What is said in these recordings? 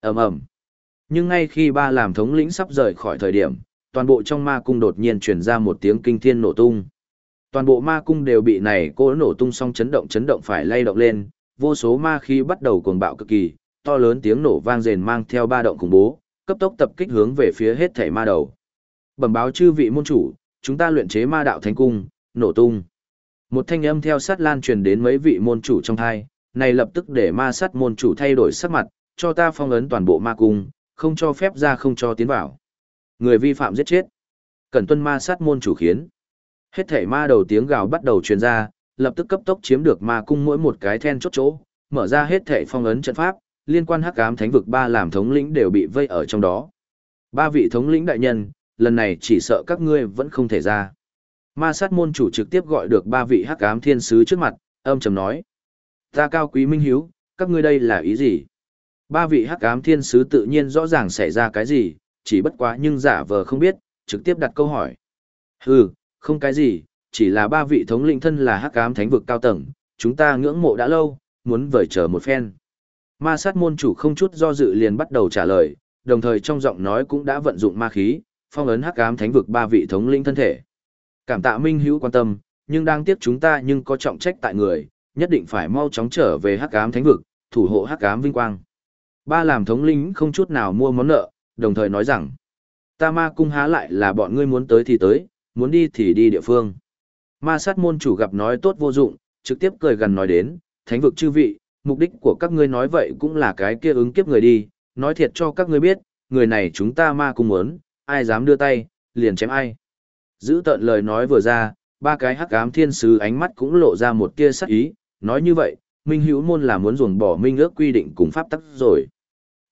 ầm ầm. Nhưng ngay khi ba làm thống lĩnh sắp rời khỏi thời điểm, toàn bộ trong ma cung đột nhiên truyền ra một tiếng kinh thiên nổ tung. Toàn bộ ma cung đều bị này cỗ nổ tung xong chấn động chấn động phải lay động lên, vô số ma khí bắt đầu cuồng bạo cực kỳ, to lớn tiếng nổ vang rền mang theo ba động khủng bố, cấp tốc tập kích hướng về phía hết thảy ma đầu. Bẩm báo chư vị môn chủ, chúng ta luyện chế ma đạo thánh cung, nổ tung. Một thanh âm theo sát lan truyền đến mấy vị môn chủ trong thai, này lập tức để ma sát môn chủ thay đổi sắc mặt cho ta phong ấn toàn bộ ma cung không cho phép ra không cho tiến vào. Người vi phạm giết chết. Cẩn tuân ma sát môn chủ khiến. Hết thể ma đầu tiếng gào bắt đầu truyền ra, lập tức cấp tốc chiếm được ma cung mỗi một cái then chốt chỗ, mở ra hết thể phong ấn trận pháp, liên quan hắc ám thánh vực ba làm thống lĩnh đều bị vây ở trong đó. Ba vị thống lĩnh đại nhân, lần này chỉ sợ các ngươi vẫn không thể ra. Ma sát môn chủ trực tiếp gọi được ba vị hắc ám thiên sứ trước mặt, âm trầm nói. Ta cao quý minh hiếu, các ngươi đây là ý gì? Ba vị hắc ám thiên sứ tự nhiên rõ ràng xảy ra cái gì, chỉ bất quá nhưng giả vờ không biết, trực tiếp đặt câu hỏi. Hừ, không cái gì, chỉ là ba vị thống lĩnh thân là hắc ám thánh vực cao tầng, chúng ta ngưỡng mộ đã lâu, muốn vời chờ một phen. Ma sát môn chủ không chút do dự liền bắt đầu trả lời, đồng thời trong giọng nói cũng đã vận dụng ma khí, phong ấn hắc ám thánh vực ba vị thống lĩnh thân thể. Cảm tạ Minh Hữu quan tâm, nhưng đang tiếp chúng ta nhưng có trọng trách tại người, nhất định phải mau chóng trở về hắc ám thánh vực, thủ hộ hắc ám vinh quang. Ba làm thống lĩnh không chút nào mua món nợ, đồng thời nói rằng, ta ma cung há lại là bọn ngươi muốn tới thì tới, muốn đi thì đi địa phương. Ma sát môn chủ gặp nói tốt vô dụng, trực tiếp cười gần nói đến, thánh vực chư vị, mục đích của các ngươi nói vậy cũng là cái kia ứng kiếp người đi, nói thiệt cho các ngươi biết, người này chúng ta ma cung muốn, ai dám đưa tay, liền chém ai. Giữ tận lời nói vừa ra, ba cái hắc ám thiên sứ ánh mắt cũng lộ ra một tia sắc ý, nói như vậy, Minh Hữu môn là muốn ruồng bỏ minh ước quy định cùng pháp tắc rồi.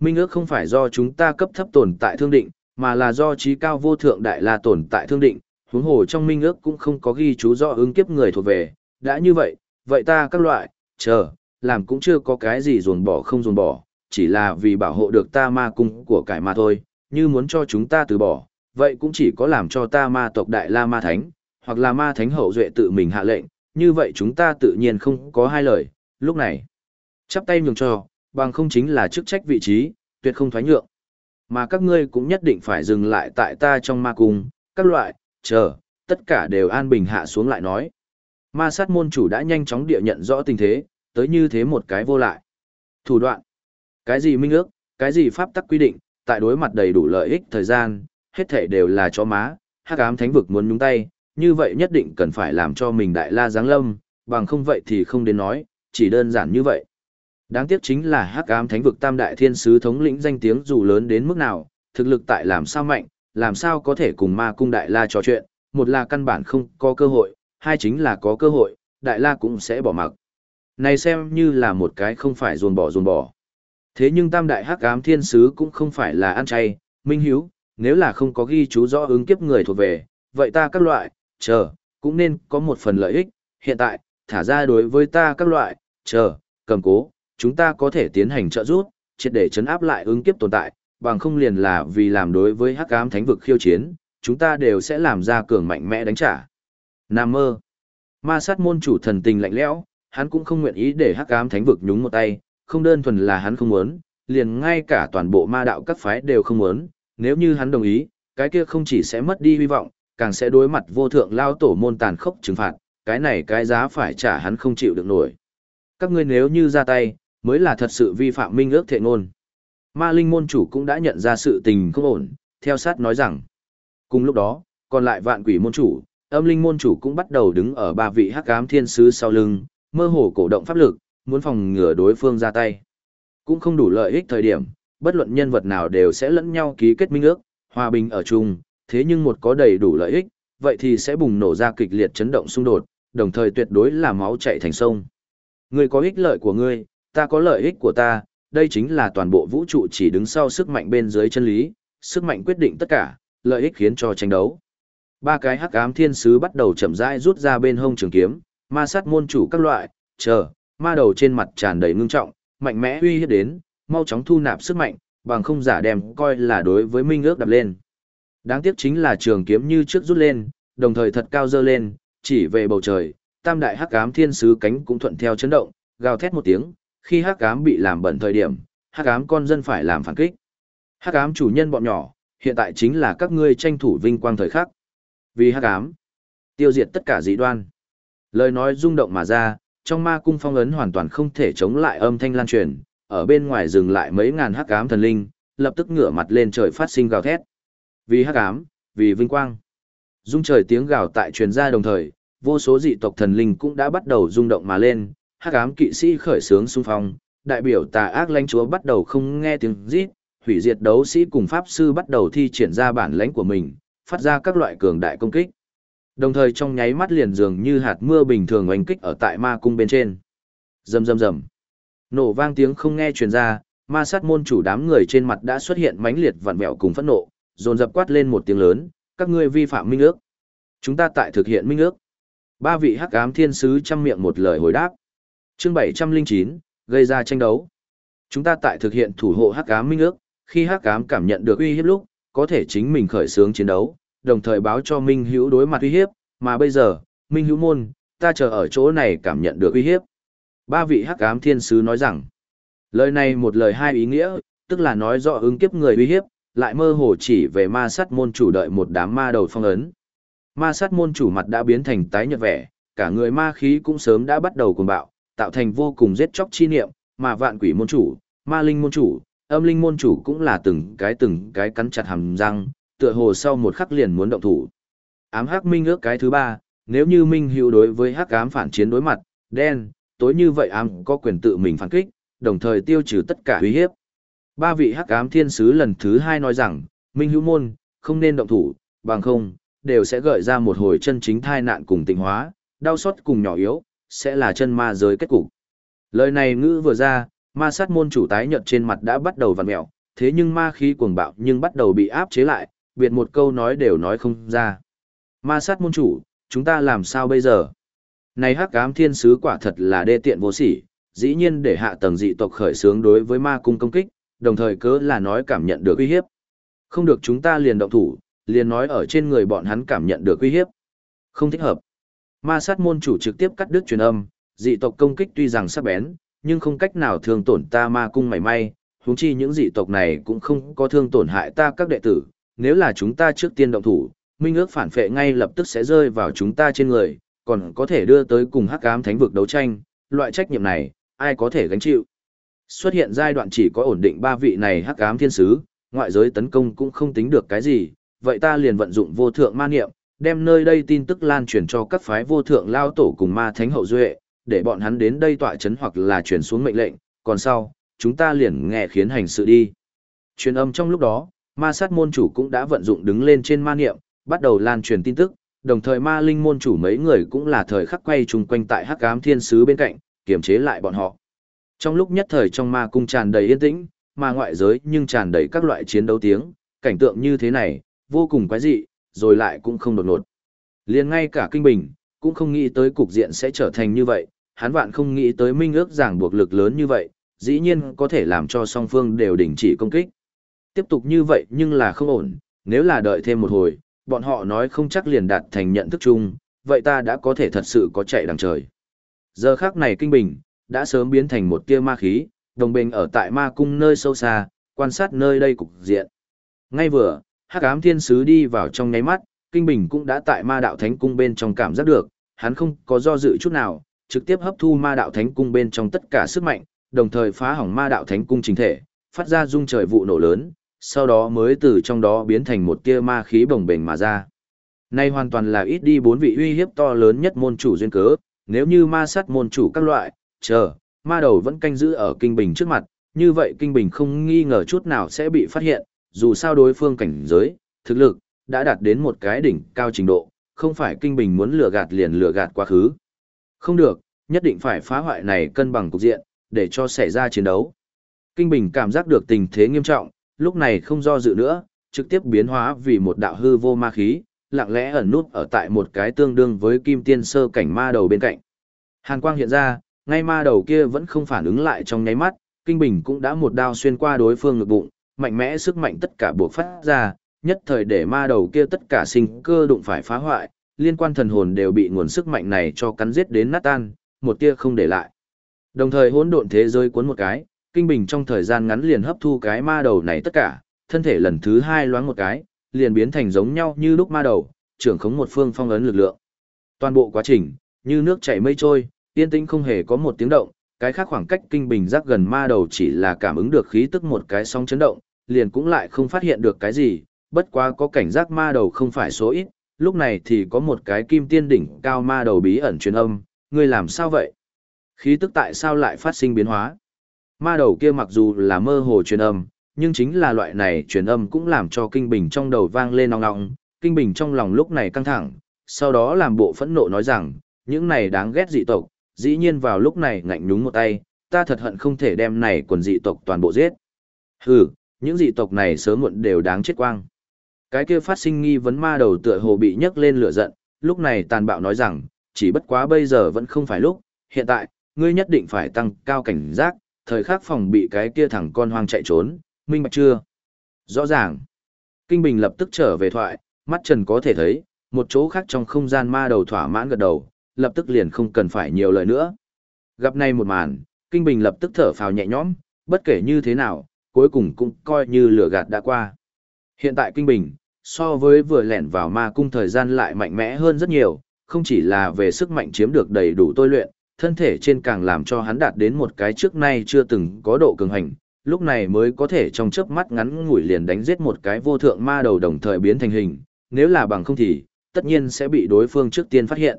Minh ước không phải do chúng ta cấp thấp tồn tại thương định, mà là do trí cao vô thượng đại la tồn tại thương định, huống hồ trong minh ước cũng không có ghi chú rõ ứng kiếp người thuộc về, đã như vậy, vậy ta các loại, chờ, làm cũng chưa có cái gì ruồng bỏ không ruồng bỏ, chỉ là vì bảo hộ được ta ma cung của cải mà thôi, như muốn cho chúng ta từ bỏ, vậy cũng chỉ có làm cho ta ma tộc đại la ma thánh, hoặc là ma thánh hậu duệ tự mình hạ lệnh, như vậy chúng ta tự nhiên không có hai lời, lúc này, chắp tay nhường cho, bằng không chính là chức trách vị trí, tuyệt không thoái nhượng. Mà các ngươi cũng nhất định phải dừng lại tại ta trong ma cung, các loại, chờ, tất cả đều an bình hạ xuống lại nói. Ma sát môn chủ đã nhanh chóng địa nhận rõ tình thế, tới như thế một cái vô lại. Thủ đoạn, cái gì minh ước, cái gì pháp tắc quy định, tại đối mặt đầy đủ lợi ích thời gian, hết thể đều là cho má, hắc ám thánh vực muốn nhúng tay, như vậy nhất định cần phải làm cho mình đại la giáng lâm, bằng không vậy thì không đến nói, chỉ đơn giản như vậy. Đáng tiếc chính là Hắc Ám Thánh vực Tam Đại Thiên sứ thống lĩnh danh tiếng dù lớn đến mức nào, thực lực tại làm sao mạnh, làm sao có thể cùng Ma cung Đại La trò chuyện, một là căn bản không có cơ hội, hai chính là có cơ hội, Đại La cũng sẽ bỏ mặc. Này xem như là một cái không phải ruồn bỏ ruồn bỏ. Thế nhưng Tam Đại Hắc Ám Thiên sứ cũng không phải là ăn chay, minh hiếu, nếu là không có ghi chú rõ ứng kiếp người thuộc về, vậy ta các loại, chờ, cũng nên có một phần lợi ích, hiện tại, thả ra đối với ta các loại, chờ, cầm cố, chúng ta có thể tiến hành trợ giúp, triệt để chấn áp lại ứng kiếp tồn tại, bằng không liền là vì làm đối với hắc ám thánh vực khiêu chiến, chúng ta đều sẽ làm ra cường mạnh mẽ đánh trả. Nam mơ. Ma sát môn chủ thần tình lạnh lẽo, hắn cũng không nguyện ý để hắc ám thánh vực nhúng một tay, không đơn thuần là hắn không muốn, liền ngay cả toàn bộ ma đạo các phái đều không muốn, nếu như hắn đồng ý, cái kia không chỉ sẽ mất đi hy vọng, càng sẽ đối mặt vô thượng lao tổ môn tàn khốc trừng phạt, cái này cái giá phải trả hắn không chịu được nổi. Các ngươi nếu như ra tay, mới là thật sự vi phạm minh ước thệ ngôn. Ma linh môn chủ cũng đã nhận ra sự tình không ổn, theo sát nói rằng. Cùng lúc đó, còn lại vạn quỷ môn chủ, âm linh môn chủ cũng bắt đầu đứng ở ba vị hắc ám thiên sứ sau lưng, mơ hồ cổ động pháp lực, muốn phòng ngừa đối phương ra tay. Cũng không đủ lợi ích thời điểm, bất luận nhân vật nào đều sẽ lẫn nhau ký kết minh ước, hòa bình ở chung, thế nhưng một có đầy đủ lợi ích, vậy thì sẽ bùng nổ ra kịch liệt chấn động xung đột, đồng thời tuyệt đối là máu chạy thành sông. Ngươi có ích lợi của ngươi, ta có lợi ích của ta, đây chính là toàn bộ vũ trụ chỉ đứng sau sức mạnh bên dưới chân lý, sức mạnh quyết định tất cả, lợi ích khiến cho tranh đấu. Ba cái hắc ám thiên sứ bắt đầu chậm rãi rút ra bên hông trường kiếm, ma sát môn chủ các loại, chờ, ma đầu trên mặt tràn đầy ngưng trọng, mạnh mẽ uy hiếp đến, mau chóng thu nạp sức mạnh, bằng không giả đem coi là đối với minh ước đập lên. Đáng tiếc chính là trường kiếm như trước rút lên, đồng thời thật cao dơ lên, chỉ về bầu trời, tam đại hắc ám thiên sứ cánh cũng thuận theo chấn động, gào thét một tiếng, khi hắc ám bị làm bẩn thời điểm, Hắc ám con dân phải làm phản kích. Hắc ám chủ nhân bọn nhỏ, hiện tại chính là các ngươi tranh thủ vinh quang thời khắc. Vì hắc ám, tiêu diệt tất cả dị đoan. Lời nói rung động mà ra, trong ma cung phong ấn hoàn toàn không thể chống lại âm thanh lan truyền, ở bên ngoài dừng lại mấy ngàn hắc ám thần linh, lập tức ngửa mặt lên trời phát sinh gào thét. Vì hắc ám, vì vinh quang. Dung trời tiếng gào tại truyền ra đồng thời, vô số dị tộc thần linh cũng đã bắt đầu rung động mà lên, hắc ám kỵ sĩ khởi sướng xung phong, đại biểu tà ác lãnh chúa bắt đầu không nghe tiếng rít, hủy diệt đấu sĩ cùng pháp sư bắt đầu thi triển ra bản lãnh của mình, phát ra các loại cường đại công kích. Đồng thời trong nháy mắt liền dường như hạt mưa bình thường oanh kích ở tại ma cung bên trên. Rầm rầm rầm. Nổ vang tiếng không nghe truyền ra, ma sát môn chủ đám người trên mặt đã xuất hiện mãnh liệt vặn vẹo cùng phẫn nộ, dồn dập quát lên một tiếng lớn, các ngươi vi phạm minh ước. Chúng ta tại thực hiện minh ước. Ba vị hắc ám thiên sứ chăm miệng một lời hồi đáp. Chương 709, gây ra tranh đấu. Chúng ta tại thực hiện thủ hộ hắc ám minh ước, khi hắc ám cảm nhận được uy hiếp lúc, có thể chính mình khởi xướng chiến đấu, đồng thời báo cho Minh Hữu đối mặt uy hiếp, mà bây giờ, Minh Hữu môn, ta chờ ở chỗ này cảm nhận được uy hiếp. Ba vị hắc ám thiên sứ nói rằng, lời này một lời hai ý nghĩa, tức là nói rõ ứng kiếp người uy hiếp, lại mơ hồ chỉ về ma sát môn chủ đợi một đám ma đầu phong ấn. Ma sát môn chủ mặt đã biến thành tái nhợt vẻ, cả người ma khí cũng sớm đã bắt đầu cuồng bạo, tạo thành vô cùng giết chóc chi niệm, mà vạn quỷ môn chủ, ma linh môn chủ, âm linh môn chủ cũng là từng cái từng cái cắn chặt hàm răng, tựa hồ sau một khắc liền muốn động thủ. Ám hắc minh ước cái thứ ba, nếu như minh hữu đối với hắc ám phản chiến đối mặt, đen, tối như vậy ám có quyền tự mình phản kích, đồng thời tiêu trừ tất cả uy hiếp. Ba vị hắc ám thiên sứ lần thứ hai nói rằng, minh hữu môn, không nên động thủ, bằng không, đều sẽ gợi ra một hồi chân chính thai nạn cùng tịnh hóa, đau xót cùng nhỏ yếu, sẽ là chân ma giới kết cục. Lời này ngữ vừa ra, ma sát môn chủ tái nhợt trên mặt đã bắt đầu vặn mẹo, thế nhưng ma khí cuồng bạo nhưng bắt đầu bị áp chế lại, biệt một câu nói đều nói không ra. Ma sát môn chủ, chúng ta làm sao bây giờ? Này hắc ám thiên sứ quả thật là đê tiện vô sỉ, dĩ nhiên để hạ tầng dị tộc khởi sướng đối với ma cung công kích, đồng thời cớ là nói cảm nhận được uy hiếp. Không được chúng ta liền động thủ, liền nói ở trên người bọn hắn cảm nhận được uy hiếp. Không thích hợp. Ma sát môn chủ trực tiếp cắt đứt truyền âm, dị tộc công kích tuy rằng sắc bén, nhưng không cách nào thương tổn ta ma cung mảy may, huống chi những dị tộc này cũng không có thương tổn hại ta các đệ tử, nếu là chúng ta trước tiên động thủ, minh ước phản phệ ngay lập tức sẽ rơi vào chúng ta trên người, còn có thể đưa tới cùng hắc ám thánh vực đấu tranh, loại trách nhiệm này, ai có thể gánh chịu. Xuất hiện giai đoạn chỉ có ổn định ba vị này hắc ám thiên sứ, ngoại giới tấn công cũng không tính được cái gì, vậy ta liền vận dụng vô thượng ma niệm, đem nơi đây tin tức lan truyền cho các phái vô thượng lao tổ cùng ma thánh hậu duệ, để bọn hắn đến đây tọa chấn hoặc là truyền xuống mệnh lệnh, còn sau, chúng ta liền nghe khiến hành sự đi. Truyền âm trong lúc đó, ma sát môn chủ cũng đã vận dụng đứng lên trên ma niệm, bắt đầu lan truyền tin tức, đồng thời ma linh môn chủ mấy người cũng là thời khắc quay chung quanh tại hắc ám thiên sứ bên cạnh, kiềm chế lại bọn họ. Trong lúc nhất thời trong ma cung tràn đầy yên tĩnh, mà ngoại giới nhưng tràn đầy các loại chiến đấu tiếng, cảnh tượng như thế này, vô cùng quái dị, rồi lại cũng không đột ngột. Liền ngay cả kinh bình, cũng không nghĩ tới cục diện sẽ trở thành như vậy, hắn vạn không nghĩ tới minh ước giảng buộc lực lớn như vậy, dĩ nhiên có thể làm cho song phương đều đình chỉ công kích. Tiếp tục như vậy nhưng là không ổn, nếu là đợi thêm một hồi, bọn họ nói không chắc liền đạt thành nhận thức chung, vậy ta đã có thể thật sự có chạy đằng trời. Giờ khác này kinh bình, đã sớm biến thành một tia ma khí, đồng bình ở tại ma cung nơi sâu xa, quan sát nơi đây cục diện. Ngay vừa, hắc ám thiên sứ đi vào trong nháy mắt, kinh bình cũng đã tại ma đạo thánh cung bên trong cảm giác được, hắn không có do dự chút nào, trực tiếp hấp thu ma đạo thánh cung bên trong tất cả sức mạnh, đồng thời phá hỏng ma đạo thánh cung chính thể, phát ra dung trời vụ nổ lớn, sau đó mới từ trong đó biến thành một tia ma khí bồng bềnh mà ra. Nay hoàn toàn là ít đi bốn vị uy hiếp to lớn nhất môn chủ duyên cớ, nếu như ma sát môn chủ các loại, chờ, ma đầu vẫn canh giữ ở kinh bình trước mặt, như vậy kinh bình không nghi ngờ chút nào sẽ bị phát hiện, dù sao đối phương cảnh giới, thực lực, đã đạt đến một cái đỉnh cao trình độ, không phải kinh bình muốn lừa gạt liền lừa gạt quá khứ. Không được, nhất định phải phá hoại này cân bằng cục diện, để cho xảy ra chiến đấu. Kinh bình cảm giác được tình thế nghiêm trọng, lúc này không do dự nữa, trực tiếp biến hóa vì một đạo hư vô ma khí, lặng lẽ ẩn nút ở tại một cái tương đương với kim tiên sơ cảnh ma đầu bên cạnh. Hàn quang hiện ra, ngay ma đầu kia vẫn không phản ứng lại trong nháy mắt, kinh bình cũng đã một đao xuyên qua đối phương ngực bụng, mạnh mẽ sức mạnh tất cả buộc phát ra, nhất thời để ma đầu kia tất cả sinh cơ đụng phải phá hoại, liên quan thần hồn đều bị nguồn sức mạnh này cho cắn giết đến nát tan, một tia không để lại. Đồng thời hỗn độn thế giới cuốn một cái, kinh bình trong thời gian ngắn liền hấp thu cái ma đầu này tất cả, thân thể lần thứ hai loáng một cái, liền biến thành giống nhau như lúc ma đầu, trưởng khống một phương phong ấn lực lượng. Toàn bộ quá trình, như nước chảy mây trôi, yên tĩnh không hề có một tiếng động, cái khác khoảng cách kinh bình giác gần ma đầu chỉ là cảm ứng được khí tức một cái sóng chấn động, liền cũng lại không phát hiện được cái gì, bất quá có cảnh giác ma đầu không phải số ít, lúc này thì có một cái kim tiên đỉnh cao ma đầu bí ẩn truyền âm, ngươi làm sao vậy? Khí tức tại sao lại phát sinh biến hóa? Ma đầu kia mặc dù là mơ hồ truyền âm, nhưng chính là loại này truyền âm cũng làm cho kinh bình trong đầu vang lên nong nong, kinh bình trong lòng lúc này căng thẳng, sau đó làm bộ phẫn nộ nói rằng, những này đáng ghét dị tộc, dĩ nhiên vào lúc này ngạnh nhúng một tay, ta thật hận không thể đem này quần dị tộc toàn bộ giết. Hừ, những dị tộc này sớm muộn đều đáng chết quang. Cái kia phát sinh nghi vấn ma đầu tựa hồ bị nhấc lên lửa giận, lúc này tàn bạo nói rằng, chỉ bất quá bây giờ vẫn không phải lúc, hiện tại, ngươi nhất định phải tăng cao cảnh giác, thời khắc phòng bị cái kia thằng con hoang chạy trốn, minh bạch chưa? Rõ ràng. Kinh Bình lập tức trở về thoại, mắt trần có thể thấy, một chỗ khác trong không gian ma đầu thỏa mãn gật đầu, lập tức liền không cần phải nhiều lời nữa. Gặp này một màn, Kinh Bình lập tức thở phào nhẹ nhõm, bất kể như thế nào, cuối cùng cũng coi như lửa gạt đã qua. Hiện tại Kinh Bình, so với vừa lẻn vào ma cung thời gian lại mạnh mẽ hơn rất nhiều, không chỉ là về sức mạnh chiếm được đầy đủ tôi luyện, thân thể trên càng làm cho hắn đạt đến một cái trước nay chưa từng có độ cường hành, lúc này mới có thể trong chớp mắt ngắn ngủi liền đánh giết một cái vô thượng ma đầu đồng thời biến thành hình, nếu là bằng không thì, tất nhiên sẽ bị đối phương trước tiên phát hiện.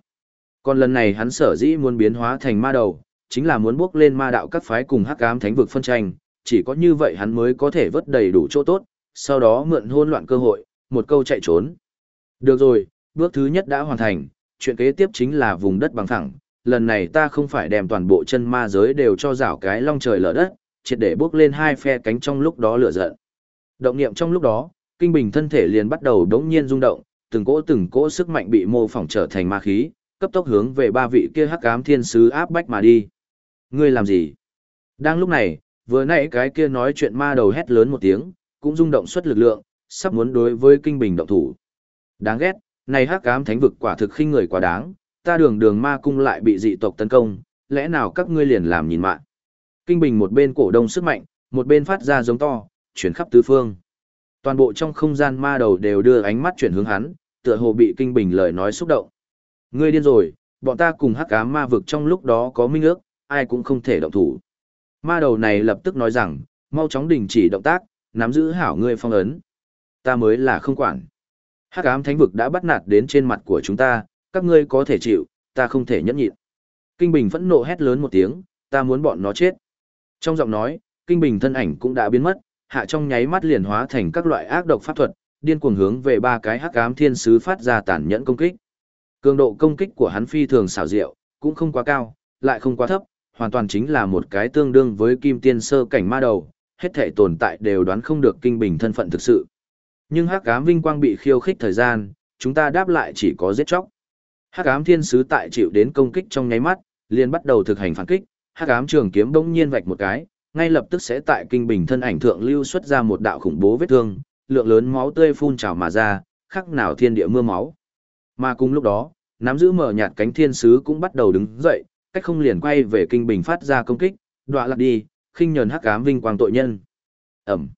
Còn lần này hắn sở dĩ muốn biến hóa thành ma đầu, chính là muốn bước lên ma đạo các phái cùng hắc ám thánh vực phân tranh, chỉ có như vậy hắn mới có thể vớt đầy đủ chỗ tốt, sau đó mượn hôn loạn cơ hội, một câu chạy trốn. Được rồi, bước thứ nhất đã hoàn thành, chuyện kế tiếp chính là vùng đất bằng thẳng, lần này ta không phải đem toàn bộ chân ma giới đều cho rảo cái long trời lở đất, triệt để bước lên hai phe cánh trong lúc đó lửa giận. Động niệm trong lúc đó, kinh bình thân thể liền bắt đầu đống nhiên rung động, từng cỗ từng cỗ sức mạnh bị mô phỏng trở thành ma khí, cấp tốc hướng về ba vị kia hắc ám thiên sứ áp bách mà đi. Ngươi làm gì? Đang lúc này, vừa nãy cái kia nói chuyện ma đầu hét lớn một tiếng, cũng rung động xuất lực lượng, sắp muốn đối với kinh bình động thủ. Đáng ghét, này hắc ám thánh vực quả thực khinh người quá đáng, ta đường đường ma cung lại bị dị tộc tấn công, lẽ nào các ngươi liền làm nhìn mạng. Kinh bình một bên cổ đông sức mạnh, một bên phát ra giống to, chuyển khắp tứ phương. Toàn bộ trong không gian ma đầu đều đưa ánh mắt chuyển hướng hắn, tựa hồ bị kinh bình lời nói xúc động. Ngươi điên rồi, bọn ta cùng hắc ám ma vực trong lúc đó có minh ước, ai cũng không thể động thủ. Ma đầu này lập tức nói rằng, mau chóng đình chỉ động tác, nắm giữ hảo ngươi phong ấn. Ta mới là không quản. Hắc ám thánh vực đã bắt nạt đến trên mặt của chúng ta, các ngươi có thể chịu, ta không thể nhẫn nhịn. Kinh Bình phẫn nộ hét lớn một tiếng, ta muốn bọn nó chết. Trong giọng nói, Kinh Bình thân ảnh cũng đã biến mất, hạ trong nháy mắt liền hóa thành các loại ác độc pháp thuật, điên cuồng hướng về ba cái hắc ám thiên sứ phát ra tàn nhẫn công kích. Cường độ công kích của hắn phi thường xảo diệu, cũng không quá cao, lại không quá thấp, hoàn toàn chính là một cái tương đương với kim tiên sơ cảnh ma đầu, hết thể tồn tại đều đoán không được kinh bình thân phận thực sự. Nhưng hắc ám vinh quang bị khiêu khích thời gian, chúng ta đáp lại chỉ có giết chóc. Hắc ám thiên sứ tại chịu đến công kích trong nháy mắt, liền bắt đầu thực hành phản kích, hắc ám trường kiếm bỗng nhiên vạch một cái, ngay lập tức sẽ tại kinh bình thân ảnh thượng lưu xuất ra một đạo khủng bố vết thương, lượng lớn máu tươi phun trào mà ra, khắc nào thiên địa mưa máu. Mà cùng lúc đó, nắm giữ mở nhạt cánh thiên sứ cũng bắt đầu đứng dậy, cách không liền quay về kinh bình phát ra công kích, đọa lạc đi, khinh nhờn hắc ám vinh quang tội nhân. Ẩm.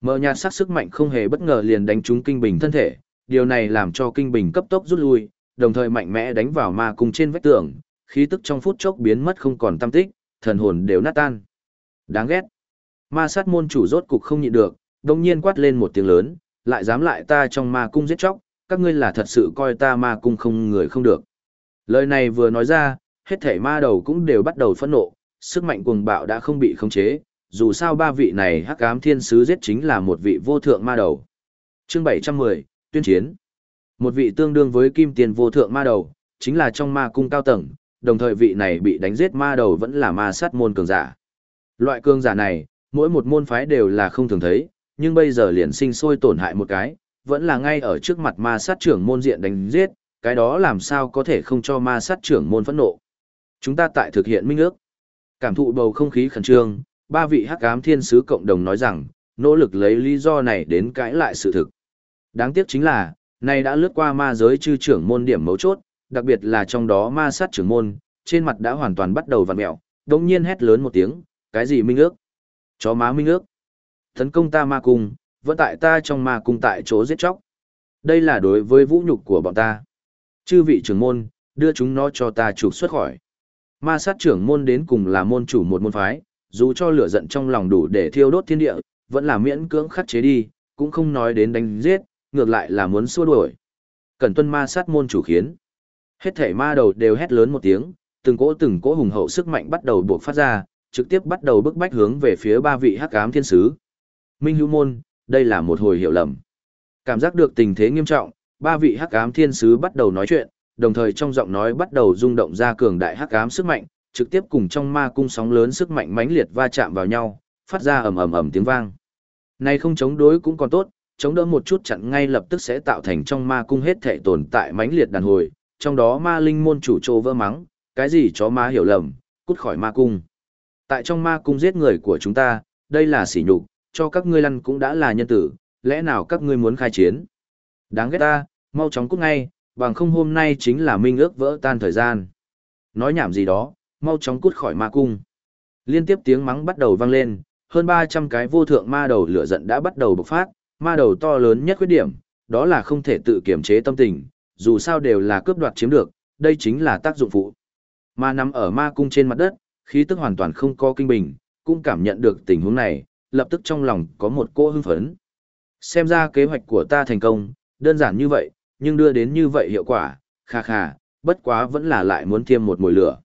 Mở nhạt sắc sức mạnh không hề bất ngờ liền đánh trúng kinh bình thân thể, điều này làm cho kinh bình cấp tốc rút lui, đồng thời mạnh mẽ đánh vào ma cung trên vách tường, khí tức trong phút chốc biến mất không còn tâm tích, thần hồn đều nát tan. Đáng ghét. Ma sát môn chủ rốt cục không nhịn được, đồng nhiên quát lên một tiếng lớn, lại dám lại ta trong ma cung giết chóc, các ngươi là thật sự coi ta ma cung không người không được. Lời này vừa nói ra, hết thảy ma đầu cũng đều bắt đầu phẫn nộ, sức mạnh cuồng bạo đã không bị khống chế, dù sao ba vị này hắc ám thiên sứ giết chính là một vị vô thượng ma đầu. Chương 710, tuyên chiến. Một vị tương đương với kim tiền vô thượng ma đầu, chính là trong ma cung cao tầng, đồng thời vị này bị đánh giết ma đầu vẫn là ma sát môn cường giả. Loại cường giả này, mỗi một môn phái đều là không thường thấy, nhưng bây giờ liền sinh sôi tổn hại một cái, vẫn là ngay ở trước mặt ma sát trưởng môn diện đánh giết, cái đó làm sao có thể không cho ma sát trưởng môn phẫn nộ. Chúng ta tại thực hiện minh ước. Cảm thụ bầu không khí khẩn trương, ba vị hắc ám thiên sứ cộng đồng nói rằng, nỗ lực lấy lý do này đến cãi lại sự thực. Đáng tiếc chính là, nay đã lướt qua ma giới chư trưởng môn điểm mấu chốt, đặc biệt là trong đó ma sát trưởng môn, trên mặt đã hoàn toàn bắt đầu vặn mẹo, đồng nhiên hét lớn một tiếng, cái gì minh ước? Chó má minh ước. Tấn công ta ma cung, vẫn tại ta trong ma cung tại chỗ giết chóc. Đây là đối với vũ nhục của bọn ta. Chư vị trưởng môn, đưa chúng nó cho ta trục xuất khỏi. Ma sát trưởng môn đến cùng là môn chủ một môn phái, dù cho lửa giận trong lòng đủ để thiêu đốt thiên địa, vẫn là miễn cưỡng khắc chế đi, cũng không nói đến đánh giết, ngược lại là muốn xua đuổi. Cẩn tuân ma sát môn chủ khiến. Hết thể ma đầu đều hét lớn một tiếng, từng cỗ từng cỗ hùng hậu sức mạnh bắt đầu buộc phát ra, trực tiếp bắt đầu bức bách hướng về phía ba vị hắc ám thiên sứ. Minh Hữu Môn, đây là một hồi hiểu lầm. Cảm giác được tình thế nghiêm trọng, ba vị hắc ám thiên sứ bắt đầu nói chuyện, đồng thời trong giọng nói bắt đầu rung động ra cường đại hắc ám sức mạnh, trực tiếp cùng trong ma cung sóng lớn sức mạnh mãnh liệt va chạm vào nhau, phát ra ầm ầm ầm tiếng vang. Này không chống đối cũng còn tốt, chống đỡ một chút chặn ngay lập tức sẽ tạo thành trong ma cung hết thể tồn tại mãnh liệt đàn hồi, trong đó ma linh môn chủ trô vỡ mắng, cái gì chó ma hiểu lầm, cút khỏi ma cung. Tại trong ma cung giết người của chúng ta, đây là sỉ nhục, cho các ngươi lăn cũng đã là nhân tử, lẽ nào các ngươi muốn khai chiến? Đáng ghét ta, mau chóng cút ngay, bằng không hôm nay chính là minh ước vỡ tan thời gian. Nói nhảm gì đó, mau chóng cút khỏi ma cung. Liên tiếp tiếng mắng bắt đầu vang lên, hơn 300 cái vô thượng ma đầu lửa giận đã bắt đầu bộc phát, ma đầu to lớn nhất khuyết điểm, đó là không thể tự kiểm chế tâm tình, dù sao đều là cướp đoạt chiếm được, đây chính là tác dụng phụ. Ma nằm ở ma cung trên mặt đất, khí tức hoàn toàn không có kinh bình, cũng cảm nhận được tình huống này, lập tức trong lòng có một cô hưng phấn. Xem ra kế hoạch của ta thành công, đơn giản như vậy, nhưng đưa đến như vậy hiệu quả, kha kha, bất quá vẫn là lại muốn thêm một mùi lửa.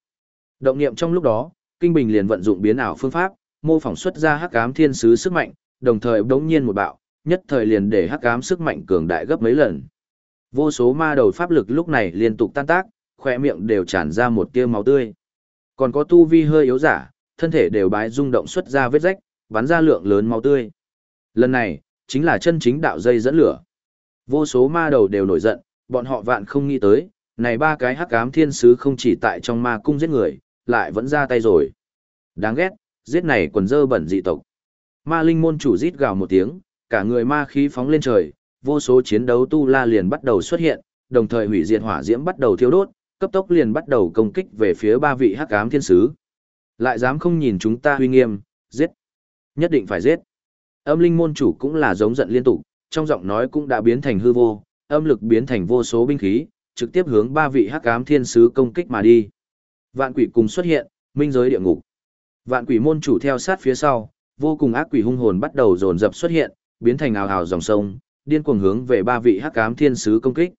Động niệm trong lúc đó, Kinh Bình liền vận dụng biến ảo phương pháp, mô phỏng xuất ra hắc ám thiên sứ sức mạnh, đồng thời đống nhiên một bạo, nhất thời liền để hắc ám sức mạnh cường đại gấp mấy lần. Vô số ma đầu pháp lực lúc này liên tục tan tác, khỏe miệng đều tràn ra một tia máu tươi. Còn có tu vi hơi yếu giả, thân thể đều bái rung động xuất ra vết rách, bắn ra lượng lớn máu tươi. Lần này, chính là chân chính đạo dây dẫn lửa. Vô số ma đầu đều nổi giận, bọn họ vạn không nghĩ tới, này ba cái hắc ám thiên sứ không chỉ tại trong ma cung giết người, lại vẫn ra tay rồi. Đáng ghét, giết này quần dơ bẩn dị tộc. Ma linh môn chủ rít gào một tiếng, cả người ma khí phóng lên trời, vô số chiến đấu tu la liền bắt đầu xuất hiện, đồng thời hủy diệt hỏa diễm bắt đầu thiêu đốt, cấp tốc liền bắt đầu công kích về phía ba vị hắc ám thiên sứ. Lại dám không nhìn chúng ta uy nghiêm, giết. Nhất định phải giết. Âm linh môn chủ cũng là giống giận liên tục, trong giọng nói cũng đã biến thành hư vô, âm lực biến thành vô số binh khí, trực tiếp hướng ba vị hắc ám thiên sứ công kích mà đi. Vạn quỷ cùng xuất hiện, minh giới địa ngục. Vạn quỷ môn chủ theo sát phía sau, vô cùng ác quỷ hung hồn bắt đầu dồn dập xuất hiện, biến thành ào ào dòng sông, điên cuồng hướng về ba vị hắc ám thiên sứ công kích.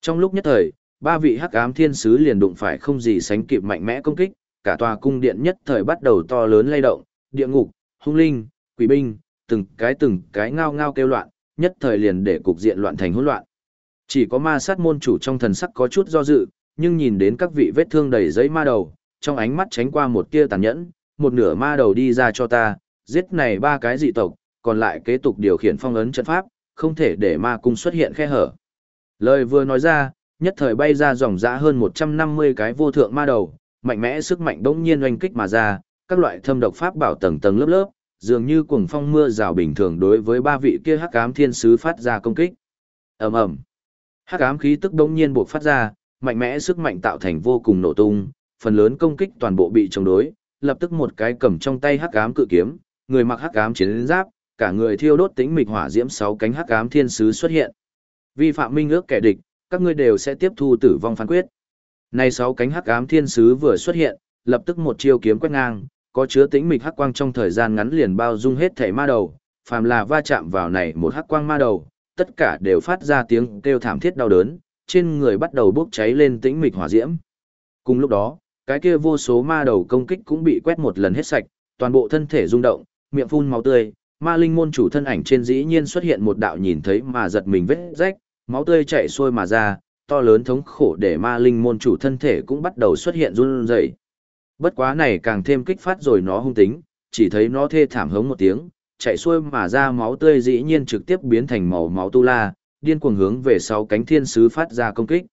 Trong lúc nhất thời, ba vị hắc ám thiên sứ liền đụng phải không gì sánh kịp mạnh mẽ công kích, cả tòa cung điện nhất thời bắt đầu to lớn lay động, địa ngục, hung linh, quỷ binh, từng cái từng cái ngao ngao kêu loạn, nhất thời liền để cục diện loạn thành hỗn loạn. Chỉ có ma sát môn chủ trong thần sắc có chút do dự, nhưng nhìn đến các vị vết thương đầy giấy ma đầu, trong ánh mắt tránh qua một tia tàn nhẫn, một nửa ma đầu đi ra cho ta, giết này ba cái dị tộc, còn lại kế tục điều khiển phong ấn trận pháp, không thể để ma cung xuất hiện khe hở. Lời vừa nói ra, nhất thời bay ra dòng dã hơn 150 cái vô thượng ma đầu, mạnh mẽ sức mạnh bỗng nhiên oanh kích mà ra, các loại thâm độc pháp bảo tầng tầng lớp lớp, dường như cuồng phong mưa rào bình thường đối với ba vị kia hắc ám thiên sứ phát ra công kích. Ầm ầm. Hắc ám khí tức bỗng nhiên buộc phát ra, mạnh mẽ sức mạnh tạo thành vô cùng nổ tung, phần lớn công kích toàn bộ bị chống đối, lập tức một cái cầm trong tay hắc ám cự kiếm, người mặc hắc ám chiến giáp, cả người thiêu đốt tính mịch hỏa diễm sáu cánh hắc ám thiên sứ xuất hiện. Vi phạm minh ước kẻ địch, các ngươi đều sẽ tiếp thu tử vong phán quyết. Này sáu cánh hắc ám thiên sứ vừa xuất hiện, lập tức một chiêu kiếm quét ngang, có chứa tính mịch hắc quang trong thời gian ngắn liền bao dung hết thể ma đầu, phàm là va chạm vào này một hắc quang ma đầu, tất cả đều phát ra tiếng kêu thảm thiết đau đớn, trên người bắt đầu bốc cháy lên tĩnh mịch hỏa diễm. Cùng lúc đó, cái kia vô số ma đầu công kích cũng bị quét một lần hết sạch, toàn bộ thân thể rung động, miệng phun máu tươi, ma linh môn chủ thân ảnh trên dĩ nhiên xuất hiện một đạo nhìn thấy mà giật mình vết rách, máu tươi chảy xuôi mà ra, to lớn thống khổ để ma linh môn chủ thân thể cũng bắt đầu xuất hiện run rẩy. Bất quá này càng thêm kích phát rồi nó hung tính, chỉ thấy nó thê thảm hống một tiếng, chạy xuôi mà ra máu tươi dĩ nhiên trực tiếp biến thành màu máu tu la, điên cuồng hướng về sau cánh thiên sứ phát ra công kích.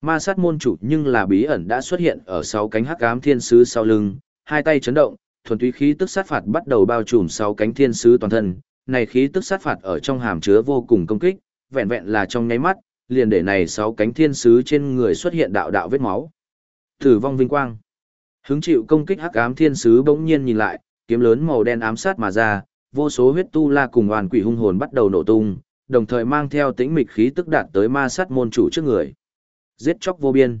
Ma sát môn chủ nhưng là bí ẩn đã xuất hiện ở sau cánh hắc ám thiên sứ sau lưng, hai tay chấn động, thuần túy khí tức sát phạt bắt đầu bao trùm sau cánh thiên sứ toàn thân, này khí tức sát phạt ở trong hàm chứa vô cùng công kích, vẹn vẹn là trong nháy mắt, liền để này sáu cánh thiên sứ trên người xuất hiện đạo đạo vết máu. Tử vong vinh quang. Hứng chịu công kích hắc ám thiên sứ bỗng nhiên nhìn lại, kiếm lớn màu đen ám sát mà ra, vô số huyết tu la cùng oan quỷ hung hồn bắt đầu nổ tung, đồng thời mang theo tĩnh mịch khí tức đạt tới ma sát môn chủ trước người. Giết chóc vô biên.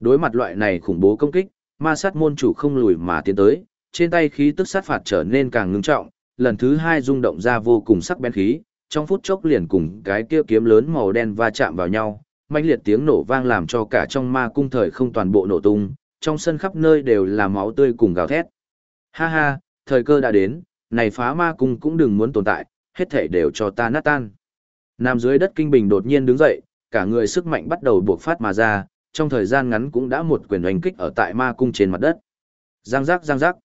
Đối mặt loại này khủng bố công kích, ma sát môn chủ không lùi mà tiến tới, trên tay khí tức sát phạt trở nên càng ngưng trọng, lần thứ hai rung động ra vô cùng sắc bén khí, trong phút chốc liền cùng cái kia kiếm lớn màu đen va chạm vào nhau, mãnh liệt tiếng nổ vang làm cho cả trong ma cung thời không toàn bộ nổ tung, trong sân khắp nơi đều là máu tươi cùng gào thét. Ha ha, thời cơ đã đến, này phá ma cung cũng đừng muốn tồn tại, hết thể đều cho ta nát tan. Nam dưới đất kinh bình đột nhiên đứng dậy, cả người sức mạnh bắt đầu buộc phát mà ra, trong thời gian ngắn cũng đã một quyền oanh kích ở tại ma cung trên mặt đất. Giang giác giang giác.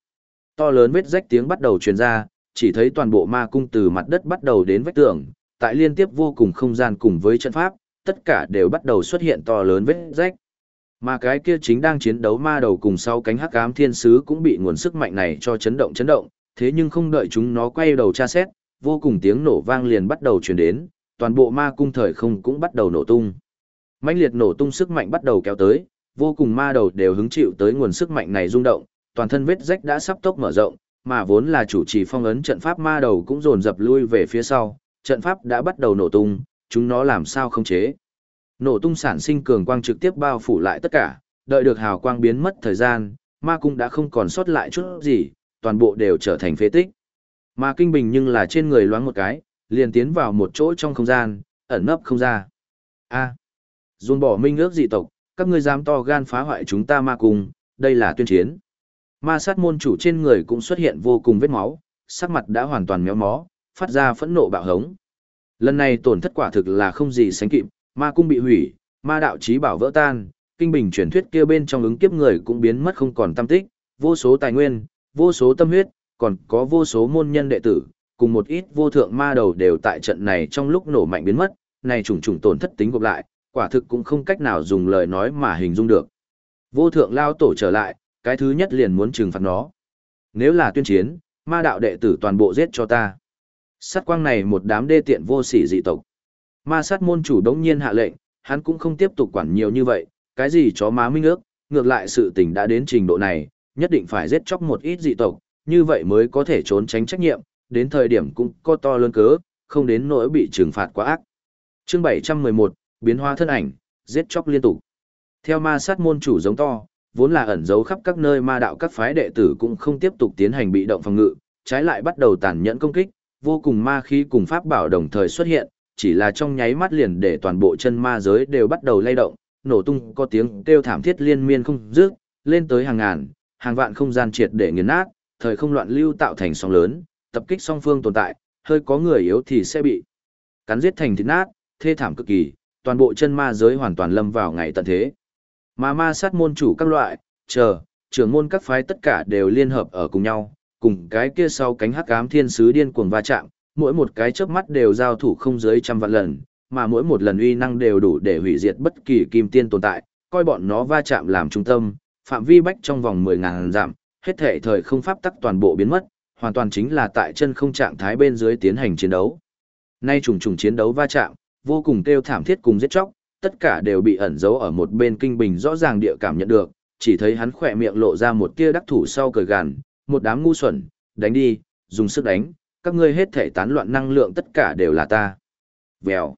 To lớn vết rách tiếng bắt đầu truyền ra, chỉ thấy toàn bộ ma cung từ mặt đất bắt đầu đến vách tường, tại liên tiếp vô cùng không gian cùng với trận pháp, tất cả đều bắt đầu xuất hiện to lớn vết rách. Mà cái kia chính đang chiến đấu ma đầu cùng sau cánh hắc ám thiên sứ cũng bị nguồn sức mạnh này cho chấn động chấn động, thế nhưng không đợi chúng nó quay đầu tra xét, vô cùng tiếng nổ vang liền bắt đầu truyền đến, toàn bộ ma cung thời không cũng bắt đầu nổ tung. mãnh liệt nổ tung sức mạnh bắt đầu kéo tới, vô cùng ma đầu đều hứng chịu tới nguồn sức mạnh này rung động, toàn thân vết rách đã sắp tốc mở rộng, mà vốn là chủ trì phong ấn trận pháp ma đầu cũng dồn dập lui về phía sau, trận pháp đã bắt đầu nổ tung, chúng nó làm sao không chế. Nổ tung sản sinh cường quang trực tiếp bao phủ lại tất cả, đợi được hào quang biến mất thời gian, ma cung đã không còn sót lại chút gì, toàn bộ đều trở thành phế tích. Mà kinh bình nhưng là trên người loáng một cái, liền tiến vào một chỗ trong không gian, ẩn nấp không ra. A. À. bỏ minh ước dị tộc, các ngươi dám to gan phá hoại chúng ta ma cung, đây là tuyên chiến. Ma sát môn chủ trên người cũng xuất hiện vô cùng vết máu, sắc mặt đã hoàn toàn méo mó, phát ra phẫn nộ bạo hống. Lần này tổn thất quả thực là không gì sánh kịp, ma cung bị hủy, ma đạo chí bảo vỡ tan, kinh bình truyền thuyết kia bên trong ứng kiếp người cũng biến mất không còn tâm tích, vô số tài nguyên, vô số tâm huyết, còn có vô số môn nhân đệ tử, cùng một ít vô thượng ma đầu đều tại trận này trong lúc nổ mạnh biến mất, này trùng trùng tổn thất tính gộp lại, quả thực cũng không cách nào dùng lời nói mà hình dung được. Vô thượng lao tổ trở lại, cái thứ nhất liền muốn trừng phạt nó. Nếu là tuyên chiến, ma đạo đệ tử toàn bộ giết cho ta. Sát quang này một đám đê tiện vô sỉ dị tộc. Ma sát môn chủ đống nhiên hạ lệnh, hắn cũng không tiếp tục quản nhiều như vậy, cái gì chó má minh ước, ngược lại sự tình đã đến trình độ này, nhất định phải giết chóc một ít dị tộc, như vậy mới có thể trốn tránh trách nhiệm, đến thời điểm cũng có to lớn cớ, không đến nỗi bị trừng phạt quá ác. Chương 711, biến hóa thân ảnh, giết chóc liên tục. Theo ma sát môn chủ giống to, vốn là ẩn giấu khắp các nơi ma đạo các phái đệ tử cũng không tiếp tục tiến hành bị động phòng ngự, trái lại bắt đầu tàn nhẫn công kích, vô cùng ma khí cùng pháp bảo đồng thời xuất hiện, chỉ là trong nháy mắt liền để toàn bộ chân ma giới đều bắt đầu lay động, nổ tung có tiếng kêu thảm thiết liên miên không dứt, lên tới hàng ngàn, hàng vạn không gian triệt để nghiền nát, thời không loạn lưu tạo thành sóng lớn, tập kích song phương tồn tại, hơi có người yếu thì sẽ bị cắn giết thành thịt nát, thê thảm cực kỳ, toàn bộ chân ma giới hoàn toàn lâm vào ngày tận thế. Mà ma sát môn chủ các loại, chờ, trưởng môn các phái tất cả đều liên hợp ở cùng nhau, cùng cái kia sau cánh hắc ám thiên sứ điên cuồng va chạm, mỗi một cái chớp mắt đều giao thủ không dưới trăm vạn lần, mà mỗi một lần uy năng đều đủ để hủy diệt bất kỳ kim tiên tồn tại, coi bọn nó va chạm làm trung tâm, phạm vi bách trong vòng 10.000 giảm, hết thể thời không pháp tắc toàn bộ biến mất, hoàn toàn chính là tại chân không trạng thái bên dưới tiến hành chiến đấu. Nay trùng trùng chiến đấu va chạm, vô cùng kêu thảm thiết cùng giết chóc, tất cả đều bị ẩn giấu ở một bên kinh bình rõ ràng địa cảm nhận được, chỉ thấy hắn khỏe miệng lộ ra một tia đắc thủ sau cười gằn, một đám ngu xuẩn, đánh đi, dùng sức đánh, các ngươi hết thể tán loạn năng lượng tất cả đều là ta. Vèo.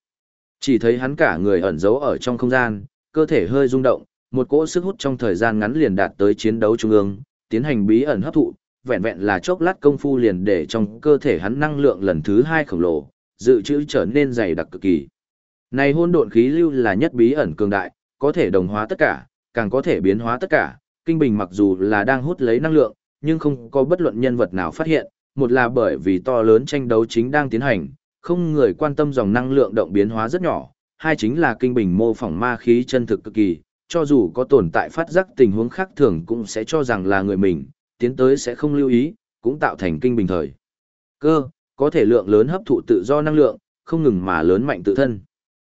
Chỉ thấy hắn cả người ẩn giấu ở trong không gian, cơ thể hơi rung động, một cỗ sức hút trong thời gian ngắn liền đạt tới chiến đấu trung ương, tiến hành bí ẩn hấp thụ, vẹn vẹn là chốc lát công phu liền để trong cơ thể hắn năng lượng lần thứ hai khổng lồ, dự trữ trở nên dày đặc cực kỳ. Này hôn độn khí lưu là nhất bí ẩn cường đại, có thể đồng hóa tất cả, càng có thể biến hóa tất cả. Kinh bình mặc dù là đang hút lấy năng lượng, nhưng không có bất luận nhân vật nào phát hiện, một là bởi vì to lớn tranh đấu chính đang tiến hành, không người quan tâm dòng năng lượng động biến hóa rất nhỏ, hai chính là kinh bình mô phỏng ma khí chân thực cực kỳ, cho dù có tồn tại phát giác tình huống khác thường cũng sẽ cho rằng là người mình, tiến tới sẽ không lưu ý, cũng tạo thành kinh bình thời. Cơ, có thể lượng lớn hấp thụ tự do năng lượng, không ngừng mà lớn mạnh tự thân.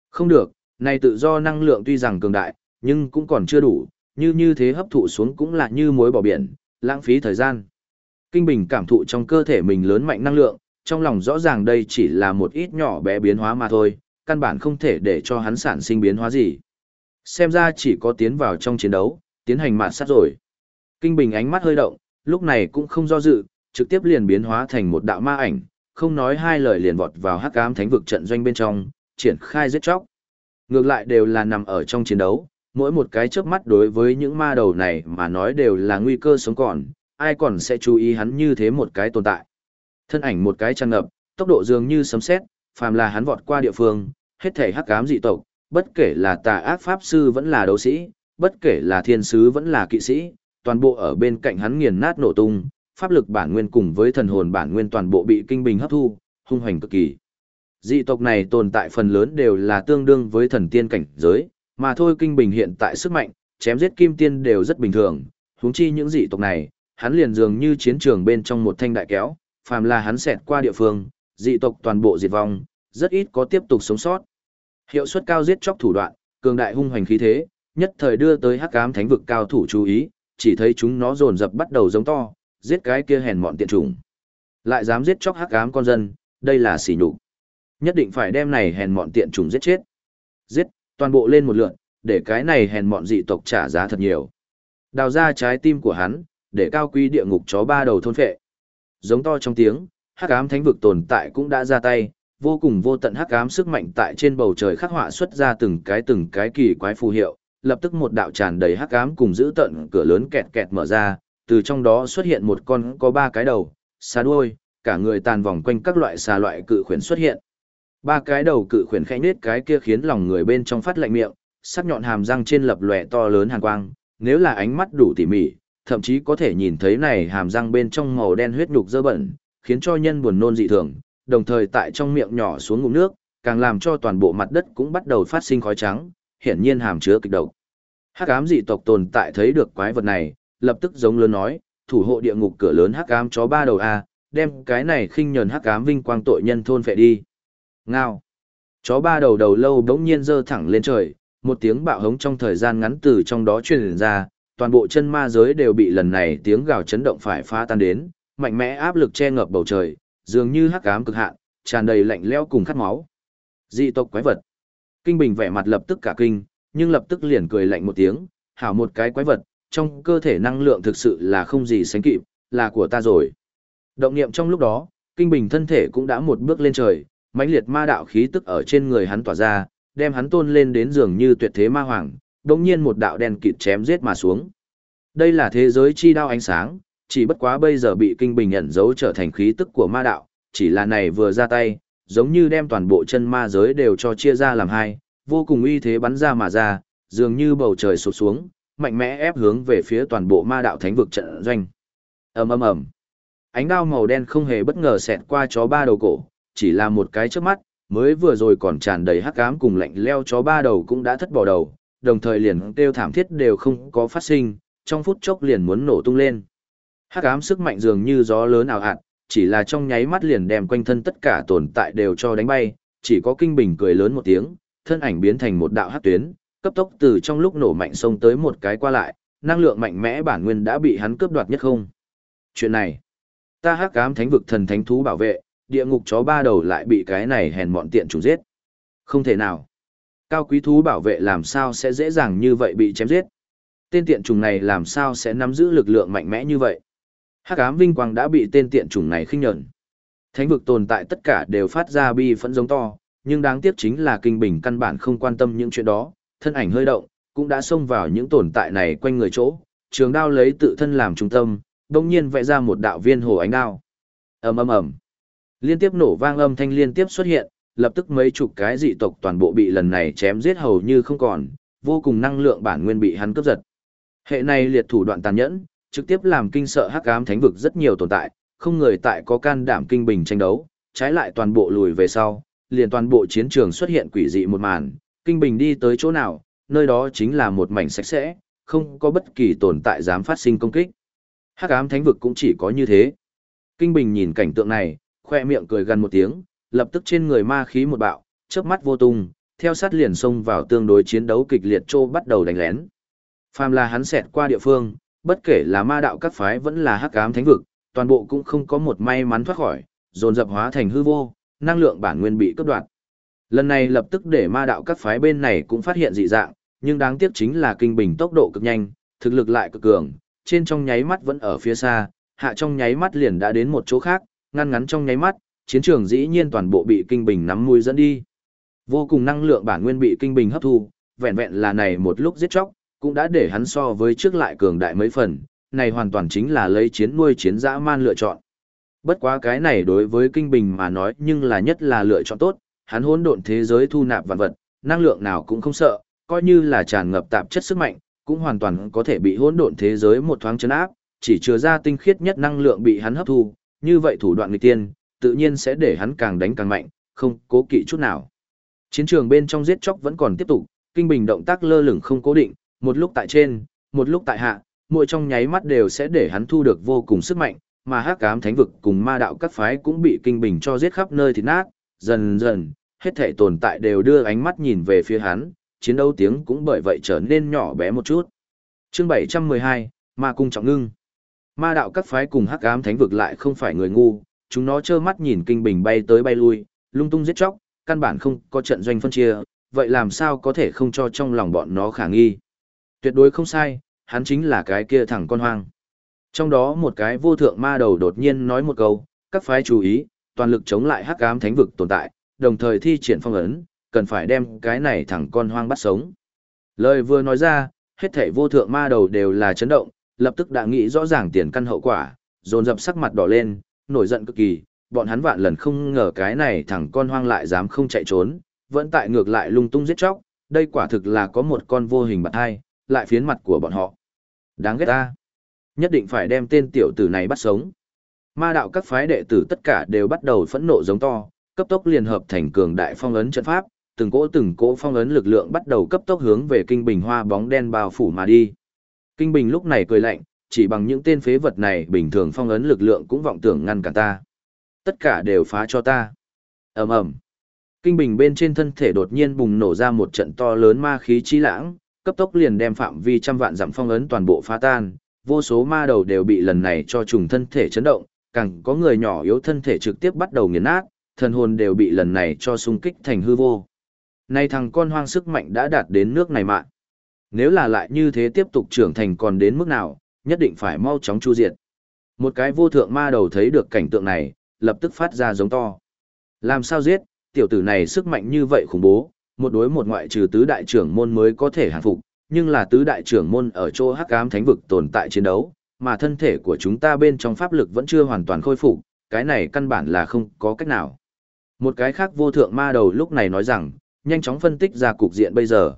Không được, này tự do năng lượng tuy rằng cường đại, nhưng cũng còn chưa đủ, như như thế hấp thụ xuống cũng là như muối bỏ biển, lãng phí thời gian. Kinh Bình cảm thụ trong cơ thể mình lớn mạnh năng lượng, trong lòng rõ ràng đây chỉ là một ít nhỏ bé biến hóa mà thôi, căn bản không thể để cho hắn sản sinh biến hóa gì. Xem ra chỉ có tiến vào trong chiến đấu, tiến hành mạt sát rồi. Kinh Bình ánh mắt hơi động, lúc này cũng không do dự, trực tiếp liền biến hóa thành một đạo ma ảnh, không nói hai lời liền vọt vào hắc ám thánh vực trận doanh bên trong, triển khai giết chóc. Ngược lại đều là nằm ở trong chiến đấu, mỗi một cái chớp mắt đối với những ma đầu này mà nói đều là nguy cơ sống còn, ai còn sẽ chú ý hắn như thế một cái tồn tại. Thân ảnh một cái tràn ngập, tốc độ dường như sấm sét, phàm là hắn vọt qua địa phương, hết thể hắc ám dị tộc, bất kể là tà ác pháp sư vẫn là đấu sĩ, bất kể là thiên sứ vẫn là kỵ sĩ, toàn bộ ở bên cạnh hắn nghiền nát nổ tung, pháp lực bản nguyên cùng với thần hồn bản nguyên toàn bộ bị kinh bình hấp thu, hung hoành cực kỳ. Dị tộc này tồn tại phần lớn đều là tương đương với thần tiên cảnh giới, mà thôi kinh bình hiện tại sức mạnh, chém giết kim tiên đều rất bình thường, huống chi những dị tộc này, hắn liền dường như chiến trường bên trong một thanh đại kéo, phàm là hắn xẹt qua địa phương, dị tộc toàn bộ diệt vong, rất ít có tiếp tục sống sót. Hiệu suất cao giết chóc thủ đoạn, cường đại hung hoành khí thế, nhất thời đưa tới hắc ám thánh vực cao thủ chú ý, chỉ thấy chúng nó dồn dập bắt đầu giống to, giết cái kia hèn mọn tiện trùng. Lại dám giết chóc hắc ám con dân, đây là sỉ nhục. Nhất định phải đem này hèn mọn tiện trùng giết chết. Giết, toàn bộ lên một lượt, để cái này hèn mọn dị tộc trả giá thật nhiều. Đào ra trái tim của hắn, để cao quý địa ngục chó ba đầu thôn phệ. Giống to trong tiếng, hắc ám thánh vực tồn tại cũng đã ra tay, vô cùng vô tận hắc ám sức mạnh tại trên bầu trời khắc họa xuất ra từng cái từng cái kỳ quái phù hiệu, lập tức một đạo tràn đầy hắc ám cùng giữ tận cửa lớn kẹt kẹt mở ra, từ trong đó xuất hiện một con có ba cái đầu, xà đuôi, cả người tàn vòng quanh các loại xà loại cự khuyển xuất hiện. Ba cái đầu cự khuyển khẽ nết cái kia khiến lòng người bên trong phát lạnh miệng, sắc nhọn hàm răng trên lập lòe to lớn hàn quang, nếu là ánh mắt đủ tỉ mỉ, thậm chí có thể nhìn thấy này hàm răng bên trong màu đen huyết nhục dơ bẩn, khiến cho nhân buồn nôn dị thường, đồng thời tại trong miệng nhỏ xuống ngụm nước, càng làm cho toàn bộ mặt đất cũng bắt đầu phát sinh khói trắng, hiển nhiên hàm chứa kịch độc. Hắc ám dị tộc tồn tại thấy được quái vật này, lập tức giống lớn nói, thủ hộ địa ngục cửa lớn hắc ám chó ba đầu a, đem cái này khinh nhờn hắc ám vinh quang tội nhân thôn phệ đi. Ngao. Chó ba đầu đầu lâu bỗng nhiên giơ thẳng lên trời, một tiếng bạo hống trong thời gian ngắn từ trong đó truyền ra, toàn bộ chân ma giới đều bị lần này tiếng gào chấn động phải phá tan đến, mạnh mẽ áp lực che ngập bầu trời, dường như hắc ám cực hạn, tràn đầy lạnh lẽo cùng khát máu. Dị tộc quái vật. Kinh Bình vẻ mặt lập tức cả kinh, nhưng lập tức liền cười lạnh một tiếng, hảo một cái quái vật, trong cơ thể năng lượng thực sự là không gì sánh kịp, là của ta rồi. Động niệm trong lúc đó, Kinh Bình thân thể cũng đã một bước lên trời, mãnh liệt ma đạo khí tức ở trên người hắn tỏa ra, đem hắn tôn lên đến dường như tuyệt thế ma hoàng, đột nhiên một đạo đen kịt chém giết mà xuống. Đây là thế giới chi đao ánh sáng, chỉ bất quá bây giờ bị kinh bình nhận dấu trở thành khí tức của ma đạo, chỉ là này vừa ra tay, giống như đem toàn bộ chân ma giới đều cho chia ra làm hai, vô cùng uy thế bắn ra mà ra, dường như bầu trời sụp xuống, mạnh mẽ ép hướng về phía toàn bộ ma đạo thánh vực trận doanh. ầm ầm ầm, ánh đao màu đen không hề bất ngờ xẹt qua chó ba đầu cổ, chỉ là một cái trước mắt, mới vừa rồi còn tràn đầy hắc ám cùng lạnh leo chó ba đầu cũng đã thất bỏ đầu, đồng thời liền kêu thảm thiết đều không có phát sinh, trong phút chốc liền muốn nổ tung lên. Hắc ám sức mạnh dường như gió lớn ảo hạn, chỉ là trong nháy mắt liền đem quanh thân tất cả tồn tại đều cho đánh bay, chỉ có kinh bình cười lớn một tiếng, thân ảnh biến thành một đạo hắc tuyến, cấp tốc từ trong lúc nổ mạnh xông tới một cái qua lại, năng lượng mạnh mẽ bản nguyên đã bị hắn cướp đoạt nhất không. Chuyện này, ta hắc ám thánh vực thần thánh thú bảo vệ, địa ngục chó ba đầu lại bị cái này hèn mọn tiện chủ giết. Không thể nào. Cao quý thú bảo vệ làm sao sẽ dễ dàng như vậy bị chém giết. Tên tiện trùng này làm sao sẽ nắm giữ lực lượng mạnh mẽ như vậy. Hắc ám vinh quang đã bị tên tiện trùng này khinh nhẫn. Thánh vực tồn tại tất cả đều phát ra bi phẫn giống to, nhưng đáng tiếc chính là kinh bình căn bản không quan tâm những chuyện đó, thân ảnh hơi động, cũng đã xông vào những tồn tại này quanh người chỗ, trường đao lấy tự thân làm trung tâm, đồng nhiên vẽ ra một đạo viên hồ ánh đao. ầm ầm ầm, liên tiếp nổ vang âm thanh liên tiếp xuất hiện, lập tức mấy chục cái dị tộc toàn bộ bị lần này chém giết hầu như không còn, vô cùng năng lượng bản nguyên bị hắn cướp giật. Hệ này liệt thủ đoạn tàn nhẫn, trực tiếp làm kinh sợ hắc ám thánh vực rất nhiều tồn tại, không người tại có can đảm kinh bình tranh đấu, trái lại toàn bộ lùi về sau, liền toàn bộ chiến trường xuất hiện quỷ dị một màn, kinh bình đi tới chỗ nào, nơi đó chính là một mảnh sạch sẽ, không có bất kỳ tồn tại dám phát sinh công kích. Hắc ám thánh vực cũng chỉ có như thế. Kinh bình nhìn cảnh tượng này, khoe miệng cười gần một tiếng, lập tức trên người ma khí một bạo, chớp mắt vô tung, theo sát liền xông vào tương đối chiến đấu kịch liệt trô bắt đầu đánh lén. Phàm là hắn xẹt qua địa phương, bất kể là ma đạo các phái vẫn là hắc ám thánh vực, toàn bộ cũng không có một may mắn thoát khỏi, dồn dập hóa thành hư vô, năng lượng bản nguyên bị cướp đoạt. Lần này lập tức để ma đạo các phái bên này cũng phát hiện dị dạng, nhưng đáng tiếc chính là kinh bình tốc độ cực nhanh, thực lực lại cực cường, trên trong nháy mắt vẫn ở phía xa, hạ trong nháy mắt liền đã đến một chỗ khác, ngăn ngắn trong nháy mắt, chiến trường dĩ nhiên toàn bộ bị kinh bình nắm mũi dẫn đi. Vô cùng năng lượng bản nguyên bị kinh bình hấp thu, vẹn vẹn là này một lúc giết chóc, cũng đã để hắn so với trước lại cường đại mấy phần, này hoàn toàn chính là lấy chiến nuôi chiến dã man lựa chọn. Bất quá cái này đối với kinh bình mà nói nhưng là nhất là lựa chọn tốt, hắn hỗn độn thế giới thu nạp vạn vật, năng lượng nào cũng không sợ, coi như là tràn ngập tạp chất sức mạnh, cũng hoàn toàn có thể bị hỗn độn thế giới một thoáng chấn áp, chỉ chứa ra tinh khiết nhất năng lượng bị hắn hấp thu, như vậy thủ đoạn nghịch tiên, tự nhiên sẽ để hắn càng đánh càng mạnh, không cố kỵ chút nào. Chiến trường bên trong giết chóc vẫn còn tiếp tục, kinh bình động tác lơ lửng không cố định, một lúc tại trên, một lúc tại hạ, mỗi trong nháy mắt đều sẽ để hắn thu được vô cùng sức mạnh, mà hắc ám thánh vực cùng ma đạo các phái cũng bị kinh bình cho giết khắp nơi thì nát, dần dần, hết thể tồn tại đều đưa ánh mắt nhìn về phía hắn, chiến đấu tiếng cũng bởi vậy trở nên nhỏ bé một chút. Chương 712, Ma cung trọng ngưng. Ma đạo các phái cùng hắc ám thánh vực lại không phải người ngu, chúng nó trơ mắt nhìn kinh bình bay tới bay lui, lung tung giết chóc, căn bản không có trận doanh phân chia, vậy làm sao có thể không cho trong lòng bọn nó khả nghi. Tuyệt đối không sai, hắn chính là cái kia thằng con hoang. Trong đó một cái vô thượng ma đầu đột nhiên nói một câu, các phái chú ý, toàn lực chống lại hắc ám thánh vực tồn tại, đồng thời thi triển phong ấn, cần phải đem cái này thằng con hoang bắt sống. Lời vừa nói ra, hết thảy vô thượng ma đầu đều là chấn động, lập tức đã nghĩ rõ ràng tiền căn hậu quả, dồn dập sắc mặt đỏ lên, nổi giận cực kỳ, bọn hắn vạn lần không ngờ cái này thằng con hoang lại dám không chạy trốn, vẫn tại ngược lại lung tung giết chóc, đây quả thực là có một con vô hình bạc hai, lại phiến mặt của bọn họ. Đáng ghét ta. Nhất định phải đem tên tiểu tử này bắt sống. Ma đạo các phái đệ tử tất cả đều bắt đầu phẫn nộ giống to, cấp tốc liên hợp thành cường đại phong ấn trận pháp, từng cỗ từng cỗ phong ấn lực lượng bắt đầu cấp tốc hướng về kinh bình hoa bóng đen bao phủ mà đi. Kinh bình lúc này cười lạnh, chỉ bằng những tên phế vật này bình thường phong ấn lực lượng cũng vọng tưởng ngăn cản ta. Tất cả đều phá cho ta. ầm ầm. Kinh bình bên trên thân thể đột nhiên bùng nổ ra một trận to lớn ma khí chi lãng, cấp tốc liền đem phạm vi trăm vạn dặm phong ấn toàn bộ phá tan, vô số ma đầu đều bị lần này cho trùng thân thể chấn động, càng có người nhỏ yếu thân thể trực tiếp bắt đầu nghiền nát, thần hồn đều bị lần này cho xung kích thành hư vô. Nay thằng con hoang sức mạnh đã đạt đến nước này mạng. Nếu là lại như thế tiếp tục trưởng thành còn đến mức nào, nhất định phải mau chóng chu diệt. Một cái vô thượng ma đầu thấy được cảnh tượng này, lập tức phát ra giống to. Làm sao giết, tiểu tử này sức mạnh như vậy khủng bố, một đối một ngoại trừ tứ đại trưởng môn mới có thể hàng phục, nhưng là tứ đại trưởng môn ở chỗ hắc ám thánh vực tồn tại chiến đấu, mà thân thể của chúng ta bên trong pháp lực vẫn chưa hoàn toàn khôi phục, cái này căn bản là không có cách nào. Một cái khác vô thượng ma đầu lúc này nói rằng, nhanh chóng phân tích ra cục diện bây giờ.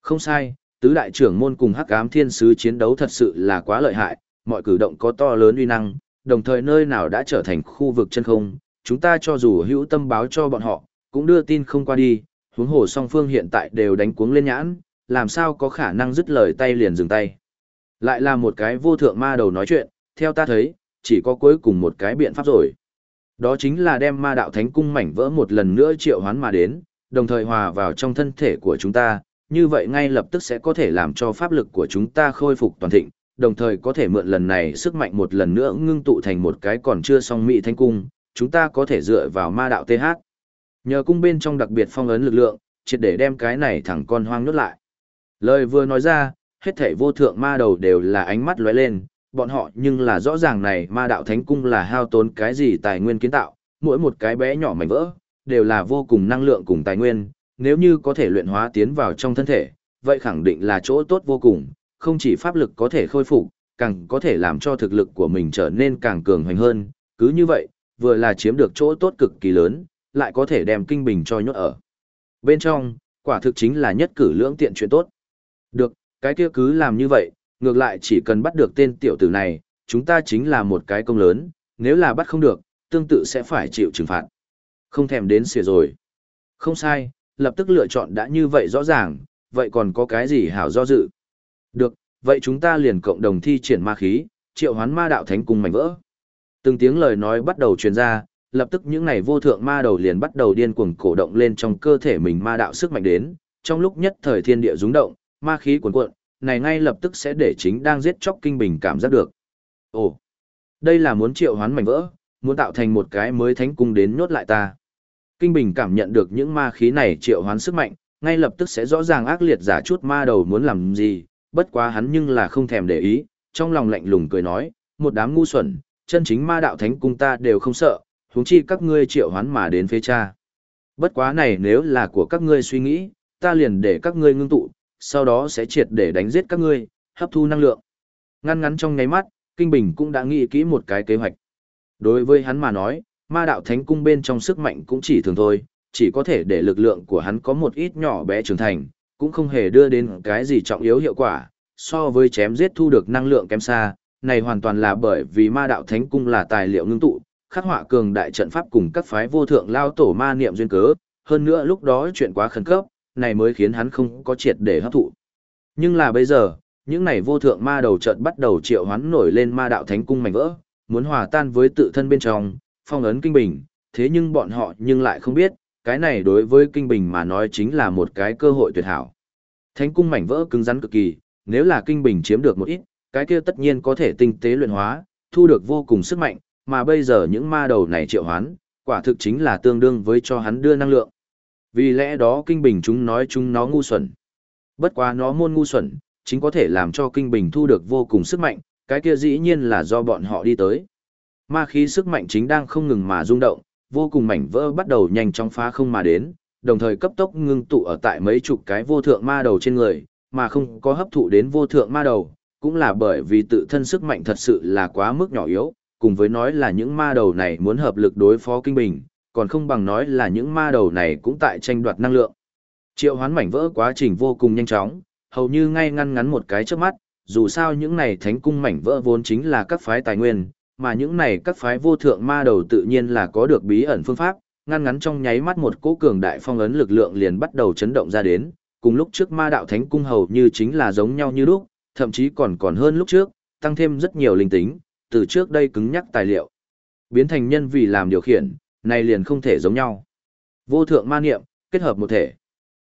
Không sai, tứ đại trưởng môn cùng hắc ám thiên sứ chiến đấu thật sự là quá lợi hại, mọi cử động có to lớn uy năng, đồng thời nơi nào đã trở thành khu vực chân không, chúng ta cho dù hữu tâm báo cho bọn họ, cũng đưa tin không qua đi, huống hồ song phương hiện tại đều đánh cuống lên nhãn, làm sao có khả năng dứt lời tay liền dừng tay. Lại là một cái vô thượng ma đầu nói chuyện, theo ta thấy, chỉ có cuối cùng một cái biện pháp rồi. Đó chính là đem ma đạo thánh cung mảnh vỡ một lần nữa triệu hoán mà đến, đồng thời hòa vào trong thân thể của chúng ta, như vậy ngay lập tức sẽ có thể làm cho pháp lực của chúng ta khôi phục toàn thịnh, đồng thời có thể mượn lần này sức mạnh một lần nữa ngưng tụ thành một cái còn chưa xong mỹ thánh cung, chúng ta có thể dựa vào ma đạo TH. Nhờ cung bên trong đặc biệt phong ấn lực lượng, triệt để đem cái này thẳng con hoang nhốt lại. Lời vừa nói ra, hết thảy vô thượng ma đầu đều là ánh mắt lóe lên, bọn họ nhưng là rõ ràng này ma đạo thánh cung là hao tốn cái gì tài nguyên kiến tạo, mỗi một cái bé nhỏ mảnh vỡ, đều là vô cùng năng lượng cùng tài nguyên, nếu như có thể luyện hóa tiến vào trong thân thể, vậy khẳng định là chỗ tốt vô cùng, không chỉ pháp lực có thể khôi phục, càng có thể làm cho thực lực của mình trở nên càng cường hoành hơn, cứ như vậy, vừa là chiếm được chỗ tốt cực kỳ lớn, lại có thể đem kinh bình cho nhốt ở. Bên trong, quả thực chính là nhất cử lưỡng tiện chuyện tốt. Được, cái kia cứ làm như vậy, ngược lại chỉ cần bắt được tên tiểu tử này, chúng ta chính là một cái công lớn, nếu là bắt không được, tương tự sẽ phải chịu trừng phạt. Không thèm đến xỉa rồi. Không sai, lập tức lựa chọn đã như vậy rõ ràng, vậy còn có cái gì hảo do dự? Được, vậy chúng ta liền cộng đồng thi triển ma khí, triệu hoán ma đạo thánh cùng mảnh vỡ. Từng tiếng lời nói bắt đầu truyền ra, lập tức những này vô thượng ma đầu liền bắt đầu điên cuồng cổ động lên trong cơ thể mình ma đạo sức mạnh đến, trong lúc nhất thời thiên địa rung động, ma khí cuồn cuộn, này ngay lập tức sẽ để chính đang giết chóc kinh bình cảm giác được. Ồ, đây là muốn triệu hoán mảnh vỡ, muốn tạo thành một cái mới thánh cung đến nhốt lại ta. Kinh bình cảm nhận được những ma khí này triệu hoán sức mạnh, ngay lập tức sẽ rõ ràng ác liệt giả chút ma đầu muốn làm gì, bất quá hắn nhưng là không thèm để ý, trong lòng lạnh lùng cười nói, một đám ngu xuẩn, chân chính ma đạo thánh cung ta đều không sợ, huống chi các ngươi triệu hoán mà đến phế cha. Bất quá này nếu là của các ngươi suy nghĩ, ta liền để các ngươi ngưng tụ, sau đó sẽ triệt để đánh giết các ngươi, hấp thu năng lượng. Ngăn ngắn trong nháy mắt, Kinh Bình cũng đã nghĩ kỹ một cái kế hoạch. Đối với hắn mà nói, ma đạo thánh cung bên trong sức mạnh cũng chỉ thường thôi, chỉ có thể để lực lượng của hắn có một ít nhỏ bé trưởng thành, cũng không hề đưa đến cái gì trọng yếu hiệu quả, so với chém giết thu được năng lượng kém xa, này hoàn toàn là bởi vì ma đạo thánh cung là tài liệu ngưng tụ, khắc họa cường đại trận pháp cùng các phái vô thượng lao tổ ma niệm duyên cớ, hơn nữa lúc đó chuyện quá khẩn cấp, này mới khiến hắn không có triệt để hấp thụ. Nhưng là bây giờ, những này vô thượng ma đầu trận bắt đầu triệu hoán nổi lên ma đạo thánh cung mảnh vỡ, muốn hòa tan với tự thân bên trong, phong ấn kinh bình, thế nhưng bọn họ nhưng lại không biết, cái này đối với kinh bình mà nói chính là một cái cơ hội tuyệt hảo. Thánh cung mảnh vỡ cứng rắn cực kỳ, nếu là kinh bình chiếm được một ít, cái kia tất nhiên có thể tinh tế luyện hóa, thu được vô cùng sức mạnh, mà bây giờ những ma đầu này triệu hoán, quả thực chính là tương đương với cho hắn đưa năng lượng. Vì lẽ đó kinh bình chúng nói chúng nó ngu xuẩn. Bất quá nó môn ngu xuẩn, chính có thể làm cho kinh bình thu được vô cùng sức mạnh, cái kia dĩ nhiên là do bọn họ đi tới. Ma khí sức mạnh chính đang không ngừng mà rung động, vô cùng mảnh vỡ bắt đầu nhanh chóng phá không mà đến, đồng thời cấp tốc ngưng tụ ở tại mấy chục cái vô thượng ma đầu trên người, mà không có hấp thụ đến vô thượng ma đầu, cũng là bởi vì tự thân sức mạnh thật sự là quá mức nhỏ yếu, cùng với nói là những ma đầu này muốn hợp lực đối phó kinh bình, còn không bằng nói là những ma đầu này cũng tại tranh đoạt năng lượng. Triệu hoán mảnh vỡ quá trình vô cùng nhanh chóng, hầu như ngay ngăn ngắn một cái trước mắt, dù sao những này thánh cung mảnh vỡ vốn chính là các phái tài nguyên, mà những này các phái vô thượng ma đầu tự nhiên là có được bí ẩn phương pháp, ngăn ngắn trong nháy mắt một cỗ cường đại phong ấn lực lượng liền bắt đầu chấn động ra đến, cùng lúc trước ma đạo thánh cung hầu như chính là giống nhau như lúc, thậm chí còn còn hơn lúc trước, tăng thêm rất nhiều linh tính, từ trước đây cứng nhắc tài liệu. Biến thành nhân vì làm điều khiển, này liền không thể giống nhau. Vô thượng ma niệm, kết hợp một thể.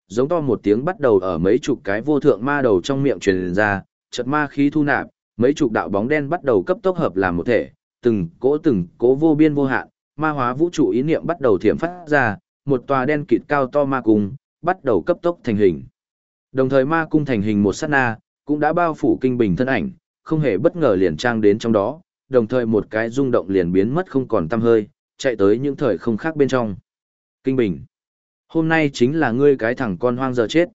Giống to một tiếng bắt đầu ở mấy chục cái vô thượng ma đầu trong miệng truyền ra, chợt ma khí thu nạp, mấy chục đạo bóng đen bắt đầu cấp tốc hợp làm một thể, từng cỗ từng cỗ vô biên vô hạn, ma hóa vũ trụ ý niệm bắt đầu thiểm phát ra, một tòa đen kịt cao to ma cung, bắt đầu cấp tốc thành hình. Đồng thời ma cung thành hình một sát na, cũng đã bao phủ kinh bình thân ảnh, không hề bất ngờ liền trang đến trong đó, đồng thời một cái rung động liền biến mất không còn tăm hơi, chạy tới những thời không khác bên trong. Kinh bình. Hôm nay chính là ngươi cái thằng con hoang giờ chết.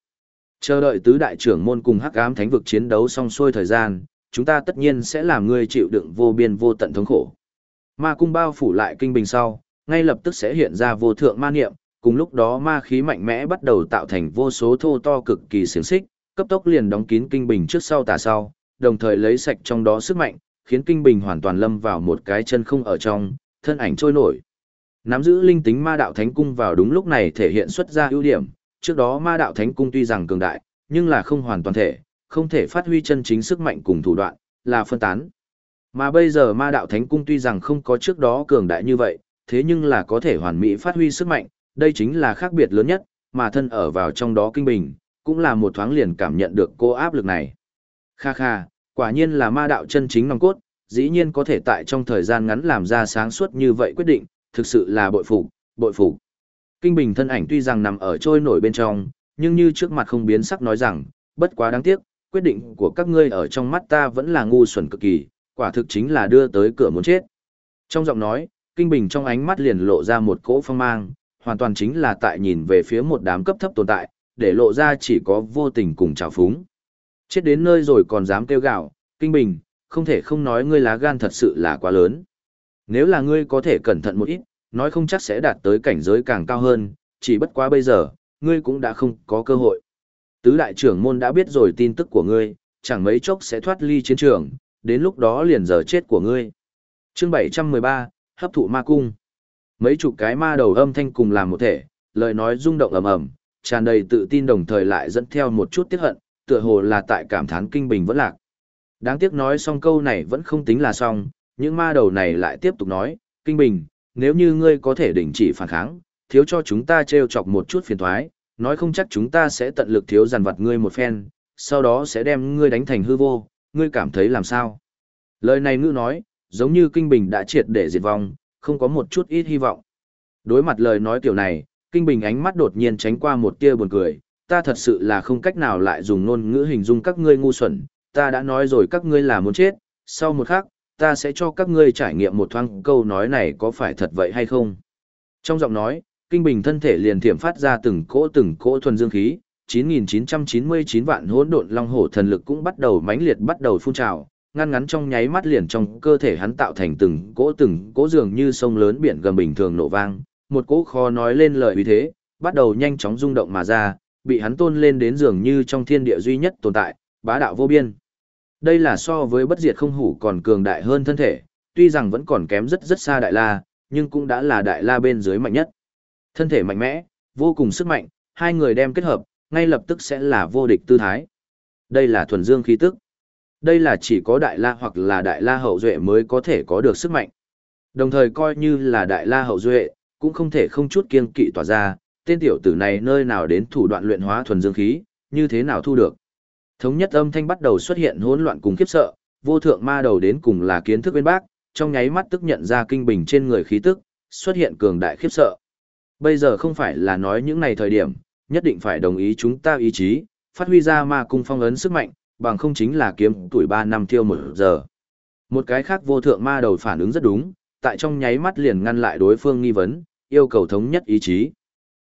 Chờ đợi tứ đại trưởng môn cùng hắc ám thánh vực chiến đấu xong xuôi thời gian, chúng ta tất nhiên sẽ làm ngươi chịu đựng vô biên vô tận thống khổ. Ma cung bao phủ lại kinh bình sau, ngay lập tức sẽ hiện ra vô thượng ma niệm, cùng lúc đó ma khí mạnh mẽ bắt đầu tạo thành vô số thô to cực kỳ xiềng xích, cấp tốc liền đóng kín kinh bình trước sau tà sau, đồng thời lấy sạch trong đó sức mạnh, khiến kinh bình hoàn toàn lâm vào một cái chân không ở trong, thân ảnh trôi nổi. Nắm giữ linh tính ma đạo thánh cung vào đúng lúc này thể hiện xuất ra ưu điểm, trước đó ma đạo thánh cung tuy rằng cường đại, nhưng là không hoàn toàn thể, không thể phát huy chân chính sức mạnh cùng thủ đoạn, là phân tán. Mà bây giờ ma đạo thánh cung tuy rằng không có trước đó cường đại như vậy, thế nhưng là có thể hoàn mỹ phát huy sức mạnh, đây chính là khác biệt lớn nhất, mà thân ở vào trong đó kinh bình, cũng là một thoáng liền cảm nhận được cô áp lực này. Kha kha, quả nhiên là ma đạo chân chính nòng cốt, dĩ nhiên có thể tại trong thời gian ngắn làm ra sáng suốt như vậy quyết định, thực sự là bội phục, bội phục. Kinh Bình thân ảnh tuy rằng nằm ở trôi nổi bên trong, nhưng như trước mặt không biến sắc nói rằng, bất quá đáng tiếc, quyết định của các ngươi ở trong mắt ta vẫn là ngu xuẩn cực kỳ, quả thực chính là đưa tới cửa muốn chết. Trong giọng nói, Kinh Bình trong ánh mắt liền lộ ra một cỗ phong mang, hoàn toàn chính là tại nhìn về phía một đám cấp thấp tồn tại, để lộ ra chỉ có vô tình cùng trào phúng. Chết đến nơi rồi còn dám kêu gạo, Kinh Bình, không thể không nói ngươi lá gan thật sự là quá lớn. Nếu là ngươi có thể cẩn thận một ít, nói không chắc sẽ đạt tới cảnh giới càng cao hơn, chỉ bất quá bây giờ, ngươi cũng đã không có cơ hội. Tứ đại trưởng môn đã biết rồi tin tức của ngươi, chẳng mấy chốc sẽ thoát ly chiến trường, đến lúc đó liền giờ chết của ngươi. Chương 713, hấp thụ ma cung. Mấy chục cái ma đầu âm thanh cùng làm một thể, lời nói rung động ầm ầm, tràn đầy tự tin đồng thời lại dẫn theo một chút tiếc hận, tựa hồ là tại cảm thán kinh bình vẫn lạc. Đáng tiếc nói xong câu này vẫn không tính là xong, những ma đầu này lại tiếp tục nói, kinh bình, nếu như ngươi có thể đình chỉ phản kháng, thiếu cho chúng ta trêu chọc một chút phiền thoái, nói không chắc chúng ta sẽ tận lực thiếu dằn vặt ngươi một phen, sau đó sẽ đem ngươi đánh thành hư vô, ngươi cảm thấy làm sao? Lời này ngữ nói, giống như Kinh Bình đã triệt để diệt vong, không có một chút ít hy vọng. Đối mặt lời nói kiểu này, Kinh Bình ánh mắt đột nhiên tránh qua một tia buồn cười, ta thật sự là không cách nào lại dùng ngôn ngữ hình dung các ngươi ngu xuẩn, ta đã nói rồi các ngươi là muốn chết, sau một khắc, ta sẽ cho các ngươi trải nghiệm một thoáng câu nói này có phải thật vậy hay không. Trong giọng nói, kinh bình thân thể liền thiểm phát ra từng cỗ từng cỗ thuần dương khí, 9.999 vạn hỗn độn long hổ thần lực cũng bắt đầu mãnh liệt bắt đầu phun trào, ngăn ngắn trong nháy mắt liền trong cơ thể hắn tạo thành từng cỗ từng cỗ dường như sông lớn biển gầm bình thường nổ vang, một cỗ khó nói lên lời uy thế, bắt đầu nhanh chóng rung động mà ra, bị hắn tôn lên đến dường như trong thiên địa duy nhất tồn tại, bá đạo vô biên. Đây là so với bất diệt không hủ còn cường đại hơn thân thể, tuy rằng vẫn còn kém rất rất xa đại la, nhưng cũng đã là đại la bên dưới mạnh nhất. Thân thể mạnh mẽ, vô cùng sức mạnh, hai người đem kết hợp, ngay lập tức sẽ là vô địch tư thái. Đây là thuần dương khí tức. Đây là chỉ có đại la hoặc là đại la hậu duệ mới có thể có được sức mạnh. Đồng thời coi như là đại la hậu duệ, cũng không thể không chút kiêng kỵ tỏa ra, tên tiểu tử này nơi nào đến thủ đoạn luyện hóa thuần dương khí, như thế nào thu được. Thống nhất âm thanh bắt đầu xuất hiện hỗn loạn cùng khiếp sợ, vô thượng ma đầu đến cùng là kiến thức bên bác, trong nháy mắt tức nhận ra kinh bình trên người khí tức, xuất hiện cường đại khiếp sợ. Bây giờ không phải là nói những này thời điểm, nhất định phải đồng ý chúng ta ý chí, phát huy ra ma cung phong ấn sức mạnh, bằng không chính là kiếm tuổi 3 năm tiêu một giờ. Một cái khác vô thượng ma đầu phản ứng rất đúng, tại trong nháy mắt liền ngăn lại đối phương nghi vấn, yêu cầu thống nhất ý chí.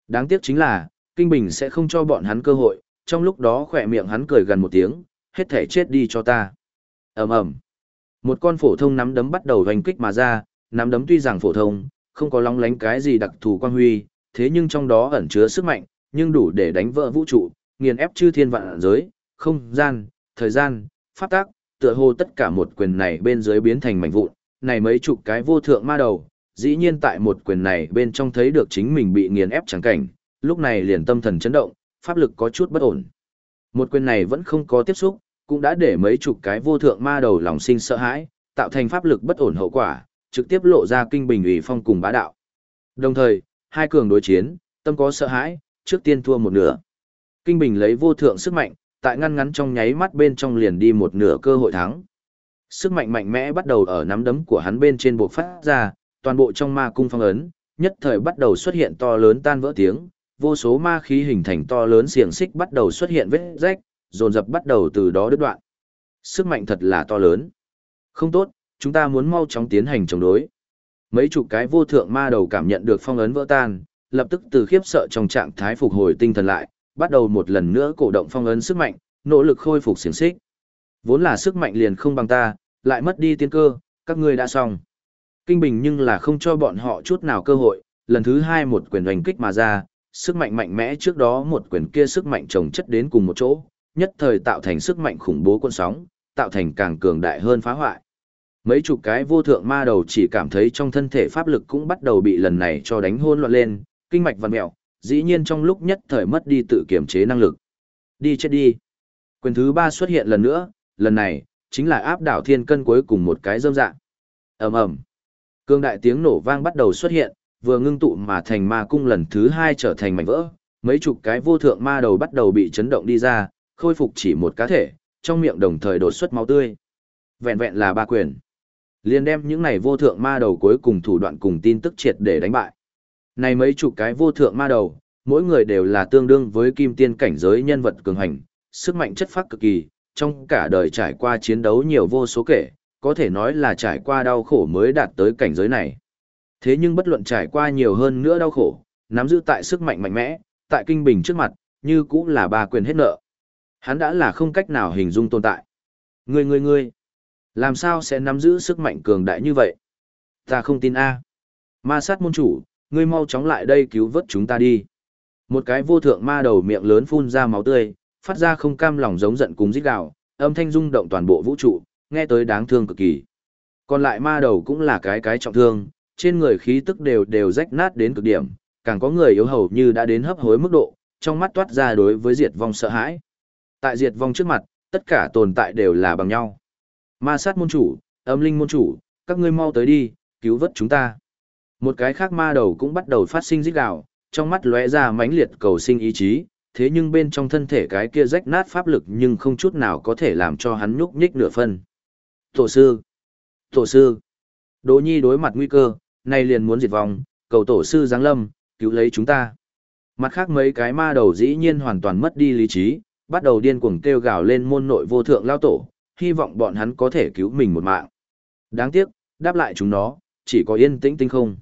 Đáng tiếc chính là, Kinh Bình sẽ không cho bọn hắn cơ hội, trong lúc đó khỏe miệng hắn cười gần một tiếng, hết thể chết đi cho ta. ầm ầm Một con phổ thông nắm đấm bắt đầu hoành kích mà ra, nắm đấm tuy rằng phổ thông, không có lóng lánh cái gì đặc thù quang huy, thế nhưng trong đó ẩn chứa sức mạnh, nhưng đủ để đánh vỡ vũ trụ, nghiền ép chư thiên vạn giới, không gian, thời gian, pháp tác, tựa hồ tất cả một quyền này bên dưới biến thành mảnh vụn, này mấy chục cái vô thượng ma đầu, dĩ nhiên tại một quyền này bên trong thấy được chính mình bị nghiền ép chẳng cảnh, lúc này liền tâm thần chấn động, pháp lực có chút bất ổn. Một quyền này vẫn không có tiếp xúc, cũng đã để mấy chục cái vô thượng ma đầu lòng sinh sợ hãi, tạo thành pháp lực bất ổn hậu quả, trực tiếp lộ ra kinh bình ủy phong cùng bá đạo. Đồng thời, hai cường đối chiến, tâm có sợ hãi, trước tiên thua một nửa. Kinh bình lấy vô thượng sức mạnh, tại ngăn ngắn trong nháy mắt bên trong liền đi một nửa cơ hội thắng. Sức mạnh mạnh mẽ bắt đầu ở nắm đấm của hắn bên trên bộ phát ra, toàn bộ trong ma cung phong ấn, nhất thời bắt đầu xuất hiện to lớn tan vỡ tiếng, vô số ma khí hình thành to lớn xiềng xích bắt đầu xuất hiện vết rách, dồn dập bắt đầu từ đó đứt đoạn. Sức mạnh thật là to lớn. Không tốt, chúng ta muốn mau chóng tiến hành chống đối. Mấy chục cái vô thượng ma đầu cảm nhận được phong ấn vỡ tan, lập tức từ khiếp sợ trong trạng thái phục hồi tinh thần lại, bắt đầu một lần nữa cổ động phong ấn sức mạnh, nỗ lực khôi phục xiềng xích. Vốn là sức mạnh liền không bằng ta, lại mất đi tiên cơ, các ngươi đã xong. Kinh bình nhưng là không cho bọn họ chút nào cơ hội, lần thứ hai một quyền đánh kích mà ra, sức mạnh mạnh mẽ trước đó một quyền kia sức mạnh chồng chất đến cùng một chỗ, nhất thời tạo thành sức mạnh khủng bố quân sóng, tạo thành càng cường đại hơn phá hoại. Mấy chục cái vô thượng ma đầu chỉ cảm thấy trong thân thể pháp lực cũng bắt đầu bị lần này cho đánh hôn loạn lên, kinh mạch văn mẹo, dĩ nhiên trong lúc nhất thời mất đi tự kiểm chế năng lực. Đi chết đi. Quyền thứ ba xuất hiện lần nữa, lần này, chính là áp đảo thiên cân cuối cùng một cái dâm dạng. ầm ầm Cương đại tiếng nổ vang bắt đầu xuất hiện, vừa ngưng tụ mà thành ma cung lần thứ hai trở thành mảnh vỡ, mấy chục cái vô thượng ma đầu bắt đầu bị chấn động đi ra, khôi phục chỉ một cá thể, trong miệng đồng thời đột xuất máu tươi. Vẹn vẹn là ba quyền. Liên đem những này vô thượng ma đầu cuối cùng thủ đoạn cùng tin tức triệt để đánh bại. Này mấy chục cái vô thượng ma đầu, mỗi người đều là tương đương với kim tiên cảnh giới nhân vật cường hành, sức mạnh chất phát cực kỳ, trong cả đời trải qua chiến đấu nhiều vô số kể, có thể nói là trải qua đau khổ mới đạt tới cảnh giới này. Thế nhưng bất luận trải qua nhiều hơn nữa đau khổ, nắm giữ tại sức mạnh mạnh mẽ, tại kinh bình trước mặt, như cũng là ba quyền hết nợ. Hắn đã là không cách nào hình dung tồn tại. Ngươi ngươi ngươi, làm sao sẽ nắm giữ sức mạnh cường đại như vậy? Ta không tin a. Ma sát môn chủ, ngươi mau chóng lại đây cứu vớt chúng ta đi. Một cái vô thượng ma đầu miệng lớn phun ra máu tươi, phát ra không cam lòng giống giận cùng rít gào, âm thanh rung động toàn bộ vũ trụ, nghe tới đáng thương cực kỳ. Còn lại ma đầu cũng là cái cái trọng thương, trên người khí tức đều đều rách nát đến cực điểm, càng có người yếu hầu như đã đến hấp hối mức độ, trong mắt toát ra đối với diệt vong sợ hãi. Tại diệt vong trước mặt, tất cả tồn tại đều là bằng nhau. Ma sát môn chủ, âm linh môn chủ, các ngươi mau tới đi, cứu vớt chúng ta. Một cái khác ma đầu cũng bắt đầu phát sinh rít gào, trong mắt lóe ra mãnh liệt cầu sinh ý chí, thế nhưng bên trong thân thể cái kia rách nát pháp lực nhưng không chút nào có thể làm cho hắn nhúc nhích nửa phân. Tổ sư! Tổ sư! Đỗ Nhi đối mặt nguy cơ, nay liền muốn diệt vong, cầu tổ sư giáng lâm, cứu lấy chúng ta. Mặt khác mấy cái ma đầu dĩ nhiên hoàn toàn mất đi lý trí, bắt đầu điên cuồng kêu gào lên môn nội vô thượng lao tổ, hy vọng bọn hắn có thể cứu mình một mạng. Đáng tiếc, đáp lại chúng nó, chỉ có yên tĩnh tinh không.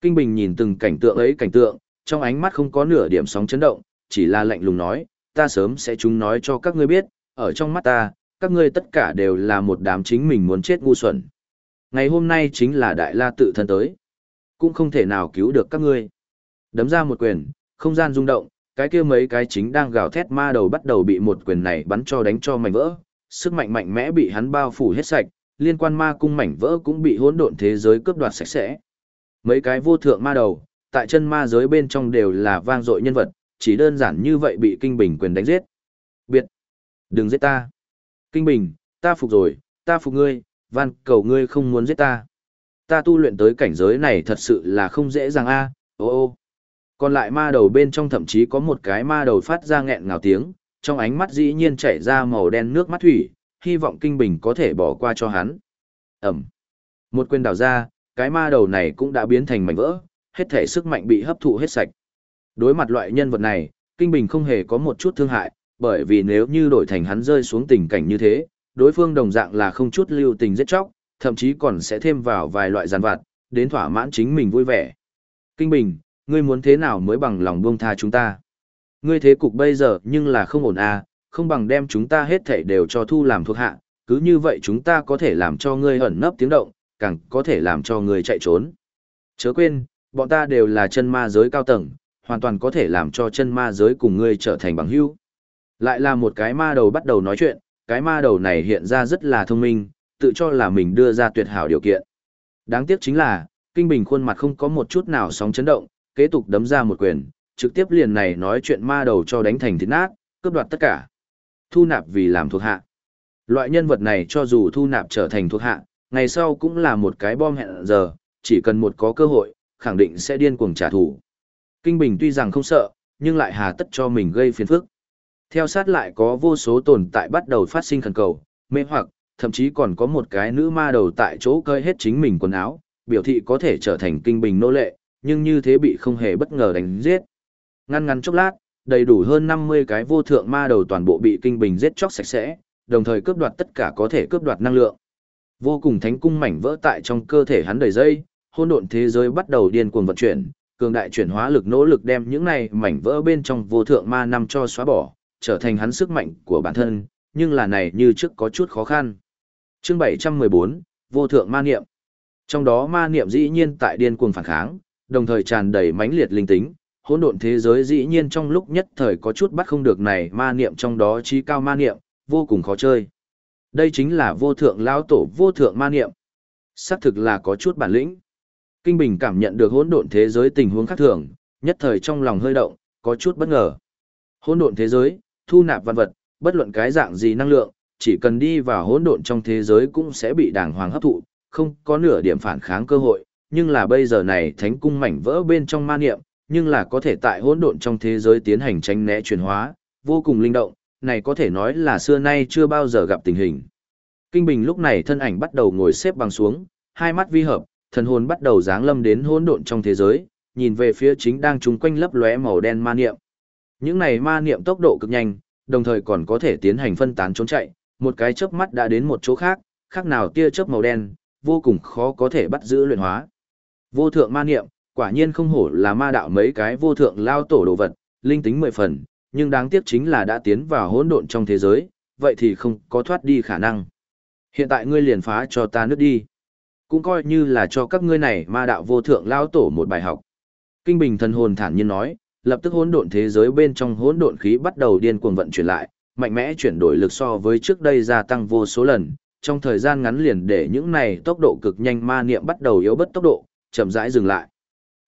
Kinh Bình nhìn từng cảnh tượng ấy cảnh tượng, trong ánh mắt không có nửa điểm sóng chấn động, chỉ là lạnh lùng nói, ta sớm sẽ chúng nói cho các ngươi biết, ở trong mắt ta, các ngươi tất cả đều là một đám chính mình muốn chết ngu xuẩn. Ngày hôm nay chính là Đại La tự thân tới, cũng không thể nào cứu được các ngươi. Đấm ra một quyền, không gian rung động, cái kia mấy cái chính đang gào thét ma đầu bắt đầu bị một quyền này bắn cho đánh cho mảnh vỡ, sức mạnh mạnh mẽ bị hắn bao phủ hết sạch, liên quan ma cung mảnh vỡ cũng bị hỗn độn thế giới cướp đoạt sạch sẽ. Mấy cái vô thượng ma đầu, tại chân ma giới bên trong đều là vang dội nhân vật, chỉ đơn giản như vậy bị Kinh Bình quyền đánh giết. Biệt! Đừng giết ta! Kinh Bình, ta phục rồi, ta phục ngươi, van cầu ngươi không muốn giết ta. Ta tu luyện tới cảnh giới này thật sự là không dễ dàng a. ô ô. Còn lại ma đầu bên trong thậm chí có một cái ma đầu phát ra nghẹn ngào tiếng, trong ánh mắt dĩ nhiên chảy ra màu đen nước mắt thủy, hy vọng Kinh Bình có thể bỏ qua cho hắn. Ẩm. Một quyền đảo ra, cái ma đầu này cũng đã biến thành mảnh vỡ, hết thể sức mạnh bị hấp thụ hết sạch. Đối mặt loại nhân vật này, Kinh Bình không hề có một chút thương hại, bởi vì nếu như đổi thành hắn rơi xuống tình cảnh như thế, đối phương đồng dạng là không chút lưu tình giết chóc, thậm chí còn sẽ thêm vào vài loại giàn vặt, đến thỏa mãn chính mình vui vẻ. Kinh Bình, ngươi muốn thế nào mới bằng lòng buông tha chúng ta? Ngươi thế cục bây giờ nhưng là không ổn à, không bằng đem chúng ta hết thảy đều cho thu làm thuộc hạ, cứ như vậy chúng ta có thể làm cho ngươi ẩn nấp tiếng động, càng có thể làm cho ngươi chạy trốn. Chớ quên, bọn ta đều là chân ma giới cao tầng, hoàn toàn có thể làm cho chân ma giới cùng ngươi trở thành bằng hữu. Lại là một cái ma đầu bắt đầu nói chuyện, cái ma đầu này hiện ra rất là thông minh, tự cho là mình đưa ra tuyệt hảo điều kiện. Đáng tiếc chính là, Kinh Bình khuôn mặt không có một chút nào sóng chấn động, kế tục đấm ra một quyền, trực tiếp liền này nói chuyện ma đầu cho đánh thành thịt nát, cướp đoạt tất cả. Thu nạp vì làm thuộc hạ. Loại nhân vật này cho dù thu nạp trở thành thuộc hạ, ngày sau cũng là một cái bom hẹn giờ, chỉ cần một có cơ hội, khẳng định sẽ điên cuồng trả thù. Kinh Bình tuy rằng không sợ, nhưng lại hà tất cho mình gây phiền phức. Theo sát lại có vô số tồn tại bắt đầu phát sinh khẩn cầu, mê hoặc, thậm chí còn có một cái nữ ma đầu tại chỗ cơi hết chính mình quần áo, biểu thị có thể trở thành kinh bình nô lệ, nhưng như thế bị không hề bất ngờ đánh giết. Ngăn ngắn chốc lát, đầy đủ hơn 50 cái vô thượng ma đầu toàn bộ bị kinh bình giết chóc sạch sẽ, đồng thời cướp đoạt tất cả có thể cướp đoạt năng lượng. Vô cùng thánh cung mảnh vỡ tại trong cơ thể hắn đầy dây, hỗn độn thế giới bắt đầu điên cuồng vận chuyển, cường đại chuyển hóa lực nỗ lực đem những này mảnh vỡ bên trong vô thượng ma năm cho xóa bỏ, trở thành hắn sức mạnh của bản thân, nhưng là này như trước có chút khó khăn. Chương 714, vô thượng ma niệm. Trong đó ma niệm dĩ nhiên tại điên cuồng phản kháng, đồng thời tràn đầy mãnh liệt linh tính, hỗn độn thế giới dĩ nhiên trong lúc nhất thời có chút bắt không được này ma niệm trong đó trí cao ma niệm, vô cùng khó chơi. Đây chính là vô thượng lão tổ vô thượng ma niệm. Xác thực là có chút bản lĩnh. Kinh Bình cảm nhận được hỗn độn thế giới tình huống khác thường, nhất thời trong lòng hơi động, có chút bất ngờ. Hỗn độn thế giới, thu nạp văn vật, bất luận cái dạng gì năng lượng, chỉ cần đi vào hỗn độn trong thế giới cũng sẽ bị đàng hoàng hấp thụ, không có nửa điểm phản kháng cơ hội, nhưng là bây giờ này thánh cung mảnh vỡ bên trong ma niệm, nhưng là có thể tại hỗn độn trong thế giới tiến hành tránh né chuyển hóa, vô cùng linh động, này có thể nói là xưa nay chưa bao giờ gặp tình hình. Kinh Bình lúc này thân ảnh bắt đầu ngồi xếp bằng xuống, hai mắt vi hợp, thần hồn bắt đầu giáng lâm đến hỗn độn trong thế giới, nhìn về phía chính đang trùng quanh lấp lóe màu đen ma niệm. Những này ma niệm tốc độ cực nhanh, đồng thời còn có thể tiến hành phân tán trốn chạy, một cái chớp mắt đã đến một chỗ khác, khác nào tia chớp màu đen, vô cùng khó có thể bắt giữ luyện hóa. Vô thượng ma niệm, quả nhiên không hổ là ma đạo mấy cái vô thượng lao tổ đồ vật, linh tính mười phần, nhưng đáng tiếc chính là đã tiến vào hỗn độn trong thế giới, vậy thì không có thoát đi khả năng. Hiện tại ngươi liền phá cho ta nước đi. Cũng coi như là cho các ngươi này ma đạo vô thượng lao tổ một bài học. Kinh Bình thần hồn thản nhiên nói, lập tức hỗn độn thế giới bên trong hỗn độn khí bắt đầu điên cuồng vận chuyển lại, mạnh mẽ chuyển đổi lực so với trước đây gia tăng vô số lần, trong thời gian ngắn liền để những này tốc độ cực nhanh ma niệm bắt đầu yếu bất tốc độ, chậm rãi dừng lại.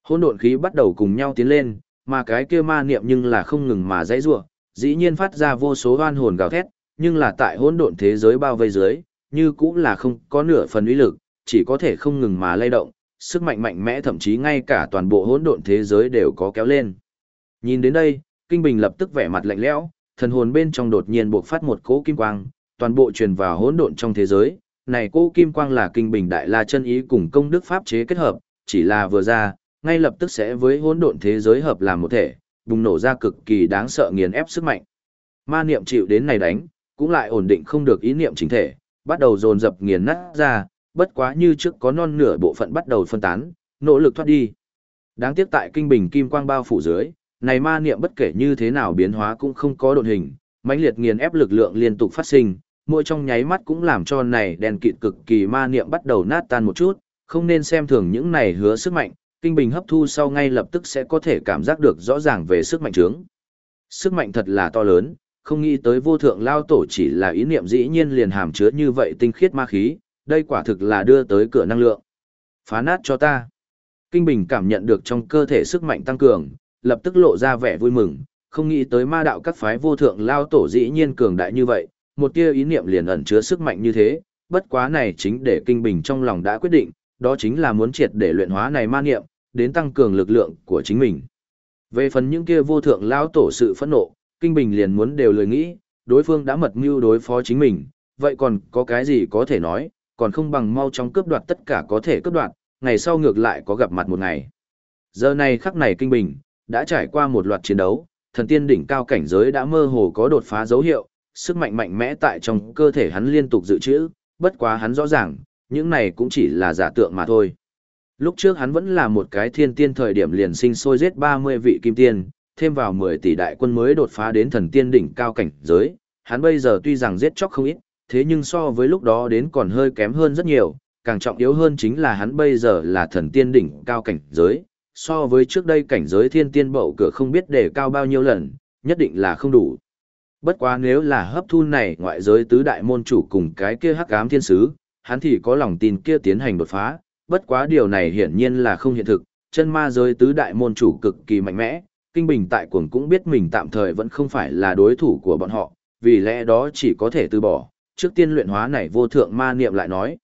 Hỗn độn khí bắt đầu cùng nhau tiến lên, mà cái kia ma niệm nhưng là không ngừng mà dãy rủa, dĩ nhiên phát ra vô số oan hồn gào thét, nhưng là tại hỗn độn thế giới bao vây dưới, như cũng là không có nửa phần uy lực, chỉ có thể không ngừng mà lay động, sức mạnh mạnh mẽ thậm chí ngay cả toàn bộ hỗn độn thế giới đều có kéo lên. Nhìn đến đây, Kinh Bình lập tức vẻ mặt lạnh lẽo, thần hồn bên trong đột nhiên bộc phát một cỗ kim quang, toàn bộ truyền vào hỗn độn trong thế giới. Này cỗ kim quang là Kinh Bình đại la chân ý cùng công đức pháp chế kết hợp, chỉ là vừa ra, ngay lập tức sẽ với hỗn độn thế giới hợp làm một thể, bùng nổ ra cực kỳ đáng sợ nghiền ép sức mạnh. Ma niệm chịu đến này đánh, cũng lại ổn định không được ý niệm chính thể, bắt đầu dồn dập nghiền nát ra, bất quá như trước có non nửa bộ phận bắt đầu phân tán, nỗ lực thoát đi. Đáng tiếc tại kinh bình kim quang bao phủ dưới, này ma niệm bất kể như thế nào biến hóa cũng không có độn hình, mãnh liệt nghiền ép lực lượng liên tục phát sinh, mỗi trong nháy mắt cũng làm cho này đèn kịt cực kỳ ma niệm bắt đầu nát tan một chút, không nên xem thường những này hứa sức mạnh, kinh bình hấp thu sau ngay lập tức sẽ có thể cảm giác được rõ ràng về sức mạnh trướng. Sức mạnh thật là to lớn, không nghĩ tới vô thượng lao tổ chỉ là ý niệm dĩ nhiên liền hàm chứa như vậy tinh khiết ma khí, đây quả thực là đưa tới cửa năng lượng. Phá nát cho ta. Kinh Bình cảm nhận được trong cơ thể sức mạnh tăng cường, lập tức lộ ra vẻ vui mừng, không nghĩ tới ma đạo các phái vô thượng lao tổ dĩ nhiên cường đại như vậy, một tia ý niệm liền ẩn chứa sức mạnh như thế, bất quá này chính để Kinh Bình trong lòng đã quyết định, đó chính là muốn triệt để luyện hóa này ma niệm, đến tăng cường lực lượng của chính mình. Về phần những kia vô thượng lao tổ sự phẫn nộ, Kinh Bình liền muốn đều lười nghĩ, đối phương đã mật mưu đối phó chính mình, vậy còn có cái gì có thể nói, còn không bằng mau chóng cướp đoạt tất cả có thể cướp đoạt, ngày sau ngược lại có gặp mặt một ngày. Giờ này khắc này Kinh Bình, đã trải qua một loạt chiến đấu, thần tiên đỉnh cao cảnh giới đã mơ hồ có đột phá dấu hiệu, sức mạnh mạnh mẽ tại trong cơ thể hắn liên tục dự trữ, bất quá hắn rõ ràng, những này cũng chỉ là giả tượng mà thôi. Lúc trước hắn vẫn là một cái thiên tiên thời điểm liền sinh sôi giết 30 vị kim tiên, thêm vào 10 tỷ đại quân mới đột phá đến thần tiên đỉnh cao cảnh giới, hắn bây giờ tuy rằng giết chóc không ít, thế nhưng so với lúc đó đến còn hơi kém hơn rất nhiều, càng trọng yếu hơn chính là hắn bây giờ là thần tiên đỉnh cao cảnh giới, so với trước đây cảnh giới thiên tiên bậu cửa không biết để cao bao nhiêu lần, nhất định là không đủ. Bất quá nếu là hấp thu này ngoại giới tứ đại môn chủ cùng cái kia hắc ám thiên sứ, hắn thì có lòng tin kia tiến hành đột phá, bất quá điều này hiển nhiên là không hiện thực, chân ma giới tứ đại môn chủ cực kỳ mạnh mẽ, kinh bình tại cuồng cũng biết mình tạm thời vẫn không phải là đối thủ của bọn họ, vì lẽ đó chỉ có thể từ bỏ, trước tiên luyện hóa này vô thượng ma niệm lại nói.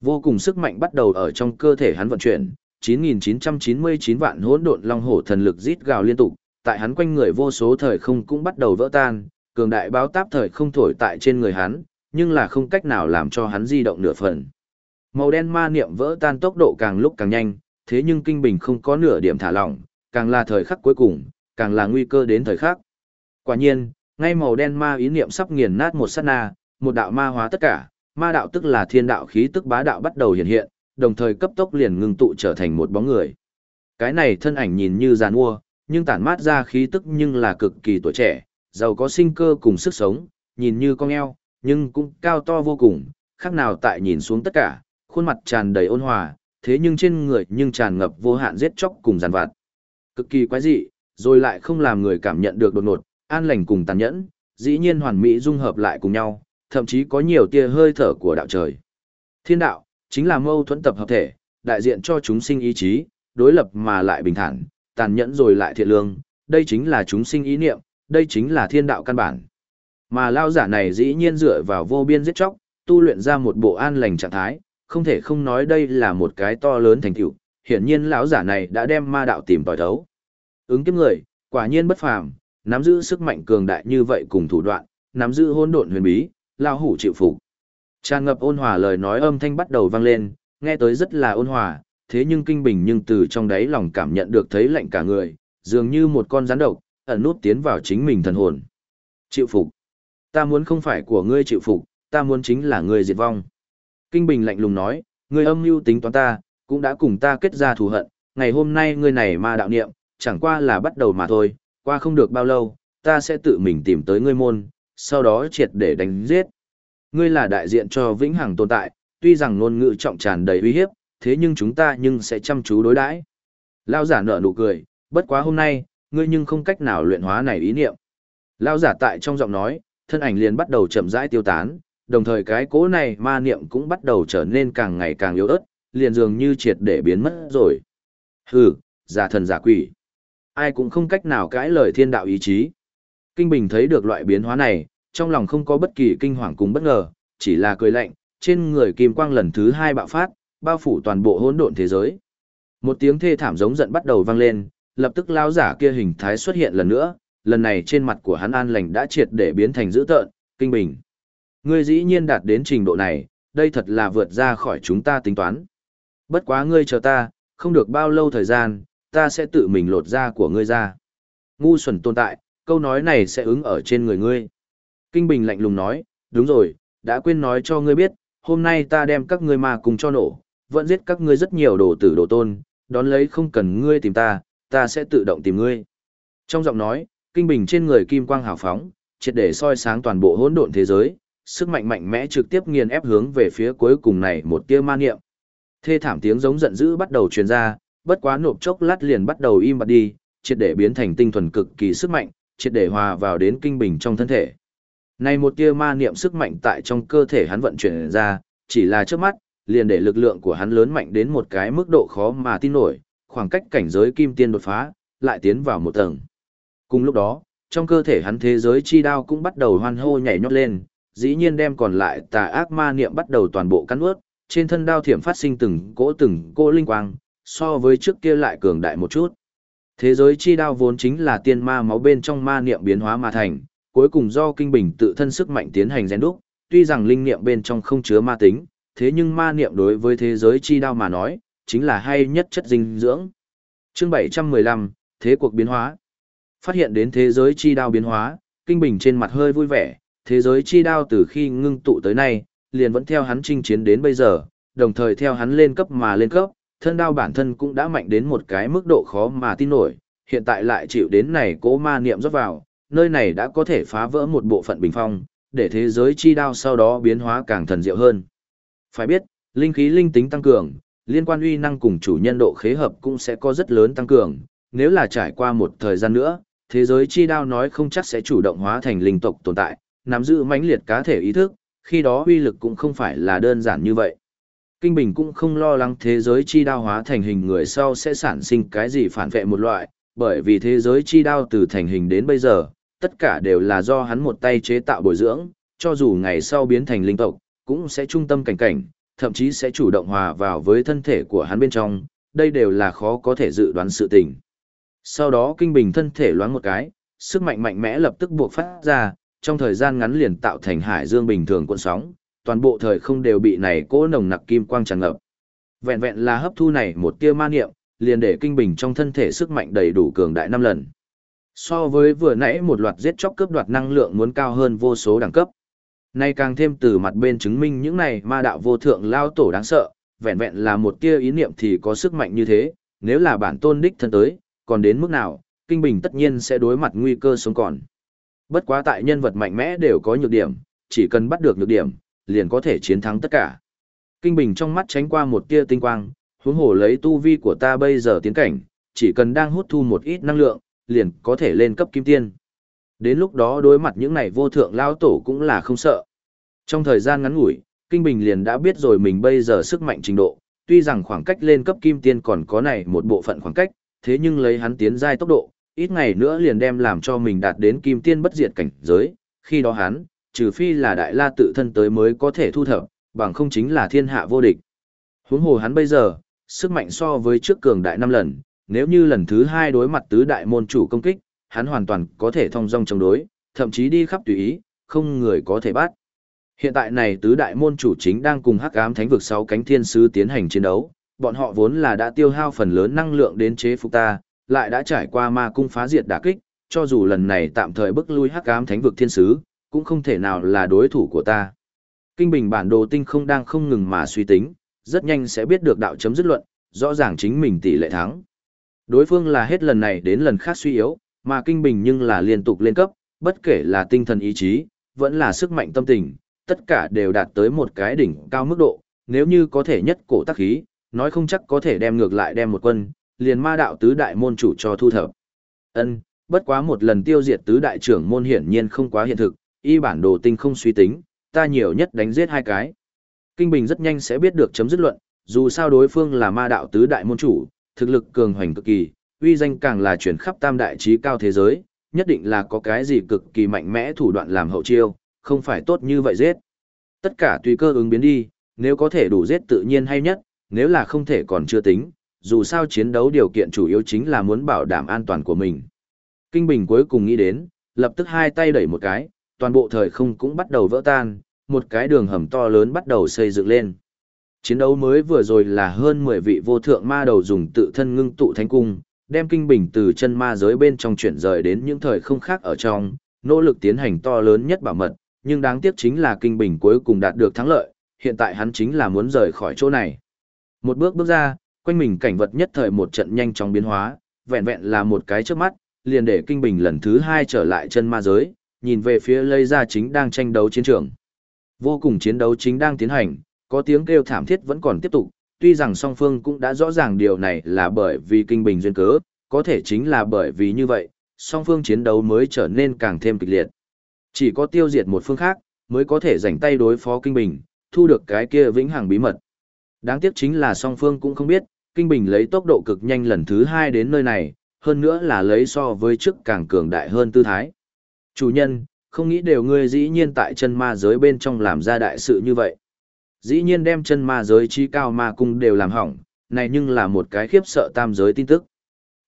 Vô cùng sức mạnh bắt đầu ở trong cơ thể hắn vận chuyển, 9.999 vạn hỗn độn long hổ thần lực rít gào liên tục, tại hắn quanh người vô số thời không cũng bắt đầu vỡ tan, cường đại báo táp thời không thổi tại trên người hắn, nhưng là không cách nào làm cho hắn di động nửa phần. Màu đen ma niệm vỡ tan tốc độ càng lúc càng nhanh, thế nhưng kinh bình không có nửa điểm thả lỏng, càng là thời khắc cuối cùng, càng là nguy cơ đến thời khắc. Quả nhiên, ngay màu đen ma ý niệm sắp nghiền nát một sát na, một đạo ma hóa tất cả, ma đạo tức là thiên đạo khí tức bá đạo bắt đầu hiện hiện, đồng thời cấp tốc liền ngưng tụ trở thành một bóng người. Cái này thân ảnh nhìn như giàn mua, nhưng tản mát ra khí tức nhưng là cực kỳ tuổi trẻ, giàu có sinh cơ cùng sức sống, nhìn như con eo, nhưng cũng cao to vô cùng, khác nào tại nhìn xuống tất cả, khuôn mặt tràn đầy ôn hòa, thế nhưng trên người nhưng tràn ngập vô hạn giết chóc cùng giàn vặt. Cực kỳ quái dị, rồi lại không làm người cảm nhận được đột ngột, an lành cùng tàn nhẫn, dĩ nhiên hoàn mỹ dung hợp lại cùng nhau, thậm chí có nhiều tia hơi thở của đạo trời. Thiên đạo, chính là mâu thuẫn tập hợp thể, đại diện cho chúng sinh ý chí, đối lập mà lại bình thản, tàn nhẫn rồi lại thiện lương, đây chính là chúng sinh ý niệm, đây chính là thiên đạo căn bản. Mà lao giả này dĩ nhiên dựa vào vô biên giết chóc, tu luyện ra một bộ an lành trạng thái, không thể không nói đây là một cái to lớn thành tựu. Hiển nhiên lão giả này đã đem ma đạo tìm tòi thấu. Ứng kiếp người, quả nhiên bất phàm, nắm giữ sức mạnh cường đại như vậy cùng thủ đoạn, nắm giữ hỗn độn huyền bí, lao hủ chịu phục. Tràn ngập ôn hòa lời nói âm thanh bắt đầu vang lên, nghe tới rất là ôn hòa, thế nhưng kinh bình nhưng từ trong đáy lòng cảm nhận được thấy lạnh cả người, dường như một con rắn độc, ẩn nút tiến vào chính mình thần hồn. Chịu phục. Ta muốn không phải của ngươi chịu phục, ta muốn chính là ngươi diệt vong. Kinh bình lạnh lùng nói, ngươi âm mưu tính toán ta, cũng đã cùng ta kết ra thù hận, ngày hôm nay ngươi này ma đạo niệm, chẳng qua là bắt đầu mà thôi, qua không được bao lâu, ta sẽ tự mình tìm tới ngươi môn, sau đó triệt để đánh giết. Ngươi là đại diện cho vĩnh hằng tồn tại, tuy rằng ngôn ngữ trọng tràn đầy uy hiếp, thế nhưng chúng ta nhưng sẽ chăm chú đối đãi. Lao giả nở nụ cười, bất quá hôm nay, ngươi nhưng không cách nào luyện hóa này ý niệm. Lao giả tại trong giọng nói, thân ảnh liền bắt đầu chậm rãi tiêu tán, đồng thời cái cố này ma niệm cũng bắt đầu trở nên càng ngày càng yếu ớt, liền dường như triệt để biến mất rồi. Hừ, giả thần giả quỷ. Ai cũng không cách nào cãi lời thiên đạo ý chí. Kinh Bình thấy được loại biến hóa này, trong lòng không có bất kỳ kinh hoàng cùng bất ngờ, chỉ là cười lạnh, trên người kim quang lần thứ hai bạo phát, bao phủ toàn bộ hỗn độn thế giới. Một tiếng thê thảm giống giận bắt đầu vang lên, lập tức lao giả kia hình thái xuất hiện lần nữa, lần này trên mặt của hắn an lành đã triệt để biến thành dữ tợn, kinh bình. Ngươi dĩ nhiên đạt đến trình độ này, đây thật là vượt ra khỏi chúng ta tính toán. Bất quá ngươi chờ ta, không được bao lâu thời gian, ta sẽ tự mình lột da của ngươi ra. Ngu xuẩn tồn tại, câu nói này sẽ ứng ở trên người ngươi. Kinh Bình lạnh lùng nói, đúng rồi, đã quên nói cho ngươi biết, hôm nay ta đem các ngươi mà cùng cho nổ, vẫn giết các ngươi rất nhiều đồ tử đồ tôn, đón lấy không cần ngươi tìm ta, ta sẽ tự động tìm ngươi. Trong giọng nói, kinh bình trên người kim quang hào phóng, triệt để soi sáng toàn bộ hỗn độn thế giới, sức mạnh mạnh mẽ trực tiếp nghiền ép hướng về phía cuối cùng này một tia ma niệm. Thê thảm tiếng giống giận dữ bắt đầu truyền ra, bất quá nộp chốc lát liền bắt đầu im bặt đi, triệt để biến thành tinh thuần cực kỳ sức mạnh, triệt để hòa vào đến kinh bình trong thân thể. Này một tia ma niệm sức mạnh tại trong cơ thể hắn vận chuyển ra, chỉ là trước mắt, liền để lực lượng của hắn lớn mạnh đến một cái mức độ khó mà tin nổi, khoảng cách cảnh giới kim tiên đột phá, lại tiến vào một tầng. Cùng lúc đó, trong cơ thể hắn thế giới chi đao cũng bắt đầu hoan hô nhảy nhót lên, dĩ nhiên đem còn lại tà ác ma niệm bắt đầu toàn bộ cắn ướt, trên thân đao thiểm phát sinh từng cỗ từng cỗ linh quang, so với trước kia lại cường đại một chút. Thế giới chi đao vốn chính là tiên ma máu bên trong ma niệm biến hóa mà thành, cuối cùng do kinh bình tự thân sức mạnh tiến hành rèn đúc, tuy rằng linh niệm bên trong không chứa ma tính, thế nhưng ma niệm đối với thế giới chi đao mà nói, chính là hay nhất chất dinh dưỡng. Chương 715, Thế cuộc biến hóa. Phát hiện đến thế giới chi đao biến hóa, kinh bình trên mặt hơi vui vẻ, thế giới chi đao từ khi ngưng tụ tới nay, liền vẫn theo hắn chinh chiến đến bây giờ, đồng thời theo hắn lên cấp mà lên cấp, thân đao bản thân cũng đã mạnh đến một cái mức độ khó mà tin nổi, hiện tại lại chịu đến này cố ma niệm rót vào, nơi này đã có thể phá vỡ một bộ phận bình phong, để thế giới chi đao sau đó biến hóa càng thần diệu hơn. Phải biết, linh khí linh tính tăng cường, liên quan uy năng cùng chủ nhân độ khế hợp cũng sẽ có rất lớn tăng cường, nếu là trải qua một thời gian nữa, thế giới chi đao nói không chắc sẽ chủ động hóa thành linh tộc tồn tại, nắm giữ mãnh liệt cá thể ý thức, khi đó uy lực cũng không phải là đơn giản như vậy. Kinh Bình cũng không lo lắng thế giới chi đao hóa thành hình người sau sẽ sản sinh cái gì phản vệ một loại, bởi vì thế giới chi đao từ thành hình đến bây giờ, tất cả đều là do hắn một tay chế tạo bồi dưỡng, cho dù ngày sau biến thành linh tộc, cũng sẽ trung tâm cảnh cảnh, thậm chí sẽ chủ động hòa vào với thân thể của hắn bên trong, đây đều là khó có thể dự đoán sự tình. Sau đó kinh bình thân thể loáng một cái, sức mạnh mạnh mẽ lập tức buộc phát ra, trong thời gian ngắn liền tạo thành hải dương bình thường cuộn sóng, toàn bộ thời không đều bị này cỗ nồng nặc kim quang tràn ngập. Vẹn vẹn là hấp thu này một tia ma niệm, liền để kinh bình trong thân thể sức mạnh đầy đủ cường đại năm lần. So với vừa nãy một loạt giết chóc cướp đoạt năng lượng muốn cao hơn vô số đẳng cấp. Nay càng thêm từ mặt bên chứng minh những này ma đạo vô thượng lao tổ đáng sợ, vẹn vẹn là một tia ý niệm thì có sức mạnh như thế, nếu là bản tôn đích thân tới, còn đến mức nào, kinh bình tất nhiên sẽ đối mặt nguy cơ sống còn. Bất quá tại nhân vật mạnh mẽ đều có nhược điểm, chỉ cần bắt được nhược điểm, liền có thể chiến thắng tất cả. Kinh bình trong mắt tránh qua một tia tinh quang, huống hồ lấy tu vi của ta bây giờ tiến cảnh, chỉ cần đang hút thu một ít năng lượng, liền có thể lên cấp kim tiên. Đến lúc đó đối mặt những này vô thượng lao tổ cũng là không sợ. Trong thời gian ngắn ngủi, Kinh Bình liền đã biết rồi mình bây giờ sức mạnh trình độ, tuy rằng khoảng cách lên cấp kim tiên còn có này một bộ phận khoảng cách, thế nhưng lấy hắn tiến giai tốc độ, ít ngày nữa liền đem làm cho mình đạt đến kim tiên bất diệt cảnh giới, khi đó hắn, trừ phi là đại la tự thân tới mới có thể thu thập, bằng không chính là thiên hạ vô địch. Huống hồ hắn bây giờ, sức mạnh so với trước cường đại năm lần, nếu như lần thứ hai đối mặt tứ đại môn chủ công kích, hắn hoàn toàn có thể thông dong chống đối, thậm chí đi khắp tùy ý, không người có thể bắt. Hiện tại này tứ đại môn chủ chính đang cùng hắc ám thánh vực sáu cánh thiên sứ tiến hành chiến đấu, bọn họ vốn là đã tiêu hao phần lớn năng lượng đến chế phục ta, lại đã trải qua ma cung phá diệt đả kích, cho dù lần này tạm thời bức lui hắc ám thánh vực thiên sứ, cũng không thể nào là đối thủ của ta. Kinh bình bản đồ tinh không đang không ngừng mà suy tính, rất nhanh sẽ biết được đạo chấm dứt luận, rõ ràng chính mình tỷ lệ thắng. Đối phương là hết lần này đến lần khác suy yếu, mà kinh bình nhưng là liên tục lên cấp, bất kể là tinh thần ý chí, vẫn là sức mạnh tâm tình, tất cả đều đạt tới một cái đỉnh cao mức độ, nếu như có thể nhất cổ tác khí, nói không chắc có thể đem ngược lại đem một quân, liền ma đạo tứ đại môn chủ cho thu thập. Ân, bất quá một lần tiêu diệt tứ đại trưởng môn hiển nhiên không quá hiện thực, y bản đồ tinh không suy tính, ta nhiều nhất đánh giết hai cái. Kinh Bình rất nhanh sẽ biết được chấm dứt luận, dù sao đối phương là ma đạo tứ đại môn chủ, thực lực cường hoành cực kỳ, uy danh càng là chuyển khắp tam đại trí cao thế giới, nhất định là có cái gì cực kỳ mạnh mẽ thủ đoạn làm hậu chiêu, không phải tốt như vậy giết. Tất cả tùy cơ ứng biến đi, nếu có thể đủ giết tự nhiên hay nhất, nếu là không thể còn chưa tính, dù sao chiến đấu điều kiện chủ yếu chính là muốn bảo đảm an toàn của mình. Kinh Bình cuối cùng nghĩ đến, lập tức hai tay đẩy một cái, toàn bộ thời không cũng bắt đầu vỡ tan, một cái đường hầm to lớn bắt đầu xây dựng lên. Chiến đấu mới vừa rồi là hơn 10 vị vô thượng ma đầu dùng tự thân ngưng tụ thánh cung, đem kinh bình từ chân ma giới bên trong chuyển rời đến những thời không khác ở trong, nỗ lực tiến hành to lớn nhất bảo mật, nhưng đáng tiếc chính là kinh bình cuối cùng đạt được thắng lợi, hiện tại hắn chính là muốn rời khỏi chỗ này. Một bước bước ra, quanh mình cảnh vật nhất thời một trận nhanh chóng biến hóa, vẹn vẹn là một cái trước mắt, liền để kinh bình lần thứ hai trở lại chân ma giới, nhìn về phía lây ra chính đang tranh đấu chiến trường. Vô cùng chiến đấu chính đang tiến hành, có tiếng kêu thảm thiết vẫn còn tiếp tục, tuy rằng song phương cũng đã rõ ràng điều này là bởi vì kinh bình duyên cớ, có thể chính là bởi vì như vậy, song phương chiến đấu mới trở nên càng thêm kịch liệt. Chỉ có tiêu diệt một phương khác, mới có thể rảnh tay đối phó kinh bình, thu được cái kia vĩnh hằng bí mật. Đáng tiếc chính là song phương cũng không biết, kinh bình lấy tốc độ cực nhanh lần thứ hai đến nơi này, hơn nữa là lấy so với trước càng cường đại hơn tư thái. Chủ nhân, không nghĩ đều ngươi dĩ nhiên tại chân ma giới bên trong làm ra đại sự như vậy. Dĩ nhiên đem chân ma giới trí cao ma cung đều làm hỏng, này nhưng là một cái khiếp sợ tam giới tin tức.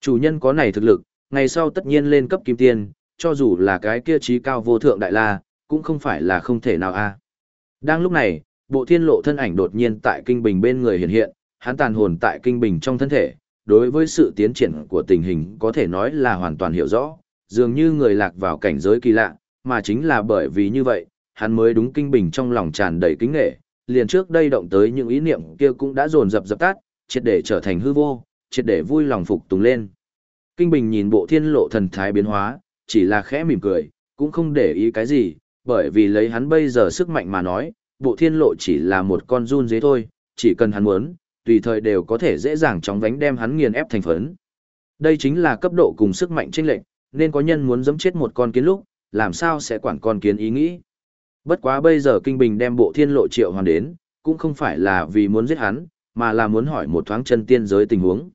Chủ nhân có này thực lực, ngày sau tất nhiên lên cấp kim tiền, cho dù là cái kia trí cao vô thượng đại la, cũng không phải là không thể nào a. Đang lúc này, bộ thiên lộ thân ảnh đột nhiên tại kinh bình bên người hiện hiện, hắn tàn hồn tại kinh bình trong thân thể, đối với sự tiến triển của tình hình có thể nói là hoàn toàn hiểu rõ, dường như người lạc vào cảnh giới kỳ lạ, mà chính là bởi vì như vậy, hắn mới đúng kinh bình trong lòng tràn đầy kính nghệ, liền trước đây động tới những ý niệm kia cũng đã dồn dập dập tắt, triệt để trở thành hư vô, triệt để vui lòng phục tùng lên. Kinh bình nhìn bộ thiên lộ thần thái biến hóa, chỉ là khẽ mỉm cười, cũng không để ý cái gì, bởi vì lấy hắn bây giờ sức mạnh mà nói, bộ thiên lộ chỉ là một con run dế thôi, chỉ cần hắn muốn, tùy thời đều có thể dễ dàng chóng vánh đem hắn nghiền ép thành phấn. Đây chính là cấp độ cùng sức mạnh chênh lệch, nên có nhân muốn giẫm chết một con kiến lúc, làm sao sẽ quản con kiến ý nghĩ. Bất quá bây giờ Kinh Bình đem bộ thiên lộ triệu hoàn đến, cũng không phải là vì muốn giết hắn, mà là muốn hỏi một thoáng chân tiên giới tình huống.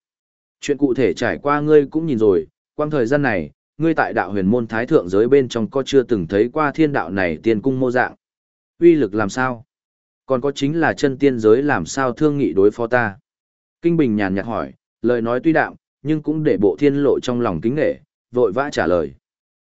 Chuyện cụ thể trải qua ngươi cũng nhìn rồi, quang thời gian này, ngươi tại đạo huyền môn thái thượng giới bên trong có chưa từng thấy qua thiên đạo này tiên cung mô dạng. Uy lực làm sao? Còn có chính là chân tiên giới làm sao thương nghị đối phó ta? Kinh Bình nhàn nhạt hỏi, lời nói tuy đạm, nhưng cũng để bộ thiên lộ trong lòng kính nghệ, vội vã trả lời.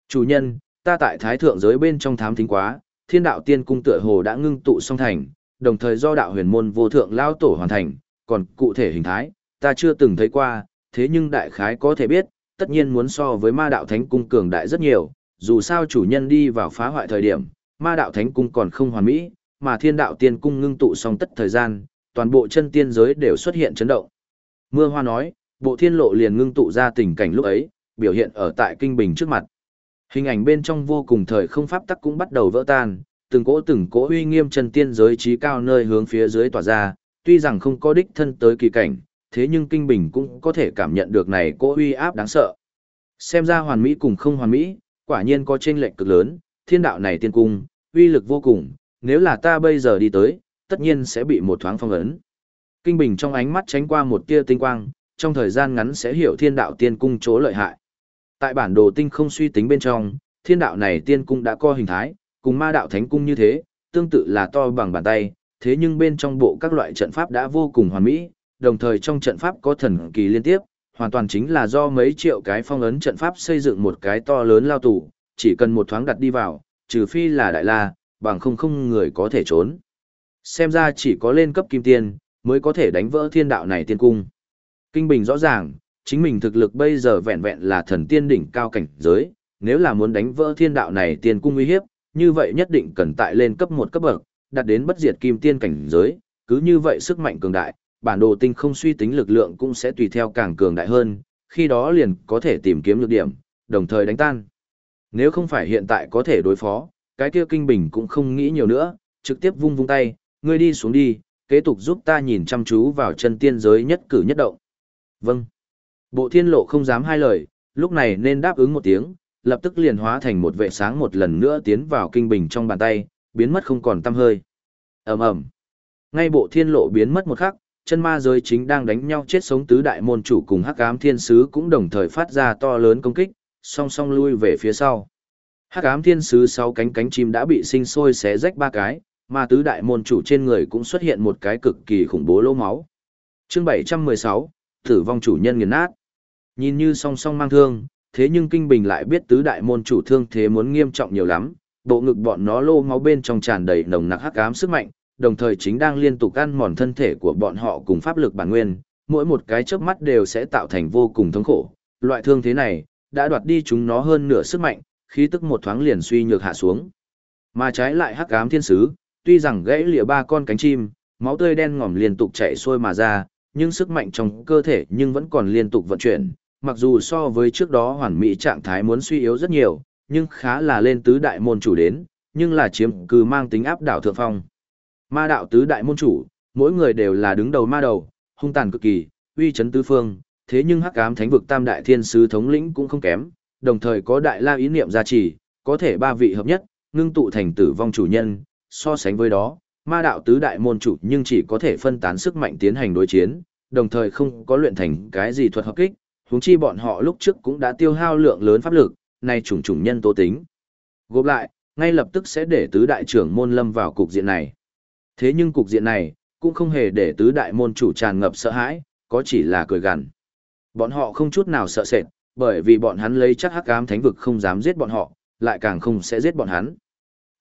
Chủ nhân, ta tại thái thượng giới bên trong thám thính quá, thiên đạo tiên cung tựa hồ đã ngưng tụ song thành, đồng thời do đạo huyền môn vô thượng lao tổ hoàn thành, còn cụ thể hình thái, ta chưa từng thấy qua, thế nhưng đại khái có thể biết, tất nhiên muốn so với ma đạo thánh cung cường đại rất nhiều, dù sao chủ nhân đi vào phá hoại thời điểm, ma đạo thánh cung còn không hoàn mỹ, mà thiên đạo tiên cung ngưng tụ xong tất thời gian, toàn bộ chân tiên giới đều xuất hiện chấn động. Mưa hoa nói, bộ thiên lộ liền ngưng tụ ra tình cảnh lúc ấy, biểu hiện ở tại kinh bình trước mặt. Hình ảnh bên trong vô cùng thời không pháp tắc cũng bắt đầu vỡ tan, từng cỗ từng cỗ uy nghiêm chân tiên giới trí cao nơi hướng phía dưới tỏa ra, tuy rằng không có đích thân tới kỳ cảnh, thế nhưng kinh bình cũng có thể cảm nhận được này cỗ uy áp đáng sợ. Xem ra hoàn mỹ cùng không hoàn mỹ, quả nhiên có chênh lệch cực lớn, thiên đạo này tiên cung, uy lực vô cùng, nếu là ta bây giờ đi tới, tất nhiên sẽ bị một thoáng phong ấn. Kinh bình trong ánh mắt tránh qua một tia tinh quang, trong thời gian ngắn sẽ hiểu thiên đạo tiên cung chỗ lợi hại. Tại bản đồ tinh không suy tính bên trong, thiên đạo này tiên cung đã co hình thái, cùng ma đạo thánh cung như thế, tương tự là to bằng bàn tay, thế nhưng bên trong bộ các loại trận pháp đã vô cùng hoàn mỹ, đồng thời trong trận pháp có thần kỳ liên tiếp, hoàn toàn chính là do mấy triệu cái phong ấn trận pháp xây dựng một cái to lớn lao tù chỉ cần một thoáng đặt đi vào, trừ phi là đại la, bằng không không người có thể trốn. Xem ra chỉ có lên cấp kim tiên, mới có thể đánh vỡ thiên đạo này tiên cung. Kinh Bình rõ ràng, chính mình thực lực bây giờ vẹn vẹn là thần tiên đỉnh cao cảnh giới, nếu là muốn đánh vỡ thiên đạo này tiên cung uy hiếp, như vậy nhất định cần tại lên cấp một cấp bậc, đạt đến bất diệt kim tiên cảnh giới, cứ như vậy sức mạnh cường đại, bản đồ tinh không suy tính lực lượng cũng sẽ tùy theo càng cường đại hơn, khi đó liền có thể tìm kiếm nhược điểm, đồng thời đánh tan. Nếu không phải hiện tại có thể đối phó, cái kia kinh bình cũng không nghĩ nhiều nữa, trực tiếp vung vung tay, ngươi đi xuống đi, kế tục giúp ta nhìn chăm chú vào chân tiên giới nhất cử nhất động. Vâng. Bộ thiên lộ không dám hai lời, lúc này nên đáp ứng một tiếng, lập tức liền hóa thành một vệ sáng một lần nữa tiến vào kinh bình trong bàn tay, biến mất không còn tăm hơi. ầm ầm Ngay bộ thiên lộ biến mất một khắc, chân ma giới chính đang đánh nhau chết sống tứ đại môn chủ cùng hắc ám thiên sứ cũng đồng thời phát ra to lớn công kích, song song lui về phía sau. Hắc ám thiên sứ sáu cánh cánh chim đã bị sinh sôi xé rách ba cái, mà tứ đại môn chủ trên người cũng xuất hiện một cái cực kỳ khủng bố lỗ máu. Chương 716, tử vong chủ nhân nghiền nát. Nhìn như song song mang thương, thế nhưng kinh bình lại biết tứ đại môn chủ thương thế muốn nghiêm trọng nhiều lắm, bộ ngực bọn nó lô máu bên trong tràn đầy nồng nặc hắc ám sức mạnh, đồng thời chính đang liên tục ăn mòn thân thể của bọn họ cùng pháp lực bản nguyên, mỗi một cái chớp mắt đều sẽ tạo thành vô cùng thống khổ. Loại thương thế này đã đoạt đi chúng nó hơn nửa sức mạnh, khí tức một thoáng liền suy nhược hạ xuống. Mà trái lại hắc ám thiên sứ, Tuy rằng gãy lìa ba con cánh chim, máu tươi đen ngòm liên tục chảy xuôi mà ra, nhưng sức mạnh trong cơ thể nhưng vẫn còn liên tục vận chuyển, mặc dù so với trước đó hoàn mỹ trạng thái muốn suy yếu rất nhiều, nhưng khá là lên tứ đại môn chủ đến, nhưng là chiếm cứ mang tính áp đảo thượng phong. Ma đạo tứ đại môn chủ, mỗi người đều là đứng đầu ma đầu, hung tàn cực kỳ, uy chấn tứ phương, thế nhưng hắc ám thánh vực tam đại thiên sứ thống lĩnh cũng không kém, đồng thời có đại la ý niệm gia trì, có thể ba vị hợp nhất, ngưng tụ thành tử vong chủ nhân, so sánh với đó, ma đạo tứ đại môn chủ nhưng chỉ có thể phân tán sức mạnh tiến hành đối chiến, đồng thời không có luyện thành cái gì thuật hợp kích, huống chi bọn họ lúc trước cũng đã tiêu hao lượng lớn pháp lực, nay trùng trùng nhân tố tính. Gộp lại, ngay lập tức sẽ để tứ đại trưởng môn lâm vào cục diện này. Thế nhưng cục diện này, cũng không hề để tứ đại môn chủ tràn ngập sợ hãi, có chỉ là cười gằn. Bọn họ không chút nào sợ sệt, bởi vì bọn hắn lấy chắc hắc ám thánh vực không dám giết bọn họ, lại càng không sẽ giết bọn hắn.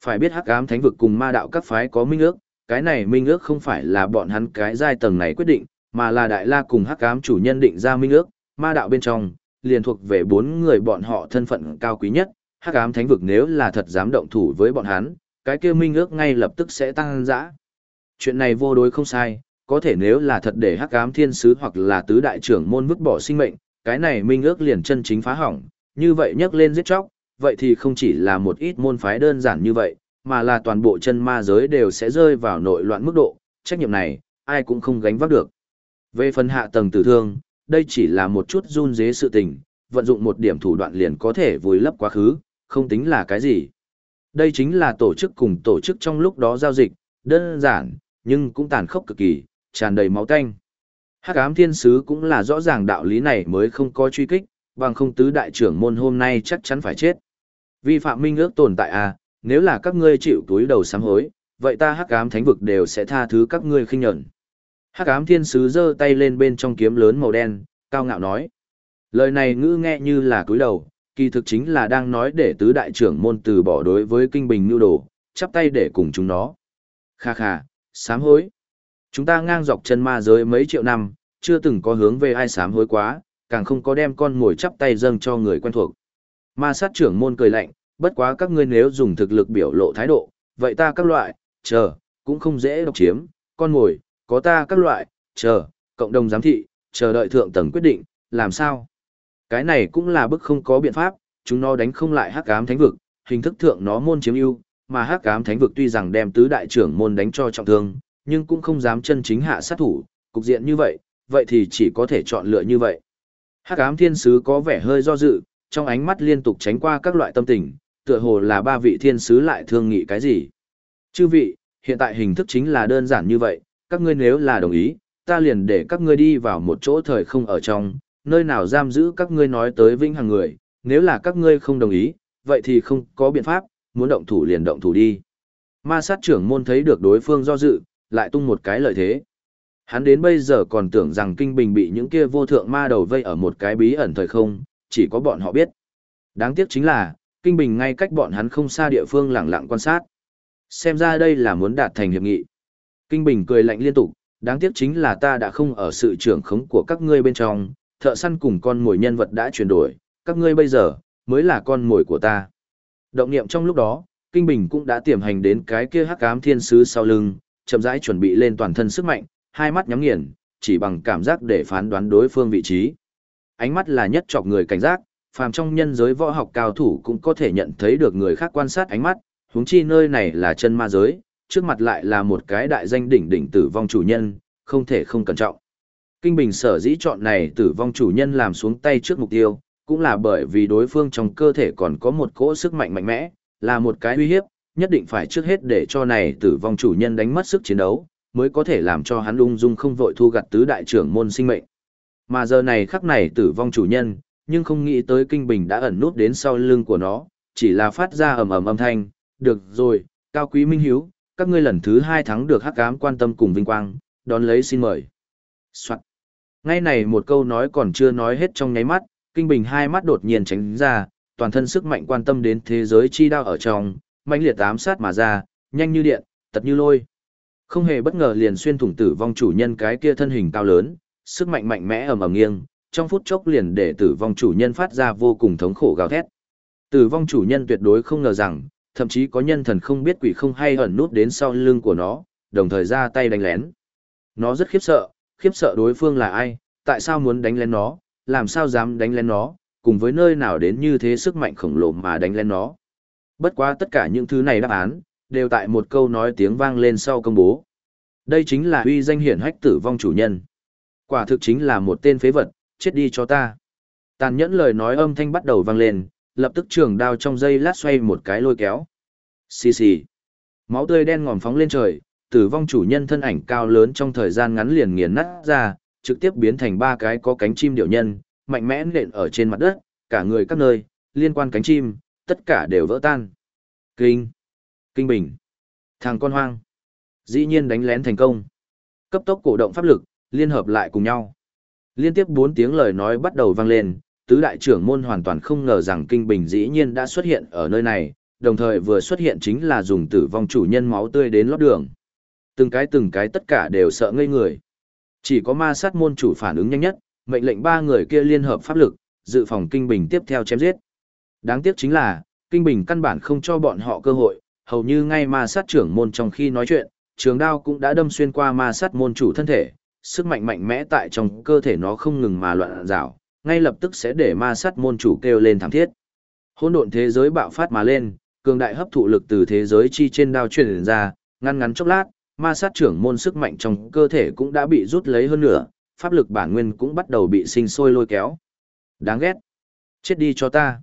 Phải biết hắc ám thánh vực cùng ma đạo các phái có minh ước, cái này minh ước không phải là bọn hắn cái giai tầng này quyết định, mà là đại la cùng hắc ám chủ nhân định ra minh ước, ma đạo bên trong, liền thuộc về bốn người bọn họ thân phận cao quý nhất, hắc ám thánh vực nếu là thật dám động thủ với bọn hắn, cái kia minh ước ngay lập tức sẽ tăng dã. Chuyện này vô đối không sai, có thể nếu là thật để hắc ám thiên sứ hoặc là tứ đại trưởng môn vứt bỏ sinh mệnh, cái này minh ước liền chân chính phá hỏng, như vậy nhắc lên giết chóc, vậy thì không chỉ là một ít môn phái đơn giản như vậy, mà là toàn bộ chân ma giới đều sẽ rơi vào nội loạn mức độ, trách nhiệm này, ai cũng không gánh vác được. Về phần hạ tầng tử thương, đây chỉ là một chút run dế sự tình, vận dụng một điểm thủ đoạn liền có thể vùi lấp quá khứ, không tính là cái gì. Đây chính là tổ chức cùng tổ chức trong lúc đó giao dịch, đơn giản, nhưng cũng tàn khốc cực kỳ, tràn đầy máu tanh. Hắc ám thiên sứ cũng là rõ ràng đạo lý này mới không có truy kích, bằng không tứ đại trưởng môn hôm nay chắc chắn phải chết. Vi phạm minh ước tồn tại à, nếu là các ngươi chịu túi đầu sám hối, vậy ta hắc ám thánh vực đều sẽ tha thứ các ngươi khinh nhẫn. Hắc ám thiên sứ giơ tay lên bên trong kiếm lớn màu đen, cao ngạo nói. Lời này ngữ nghe như là túi đầu, kỳ thực chính là đang nói để tứ đại trưởng môn từ bỏ đối với kinh bình nhu đồ, chắp tay để cùng chúng nó. Kha kha, sám hối. Chúng ta ngang dọc chân ma giới mấy triệu năm, chưa từng có hướng về ai sám hối quá, càng không có đem con ngồi chắp tay dâng cho người quen thuộc. Ma sát trưởng môn cười lạnh, bất quá các ngươi nếu dùng thực lực biểu lộ thái độ, vậy ta các loại, chờ, cũng không dễ độc chiếm, con ngồi, có ta các loại, chờ, cộng đồng giám thị, chờ đợi thượng tầng quyết định, làm sao? Cái này cũng là bức không có biện pháp, chúng nó đánh không lại hắc ám thánh vực, hình thức thượng nó môn chiếm ưu, mà hắc ám thánh vực tuy rằng đem tứ đại trưởng môn đánh cho trọng thương, nhưng cũng không dám chân chính hạ sát thủ, cục diện như vậy, vậy thì chỉ có thể chọn lựa như vậy. Hắc ám thiên sứ có vẻ hơi do dự, trong ánh mắt liên tục tránh qua các loại tâm tình, tựa hồ là ba vị thiên sứ lại thương nghị cái gì. Chư vị, hiện tại hình thức chính là đơn giản như vậy, các ngươi nếu là đồng ý, ta liền để các ngươi đi vào một chỗ thời không ở trong, nơi nào giam giữ các ngươi nói tới vinh hằng người, nếu là các ngươi không đồng ý, vậy thì không có biện pháp, muốn động thủ liền động thủ đi. Ma sát trưởng môn thấy được đối phương do dự, lại tung một cái lợi thế. Hắn đến bây giờ còn tưởng rằng Kinh Bình bị những kia vô thượng ma đầu vây ở một cái bí ẩn thời không, chỉ có bọn họ biết. Đáng tiếc chính là, Kinh Bình ngay cách bọn hắn không xa địa phương lặng lặng quan sát. Xem ra đây là muốn đạt thành hiệp nghị. Kinh Bình cười lạnh liên tục, đáng tiếc chính là ta đã không ở sự trưởng khống của các ngươi bên trong, thợ săn cùng con mồi nhân vật đã chuyển đổi, các ngươi bây giờ, mới là con mồi của ta. Động niệm trong lúc đó, Kinh Bình cũng đã tiềm hành đến cái kia hắc ám thiên sứ sau lưng, chậm rãi chuẩn bị lên toàn thân sức mạnh, hai mắt nhắm nghiền, chỉ bằng cảm giác để phán đoán đối phương vị trí. Ánh mắt là nhất chọc người cảnh giác, phàm trong nhân giới võ học cao thủ cũng có thể nhận thấy được người khác quan sát ánh mắt, huống chi nơi này là chân ma giới, trước mặt lại là một cái đại danh đỉnh đỉnh tử vong chủ nhân, không thể không cẩn trọng. Kinh Bình sở dĩ chọn này tử vong chủ nhân làm xuống tay trước mục tiêu, cũng là bởi vì đối phương trong cơ thể còn có một cỗ sức mạnh mạnh mẽ, là một cái uy hiếp, nhất định phải trước hết để cho này tử vong chủ nhân đánh mất sức chiến đấu, mới có thể làm cho hắn ung dung không vội thu gặt tứ đại trưởng môn sinh mệnh. Mà giờ này khắc này tử vong chủ nhân, nhưng không nghĩ tới kinh bình đã ẩn nút đến sau lưng của nó, chỉ là phát ra ầm ầm âm thanh, được rồi, cao quý minh hiếu, các ngươi lần thứ hai thắng được hắc ám quan tâm cùng vinh quang, đón lấy xin mời. Soạn. Ngay này một câu nói còn chưa nói hết trong nháy mắt, kinh bình hai mắt đột nhiên tránh ra, toàn thân sức mạnh quan tâm đến thế giới chi đao ở trong, mãnh liệt ám sát mà ra, nhanh như điện, tật như lôi. Không hề bất ngờ liền xuyên thủng tử vong chủ nhân cái kia thân hình cao lớn, sức mạnh mạnh mẽ ầm ầm nghiêng, trong phút chốc liền để tử vong chủ nhân phát ra vô cùng thống khổ gào thét. Tử vong chủ nhân tuyệt đối không ngờ rằng, thậm chí có nhân thần không biết quỷ không hay ẩn nút đến sau lưng của nó, đồng thời ra tay đánh lén. Nó rất khiếp sợ, khiếp sợ đối phương là ai, tại sao muốn đánh lén nó, làm sao dám đánh lén nó, cùng với nơi nào đến như thế sức mạnh khổng lồ mà đánh lén nó. Bất quá tất cả những thứ này đáp án, đều tại một câu nói tiếng vang lên sau công bố. Đây chính là uy danh hiển hách tử vong chủ nhân. Quả thực chính là một tên phế vật, chết đi cho ta. Tàn nhẫn lời nói âm thanh bắt đầu vang lên, lập tức trường đao trong dây lát xoay một cái lôi kéo. Xì xì. Máu tươi đen ngòm phóng lên trời, tử vong chủ nhân thân ảnh cao lớn trong thời gian ngắn liền nghiền nát ra, trực tiếp biến thành ba cái có cánh chim điệu nhân, mạnh mẽ nện ở trên mặt đất, cả người các nơi, liên quan cánh chim, tất cả đều vỡ tan. Kinh. Kinh bình. Thằng con hoang. Dĩ nhiên đánh lén thành công. Cấp tốc cổ động pháp lực, liên hợp lại cùng nhau. Liên tiếp bốn tiếng lời nói bắt đầu vang lên, tứ đại trưởng môn hoàn toàn không ngờ rằng kinh bình dĩ nhiên đã xuất hiện ở nơi này, đồng thời vừa xuất hiện chính là dùng tử vong chủ nhân máu tươi đến lót đường. Từng cái từng cái tất cả đều sợ ngây người. Chỉ có ma sát môn chủ phản ứng nhanh nhất, mệnh lệnh ba người kia liên hợp pháp lực, dự phòng kinh bình tiếp theo chém giết. Đáng tiếc chính là, kinh bình căn bản không cho bọn họ cơ hội, hầu như ngay ma sát trưởng môn trong khi nói chuyện, trường đao cũng đã đâm xuyên qua ma sát môn chủ thân thể, sức mạnh mạnh mẽ tại trong cơ thể nó không ngừng mà loạn rảo, ngay lập tức sẽ để ma sát môn chủ kêu lên thảm thiết. Hỗn độn thế giới bạo phát mà lên, cường đại hấp thụ lực từ thế giới chi trên đao truyền ra, ngăn ngắn chốc lát, ma sát trưởng môn sức mạnh trong cơ thể cũng đã bị rút lấy hơn nửa, pháp lực bản nguyên cũng bắt đầu bị sinh sôi lôi kéo. Đáng ghét. Chết đi cho ta.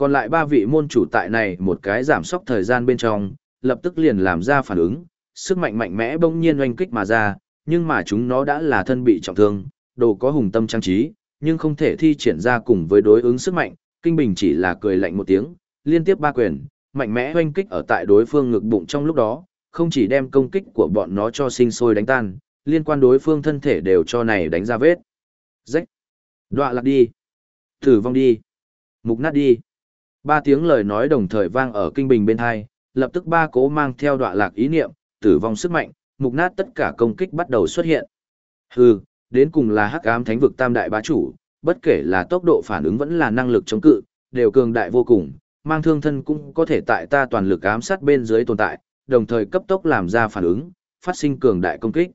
Còn lại ba vị môn chủ tại này một cái giảm sóc thời gian bên trong, lập tức liền làm ra phản ứng, sức mạnh mạnh mẽ bỗng nhiên oanh kích mà ra, nhưng mà chúng nó đã là thân bị trọng thương, đồ có hùng tâm trang trí, nhưng không thể thi triển ra cùng với đối ứng sức mạnh, Kinh Bình chỉ là cười lạnh một tiếng, liên tiếp ba quyền, mạnh mẽ oanh kích ở tại đối phương ngực bụng trong lúc đó, không chỉ đem công kích của bọn nó cho sinh sôi đánh tan, liên quan đối phương thân thể đều cho này đánh ra vết. Rách. Đọa lạc đi. Thử vong đi. Mục nát đi. Ba tiếng lời nói đồng thời vang ở kinh bình bên hai, lập tức ba cố mang theo đọa lạc ý niệm, tử vong sức mạnh, mục nát tất cả công kích bắt đầu xuất hiện. Hừ, đến cùng là hắc ám thánh vực tam đại bá chủ, bất kể là tốc độ phản ứng vẫn là năng lực chống cự, đều cường đại vô cùng, mang thương thân cũng có thể tại ta toàn lực ám sát bên dưới tồn tại, đồng thời cấp tốc làm ra phản ứng, phát sinh cường đại công kích.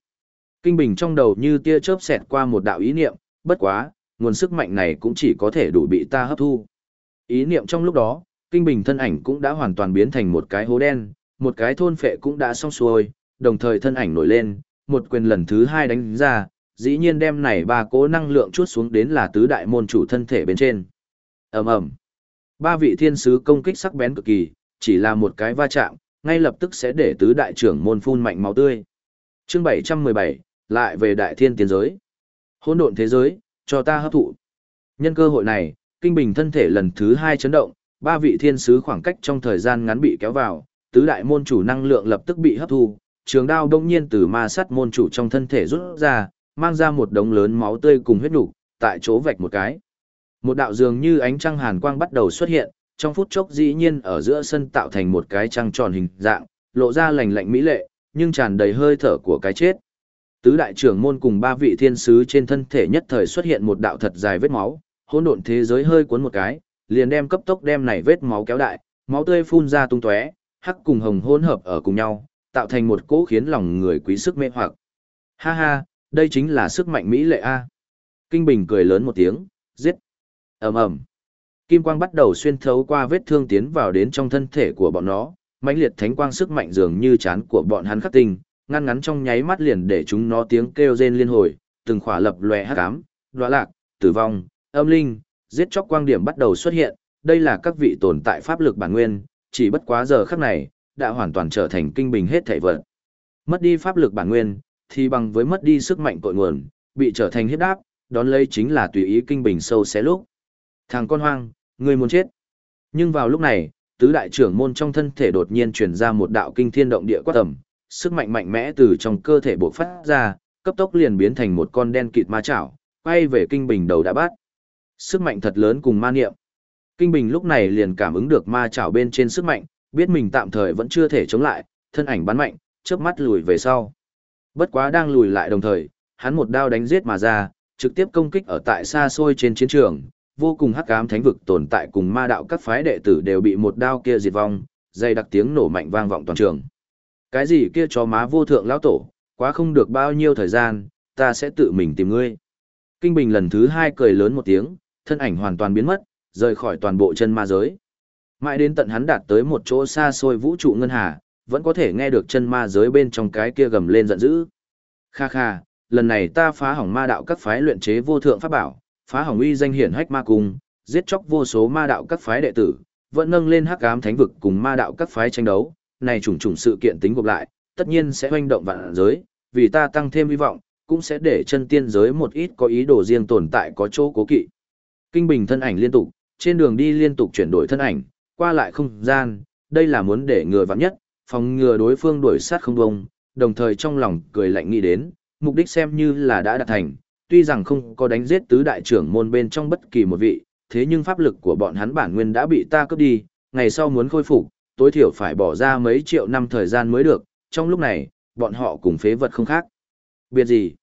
Kinh Bình trong đầu như tia chớp xẹt qua một đạo ý niệm, bất quá, nguồn sức mạnh này cũng chỉ có thể đủ bị ta hấp thu. Ý niệm trong lúc đó, Kinh Bình thân ảnh cũng đã hoàn toàn biến thành một cái hố đen, một cái thôn phệ cũng đã xong xuôi, đồng thời thân ảnh nổi lên, một quyền lần thứ hai đánh ra, dĩ nhiên đem này ba cố năng lượng chuốt xuống đến là tứ đại môn chủ thân thể bên trên. ầm ầm, Ba vị thiên sứ công kích sắc bén cực kỳ, chỉ là một cái va chạm, ngay lập tức sẽ để tứ đại trưởng môn phun mạnh máu tươi. Chương 717, lại về đại thiên tiến giới. Hỗn độn thế giới, cho ta hấp thụ. Nhân cơ hội này, kinh bình thân thể lần thứ hai chấn động, ba vị thiên sứ khoảng cách trong thời gian ngắn bị kéo vào, tứ đại môn chủ năng lượng lập tức bị hấp thu, trường đao đông nhiên từ ma sắt môn chủ trong thân thể rút ra, mang ra một đống lớn máu tươi cùng huyết nục, tại chỗ vạch một cái. Một đạo dường như ánh trăng hàn quang bắt đầu xuất hiện, trong phút chốc dĩ nhiên ở giữa sân tạo thành một cái trăng tròn hình dạng, lộ ra lành lạnh mỹ lệ, nhưng tràn đầy hơi thở của cái chết. Tứ đại trưởng môn cùng ba vị thiên sứ trên thân thể nhất thời xuất hiện một đạo thật dài vết máu, hỗn độn thế giới hơi cuốn một cái, liền đem cấp tốc đem này vết máu kéo đại, máu tươi phun ra tung tóe, hắc cùng hồng hỗn hợp ở cùng nhau, tạo thành một cỗ khiến lòng người quý sức mê hoặc. Ha ha, đây chính là sức mạnh mỹ lệ a. Kinh Bình cười lớn một tiếng, giết. Ầm ầm. Kim quang bắt đầu xuyên thấu qua vết thương tiến vào đến trong thân thể của bọn nó, mãnh liệt thánh quang sức mạnh dường như chán của bọn hắn khắc tinh, ngăn ngắn trong nháy mắt liền để chúng nó tiếng kêu rên liên hồi, từng khỏa lập lòe hắc ám, đoạ lạc, tử vong, âm linh, giết chóc quang điểm bắt đầu xuất hiện, đây là các vị tồn tại pháp lực bản nguyên, chỉ bất quá giờ khắc này, đã hoàn toàn trở thành kinh bình hết thảy vật. Mất đi pháp lực bản nguyên, thì bằng với mất đi sức mạnh cội nguồn, bị trở thành hiếp đáp, đón lấy chính là tùy ý kinh bình sâu xé lúc. Thằng con hoang, ngươi muốn chết. Nhưng vào lúc này, tứ đại trưởng môn trong thân thể đột nhiên truyền ra một đạo kinh thiên động địa quát tầm, sức mạnh mạnh mẽ từ trong cơ thể bộc phát ra, cấp tốc liền biến thành một con đen kịt ma chảo, quay về kinh bình đầu đã bắt. Sức mạnh thật lớn cùng ma niệm. Kinh bình lúc này liền cảm ứng được ma chảo bên trên sức mạnh, biết mình tạm thời vẫn chưa thể chống lại, thân ảnh bắn mạnh, chớp mắt lùi về sau. Bất quá đang lùi lại đồng thời, hắn một đao đánh giết mà ra, trực tiếp công kích ở tại xa xôi trên chiến trường, vô cùng hắc ám thánh vực tồn tại cùng ma đạo các phái đệ tử đều bị một đao kia diệt vong, dày đặc tiếng nổ mạnh vang vọng toàn trường. Cái gì kia chó má vô thượng lão tổ, quá không được bao nhiêu thời gian, ta sẽ tự mình tìm ngươi. Kinh Bình lần thứ hai cười lớn một tiếng, thân ảnh hoàn toàn biến mất, rời khỏi toàn bộ chân ma giới. Mãi đến tận hắn đạt tới một chỗ xa xôi vũ trụ ngân hà, vẫn có thể nghe được chân ma giới bên trong cái kia gầm lên giận dữ. Kha kha, lần này ta phá hỏng ma đạo các phái luyện chế vô thượng pháp bảo, phá hỏng uy danh hiển hách ma cung, giết chóc vô số ma đạo các phái đệ tử, vẫn nâng lên hắc ám thánh vực cùng ma đạo các phái tranh đấu, này trùng trùng sự kiện tính gộp lại, tất nhiên sẽ hoành động vạn giới, vì ta tăng thêm hy vọng, cũng sẽ để chân tiên giới một ít có ý đồ riêng tồn tại có chỗ cố kỵ. Kinh bình thân ảnh liên tục, trên đường đi liên tục chuyển đổi thân ảnh, qua lại không gian, đây là muốn để ngừa vắng nhất, phòng ngừa đối phương đuổi sát không bông, đồng thời trong lòng cười lạnh nghĩ đến, mục đích xem như là đã đạt thành, tuy rằng không có đánh giết tứ đại trưởng môn bên trong bất kỳ một vị, thế nhưng pháp lực của bọn hắn bản nguyên đã bị ta cướp đi, ngày sau muốn khôi phục, tối thiểu phải bỏ ra mấy triệu năm thời gian mới được, trong lúc này, bọn họ cùng phế vật không khác. Biệt gì?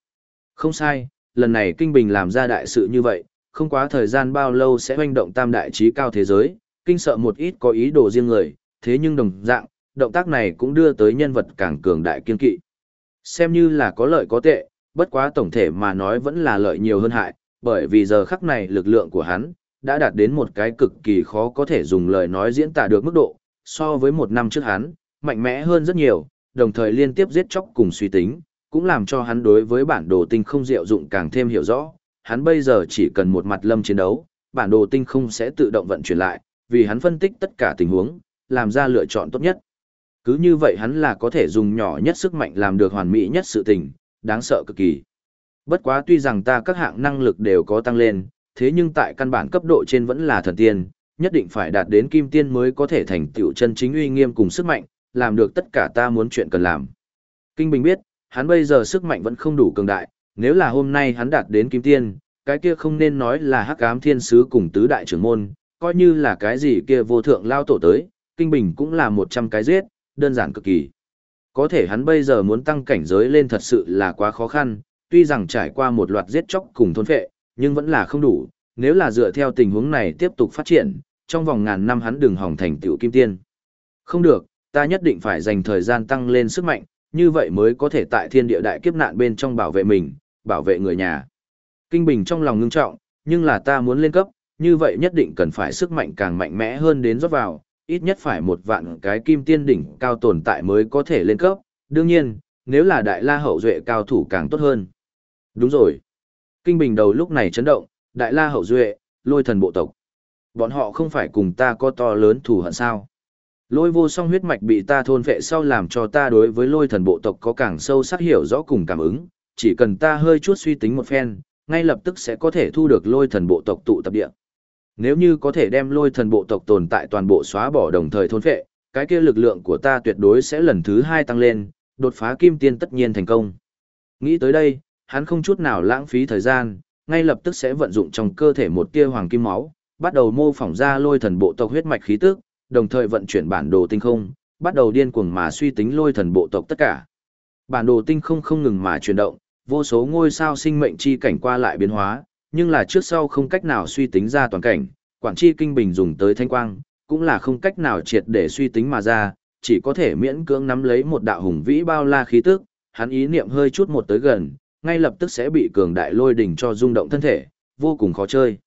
Không sai, lần này Kinh Bình làm ra đại sự như vậy, không quá thời gian bao lâu sẽ hoành động tam đại trí cao thế giới, kinh sợ một ít có ý đồ riêng người, thế nhưng đồng dạng, động tác này cũng đưa tới nhân vật càng cường đại kiên kỵ. Xem như là có lợi có tệ, bất quá tổng thể mà nói vẫn là lợi nhiều hơn hại, bởi vì giờ khắc này lực lượng của hắn đã đạt đến một cái cực kỳ khó có thể dùng lời nói diễn tả được mức độ, so với một năm trước hắn, mạnh mẽ hơn rất nhiều, đồng thời liên tiếp giết chóc cùng suy tính, cũng làm cho hắn đối với bản đồ tinh không diệu dụng càng thêm hiểu rõ, hắn bây giờ chỉ cần một mặt lâm chiến đấu, bản đồ tinh không sẽ tự động vận chuyển lại, vì hắn phân tích tất cả tình huống, làm ra lựa chọn tốt nhất. Cứ như vậy hắn là có thể dùng nhỏ nhất sức mạnh làm được hoàn mỹ nhất sự tình, đáng sợ cực kỳ. Bất quá tuy rằng ta các hạng năng lực đều có tăng lên, thế nhưng tại căn bản cấp độ trên vẫn là thần tiên, nhất định phải đạt đến kim tiên mới có thể thành tựu chân chính uy nghiêm cùng sức mạnh, làm được tất cả ta muốn chuyện cần làm. Kinh Bình biết, hắn bây giờ sức mạnh vẫn không đủ cường đại, nếu là hôm nay hắn đạt đến kim tiên, cái kia không nên nói là hắc ám thiên sứ cùng tứ đại trưởng môn, coi như là cái gì kia vô thượng lao tổ tới, Kinh Bình cũng là 100 cái giết, đơn giản cực kỳ. Có thể hắn bây giờ muốn tăng cảnh giới lên thật sự là quá khó khăn, tuy rằng trải qua một loạt giết chóc cùng thôn phệ, nhưng vẫn là không đủ, nếu là dựa theo tình huống này tiếp tục phát triển, trong vòng ngàn năm hắn đừng hỏng thành tiểu kim tiên. Không được, ta nhất định phải dành thời gian tăng lên sức mạnh, như vậy mới có thể tại thiên địa đại kiếp nạn bên trong bảo vệ mình, bảo vệ người nhà. Kinh Bình trong lòng ngưng trọng, nhưng là ta muốn lên cấp, như vậy nhất định cần phải sức mạnh càng mạnh mẽ hơn đến rót vào, ít nhất phải một vạn cái kim tiên đỉnh cao tồn tại mới có thể lên cấp, đương nhiên, nếu là đại la hậu duệ cao thủ càng tốt hơn. Đúng rồi. Kinh Bình đầu lúc này chấn động, đại la hậu duệ, lôi thần bộ tộc. Bọn họ không phải cùng ta có to lớn thù hận sao. Lôi vô song huyết mạch bị ta thôn vệ sau làm cho ta đối với lôi thần bộ tộc có càng sâu sắc hiểu rõ cùng cảm ứng, chỉ cần ta hơi chút suy tính một phen, ngay lập tức sẽ có thể thu được lôi thần bộ tộc tụ tập địa. Nếu như có thể đem lôi thần bộ tộc tồn tại toàn bộ xóa bỏ đồng thời thôn phệ, cái kia lực lượng của ta tuyệt đối sẽ lần thứ hai tăng lên, đột phá kim tiên tất nhiên thành công. Nghĩ tới đây, hắn không chút nào lãng phí thời gian, ngay lập tức sẽ vận dụng trong cơ thể một tia hoàng kim máu, bắt đầu mô phỏng ra lôi thần bộ tộc huyết mạch khí tức, đồng thời vận chuyển bản đồ tinh không, bắt đầu điên cuồng mà suy tính lôi thần bộ tộc tất cả. Bản đồ tinh không không ngừng mà chuyển động, vô số ngôi sao sinh mệnh chi cảnh qua lại biến hóa, nhưng là trước sau không cách nào suy tính ra toàn cảnh, quản chi kinh bình dùng tới thanh quang, cũng là không cách nào triệt để suy tính mà ra, chỉ có thể miễn cưỡng nắm lấy một đạo hùng vĩ bao la khí tức, hắn ý niệm hơi chút một tới gần, ngay lập tức sẽ bị cường đại lôi đỉnh cho rung động thân thể, vô cùng khó chơi.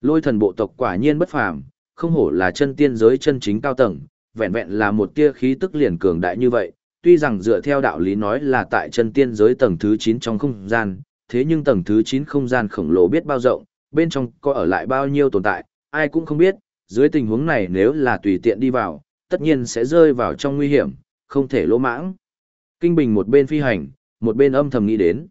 Lôi thần bộ tộc quả nhiên bất phàm, không hổ là chân tiên giới chân chính cao tầng, vẹn vẹn là một tia khí tức liền cường đại như vậy, tuy rằng dựa theo đạo lý nói là tại chân tiên giới tầng thứ 9 trong không gian, thế nhưng tầng thứ 9 không gian khổng lồ biết bao rộng, bên trong có ở lại bao nhiêu tồn tại, ai cũng không biết, dưới tình huống này nếu là tùy tiện đi vào, tất nhiên sẽ rơi vào trong nguy hiểm, không thể lỗ mãng. Kinh Bình một bên phi hành, một bên âm thầm nghĩ đến.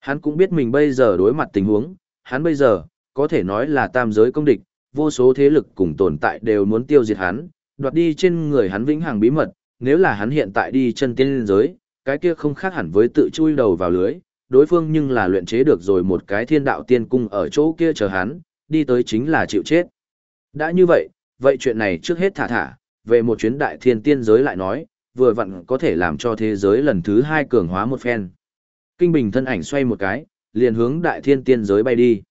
Hắn cũng biết mình bây giờ đối mặt tình huống, hắn bây giờ, có thể nói là tam giới công địch, vô số thế lực cùng tồn tại đều muốn tiêu diệt hắn, đoạt đi trên người hắn vĩnh hằng bí mật, nếu là hắn hiện tại đi chân tiên giới, cái kia không khác hẳn với tự chui đầu vào lưới, đối phương nhưng là luyện chế được rồi một cái thiên đạo tiên cung ở chỗ kia chờ hắn, đi tới chính là chịu chết. Đã như vậy, vậy chuyện này trước hết thả thả, về một chuyến đại thiên tiên giới lại nói, vừa vặn có thể làm cho thế giới lần thứ hai cường hóa một phen. Kinh Bình thân ảnh xoay một cái, liền hướng đại thiên tiên giới bay đi.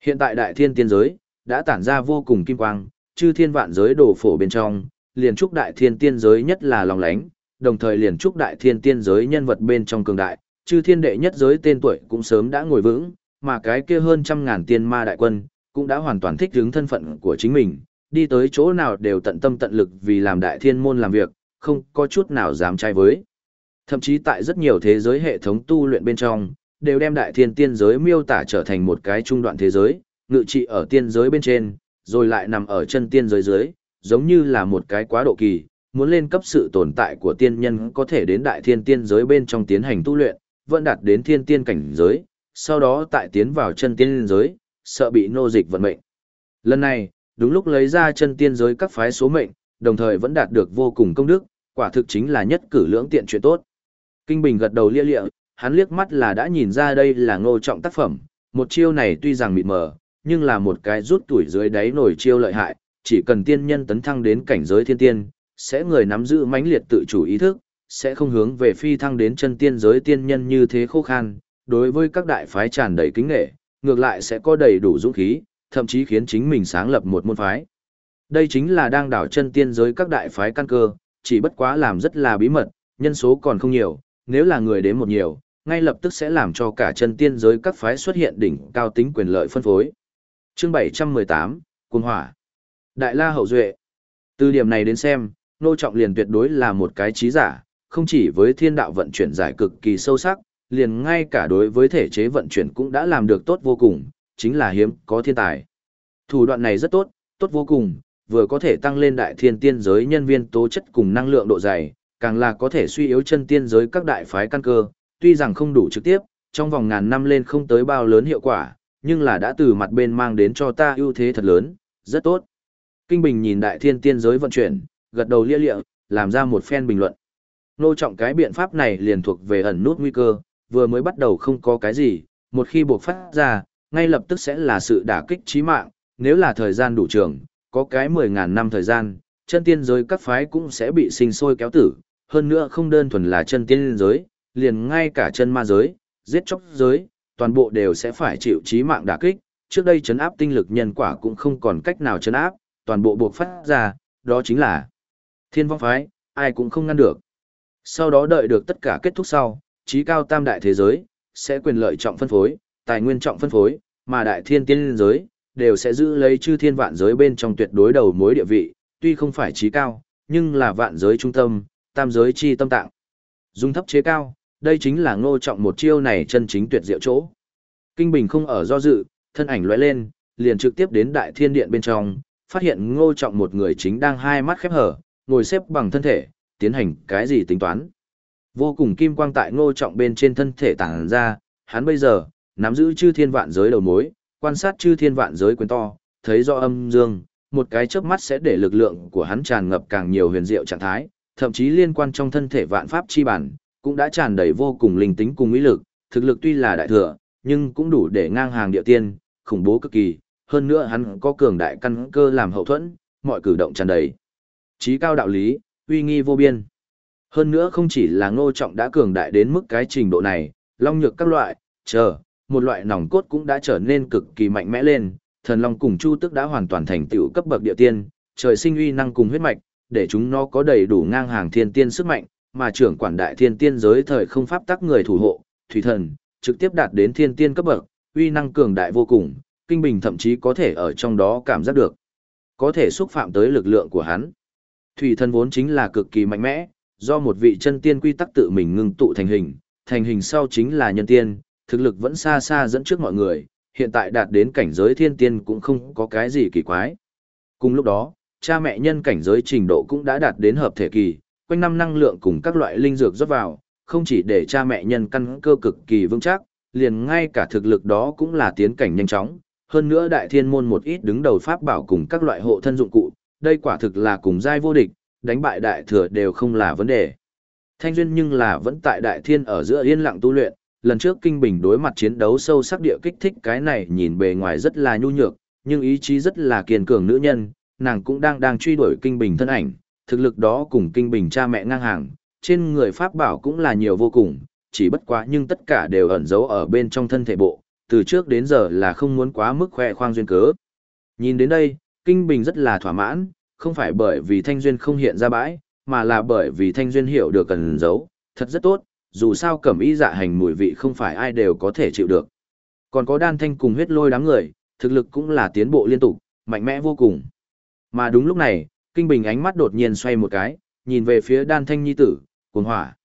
Hiện tại đại thiên tiên giới, đã tản ra vô cùng kim quang, chư thiên vạn giới đổ phổ bên trong, liền chúc đại thiên tiên giới nhất là lòng lánh, đồng thời liền chúc đại thiên tiên giới nhân vật bên trong cường đại, chư thiên đệ nhất giới tên tuổi cũng sớm đã ngồi vững, mà cái kia hơn trăm ngàn tiên ma đại quân, cũng đã hoàn toàn thích ứng thân phận của chính mình, đi tới chỗ nào đều tận tâm tận lực vì làm đại thiên môn làm việc, không có chút nào dám trai với. Thậm chí tại rất nhiều thế giới hệ thống tu luyện bên trong, đều đem đại thiên tiên giới miêu tả trở thành một cái trung đoạn thế giới, ngự trị ở tiên giới bên trên, rồi lại nằm ở chân tiên giới dưới, giống như là một cái quá độ kỳ, muốn lên cấp sự tồn tại của tiên nhân có thể đến đại thiên tiên giới bên trong tiến hành tu luyện, vẫn đạt đến thiên tiên cảnh giới, sau đó tại tiến vào chân tiên giới, sợ bị nô dịch vận mệnh. Lần này, đúng lúc lấy ra chân tiên giới các phái số mệnh, đồng thời vẫn đạt được vô cùng công đức, quả thực chính là nhất cử lưỡng tiện chuyện tốt. Kinh Bình gật đầu lia lịa, hắn liếc mắt là đã nhìn ra đây là ngô trọng tác phẩm, một chiêu này tuy rằng mịt mờ, nhưng là một cái rút tuổi dưới đáy nổi chiêu lợi hại, chỉ cần tiên nhân tấn thăng đến cảnh giới thiên tiên, sẽ người nắm giữ mãnh liệt tự chủ ý thức, sẽ không hướng về phi thăng đến chân tiên giới tiên nhân như thế khô khan, đối với các đại phái tràn đầy kính nghệ, ngược lại sẽ có đầy đủ dũng khí, thậm chí khiến chính mình sáng lập một môn phái. Đây chính là đang đảo chân tiên giới các đại phái căn cơ, chỉ bất quá làm rất là bí mật, nhân số còn không nhiều, nếu là người đến một nhiều, ngay lập tức sẽ làm cho cả chân tiên giới các phái xuất hiện đỉnh cao tính quyền lợi phân phối. Chương 718, Cung Hỏa Đại La Hậu Duệ Từ điểm này đến xem, Nô Trọng liền tuyệt đối là một cái trí giả, không chỉ với thiên đạo vận chuyển giải cực kỳ sâu sắc, liền ngay cả đối với thể chế vận chuyển cũng đã làm được tốt vô cùng, chính là hiếm có thiên tài. Thủ đoạn này rất tốt, tốt vô cùng, vừa có thể tăng lên đại thiên tiên giới nhân viên tố chất cùng năng lượng độ dày, càng là có thể suy yếu chân tiên giới các đại phái căn cơ, tuy rằng không đủ trực tiếp, trong vòng ngàn năm lên không tới bao lớn hiệu quả, nhưng là đã từ mặt bên mang đến cho ta ưu thế thật lớn, rất tốt. Kinh Bình nhìn đại thiên tiên giới vận chuyển, gật đầu lia lịa, làm ra một phen bình luận. Nô trọng cái biện pháp này liền thuộc về ẩn nút nguy cơ, vừa mới bắt đầu không có cái gì, một khi buộc phát ra, ngay lập tức sẽ là sự đả kích chí mạng, nếu là thời gian đủ trường, có cái 10.000 năm thời gian, chân tiên giới các phái cũng sẽ bị sinh sôi kéo tử, hơn nữa không đơn thuần là chân tiên giới, liền ngay cả chân ma giới, giết chóc giới, toàn bộ đều sẽ phải chịu chí mạng đả kích, trước đây chấn áp tinh lực nhân quả cũng không còn cách nào chấn áp, toàn bộ buộc phát ra, đó chính là thiên vong phái, ai cũng không ngăn được. Sau đó đợi được tất cả kết thúc sau, trí cao tam đại thế giới, sẽ quyền lợi trọng phân phối, tài nguyên trọng phân phối, mà đại thiên tiên giới, đều sẽ giữ lấy chư thiên vạn giới bên trong tuyệt đối đầu mối địa vị, tuy không phải trí cao, nhưng là vạn giới trung tâm, tam giới chi tâm tạng. Dung thấp chế cao, đây chính là ngô trọng một chiêu này chân chính tuyệt diệu chỗ. Kinh Bình không ở do dự, thân ảnh lóe lên, liền trực tiếp đến đại thiên điện bên trong, phát hiện ngô trọng một người chính đang hai mắt khép hở, ngồi xếp bằng thân thể, tiến hành cái gì tính toán. Vô cùng kim quang tại ngô trọng bên trên thân thể tản ra, hắn bây giờ, nắm giữ chư thiên vạn giới đầu mối, quan sát chư thiên vạn giới quyền to, thấy do âm dương, một cái chớp mắt sẽ để lực lượng của hắn tràn ngập càng nhiều huyền diệu trạng thái, thậm chí liên quan trong thân thể vạn pháp chi bản, cũng đã tràn đầy vô cùng linh tính cùng ý lực, thực lực tuy là đại thừa, nhưng cũng đủ để ngang hàng địa tiên, khủng bố cực kỳ, hơn nữa hắn có cường đại căn cơ làm hậu thuẫn, mọi cử động tràn đầy. Trí cao đạo lý, uy nghi vô biên. Hơn nữa không chỉ là ngô trọng đã cường đại đến mức cái trình độ này, long nhược các loại, chờ, một loại nòng cốt cũng đã trở nên cực kỳ mạnh mẽ lên, thần long cùng chu tức đã hoàn toàn thành tựu cấp bậc địa tiên, trời sinh uy năng cùng huyết mạch, để chúng nó có đầy đủ ngang hàng thiên tiên sức mạnh, mà trưởng quản đại thiên tiên giới thời không pháp tắc người thủ hộ, thủy thần, trực tiếp đạt đến thiên tiên cấp bậc, uy năng cường đại vô cùng, kinh bình thậm chí có thể ở trong đó cảm giác được, có thể xúc phạm tới lực lượng của hắn. Thủy thần vốn chính là cực kỳ mạnh mẽ, do một vị chân tiên quy tắc tự mình ngưng tụ thành hình, thành hình sau chính là nhân tiên, thực lực vẫn xa xa dẫn trước mọi người, hiện tại đạt đến cảnh giới thiên tiên cũng không có cái gì kỳ quái. Cùng lúc đó, cha mẹ nhân cảnh giới trình độ cũng đã đạt đến hợp thể kỳ, quanh năm năng lượng cùng các loại linh dược rót vào, không chỉ để cha mẹ nhân căn cơ cực kỳ vững chắc, liền ngay cả thực lực đó cũng là tiến cảnh nhanh chóng. Hơn nữa đại thiên môn một ít đứng đầu pháp bảo cùng các loại hộ thân dụng cụ, đây quả thực là cùng giai vô địch, đánh bại đại thừa đều không là vấn đề. Thanh duyên nhưng là vẫn tại đại thiên ở giữa yên lặng tu luyện, lần trước kinh bình đối mặt chiến đấu sâu sắc địa kích thích cái này nhìn bề ngoài rất là nhu nhược, nhưng ý chí rất là kiên cường nữ nhân, nàng cũng đang đang truy đuổi kinh bình thân ảnh, thực lực đó cùng kinh bình cha mẹ ngang hàng, trên người pháp bảo cũng là nhiều vô cùng, chỉ bất quá nhưng tất cả đều ẩn giấu ở bên trong thân thể bộ, từ trước đến giờ là không muốn quá mức khoe khoang duyên cớ. Nhìn đến đây, kinh bình rất là thỏa mãn, không phải bởi vì thanh duyên không hiện ra bãi, mà là bởi vì thanh duyên hiểu được cần giấu, thật rất tốt, dù sao cẩm y dạ hành mùi vị không phải ai đều có thể chịu được. Còn có đan thanh cùng huyết lôi đám người, thực lực cũng là tiến bộ liên tục, mạnh mẽ vô cùng. Mà đúng lúc này, Kinh Bình ánh mắt đột nhiên xoay một cái, nhìn về phía đan thanh nhi tử, cuồng hỏa.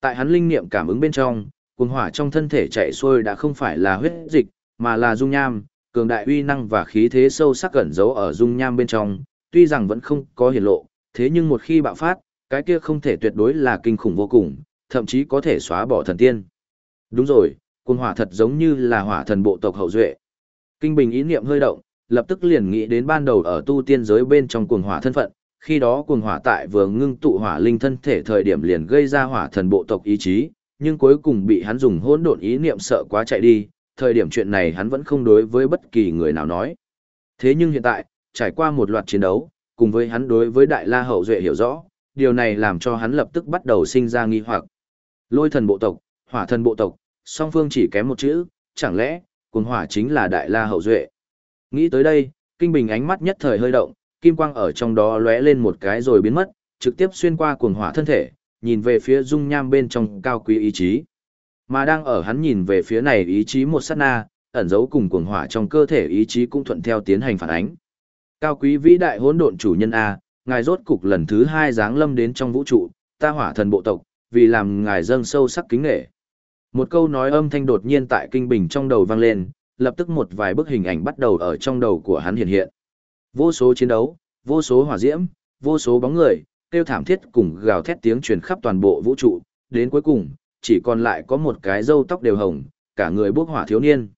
Tại hắn linh niệm cảm ứng bên trong, cuồng hỏa trong thân thể chạy xuôi đã không phải là huyết dịch, mà là dung nham, cường đại uy năng và khí thế sâu sắc cẩn giấu ở dung nham bên trong, tuy rằng vẫn không có hiển lộ, thế nhưng một khi bạo phát, cái kia không thể tuyệt đối là kinh khủng vô cùng, thậm chí có thể xóa bỏ thần tiên. Đúng rồi, cuồng hỏa thật giống như là hỏa thần bộ tộc hậu duệ. Kinh Bình ý niệm hơi động, lập tức liền nghĩ đến ban đầu ở tu tiên giới bên trong cuồng hỏa thân phận, khi đó cuồng hỏa tại vừa ngưng tụ hỏa linh thân thể thời điểm liền gây ra hỏa thần bộ tộc ý chí, nhưng cuối cùng bị hắn dùng hỗn độn ý niệm sợ quá chạy đi, thời điểm chuyện này hắn vẫn không đối với bất kỳ người nào nói. Thế nhưng hiện tại, trải qua một loạt chiến đấu, cùng với hắn đối với Đại La Hậu Duệ hiểu rõ, điều này làm cho hắn lập tức bắt đầu sinh ra nghi hoặc. Lôi thần bộ tộc, hỏa thần bộ tộc, song phương chỉ kém một chữ, chẳng lẽ, cuồng hỏa chính là Đại La Hậu Duệ. Nghĩ tới đây, Kinh Bình ánh mắt nhất thời hơi động, kim quang ở trong đó lóe lên một cái rồi biến mất, trực tiếp xuyên qua cuồng hỏa thân thể, nhìn về phía dung nham bên trong cao quý ý chí. Mà đang ở hắn nhìn về phía này ý chí một sát na, ẩn giấu cùng cuồng hỏa trong cơ thể ý chí cũng thuận theo tiến hành phản ánh. Cao quý vĩ đại hỗn độn chủ nhân a, ngài rốt cục lần thứ hai giáng lâm đến trong vũ trụ, ta hỏa thần bộ tộc, vì làm ngài dâng sâu sắc kính nghệ. Một câu nói âm thanh đột nhiên tại kinh bình trong đầu vang lên, lập tức một vài bức hình ảnh bắt đầu ở trong đầu của hắn hiện hiện. Vô số chiến đấu, vô số hỏa diễm, vô số bóng người, kêu thảm thiết cùng gào thét tiếng truyền khắp toàn bộ vũ trụ, đến cuối cùng, chỉ còn lại có một cái râu tóc đều hồng, cả người bốc hỏa thiếu niên.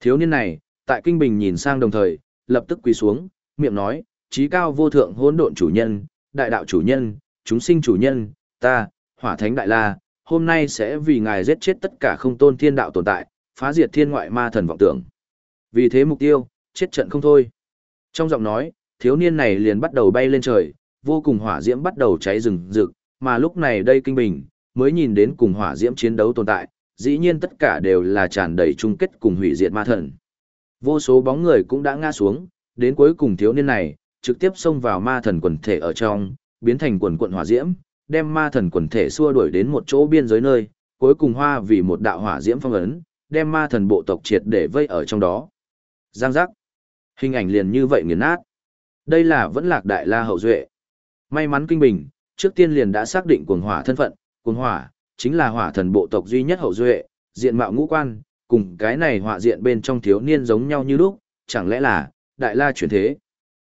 Thiếu niên này, tại kinh bình nhìn sang đồng thời, lập tức quỳ xuống, miệng nói, trí cao vô thượng hỗn độn chủ nhân, đại đạo chủ nhân, chúng sinh chủ nhân, ta, hỏa thánh đại la, hôm nay sẽ vì ngài giết chết tất cả không tôn thiên đạo tồn tại, phá diệt thiên ngoại ma thần vọng tưởng. Vì thế mục tiêu, chết trận không thôi. Trong giọng nói, thiếu niên này liền bắt đầu bay lên trời, vô cùng hỏa diễm bắt đầu cháy rừng rực, mà lúc này đây kinh bình, mới nhìn đến cùng hỏa diễm chiến đấu tồn tại, dĩ nhiên tất cả đều là tràn đầy chung kết cùng hủy diệt ma thần. Vô số bóng người cũng đã ngã xuống, đến cuối cùng thiếu niên này, trực tiếp xông vào ma thần quần thể ở trong, biến thành quần quận hỏa diễm, đem ma thần quần thể xua đuổi đến một chỗ biên giới nơi, cuối cùng hoa vì một đạo hỏa diễm phong ấn, đem ma thần bộ tộc triệt để vây ở trong đó. Giang giác. Hình ảnh liền như vậy nghiền nát. Đây là vẫn lạc đại la hậu duệ. May mắn kinh bình, trước tiên liền đã xác định cuồng hỏa thân phận, cuồng hỏa, chính là hỏa thần bộ tộc duy nhất hậu duệ, diện mạo ngũ quan, cùng cái này hỏa diện bên trong thiếu niên giống nhau như lúc, chẳng lẽ là, đại la chuyển thế.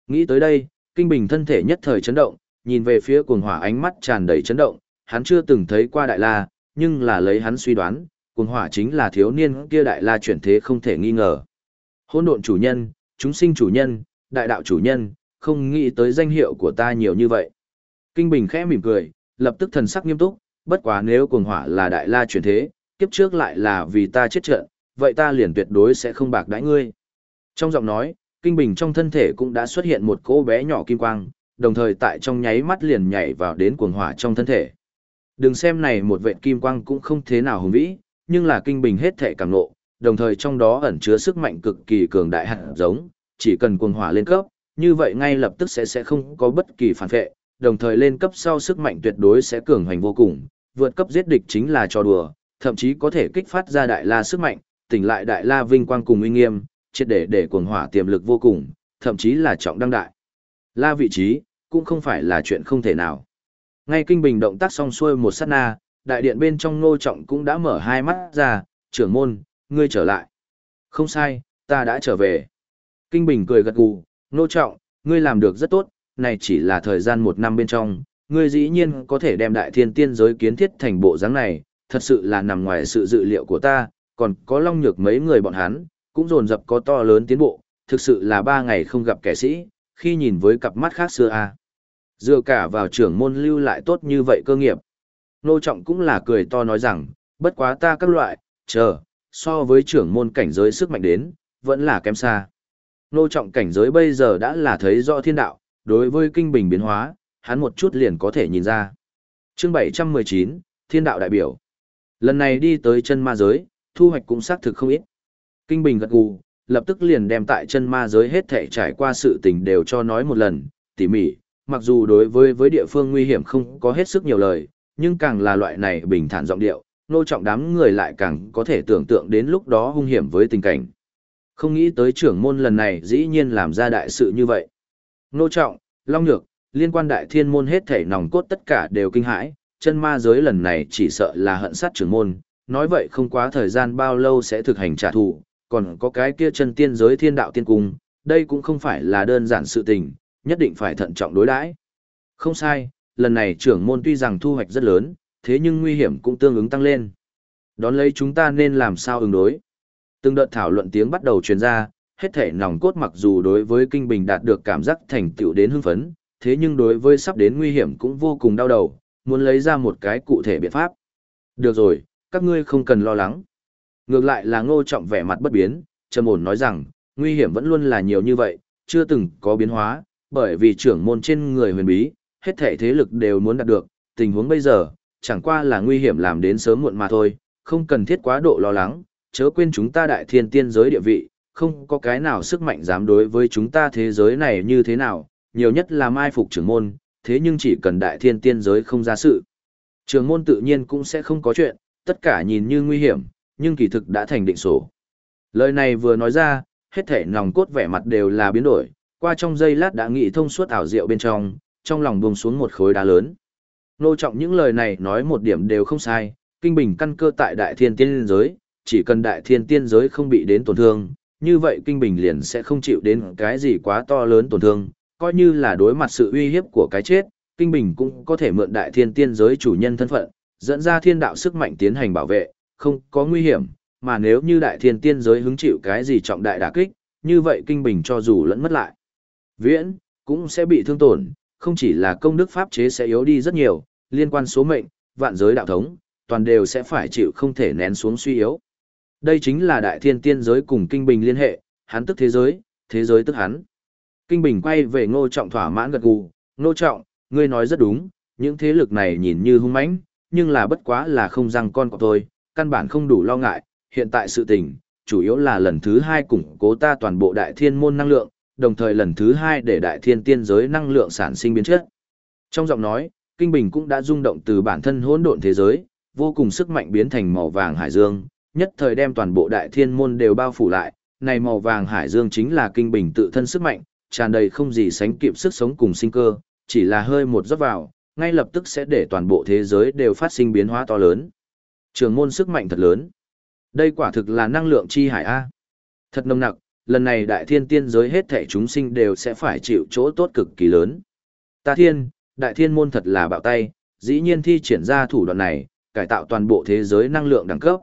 Nghĩ tới đây, kinh bình thân thể nhất thời chấn động, nhìn về phía cuồng hỏa ánh mắt tràn đầy chấn động, hắn chưa từng thấy qua đại la, nhưng là lấy hắn suy đoán, cuồng hỏa chính là thiếu niên kia đại la chuyển thế không thể nghi ngờ. Hỗn độn chủ nhân, chúng sinh chủ nhân, đại đạo chủ nhân, không nghĩ tới danh hiệu của ta nhiều như vậy. Kinh Bình khẽ mỉm cười, lập tức thần sắc nghiêm túc, bất quá nếu cuồng hỏa là đại la chuyển thế, kiếp trước lại là vì ta chết trận, vậy ta liền tuyệt đối sẽ không bạc đãi ngươi. Trong giọng nói, Kinh Bình trong thân thể cũng đã xuất hiện một cô bé nhỏ kim quang, đồng thời tại trong nháy mắt liền nhảy vào đến cuồng hỏa trong thân thể. Đừng xem này một vệt kim quang cũng không thế nào hùng vĩ, nhưng là Kinh Bình hết thể càng nộ, đồng thời trong đó ẩn chứa sức mạnh cực kỳ cường đại hạt giống, chỉ cần cuồng hỏa lên cấp, như vậy ngay lập tức sẽ sẽ không có bất kỳ phản vệ, đồng thời lên cấp sau sức mạnh tuyệt đối sẽ cường hành vô cùng, vượt cấp giết địch chính là trò đùa, thậm chí có thể kích phát ra đại la sức mạnh, tỉnh lại đại la vinh quang cùng uy nghiêm, triệt để để cuồng hỏa tiềm lực vô cùng, thậm chí là trọng đăng đại. La vị trí, cũng không phải là chuyện không thể nào. Ngay kinh bình động tác xong xuôi một sát na, đại điện bên trong ngô trọng cũng đã mở hai mắt ra, trưởng môn, ngươi trở lại. Không sai, ta đã trở về. Kinh bình cười gật gù, Nô trọng, ngươi làm được rất tốt, này chỉ là thời gian một năm bên trong, ngươi dĩ nhiên có thể đem đại thiên tiên giới kiến thiết thành bộ dáng này, thật sự là nằm ngoài sự dự liệu của ta, còn có long nhược mấy người bọn hắn, cũng dồn dập có to lớn tiến bộ, thực sự là ba ngày không gặp kẻ sĩ, khi nhìn với cặp mắt khác xưa a. À. Dựa cả vào trưởng môn lưu lại tốt như vậy cơ nghiệp. Nô trọng cũng là cười to nói rằng, bất quá ta các loại, chờ, so với trưởng môn cảnh giới sức mạnh đến, vẫn là kém xa. Nô trọng cảnh giới bây giờ đã là thấy rõ thiên đạo, đối với kinh bình biến hóa, hắn một chút liền có thể nhìn ra. Chương 719, Thiên đạo đại biểu. Lần này đi tới chân ma giới, thu hoạch cũng xác thực không ít. Kinh bình gật gù, lập tức liền đem tại chân ma giới hết thể trải qua sự tình đều cho nói một lần, tỉ mỉ, mặc dù đối với với địa phương nguy hiểm không có hết sức nhiều lời, nhưng càng là loại này bình thản giọng điệu, nô trọng đám người lại càng có thể tưởng tượng đến lúc đó hung hiểm với tình cảnh. Không nghĩ tới trưởng môn lần này dĩ nhiên làm ra đại sự như vậy. Nô trọng, long nhược, liên quan đại thiên môn hết thể nòng cốt tất cả đều kinh hãi, chân ma giới lần này chỉ sợ là hận sát trưởng môn, nói vậy không quá thời gian bao lâu sẽ thực hành trả thù, còn có cái kia chân tiên giới thiên đạo tiên cung, đây cũng không phải là đơn giản sự tình, nhất định phải thận trọng đối đãi. Không sai, lần này trưởng môn tuy rằng thu hoạch rất lớn, thế nhưng nguy hiểm cũng tương ứng tăng lên. Đón lấy chúng ta nên làm sao ứng đối. Từng đợt thảo luận tiếng bắt đầu truyền ra, hết thể nòng cốt mặc dù đối với kinh bình đạt được cảm giác thành tựu đến hưng phấn, thế nhưng đối với sắp đến nguy hiểm cũng vô cùng đau đầu, muốn lấy ra một cái cụ thể biện pháp. Được rồi, các ngươi không cần lo lắng. Ngược lại là ngô trọng vẻ mặt bất biến, trầm ổn nói rằng, nguy hiểm vẫn luôn là nhiều như vậy, chưa từng có biến hóa, bởi vì trưởng môn trên người huyền bí, hết thể thế lực đều muốn đạt được, tình huống bây giờ, chẳng qua là nguy hiểm làm đến sớm muộn mà thôi, không cần thiết quá độ lo lắng, chớ quên chúng ta đại thiên tiên giới địa vị, không có cái nào sức mạnh dám đối với chúng ta thế giới này như thế nào, nhiều nhất là mai phục trưởng môn, thế nhưng chỉ cần đại thiên tiên giới không ra sự. Trưởng môn tự nhiên cũng sẽ không có chuyện, tất cả nhìn như nguy hiểm, nhưng kỳ thực đã thành định sổ. Lời này vừa nói ra, hết thể nòng cốt vẻ mặt đều là biến đổi, qua trong giây lát đã nghĩ thông suốt ảo diệu bên trong, trong lòng buông xuống một khối đá lớn. Nô trọng những lời này nói một điểm đều không sai, kinh bình căn cơ tại đại thiên tiên giới, chỉ cần đại thiên tiên giới không bị đến tổn thương, như vậy kinh bình liền sẽ không chịu đến cái gì quá to lớn tổn thương, coi như là đối mặt sự uy hiếp của cái chết, kinh bình cũng có thể mượn đại thiên tiên giới chủ nhân thân phận, dẫn ra thiên đạo sức mạnh tiến hành bảo vệ, không có nguy hiểm, mà nếu như đại thiên tiên giới hứng chịu cái gì trọng đại đả kích, như vậy kinh bình cho dù lẫn mất lại. Viễn, cũng sẽ bị thương tổn, không chỉ là công đức pháp chế sẽ yếu đi rất nhiều, liên quan số mệnh, vạn giới đạo thống, toàn đều sẽ phải chịu không thể nén xuống suy yếu. Đây chính là đại thiên tiên giới cùng kinh bình liên hệ, hắn tức thế giới, thế giới tức hắn. Kinh bình quay về ngô trọng thỏa mãn gật gù, ngô trọng, ngươi nói rất đúng, những thế lực này nhìn như hung mãnh, nhưng là bất quá là không răng con của tôi, căn bản không đủ lo ngại, hiện tại sự tình, chủ yếu là lần thứ hai củng cố ta toàn bộ đại thiên môn năng lượng, đồng thời lần thứ hai để đại thiên tiên giới năng lượng sản sinh biến chất. Trong giọng nói, Kinh Bình cũng đã rung động từ bản thân hỗn độn thế giới, vô cùng sức mạnh biến thành màu vàng hải dương, nhất thời đem toàn bộ đại thiên môn đều bao phủ lại, này màu vàng hải dương chính là Kinh Bình tự thân sức mạnh, tràn đầy không gì sánh kịp sức sống cùng sinh cơ, chỉ là hơi một rót vào, ngay lập tức sẽ để toàn bộ thế giới đều phát sinh biến hóa to lớn. Trường môn sức mạnh thật lớn. Đây quả thực là năng lượng chi hải A. Thật nồng nặc, lần này đại thiên tiên giới hết thảy chúng sinh đều sẽ phải chịu chỗ tốt cực kỳ lớn. Ta thiên, đại thiên môn thật là bạo tay, dĩ nhiên thi triển ra thủ đoạn này, cải tạo toàn bộ thế giới năng lượng đẳng cấp.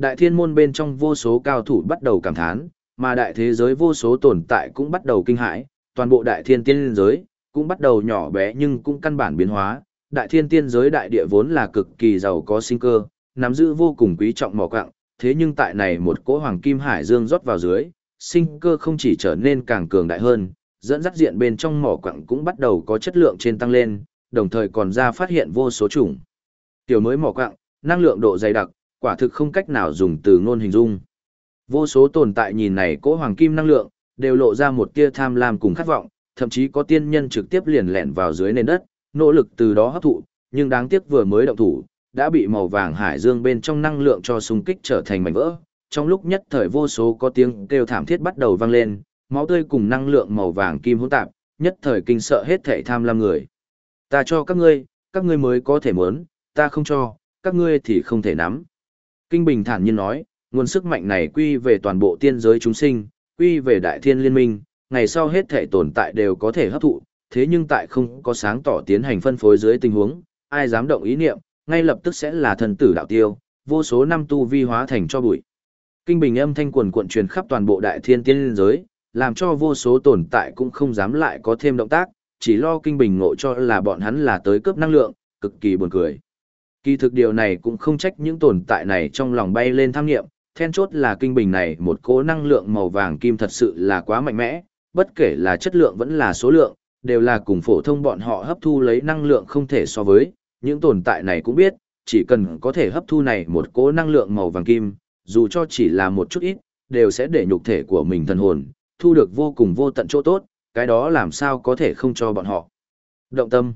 Đại thiên môn bên trong vô số cao thủ bắt đầu cảm thán, mà đại thế giới vô số tồn tại cũng bắt đầu kinh hãi, toàn bộ đại thiên tiên giới cũng bắt đầu nhỏ bé nhưng cũng căn bản biến hóa. Đại thiên tiên giới đại địa vốn là cực kỳ giàu có sinh cơ, nắm giữ vô cùng quý trọng mỏ quặng, thế nhưng tại này một cỗ hoàng kim hải dương rót vào dưới, sinh cơ không chỉ trở nên càng cường đại hơn, dẫn dắt diện bên trong mỏ quặng cũng bắt đầu có chất lượng trên tăng lên, đồng thời còn ra phát hiện vô số chủng. Tiểu mới mỏ quặng, năng lượng độ dày đặc, quả thực không cách nào dùng từ ngôn hình dung. Vô số tồn tại nhìn này cỗ hoàng kim năng lượng, đều lộ ra một tia tham lam cùng khát vọng, thậm chí có tiên nhân trực tiếp liền lẹn vào dưới nền đất, nỗ lực từ đó hấp thụ, nhưng đáng tiếc vừa mới động thủ, đã bị màu vàng hải dương bên trong năng lượng cho xung kích trở thành mảnh vỡ. Trong lúc nhất thời vô số có tiếng kêu thảm thiết bắt đầu vang lên, máu tươi cùng năng lượng màu vàng kim hỗn tạp, nhất thời kinh sợ hết thảy tham lam người. Ta cho các ngươi, các ngươi mới có thể muốn, ta không cho, các ngươi thì không thể nắm. Kinh Bình thản nhiên nói, nguồn sức mạnh này quy về toàn bộ tiên giới chúng sinh, quy về đại thiên liên minh, ngày sau hết thể tồn tại đều có thể hấp thụ, thế nhưng tại không có sáng tỏ tiến hành phân phối dưới tình huống, ai dám động ý niệm, ngay lập tức sẽ là thần tử đạo tiêu, vô số năm tu vi hóa thành cho bụi. Kinh bình âm thanh quần cuộn truyền khắp toàn bộ đại thiên tiên liên giới, làm cho vô số tồn tại cũng không dám lại có thêm động tác, chỉ lo kinh bình ngộ cho là bọn hắn là tới cướp năng lượng, cực kỳ buồn cười. Kỳ thực điều này cũng không trách những tồn tại này trong lòng bay lên tham nghiệm, then chốt là kinh bình này một cỗ năng lượng màu vàng kim thật sự là quá mạnh mẽ, bất kể là chất lượng vẫn là số lượng, đều là cùng phổ thông bọn họ hấp thu lấy năng lượng không thể so với, những tồn tại này cũng biết, chỉ cần có thể hấp thu này một cỗ năng lượng màu vàng kim, dù cho chỉ là một chút ít, đều sẽ để nhục thể của mình thần hồn, thu được vô cùng vô tận chỗ tốt, cái đó làm sao có thể không cho bọn họ. Động tâm.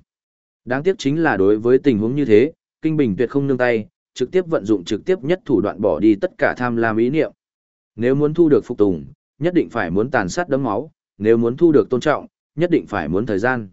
Đáng tiếc chính là đối với tình huống như thế, Kinh Bình tuyệt không nương tay, trực tiếp vận dụng trực tiếp nhất thủ đoạn bỏ đi tất cả tham lam ý niệm. Nếu muốn thu được phục tùng, nhất định phải muốn tàn sát đấm máu, nếu muốn thu được tôn trọng, nhất định phải muốn thời gian.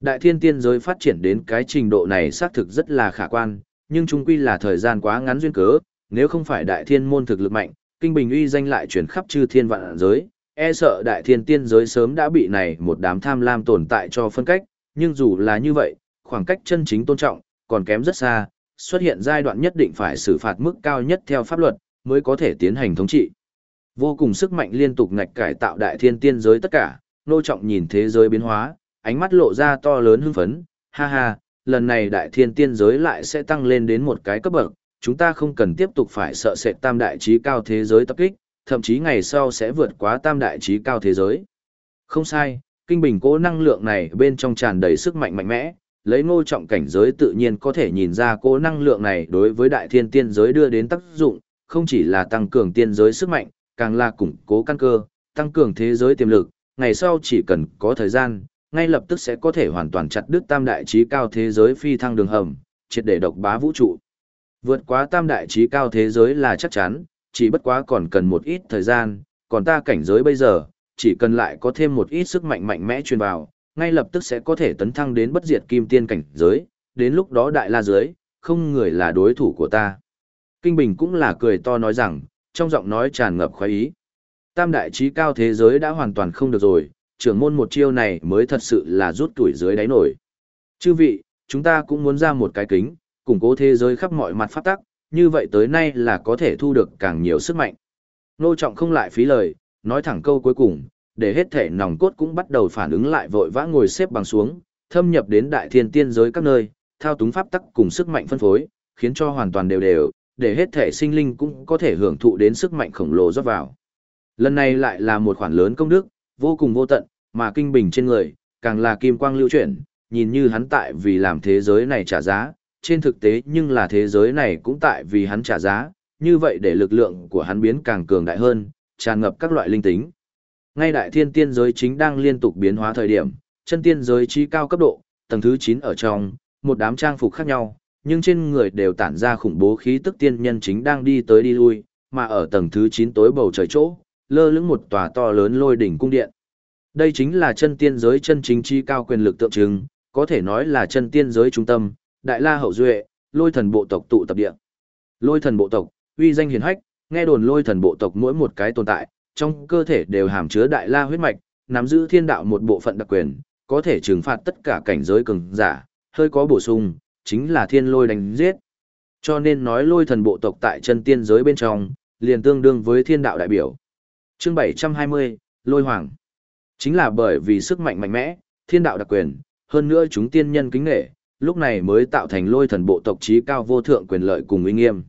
Đại thiên tiên giới phát triển đến cái trình độ này xác thực rất là khả quan, nhưng chung quy là thời gian quá ngắn duyên cớ, nếu không phải đại thiên môn thực lực mạnh, kinh bình uy danh lại chuyển khắp chư thiên vạn giới, e sợ đại thiên tiên giới sớm đã bị này một đám tham lam tồn tại cho phân cách, nhưng dù là như vậy, khoảng cách chân chính tôn trọng, còn kém rất xa, xuất hiện giai đoạn nhất định phải xử phạt mức cao nhất theo pháp luật, mới có thể tiến hành thống trị. Vô cùng sức mạnh liên tục ngạch cải tạo đại thiên tiên giới tất cả, nô trọng nhìn thế giới biến hóa, ánh mắt lộ ra to lớn hưng phấn, ha ha, lần này đại thiên tiên giới lại sẽ tăng lên đến một cái cấp bậc, chúng ta không cần tiếp tục phải sợ sệt tam đại trí cao thế giới tập kích, thậm chí ngày sau sẽ vượt quá tam đại trí cao thế giới. Không sai, kinh bình cố năng lượng này bên trong tràn đầy sức mạnh mạnh mẽ, lấy ngô trọng cảnh giới tự nhiên có thể nhìn ra cố năng lượng này đối với đại thiên tiên giới đưa đến tác dụng, không chỉ là tăng cường tiên giới sức mạnh, càng là củng cố căn cơ, tăng cường thế giới tiềm lực, ngày sau chỉ cần có thời gian, ngay lập tức sẽ có thể hoàn toàn chặt đứt tam đại trí cao thế giới phi thăng đường hầm, triệt để độc bá vũ trụ. Vượt quá tam đại trí cao thế giới là chắc chắn, chỉ bất quá còn cần một ít thời gian, còn ta cảnh giới bây giờ, chỉ cần lại có thêm một ít sức mạnh mạnh mẽ truyền vào, ngay lập tức sẽ có thể tấn thăng đến bất diệt kim tiên cảnh giới, đến lúc đó đại la giới, không người là đối thủ của ta. Kinh Bình cũng là cười to nói rằng, trong giọng nói tràn ngập khoái ý. Tam đại trí cao thế giới đã hoàn toàn không được rồi, trưởng môn một chiêu này mới thật sự là rút tuổi dưới đáy nổi. Chư vị, chúng ta cũng muốn ra một cái kính, củng cố thế giới khắp mọi mặt phát tắc, như vậy tới nay là có thể thu được càng nhiều sức mạnh. Nô trọng không lại phí lời, nói thẳng câu cuối cùng, để hết thể nòng cốt cũng bắt đầu phản ứng lại vội vã ngồi xếp bằng xuống, thâm nhập đến đại thiên tiên giới các nơi, thao túng pháp tắc cùng sức mạnh phân phối, khiến cho hoàn toàn đều đều, để hết thể sinh linh cũng có thể hưởng thụ đến sức mạnh khổng lồ rót vào. Lần này lại là một khoản lớn công đức, vô cùng vô tận, mà kinh bình trên người, càng là kim quang lưu chuyển, nhìn như hắn tại vì làm thế giới này trả giá, trên thực tế nhưng là thế giới này cũng tại vì hắn trả giá, như vậy để lực lượng của hắn biến càng cường đại hơn, tràn ngập các loại linh tính. Ngay đại thiên tiên giới chính đang liên tục biến hóa thời điểm, chân tiên giới trí cao cấp độ, tầng thứ 9 ở trong, một đám trang phục khác nhau, nhưng trên người đều tản ra khủng bố khí tức tiên nhân chính đang đi tới đi lui, mà ở tầng thứ 9 tối bầu trời chỗ, lơ lửng một tòa to lớn lôi đỉnh cung điện. Đây chính là chân tiên giới chân chính chi cao quyền lực tượng trưng, có thể nói là chân tiên giới trung tâm, đại la hậu duệ, lôi thần bộ tộc tụ tập địa. Lôi thần bộ tộc, uy danh hiển hách, nghe đồn lôi thần bộ tộc mỗi một cái tồn tại, trong cơ thể đều hàm chứa đại la huyết mạch, nắm giữ thiên đạo một bộ phận đặc quyền, có thể trừng phạt tất cả cảnh giới cường giả, hơi có bổ sung, chính là thiên lôi đánh giết. Cho nên nói lôi thần bộ tộc tại chân tiên giới bên trong, liền tương đương với thiên đạo đại biểu. Chương 720, Lôi Hoàng. Chính là bởi vì sức mạnh mạnh mẽ, thiên đạo đặc quyền, hơn nữa chúng tiên nhân kính nghệ, lúc này mới tạo thành lôi thần bộ tộc trí cao vô thượng quyền lợi cùng uy nghiêm.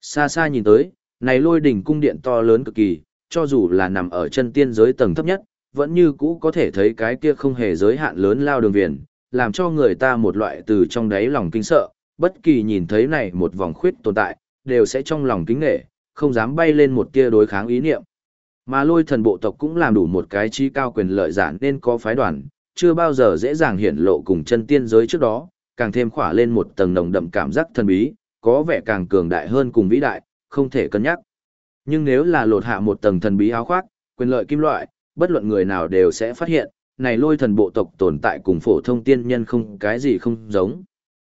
Xa xa nhìn tới, này lôi đỉnh cung điện to lớn cực kỳ, cho dù là nằm ở chân tiên giới tầng thấp nhất, vẫn như cũ có thể thấy cái kia không hề giới hạn lớn lao đường viền, làm cho người ta một loại từ trong đáy lòng kinh sợ, bất kỳ nhìn thấy này một vòng khuyết tồn tại, đều sẽ trong lòng kính nghệ, không dám bay lên một tia đối kháng ý niệm. Mà lôi thần bộ tộc cũng làm đủ một cái chi cao quyền lợi giản nên có phái đoàn, chưa bao giờ dễ dàng hiển lộ cùng chân tiên giới trước đó, càng thêm khỏa lên một tầng nồng đậm cảm giác thần bí, có vẻ càng cường đại hơn cùng vĩ đại, không thể cân nhắc. Nhưng nếu là lột hạ một tầng thần bí áo khoác, quyền lợi kim loại, bất luận người nào đều sẽ phát hiện, này lôi thần bộ tộc tồn tại cùng phổ thông tiên nhân không cái gì không giống.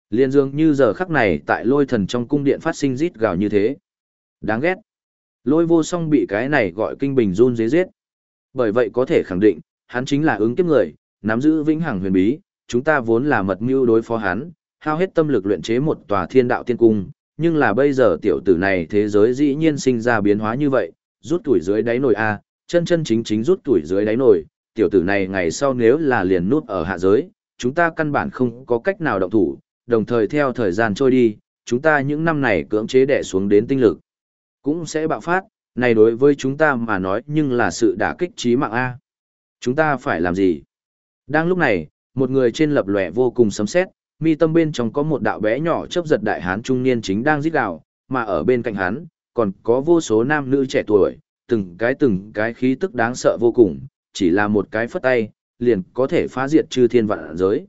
Liên dương như giờ khắc này tại lôi thần trong cung điện phát sinh rít gào như thế. Đáng ghét. Lôi vô song bị cái này gọi kinh bình run dế giết. Bởi vậy có thể khẳng định, hắn chính là ứng kiếp người, nắm giữ vĩnh hằng huyền bí, chúng ta vốn là mật mưu đối phó hắn, hao hết tâm lực luyện chế một tòa thiên đạo tiên cung, nhưng là bây giờ tiểu tử này thế giới dĩ nhiên sinh ra biến hóa như vậy, rút tuổi dưới đáy nồi A, chân chân chính chính rút tuổi dưới đáy nồi, tiểu tử này ngày sau nếu là liền nút ở hạ giới, chúng ta căn bản không có cách nào động thủ, đồng thời theo thời gian trôi đi, chúng ta những năm này cưỡng chế đè xuống đến tinh lực, cũng sẽ bạo phát, này đối với chúng ta mà nói nhưng là sự đả kích trí mạng A. Chúng ta phải làm gì? Đang lúc này, một người trên lập lòe vô cùng sấm sét, mi tâm bên trong có một đạo bé nhỏ chấp giật đại hán trung niên chính đang giết đạo, mà ở bên cạnh hắn, còn có vô số nam nữ trẻ tuổi, từng cái từng cái khí tức đáng sợ vô cùng, chỉ là một cái phất tay, liền có thể phá diệt chư thiên vạn giới.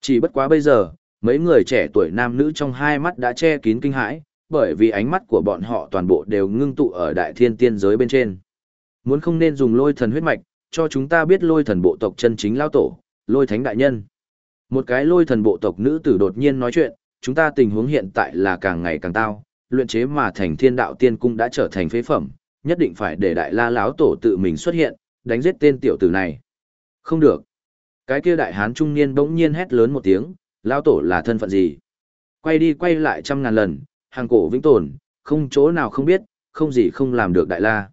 Chỉ bất quá bây giờ, mấy người trẻ tuổi nam nữ trong hai mắt đã che kín kinh hãi, bởi vì ánh mắt của bọn họ toàn bộ đều ngưng tụ ở đại thiên tiên giới bên trên. Muốn không nên dùng lôi thần huyết mạch, cho chúng ta biết lôi thần bộ tộc chân chính lao tổ, lôi thánh đại nhân. Một cái lôi thần bộ tộc nữ tử đột nhiên nói chuyện, chúng ta tình huống hiện tại là càng ngày càng tao, luyện chế mà thành thiên đạo tiên cung đã trở thành phế phẩm, nhất định phải để đại la lão tổ tự mình xuất hiện, đánh giết tên tiểu tử này. Không được. Cái kia đại hán trung niên bỗng nhiên hét lớn một tiếng, lão tổ là thân phận gì? Quay đi quay lại trăm ngàn lần, hàng cổ vĩnh tồn, không chỗ nào không biết, không gì không làm được đại la.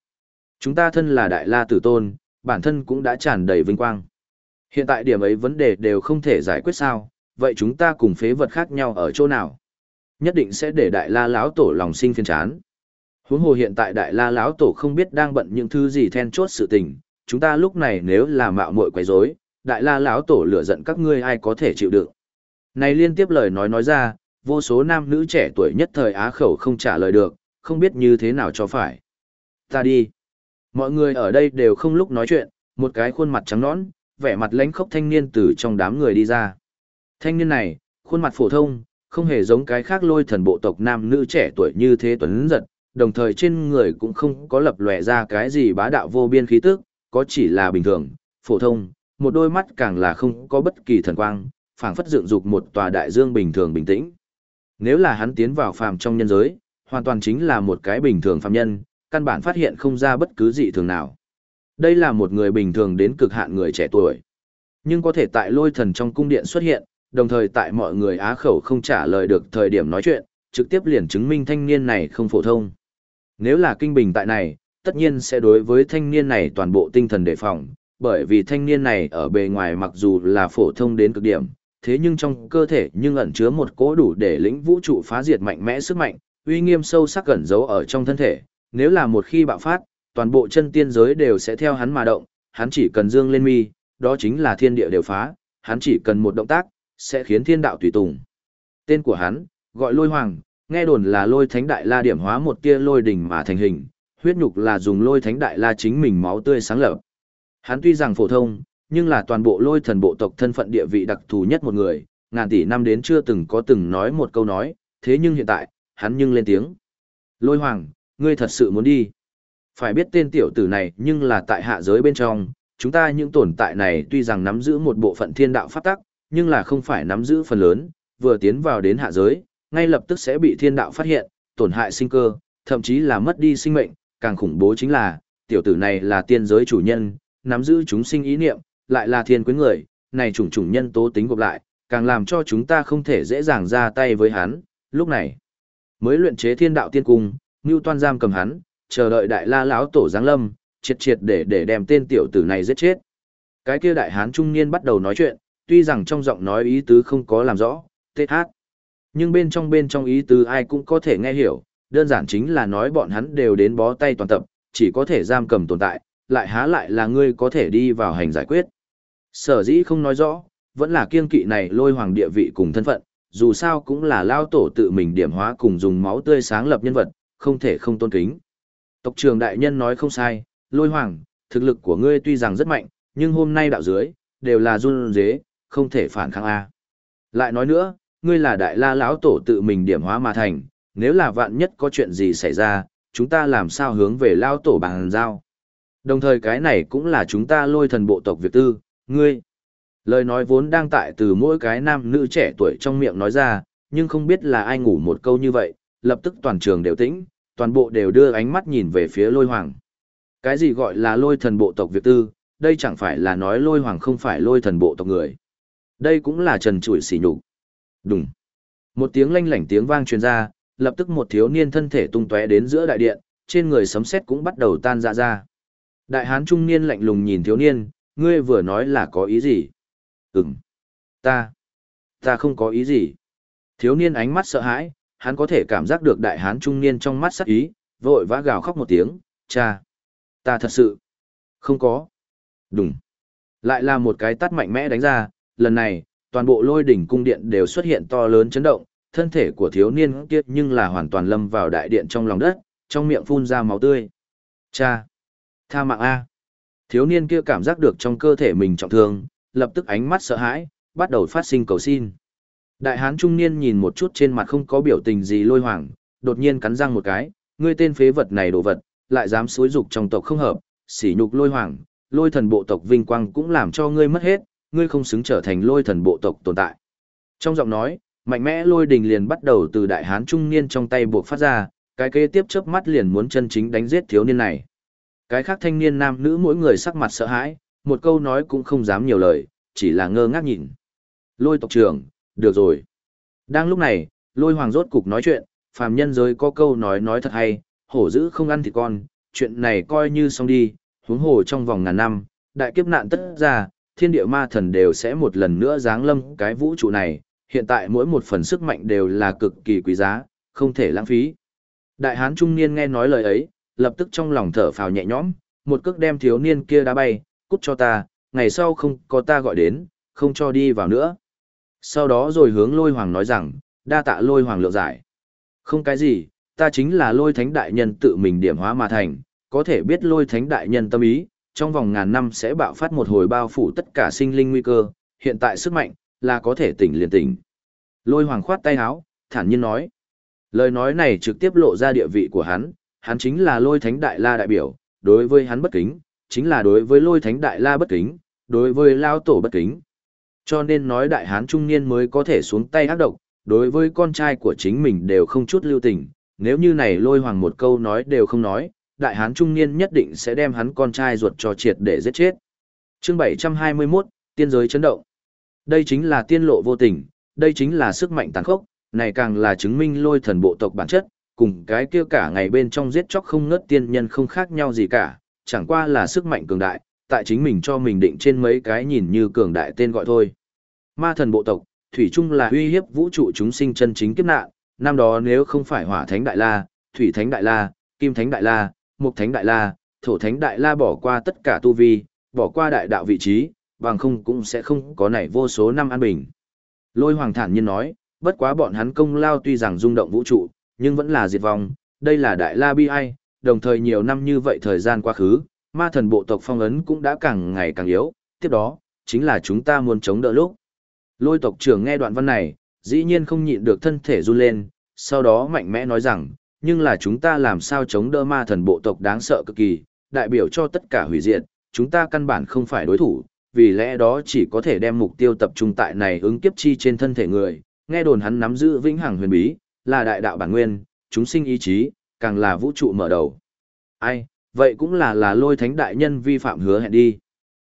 Chúng ta thân là đại la tử tôn, bản thân cũng đã tràn đầy vinh quang. Hiện tại điểm ấy vấn đề đều không thể giải quyết sao, vậy chúng ta cùng phế vật khác nhau ở chỗ nào? Nhất định sẽ để đại la lão tổ lòng sinh phiền chán. Huống hồ hiện tại đại la lão tổ không biết đang bận những thứ gì then chốt sự tình, chúng ta lúc này nếu là mạo muội quấy rối, đại la lão tổ lửa giận các ngươi ai có thể chịu đựng. Này liên tiếp lời nói nói ra, vô số nam nữ trẻ tuổi nhất thời á khẩu không trả lời được, không biết như thế nào cho phải. Ta đi. Mọi người ở đây đều không lúc nói chuyện, một cái khuôn mặt trắng nõn, vẻ mặt lãnh khốc thanh niên từ trong đám người đi ra. Thanh niên này, khuôn mặt phổ thông, không hề giống cái khác lôi thần bộ tộc nam nữ trẻ tuổi như thế tuấn giật, đồng thời trên người cũng không có lập lòe ra cái gì bá đạo vô biên khí tức, có chỉ là bình thường, phổ thông, một đôi mắt càng là không có bất kỳ thần quang, phảng phất dựng dục một tòa đại dương bình thường bình tĩnh. Nếu là hắn tiến vào phàm trong nhân giới, hoàn toàn chính là một cái bình thường phàm nhân, căn bản phát hiện không ra bất cứ dị thường nào. Đây là một người bình thường đến cực hạn người trẻ tuổi. Nhưng có thể tại lôi thần trong cung điện xuất hiện, đồng thời tại mọi người á khẩu không trả lời được thời điểm nói chuyện, trực tiếp liền chứng minh thanh niên này không phổ thông. Nếu là kinh bình tại này, tất nhiên sẽ đối với thanh niên này toàn bộ tinh thần đề phòng, bởi vì thanh niên này ở bề ngoài mặc dù là phổ thông đến cực điểm, thế nhưng trong cơ thể nhưng ẩn chứa một cỗ đủ để lĩnh vũ trụ phá diệt mạnh mẽ sức mạnh, uy nghiêm sâu sắc ẩn giấu ở trong thân thể, nếu là một khi bạo phát, toàn bộ chân tiên giới đều sẽ theo hắn mà động, hắn chỉ cần dương lên mi, đó chính là thiên địa đều phá, hắn chỉ cần một động tác, sẽ khiến thiên đạo tùy tùng. Tên của hắn, gọi lôi hoàng, nghe đồn là lôi thánh đại la điểm hóa một tia lôi đỉnh mà thành hình, huyết nhục là dùng lôi thánh đại la chính mình máu tươi sáng lập. Hắn tuy rằng phổ thông, nhưng là toàn bộ lôi thần bộ tộc thân phận địa vị đặc thù nhất một người, ngàn tỷ năm đến chưa từng có từng nói một câu nói, thế nhưng hiện tại, hắn nhưng lên tiếng. Lôi hoàng, ngươi thật sự muốn đi. Phải biết tên tiểu tử này nhưng là tại hạ giới bên trong, chúng ta những tồn tại này tuy rằng nắm giữ một bộ phận thiên đạo pháp tắc, nhưng là không phải nắm giữ phần lớn, vừa tiến vào đến hạ giới, ngay lập tức sẽ bị thiên đạo phát hiện, tổn hại sinh cơ, thậm chí là mất đi sinh mệnh, càng khủng bố chính là, tiểu tử này là tiên giới chủ nhân, nắm giữ chúng sinh ý niệm, lại là thiên quyến người, này chủng chủng nhân tố tính gộp lại, càng làm cho chúng ta không thể dễ dàng ra tay với hắn, lúc này mới luyện chế thiên đạo tiên cung, Ngưu Toan giam cầm hắn, chờ đợi đại la lão tổ giáng lâm, triệt triệt để để đem tên tiểu tử này giết chết. Cái kia đại hán trung niên bắt đầu nói chuyện, tuy rằng trong giọng nói ý tứ không có làm rõ, tết hát. Nhưng bên trong bên trong ý tứ ai cũng có thể nghe hiểu, đơn giản chính là nói bọn hắn đều đến bó tay toàn tập, chỉ có thể giam cầm tồn tại, lại há lại là ngươi có thể đi vào hành giải quyết. Sở dĩ không nói rõ, vẫn là kiên kỵ này lôi hoàng địa vị cùng thân phận, dù sao cũng là lao tổ tự mình điểm hóa cùng dùng máu tươi sáng lập nhân vật, không thể không tôn kính. Tộc trưởng đại nhân nói không sai, lôi hoàng, thực lực của ngươi tuy rằng rất mạnh, nhưng hôm nay đạo dưới, đều là run dế, không thể phản kháng A. Lại nói nữa, ngươi là đại la lão tổ tự mình điểm hóa mà thành, nếu là vạn nhất có chuyện gì xảy ra, chúng ta làm sao hướng về lao tổ bằng giao. Đồng thời cái này cũng là chúng ta lôi thần bộ tộc Việt tư, ngươi. Lời nói vốn đang tại từ mỗi cái nam nữ trẻ tuổi trong miệng nói ra, nhưng không biết là ai ngủ một câu như vậy, lập tức toàn trường đều tĩnh, toàn bộ đều đưa ánh mắt nhìn về phía lôi hoàng. Cái gì gọi là lôi thần bộ tộc Việt tư, đây chẳng phải là nói lôi hoàng không phải lôi thần bộ tộc người. Đây cũng là trần trụi xỉ nhục. Đúng. Một tiếng lanh lảnh tiếng vang truyền ra, lập tức một thiếu niên thân thể tung tóe đến giữa đại điện, trên người sấm sét cũng bắt đầu tan ra ra. Đại hán trung niên lạnh lùng nhìn thiếu niên, ngươi vừa nói là có ý gì? Ừm. Ta. Ta không có ý gì. Thiếu niên ánh mắt sợ hãi, hắn có thể cảm giác được đại hán trung niên trong mắt sắc ý, vội vã gào khóc một tiếng, cha. Ta thật sự. Không có. Đúng. Lại là một cái tát mạnh mẽ đánh ra, lần này, toàn bộ lôi đỉnh cung điện đều xuất hiện to lớn chấn động, thân thể của thiếu niên kia nhưng là hoàn toàn lâm vào đại điện trong lòng đất, trong miệng phun ra máu tươi. Cha! Tha mạng A! Thiếu niên kia cảm giác được trong cơ thể mình trọng thương, lập tức ánh mắt sợ hãi, bắt đầu phát sinh cầu xin. Đại hán trung niên nhìn một chút trên mặt không có biểu tình gì lôi hoàng, đột nhiên cắn răng một cái, ngươi tên phế vật này đồ vật, lại dám xúi dục trong tộc không hợp, sỉ nhục lôi hoàng, lôi thần bộ tộc vinh quang cũng làm cho ngươi mất hết, ngươi không xứng trở thành lôi thần bộ tộc tồn tại. Trong giọng nói, mạnh mẽ lôi đình liền bắt đầu từ đại hán trung niên trong tay buộc phát ra, cái kế tiếp chớp mắt liền muốn chân chính đánh giết thiếu niên này. Cái khác thanh niên nam nữ mỗi người sắc mặt sợ hãi, một câu nói cũng không dám nhiều lời, chỉ là ngơ ngác nhìn. Lôi tộc trưởng, được rồi. Đang lúc này, lôi hoàng rốt cục nói chuyện, phàm nhân giới có câu nói nói thật hay, hổ dữ không ăn thịt con, chuyện này coi như xong đi, huống hồ trong vòng ngàn năm, đại kiếp nạn tất ra, thiên địa ma thần đều sẽ một lần nữa giáng lâm cái vũ trụ này, hiện tại mỗi một phần sức mạnh đều là cực kỳ quý giá, không thể lãng phí. Đại hán trung niên nghe nói lời ấy, lập tức trong lòng thở phào nhẹ nhõm, một cước đem thiếu niên kia đá bay, cút cho ta, ngày sau không có ta gọi đến, không cho đi vào nữa. Sau đó rồi hướng lôi hoàng nói rằng, đa tạ lôi hoàng lượng giải. Không cái gì, ta chính là lôi thánh đại nhân tự mình điểm hóa mà thành, có thể biết lôi thánh đại nhân tâm ý, trong vòng ngàn năm sẽ bạo phát một hồi bao phủ tất cả sinh linh nguy cơ, hiện tại sức mạnh, là có thể tỉnh liền tỉnh. Lôi hoàng khoát tay áo, thản nhiên nói. Lời nói này trực tiếp lộ ra địa vị của hắn, hắn chính là lôi thánh đại la đại biểu, đối với hắn bất kính, chính là đối với lôi thánh đại la bất kính, đối với lao tổ bất kính. Cho nên nói đại hán trung niên mới có thể xuống tay ác độc, đối với con trai của chính mình đều không chút lưu tình, nếu như này lôi hoàng một câu nói đều không nói, đại hán trung niên nhất định sẽ đem hắn con trai ruột cho triệt để giết chết. Chương 721, Tiên giới chấn động. Đây chính là tiên lộ vô tình, đây chính là sức mạnh tàn khốc, này càng là chứng minh lôi thần bộ tộc bản chất, cùng cái kia cả ngày bên trong giết chóc không ngớt tiên nhân không khác nhau gì cả, chẳng qua là sức mạnh cường đại, tại chính mình cho mình định trên mấy cái nhìn như cường đại tên gọi thôi. Ma thần bộ tộc, thủy chung là uy hiếp vũ trụ chúng sinh chân chính kiếp nạn, năm đó nếu không phải hỏa thánh đại la, thủy thánh đại la, kim thánh đại la, mục thánh đại la, thổ thánh đại la bỏ qua tất cả tu vi, bỏ qua đại đạo vị trí, bằng không cũng sẽ không có nảy vô số năm an bình. Lôi hoàng thản nhiên nói, bất quá bọn hắn công lao tuy rằng rung động vũ trụ, nhưng vẫn là diệt vong, đây là đại la bi ai, đồng thời nhiều năm như vậy thời gian quá khứ, ma thần bộ tộc phong ấn cũng đã càng ngày càng yếu, tiếp đó, chính là chúng ta muốn chống đỡ lúc. Lôi tộc trưởng nghe đoạn văn này, dĩ nhiên không nhịn được thân thể run lên, sau đó mạnh mẽ nói rằng, nhưng là chúng ta làm sao chống đỡ ma thần bộ tộc đáng sợ cực kỳ, đại biểu cho tất cả hủy diệt, chúng ta căn bản không phải đối thủ, vì lẽ đó chỉ có thể đem mục tiêu tập trung tại này ứng kiếp chi trên thân thể người, nghe đồn hắn nắm giữ vĩnh hằng huyền bí, là đại đạo bản nguyên, chúng sinh ý chí, càng là vũ trụ mở đầu. Ai, vậy cũng là là lôi thánh đại nhân vi phạm hứa hẹn đi.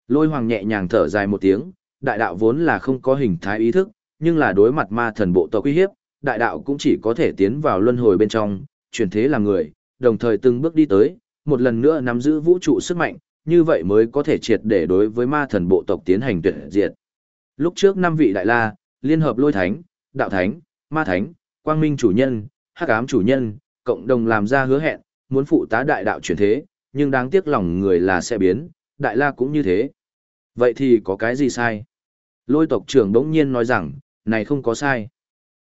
Lôi hoàng nhẹ nhàng thở dài một tiếng, đại đạo vốn là không có hình thái ý thức, nhưng là đối mặt ma thần bộ tộc uy hiếp, đại đạo cũng chỉ có thể tiến vào luân hồi bên trong, chuyển thế làm người, đồng thời từng bước đi tới, một lần nữa nắm giữ vũ trụ sức mạnh, như vậy mới có thể triệt để đối với ma thần bộ tộc tiến hành tuyệt diệt. Lúc trước năm vị đại la, liên hợp lôi thánh, đạo thánh, ma thánh, quang minh chủ nhân, hắc ám chủ nhân, cộng đồng làm ra hứa hẹn, muốn phụ tá đại đạo chuyển thế, nhưng đáng tiếc lòng người là sẽ biến, đại la cũng như thế. Vậy thì có cái gì sai? Lôi tộc trưởng đống nhiên nói rằng, này không có sai.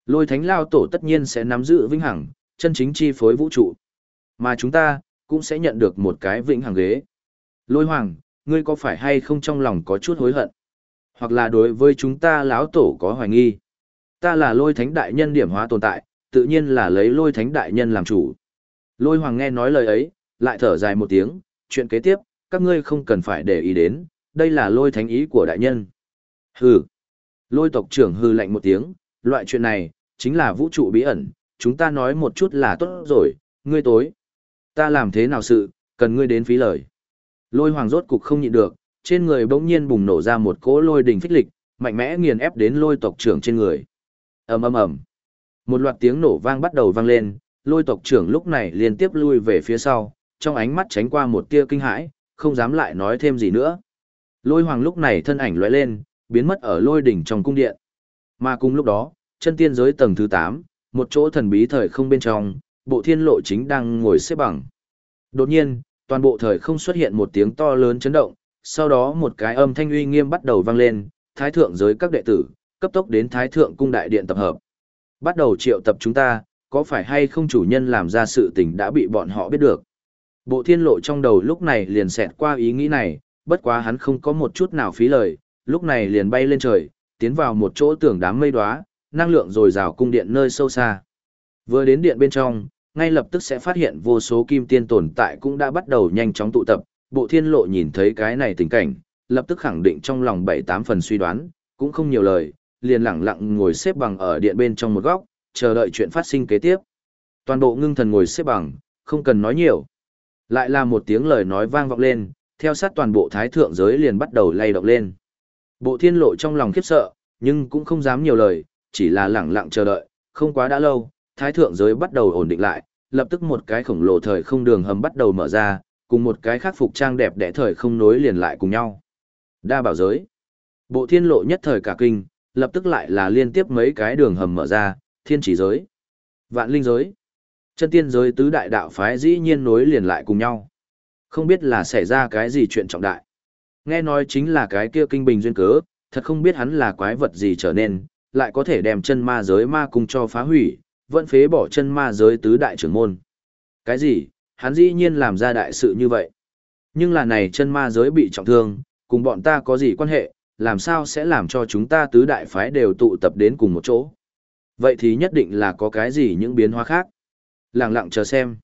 Lôi thánh lao tổ tất nhiên sẽ nắm giữ vĩnh hằng, chân chính chi phối vũ trụ. Mà chúng ta, cũng sẽ nhận được một cái vĩnh hằng ghế. Lôi hoàng, ngươi có phải hay không trong lòng có chút hối hận? Hoặc là đối với chúng ta lão tổ có hoài nghi? Ta là lôi thánh đại nhân điểm hóa tồn tại, tự nhiên là lấy lôi thánh đại nhân làm chủ. Lôi hoàng nghe nói lời ấy, lại thở dài một tiếng, chuyện kế tiếp, các ngươi không cần phải để ý đến, đây là lôi thánh ý của đại nhân. Hừ. Lôi tộc trưởng hư lạnh một tiếng, loại chuyện này, chính là vũ trụ bí ẩn, chúng ta nói một chút là tốt rồi, ngươi tối. Ta làm thế nào sự, cần ngươi đến phí lời. Lôi hoàng rốt cục không nhịn được, trên người bỗng nhiên bùng nổ ra một cỗ lôi đình phích lịch, mạnh mẽ nghiền ép đến lôi tộc trưởng trên người. ầm ầm ầm, một loạt tiếng nổ vang bắt đầu vang lên, lôi tộc trưởng lúc này liên tiếp lui về phía sau, trong ánh mắt tránh qua một tia kinh hãi, không dám lại nói thêm gì nữa. Lôi hoàng lúc này thân ảnh lóe lên, biến mất ở lôi đỉnh trong cung điện. Mà cùng lúc đó, chân tiên giới tầng thứ 8, một chỗ thần bí thời không bên trong, bộ thiên lộ chính đang ngồi xếp bằng. Đột nhiên, toàn bộ thời không xuất hiện một tiếng to lớn chấn động, sau đó một cái âm thanh uy nghiêm bắt đầu vang lên, thái thượng giới các đệ tử, cấp tốc đến thái thượng cung đại điện tập hợp. Bắt đầu triệu tập chúng ta, có phải hay không chủ nhân làm ra sự tình đã bị bọn họ biết được. Bộ thiên lộ trong đầu lúc này liền xẹt qua ý nghĩ này, bất quá hắn không có một chút nào phí lời, lúc này liền bay lên trời, tiến vào một chỗ tưởng đám mây đóa, năng lượng dồi dào cung điện nơi sâu xa. Vừa đến điện bên trong, ngay lập tức sẽ phát hiện vô số kim tiên tồn tại cũng đã bắt đầu nhanh chóng tụ tập, bộ thiên lộ nhìn thấy cái này tình cảnh, lập tức khẳng định trong lòng bảy tám phần suy đoán, cũng không nhiều lời, liền lặng lặng ngồi xếp bằng ở điện bên trong một góc, chờ đợi chuyện phát sinh kế tiếp. Toàn bộ ngưng thần ngồi xếp bằng, không cần nói nhiều. Lại là một tiếng lời nói vang vọng lên, theo sát toàn bộ thái thượng giới liền bắt đầu lay động lên. Bộ thiên lộ trong lòng khiếp sợ, nhưng cũng không dám nhiều lời, chỉ là lặng lặng chờ đợi, không quá đã lâu, thái thượng giới bắt đầu ổn định lại, lập tức một cái khổng lồ thời không đường hầm bắt đầu mở ra, cùng một cái khác phục trang đẹp đẽ thời không nối liền lại cùng nhau. Đa bảo giới. Bộ thiên lộ nhất thời cả kinh, lập tức lại là liên tiếp mấy cái đường hầm mở ra, thiên chỉ giới, vạn linh giới, chân tiên giới tứ đại đạo phái dĩ nhiên nối liền lại cùng nhau. Không biết là xảy ra cái gì chuyện trọng đại. Nghe nói chính là cái kia kinh bình duyên cớ, thật không biết hắn là quái vật gì trở nên, lại có thể đem chân ma giới ma cùng cho phá hủy, vẫn phế bỏ chân ma giới tứ đại trưởng môn. Cái gì, hắn dĩ nhiên làm ra đại sự như vậy. Nhưng là này chân ma giới bị trọng thương, cùng bọn ta có gì quan hệ, làm sao sẽ làm cho chúng ta tứ đại phái đều tụ tập đến cùng một chỗ. Vậy thì nhất định là có cái gì những biến hóa khác. Lặng lặng chờ xem.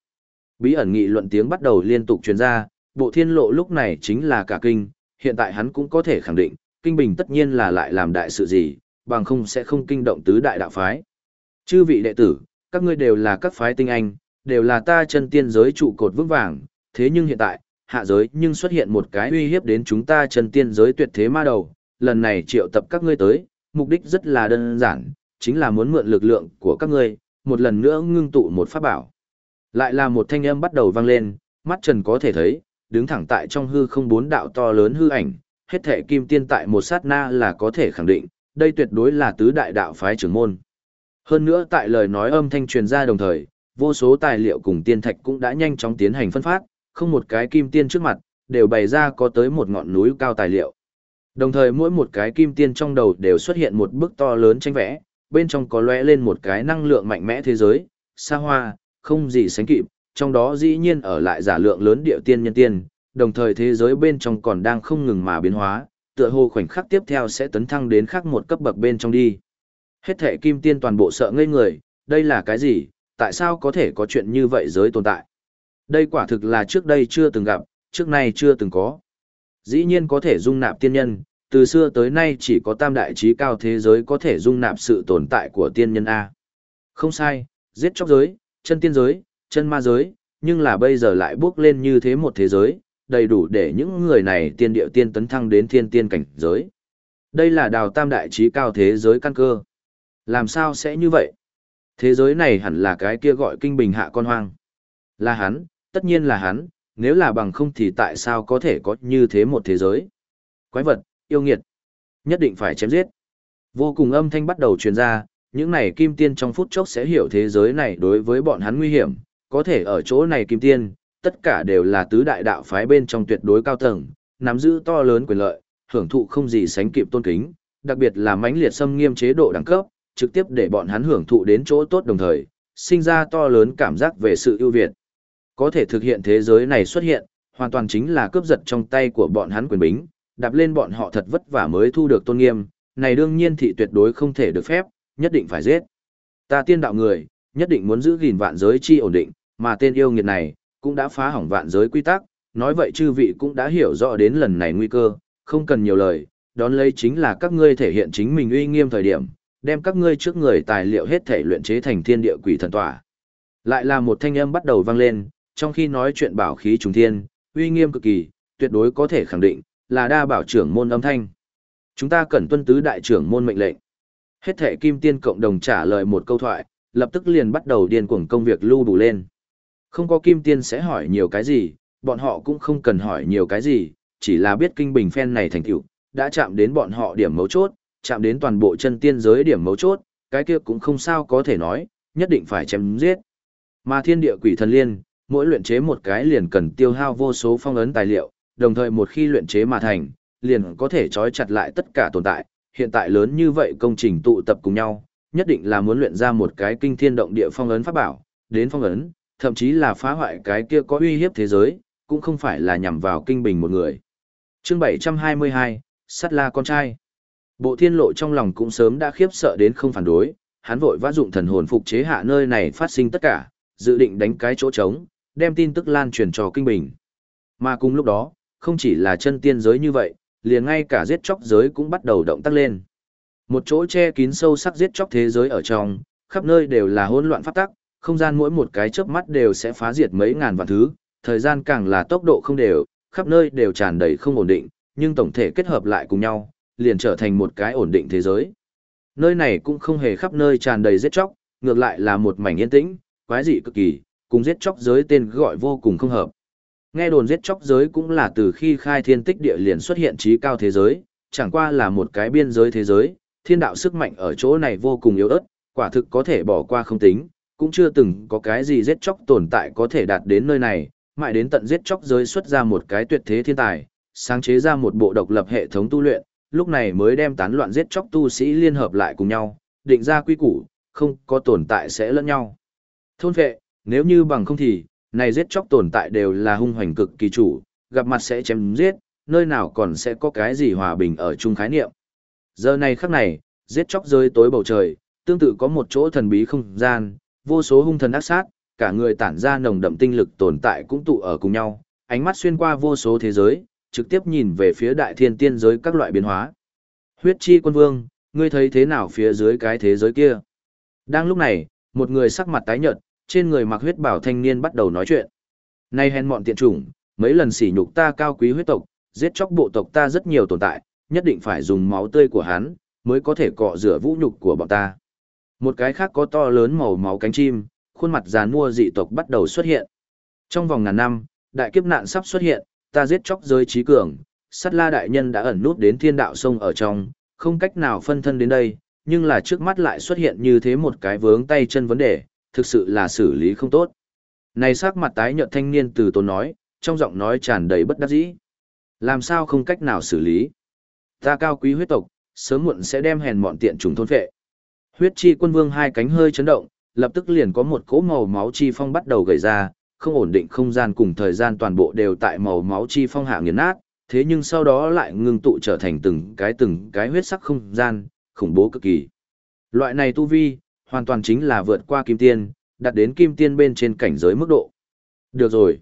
Bí ẩn nghị luận tiếng bắt đầu liên tục truyền ra, bộ thiên lộ lúc này chính là cả kinh, hiện tại hắn cũng có thể khẳng định, kinh bình tất nhiên là lại làm đại sự gì, bằng không sẽ không kinh động tứ đại đạo phái. Chư vị đệ tử, các ngươi đều là các phái tinh anh, đều là ta chân tiên giới trụ cột vững vàng, thế nhưng hiện tại, hạ giới nhưng xuất hiện một cái uy hiếp đến chúng ta chân tiên giới tuyệt thế ma đầu, lần này triệu tập các ngươi tới, mục đích rất là đơn giản, chính là muốn mượn lực lượng của các ngươi, một lần nữa ngưng tụ một pháp bảo. Lại là một thanh âm bắt đầu vang lên, mắt trần có thể thấy, đứng thẳng tại trong hư không bốn đạo to lớn hư ảnh, hết thể kim tiên tại một sát na là có thể khẳng định, đây tuyệt đối là tứ đại đạo phái trưởng môn. Hơn nữa tại lời nói âm thanh truyền ra đồng thời, vô số tài liệu cùng tiên thạch cũng đã nhanh chóng tiến hành phân phát, không một cái kim tiên trước mặt, đều bày ra có tới một ngọn núi cao tài liệu. Đồng thời mỗi một cái kim tiên trong đầu đều xuất hiện một bức to lớn tranh vẽ, bên trong có lóe lên một cái năng lượng mạnh mẽ thế giới, xa hoa, không gì sánh kịp, trong đó dĩ nhiên ở lại giả lượng lớn địa tiên nhân tiên, đồng thời thế giới bên trong còn đang không ngừng mà biến hóa, tựa hồ khoảnh khắc tiếp theo sẽ tấn thăng đến khác một cấp bậc bên trong đi. Hết thể kim tiên toàn bộ sợ ngây người, đây là cái gì, tại sao có thể có chuyện như vậy giới tồn tại? Đây quả thực là trước đây chưa từng gặp, trước nay chưa từng có. Dĩ nhiên có thể dung nạp tiên nhân, từ xưa tới nay chỉ có tam đại trí cao thế giới có thể dung nạp sự tồn tại của tiên nhân A. Không sai, giết chóc giới, chân tiên giới, chân ma giới, nhưng là bây giờ lại bước lên như thế một thế giới, đầy đủ để những người này tiên điệu tiên tấn thăng đến thiên tiên cảnh giới. Đây là đào tam đại trí cao thế giới căn cơ. Làm sao sẽ như vậy? Thế giới này hẳn là cái kia gọi kinh bình hạ con hoang. Là hắn, tất nhiên là hắn, nếu là bằng không thì tại sao có thể có như thế một thế giới? Quái vật, yêu nghiệt, nhất định phải chém giết. Vô cùng âm thanh bắt đầu truyền ra, những này kim tiên trong phút chốc sẽ hiểu thế giới này đối với bọn hắn nguy hiểm, có thể ở chỗ này kim tiên, tất cả đều là tứ đại đạo phái bên trong tuyệt đối cao tầng, nắm giữ to lớn quyền lợi, hưởng thụ không gì sánh kịp tôn kính, đặc biệt là mãnh liệt xâm nghiêm chế độ đẳng cấp, trực tiếp để bọn hắn hưởng thụ đến chỗ tốt đồng thời, sinh ra to lớn cảm giác về sự ưu việt. Có thể thực hiện thế giới này xuất hiện, hoàn toàn chính là cướp giật trong tay của bọn hắn quyền bính, đạp lên bọn họ thật vất vả mới thu được tôn nghiêm, này đương nhiên thị tuyệt đối không thể được phép, nhất định phải giết. Ta tiên đạo người, nhất định muốn giữ gìn vạn giới chi ổn định, mà tên yêu nghiệt này, cũng đã phá hỏng vạn giới quy tắc, nói vậy chư vị cũng đã hiểu rõ đến lần này nguy cơ, không cần nhiều lời, đón lấy chính là các ngươi thể hiện chính mình uy nghiêm thời điểm, đem các ngươi trước người tài liệu hết thể luyện chế thành thiên địa quỷ thần tỏa. Lại là một thanh âm bắt đầu vang lên, trong khi nói chuyện bảo khí trùng thiên, uy nghiêm cực kỳ, tuyệt đối có thể khẳng định, là đa bảo trưởng môn âm thanh. Chúng ta cần tuân tứ đại trưởng môn mệnh lệnh. Hết thệ kim tiên cộng đồng trả lời một câu thoại, lập tức liền bắt đầu điên cuồng công việc lưu đủ lên. Không có kim tiên sẽ hỏi nhiều cái gì, bọn họ cũng không cần hỏi nhiều cái gì, chỉ là biết kinh bình phen này thành tựu đã chạm đến bọn họ điểm mấu chốt, chạm đến toàn bộ chân tiên giới điểm mấu chốt, cái kia cũng không sao có thể nói, nhất định phải chém giết. Mà thiên địa quỷ thần liên, mỗi luyện chế một cái liền cần tiêu hao vô số phong ấn tài liệu, đồng thời một khi luyện chế mà thành, liền có thể trói chặt lại tất cả tồn tại. Hiện tại lớn như vậy công trình tụ tập cùng nhau, nhất định là muốn luyện ra một cái kinh thiên động địa phong ấn pháp bảo, đến phong ấn, thậm chí là phá hoại cái kia có uy hiếp thế giới, cũng không phải là nhằm vào kinh bình một người. chương 722, sắt la con trai. Bộ thiên lộ trong lòng cũng sớm đã khiếp sợ đến không phản đối, hắn vội vã dụng thần hồn phục chế hạ nơi này phát sinh tất cả, dự định đánh cái chỗ trống, đem tin tức lan truyền cho kinh bình. Mà cùng lúc đó, không chỉ là chân tiên giới như vậy, liền ngay cả giết chóc giới cũng bắt đầu động tác lên. Một chỗ che kín sâu sắc giết chóc thế giới ở trong, khắp nơi đều là hỗn loạn pháp tắc, không gian mỗi một cái chớp mắt đều sẽ phá diệt mấy ngàn vạn thứ, thời gian càng là tốc độ không đều, khắp nơi đều tràn đầy không ổn định, nhưng tổng thể kết hợp lại cùng nhau, liền trở thành một cái ổn định thế giới. Nơi này cũng không hề khắp nơi tràn đầy giết chóc, ngược lại là một mảnh yên tĩnh, quái dị cực kỳ, cùng giết chóc giới tên gọi vô cùng không hợp. Nghe đồn giết chóc giới cũng là từ khi khai thiên tích địa liền xuất hiện trí cao thế giới, chẳng qua là một cái biên giới thế giới, thiên đạo sức mạnh ở chỗ này vô cùng yếu ớt, quả thực có thể bỏ qua không tính, cũng chưa từng có cái gì giết chóc tồn tại có thể đạt đến nơi này, mãi đến tận giết chóc giới xuất ra một cái tuyệt thế thiên tài, sáng chế ra một bộ độc lập hệ thống tu luyện, lúc này mới đem tán loạn giết chóc tu sĩ liên hợp lại cùng nhau, định ra quy củ, không có tồn tại sẽ lẫn nhau. Thôn vệ, nếu như bằng không thì, này giết chóc tồn tại đều là hung hoành cực kỳ chủ, gặp mặt sẽ chém giết, nơi nào còn sẽ có cái gì hòa bình ở chung khái niệm. Giờ này khắc này, giết chóc rơi tối bầu trời, tương tự có một chỗ thần bí không gian, vô số hung thần ác sát, cả người tản ra nồng đậm tinh lực tồn tại cũng tụ ở cùng nhau, ánh mắt xuyên qua vô số thế giới, trực tiếp nhìn về phía đại thiên tiên giới các loại biến hóa. Huyết chi quân vương, ngươi thấy thế nào phía dưới cái thế giới kia? Đang lúc này, một người sắc mặt tái nhợt, trên người mặc huyết bảo thanh niên bắt đầu nói chuyện. Nay hèn mọn tiện chủng, mấy lần sỉ nhục ta cao quý huyết tộc, giết chóc bộ tộc ta rất nhiều tồn tại, nhất định phải dùng máu tươi của hắn, mới có thể cọ rửa vũ nhục của bọn ta. Một cái khác có to lớn màu máu cánh chim, khuôn mặt giàn mua dị tộc bắt đầu xuất hiện. Trong vòng ngàn năm, đại kiếp nạn sắp xuất hiện, ta giết chóc giới trí cường, sát la đại nhân đã ẩn nút đến thiên đạo sông ở trong, không cách nào phân thân đến đây, nhưng là trước mắt lại xuất hiện như thế một cái vướng tay chân vấn đề, thực sự là xử lý không tốt. Này sắc mặt tái nhợt thanh niên từ tốn nói, trong giọng nói tràn đầy bất đắc dĩ. Làm sao không cách nào xử lý? Ta cao quý huyết tộc, sớm muộn sẽ đem hèn mọn tiện trùng thôn phệ. Huyết chi quân vương hai cánh hơi chấn động, lập tức liền có một cỗ màu máu chi phong bắt đầu gầy ra, không ổn định không gian cùng thời gian toàn bộ đều tại màu máu chi phong hạ nghiền nát, thế nhưng sau đó lại ngưng tụ trở thành từng cái từng cái huyết sắc không gian, khủng bố cực kỳ. Loại này tu vi, hoàn toàn chính là vượt qua kim tiên, đạt đến kim tiên bên trên cảnh giới mức độ. Được rồi.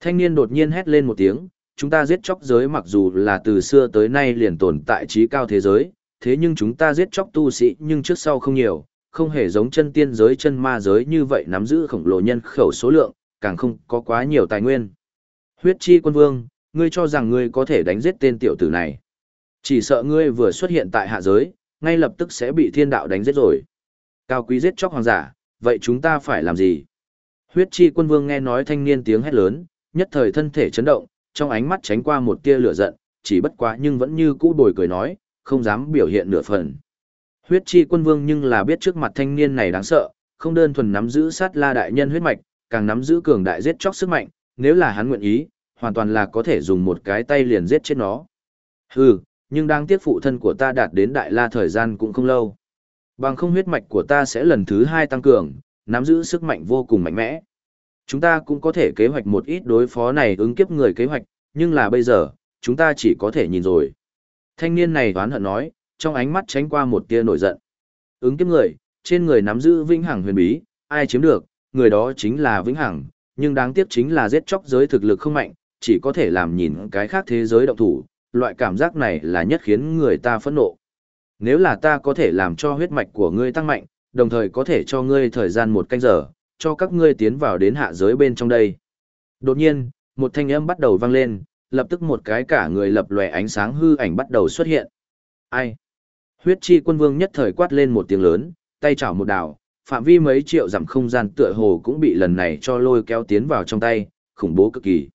Thanh niên đột nhiên hét lên một tiếng, chúng ta giết chóc giới mặc dù là từ xưa tới nay liền tồn tại trí cao thế giới, thế nhưng chúng ta giết chóc tu sĩ nhưng trước sau không nhiều, không hề giống chân tiên giới chân ma giới như vậy nắm giữ khổng lồ nhân khẩu số lượng, càng không có quá nhiều tài nguyên. Huyết chi quân vương, ngươi cho rằng ngươi có thể đánh giết tên tiểu tử này. Chỉ sợ ngươi vừa xuất hiện tại hạ giới, ngay lập tức sẽ bị thiên đạo đánh giết rồi. Cao quý giết chóc hoàng giả, vậy chúng ta phải làm gì? Huyết chi quân vương nghe nói thanh niên tiếng hét lớn, nhất thời thân thể chấn động, trong ánh mắt tránh qua một tia lửa giận, chỉ bất quá nhưng vẫn như cũ bồi cười nói, không dám biểu hiện nửa phần. Huyết chi quân vương nhưng là biết trước mặt thanh niên này đáng sợ, không đơn thuần nắm giữ sát la đại nhân huyết mạch, càng nắm giữ cường đại giết chóc sức mạnh, nếu là hắn nguyện ý, hoàn toàn là có thể dùng một cái tay liền giết chết nó. Hừ, nhưng đang tiếc phụ thân của ta đạt đến đại la thời gian cũng không lâu. Bằng không huyết mạch của ta sẽ lần thứ hai tăng cường, nắm giữ sức mạnh vô cùng mạnh mẽ. Chúng ta cũng có thể kế hoạch một ít đối phó này ứng kiếp người kế hoạch, nhưng là bây giờ, chúng ta chỉ có thể nhìn rồi. Thanh niên này đoán hận nói, trong ánh mắt tránh qua một tia nổi giận. Ứng kiếp người, trên người nắm giữ vĩnh hằng huyền bí, ai chiếm được, người đó chính là vĩnh hằng, nhưng đáng tiếc chính là giết chóc giới thực lực không mạnh, chỉ có thể làm nhìn cái khác thế giới động thủ, loại cảm giác này là nhất khiến người ta phẫn nộ. Nếu là ta có thể làm cho huyết mạch của ngươi tăng mạnh, đồng thời có thể cho ngươi thời gian một canh giờ, cho các ngươi tiến vào đến hạ giới bên trong đây. Đột nhiên, một thanh âm bắt đầu vang lên, lập tức một cái cả người lập lòe ánh sáng hư ảnh bắt đầu xuất hiện. Ai? Huyết chi quân vương nhất thời quát lên một tiếng lớn, tay chảo một đảo, phạm vi mấy triệu dặm không gian tựa hồ cũng bị lần này cho lôi kéo tiến vào trong tay, khủng bố cực kỳ.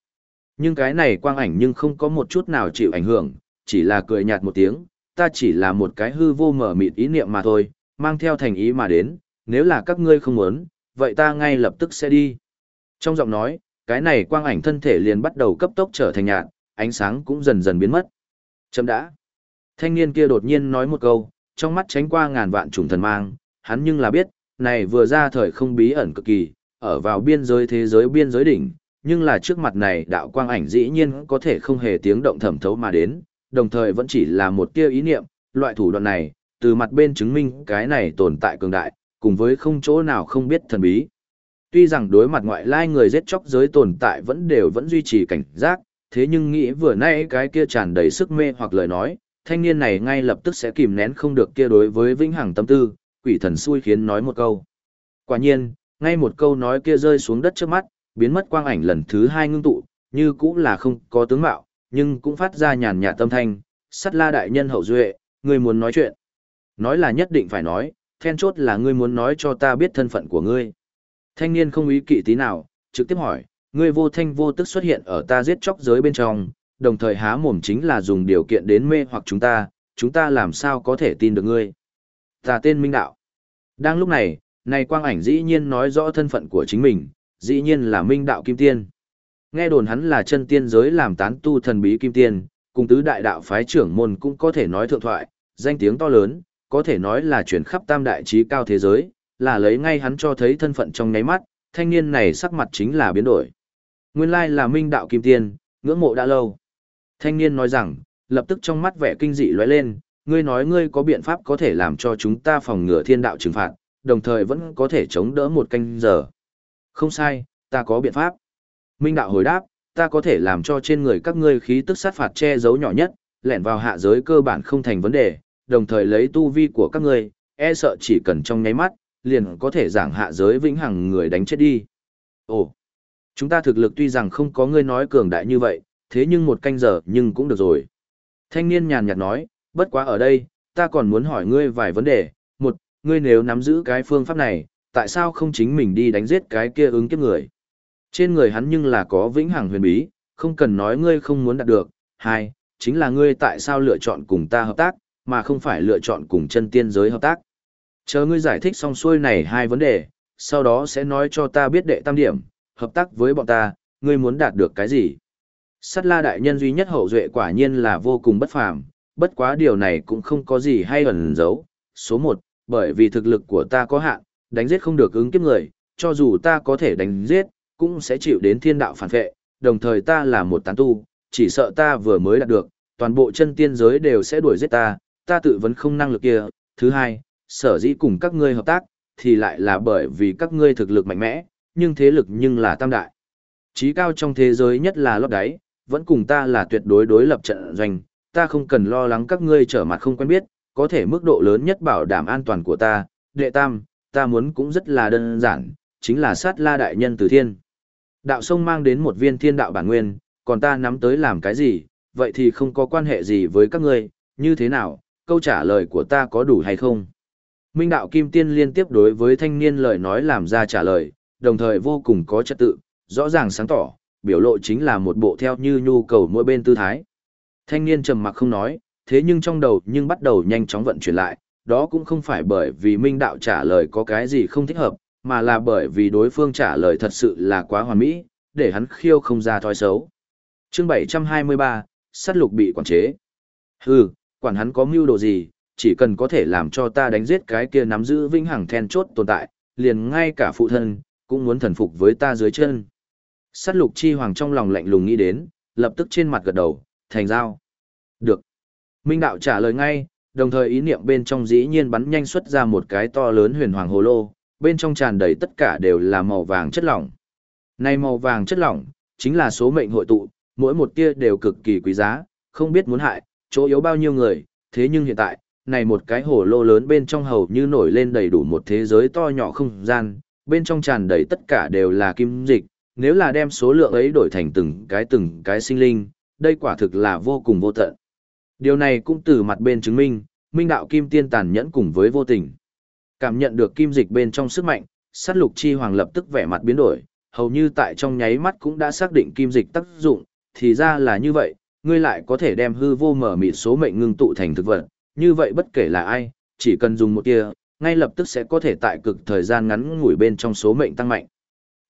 Nhưng cái này quang ảnh nhưng không có một chút nào chịu ảnh hưởng, chỉ là cười nhạt một tiếng, ta chỉ là một cái hư vô mở mịt ý niệm mà thôi, mang theo thành ý mà đến, nếu là các ngươi không muốn, vậy ta ngay lập tức sẽ đi. Trong giọng nói, cái này quang ảnh thân thể liền bắt đầu cấp tốc trở thành nhạt, ánh sáng cũng dần dần biến mất. Chấm đã. Thanh niên kia đột nhiên nói một câu, trong mắt tránh qua ngàn vạn trùng thần mang, hắn nhưng là biết, này vừa ra thời không bí ẩn cực kỳ, ở vào biên giới thế giới biên giới đỉnh, nhưng là trước mặt này đạo quang ảnh dĩ nhiên có thể không hề tiếng động thẩm thấu mà đến, đồng thời vẫn chỉ là một tia ý niệm, loại thủ đoạn này, từ mặt bên chứng minh cái này tồn tại cường đại, cùng với không chỗ nào không biết thần bí. Tuy rằng đối mặt ngoại lai người giết chóc giới tồn tại vẫn đều vẫn duy trì cảnh giác, thế nhưng nghĩ vừa nãy cái kia tràn đầy sức mê hoặc lời nói, thanh niên này ngay lập tức sẽ kìm nén không được kia đối với vĩnh hằng tâm tư, quỷ thần xui khiến nói một câu. Quả nhiên, ngay một câu nói kia rơi xuống đất trước mắt, biến mất quang ảnh lần thứ hai ngưng tụ, như cũng là không có tướng mạo, nhưng cũng phát ra nhàn nhạt tâm thanh, sắt la đại nhân hậu duệ, ngươi muốn nói chuyện. Nói là nhất định phải nói, then chốt là ngươi muốn nói cho ta biết thân phận của ngươi. Thanh niên không ý kỵ tí nào, trực tiếp hỏi, ngươi vô thanh vô tức xuất hiện ở ta giết chóc giới bên trong, đồng thời há mồm chính là dùng điều kiện đến mê hoặc chúng ta, chúng ta làm sao có thể tin được ngươi. Ta tên Minh Đạo. Đang lúc này, này quang ảnh dĩ nhiên nói rõ thân phận của chính mình, dĩ nhiên là Minh Đạo Kim Tiên. Nghe đồn hắn là chân tiên giới làm tán tu thần bí Kim Tiên, cùng tứ đại đạo phái trưởng môn cũng có thể nói thượng thoại, danh tiếng to lớn, có thể nói là chuyển khắp tam đại trí cao thế giới, là lấy ngay hắn cho thấy thân phận trong nháy mắt, thanh niên này sắc mặt chính là biến đổi. Nguyên lai là Minh Đạo Kim Tiên, ngưỡng mộ đã lâu. Thanh niên nói rằng, lập tức trong mắt vẻ kinh dị lóe lên, ngươi nói ngươi có biện pháp có thể làm cho chúng ta phòng ngừa thiên đạo trừng phạt, đồng thời vẫn có thể chống đỡ một canh giờ. Không sai, ta có biện pháp. Minh đạo hồi đáp, ta có thể làm cho trên người các ngươi khí tức sát phạt che giấu nhỏ nhất, lẻn vào hạ giới cơ bản không thành vấn đề, đồng thời lấy tu vi của các ngươi, e sợ chỉ cần trong nháy mắt, liền có thể giảng hạ giới vĩnh hằng người đánh chết đi. Ồ, chúng ta thực lực tuy rằng không có ngươi nói cường đại như vậy, thế nhưng một canh giờ nhưng cũng được rồi. Thanh niên nhàn nhạt nói, bất quá ở đây, ta còn muốn hỏi ngươi vài vấn đề. Một, ngươi nếu nắm giữ cái phương pháp này, tại sao không chính mình đi đánh giết cái kia ứng kiếp người? Trên người hắn nhưng là có vĩnh hằng huyền bí, không cần nói ngươi không muốn đạt được. Hai, chính là ngươi tại sao lựa chọn cùng ta hợp tác, mà không phải lựa chọn cùng chân tiên giới hợp tác. Chờ ngươi giải thích xong xuôi này hai vấn đề, sau đó sẽ nói cho ta biết đệ tam điểm, hợp tác với bọn ta, ngươi muốn đạt được cái gì. Sắt la đại nhân duy nhất hậu duệ quả nhiên là vô cùng bất phàm, bất quá điều này cũng không có gì hay ẩn giấu. Số một, bởi vì thực lực của ta có hạn, đánh giết không được ứng kiếp người, cho dù ta có thể đánh giết, cũng sẽ chịu đến thiên đạo phản vệ, đồng thời ta là một tán tu, chỉ sợ ta vừa mới đạt được, toàn bộ chân tiên giới đều sẽ đuổi giết ta, ta tự vấn không năng lực kia. Thứ hai, sở dĩ cùng các ngươi hợp tác, thì lại là bởi vì các ngươi thực lực mạnh mẽ, nhưng thế lực nhưng là tam đại. Chí cao trong thế giới nhất là lót đáy, vẫn cùng ta là tuyệt đối đối lập trận doanh, ta không cần lo lắng các ngươi trở mặt không quen biết, có thể mức độ lớn nhất bảo đảm an toàn của ta. Đệ tam, ta muốn cũng rất là đơn giản, chính là sát la đại nhân từ thiên. Đạo sông mang đến một viên thiên đạo bản nguyên, còn ta nắm tới làm cái gì, vậy thì không có quan hệ gì với các ngươi, như thế nào, câu trả lời của ta có đủ hay không? Minh đạo Kim Tiên liên tiếp đối với thanh niên lời nói làm ra trả lời, đồng thời vô cùng có trật tự, rõ ràng sáng tỏ, biểu lộ chính là một bộ theo như nhu cầu mỗi bên tư thái. Thanh niên trầm mặc không nói, thế nhưng trong đầu nhưng bắt đầu nhanh chóng vận chuyển lại, đó cũng không phải bởi vì Minh đạo trả lời có cái gì không thích hợp, mà là bởi vì đối phương trả lời thật sự là quá hoàn mỹ, để hắn khiêu không ra thói xấu. Chương 723, sát lục bị quản chế. Hừ, quản hắn có mưu đồ gì, chỉ cần có thể làm cho ta đánh giết cái kia nắm giữ vinh hằng then chốt tồn tại, liền ngay cả phụ thân, cũng muốn thần phục với ta dưới chân. Sát lục chi hoàng trong lòng lạnh lùng nghĩ đến, lập tức trên mặt gật đầu, thành giao. Được. Minh đạo trả lời ngay, đồng thời ý niệm bên trong dĩ nhiên bắn nhanh xuất ra một cái to lớn huyền hoàng hồ lô, bên trong tràn đầy tất cả đều là màu vàng chất lỏng. Này màu vàng chất lỏng, chính là số mệnh hội tụ, mỗi một tia đều cực kỳ quý giá, không biết muốn hại, chỗ yếu bao nhiêu người, thế nhưng hiện tại, này một cái hồ lô lớn bên trong hầu như nổi lên đầy đủ một thế giới to nhỏ không gian, bên trong tràn đầy tất cả đều là kim dịch, nếu là đem số lượng ấy đổi thành từng cái từng cái sinh linh, đây quả thực là vô cùng vô tận. Điều này cũng từ mặt bên chứng minh, minh đạo kim tiên tàn nhẫn cùng với vô tình. Cảm nhận được kim dịch bên trong sức mạnh, sát lục chi hoàng lập tức vẻ mặt biến đổi, hầu như tại trong nháy mắt cũng đã xác định kim dịch tác dụng, thì ra là như vậy, ngươi lại có thể đem hư vô mở mịt số mệnh ngưng tụ thành thực vật, như vậy bất kể là ai, chỉ cần dùng một tia, ngay lập tức sẽ có thể tại cực thời gian ngắn ngủi bên trong số mệnh tăng mạnh.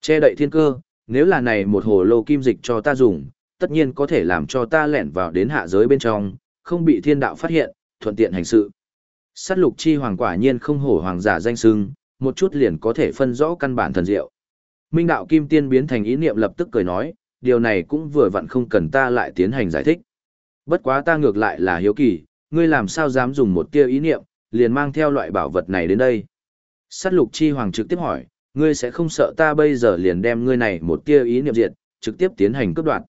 Che đậy thiên cơ, nếu là này một hồ lô kim dịch cho ta dùng, tất nhiên có thể làm cho ta lẻn vào đến hạ giới bên trong, không bị thiên đạo phát hiện, thuận tiện hành sự. Sát lục chi hoàng quả nhiên không hổ hoàng giả danh sưng, một chút liền có thể phân rõ căn bản thần diệu. Minh đạo kim tiên biến thành ý niệm lập tức cười nói, điều này cũng vừa vặn không cần ta lại tiến hành giải thích. Bất quá ta ngược lại là hiếu kỳ, ngươi làm sao dám dùng một tia ý niệm, liền mang theo loại bảo vật này đến đây. Sát lục chi hoàng trực tiếp hỏi, ngươi sẽ không sợ ta bây giờ liền đem ngươi này một tia ý niệm diệt, trực tiếp tiến hành cướp đoạt.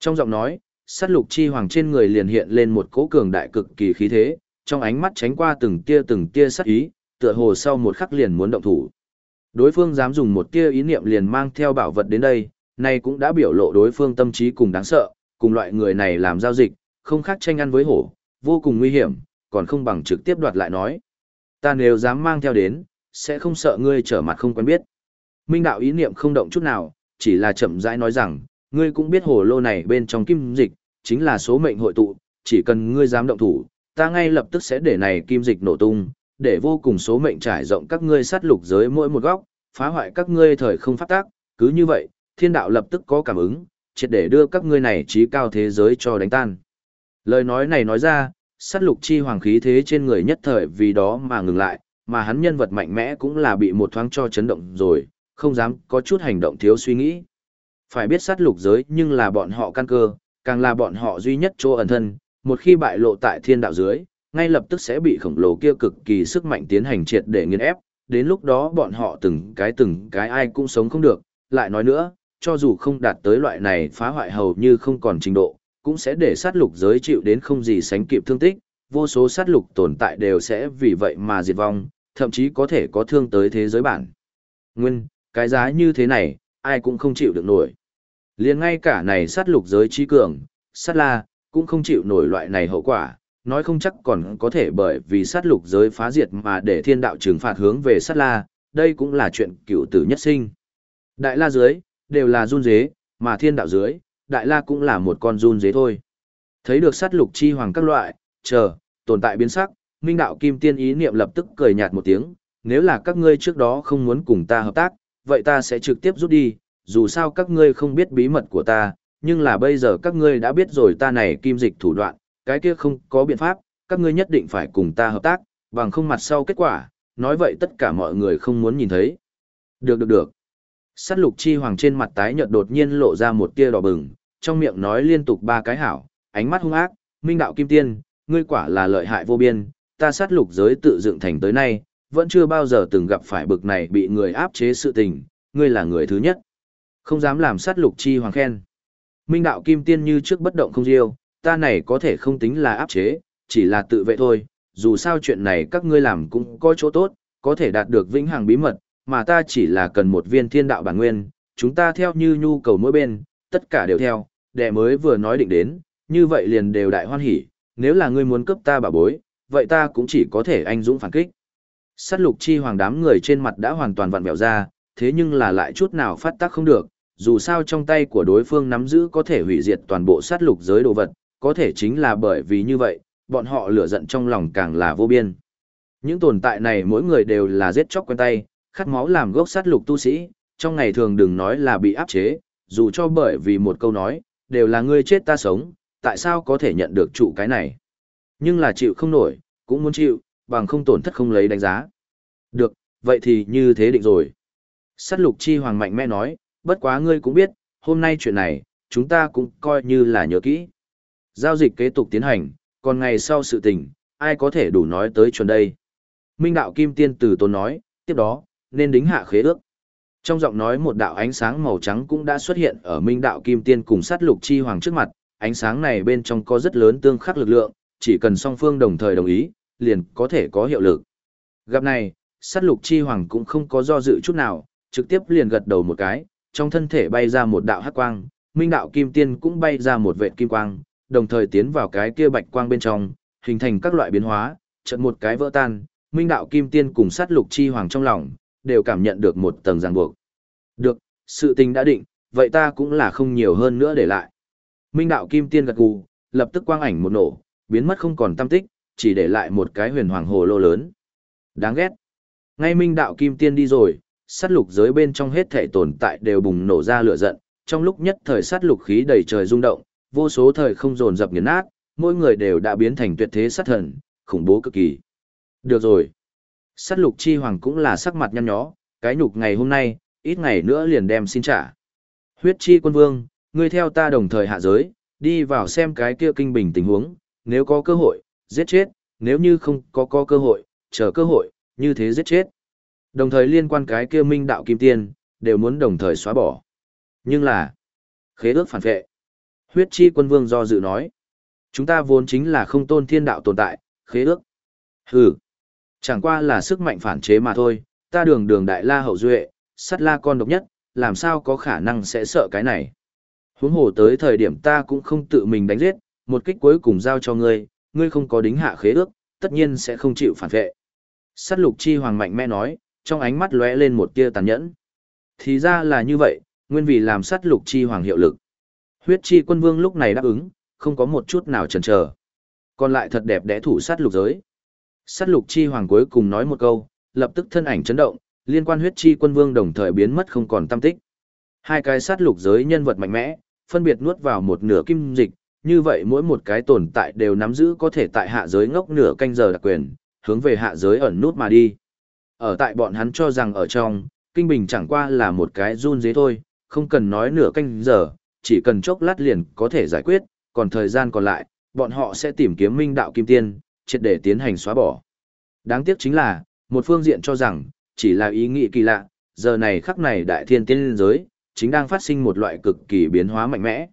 Trong giọng nói, sát lục chi hoàng trên người liền hiện lên một cỗ cường đại cực kỳ khí thế, trong ánh mắt tránh qua từng tia từng tia sát ý, tựa hồ sau một khắc liền muốn động thủ. Đối phương dám dùng một tia ý niệm liền mang theo bảo vật đến đây, nay cũng đã biểu lộ đối phương tâm trí cùng đáng sợ, cùng loại người này làm giao dịch, không khác tranh ăn với hổ, vô cùng nguy hiểm, còn không bằng trực tiếp đoạt lại nói. Ta nếu dám mang theo đến, sẽ không sợ ngươi trở mặt không quen biết. Minh đạo ý niệm không động chút nào, chỉ là chậm rãi nói rằng, ngươi cũng biết hồ lô này bên trong kim dịch, chính là số mệnh hội tụ, chỉ cần ngươi dám động thủ, ta ngay lập tức sẽ để này kim dịch nổ tung, để vô cùng số mệnh trải rộng các ngươi sát lục giới mỗi một góc, phá hoại các ngươi thời không phát tác, cứ như vậy, thiên đạo lập tức có cảm ứng, triệt để đưa các ngươi này trí cao thế giới cho đánh tan. Lời nói này nói ra, sát lục chi hoàng khí thế trên người nhất thời vì đó mà ngừng lại, mà hắn nhân vật mạnh mẽ cũng là bị một thoáng cho chấn động rồi, không dám có chút hành động thiếu suy nghĩ. Phải biết sát lục giới nhưng là bọn họ căn cơ, càng là bọn họ duy nhất chỗ ẩn thân, một khi bại lộ tại thiên đạo dưới, ngay lập tức sẽ bị khổng lồ kia cực kỳ sức mạnh tiến hành triệt để nghiền ép, đến lúc đó bọn họ từng cái từng cái ai cũng sống không được, lại nói nữa, cho dù không đạt tới loại này phá hoại hầu như không còn trình độ, cũng sẽ để sát lục giới chịu đến không gì sánh kịp thương tích, vô số sát lục tồn tại đều sẽ vì vậy mà diệt vong, thậm chí có thể có thương tới thế giới bản. Nguyên, cái giá như thế này, ai cũng không chịu được nổi. liền ngay cả này sát lục giới trí cường, sát la, cũng không chịu nổi loại này hậu quả, nói không chắc còn có thể bởi vì sát lục giới phá diệt mà để thiên đạo trừng phạt hướng về sát la, đây cũng là chuyện cựu tử nhất sinh. Đại la dưới, đều là run dế, mà thiên đạo dưới, đại la cũng là một con run dế thôi. Thấy được sát lục chi hoàng các loại, chờ, tồn tại biến sắc, minh đạo kim tiên ý niệm lập tức cười nhạt một tiếng, nếu là các ngươi trước đó không muốn cùng ta hợp tác, vậy ta sẽ trực tiếp rút đi, dù sao các ngươi không biết bí mật của ta, nhưng là bây giờ các ngươi đã biết rồi ta này kim dịch thủ đoạn, cái kia không có biện pháp, các ngươi nhất định phải cùng ta hợp tác, bằng không mặt sau kết quả, nói vậy tất cả mọi người không muốn nhìn thấy. Được được được. Sát lục chi hoàng trên mặt tái nhợt đột nhiên lộ ra một tia đỏ bừng, trong miệng nói liên tục ba cái hảo, ánh mắt hung ác, minh đạo kim tiên, ngươi quả là lợi hại vô biên, ta sát lục giới tự dựng thành tới nay, vẫn chưa bao giờ từng gặp phải bực này bị người áp chế sự tình, ngươi là người thứ nhất. Không dám làm sát lục chi hoàng khen. Minh đạo kim tiên như trước bất động không diêu, ta này có thể không tính là áp chế, chỉ là tự vệ thôi, dù sao chuyện này các ngươi làm cũng có chỗ tốt, có thể đạt được vĩnh hằng bí mật, mà ta chỉ là cần một viên thiên đạo bản nguyên, chúng ta theo như nhu cầu mỗi bên, tất cả đều theo, đệ mới vừa nói định đến, như vậy liền đều đại hoan hỉ, nếu là ngươi muốn cướp ta bà bối, vậy ta cũng chỉ có thể anh dũng phản kích. Sát lục chi hoàng đám người trên mặt đã hoàn toàn vặn vẹo ra, thế nhưng là lại chút nào phát tác không được, dù sao trong tay của đối phương nắm giữ có thể hủy diệt toàn bộ sát lục giới đồ vật, có thể chính là bởi vì như vậy, bọn họ lửa giận trong lòng càng là vô biên. Những tồn tại này mỗi người đều là giết chóc quen tay, khát máu làm gốc sát lục tu sĩ, trong ngày thường đừng nói là bị áp chế, dù cho bởi vì một câu nói, đều là ngươi chết ta sống, tại sao có thể nhận được trụ cái này. Nhưng là chịu không nổi, cũng muốn chịu, bằng không tổn thất không lấy đánh giá. Được, vậy thì như thế định rồi. Sát lục chi hoàng mạnh mẽ nói, bất quá ngươi cũng biết, hôm nay chuyện này, chúng ta cũng coi như là nhớ kỹ. Giao dịch kế tục tiến hành, còn ngày sau sự tình, ai có thể đủ nói tới chuẩn đây. Minh đạo kim tiên từ tôn nói, tiếp đó, nên đính hạ khế ước. Trong giọng nói một đạo ánh sáng màu trắng cũng đã xuất hiện ở Minh đạo kim tiên cùng sát lục chi hoàng trước mặt, ánh sáng này bên trong có rất lớn tương khắc lực lượng, chỉ cần song phương đồng thời đồng ý, liền có thể có hiệu lực. Gặp này, sát lục chi hoàng cũng không có do dự chút nào, trực tiếp liền gật đầu một cái, trong thân thể bay ra một đạo hắc quang, minh đạo kim tiên cũng bay ra một vệt kim quang, đồng thời tiến vào cái kia bạch quang bên trong, hình thành các loại biến hóa, trận một cái vỡ tan, minh đạo kim tiên cùng sát lục chi hoàng trong lòng, đều cảm nhận được một tầng ràng buộc. Được, sự tình đã định, vậy ta cũng là không nhiều hơn nữa để lại. Minh đạo kim tiên gật gù, lập tức quang ảnh một nổ, biến mất không còn tâm tích, chỉ để lại một cái huyền hoàng hồ lô lớn. Đáng ghét. Ngay minh đạo kim tiên đi rồi, sát lục giới bên trong hết thể tồn tại đều bùng nổ ra lửa giận, trong lúc nhất thời sát lục khí đầy trời rung động, vô số thời không dồn dập nghiền nát, mỗi người đều đã biến thành tuyệt thế sát thần, khủng bố cực kỳ. Được rồi. Sát lục chi hoàng cũng là sắc mặt nhăn nhó, cái nhục ngày hôm nay, ít ngày nữa liền đem xin trả. Huyết chi quân vương, ngươi theo ta đồng thời hạ giới, đi vào xem cái kia kinh bình tình huống, nếu có cơ hội, giết chết, nếu như không có có cơ hội, chờ cơ hội, như thế giết chết. Đồng thời liên quan cái kia minh đạo kim tiên, đều muốn đồng thời xóa bỏ. Nhưng là, khế ước phản vệ. Huyết chi quân vương do dự nói, chúng ta vốn chính là không tôn thiên đạo tồn tại, khế ước. Hừ, chẳng qua là sức mạnh phản chế mà thôi, ta đường đường đại la hậu duệ, sắt la con độc nhất, làm sao có khả năng sẽ sợ cái này. Huống hồ tới thời điểm ta cũng không tự mình đánh giết, một kích cuối cùng giao cho ngươi, ngươi không có đính hạ khế ước, tất nhiên sẽ không chịu phản vệ. Sát lục chi hoàng mạnh mẽ nói, trong ánh mắt lóe lên một tia tàn nhẫn. Thì ra là như vậy, nguyên vì làm sát lục chi hoàng hiệu lực. Huyết chi quân vương lúc này đáp ứng, không có một chút nào chần chờ. Còn lại thật đẹp đẽ thủ sát lục giới. Sát lục chi hoàng cuối cùng nói một câu, lập tức thân ảnh chấn động, liên quan huyết chi quân vương đồng thời biến mất không còn tâm tích. Hai cái sát lục giới nhân vật mạnh mẽ, phân biệt nuốt vào một nửa kim dịch, như vậy mỗi một cái tồn tại đều nắm giữ có thể tại hạ giới ngốc nửa canh giờ đặc quyền, hướng về hạ giới ẩn nút mà đi. Ở tại bọn hắn cho rằng ở trong, kinh bình chẳng qua là một cái run dế thôi, không cần nói nửa canh giờ, chỉ cần chốc lát liền có thể giải quyết, còn thời gian còn lại, bọn họ sẽ tìm kiếm minh đạo kim tiên, triệt để tiến hành xóa bỏ. Đáng tiếc chính là, một phương diện cho rằng, chỉ là ý nghĩ kỳ lạ, giờ này khắc này đại thiên tiên giới, chính đang phát sinh một loại cực kỳ biến hóa mạnh mẽ.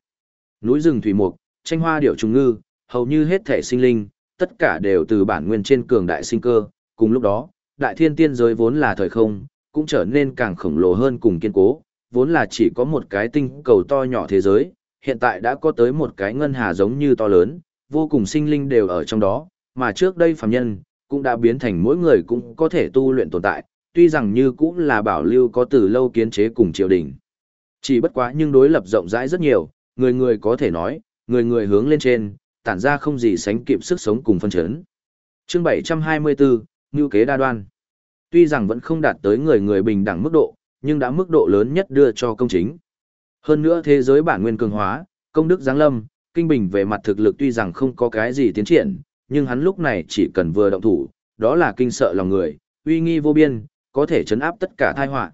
Núi rừng thủy mục, tranh hoa điểu trùng ngư, hầu như hết thể sinh linh, tất cả đều từ bản nguyên trên cường đại sinh cơ, cùng lúc đó, đại thiên tiên giới vốn là thời không, cũng trở nên càng khổng lồ hơn cùng kiên cố, vốn là chỉ có một cái tinh cầu to nhỏ thế giới, hiện tại đã có tới một cái ngân hà giống như to lớn, vô cùng sinh linh đều ở trong đó, mà trước đây phàm nhân, cũng đã biến thành mỗi người cũng có thể tu luyện tồn tại, tuy rằng như cũng là bảo lưu có từ lâu kiến chế cùng triều đình. Chỉ bất quá nhưng đối lập rộng rãi rất nhiều, người người có thể nói, người người hướng lên trên, tản ra không gì sánh kịp sức sống cùng phân chấn. Chương 724, Ngưu kế đa đoan. Tuy rằng vẫn không đạt tới người người bình đẳng mức độ, nhưng đã mức độ lớn nhất đưa cho công chính. Hơn nữa thế giới bản nguyên cường hóa, công đức giáng lâm, kinh bình về mặt thực lực tuy rằng không có cái gì tiến triển, nhưng hắn lúc này chỉ cần vừa động thủ, đó là kinh sợ lòng người, uy nghi vô biên, có thể chấn áp tất cả tai họa.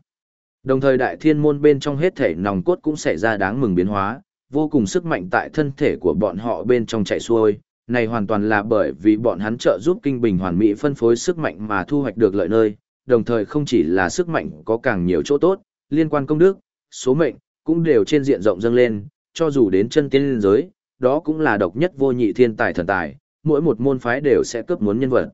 Đồng thời đại thiên môn bên trong hết thể nòng cốt cũng xảy ra đáng mừng biến hóa, vô cùng sức mạnh tại thân thể của bọn họ bên trong chạy xuôi, này hoàn toàn là bởi vì bọn hắn trợ giúp kinh bình hoàn mỹ phân phối sức mạnh mà thu hoạch được lợi nơi, đồng thời không chỉ là sức mạnh có càng nhiều chỗ tốt, liên quan công đức, số mệnh, cũng đều trên diện rộng dâng lên, cho dù đến chân tiên liên giới, đó cũng là độc nhất vô nhị thiên tài thần tài, mỗi một môn phái đều sẽ cướp muốn nhân vật.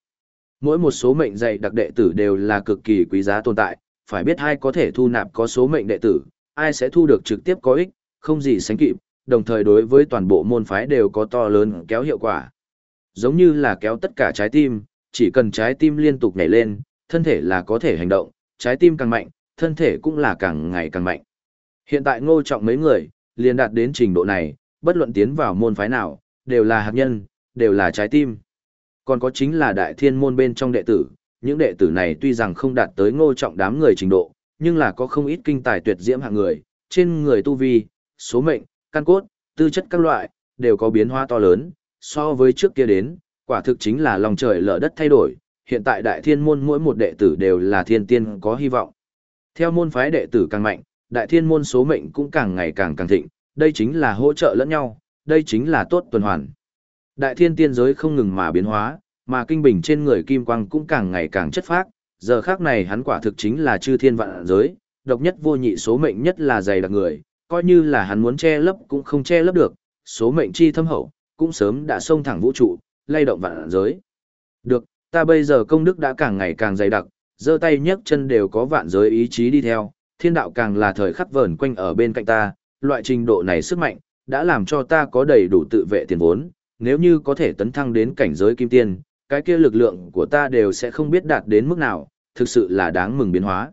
Mỗi một số mệnh dạy đặc đệ tử đều là cực kỳ quý giá tồn tại, phải biết ai có thể thu nạp có số mệnh đệ tử, ai sẽ thu được trực tiếp có ích, không gì sánh kịp, đồng thời đối với toàn bộ môn phái đều có to lớn kéo hiệu quả. Giống như là kéo tất cả trái tim, chỉ cần trái tim liên tục nhảy lên, thân thể là có thể hành động, trái tim càng mạnh, thân thể cũng là càng ngày càng mạnh. Hiện tại ngô trọng mấy người, liền đạt đến trình độ này, bất luận tiến vào môn phái nào, đều là hạt nhân, đều là trái tim. Còn có chính là đại thiên môn bên trong đệ tử, những đệ tử này tuy rằng không đạt tới ngô trọng đám người trình độ, nhưng là có không ít kinh tài tuyệt diễm hạng người, trên người tu vi, số mệnh, căn cốt, tư chất các loại, đều có biến hóa to lớn, so với trước kia đến, quả thực chính là lòng trời lở đất thay đổi, hiện tại đại thiên môn mỗi một đệ tử đều là thiên tiên có hy vọng. Theo môn phái đệ tử càng mạnh, đại thiên môn số mệnh cũng càng ngày càng càng thịnh, đây chính là hỗ trợ lẫn nhau, đây chính là tốt tuần hoàn. Đại thiên tiên giới không ngừng mà biến hóa, mà kinh bình trên người kim quang cũng càng ngày càng chất phác, giờ khác này hắn quả thực chính là chư thiên vạn giới, độc nhất vô nhị số mệnh nhất là dày đặc người, coi như là hắn muốn che lấp cũng không che lấp được, số mệnh chi thâm hậu, cũng sớm đã xông thẳng vũ trụ, lay động vạn giới. Được, ta bây giờ công đức đã càng ngày càng dày đặc, giơ tay nhấc chân đều có vạn giới ý chí đi theo, thiên đạo càng là thời khắc vờn quanh ở bên cạnh ta, loại trình độ này sức mạnh, đã làm cho ta có đầy đủ tự vệ tiền vốn, nếu như có thể tấn thăng đến cảnh giới kim tiên, cái kia lực lượng của ta đều sẽ không biết đạt đến mức nào, thực sự là đáng mừng biến hóa.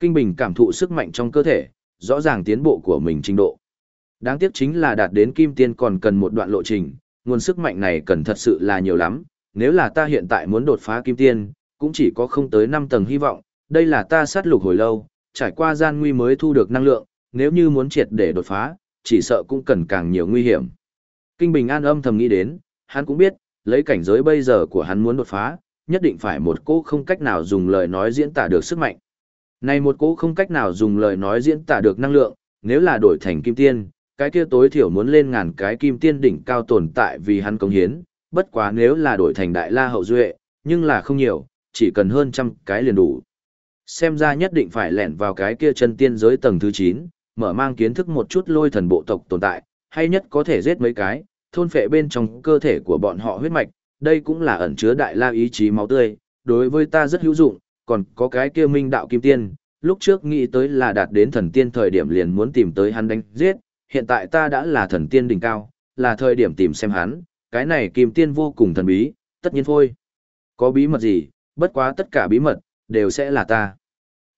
Kinh Bình cảm thụ sức mạnh trong cơ thể, rõ ràng tiến bộ của mình trình độ. Đáng tiếc chính là đạt đến kim tiên còn cần một đoạn lộ trình, nguồn sức mạnh này cần thật sự là nhiều lắm, nếu là ta hiện tại muốn đột phá kim tiên, cũng chỉ có không tới 5 tầng hy vọng, đây là ta sát lục hồi lâu, trải qua gian nguy mới thu được năng lượng, nếu như muốn triệt để đột phá, chỉ sợ cũng cần càng nhiều nguy hiểm. Kinh Bình an âm thầm nghĩ đến, hắn cũng biết, lấy cảnh giới bây giờ của hắn muốn đột phá, nhất định phải một cô không cách nào dùng lời nói diễn tả được sức mạnh. Này một cỗ không cách nào dùng lời nói diễn tả được năng lượng, nếu là đổi thành kim tiên, cái kia tối thiểu muốn lên ngàn cái kim tiên đỉnh cao tồn tại vì hắn công hiến, bất quá nếu là đổi thành đại la hậu duệ, nhưng là không nhiều, chỉ cần hơn trăm cái liền đủ. Xem ra nhất định phải lẻn vào cái kia chân tiên giới tầng thứ 9, mở mang kiến thức một chút lôi thần bộ tộc tồn tại, hay nhất có thể giết mấy cái, thôn phệ bên trong cơ thể của bọn họ huyết mạch, đây cũng là ẩn chứa đại la ý chí máu tươi, đối với ta rất hữu dụng, còn có cái kia minh đạo kim tiên, lúc trước nghĩ tới là đạt đến thần tiên thời điểm liền muốn tìm tới hắn đánh giết, hiện tại ta đã là thần tiên đỉnh cao, là thời điểm tìm xem hắn, cái này kim tiên vô cùng thần bí, tất nhiên thôi. Có bí mật gì, bất quá tất cả bí mật, đều sẽ là ta.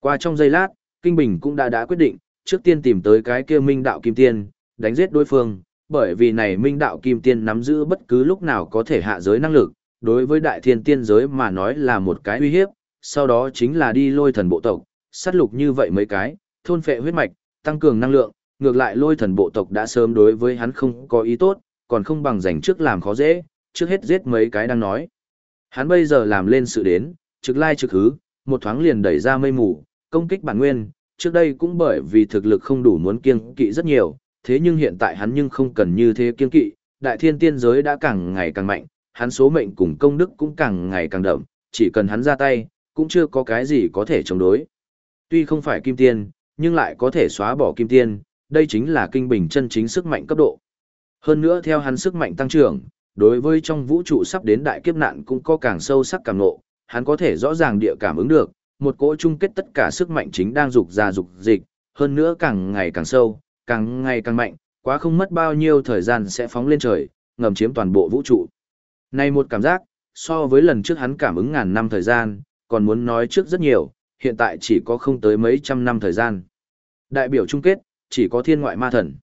Qua trong giây lát, Kinh Bình cũng đã đã quyết định, trước tiên tìm tới cái kia minh đạo kim tiên, đánh giết đối phương, bởi vì này minh đạo kim tiên nắm giữ bất cứ lúc nào có thể hạ giới năng lực, đối với đại thiên tiên giới mà nói là một cái uy hiếp, sau đó chính là đi lôi thần bộ tộc, sát lục như vậy mấy cái, thôn phệ huyết mạch, tăng cường năng lượng, ngược lại lôi thần bộ tộc đã sớm đối với hắn không có ý tốt, còn không bằng dành trước làm khó dễ, trước hết giết mấy cái đang nói. Hắn bây giờ làm lên sự đến, trực lai trực hứ, một thoáng liền đẩy ra mây mù, công kích bản nguyên, trước đây cũng bởi vì thực lực không đủ muốn kiêng kỵ rất nhiều, thế nhưng hiện tại hắn nhưng không cần như thế kiêng kỵ, đại thiên tiên giới đã càng ngày càng mạnh, hắn số mệnh cùng công đức cũng càng ngày càng đậm, chỉ cần hắn ra tay, cũng chưa có cái gì có thể chống đối. Tuy không phải kim tiên, nhưng lại có thể xóa bỏ kim tiên, đây chính là kinh bình chân chính sức mạnh cấp độ. Hơn nữa theo hắn sức mạnh tăng trưởng, đối với trong vũ trụ sắp đến đại kiếp nạn cũng có càng sâu sắc càng nộ, hắn có thể rõ ràng địa cảm ứng được, một cỗ chung kết tất cả sức mạnh chính đang dục ra dục dịch, hơn nữa càng ngày càng sâu, càng ngày càng mạnh, quá không mất bao nhiêu thời gian sẽ phóng lên trời, ngầm chiếm toàn bộ vũ trụ. Này một cảm giác, so với lần trước hắn cảm ứng ngàn năm thời gian, còn muốn nói trước rất nhiều, hiện tại chỉ có không tới mấy trăm năm thời gian. Đại biểu chung kết, chỉ có thiên ngoại ma thần.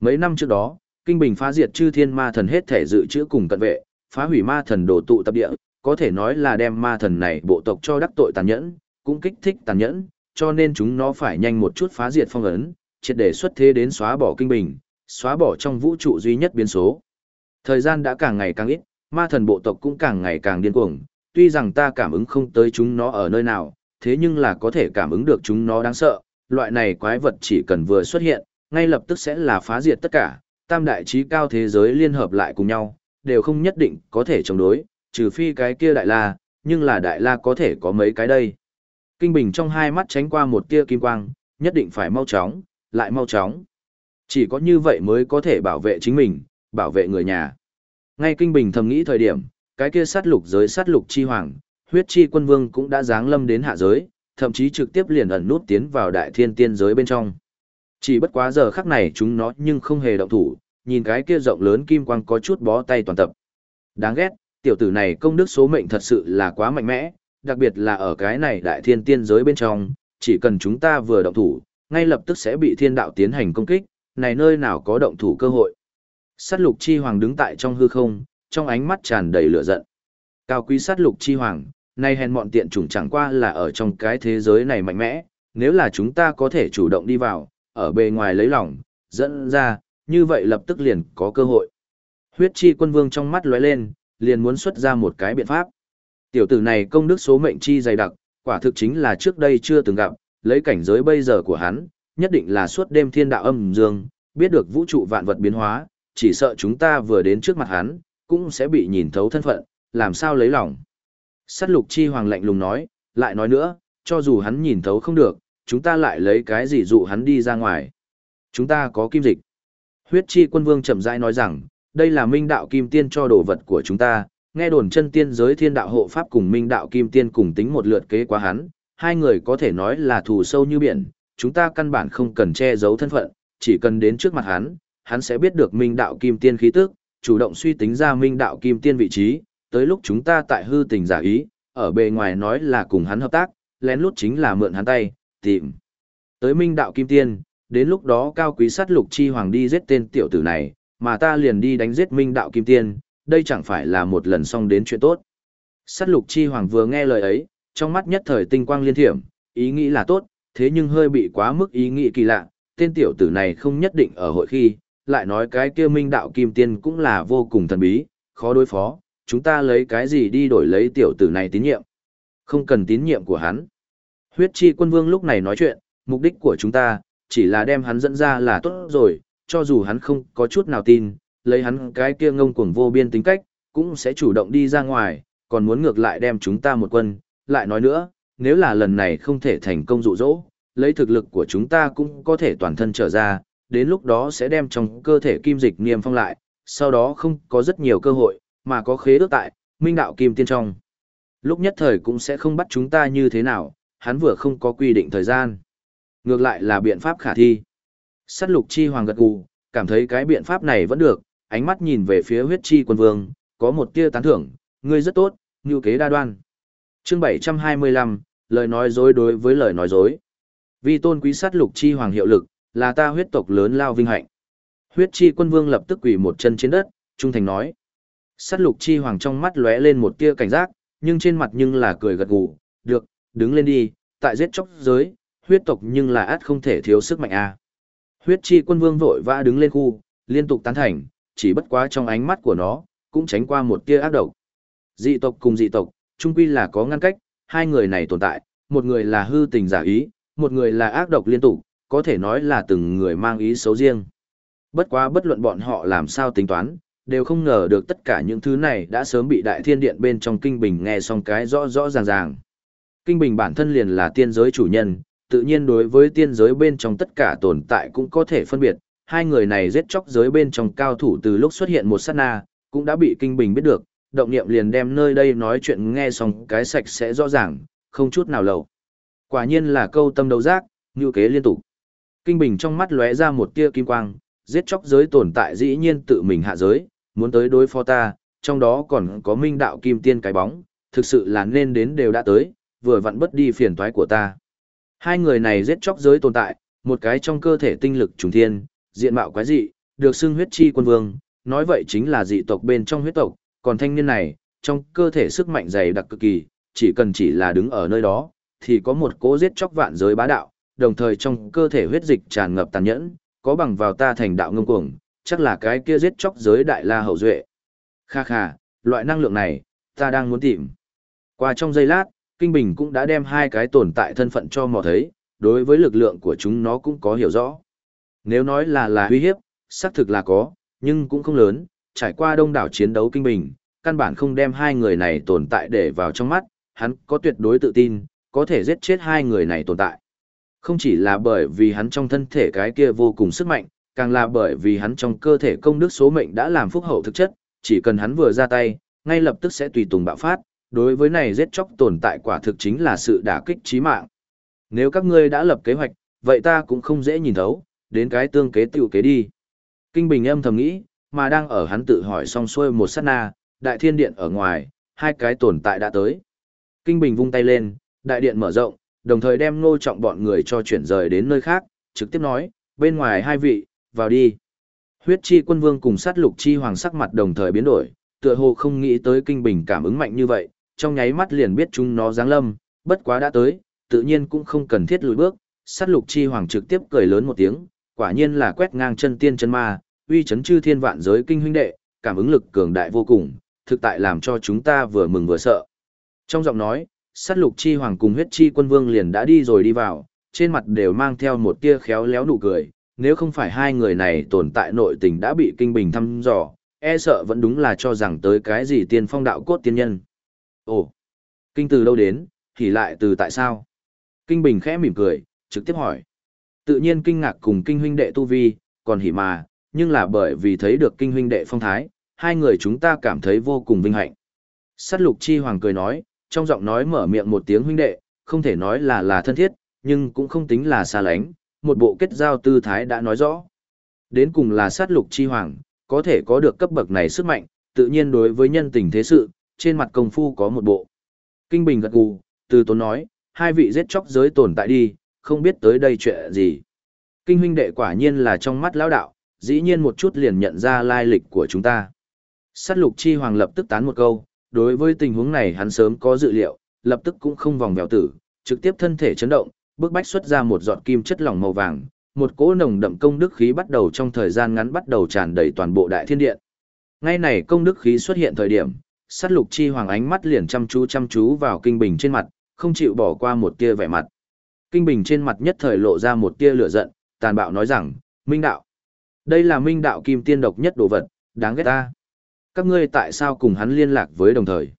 Mấy năm trước đó, Kinh Bình phá diệt chư thiên ma thần hết thể dự trữ cùng cận vệ, phá hủy ma thần đồ tụ tập địa, có thể nói là đem ma thần này bộ tộc cho đắc tội tàn nhẫn, cũng kích thích tàn nhẫn, cho nên chúng nó phải nhanh một chút phá diệt phong ấn, triệt để xuất thế đến xóa bỏ Kinh Bình, xóa bỏ trong vũ trụ duy nhất biến số. Thời gian đã càng ngày càng ít, ma thần bộ tộc cũng càng ngày càng điên cuồng, tuy rằng ta cảm ứng không tới chúng nó ở nơi nào, thế nhưng là có thể cảm ứng được chúng nó đáng sợ, loại này quái vật chỉ cần vừa xuất hiện, ngay lập tức sẽ là phá diệt tất cả, tam đại trí cao thế giới liên hợp lại cùng nhau, đều không nhất định có thể chống đối, trừ phi cái kia đại la, nhưng là đại la có thể có mấy cái đây. Kinh Bình trong hai mắt tránh qua một tia kim quang, nhất định phải mau chóng, lại mau chóng. Chỉ có như vậy mới có thể bảo vệ chính mình, bảo vệ người nhà. Ngay Kinh Bình thầm nghĩ thời điểm, cái kia sát lục giới sát lục chi hoàng, huyết chi quân vương cũng đã giáng lâm đến hạ giới, thậm chí trực tiếp liền ẩn nút tiến vào đại thiên tiên giới bên trong. Chỉ bất quá giờ khắc này chúng nó nhưng không hề động thủ, nhìn cái kia rộng lớn kim quang có chút bó tay toàn tập. Đáng ghét, tiểu tử này công đức số mệnh thật sự là quá mạnh mẽ, đặc biệt là ở cái này đại thiên tiên giới bên trong, chỉ cần chúng ta vừa động thủ, ngay lập tức sẽ bị thiên đạo tiến hành công kích, này nơi nào có động thủ cơ hội. Sát lục chi hoàng đứng tại trong hư không, trong ánh mắt tràn đầy lửa giận. Cao quý sát lục chi hoàng, nay hèn mọn tiện chủng chẳng qua là ở trong cái thế giới này mạnh mẽ, nếu là chúng ta có thể chủ động đi vào, ở bề ngoài lấy lòng, dẫn ra, như vậy lập tức liền có cơ hội. Huyết chi quân vương trong mắt lóe lên, liền muốn xuất ra một cái biện pháp. Tiểu tử này công đức số mệnh chi dày đặc, quả thực chính là trước đây chưa từng gặp, lấy cảnh giới bây giờ của hắn, nhất định là suốt đêm thiên đạo âm dương, biết được vũ trụ vạn vật biến hóa, chỉ sợ chúng ta vừa đến trước mặt hắn, cũng sẽ bị nhìn thấu thân phận, làm sao lấy lòng. Sát lục chi hoàng lạnh lùng nói, lại nói nữa, cho dù hắn nhìn thấu không được, chúng ta lại lấy cái gì dụ hắn đi ra ngoài. Chúng ta có kim dịch. Huyết chi quân vương chậm rãi nói rằng, đây là minh đạo kim tiên cho đồ vật của chúng ta, nghe đồn chân tiên giới thiên đạo hộ pháp cùng minh đạo kim tiên cùng tính một lượt kế quá hắn, hai người có thể nói là thù sâu như biển, chúng ta căn bản không cần che giấu thân phận, chỉ cần đến trước mặt hắn, hắn sẽ biết được minh đạo kim tiên khí tức, chủ động suy tính ra minh đạo kim tiên vị trí, tới lúc chúng ta tại hư tình giả ý, ở bề ngoài nói là cùng hắn hợp tác, lén lút chính là mượn hắn tay, tìm. Tới minh đạo kim tiên, đến lúc đó cao quý sát lục chi hoàng đi giết tên tiểu tử này, mà ta liền đi đánh giết minh đạo kim tiên, đây chẳng phải là một lần xong đến chuyện tốt. Sát lục chi hoàng vừa nghe lời ấy, trong mắt nhất thời tinh quang liên thiểm, ý nghĩ là tốt, thế nhưng hơi bị quá mức ý nghĩ kỳ lạ, tên tiểu tử này không nhất định ở hội khi, lại nói cái kia minh đạo kim tiên cũng là vô cùng thần bí, khó đối phó, chúng ta lấy cái gì đi đổi lấy tiểu tử này tín nhiệm. Không cần tín nhiệm của hắn. Huyết chi quân vương lúc này nói chuyện, mục đích của chúng ta, chỉ là đem hắn dẫn ra là tốt rồi, cho dù hắn không có chút nào tin, lấy hắn cái kia ngông cuồng vô biên tính cách, cũng sẽ chủ động đi ra ngoài, còn muốn ngược lại đem chúng ta một quân, lại nói nữa, nếu là lần này không thể thành công dụ dỗ, lấy thực lực của chúng ta cũng có thể toàn thân trở ra, đến lúc đó sẽ đem trong cơ thể kim dịch niêm phong lại, sau đó không có rất nhiều cơ hội, mà có khế ước tại, minh đạo kim tiên trong. Lúc nhất thời cũng sẽ không bắt chúng ta như thế nào, hắn vừa không có quy định thời gian. Ngược lại là biện pháp khả thi. Sát lục chi hoàng gật gù, cảm thấy cái biện pháp này vẫn được, ánh mắt nhìn về phía huyết chi quân vương, có một tia tán thưởng, ngươi rất tốt, như kế đa đoan. Chương 725, lời nói dối đối với lời nói dối. Vì tôn quý sát lục chi hoàng hiệu lực, là ta huyết tộc lớn lao vinh hạnh. Huyết chi quân vương lập tức quỳ một chân trên đất, trung thành nói. Sát lục chi hoàng trong mắt lóe lên một tia cảnh giác, nhưng trên mặt nhưng là cười gật gù, được, đứng lên đi, tại giết chóc giới, huyết tộc nhưng là át không thể thiếu sức mạnh a. À. Huyết chi quân vương vội vã đứng lên khu, liên tục tán thành, chỉ bất quá trong ánh mắt của nó, cũng tránh qua một tia ác độc. Dị tộc cùng dị tộc, chung quy là có ngăn cách, hai người này tồn tại, một người là hư tình giả ý, một người là ác độc liên tục, có thể nói là từng người mang ý xấu riêng. Bất quá bất luận bọn họ làm sao tính toán, đều không ngờ được tất cả những thứ này đã sớm bị đại thiên điện bên trong kinh bình nghe xong cái rõ rõ ràng ràng. Kinh bình bản thân liền là tiên giới chủ nhân, tự nhiên đối với tiên giới bên trong tất cả tồn tại cũng có thể phân biệt, hai người này giết chóc giới bên trong cao thủ từ lúc xuất hiện một sát na, cũng đã bị kinh bình biết được, động niệm liền đem nơi đây nói chuyện nghe xong cái sạch sẽ rõ ràng, không chút nào lầu. Quả nhiên là câu tâm đấu giác, như kế liên tục. Kinh bình trong mắt lóe ra một tia kim quang, giết chóc giới tồn tại dĩ nhiên tự mình hạ giới, muốn tới đối phó ta, trong đó còn có minh đạo kim tiên cái bóng, thực sự là nên đến đều đã tới, vừa vặn bất đi phiền toái của ta. Hai người này giết chóc giới tồn tại, một cái trong cơ thể tinh lực trùng thiên, diện mạo quái dị, được xưng huyết chi quân vương, nói vậy chính là dị tộc bên trong huyết tộc, còn thanh niên này, trong cơ thể sức mạnh dày đặc cực kỳ, chỉ cần chỉ là đứng ở nơi đó, thì có một cỗ giết chóc vạn giới bá đạo, đồng thời trong cơ thể huyết dịch tràn ngập tàn nhẫn, có bằng vào ta thành đạo ngông cuồng, chắc là cái kia giết chóc giới đại la hậu duệ. Kha kha, loại năng lượng này, ta đang muốn tìm. Qua trong giây lát, Kinh Bình cũng đã đem hai cái tồn tại thân phận cho mò thấy, đối với lực lượng của chúng nó cũng có hiểu rõ. Nếu nói là là uy hiếp, xác thực là có, nhưng cũng không lớn, trải qua đông đảo chiến đấu Kinh Bình, căn bản không đem hai người này tồn tại để vào trong mắt, hắn có tuyệt đối tự tin, có thể giết chết hai người này tồn tại. Không chỉ là bởi vì hắn trong thân thể cái kia vô cùng sức mạnh, càng là bởi vì hắn trong cơ thể công đức số mệnh đã làm phúc hậu thực chất, chỉ cần hắn vừa ra tay, ngay lập tức sẽ tùy tùng bạo phát, đối với này giết chóc tồn tại quả thực chính là sự đả kích chí mạng. Nếu các ngươi đã lập kế hoạch, vậy ta cũng không dễ nhìn thấu, đến cái tương kế tiểu kế đi. Kinh Bình âm thầm nghĩ, mà đang ở hắn tự hỏi xong xuôi một sát na, đại thiên điện ở ngoài, hai cái tồn tại đã tới. Kinh Bình vung tay lên, đại điện mở rộng, đồng thời đem ngô trọng bọn người cho chuyển rời đến nơi khác, trực tiếp nói, bên ngoài hai vị, vào đi. Huyết chi quân vương cùng sát lục chi hoàng sắc mặt đồng thời biến đổi, tựa hồ không nghĩ tới kinh bình cảm ứng mạnh như vậy, trong nháy mắt liền biết chúng nó giáng lâm, bất quá đã tới, tự nhiên cũng không cần thiết lùi bước, sát lục chi hoàng trực tiếp cười lớn một tiếng, quả nhiên là quét ngang chân tiên chân ma, uy chấn chư thiên vạn giới kinh huynh đệ, cảm ứng lực cường đại vô cùng, thực tại làm cho chúng ta vừa mừng vừa sợ. Trong giọng nói, sát lục chi hoàng cùng huyết chi quân vương liền đã đi rồi đi vào, trên mặt đều mang theo một tia khéo léo nụ cười, nếu không phải hai người này tồn tại nội tình đã bị kinh bình thăm dò, e sợ vẫn đúng là cho rằng tới cái gì tiên phong đạo cốt tiên nhân. Ồ, kinh từ đâu đến, thì lại từ tại sao? Kinh bình khẽ mỉm cười, trực tiếp hỏi. Tự nhiên kinh ngạc cùng kinh huynh đệ tu vi, còn hỉ mà, nhưng là bởi vì thấy được kinh huynh đệ phong thái, hai người chúng ta cảm thấy vô cùng vinh hạnh. Sát lục chi hoàng cười nói, trong giọng nói mở miệng một tiếng huynh đệ, không thể nói là là thân thiết, nhưng cũng không tính là xa lánh, một bộ kết giao tư thái đã nói rõ. Đến cùng là sát lục chi hoàng, có thể có được cấp bậc này sức mạnh, tự nhiên đối với nhân tình thế sự, trên mặt công phu có một bộ. Kinh Bình gật gù, từ tốn nói, hai vị giết chóc giới tồn tại đi, không biết tới đây chuyện gì. Kinh huynh đệ quả nhiên là trong mắt lão đạo, dĩ nhiên một chút liền nhận ra lai lịch của chúng ta. Sát lục chi hoàng lập tức tán một câu, đối với tình huống này hắn sớm có dự liệu, lập tức cũng không vòng vèo tử, trực tiếp thân thể chấn động, bước bách xuất ra một giọt kim chất lỏng màu vàng, một cỗ nồng đậm công đức khí bắt đầu trong thời gian ngắn bắt đầu tràn đầy toàn bộ đại thiên điện. Ngay này công đức khí xuất hiện thời điểm, sát lục chi hoàng ánh mắt liền chăm chú chăm chú vào kinh bình trên mặt, không chịu bỏ qua một tia vẻ mặt. Kinh Bình trên mặt nhất thời lộ ra một tia lửa giận, tàn bạo nói rằng, Minh Đạo. Đây là Minh Đạo kim tiên độc nhất đồ vật, đáng ghét ta. Các ngươi tại sao cùng hắn liên lạc với đồng thời?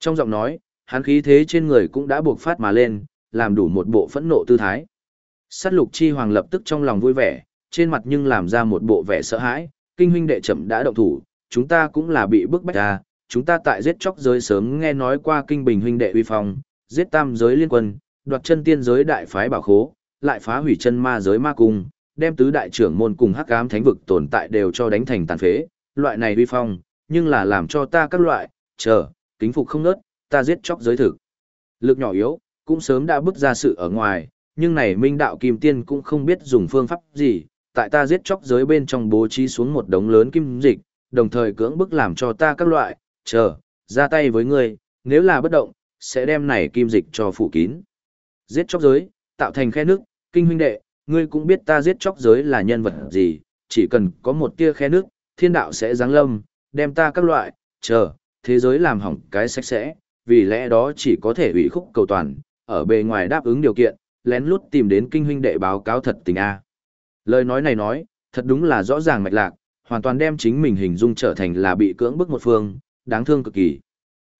Trong giọng nói, hắn khí thế trên người cũng đã buộc phát mà lên, làm đủ một bộ phẫn nộ tư thái. Sát lục chi hoàng lập tức trong lòng vui vẻ, trên mặt nhưng làm ra một bộ vẻ sợ hãi, kinh huynh đệ chậm đã động thủ, chúng ta cũng là bị bức bách ra, chúng ta tại giết chóc giới sớm nghe nói qua kinh bình huynh đệ uy phong, giết tam giới liên quân, đoạt chân tiên giới đại phái bảo khố, lại phá hủy chân ma giới ma cung, đem tứ đại trưởng môn cùng hắc ám thánh vực tồn tại đều cho đánh thành tàn phế, loại này uy phong, nhưng là làm cho ta các loại, chờ, kính phục không nớt, ta giết chóc giới thực. Lực nhỏ yếu, cũng sớm đã bước ra sự ở ngoài, nhưng này minh đạo kim tiên cũng không biết dùng phương pháp gì, tại ta giết chóc giới bên trong bố trí xuống một đống lớn kim dịch, đồng thời cưỡng bức làm cho ta các loại, chờ, ra tay với ngươi, nếu là bất động, sẽ đem này kim dịch cho phủ kín. Giết chóc giới, tạo thành khe nước, kinh huynh đệ, ngươi cũng biết ta giết chóc giới là nhân vật gì, chỉ cần có một tia khe nước, thiên đạo sẽ giáng lâm, đem ta các loại, chờ, thế giới làm hỏng cái sạch sẽ, vì lẽ đó chỉ có thể ủy khúc cầu toàn, ở bề ngoài đáp ứng điều kiện, lén lút tìm đến kinh huynh đệ báo cáo thật tình A. Lời nói này nói, thật đúng là rõ ràng mạch lạc, hoàn toàn đem chính mình hình dung trở thành là bị cưỡng bức một phương, đáng thương cực kỳ.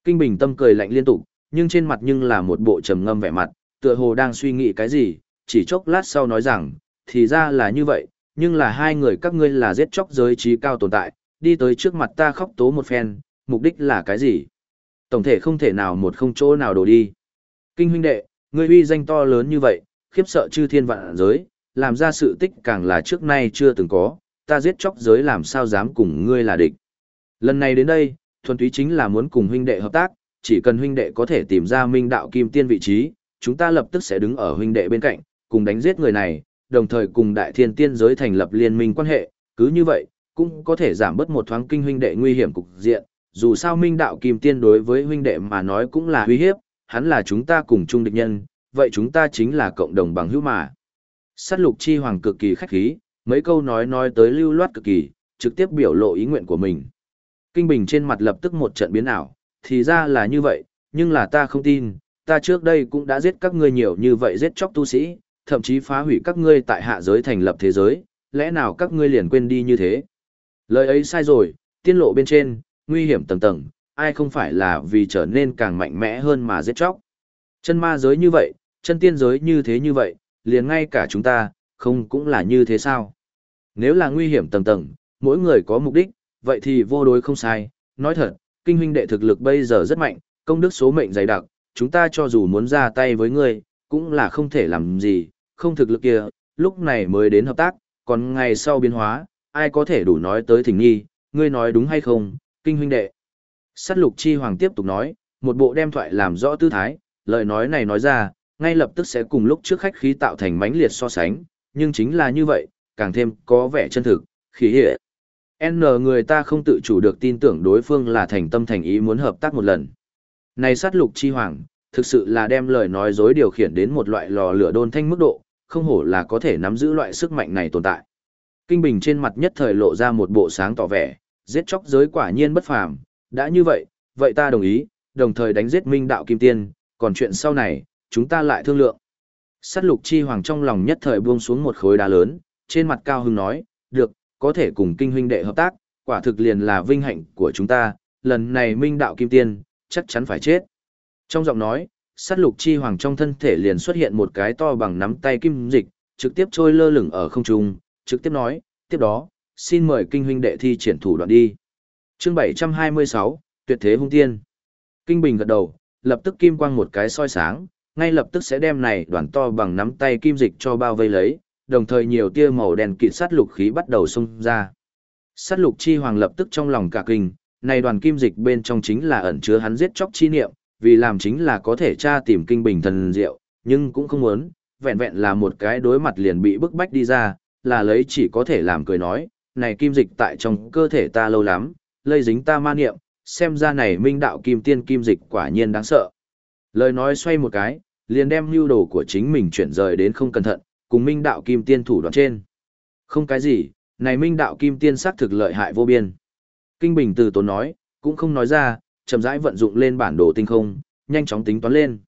Kinh Bình tâm cười lạnh liên tục, nhưng trên mặt nhưng là một bộ trầm ngâm vẻ mặt, tựa hồ đang suy nghĩ cái gì, chỉ chốc lát sau nói rằng, thì ra là như vậy, nhưng là hai người các ngươi là giết chóc giới trí cao tồn tại, đi tới trước mặt ta khóc tố một phen, mục đích là cái gì? Tổng thể không thể nào một không chỗ nào đổ đi. Kinh huynh đệ, ngươi uy danh to lớn như vậy, khiếp sợ chư thiên vạn giới, làm ra sự tích càng là trước nay chưa từng có, ta giết chóc giới làm sao dám cùng ngươi là địch. Lần này đến đây, thuần túy chính là muốn cùng huynh đệ hợp tác, chỉ cần huynh đệ có thể tìm ra minh đạo kim tiên vị trí, chúng ta lập tức sẽ đứng ở huynh đệ bên cạnh, cùng đánh giết người này, đồng thời cùng đại thiên tiên giới thành lập liên minh quan hệ, cứ như vậy, cũng có thể giảm bớt một thoáng kinh huynh đệ nguy hiểm cục diện, dù sao minh đạo kim tiên đối với huynh đệ mà nói cũng là uy hiếp, hắn là chúng ta cùng chung địch nhân, vậy chúng ta chính là cộng đồng bằng hữu mà. Sát lục chi hoàng cực kỳ khách khí, mấy câu nói nói tới lưu loát cực kỳ, trực tiếp biểu lộ ý nguyện của mình. Kinh Bình trên mặt lập tức một trận biến ảo, thì ra là như vậy, nhưng là ta không tin, ta trước đây cũng đã giết các ngươi nhiều như vậy giết chóc tu sĩ, thậm chí phá hủy các ngươi tại hạ giới thành lập thế giới, lẽ nào các ngươi liền quên đi như thế? Lời ấy sai rồi, tiên lộ bên trên, nguy hiểm tầng tầng, ai không phải là vì trở nên càng mạnh mẽ hơn mà giết chóc. Chân ma giới như vậy, chân tiên giới như thế như vậy, liền ngay cả chúng ta, không cũng là như thế sao? Nếu là nguy hiểm tầng tầng, mỗi người có mục đích, vậy thì vô đối không sai. Nói thật, kinh huynh đệ thực lực bây giờ rất mạnh, công đức số mệnh dày đặc, chúng ta cho dù muốn ra tay với ngươi, cũng là không thể làm gì, không thực lực kia, lúc này mới đến hợp tác, còn ngày sau biến hóa, ai có thể đủ nói tới thỉnh nghi, ngươi nói đúng hay không, kinh huynh đệ. Sát lục chi hoàng tiếp tục nói, một bộ đem thoại làm rõ tư thái, lời nói này nói ra, ngay lập tức sẽ cùng lúc trước khách khí tạo thành mãnh liệt so sánh, nhưng chính là như vậy, càng thêm có vẻ chân thực, khí hệ. N người ta không tự chủ được tin tưởng đối phương là thành tâm thành ý muốn hợp tác một lần. Này sát lục chi hoàng, thực sự là đem lời nói dối điều khiển đến một loại lò lửa đôn thanh mức độ, không hổ là có thể nắm giữ loại sức mạnh này tồn tại. Kinh Bình trên mặt nhất thời lộ ra một bộ sáng tỏ vẻ, giết chóc giới quả nhiên bất phàm, đã như vậy, vậy ta đồng ý, đồng thời đánh giết Minh đạo kim tiên, còn chuyện sau này, chúng ta lại thương lượng. Sát lục chi hoàng trong lòng nhất thời buông xuống một khối đá lớn, trên mặt cao hưng nói, được, có thể cùng kinh huynh đệ hợp tác, quả thực liền là vinh hạnh của chúng ta, lần này minh đạo kim tiên, chắc chắn phải chết. Trong giọng nói, sát lục chi hoàng trong thân thể liền xuất hiện một cái to bằng nắm tay kim dịch, trực tiếp trôi lơ lửng ở không trung, trực tiếp nói, tiếp đó, xin mời kinh huynh đệ thi triển thủ đoạn đi. Chương 726, Tuyệt thế hung tiên. Kinh Bình gật đầu, lập tức kim quang một cái soi sáng, ngay lập tức sẽ đem này đoàn to bằng nắm tay kim dịch cho bao vây lấy, đồng thời nhiều tia màu đen kịt sát lục khí bắt đầu xông ra. Sát lục chi hoàng lập tức trong lòng cả kinh, này đoàn kim dịch bên trong chính là ẩn chứa hắn giết chóc chi niệm, vì làm chính là có thể tra tìm kinh bình thần diệu, nhưng cũng không muốn, vẹn vẹn là một cái đối mặt liền bị bức bách đi ra, là lấy chỉ có thể làm cười nói, này kim dịch tại trong cơ thể ta lâu lắm, lây dính ta ma niệm, xem ra này minh đạo kim tiên kim dịch quả nhiên đáng sợ. Lời nói xoay một cái, liền đem mưu đồ của chính mình chuyển rời đến không cẩn thận, cùng minh đạo kim tiên thủ đoạn trên. Không cái gì, này minh đạo kim tiên xác thực lợi hại vô biên. Kinh Bình từ tốn nói, cũng không nói ra, chậm rãi vận dụng lên bản đồ tinh không, nhanh chóng tính toán lên.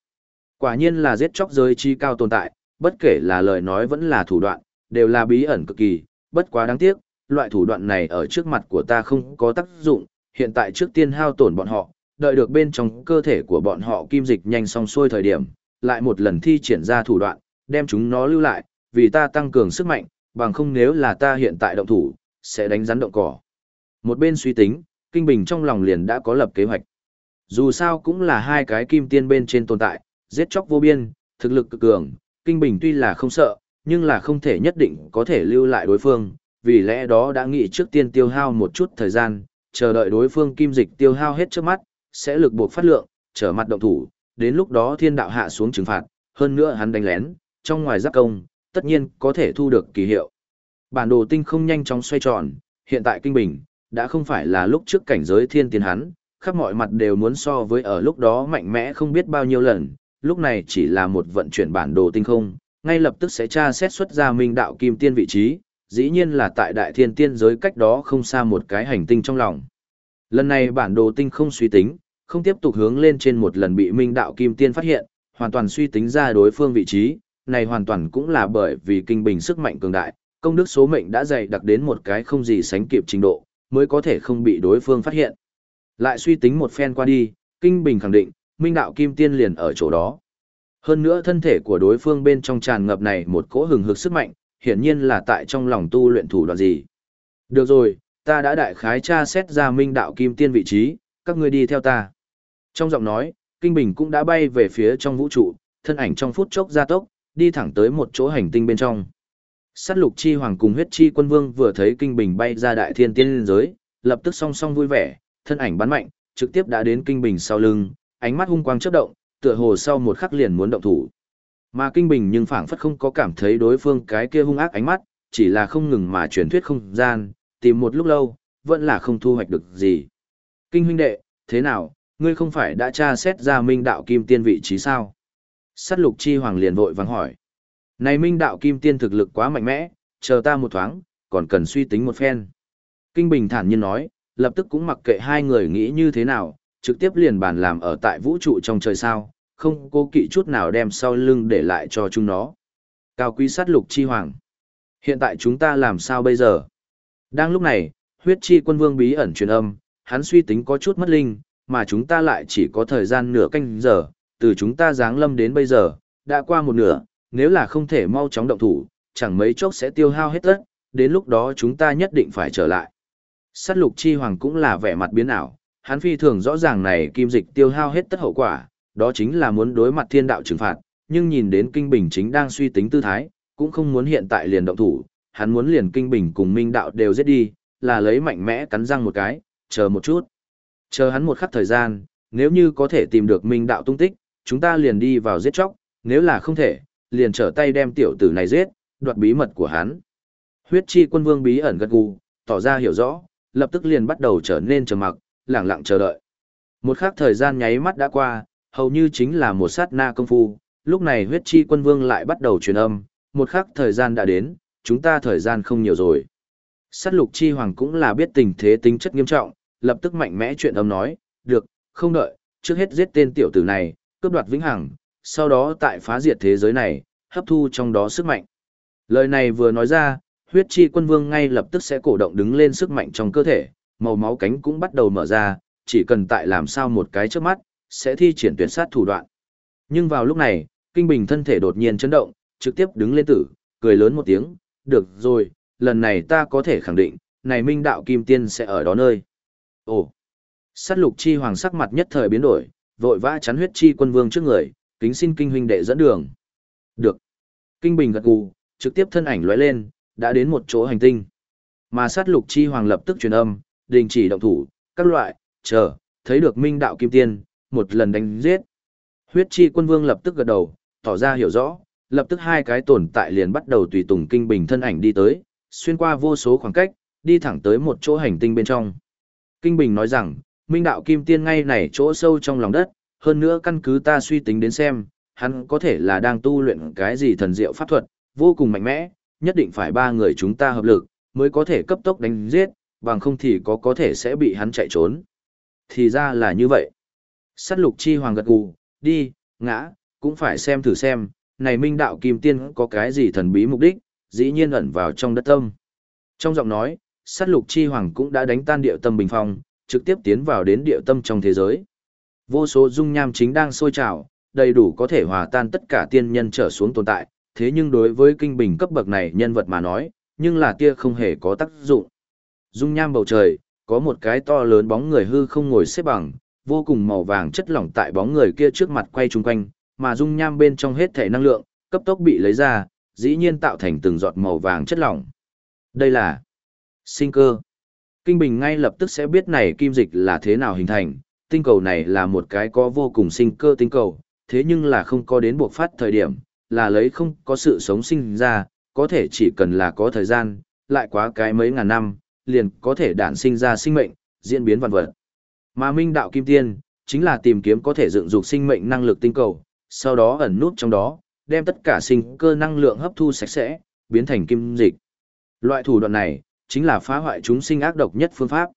Quả nhiên là giết chóc giới chi cao tồn tại, bất kể là lời nói vẫn là thủ đoạn, đều là bí ẩn cực kỳ, bất quá đáng tiếc, loại thủ đoạn này ở trước mặt của ta không có tác dụng, hiện tại trước tiên hao tổn bọn họ, đợi được bên trong cơ thể của bọn họ kim dịch nhanh xong xuôi thời điểm, lại một lần thi triển ra thủ đoạn, đem chúng nó lưu lại, vì ta tăng cường sức mạnh, bằng không nếu là ta hiện tại động thủ, sẽ đánh rắn động cỏ. Một bên suy tính, Kinh Bình trong lòng liền đã có lập kế hoạch. Dù sao cũng là hai cái kim tiên bên trên tồn tại, giết chóc vô biên, thực lực cực cường, Kinh Bình tuy là không sợ, nhưng là không thể nhất định có thể lưu lại đối phương, vì lẽ đó đã nghĩ trước tiên tiêu hao một chút thời gian, chờ đợi đối phương kim dịch tiêu hao hết trước mắt, sẽ lực buộc phát lượng, trở mặt động thủ, đến lúc đó thiên đạo hạ xuống trừng phạt, hơn nữa hắn đánh lén, trong ngoài giáp công, tất nhiên có thể thu được kỳ hiệu. Bản đồ tinh không nhanh chóng xoay tròn, hiện tại kinh bình, đã không phải là lúc trước cảnh giới thiên tiến hắn, khắp mọi mặt đều muốn so với ở lúc đó mạnh mẽ không biết bao nhiêu lần, lúc này chỉ là một vận chuyển bản đồ tinh không, ngay lập tức sẽ tra xét xuất ra minh đạo kim tiên vị trí, dĩ nhiên là tại đại thiên tiên giới cách đó không xa một cái hành tinh trong lòng. Lần này bản đồ tinh không suy tính, không tiếp tục hướng lên trên một lần bị minh đạo kim tiên phát hiện, hoàn toàn suy tính ra đối phương vị trí, này hoàn toàn cũng là bởi vì kinh bình sức mạnh cường đại, công đức số mệnh đã dày đặc đến một cái không gì sánh kịp trình độ, mới có thể không bị đối phương phát hiện. Lại suy tính một phen qua đi, kinh bình khẳng định, minh đạo kim tiên liền ở chỗ đó. Hơn nữa thân thể của đối phương bên trong tràn ngập này một cỗ hừng hực sức mạnh, hiển nhiên là tại trong lòng tu luyện thủ đoạn gì. Được rồi, ta đã đại khái tra xét ra minh đạo kim tiên vị trí, các ngươi đi theo ta. Trong giọng nói, Kinh Bình cũng đã bay về phía trong vũ trụ, thân ảnh trong phút chốc gia tốc, đi thẳng tới một chỗ hành tinh bên trong. Sát lục chi hoàng cùng huyết chi quân vương vừa thấy Kinh Bình bay ra đại thiên tiên giới, lập tức song song vui vẻ, thân ảnh bắn mạnh, trực tiếp đã đến Kinh Bình sau lưng, ánh mắt hung quang chớp động, tựa hồ sau một khắc liền muốn động thủ. Mà Kinh Bình nhưng phảng phất không có cảm thấy đối phương cái kia hung ác ánh mắt, chỉ là không ngừng mà truyền thuyết không gian, tìm một lúc lâu, vẫn là không thu hoạch được gì. Kinh huynh đệ, thế nào, ngươi không phải đã tra xét ra minh đạo kim tiên vị trí sao? Sát lục chi hoàng liền vội vắng hỏi. Này minh đạo kim tiên thực lực quá mạnh mẽ, chờ ta một thoáng, còn cần suy tính một phen. Kinh bình thản nhiên nói, lập tức cũng mặc kệ hai người nghĩ như thế nào, trực tiếp liền bàn làm ở tại vũ trụ trong trời sao, không cố kỵ chút nào đem sau lưng để lại cho chúng nó. Cao quý sát lục chi hoàng. Hiện tại chúng ta làm sao bây giờ? Đang lúc này, huyết chi quân vương bí ẩn truyền âm, hắn suy tính có chút mất linh, mà chúng ta lại chỉ có thời gian nửa canh giờ, từ chúng ta giáng lâm đến bây giờ, đã qua một nửa, nếu là không thể mau chóng động thủ, chẳng mấy chốc sẽ tiêu hao hết tất, đến lúc đó chúng ta nhất định phải trở lại. Sát lục chi hoàng cũng là vẻ mặt biến ảo, hắn phi thường rõ ràng này kim dịch tiêu hao hết tất hậu quả, đó chính là muốn đối mặt thiên đạo trừng phạt, nhưng nhìn đến kinh bình chính đang suy tính tư thái, cũng không muốn hiện tại liền động thủ, hắn muốn liền kinh bình cùng minh đạo đều giết đi, là lấy mạnh mẽ cắn răng một cái, chờ một chút. Chờ hắn một khắc thời gian, nếu như có thể tìm được minh đạo tung tích, chúng ta liền đi vào giết chóc, nếu là không thể, liền trở tay đem tiểu tử này giết, đoạt bí mật của hắn. Huyết chi quân vương bí ẩn gật gù, tỏ ra hiểu rõ, lập tức liền bắt đầu trở nên trầm mặc, lặng lặng chờ đợi. Một khắc thời gian nháy mắt đã qua, hầu như chính là một sát na công phu, lúc này huyết chi quân vương lại bắt đầu truyền âm, một khắc thời gian đã đến, chúng ta thời gian không nhiều rồi. Sát lục chi hoàng cũng là biết tình thế tính chất nghiêm trọng, lập tức mạnh mẽ chuyện âm nói, được, không đợi, trước hết giết tên tiểu tử này, cướp đoạt vĩnh hằng, sau đó tại phá diệt thế giới này, hấp thu trong đó sức mạnh. Lời này vừa nói ra, huyết chi quân vương ngay lập tức sẽ cổ động đứng lên sức mạnh trong cơ thể, màu máu cánh cũng bắt đầu mở ra, chỉ cần tại làm sao một cái trước mắt, sẽ thi triển tuyệt sát thủ đoạn. Nhưng vào lúc này, kinh bình thân thể đột nhiên chấn động, trực tiếp đứng lên tử, cười lớn một tiếng, được rồi, lần này ta có thể khẳng định, này minh đạo kim tiên sẽ ở đó nơi. Ồ! Sát lục chi hoàng sắc mặt nhất thời biến đổi, vội vã chắn huyết chi quân vương trước người, kính xin kinh huynh đệ dẫn đường. Được. Kinh bình gật gù, trực tiếp thân ảnh lóe lên, đã đến một chỗ hành tinh. Mà sát lục chi hoàng lập tức truyền âm, đình chỉ động thủ, các loại, chờ, thấy được minh đạo kim tiên, một lần đánh giết. Huyết chi quân vương lập tức gật đầu, tỏ ra hiểu rõ, lập tức hai cái tồn tại liền bắt đầu tùy tùng kinh bình thân ảnh đi tới, xuyên qua vô số khoảng cách, đi thẳng tới một chỗ hành tinh bên trong. Kinh Bình nói rằng, Minh Đạo Kim Tiên ngay này chỗ sâu trong lòng đất, hơn nữa căn cứ ta suy tính đến xem, hắn có thể là đang tu luyện cái gì thần diệu pháp thuật, vô cùng mạnh mẽ, nhất định phải ba người chúng ta hợp lực, mới có thể cấp tốc đánh giết, bằng không thì có có thể sẽ bị hắn chạy trốn. Thì ra là như vậy. Sát lục chi hoàng gật gù, đi, ngã, cũng phải xem thử xem, này minh đạo kim tiên có cái gì thần bí mục đích, dĩ nhiên ẩn vào trong đất tâm. Trong giọng nói, sát lục chi hoàng cũng đã đánh tan điệu tâm bình phong, trực tiếp tiến vào đến điệu tâm trong thế giới. Vô số dung nham chính đang sôi trào, đầy đủ có thể hòa tan tất cả tiên nhân trở xuống tồn tại, thế nhưng đối với kinh bình cấp bậc này nhân vật mà nói, nhưng là tia không hề có tác dụng. Dung nham bầu trời, có một cái to lớn bóng người hư không ngồi xếp bằng, vô cùng màu vàng chất lỏng tại bóng người kia trước mặt quay chung quanh, mà dung nham bên trong hết thể năng lượng, cấp tốc bị lấy ra, dĩ nhiên tạo thành từng giọt màu vàng chất lỏng. Đây là sinh cơ. Kinh Bình ngay lập tức sẽ biết này kim dịch là thế nào hình thành, tinh cầu này là một cái có vô cùng sinh cơ tinh cầu, thế nhưng là không có đến buộc phát thời điểm, là lấy không có sự sống sinh ra, có thể chỉ cần là có thời gian, lại quá cái mấy ngàn năm, liền có thể đản sinh ra sinh mệnh, diễn biến vạn vật. Mà minh đạo kim tiên, chính là tìm kiếm có thể dựng dục sinh mệnh năng lực tinh cầu, sau đó ẩn nút trong đó, đem tất cả sinh cơ năng lượng hấp thu sạch sẽ, biến thành kim dịch. Loại thủ đoạn này, chính là phá hoại chúng sinh ác độc nhất phương pháp.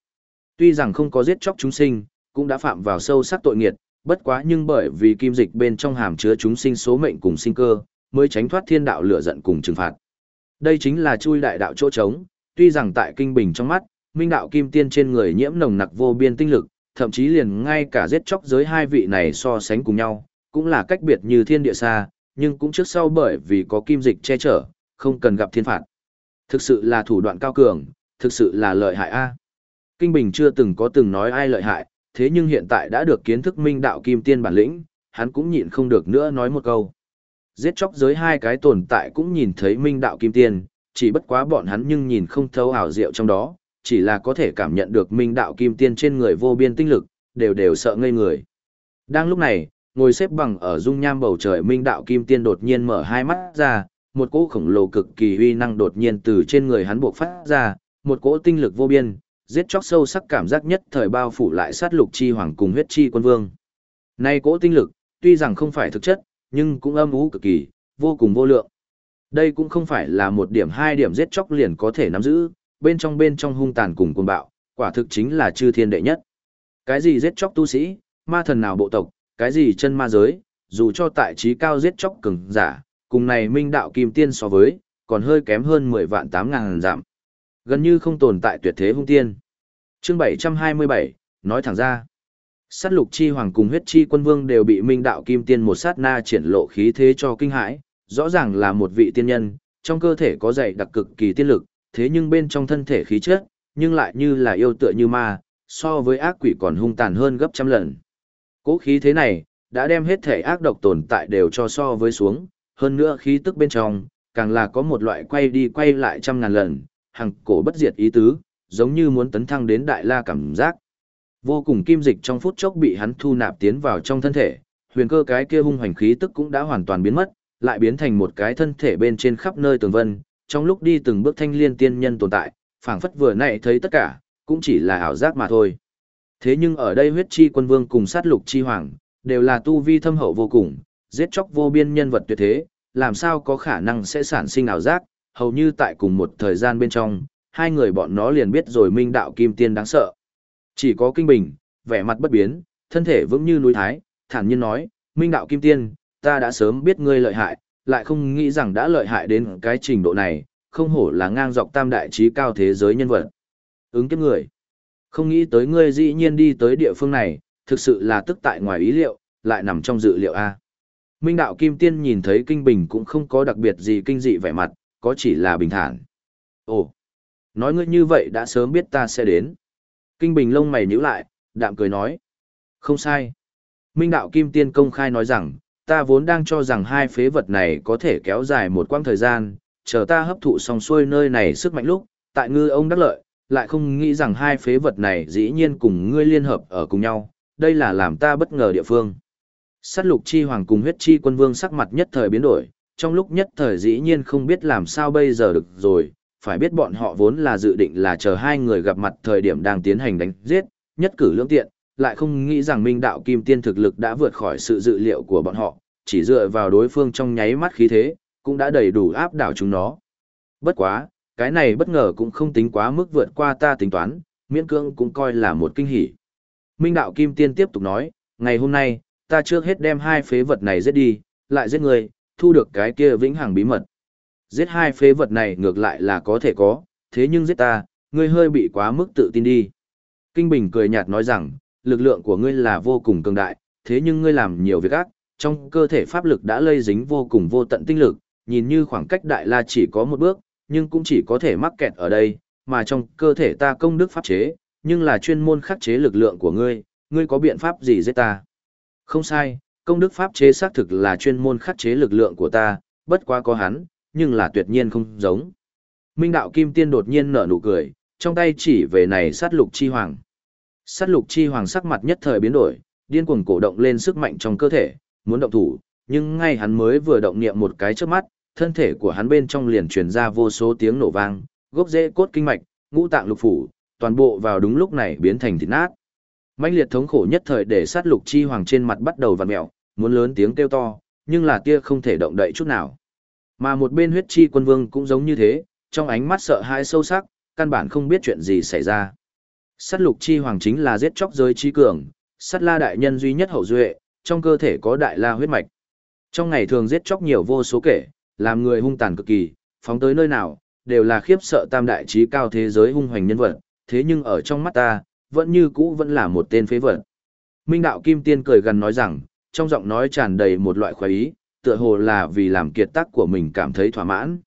Tuy rằng không có giết chóc chúng sinh, cũng đã phạm vào sâu sắc tội nghiệt, bất quá nhưng bởi vì kim dịch bên trong hàm chứa chúng sinh số mệnh cùng sinh cơ, mới tránh thoát thiên đạo lửa giận cùng trừng phạt. Đây chính là chui đại đạo chỗ trống, tuy rằng tại kinh bình trong mắt, minh đạo kim tiên trên người nhiễm nồng nặc vô biên tinh lực, thậm chí liền ngay cả giết chóc giới hai vị này so sánh cùng nhau, cũng là cách biệt như thiên địa xa, nhưng cũng trước sau bởi vì có kim dịch che chở, không cần gặp thiên phạt. Thực sự là thủ đoạn cao cường, thực sự là lợi hại a. Kinh Bình chưa từng có từng nói ai lợi hại, thế nhưng hiện tại đã được kiến thức minh đạo kim tiên bản lĩnh, hắn cũng nhịn không được nữa nói một câu. Giết chóc giới hai cái tồn tại cũng nhìn thấy minh đạo kim tiên, chỉ bất quá bọn hắn nhưng nhìn không thấu ảo diệu trong đó, chỉ là có thể cảm nhận được minh đạo kim tiên trên người vô biên tinh lực, đều đều sợ ngây người. Đang lúc này, ngồi xếp bằng ở dung nham bầu trời minh đạo kim tiên đột nhiên mở hai mắt ra, một cỗ khổng lồ cực kỳ uy năng đột nhiên từ trên người hắn buộc phát ra, một cỗ tinh lực vô biên, giết chóc sâu sắc cảm giác nhất thời bao phủ lại sát lục chi hoàng cùng huyết chi quân vương. Nay cỗ tinh lực, tuy rằng không phải thực chất, nhưng cũng âm ú cực kỳ, vô cùng vô lượng. Đây cũng không phải là một điểm hai điểm giết chóc liền có thể nắm giữ, bên trong bên trong hung tàn cùng cuồng bạo, quả thực chính là chư thiên đệ nhất. Cái gì giết chóc tu sĩ, ma thần nào bộ tộc, cái gì chân ma giới, dù cho tại trí cao giết chóc cường giả, cùng này minh đạo kim tiên so với, còn hơi kém hơn 10 vạn 8 ngàn giảm. Gần như không tồn tại tuyệt thế hung tiên. Chương 727, nói thẳng ra. Sát lục chi hoàng cùng huyết chi quân vương đều bị minh đạo kim tiên một sát na triển lộ khí thế cho kinh hãi, rõ ràng là một vị tiên nhân, trong cơ thể có dày đặc cực kỳ tiên lực, thế nhưng bên trong thân thể khí chất, nhưng lại như là yêu tựa như ma, so với ác quỷ còn hung tàn hơn gấp trăm lần. Cố khí thế này, đã đem hết thể ác độc tồn tại đều cho so với xuống, hơn nữa khí tức bên trong, càng là có một loại quay đi quay lại trăm ngàn lần, hằng cổ bất diệt ý tứ, giống như muốn tấn thăng đến đại la cảm giác. Vô cùng kim dịch trong phút chốc bị hắn thu nạp tiến vào trong thân thể, huyền cơ cái kia hung hoành khí tức cũng đã hoàn toàn biến mất, lại biến thành một cái thân thể bên trên khắp nơi tường vân, trong lúc đi từng bước thanh liên tiên nhân tồn tại, phảng phất vừa nãy thấy tất cả, cũng chỉ là ảo giác mà thôi. Thế nhưng ở đây huyết chi quân vương cùng sát lục chi hoàng, đều là tu vi thâm hậu vô cùng, giết chóc vô biên nhân vật tuyệt thế, làm sao có khả năng sẽ sản sinh ảo giác, hầu như tại cùng một thời gian bên trong, hai người bọn nó liền biết rồi minh đạo kim tiên đáng sợ. Chỉ có kinh bình, vẻ mặt bất biến, thân thể vững như núi thái, thản nhiên nói, minh đạo kim tiên, ta đã sớm biết ngươi lợi hại, lại không nghĩ rằng đã lợi hại đến cái trình độ này, không hổ là ngang dọc tam đại trí cao thế giới nhân vật. Ứng kiếp người. Không nghĩ tới ngươi dĩ nhiên đi tới địa phương này, thực sự là tức tại ngoài ý liệu, lại nằm trong dự liệu A. Minh đạo Kim Tiên nhìn thấy Kinh Bình cũng không có đặc biệt gì kinh dị vẻ mặt, có chỉ là bình thản. Ồ, nói ngươi như vậy đã sớm biết ta sẽ đến. Kinh Bình lông mày nhíu lại, đạm cười nói. Không sai. Minh đạo Kim Tiên công khai nói rằng, ta vốn đang cho rằng hai phế vật này có thể kéo dài một quãng thời gian, chờ ta hấp thụ xong xuôi nơi này sức mạnh lúc, tại ngư ông đắc lợi, lại không nghĩ rằng hai phế vật này dĩ nhiên cùng ngươi liên hợp ở cùng nhau, đây là làm ta bất ngờ địa phương. Sát lục chi hoàng cùng huyết chi quân vương sắc mặt nhất thời biến đổi, trong lúc nhất thời dĩ nhiên không biết làm sao bây giờ được rồi, phải biết bọn họ vốn là dự định là chờ hai người gặp mặt thời điểm đang tiến hành đánh giết, nhất cử lưỡng tiện, lại không nghĩ rằng minh đạo kim tiên thực lực đã vượt khỏi sự dự liệu của bọn họ, chỉ dựa vào đối phương trong nháy mắt khí thế, cũng đã đầy đủ áp đảo chúng nó. Bất quá, cái này bất ngờ cũng không tính quá mức vượt qua ta tính toán, miễn cưỡng cũng coi là một kinh hỉ. Minh đạo kim tiên tiếp tục nói, ngày hôm nay, ta trước hết đem hai phế vật này giết đi, lại giết người, thu được cái kia vĩnh hằng bí mật. Giết hai phế vật này ngược lại là có thể có, thế nhưng giết ta, ngươi hơi bị quá mức tự tin đi. Kinh Bình cười nhạt nói rằng, lực lượng của ngươi là vô cùng cường đại, thế nhưng ngươi làm nhiều việc ác, trong cơ thể pháp lực đã lây dính vô cùng vô tận tinh lực, nhìn như khoảng cách đại la chỉ có một bước, nhưng cũng chỉ có thể mắc kẹt ở đây, mà trong cơ thể ta công đức pháp chế, nhưng là chuyên môn khắc chế lực lượng của ngươi, ngươi có biện pháp gì giết ta? Không sai, công đức pháp chế xác thực là chuyên môn khắc chế lực lượng của ta, bất quá có hắn, nhưng là tuyệt nhiên không giống. Minh đạo kim tiên đột nhiên nở nụ cười, trong tay chỉ về này sát lục chi hoàng. Sát lục chi hoàng sắc mặt nhất thời biến đổi, điên cuồng cổ động lên sức mạnh trong cơ thể, muốn động thủ, nhưng ngay hắn mới vừa động niệm một cái trước mắt, thân thể của hắn bên trong liền truyền ra vô số tiếng nổ vang, gốc rễ cốt kinh mạch, ngũ tạng lục phủ, toàn bộ vào đúng lúc này biến thành thịt nát. Mãnh liệt thống khổ nhất thời để sát lục chi hoàng trên mặt bắt đầu vặn mèo, muốn lớn tiếng kêu to, nhưng là tia không thể động đậy chút nào. Mà một bên huyết chi quân vương cũng giống như thế, trong ánh mắt sợ hãi sâu sắc, căn bản không biết chuyện gì xảy ra. Sát lục chi hoàng chính là giết chóc giới chi cường, sát la đại nhân duy nhất hậu duệ, trong cơ thể có đại la huyết mạch. Trong ngày thường giết chóc nhiều vô số kể, làm người hung tàn cực kỳ, phóng tới nơi nào, đều là khiếp sợ tam đại trí cao thế giới hung hoành nhân vật, thế nhưng ở trong mắt ta, vẫn như cũ vẫn là một tên phế vật. Minh đạo kim tiên cười gần nói rằng, trong giọng nói tràn đầy một loại khoái ý, tựa hồ là vì làm kiệt tác của mình cảm thấy thỏa mãn.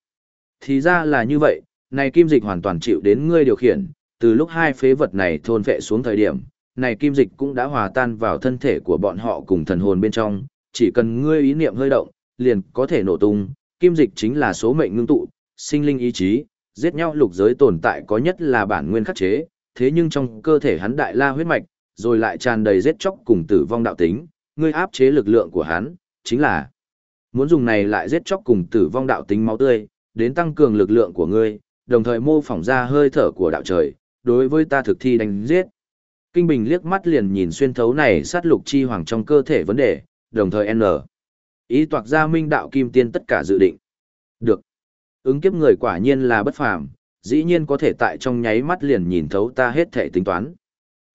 Thì ra là như vậy, này kim dịch hoàn toàn chịu đến ngươi điều khiển, từ lúc hai phế vật này thôn vệ xuống thời điểm, này kim dịch cũng đã hòa tan vào thân thể của bọn họ cùng thần hồn bên trong, chỉ cần ngươi ý niệm hơi động, liền có thể nổ tung, kim dịch chính là số mệnh ngưng tụ, sinh linh ý chí, giết nhau lục giới tồn tại có nhất là bản nguyên khắc chế, thế nhưng trong cơ thể hắn đại la huyết mạch, rồi lại tràn đầy giết chóc cùng tử vong đạo tính, ngươi áp chế lực lượng của hắn, chính là muốn dùng này lại giết chóc cùng tử vong đạo tính máu tươi, đến tăng cường lực lượng của ngươi, đồng thời mô phỏng ra hơi thở của đạo trời, đối với ta thực thi đánh giết. Kinh Bình liếc mắt liền nhìn xuyên thấu này sát lục chi hoàng trong cơ thể vấn đề, đồng thời N. Ý toạc ra minh đạo kim tiên tất cả dự định. Được. Ứng kiếp người quả nhiên là bất phàm, dĩ nhiên có thể tại trong nháy mắt liền nhìn thấu ta hết thể tính toán.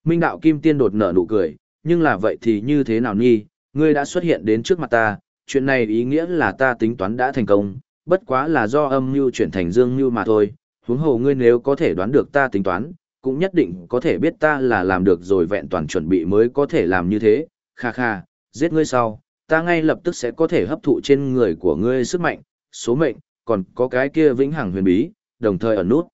Minh đạo kim tiên đột nở nụ cười, nhưng là vậy thì như thế nào nhi, ngươi đã xuất hiện đến trước mặt ta, chuyện này ý nghĩa là ta tính toán đã thành công, bất quá là do âm mưu chuyển thành dương mưu mà thôi, huống hồ ngươi nếu có thể đoán được ta tính toán, cũng nhất định có thể biết ta là làm được rồi vẹn toàn chuẩn bị mới có thể làm như thế, kha kha, giết ngươi sau, ta ngay lập tức sẽ có thể hấp thụ trên người của ngươi sức mạnh, số mệnh, còn có cái kia vĩnh hằng huyền bí, đồng thời ở nút.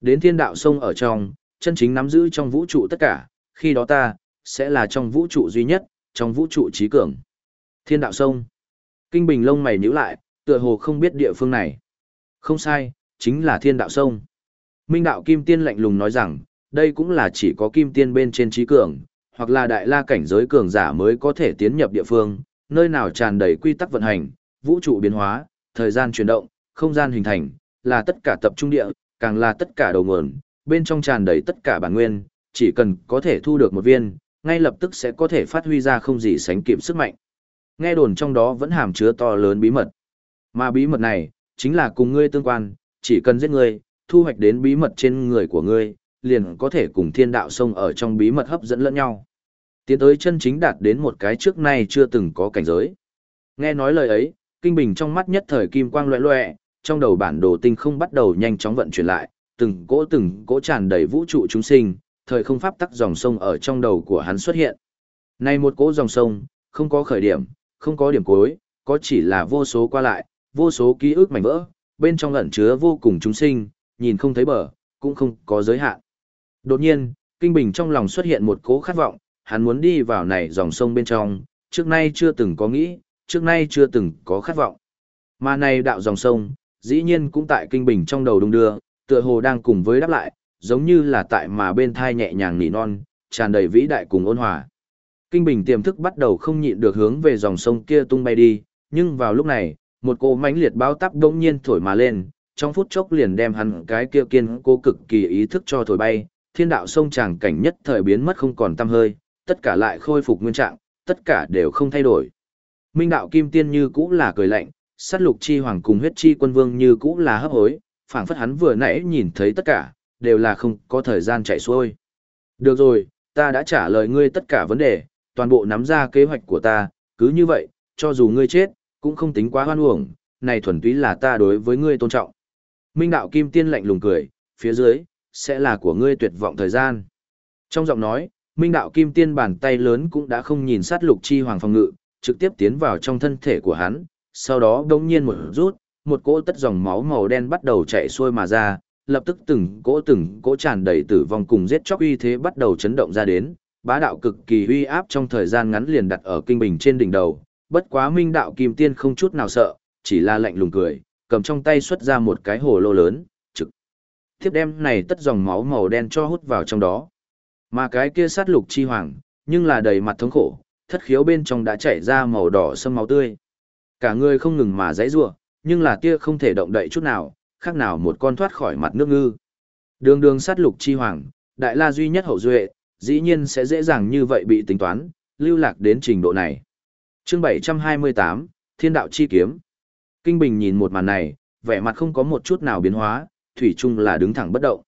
Đến thiên đạo sông ở trong, chân chính nắm giữ trong vũ trụ tất cả, khi đó ta, sẽ là trong vũ trụ duy nhất, trong vũ trụ trí cường. Thiên đạo sông. Kinh Bình lông mày nhíu lại, tựa hồ không biết địa phương này. Không sai, chính là thiên đạo sông. Minh đạo kim tiên lạnh lùng nói rằng, đây cũng là chỉ có kim tiên bên trên trí cường, hoặc là đại la cảnh giới cường giả mới có thể tiến nhập địa phương, nơi nào tràn đầy quy tắc vận hành, vũ trụ biến hóa, thời gian chuyển động, không gian hình thành, là tất cả tập trung địa, càng là tất cả đầu nguồn, bên trong tràn đầy tất cả bản nguyên, chỉ cần có thể thu được một viên, ngay lập tức sẽ có thể phát huy ra không gì sánh kịp sức mạnh. Nghe đồn trong đó vẫn hàm chứa to lớn bí mật. Mà bí mật này, chính là cùng ngươi tương quan, chỉ cần giết ngươi, thu hoạch đến bí mật trên người của ngươi, liền có thể cùng thiên đạo sông ở trong bí mật hấp dẫn lẫn nhau. Tiến tới chân chính đạt đến một cái trước nay chưa từng có cảnh giới. Nghe nói lời ấy, kinh bình trong mắt nhất thời kim quang loẹ loẹ, trong đầu bản đồ tinh không bắt đầu nhanh chóng vận chuyển lại, từng cỗ từng cỗ tràn đầy vũ trụ chúng sinh, thời không pháp tắc dòng sông ở trong đầu của hắn xuất hiện. Này một cỗ dòng sông, không có khởi điểm, không có điểm cuối, có chỉ là vô số qua lại, vô số ký ức mảnh vỡ, bên trong ẩn chứa vô cùng chúng sinh, nhìn không thấy bờ, cũng không có giới hạn. Đột nhiên, Kinh Bình trong lòng xuất hiện một cố khát vọng, hắn muốn đi vào này dòng sông bên trong, trước nay chưa từng có nghĩ, trước nay chưa từng có khát vọng. Mà này đạo dòng sông, dĩ nhiên cũng tại Kinh Bình trong đầu đung đưa, tựa hồ đang cùng với đáp lại, giống như là tại mà bên thai nhẹ nhàng nỉ non, tràn đầy vĩ đại cùng ôn hòa. Kinh Bình tiềm thức bắt đầu không nhịn được hướng về dòng sông kia tung bay đi, nhưng vào lúc này, một cỗ mãnh liệt bao táp đông nhiên thổi mà lên, trong phút chốc liền đem hắn cái kia kiên cố cực kỳ ý thức cho thổi bay, thiên đạo sông tràng cảnh nhất thời biến mất không còn tăm hơi, tất cả lại khôi phục nguyên trạng, tất cả đều không thay đổi. Minh đạo kim tiên như cũ là cười lạnh, sát lục chi hoàng cùng huyết chi quân vương như cũ là hấp hối, phảng phất hắn vừa nãy nhìn thấy tất cả, đều là không có thời gian chạy xuôi. Được rồi, ta đã trả lời ngươi tất cả vấn đề, toàn bộ nắm ra kế hoạch của ta, cứ như vậy, cho dù ngươi chết, cũng không tính quá hoan uổng, này thuần túy là ta đối với ngươi tôn trọng. Minh đạo kim tiên lạnh lùng cười, phía dưới, sẽ là của ngươi tuyệt vọng thời gian. Trong giọng nói, Minh đạo kim tiên bàn tay lớn cũng đã không nhìn sát lục chi hoàng phòng ngự, trực tiếp tiến vào trong thân thể của hắn, sau đó đống nhiên một rút, một cỗ tất dòng máu màu đen bắt đầu chạy xuôi mà ra, lập tức từng cỗ từng cỗ tràn đầy tử vong cùng giết chóc uy thế bắt đầu chấn động ra đến, bá đạo cực kỳ uy áp trong thời gian ngắn liền đặt ở kinh bình trên đỉnh đầu, bất quá minh đạo kim tiên không chút nào sợ, chỉ là lạnh lùng cười, cầm trong tay xuất ra một cái hồ lô lớn, trực tiếp đem này tất dòng máu màu đen cho hút vào trong đó. Mà cái kia sát lục chi hoàng, nhưng là đầy mặt thống khổ, thất khiếu bên trong đã chảy ra màu đỏ sâm máu tươi. Cả người không ngừng mà dãy rủa, nhưng là kia không thể động đậy chút nào, khác nào một con thoát khỏi mặt nước ngư. Đường đường sát lục chi hoàng, đại la duy nhất hậu duệ, dĩ nhiên sẽ dễ dàng như vậy bị tính toán, lưu lạc đến trình độ này. Chương 728, Thiên đạo chi kiếm. Kinh Bình nhìn một màn này, vẻ mặt không có một chút nào biến hóa, thủy chung là đứng thẳng bất động.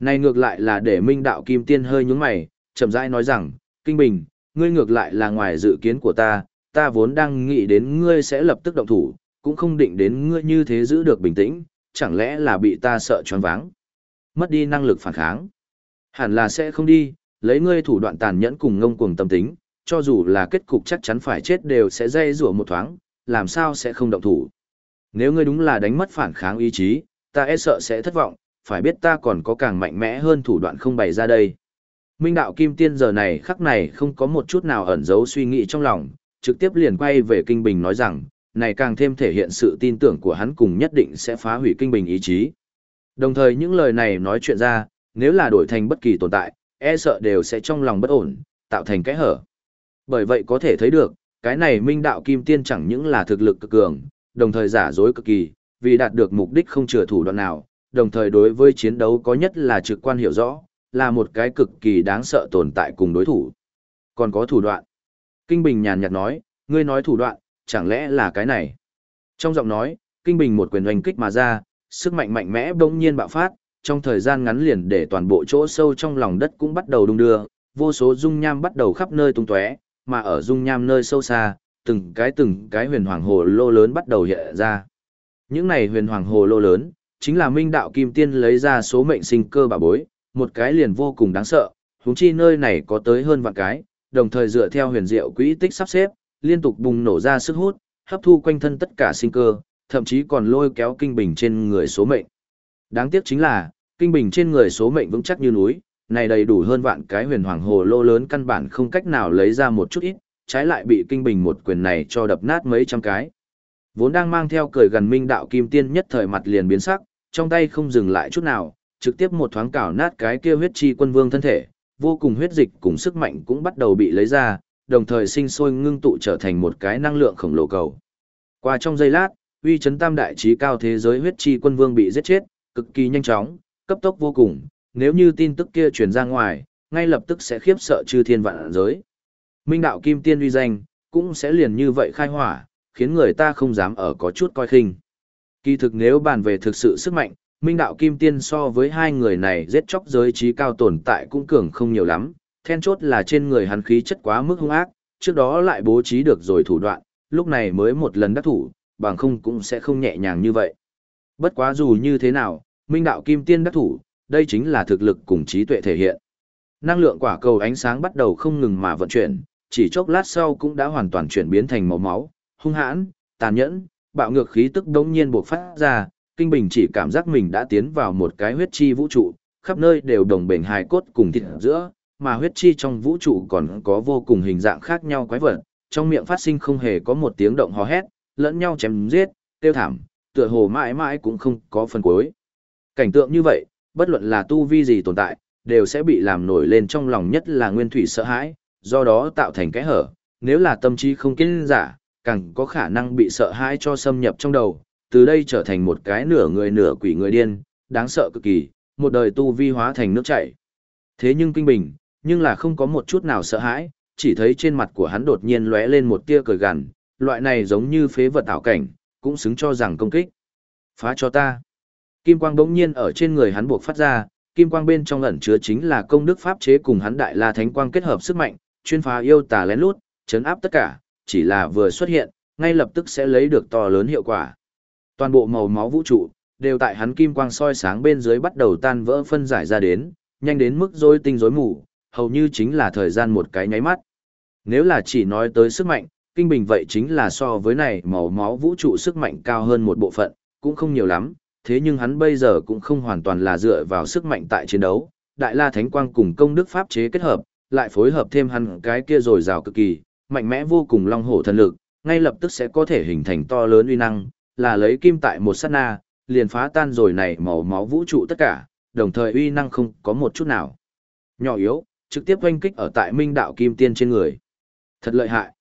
Này ngược lại là để Minh đạo kim tiên hơi nhướng mày, chậm rãi nói rằng, Kinh Bình, ngươi ngược lại là ngoài dự kiến của ta, ta vốn đang nghĩ đến ngươi sẽ lập tức động thủ, cũng không định đến ngươi như thế giữ được bình tĩnh, chẳng lẽ là bị ta sợ choáng váng. Mất đi năng lực phản kháng. Hẳn là sẽ không đi, lấy ngươi thủ đoạn tàn nhẫn cùng ngông cuồng tâm tính, cho dù là kết cục chắc chắn phải chết đều sẽ dây rủa một thoáng, làm sao sẽ không động thủ. Nếu ngươi đúng là đánh mất phản kháng ý chí, ta e sợ sẽ thất vọng, phải biết ta còn có càng mạnh mẽ hơn thủ đoạn không bày ra đây. Minh đạo kim tiên giờ này khắc này không có một chút nào ẩn giấu suy nghĩ trong lòng, trực tiếp liền quay về kinh bình nói rằng, này càng thêm thể hiện sự tin tưởng của hắn cùng nhất định sẽ phá hủy kinh bình ý chí. Đồng thời những lời này nói chuyện ra, nếu là đổi thành bất kỳ tồn tại, e sợ đều sẽ trong lòng bất ổn, tạo thành cái hở. Bởi vậy có thể thấy được, cái này minh đạo kim tiên chẳng những là thực lực cực cường, đồng thời giả dối cực kỳ, vì đạt được mục đích không chừa thủ đoạn nào, đồng thời đối với chiến đấu có nhất là trực quan hiểu rõ, là một cái cực kỳ đáng sợ tồn tại cùng đối thủ. Còn có thủ đoạn. Kinh Bình nhàn nhạt nói, ngươi nói thủ đoạn, chẳng lẽ là cái này? Trong giọng nói, Kinh Bình một quyền oanh kích mà ra, sức mạnh mạnh mẽ bỗng nhiên bạo phát, trong thời gian ngắn liền để toàn bộ chỗ sâu trong lòng đất cũng bắt đầu đung đưa, vô số dung nham bắt đầu khắp nơi tung tóe, mà ở dung nham nơi sâu xa, từng cái từng cái huyền hoàng hồ lô lớn bắt đầu hiện ra. Những này huyền hoàng hồ lô lớn, chính là minh đạo kim tiên lấy ra số mệnh sinh cơ bà bối, một cái liền vô cùng đáng sợ, huống chi nơi này có tới hơn vạn cái, đồng thời dựa theo huyền diệu quỹ tích sắp xếp, liên tục bùng nổ ra sức hút, hấp thu quanh thân tất cả sinh cơ, thậm chí còn lôi kéo kinh bình trên người số mệnh. Đáng tiếc chính là, kinh bình trên người số mệnh vững chắc như núi, này đầy đủ hơn vạn cái huyền hoàng hồ lô lớn căn bản không cách nào lấy ra một chút ít, trái lại bị kinh bình một quyền này cho đập nát mấy trăm cái. Vốn đang mang theo cười gần minh đạo kim tiên nhất thời mặt liền biến sắc, trong tay không dừng lại chút nào, trực tiếp một thoáng cào nát cái kia huyết chi quân vương thân thể, vô cùng huyết dịch cùng sức mạnh cũng bắt đầu bị lấy ra, đồng thời sinh sôi ngưng tụ trở thành một cái năng lượng khổng lồ cầu. Qua trong giây lát, uy chấn tam đại trí cao thế giới huyết chi quân vương bị giết chết, cực kỳ nhanh chóng, cấp tốc vô cùng, nếu như tin tức kia truyền ra ngoài, ngay lập tức sẽ khiếp sợ chư thiên vạn giới. Minh đạo kim tiên uy danh, cũng sẽ liền như vậy khai hỏa, khiến người ta không dám ở có chút coi khinh. Kỳ thực nếu bàn về thực sự sức mạnh, Minh đạo kim tiên so với hai người này giết chóc giới trí cao tồn tại cũng cường không nhiều lắm, then chốt là trên người hắn khí chất quá mức hung ác, trước đó lại bố trí được rồi thủ đoạn, lúc này mới một lần đắc thủ, bằng không cũng sẽ không nhẹ nhàng như vậy. Bất quá dù như thế nào, Minh đạo kim tiên đắc thủ, đây chính là thực lực cùng trí tuệ thể hiện. Năng lượng quả cầu ánh sáng bắt đầu không ngừng mà vận chuyển, chỉ chốc lát sau cũng đã hoàn toàn chuyển biến thành màu máu, hung hãn, tàn nhẫn, bạo ngược khí tức đống nhiên buộc phát ra, Kinh Bình chỉ cảm giác mình đã tiến vào một cái huyết chi vũ trụ, khắp nơi đều đồng bền hài cốt cùng thịt giữa, mà huyết chi trong vũ trụ còn có vô cùng hình dạng khác nhau quái vật, trong miệng phát sinh không hề có một tiếng động hò hét, lẫn nhau chém giết, tiêu thảm, tựa hồ mãi mãi cũng không có phần cuối. Cảnh tượng như vậy, bất luận là tu vi gì tồn tại, đều sẽ bị làm nổi lên trong lòng nhất là nguyên thủy sợ hãi, do đó tạo thành cái hở, nếu là tâm trí không kiên giả, càng có khả năng bị sợ hãi cho xâm nhập trong đầu, từ đây trở thành một cái nửa người nửa quỷ người điên, đáng sợ cực kỳ, một đời tu vi hóa thành nước chảy. Thế nhưng kinh bình, nhưng là không có một chút nào sợ hãi, chỉ thấy trên mặt của hắn đột nhiên lóe lên một tia cười gằn, loại này giống như phế vật ảo cảnh, cũng xứng cho rằng công kích. Phá cho ta. Kim quang bỗng nhiên ở trên người hắn buộc phát ra, kim quang bên trong ẩn chứa chính là công đức pháp chế cùng hắn đại la thánh quang kết hợp sức mạnh, chuyên phá yêu tà lén lút, chấn áp tất cả, chỉ là vừa xuất hiện, ngay lập tức sẽ lấy được to lớn hiệu quả. Toàn bộ màu máu vũ trụ, đều tại hắn kim quang soi sáng bên dưới bắt đầu tan vỡ phân giải ra đến, nhanh đến mức rối tinh rối mù, hầu như chính là thời gian một cái nháy mắt. Nếu là chỉ nói tới sức mạnh, kinh bình vậy chính là so với này màu máu vũ trụ sức mạnh cao hơn một bộ phận, cũng không nhiều lắm, thế nhưng hắn bây giờ cũng không hoàn toàn là dựa vào sức mạnh tại chiến đấu, đại la thánh quang cùng công đức pháp chế kết hợp, lại phối hợp thêm hắn cái kia rồi rào cực kỳ, mạnh mẽ vô cùng long hổ thần lực, ngay lập tức sẽ có thể hình thành to lớn uy năng, là lấy kim tại một sát na, liền phá tan rồi này màu máu vũ trụ tất cả, đồng thời uy năng không có một chút nào. Nhỏ yếu, trực tiếp oanh kích ở tại minh đạo kim tiên trên người. Thật lợi hại.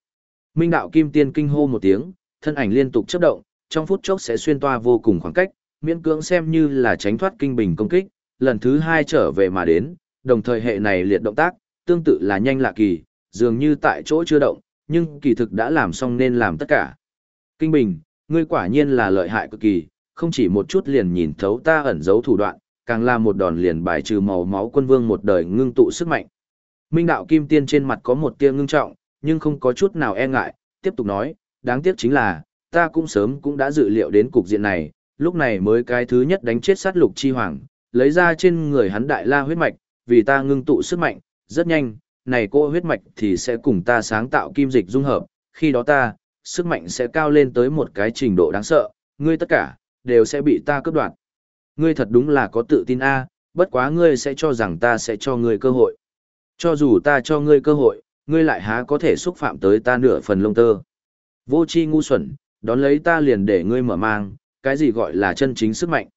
Minh đạo kim tiên kinh hô một tiếng, thân ảnh liên tục chấp động, trong phút chốc sẽ xuyên toa vô cùng khoảng cách, miễn cưỡng xem như là tránh thoát kinh bình công kích, lần thứ hai trở về mà đến, đồng thời hệ này liệt động tác, tương tự là nhanh lạ kỳ, dường như tại chỗ chưa động, nhưng kỳ thực đã làm xong nên làm tất cả. Kinh bình, ngươi quả nhiên là lợi hại cực kỳ, không chỉ một chút liền nhìn thấu ta ẩn giấu thủ đoạn, càng là một đòn liền bài trừ màu máu quân vương một đời ngưng tụ sức mạnh. Minh đạo kim tiên trên mặt có một tia ngưng trọng, nhưng không có chút nào e ngại, tiếp tục nói, đáng tiếc chính là, ta cũng sớm cũng đã dự liệu đến cục diện này, lúc này mới cái thứ nhất đánh chết sát lục chi hoàng, lấy ra trên người hắn đại la huyết mạch, vì ta ngưng tụ sức mạnh, rất nhanh, này cô huyết mạch thì sẽ cùng ta sáng tạo kim dịch dung hợp, khi đó ta, sức mạnh sẽ cao lên tới một cái trình độ đáng sợ, ngươi tất cả, đều sẽ bị ta cướp đoạt. Ngươi thật đúng là có tự tin a, bất quá ngươi sẽ cho rằng ta sẽ cho ngươi cơ hội. Cho dù ta cho ngươi cơ hội, ngươi lại há có thể xúc phạm tới ta nửa phần lông tơ. Vô chi ngu xuẩn, đón lấy ta liền để ngươi mở mang, cái gì gọi là chân chính sức mạnh.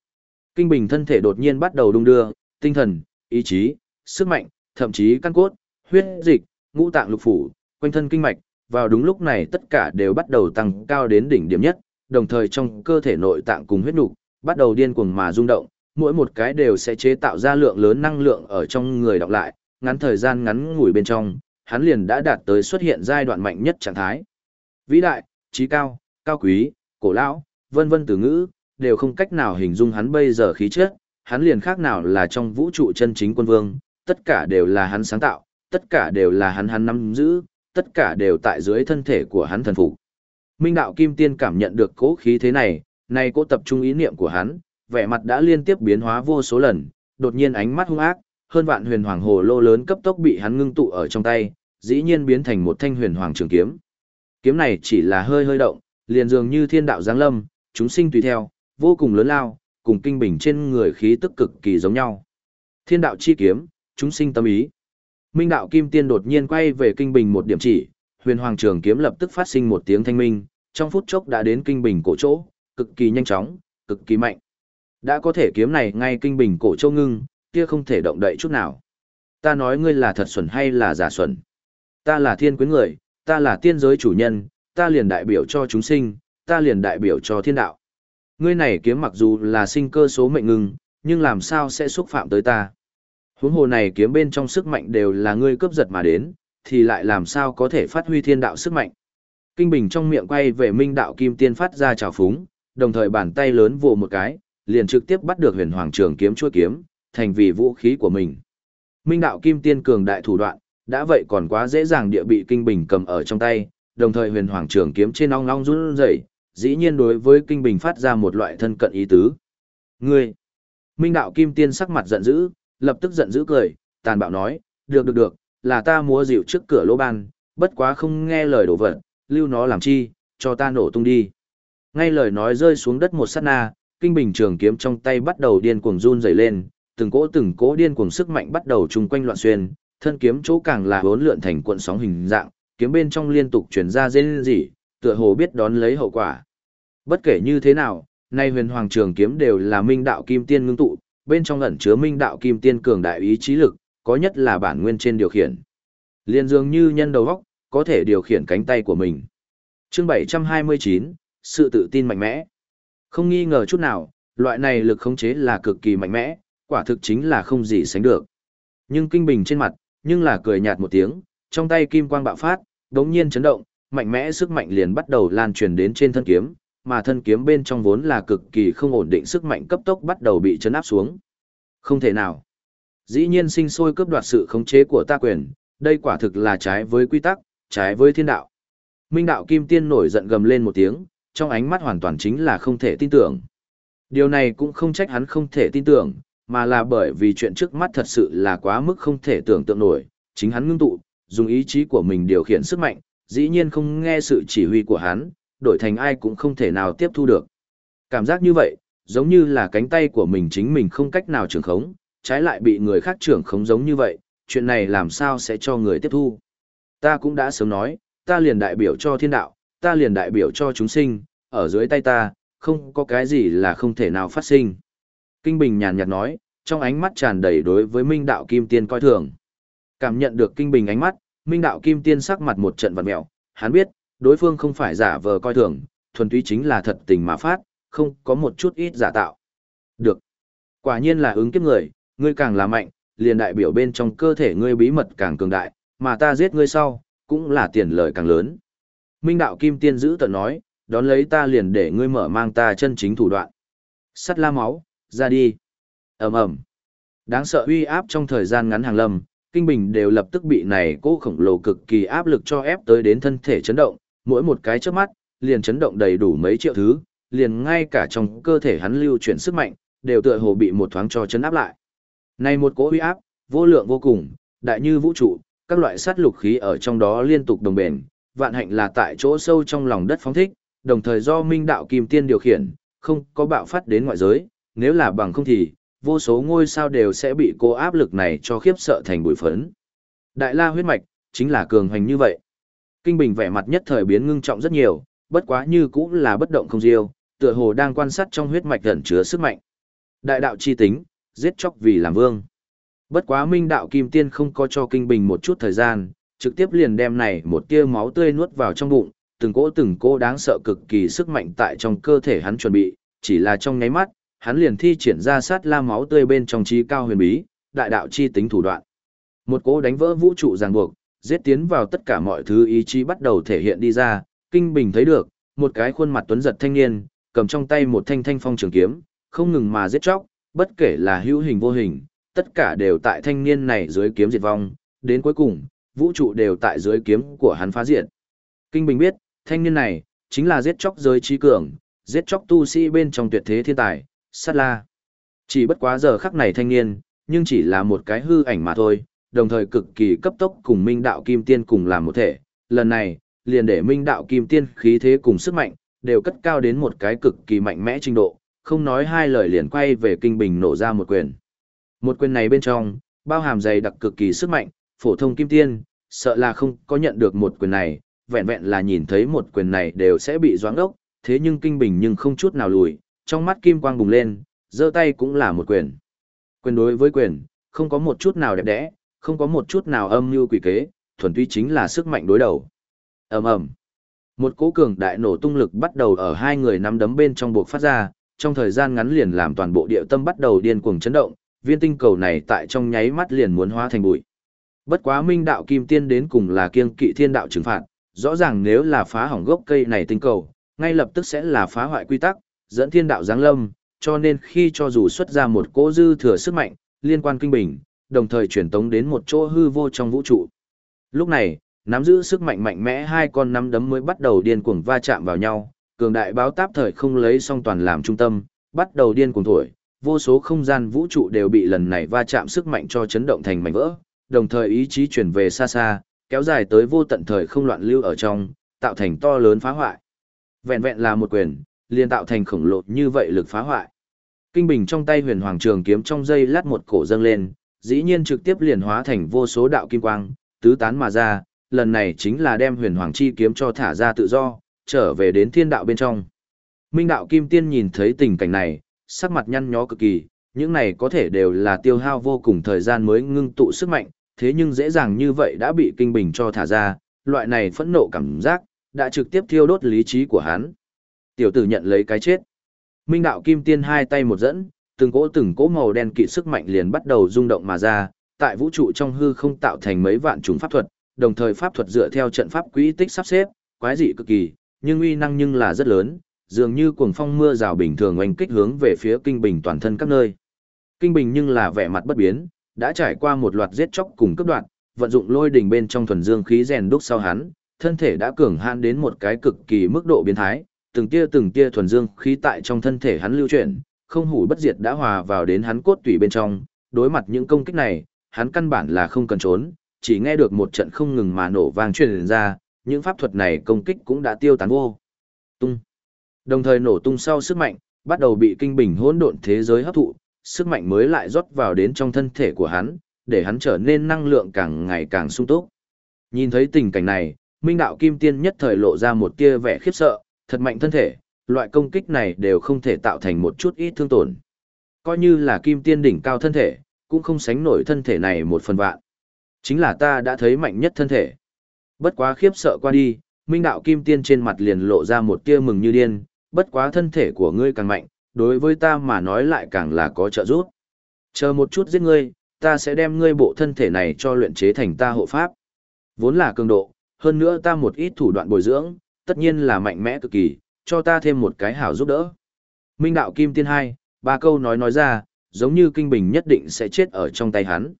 Kinh bình thân thể đột nhiên bắt đầu đung đưa, tinh thần, ý chí, sức mạnh, thậm chí căn cốt, huyết dịch, ngũ tạng lục phủ, quanh thân kinh mạch, vào đúng lúc này tất cả đều bắt đầu tăng cao đến đỉnh điểm nhất, đồng thời trong cơ thể nội tạng cùng huyết nục bắt đầu điên cuồng mà rung động, mỗi một cái đều sẽ chế tạo ra lượng lớn năng lượng ở trong người đọc lại, ngắn thời gian ngắn ngủi bên trong, hắn liền đã đạt tới xuất hiện giai đoạn mạnh nhất trạng thái. Vĩ đại, trí cao, cao quý, cổ lão, vân vân từ ngữ, đều không cách nào hình dung hắn bây giờ khí chất, hắn liền khác nào là trong vũ trụ chân chính quân vương, tất cả đều là hắn sáng tạo, tất cả đều là hắn hắn nắm giữ, tất cả đều tại dưới thân thể của hắn thần phục. Minh đạo kim tiên cảm nhận được cố khí thế này, nay cố tập trung ý niệm của hắn, vẻ mặt đã liên tiếp biến hóa vô số lần, đột nhiên ánh mắt hung ác, hơn vạn huyền hoàng hồ lô lớn cấp tốc bị hắn ngưng tụ ở trong tay, dĩ nhiên biến thành một thanh huyền hoàng trường kiếm. Kiếm này chỉ là hơi hơi động, liền dường như thiên đạo giáng lâm, chúng sinh tùy theo, vô cùng lớn lao, cùng kinh bình trên người khí tức cực kỳ giống nhau. Thiên đạo chi kiếm, chúng sinh tâm ý. Minh đạo kim tiên đột nhiên quay về kinh bình một điểm chỉ, huyền hoàng trường kiếm lập tức phát sinh một tiếng thanh minh, trong phút chốc đã đến kinh bình cổ chỗ, cực kỳ nhanh chóng, cực kỳ mạnh. Đã có thể kiếm này ngay kinh bình cổ châu ngưng, kia không thể động đậy chút nào. Ta nói ngươi là thật xuẩn hay là giả xuẩn. Ta là thiên quyến người, ta là tiên giới chủ nhân, ta liền đại biểu cho chúng sinh, ta liền đại biểu cho thiên đạo. Ngươi này kiếm mặc dù là sinh cơ số mệnh ngưng, nhưng làm sao sẽ xúc phạm tới ta. Huống hồ này kiếm bên trong sức mạnh đều là ngươi cướp giật mà đến, thì lại làm sao có thể phát huy thiên đạo sức mạnh. Kinh Bình trong miệng quay về minh đạo kim tiên phát ra trào phúng, đồng thời bàn tay lớn vồ một cái, liền trực tiếp bắt được huyền hoàng trường kiếm chuôi kiếm, thành vì vũ khí của mình. Minh đạo kim tiên cường đại thủ đoạn, đã vậy còn quá dễ dàng địa bị Kinh Bình cầm ở trong tay, đồng thời huyền hoàng trường kiếm trên ong ong run rẩy, dĩ nhiên đối với Kinh Bình phát ra một loại thân cận ý tứ. Ngươi! Minh đạo kim tiên sắc mặt giận dữ, lập tức giận dữ cười, tàn bạo nói, được được được, là ta múa dịu trước cửa lỗ ban, bất quá không nghe lời đổ vật, lưu nó làm chi, cho ta nổ tung đi. Ngay lời nói rơi xuống đất một sát na, kinh bình trường kiếm trong tay bắt đầu điên cuồng run rẩy lên, từng cỗ từng cỗ điên cuồng sức mạnh bắt đầu chung quanh loạn xuyên, thân kiếm chỗ càng là hỗn lượn thành cuộn sóng hình dạng, kiếm bên trong liên tục truyền ra rên rỉ, tựa hồ biết đón lấy hậu quả. Bất kể như thế nào, nay huyền hoàng trường kiếm đều là minh đạo kim tiên ngưng tụ, bên trong ẩn chứa minh đạo kim tiên cường đại ý chí lực, có nhất là bản nguyên trên điều khiển. Liên dường như nhân đầu góc, có thể điều khiển cánh tay của mình. Chương 729, sự tự tin mạnh mẽ. Không nghi ngờ chút nào, loại này lực khống chế là cực kỳ mạnh mẽ, quả thực chính là không gì sánh được. Nhưng kinh bình trên mặt, nhưng là cười nhạt một tiếng, trong tay kim quang bạo phát, đống nhiên chấn động, mạnh mẽ sức mạnh liền bắt đầu lan truyền đến trên thân kiếm, mà thân kiếm bên trong vốn là cực kỳ không ổn định sức mạnh cấp tốc bắt đầu bị chấn áp xuống. Không thể nào. Dĩ nhiên sinh sôi cướp đoạt sự khống chế của ta quyền, đây quả thực là trái với quy tắc, trái với thiên đạo. Minh đạo kim tiên nổi giận gầm lên một tiếng, trong ánh mắt hoàn toàn chính là không thể tin tưởng. Điều này cũng không trách hắn không thể tin tưởng, mà là bởi vì chuyện trước mắt thật sự là quá mức không thể tưởng tượng nổi, chính hắn ngưng tụ, dùng ý chí của mình điều khiển sức mạnh, dĩ nhiên không nghe sự chỉ huy của hắn, đổi thành ai cũng không thể nào tiếp thu được. Cảm giác như vậy, giống như là cánh tay của mình chính mình không cách nào trưởng khống, trái lại bị người khác trưởng khống giống như vậy, chuyện này làm sao sẽ cho người tiếp thu. Ta cũng đã sớm nói, ta liền đại biểu cho thiên đạo, ta liền đại biểu cho chúng sinh, ở dưới tay ta, không có cái gì là không thể nào phát sinh. Kinh Bình nhàn nhạt nói, trong ánh mắt tràn đầy đối với Minh Đạo Kim Tiên coi thường. Cảm nhận được Kinh Bình ánh mắt, Minh Đạo Kim Tiên sắc mặt một trận vật mẹo, hắn biết, đối phương không phải giả vờ coi thường, thuần túy chính là thật tình mà phát, không có một chút ít giả tạo. Được. Quả nhiên là ứng kiếp người, ngươi càng là mạnh, liền đại biểu bên trong cơ thể ngươi bí mật càng cường đại, mà ta giết ngươi sau, cũng là tiền lợi càng lớn. Minh đạo kim tiên giữ tận nói, đón lấy ta liền để ngươi mở mang ta chân chính thủ đoạn. Sắt la máu, ra đi. ầm ầm Đáng sợ uy áp trong thời gian ngắn hàng lâm, kinh bình đều lập tức bị này cỗ khổng lồ cực kỳ áp lực cho ép tới đến thân thể chấn động, mỗi một cái chớp mắt, liền chấn động đầy đủ mấy triệu thứ, liền ngay cả trong cơ thể hắn lưu chuyển sức mạnh, đều tựa hồ bị một thoáng cho chấn áp lại. Này một cỗ uy áp, vô lượng vô cùng, đại như vũ trụ, các loại sát lục khí ở trong đó liên tục đồng bền, vạn hạnh là tại chỗ sâu trong lòng đất phóng thích, đồng thời do minh đạo kim tiên điều khiển, không có bạo phát đến ngoại giới, nếu là bằng không thì, vô số ngôi sao đều sẽ bị cô áp lực này cho khiếp sợ thành bụi phấn. Đại la huyết mạch, chính là cường hành như vậy. Kinh Bình vẻ mặt nhất thời biến ngưng trọng rất nhiều, bất quá như cũng là bất động không diêu, tựa hồ đang quan sát trong huyết mạch ẩn chứa sức mạnh. Đại đạo chi tính, giết chóc vì làm vương. Bất quá minh đạo kim tiên không có cho kinh bình một chút thời gian, trực tiếp liền đem này một tia máu tươi nuốt vào trong bụng, từng cỗ từng cỗ đáng sợ cực kỳ sức mạnh tại trong cơ thể hắn chuẩn bị, chỉ là trong nháy mắt, hắn liền thi triển ra sát la máu tươi bên trong trí cao huyền bí, đại đạo chi tính thủ đoạn. Một cỗ đánh vỡ vũ trụ ràng buộc, giết tiến vào tất cả mọi thứ ý chí bắt đầu thể hiện đi ra, kinh bình thấy được, một cái khuôn mặt tuấn giật thanh niên, cầm trong tay một thanh thanh phong trường kiếm, không ngừng mà giết chóc, bất kể là hữu hình vô hình, tất cả đều tại thanh niên này dưới kiếm diệt vong, đến cuối cùng, vũ trụ đều tại dưới kiếm của hắn phá diệt. Kinh Bình biết, thanh niên này, chính là giết chóc giới trí cường, giết chóc tu sĩ bên trong tuyệt thế thiên tài, sát la. Chỉ bất quá giờ khắc này thanh niên, nhưng chỉ là một cái hư ảnh mà thôi, đồng thời cực kỳ cấp tốc cùng minh đạo kim tiên cùng làm một thể. Lần này, liền để minh đạo kim tiên khí thế cùng sức mạnh, đều cất cao đến một cái cực kỳ mạnh mẽ trình độ, không nói hai lời liền quay về kinh bình nổ ra một quyền. Một quyền này bên trong, bao hàm dày đặc cực kỳ sức mạnh, phổ thông kim tiên, sợ là không có nhận được một quyền này, vẹn vẹn là nhìn thấy một quyền này đều sẽ bị doáng ốc, thế nhưng kinh bình nhưng không chút nào lùi, trong mắt kim quang bùng lên, giơ tay cũng là một quyền. Quyền đối với quyền, không có một chút nào đẹp đẽ, không có một chút nào âm mưu quỷ kế, thuần túy chính là sức mạnh đối đầu. Ầm ầm. Một cỗ cường đại nổ tung lực bắt đầu ở hai người nắm đấm bên trong buộc phát ra, trong thời gian ngắn liền làm toàn bộ địa tâm bắt đầu điên cuồng chấn động, viên tinh cầu này tại trong nháy mắt liền muốn hóa thành bụi. Bất quá minh đạo kim tiên đến cùng là kiêng kỵ thiên đạo trừng phạt, rõ ràng nếu là phá hỏng gốc cây này tinh cầu, ngay lập tức sẽ là phá hoại quy tắc, dẫn thiên đạo giáng lâm, cho nên khi cho dù xuất ra một cỗ dư thừa sức mạnh, liên quan kinh bình, đồng thời truyền tống đến một chỗ hư vô trong vũ trụ. Lúc này, nắm giữ sức mạnh mạnh mẽ hai con nắm đấm mới bắt đầu điên cuồng va chạm vào nhau, cường đại báo táp thời không lấy song toàn làm trung tâm, bắt đầu điên cuồng thổi, vô số không gian vũ trụ đều bị lần này va chạm sức mạnh cho chấn động thành mảnh vỡ, đồng thời ý chí chuyển về xa xa, kéo dài tới vô tận thời không loạn lưu ở trong, tạo thành to lớn phá hoại. Vẹn vẹn là một quyền, liền tạo thành khổng lồ như vậy lực phá hoại. Kinh bình trong tay huyền hoàng trường kiếm trong dây lát một cổ dâng lên, dĩ nhiên trực tiếp liền hóa thành vô số đạo kim quang, tứ tán mà ra, lần này chính là đem huyền hoàng chi kiếm cho thả ra tự do, trở về đến thiên đạo bên trong. Minh đạo kim tiên nhìn thấy tình cảnh này, sắc mặt nhăn nhó cực kỳ, những này có thể đều là tiêu hao vô cùng thời gian mới ngưng tụ sức mạnh, thế nhưng dễ dàng như vậy đã bị kinh bình cho thả ra, loại này phẫn nộ cảm giác, đã trực tiếp thiêu đốt lý trí của hắn. Tiểu tử nhận lấy cái chết. Minh đạo kim tiên hai tay một dẫn, từng cỗ từng cỗ màu đen kỵ sức mạnh liền bắt đầu rung động mà ra, tại vũ trụ trong hư không tạo thành mấy vạn trùng pháp thuật, đồng thời pháp thuật dựa theo trận pháp quỹ tích sắp xếp, quái dị cực kỳ, nhưng uy năng nhưng là rất lớn, dường như cuồng phong mưa rào bình thường oanh kích hướng về phía kinh bình toàn thân các nơi. Kinh bình nhưng là vẻ mặt bất biến, đã trải qua một loạt giết chóc cùng cấp đoạn, vận dụng lôi đỉnh bên trong thuần dương khí rèn đúc sau hắn, thân thể đã cường hãn đến một cái cực kỳ mức độ biến thái, từng tia từng tia thuần dương khí tại trong thân thể hắn lưu chuyển, không hủ bất diệt đã hòa vào đến hắn cốt tủy bên trong, đối mặt những công kích này, hắn căn bản là không cần trốn, chỉ nghe được một trận không ngừng mà nổ vang truyền ra, những pháp thuật này công kích cũng đã tiêu tán vô. Tung. Đồng thời nổ tung sau sức mạnh, bắt đầu bị kinh bình hỗn độn thế giới hấp thụ, sức mạnh mới lại rót vào đến trong thân thể của hắn, để hắn trở nên năng lượng càng ngày càng sung túc. Nhìn thấy tình cảnh này, Minh đạo kim tiên nhất thời lộ ra một tia vẻ khiếp sợ, thật mạnh thân thể, loại công kích này đều không thể tạo thành một chút ít thương tổn. Coi như là kim tiên đỉnh cao thân thể, cũng không sánh nổi thân thể này một phần vạn. Chính là ta đã thấy mạnh nhất thân thể. Bất quá khiếp sợ qua đi, minh đạo kim tiên trên mặt liền lộ ra một tia mừng như điên, bất quá thân thể của ngươi càng mạnh, đối với ta mà nói lại càng là có trợ giúp. Chờ một chút giết ngươi, ta sẽ đem ngươi bộ thân thể này cho luyện chế thành ta hộ pháp. Vốn là cường độ, hơn nữa ta một ít thủ đoạn bồi dưỡng, tất nhiên là mạnh mẽ cực kỳ, cho ta thêm một cái hảo giúp đỡ. Minh đạo kim tiên hai, ba câu nói nói ra, giống như kinh bình nhất định sẽ chết ở trong tay hắn.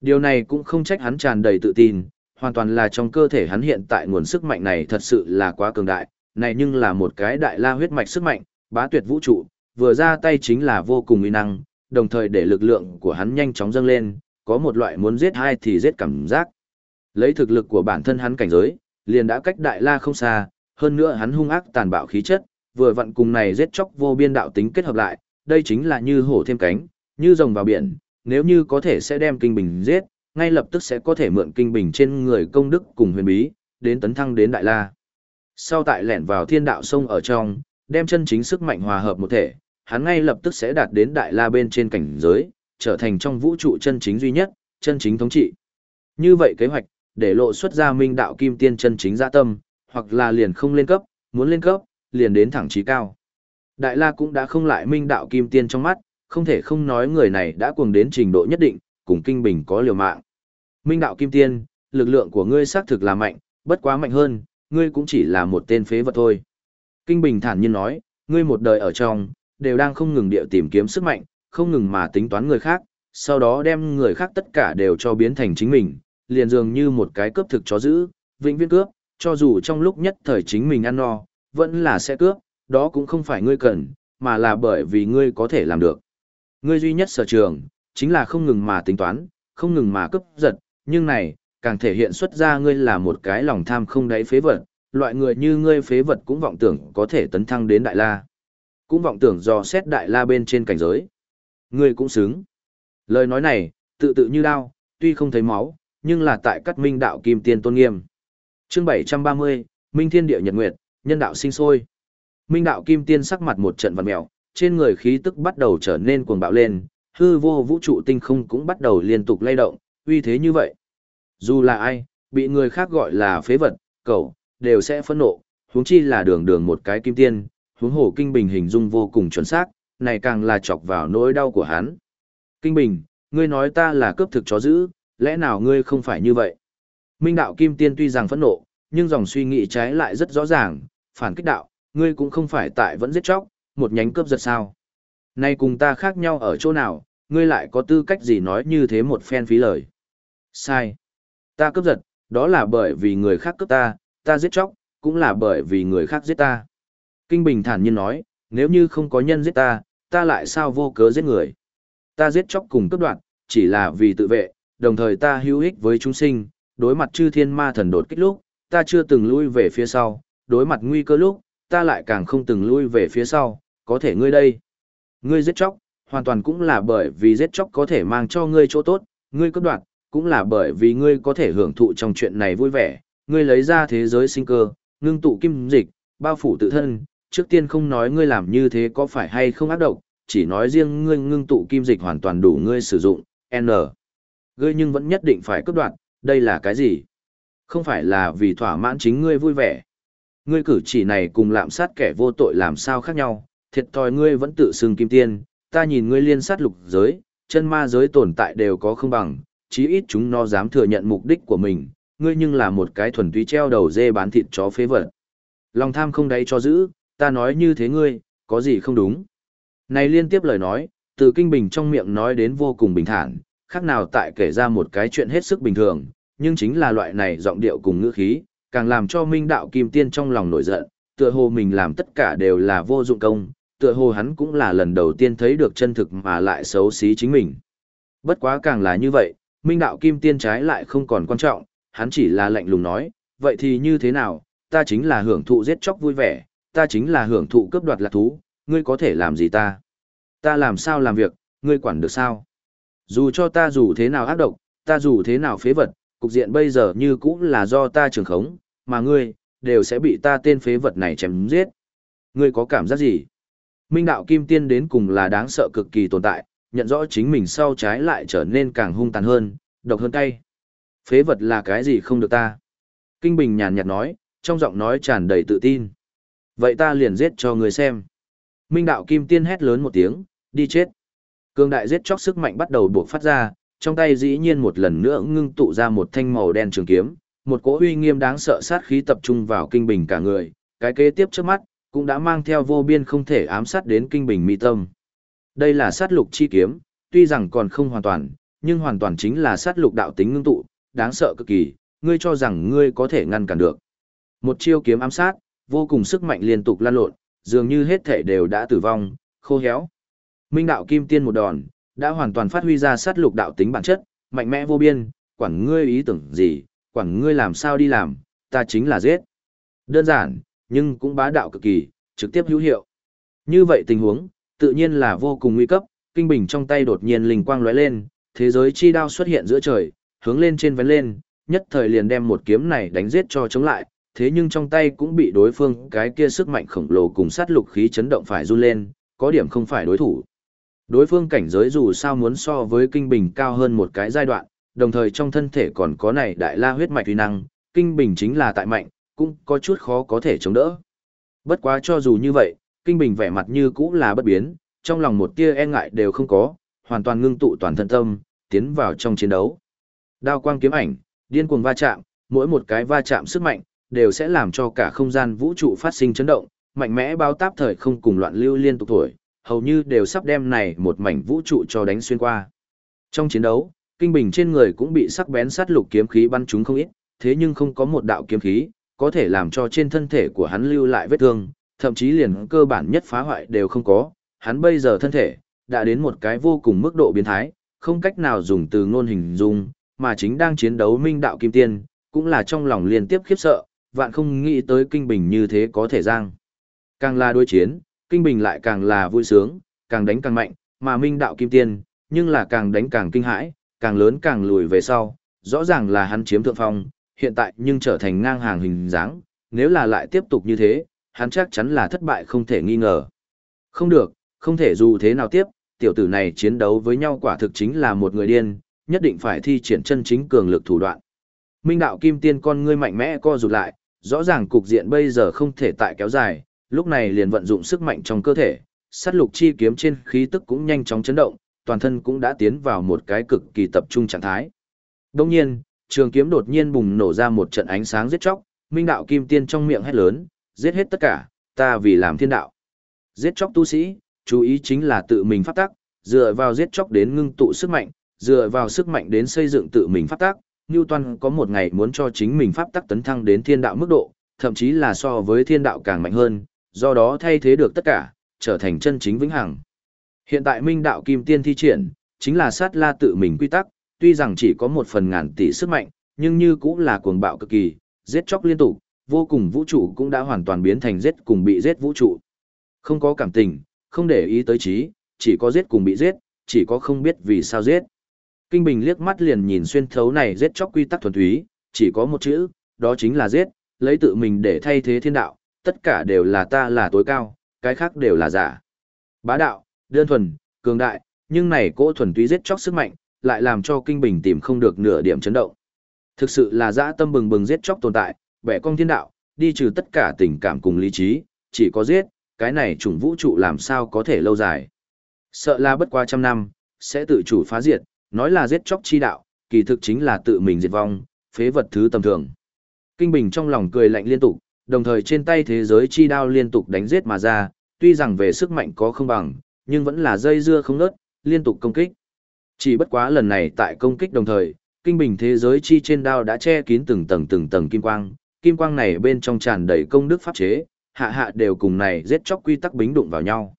Điều này cũng không trách hắn tràn đầy tự tin, hoàn toàn là trong cơ thể hắn hiện tại nguồn sức mạnh này thật sự là quá cường đại, này nhưng là một cái đại la huyết mạch sức mạnh, bá tuyệt vũ trụ, vừa ra tay chính là vô cùng uy năng, đồng thời để lực lượng của hắn nhanh chóng dâng lên, có một loại muốn giết hai thì giết cảm giác. Lấy thực lực của bản thân hắn cảnh giới, liền đã cách đại la không xa, hơn nữa hắn hung ác tàn bạo khí chất, vừa vặn cùng này giết chóc vô biên đạo tính kết hợp lại, đây chính là như hổ thêm cánh, như rồng vào biển, nếu như có thể sẽ đem kinh bình giết, ngay lập tức sẽ có thể mượn kinh bình trên người công đức cùng huyền bí, đến tấn thăng đến đại la. Sau tại lẻn vào thiên đạo sông ở trong, đem chân chính sức mạnh hòa hợp một thể, hắn ngay lập tức sẽ đạt đến đại la bên trên cảnh giới, trở thành trong vũ trụ chân chính duy nhất, chân chính thống trị. Như vậy kế hoạch, để lộ xuất ra minh đạo kim tiên chân chính dạ tâm, hoặc là liền không lên cấp, muốn lên cấp, liền đến thẳng trí cao. Đại la cũng đã không lại minh đạo kim tiên trong mắt, không thể không nói người này đã cuồng đến trình độ nhất định, cùng kinh bình có liều mạng. Minh đạo kim tiên, lực lượng của ngươi xác thực là mạnh, bất quá mạnh hơn, ngươi cũng chỉ là một tên phế vật thôi. Kinh bình thản nhiên nói, ngươi một đời ở trong, đều đang không ngừng điệu tìm kiếm sức mạnh, không ngừng mà tính toán người khác, sau đó đem người khác tất cả đều cho biến thành chính mình, liền dường như một cái cướp thực chó giữ, vĩnh viễn cướp, cho dù trong lúc nhất thời chính mình ăn no, vẫn là sẽ cướp, đó cũng không phải ngươi cần, mà là bởi vì ngươi có thể làm được. Ngươi duy nhất sở trường, chính là không ngừng mà tính toán, không ngừng mà cướp giật, nhưng này, càng thể hiện xuất ra ngươi là một cái lòng tham không đáy phế vật, loại người như ngươi phế vật cũng vọng tưởng có thể tấn thăng đến đại la. Cũng vọng tưởng dò xét đại la bên trên cảnh giới. Ngươi cũng xứng. Lời nói này, tự tự như đao, tuy không thấy máu, nhưng là tại cắt minh đạo kim tiên tôn nghiêm. Chương 730, Minh Thiên Địa Nhật Nguyệt, nhân đạo sinh sôi. Minh đạo kim tiên sắc mặt một trận vằn mèo, trên người khí tức bắt đầu trở nên cuồng bạo lên, hư vô vũ trụ tinh không cũng bắt đầu liên tục lay động, uy thế như vậy. Dù là ai, bị người khác gọi là phế vật, cẩu đều sẽ phẫn nộ, huống chi là đường đường một cái kim tiên, huống hồ kinh bình hình dung vô cùng chuẩn xác, này càng là chọc vào nỗi đau của hắn. Kinh bình, ngươi nói ta là cướp thực chó dữ, lẽ nào ngươi không phải như vậy? Minh đạo kim tiên tuy rằng phẫn nộ, nhưng dòng suy nghĩ trái lại rất rõ ràng, phản kích đạo, ngươi cũng không phải tại vẫn giết chóc, một nhánh cướp giật sao. Nay cùng ta khác nhau ở chỗ nào, ngươi lại có tư cách gì nói như thế một phen phí lời. Sai. Ta cướp giật, đó là bởi vì người khác cướp ta, ta giết chóc, cũng là bởi vì người khác giết ta. Kinh Bình thản nhiên nói, nếu như không có nhân giết ta, ta lại sao vô cớ giết người. Ta giết chóc cùng cướp đoạt, chỉ là vì tự vệ, đồng thời ta hữu ích với chúng sinh, đối mặt chư thiên ma thần đột kích lúc, ta chưa từng lui về phía sau, đối mặt nguy cơ lúc, ta lại càng không từng lui về phía sau, có thể ngươi đây. Ngươi giết chóc, hoàn toàn cũng là bởi vì giết chóc có thể mang cho ngươi chỗ tốt, ngươi cấp đoạt, cũng là bởi vì ngươi có thể hưởng thụ trong chuyện này vui vẻ, ngươi lấy ra thế giới sinh cơ, ngưng tụ kim dịch, bao phủ tự thân, trước tiên không nói ngươi làm như thế có phải hay không ác độc, chỉ nói riêng ngươi ngưng tụ kim dịch hoàn toàn đủ ngươi sử dụng, N. Ngươi nhưng vẫn nhất định phải cấp đoạt, đây là cái gì? Không phải là vì thỏa mãn chính ngươi vui vẻ. Ngươi cử chỉ này cùng lạm sát kẻ vô tội làm sao khác nhau, thiệt thòi ngươi vẫn tự xưng kim tiên, ta nhìn ngươi liên sát lục giới, chân ma giới tồn tại đều có không bằng, chí ít chúng nó dám thừa nhận mục đích của mình, ngươi nhưng là một cái thuần túy treo đầu dê bán thịt chó phế vật. Lòng tham không đáy cho giữ, ta nói như thế ngươi, có gì không đúng. Này liên tiếp lời nói, từ kinh bình trong miệng nói đến vô cùng bình thản, khác nào tại kể ra một cái chuyện hết sức bình thường, nhưng chính là loại này giọng điệu cùng ngữ khí, càng làm cho Minh đạo kim tiên trong lòng nổi giận, tựa hồ mình làm tất cả đều là vô dụng công, tựa hồ hắn cũng là lần đầu tiên thấy được chân thực mà lại xấu xí chính mình. Bất quá càng là như vậy, Minh đạo kim tiên trái lại không còn quan trọng, hắn chỉ là lạnh lùng nói, vậy thì như thế nào, ta chính là hưởng thụ giết chóc vui vẻ, ta chính là hưởng thụ cướp đoạt lạc thú, ngươi có thể làm gì ta? Ta làm sao làm việc, ngươi quản được sao? Dù cho ta dù thế nào ác độc, ta dù thế nào phế vật, cục diện bây giờ như cũng là do ta trường khống, mà ngươi, đều sẽ bị ta tên phế vật này chém giết. Ngươi có cảm giác gì? Minh đạo kim tiên đến cùng là đáng sợ cực kỳ tồn tại, nhận rõ chính mình sau trái lại trở nên càng hung tàn hơn, độc hơn cay. Phế vật là cái gì không được ta? Kinh Bình nhàn nhạt nói, trong giọng nói tràn đầy tự tin. Vậy ta liền giết cho người xem. Minh đạo kim tiên hét lớn một tiếng, đi chết. Cương đại giết chóc sức mạnh bắt đầu buộc phát ra, trong tay dĩ nhiên một lần nữa ngưng tụ ra một thanh màu đen trường kiếm, một cỗ uy nghiêm đáng sợ sát khí tập trung vào kinh bình cả người, cái kế tiếp trước mắt, cũng đã mang theo vô biên không thể ám sát đến kinh bình mi tâm. Đây là sát lục chi kiếm, tuy rằng còn không hoàn toàn, nhưng hoàn toàn chính là sát lục đạo tính ngưng tụ, đáng sợ cực kỳ, ngươi cho rằng ngươi có thể ngăn cản được. Một chiêu kiếm ám sát, vô cùng sức mạnh liên tục lan lộn, dường như hết thể đều đã tử vong, khô héo. Minh đạo kim tiên một đòn, đã hoàn toàn phát huy ra sát lục đạo tính bản chất, mạnh mẽ vô biên, quản ngươi ý tưởng gì, quản ngươi làm sao đi làm, ta chính là giết. Đơn giản, nhưng cũng bá đạo cực kỳ, trực tiếp hữu hiệu. Như vậy tình huống, tự nhiên là vô cùng nguy cấp, kinh bình trong tay đột nhiên linh quang lóe lên, thế giới chi đao xuất hiện giữa trời, hướng lên trên vén lên, nhất thời liền đem một kiếm này đánh giết cho chống lại, thế nhưng trong tay cũng bị đối phương cái kia sức mạnh khổng lồ cùng sát lục khí chấn động phải run lên, có điểm không phải đối thủ. Đối phương cảnh giới dù sao muốn so với kinh bình cao hơn một cái giai đoạn, đồng thời trong thân thể còn có này đại la huyết mạch uy năng, kinh bình chính là tại mạnh, cũng có chút khó có thể chống đỡ. Bất quá cho dù như vậy, kinh bình vẻ mặt như cũ là bất biến, trong lòng một tia e ngại đều không có, hoàn toàn ngưng tụ toàn thân tâm, tiến vào trong chiến đấu. Đao quang kiếm ảnh, điên cuồng va chạm, mỗi một cái va chạm sức mạnh, đều sẽ làm cho cả không gian vũ trụ phát sinh chấn động, mạnh mẽ bao táp thời không cùng loạn lưu liên tục thổi, hầu như đều sắp đem này một mảnh vũ trụ cho đánh xuyên qua. Trong chiến đấu, kinh bình trên người cũng bị sắc bén sát lục kiếm khí bắn trúng không ít, thế nhưng không có một đạo kiếm khí có thể làm cho trên thân thể của hắn lưu lại vết thương, thậm chí liền cơ bản nhất phá hoại đều không có. Hắn bây giờ thân thể đã đến một cái vô cùng mức độ biến thái, không cách nào dùng từ ngôn hình dung, mà chính đang chiến đấu minh đạo kim tiên, cũng là trong lòng liên tiếp khiếp sợ, vạn không nghĩ tới kinh bình như thế có thể giang. Càng là đối chiến, kinh bình lại càng là vui sướng, càng đánh càng mạnh, mà minh đạo kim tiên, nhưng là càng đánh càng kinh hãi, càng lớn càng lùi về sau, rõ ràng là hắn chiếm thượng phong, hiện tại nhưng trở thành ngang hàng hình dáng, nếu là lại tiếp tục như thế, hắn chắc chắn là thất bại không thể nghi ngờ. Không được, không thể dù thế nào tiếp, tiểu tử này chiến đấu với nhau quả thực chính là một người điên, nhất định phải thi triển chân chính cường lực thủ đoạn. Minh đạo kim tiên con ngươi mạnh mẽ co rụt lại, rõ ràng cục diện bây giờ không thể tại kéo dài, lúc này liền vận dụng sức mạnh trong cơ thể, sát lục chi kiếm trên khí tức cũng nhanh chóng chấn động, toàn thân cũng đã tiến vào một cái cực kỳ tập trung trạng thái. Đồng nhiên, trường kiếm đột nhiên bùng nổ ra một trận ánh sáng giết chóc, minh đạo kim tiên trong miệng hét lớn, giết hết tất cả, ta vì làm thiên đạo. Giết chóc tu sĩ, chú ý chính là tự mình phát tác, dựa vào giết chóc đến ngưng tụ sức mạnh, dựa vào sức mạnh đến xây dựng tự mình phát tác, Newton có một ngày muốn cho chính mình pháp tắc tấn thăng đến thiên đạo mức độ, thậm chí là so với thiên đạo càng mạnh hơn, do đó thay thế được tất cả, trở thành chân chính vĩnh hằng. Hiện tại minh đạo kim tiên thi triển, chính là sát la tự mình quy tắc, tuy rằng chỉ có một phần ngàn tỷ sức mạnh, nhưng như cũng là cuồng bạo cực kỳ, giết chóc liên tục, vô cùng vũ trụ cũng đã hoàn toàn biến thành giết cùng bị giết vũ trụ. Không có cảm tình, không để ý tới trí, chỉ có giết cùng bị giết, chỉ có không biết vì sao giết. Kinh Bình liếc mắt liền nhìn xuyên thấu này giết chóc quy tắc thuần túy, chỉ có một chữ, đó chính là giết, lấy tự mình để thay thế thiên đạo, tất cả đều là ta là tối cao, cái khác đều là giả. Bá đạo, đơn thuần, cường đại, nhưng này cỗ thuần túy giết chóc sức mạnh, lại làm cho Kinh Bình tìm không được nửa điểm chấn động. Thực sự là dã tâm bừng bừng giết chóc tồn tại, bẻ cong thiên đạo, đi trừ tất cả tình cảm cùng lý trí, chỉ có giết, cái này chủng vũ trụ làm sao có thể lâu dài. Sợ là bất qua trăm năm, sẽ tự chủ phá diệt, nói là giết chóc chi đạo, kỳ thực chính là tự mình diệt vong, phế vật thứ tầm thường. Kinh Bình trong lòng cười lạnh liên tục, đồng thời trên tay thế giới chi đao liên tục đánh giết mà ra, tuy rằng về sức mạnh có không bằng, nhưng vẫn là dây dưa không ngớt, liên tục công kích. Chỉ bất quá lần này tại công kích đồng thời, kinh bình thế giới chi trên đao đã che kín từng tầng từng tầng kim quang, kim quang này bên trong tràn đầy công đức pháp chế, hạ hạ đều cùng này giết chóc quy tắc bính đụng vào nhau.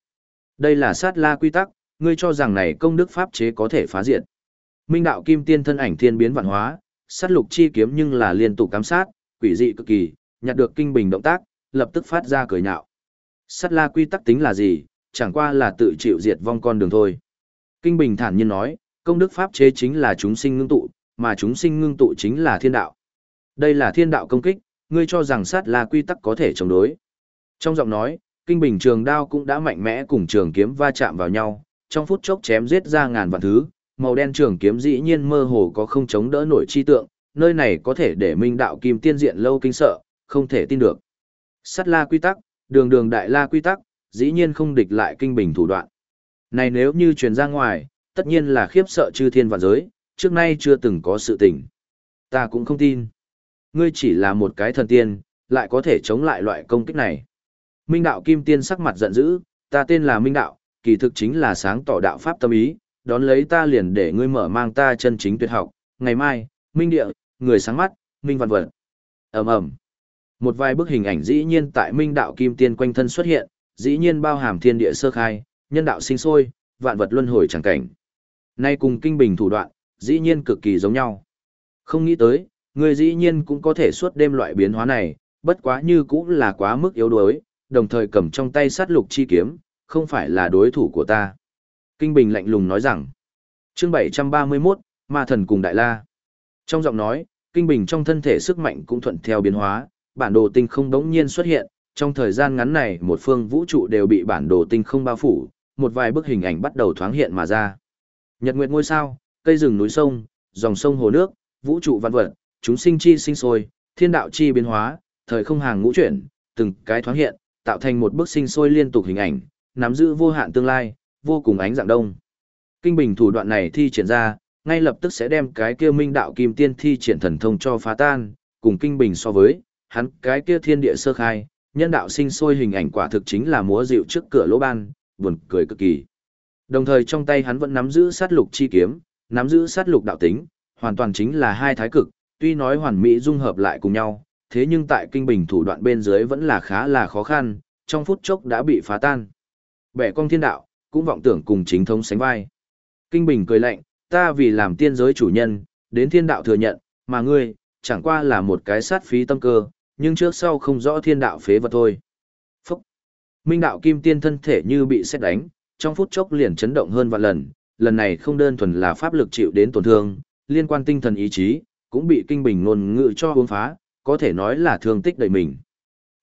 Đây là sát la quy tắc, ngươi cho rằng này công đức pháp chế có thể phá diệt. Minh đạo kim tiên thân ảnh thiên biến vạn hóa, sát lục chi kiếm nhưng là liên tục cám sát, quỷ dị cực kỳ, nhặt được kinh bình động tác, lập tức phát ra cười nhạo. Sát la quy tắc tính là gì, chẳng qua là tự chịu diệt vong con đường thôi. Kinh bình thản nhiên nói, công đức pháp chế chính là chúng sinh ngưng tụ, mà chúng sinh ngưng tụ chính là thiên đạo. Đây là thiên đạo công kích, ngươi cho rằng sát la quy tắc có thể chống đối. Trong giọng nói, kinh bình trường đao cũng đã mạnh mẽ cùng trường kiếm va chạm vào nhau, trong phút chốc chém giết ra ngàn vạn thứ, màu đen trường kiếm dĩ nhiên mơ hồ có không chống đỡ nổi chi tượng, nơi này có thể để minh đạo kim tiên diện lâu kinh sợ, không thể tin được. Sát la quy tắc, đường đường đại la quy tắc, dĩ nhiên không địch lại kinh bình thủ đoạn. Này nếu như truyền ra ngoài, tất nhiên là khiếp sợ chư thiên vạn giới, trước nay chưa từng có sự tình. Ta cũng không tin. Ngươi chỉ là một cái thần tiên, lại có thể chống lại loại công kích này. Minh đạo kim tiên sắc mặt giận dữ, ta tên là Minh đạo, kỳ thực chính là sáng tỏ đạo pháp tâm ý, đón lấy ta liền để ngươi mở mang ta chân chính tuyệt học, ngày mai, Minh địa, người sáng mắt, Minh văn vật. ầm ầm một vài bức hình ảnh dĩ nhiên tại Minh đạo kim tiên quanh thân xuất hiện, dĩ nhiên bao hàm thiên địa sơ khai, nhân đạo sinh sôi, vạn vật luân hồi chẳng cảnh. Nay cùng kinh bình thủ đoạn, dĩ nhiên cực kỳ giống nhau. Không nghĩ tới, người dĩ nhiên cũng có thể suốt đêm loại biến hóa này, bất quá như cũng là quá mức yếu đuối, đồng thời cầm trong tay sát lục chi kiếm, không phải là đối thủ của ta. Kinh Bình lạnh lùng nói rằng, chương 731, Ma Thần cùng Đại La. Trong giọng nói, Kinh Bình trong thân thể sức mạnh cũng thuận theo biến hóa, bản đồ tinh không đống nhiên xuất hiện, trong thời gian ngắn này một phương vũ trụ đều bị bản đồ tinh không bao phủ, một vài bức hình ảnh bắt đầu thoáng hiện mà ra. Nhật nguyệt ngôi sao, cây rừng núi sông, dòng sông hồ nước, vũ trụ văn vật, chúng sinh chi sinh sôi, thiên đạo chi biến hóa, thời không hàng ngũ chuyển, từng cái thoáng hiện, tạo thành một bức sinh sôi liên tục hình ảnh, nắm giữ vô hạn tương lai, vô cùng ánh dạng đông. Kinh bình thủ đoạn này thi triển ra, ngay lập tức sẽ đem cái kia minh đạo kim tiên thi triển thần thông cho phá tan, cùng kinh bình so với, hắn cái kia thiên địa sơ khai, nhân đạo sinh sôi hình ảnh quả thực chính là múa dịu trước cửa lỗ ban, buồn cười cực kỳ. Đồng thời trong tay hắn vẫn nắm giữ sát lục chi kiếm, nắm giữ sát lục đạo tính, hoàn toàn chính là hai thái cực, tuy nói hoàn mỹ dung hợp lại cùng nhau, thế nhưng tại kinh bình thủ đoạn bên dưới vẫn là khá là khó khăn, trong phút chốc đã bị phá tan. Bẻ cong thiên đạo, cũng vọng tưởng cùng chính thống sánh vai. Kinh bình cười lạnh, ta vì làm tiên giới chủ nhân, đến thiên đạo thừa nhận, mà ngươi, chẳng qua là một cái sát phí tâm cơ, nhưng trước sau không rõ thiên đạo phế vật thôi. Phúc! Minh đạo kim tiên thân thể như bị xét đánh, trong phút chốc liền chấn động hơn vạn lần, lần này không đơn thuần là pháp lực chịu đến tổn thương, liên quan tinh thần ý chí, cũng bị kinh bình ngôn ngữ cho uống phá, có thể nói là thương tích đầy mình.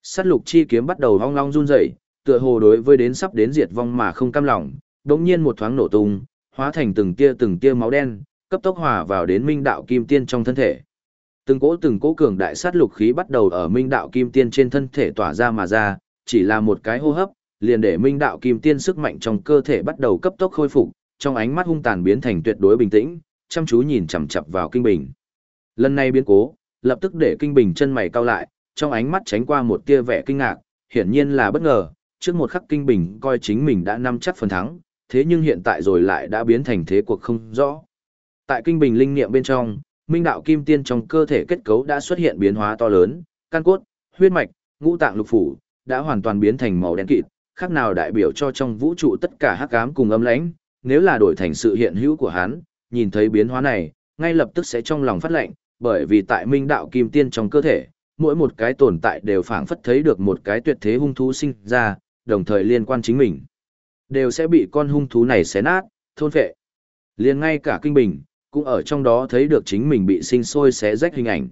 Sát lục chi kiếm bắt đầu hong long run rẩy, tựa hồ đối với đến sắp đến diệt vong mà không cam lòng, đống nhiên một thoáng nổ tung, hóa thành từng tia từng tia máu đen, cấp tốc hòa vào đến minh đạo kim tiên trong thân thể. Từng cỗ từng cỗ cường đại sát lục khí bắt đầu ở minh đạo kim tiên trên thân thể tỏa ra mà ra, chỉ là một cái hô hấp, liền để minh đạo kim tiên sức mạnh trong cơ thể bắt đầu cấp tốc khôi phục, trong ánh mắt hung tàn biến thành tuyệt đối bình tĩnh, chăm chú nhìn chằm chằm vào kinh bình. Lần này biến cố, lập tức để kinh bình chân mày cau lại, trong ánh mắt tránh qua một tia vẻ kinh ngạc, hiển nhiên là bất ngờ, trước một khắc kinh bình coi chính mình đã nắm chắc phần thắng, thế nhưng hiện tại rồi lại đã biến thành thế cuộc không rõ. Tại kinh bình linh niệm bên trong, minh đạo kim tiên trong cơ thể kết cấu đã xuất hiện biến hóa to lớn, căn cốt, huyết mạch, ngũ tạng lục phủ đã hoàn toàn biến thành màu đen kịt, khác nào đại biểu cho trong vũ trụ tất cả hắc ám cùng âm lãnh, nếu là đổi thành sự hiện hữu của hắn, nhìn thấy biến hóa này, ngay lập tức sẽ trong lòng phát lệnh, bởi vì tại minh đạo kim tiên trong cơ thể, mỗi một cái tồn tại đều phảng phất thấy được một cái tuyệt thế hung thú sinh ra, đồng thời liên quan chính mình, đều sẽ bị con hung thú này xé nát, thôn phệ. Liền ngay cả kinh bình, cũng ở trong đó thấy được chính mình bị sinh sôi xé rách hình ảnh.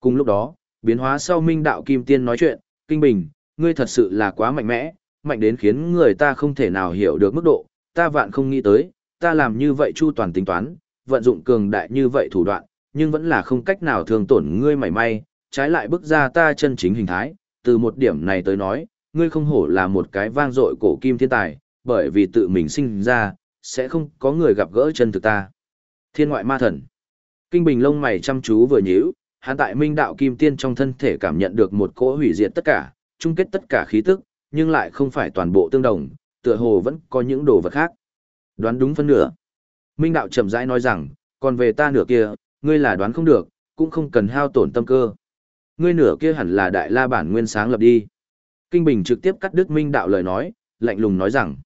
Cùng lúc đó, biến hóa sau minh đạo kim tiên nói chuyện, kinh bình, ngươi thật sự là quá mạnh mẽ, mạnh đến khiến người ta không thể nào hiểu được mức độ, ta vạn không nghĩ tới, ta làm như vậy chu toàn tính toán, vận dụng cường đại như vậy thủ đoạn, nhưng vẫn là không cách nào thường tổn ngươi mảy may, trái lại bức ra ta chân chính hình thái, từ một điểm này tới nói, ngươi không hổ là một cái vang dội cổ kim thiên tài, bởi vì tự mình sinh ra, sẽ không có người gặp gỡ chân thực ta. Thiên ngoại ma thần. Kinh bình lông mày chăm chú vừa nhíu, hắn tại minh đạo kim tiên trong thân thể cảm nhận được một cỗ hủy diệt tất cả, chung kết tất cả khí tức, nhưng lại không phải toàn bộ tương đồng, tựa hồ vẫn có những đồ vật khác. Đoán đúng phân nửa. Minh đạo chậm rãi nói rằng, còn về ta nửa kia, ngươi là đoán không được, cũng không cần hao tổn tâm cơ. Ngươi nửa kia hẳn là đại la bản nguyên sáng lập đi. Kinh Bình trực tiếp cắt đứt Minh Đạo lời nói, lạnh lùng nói rằng.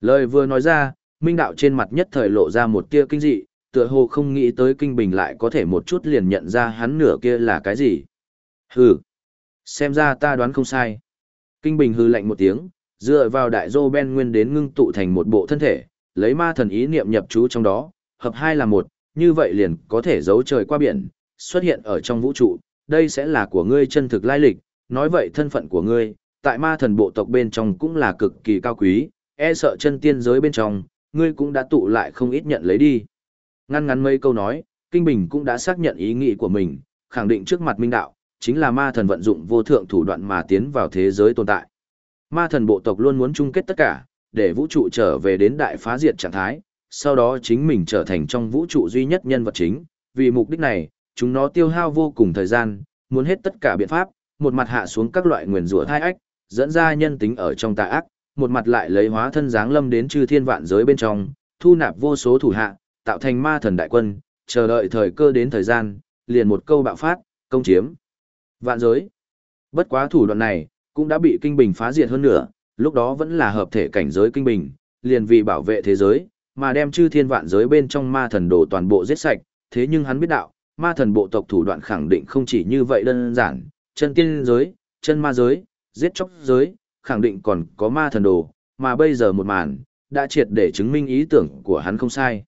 Lời vừa nói ra, Minh Đạo trên mặt nhất thời lộ ra một tia kinh dị, tựa hồ không nghĩ tới Kinh Bình lại có thể một chút liền nhận ra hắn nửa kia là cái gì. Hừ, xem ra ta đoán không sai. Kinh Bình hư lạnh một tiếng, dựa vào đại dô ben nguyên đến ngưng tụ thành một bộ thân thể, lấy ma thần ý niệm nhập chú trong đó, hợp hai là một, như vậy liền có thể giấu trời qua biển, xuất hiện ở trong vũ trụ, đây sẽ là của ngươi chân thực lai lịch, nói vậy thân phận của ngươi, tại ma thần bộ tộc bên trong cũng là cực kỳ cao quý, e sợ chân tiên giới bên trong, ngươi cũng đã tụ lại không ít nhận lấy đi. Ngăn ngắn mấy câu nói, Kinh Bình cũng đã xác nhận ý nghĩ của mình, khẳng định trước mặt minh đạo, chính là ma thần vận dụng vô thượng thủ đoạn mà tiến vào thế giới tồn tại. Ma thần bộ tộc luôn muốn chung kết tất cả, để vũ trụ trở về đến đại phá diệt trạng thái, sau đó chính mình trở thành trong vũ trụ duy nhất nhân vật chính. Vì mục đích này, chúng nó tiêu hao vô cùng thời gian, muốn hết tất cả biện pháp, một mặt hạ xuống các loại nguyền rủa thai ách, dẫn ra nhân tính ở trong tà ác, một mặt lại lấy hóa thân dáng lâm đến chư thiên vạn giới bên trong, thu nạp vô số thủ hạ, tạo thành ma thần đại quân, chờ đợi thời cơ đến thời gian, liền một câu bạo phát, công chiếm. Vạn giới. Bất quá thủ đoạn này, cũng đã bị kinh bình phá diệt hơn nữa, lúc đó vẫn là hợp thể cảnh giới kinh bình, liền vì bảo vệ thế giới, mà đem chư thiên vạn giới bên trong ma thần đồ toàn bộ giết sạch, thế nhưng hắn biết đạo, ma thần bộ tộc thủ đoạn khẳng định không chỉ như vậy đơn giản, chân tiên giới, chân ma giới, giết chóc giới, khẳng định còn có ma thần đồ, mà bây giờ một màn, đã triệt để chứng minh ý tưởng của hắn không sai.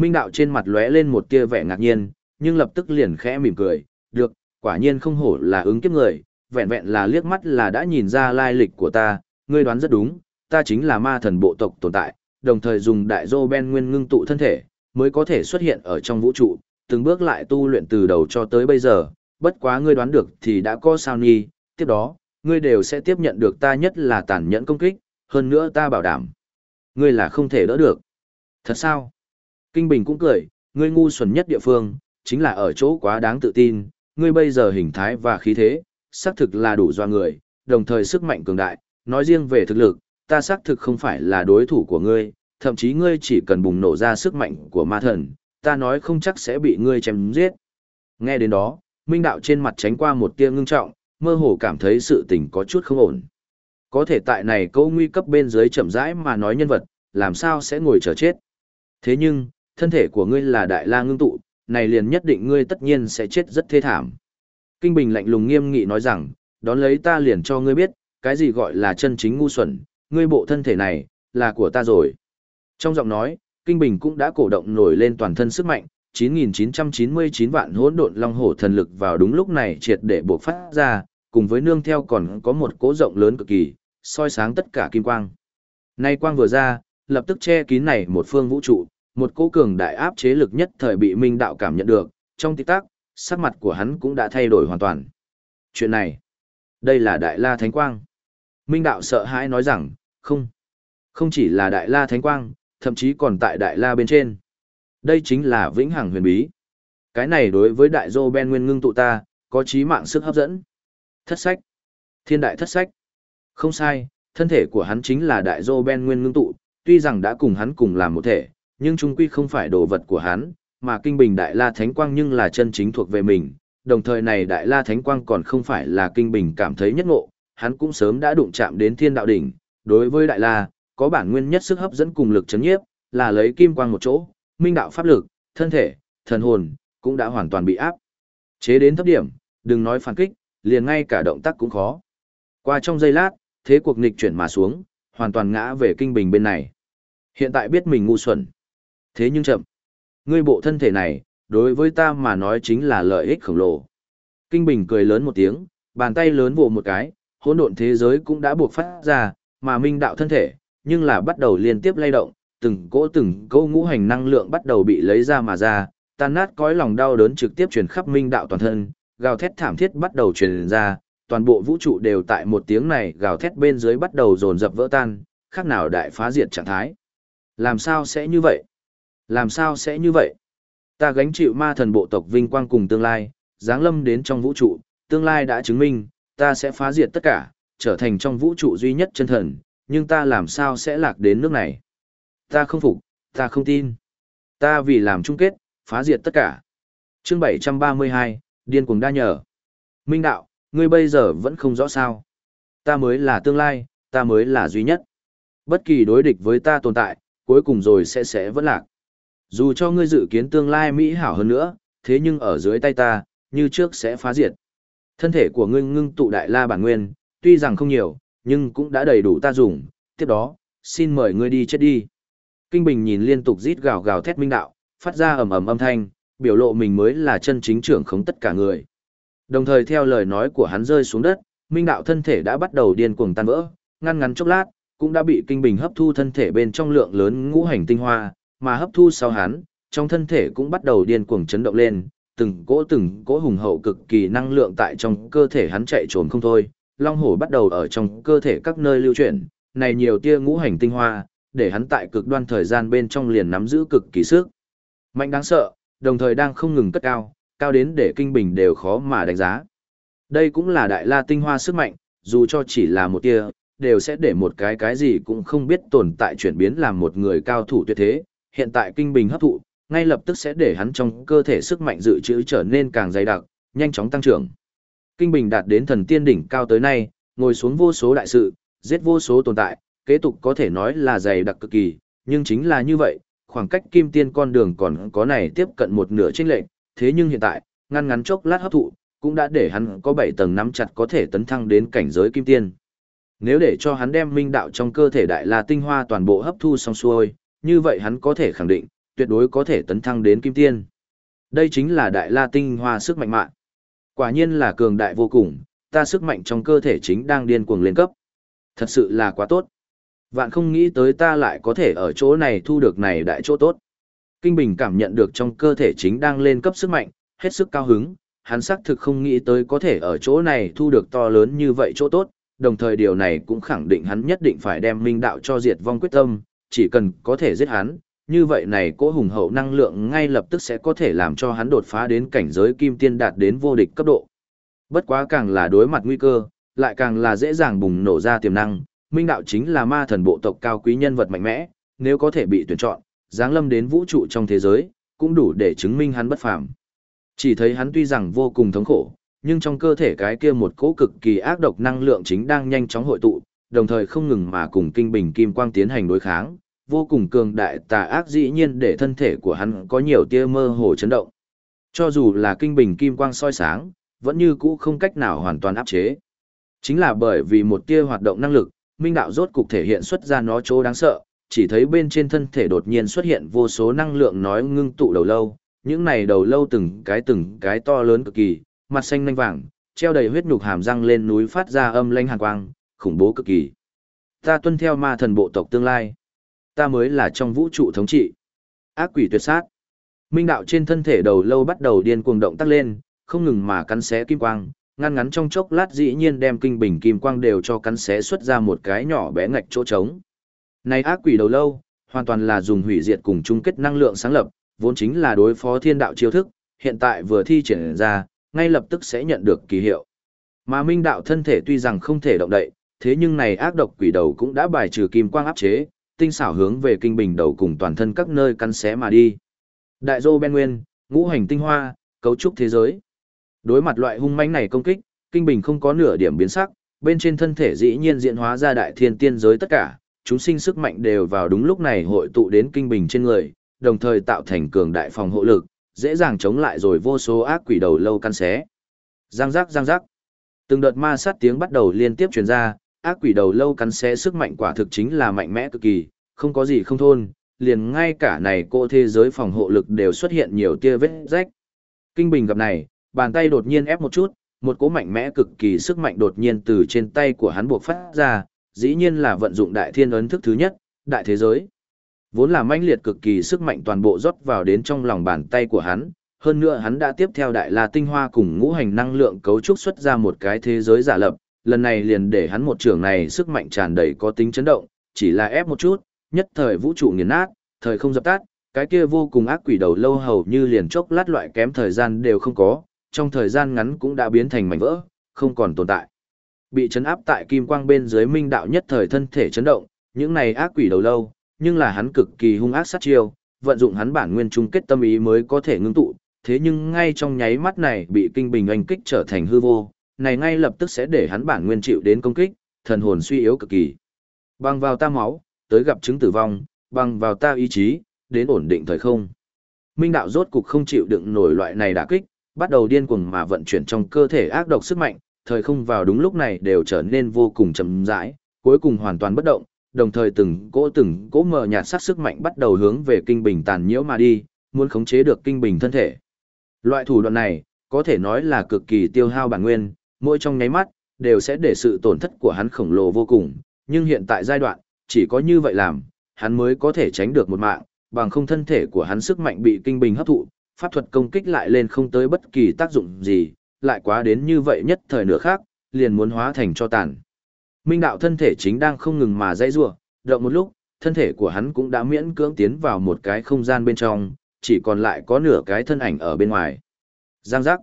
Minh đạo trên mặt lóe lên một tia vẻ ngạc nhiên, nhưng lập tức liền khẽ mỉm cười, được, quả nhiên không hổ là ứng kiếp người, vẹn vẹn là liếc mắt là đã nhìn ra lai lịch của ta, ngươi đoán rất đúng, ta chính là ma thần bộ tộc tồn tại, đồng thời dùng đại dô ben nguyên ngưng tụ thân thể, mới có thể xuất hiện ở trong vũ trụ, từng bước lại tu luyện từ đầu cho tới bây giờ, bất quá ngươi đoán được thì đã có sao nhi, tiếp đó, ngươi đều sẽ tiếp nhận được ta nhất là tàn nhẫn công kích, hơn nữa ta bảo đảm. Ngươi là không thể đỡ được. Thật sao? Kinh Bình cũng cười, ngươi ngu xuẩn nhất địa phương, chính là ở chỗ quá đáng tự tin, ngươi bây giờ hình thái và khí thế, xác thực là đủ doa người, đồng thời sức mạnh cường đại, nói riêng về thực lực, ta xác thực không phải là đối thủ của ngươi, thậm chí ngươi chỉ cần bùng nổ ra sức mạnh của ma thần, ta nói không chắc sẽ bị ngươi chém giết. Nghe đến đó, Minh Đạo trên mặt tránh qua một tia ngưng trọng, mơ hồ cảm thấy sự tình có chút không ổn. Có thể tại này câu nguy cấp bên dưới chậm rãi mà nói nhân vật, làm sao sẽ ngồi chờ chết. Thế nhưng, thân thể của ngươi là đại la ngưng tụ, này liền nhất định ngươi tất nhiên sẽ chết rất thê thảm. Kinh Bình lạnh lùng nghiêm nghị nói rằng, đón lấy ta liền cho ngươi biết, cái gì gọi là chân chính ngu xuẩn, ngươi bộ thân thể này, là của ta rồi. Trong giọng nói, Kinh Bình cũng đã cổ động nổi lên toàn thân sức mạnh, 9.999 vạn hỗn độn long hổ thần lực vào đúng lúc này triệt để bộ phát ra, cùng với nương theo còn có một cố rộng lớn cực kỳ, soi sáng tất cả kim quang. Nay quang vừa ra, lập tức che kín này một phương vũ trụ, một cỗ cường đại áp chế lực nhất thời bị minh đạo cảm nhận được, trong tích tắc, sắc mặt của hắn cũng đã thay đổi hoàn toàn. Chuyện này, đây là đại la thánh quang. Minh đạo sợ hãi nói rằng, không, không chỉ là đại la thánh quang, thậm chí còn tại đại la bên trên. Đây chính là vĩnh hằng huyền bí. Cái này đối với đại dô ben nguyên ngưng tụ ta, có trí mạng sức hấp dẫn. Thất sách. Thiên đại thất sách. Không sai, thân thể của hắn chính là đại dô ben nguyên ngưng tụ, tuy rằng đã cùng hắn cùng làm một thể, nhưng trung quy không phải đồ vật của hắn, mà kinh bình đại la thánh quang nhưng là chân chính thuộc về mình. Đồng thời này đại la thánh quang còn không phải là kinh bình cảm thấy nhất ngộ, hắn cũng sớm đã đụng chạm đến thiên đạo đỉnh. Đối với đại la, có bản nguyên nhất sức hấp dẫn cùng lực chấn nhiếp, là lấy kim quang một chỗ, minh đạo pháp lực, thân thể, thần hồn, cũng đã hoàn toàn bị áp. Chế đến thấp điểm, đừng nói phản kích, liền ngay cả động tác cũng khó. Qua trong giây lát, thế cuộc nghịch chuyển mà xuống, hoàn toàn ngã về kinh bình bên này. Hiện tại biết mình ngu xuẩn. Thế nhưng chậm. Ngươi bộ thân thể này, đối với ta mà nói chính là lợi ích khổng lồ. Kinh bình cười lớn một tiếng, bàn tay lớn vồ một cái, hỗn độn thế giới cũng đã buộc phát ra, mà minh đạo thân thể, nhưng là bắt đầu liên tiếp lay động, từng cỗ từng cỗ ngũ hành năng lượng bắt đầu bị lấy ra mà ra, tan nát cõi lòng đau đớn trực tiếp truyền khắp minh đạo toàn thân, gào thét thảm thiết bắt đầu truyền ra, toàn bộ vũ trụ đều tại một tiếng này gào thét bên dưới bắt đầu dồn dập vỡ tan, khác nào đại phá diệt trạng thái. Làm sao sẽ như vậy? Làm sao sẽ như vậy? Ta gánh chịu ma thần bộ tộc vinh quang cùng tương lai, giáng lâm đến trong vũ trụ, tương lai đã chứng minh, ta sẽ phá diệt tất cả, trở thành trong vũ trụ duy nhất chân thần, nhưng ta làm sao sẽ lạc đến nước này? Ta không phục, ta không tin. Ta vì làm chung kết, phá diệt tất cả. Chương 732, điên cuồng đa nhờ. Minh đạo, ngươi bây giờ vẫn không rõ sao. Ta mới là tương lai, ta mới là duy nhất. Bất kỳ đối địch với ta tồn tại, cuối cùng rồi sẽ sẽ vẫn lạc. Dù cho ngươi dự kiến tương lai mỹ hảo hơn nữa, thế nhưng ở dưới tay ta, như trước sẽ phá diệt. Thân thể của ngươi ngưng tụ đại la bản nguyên, tuy rằng không nhiều, nhưng cũng đã đầy đủ ta dùng, tiếp đó, xin mời ngươi đi chết đi. Kinh Bình nhìn liên tục rít gào gào thét minh đạo, phát ra ầm ầm âm thanh, biểu lộ mình mới là chân chính trưởng khống tất cả người. Đồng thời theo lời nói của hắn rơi xuống đất, minh đạo thân thể đã bắt đầu điên cuồng tan vỡ, ngăn ngắn chốc lát, cũng đã bị kinh bình hấp thu thân thể bên trong lượng lớn ngũ hành tinh hoa, mà hấp thu sau hắn, trong thân thể cũng bắt đầu điên cuồng chấn động lên, từng cỗ từng cỗ hùng hậu cực kỳ năng lượng tại trong cơ thể hắn chạy trốn không thôi, long hổ bắt đầu ở trong cơ thể các nơi lưu chuyển, này nhiều tia ngũ hành tinh hoa, để hắn tại cực đoan thời gian bên trong liền nắm giữ cực kỳ sức. Mạnh đáng sợ, đồng thời đang không ngừng cất cao, cao đến để kinh bình đều khó mà đánh giá. Đây cũng là đại la tinh hoa sức mạnh, dù cho chỉ là một tia, đều sẽ để một cái cái gì cũng không biết tồn tại chuyển biến làm một người cao thủ tuyệt thế. Hiện tại kinh bình hấp thụ, ngay lập tức sẽ để hắn trong cơ thể sức mạnh dự trữ trở nên càng dày đặc, nhanh chóng tăng trưởng. Kinh bình đạt đến thần tiên đỉnh cao tới nay, ngồi xuống vô số đại sự, giết vô số tồn tại, kế tục có thể nói là dày đặc cực kỳ, nhưng chính là như vậy, khoảng cách kim tiên con đường còn có này tiếp cận một nửa chênh lệnh, thế nhưng hiện tại, ngăn ngắn chốc lát hấp thụ, cũng đã để hắn có 7 tầng nắm chặt có thể tấn thăng đến cảnh giới kim tiên. Nếu để cho hắn đem minh đạo trong cơ thể đại la tinh hoa toàn bộ hấp thu xong xuôi, như vậy hắn có thể khẳng định, tuyệt đối có thể tấn thăng đến kim tiên. Đây chính là đại la tinh hoa sức mạnh mạng. Quả nhiên là cường đại vô cùng, ta sức mạnh trong cơ thể chính đang điên cuồng lên cấp. Thật sự là quá tốt. Vạn không nghĩ tới ta lại có thể ở chỗ này thu được này đại chỗ tốt. Kinh Bình cảm nhận được trong cơ thể chính đang lên cấp sức mạnh, hết sức cao hứng, hắn xác thực không nghĩ tới có thể ở chỗ này thu được to lớn như vậy chỗ tốt, đồng thời điều này cũng khẳng định hắn nhất định phải đem minh đạo cho diệt vong quyết tâm, chỉ cần có thể giết hắn, như vậy này cỗ hùng hậu năng lượng ngay lập tức sẽ có thể làm cho hắn đột phá đến cảnh giới kim tiên đạt đến vô địch cấp độ. Bất quá càng là đối mặt nguy cơ, lại càng là dễ dàng bùng nổ ra tiềm năng, minh đạo chính là ma thần bộ tộc cao quý nhân vật mạnh mẽ, nếu có thể bị tuyển chọn, giáng lâm đến vũ trụ trong thế giới, cũng đủ để chứng minh hắn bất phàm. Chỉ thấy hắn tuy rằng vô cùng thống khổ, nhưng trong cơ thể cái kia một cỗ cực kỳ ác độc năng lượng chính đang nhanh chóng hội tụ, đồng thời không ngừng mà cùng kinh bình kim quang tiến hành đối kháng, vô cùng cường đại tà ác dĩ nhiên để thân thể của hắn có nhiều tia mơ hồ chấn động. Cho dù là kinh bình kim quang soi sáng, vẫn như cũ không cách nào hoàn toàn áp chế. Chính là bởi vì một tia hoạt động năng lực, minh đạo rốt cục thể hiện xuất ra nó chỗ đáng sợ, chỉ thấy bên trên thân thể đột nhiên xuất hiện vô số năng lượng nói ngưng tụ đầu lâu, những này đầu lâu từng cái từng cái to lớn cực kỳ, mặt xanh nhanh vàng, treo đầy huyết nhục hàm răng lên núi phát ra âm lanh hàn quang, khủng bố cực kỳ. Ta tuân theo ma thần bộ tộc tương lai. Ta mới là trong vũ trụ thống trị. Ác quỷ tuyệt sát. Minh đạo trên thân thể đầu lâu bắt đầu điên cuồng động tác lên, không ngừng mà cắn xé kim quang, ngăn ngắn trong chốc lát dĩ nhiên đem kinh bình kim quang đều cho cắn xé xuất ra một cái nhỏ bé ngạch chỗ trống. Này ác quỷ đầu lâu, hoàn toàn là dùng hủy diệt cùng chung kết năng lượng sáng lập, vốn chính là đối phó thiên đạo chiêu thức, hiện tại vừa thi triển ra, ngay lập tức sẽ nhận được kỳ hiệu. Mà minh đạo thân thể tuy rằng không thể động đậy, thế nhưng này ác độc quỷ đầu cũng đã bài trừ kim quang áp chế, tinh xảo hướng về kinh bình đầu cùng toàn thân các nơi cắn xé mà đi. Đại dô ben nguyên, ngũ hành tinh hoa, cấu trúc thế giới. Đối mặt loại hung mãnh này công kích, kinh bình không có nửa điểm biến sắc, bên trên thân thể dĩ nhiên diễn hóa ra đại thiên tiên giới tất cả, chúng sinh sức mạnh đều vào đúng lúc này hội tụ đến kinh bình trên người, đồng thời tạo thành cường đại phòng hộ lực, dễ dàng chống lại rồi vô số ác quỷ đầu lâu căn xé. Giang giác giang giác. Từng đợt ma sát tiếng bắt đầu liên tiếp truyền ra, ác quỷ đầu lâu cắn xé sức mạnh quả thực chính là mạnh mẽ cực kỳ, không có gì không thôn, liền ngay cả này cô thế giới phòng hộ lực đều xuất hiện nhiều tia vết rách. Kinh bình gặp này, bàn tay đột nhiên ép một chút, một cỗ mạnh mẽ cực kỳ sức mạnh đột nhiên từ trên tay của hắn buộc phát ra, dĩ nhiên là vận dụng đại thiên ấn thức thứ nhất, đại thế giới. Vốn là mãnh liệt cực kỳ sức mạnh toàn bộ rót vào đến trong lòng bàn tay của hắn, hơn nữa hắn đã tiếp theo đại la tinh hoa cùng ngũ hành năng lượng cấu trúc xuất ra một cái thế giới giả lập, lần này liền để hắn một trường này sức mạnh tràn đầy có tính chấn động, chỉ là ép một chút, nhất thời vũ trụ nghiền nát, thời không dập tắt, cái kia vô cùng ác quỷ đầu lâu hầu như liền chốc lát loại kém thời gian đều không có, trong thời gian ngắn cũng đã biến thành mảnh vỡ, không còn tồn tại. Bị chấn áp tại kim quang bên dưới minh đạo nhất thời thân thể chấn động, những này ác quỷ đầu lâu, nhưng là hắn cực kỳ hung ác sát chiêu, vận dụng hắn bản nguyên trung kết tâm ý mới có thể ngưng tụ, thế nhưng ngay trong nháy mắt này bị kinh bình anh kích trở thành hư vô, này ngay lập tức sẽ để hắn bản nguyên chịu đến công kích, thần hồn suy yếu cực kỳ. Bằng vào ta máu, tới gặp chứng tử vong, bằng vào ta ý chí, đến ổn định thời không. Minh đạo rốt cục không chịu đựng nổi loại này đả kích, bắt đầu điên cuồng mà vận chuyển trong cơ thể ác độc sức mạnh, thời không vào đúng lúc này đều trở nên vô cùng chậm rãi, cuối cùng hoàn toàn bất động, đồng thời từng cỗ từng cỗ mờ nhạt sát sức mạnh bắt đầu hướng về kinh bình tàn nhiễu mà đi, muốn khống chế được kinh bình thân thể. Loại thủ đoạn này, có thể nói là cực kỳ tiêu hao bản nguyên, mỗi trong nháy mắt, đều sẽ để sự tổn thất của hắn khổng lồ vô cùng, nhưng hiện tại giai đoạn, chỉ có như vậy làm, hắn mới có thể tránh được một mạng, bằng không thân thể của hắn sức mạnh bị kinh bình hấp thụ, pháp thuật công kích lại lên không tới bất kỳ tác dụng gì, lại quá đến như vậy nhất thời nửa khác, liền muốn hóa thành cho tàn. Minh đạo thân thể chính đang không ngừng mà dãy rủa, động một lúc, thân thể của hắn cũng đã miễn cưỡng tiến vào một cái không gian bên trong, chỉ còn lại có nửa cái thân ảnh ở bên ngoài. Giang giác.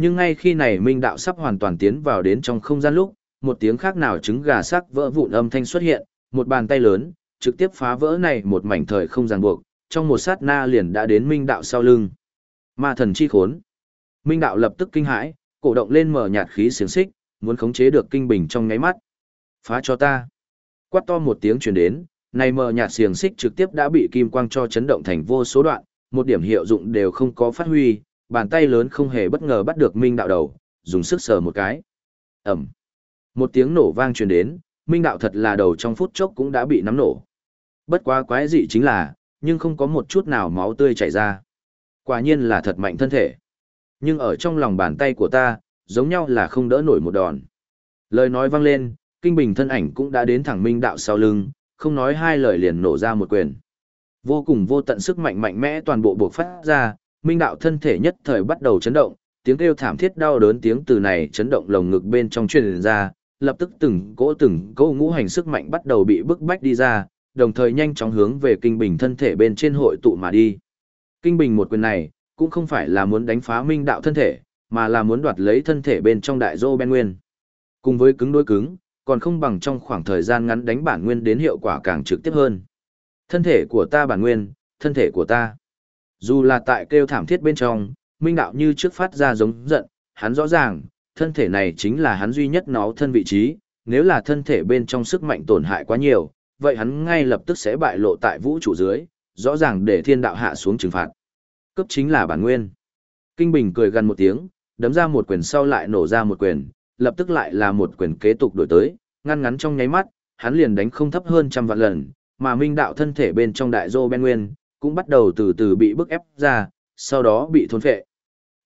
Nhưng ngay khi này Minh đạo sắp hoàn toàn tiến vào đến trong không gian lúc, một tiếng khác nào trứng gà sắc vỡ vụn âm thanh xuất hiện, một bàn tay lớn, trực tiếp phá vỡ này một mảnh thời không ràng buộc, trong một sát na liền đã đến Minh đạo sau lưng. Ma thần chi khốn. Minh đạo lập tức kinh hãi, cổ động lên mở nhạt khí xiềng xích, muốn khống chế được kinh bình trong nháy mắt. Phá cho ta. Quát to một tiếng truyền đến, này mở nhạt xiềng xích trực tiếp đã bị kim quang cho chấn động thành vô số đoạn, một điểm hiệu dụng đều không có phát huy, bàn tay lớn không hề bất ngờ bắt được Minh đạo đầu, dùng sức sờ một cái. Ẩm. Một tiếng nổ vang truyền đến, Minh đạo thật là đầu trong phút chốc cũng đã bị nắm nổ. Bất quá quái dị chính là, nhưng không có một chút nào máu tươi chảy ra. Quả nhiên là thật mạnh thân thể. Nhưng ở trong lòng bàn tay của ta, giống nhau là không đỡ nổi một đòn. Lời nói vang lên, kinh bình thân ảnh cũng đã đến thẳng minh đạo sau lưng, không nói hai lời liền nổ ra một quyền. Vô cùng vô tận sức mạnh mạnh mẽ toàn bộ buộc phát ra, minh đạo thân thể nhất thời bắt đầu chấn động, tiếng kêu thảm thiết đau đớn tiếng từ này chấn động lồng ngực bên trong truyền ra, lập tức từng cỗ từng cỗ ngũ hành sức mạnh bắt đầu bị bức bách đi ra, đồng thời nhanh chóng hướng về kinh bình thân thể bên trên hội tụ mà đi. Kinh bình một quyền này, cũng không phải là muốn đánh phá minh đạo thân thể, mà là muốn đoạt lấy thân thể bên trong đại dô ben nguyên. Cùng với cứng đối cứng, còn không bằng trong khoảng thời gian ngắn đánh bản nguyên đến hiệu quả càng trực tiếp hơn. Thân thể của ta bản nguyên, thân thể của ta. Dù là tại kêu thảm thiết bên trong, minh đạo như trước phát ra giống giận, hắn rõ ràng, thân thể này chính là hắn duy nhất nó thân vị trí, nếu là thân thể bên trong sức mạnh tổn hại quá nhiều, vậy hắn ngay lập tức sẽ bại lộ tại vũ trụ dưới, rõ ràng để thiên đạo hạ xuống trừng phạt. Cấp chính là bản nguyên. Kinh Bình cười gần một tiếng, đấm ra một quyền sau lại nổ ra một quyền, lập tức lại là một quyền kế tục đổi tới, ngăn ngắn trong nháy mắt, hắn liền đánh không thấp hơn trăm vạn lần, mà minh đạo thân thể bên trong đại dô ben nguyên, cũng bắt đầu từ từ bị bức ép ra, sau đó bị thôn phệ.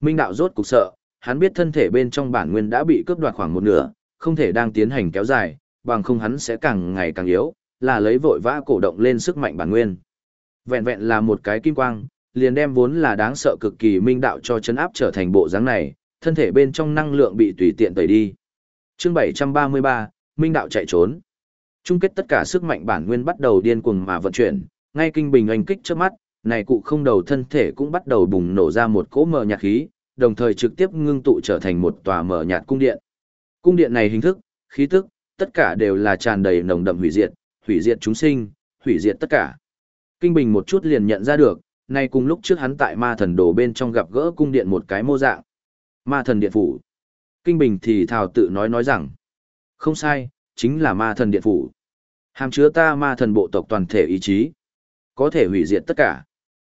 Minh đạo rốt cục sợ, hắn biết thân thể bên trong bản nguyên đã bị cướp đoạt khoảng một nửa, không thể đang tiến hành kéo dài, bằng không hắn sẽ càng ngày càng yếu, là lấy vội vã cổ động lên sức mạnh bản nguyên. Vẹn vẹn là một cái kim quang, liền đem vốn là đáng sợ cực kỳ minh đạo cho chấn áp trở thành bộ dáng này, thân thể bên trong năng lượng bị tùy tiện tẩy đi. Chương 733, Minh đạo chạy trốn. trung kết tất cả sức mạnh bản nguyên bắt đầu điên cuồng mà vận chuyển, ngay kinh bình anh kích trước mắt, này cụ không đầu thân thể cũng bắt đầu bùng nổ ra một cỗ mờ nhạt khí, đồng thời trực tiếp ngưng tụ trở thành một tòa mờ nhạt cung điện. Cung điện này hình thức, khí tức, tất cả đều là tràn đầy nồng đậm hủy diệt, hủy diệt chúng sinh, hủy diệt tất cả. Kinh Bình một chút liền nhận ra được, nay cùng lúc trước hắn tại ma thần đồ bên trong gặp gỡ cung điện một cái mô dạng. Ma thần điện phủ. Kinh Bình thì thào tự nói nói rằng, không sai, chính là ma thần điện phủ. Hàm chứa ta ma thần bộ tộc toàn thể ý chí. Có thể hủy diệt tất cả.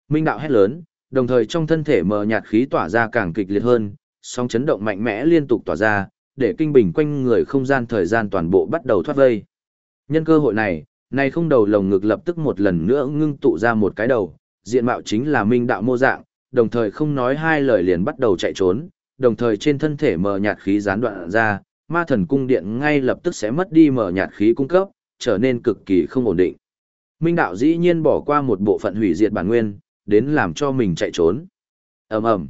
Minh đạo hét lớn, đồng thời trong thân thể mờ nhạt khí tỏa ra càng kịch liệt hơn, sóng chấn động mạnh mẽ liên tục tỏa ra, để kinh bình quanh người không gian thời gian toàn bộ bắt đầu thoát vây. Nhân cơ hội này, này không đầu lồng ngực lập tức một lần nữa ngưng tụ ra một cái đầu, diện mạo chính là minh đạo mô dạng, đồng thời không nói hai lời liền bắt đầu chạy trốn, đồng thời trên thân thể mờ nhạt khí gián đoạn ra, ma thần cung điện ngay lập tức sẽ mất đi mờ nhạt khí cung cấp, trở nên cực kỳ không ổn định. Minh đạo dĩ nhiên bỏ qua một bộ phận hủy diệt bản nguyên, đến làm cho mình chạy trốn. ầm ầm,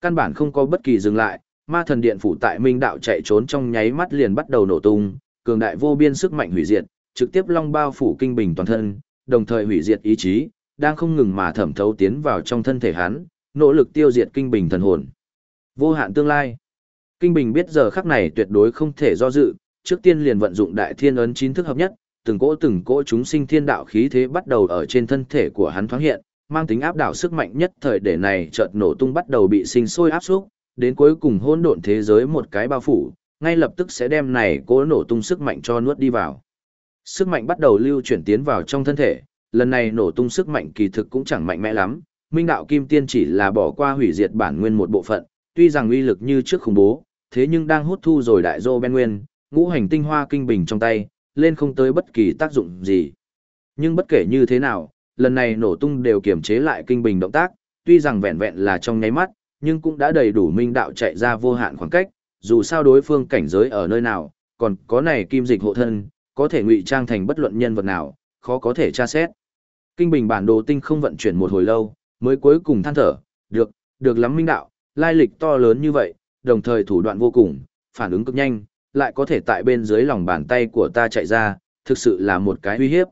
Căn bản không có bất kỳ dừng lại, ma thần điện phủ tại Minh đạo chạy trốn trong nháy mắt liền bắt đầu nổ tung, cường đại vô biên sức mạnh hủy diệt, trực tiếp long bao phủ kinh bình toàn thân, đồng thời hủy diệt ý chí, đang không ngừng mà thẩm thấu tiến vào trong thân thể hắn, nỗ lực tiêu diệt kinh bình thần hồn. Vô hạn tương lai. Kinh bình biết giờ khắc này tuyệt đối không thể do dự, trước tiên liền vận dụng đại thiên ấn chín thức hợp nhất, từng cỗ từng cỗ chúng sinh thiên đạo khí thế bắt đầu ở trên thân thể của hắn thoáng hiện, mang tính áp đảo sức mạnh nhất thời để này chợt nổ tung bắt đầu bị sinh sôi áp xúc, đến cuối cùng hỗn độn thế giới một cái bao phủ, ngay lập tức sẽ đem này cỗ nổ tung sức mạnh cho nuốt đi vào. Sức mạnh bắt đầu lưu chuyển tiến vào trong thân thể, lần này nổ tung sức mạnh kỳ thực cũng chẳng mạnh mẽ lắm, Minh đạo kim tiên chỉ là bỏ qua hủy diệt bản nguyên một bộ phận, tuy rằng uy lực như trước khủng bố, thế nhưng đang hút thu rồi đại dô ben nguyên, ngũ hành tinh hoa kinh bình trong tay, lên không tới bất kỳ tác dụng gì. Nhưng bất kể như thế nào, lần này nổ tung đều kiềm chế lại kinh bình động tác, tuy rằng vẹn vẹn là trong nháy mắt, nhưng cũng đã đầy đủ minh đạo chạy ra vô hạn khoảng cách, dù sao đối phương cảnh giới ở nơi nào, còn có này kim dịch hộ thân, có thể ngụy trang thành bất luận nhân vật nào, khó có thể tra xét. Kinh bình bản đồ tinh không vận chuyển một hồi lâu, mới cuối cùng than thở, được, được lắm minh đạo, lai lịch to lớn như vậy, đồng thời thủ đoạn vô cùng, phản ứng cực nhanh, lại có thể tại bên dưới lòng bàn tay của ta chạy ra, thực sự là một cái uy hiếp.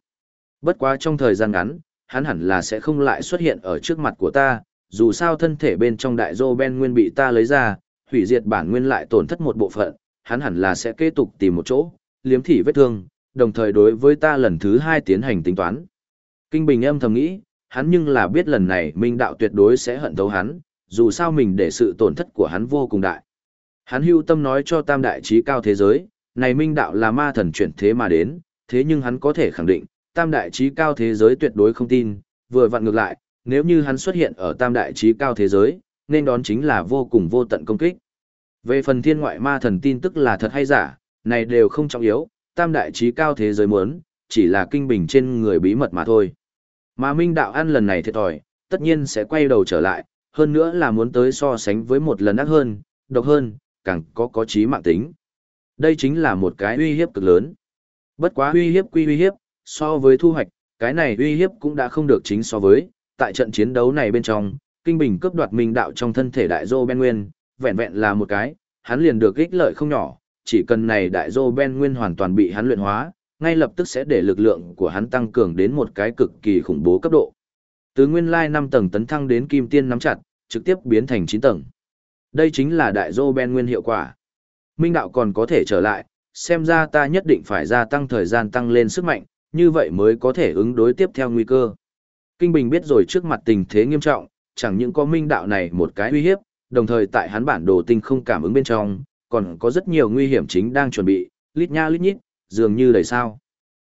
Bất quá trong thời gian ngắn, hắn hẳn là sẽ không lại xuất hiện ở trước mặt của ta, dù sao thân thể bên trong đại dô ben nguyên bị ta lấy ra, hủy diệt bản nguyên lại tổn thất một bộ phận, hắn hẳn là sẽ kế tục tìm một chỗ, liếm thỉ vết thương, đồng thời đối với ta lần thứ hai tiến hành tính toán. Kinh Bình âm thầm nghĩ, hắn nhưng là biết lần này minh đạo tuyệt đối sẽ hận thấu hắn, dù sao mình để sự tổn thất của hắn vô cùng đại. Hắn hưu tâm nói cho tam đại trí cao thế giới, này minh đạo là ma thần chuyển thế mà đến, thế nhưng hắn có thể khẳng định, tam đại trí cao thế giới tuyệt đối không tin, vừa vặn ngược lại, nếu như hắn xuất hiện ở tam đại trí cao thế giới, nên đón chính là vô cùng vô tận công kích. Về phần thiên ngoại ma thần tin tức là thật hay giả, này đều không trọng yếu, tam đại trí cao thế giới muốn, chỉ là kinh bình trên người bí mật mà thôi. Mà minh đạo ăn lần này thiệt thòi, tất nhiên sẽ quay đầu trở lại, hơn nữa là muốn tới so sánh với một lần ác hơn, độc hơn, càng có có trí mạng tính. Đây chính là một cái uy hiếp cực lớn. Bất quá uy hiếp quy uy hiếp, so với thu hoạch, cái này uy hiếp cũng đã không được chính so với, tại trận chiến đấu này bên trong, kinh bình cướp đoạt minh đạo trong thân thể đại dô Ben Nguyên, vẹn vẹn là một cái, hắn liền được ích lợi không nhỏ, chỉ cần này đại dô Ben Nguyên hoàn toàn bị hắn luyện hóa, ngay lập tức sẽ để lực lượng của hắn tăng cường đến một cái cực kỳ khủng bố cấp độ. Từ nguyên lai 5 tầng tấn thăng đến kim tiên nắm chặt, trực tiếp biến thành 9 tầng. Đây chính là đại dô Ben Nguyên hiệu quả. Minh đạo còn có thể trở lại, xem ra ta nhất định phải gia tăng thời gian tăng lên sức mạnh, như vậy mới có thể ứng đối tiếp theo nguy cơ. Kinh Bình biết rồi trước mặt tình thế nghiêm trọng, chẳng những có minh đạo này một cái uy hiếp, đồng thời tại hắn bản đồ tinh không cảm ứng bên trong, còn có rất nhiều nguy hiểm chính đang chuẩn bị, lít nha lít nhít, dường như đầy sao.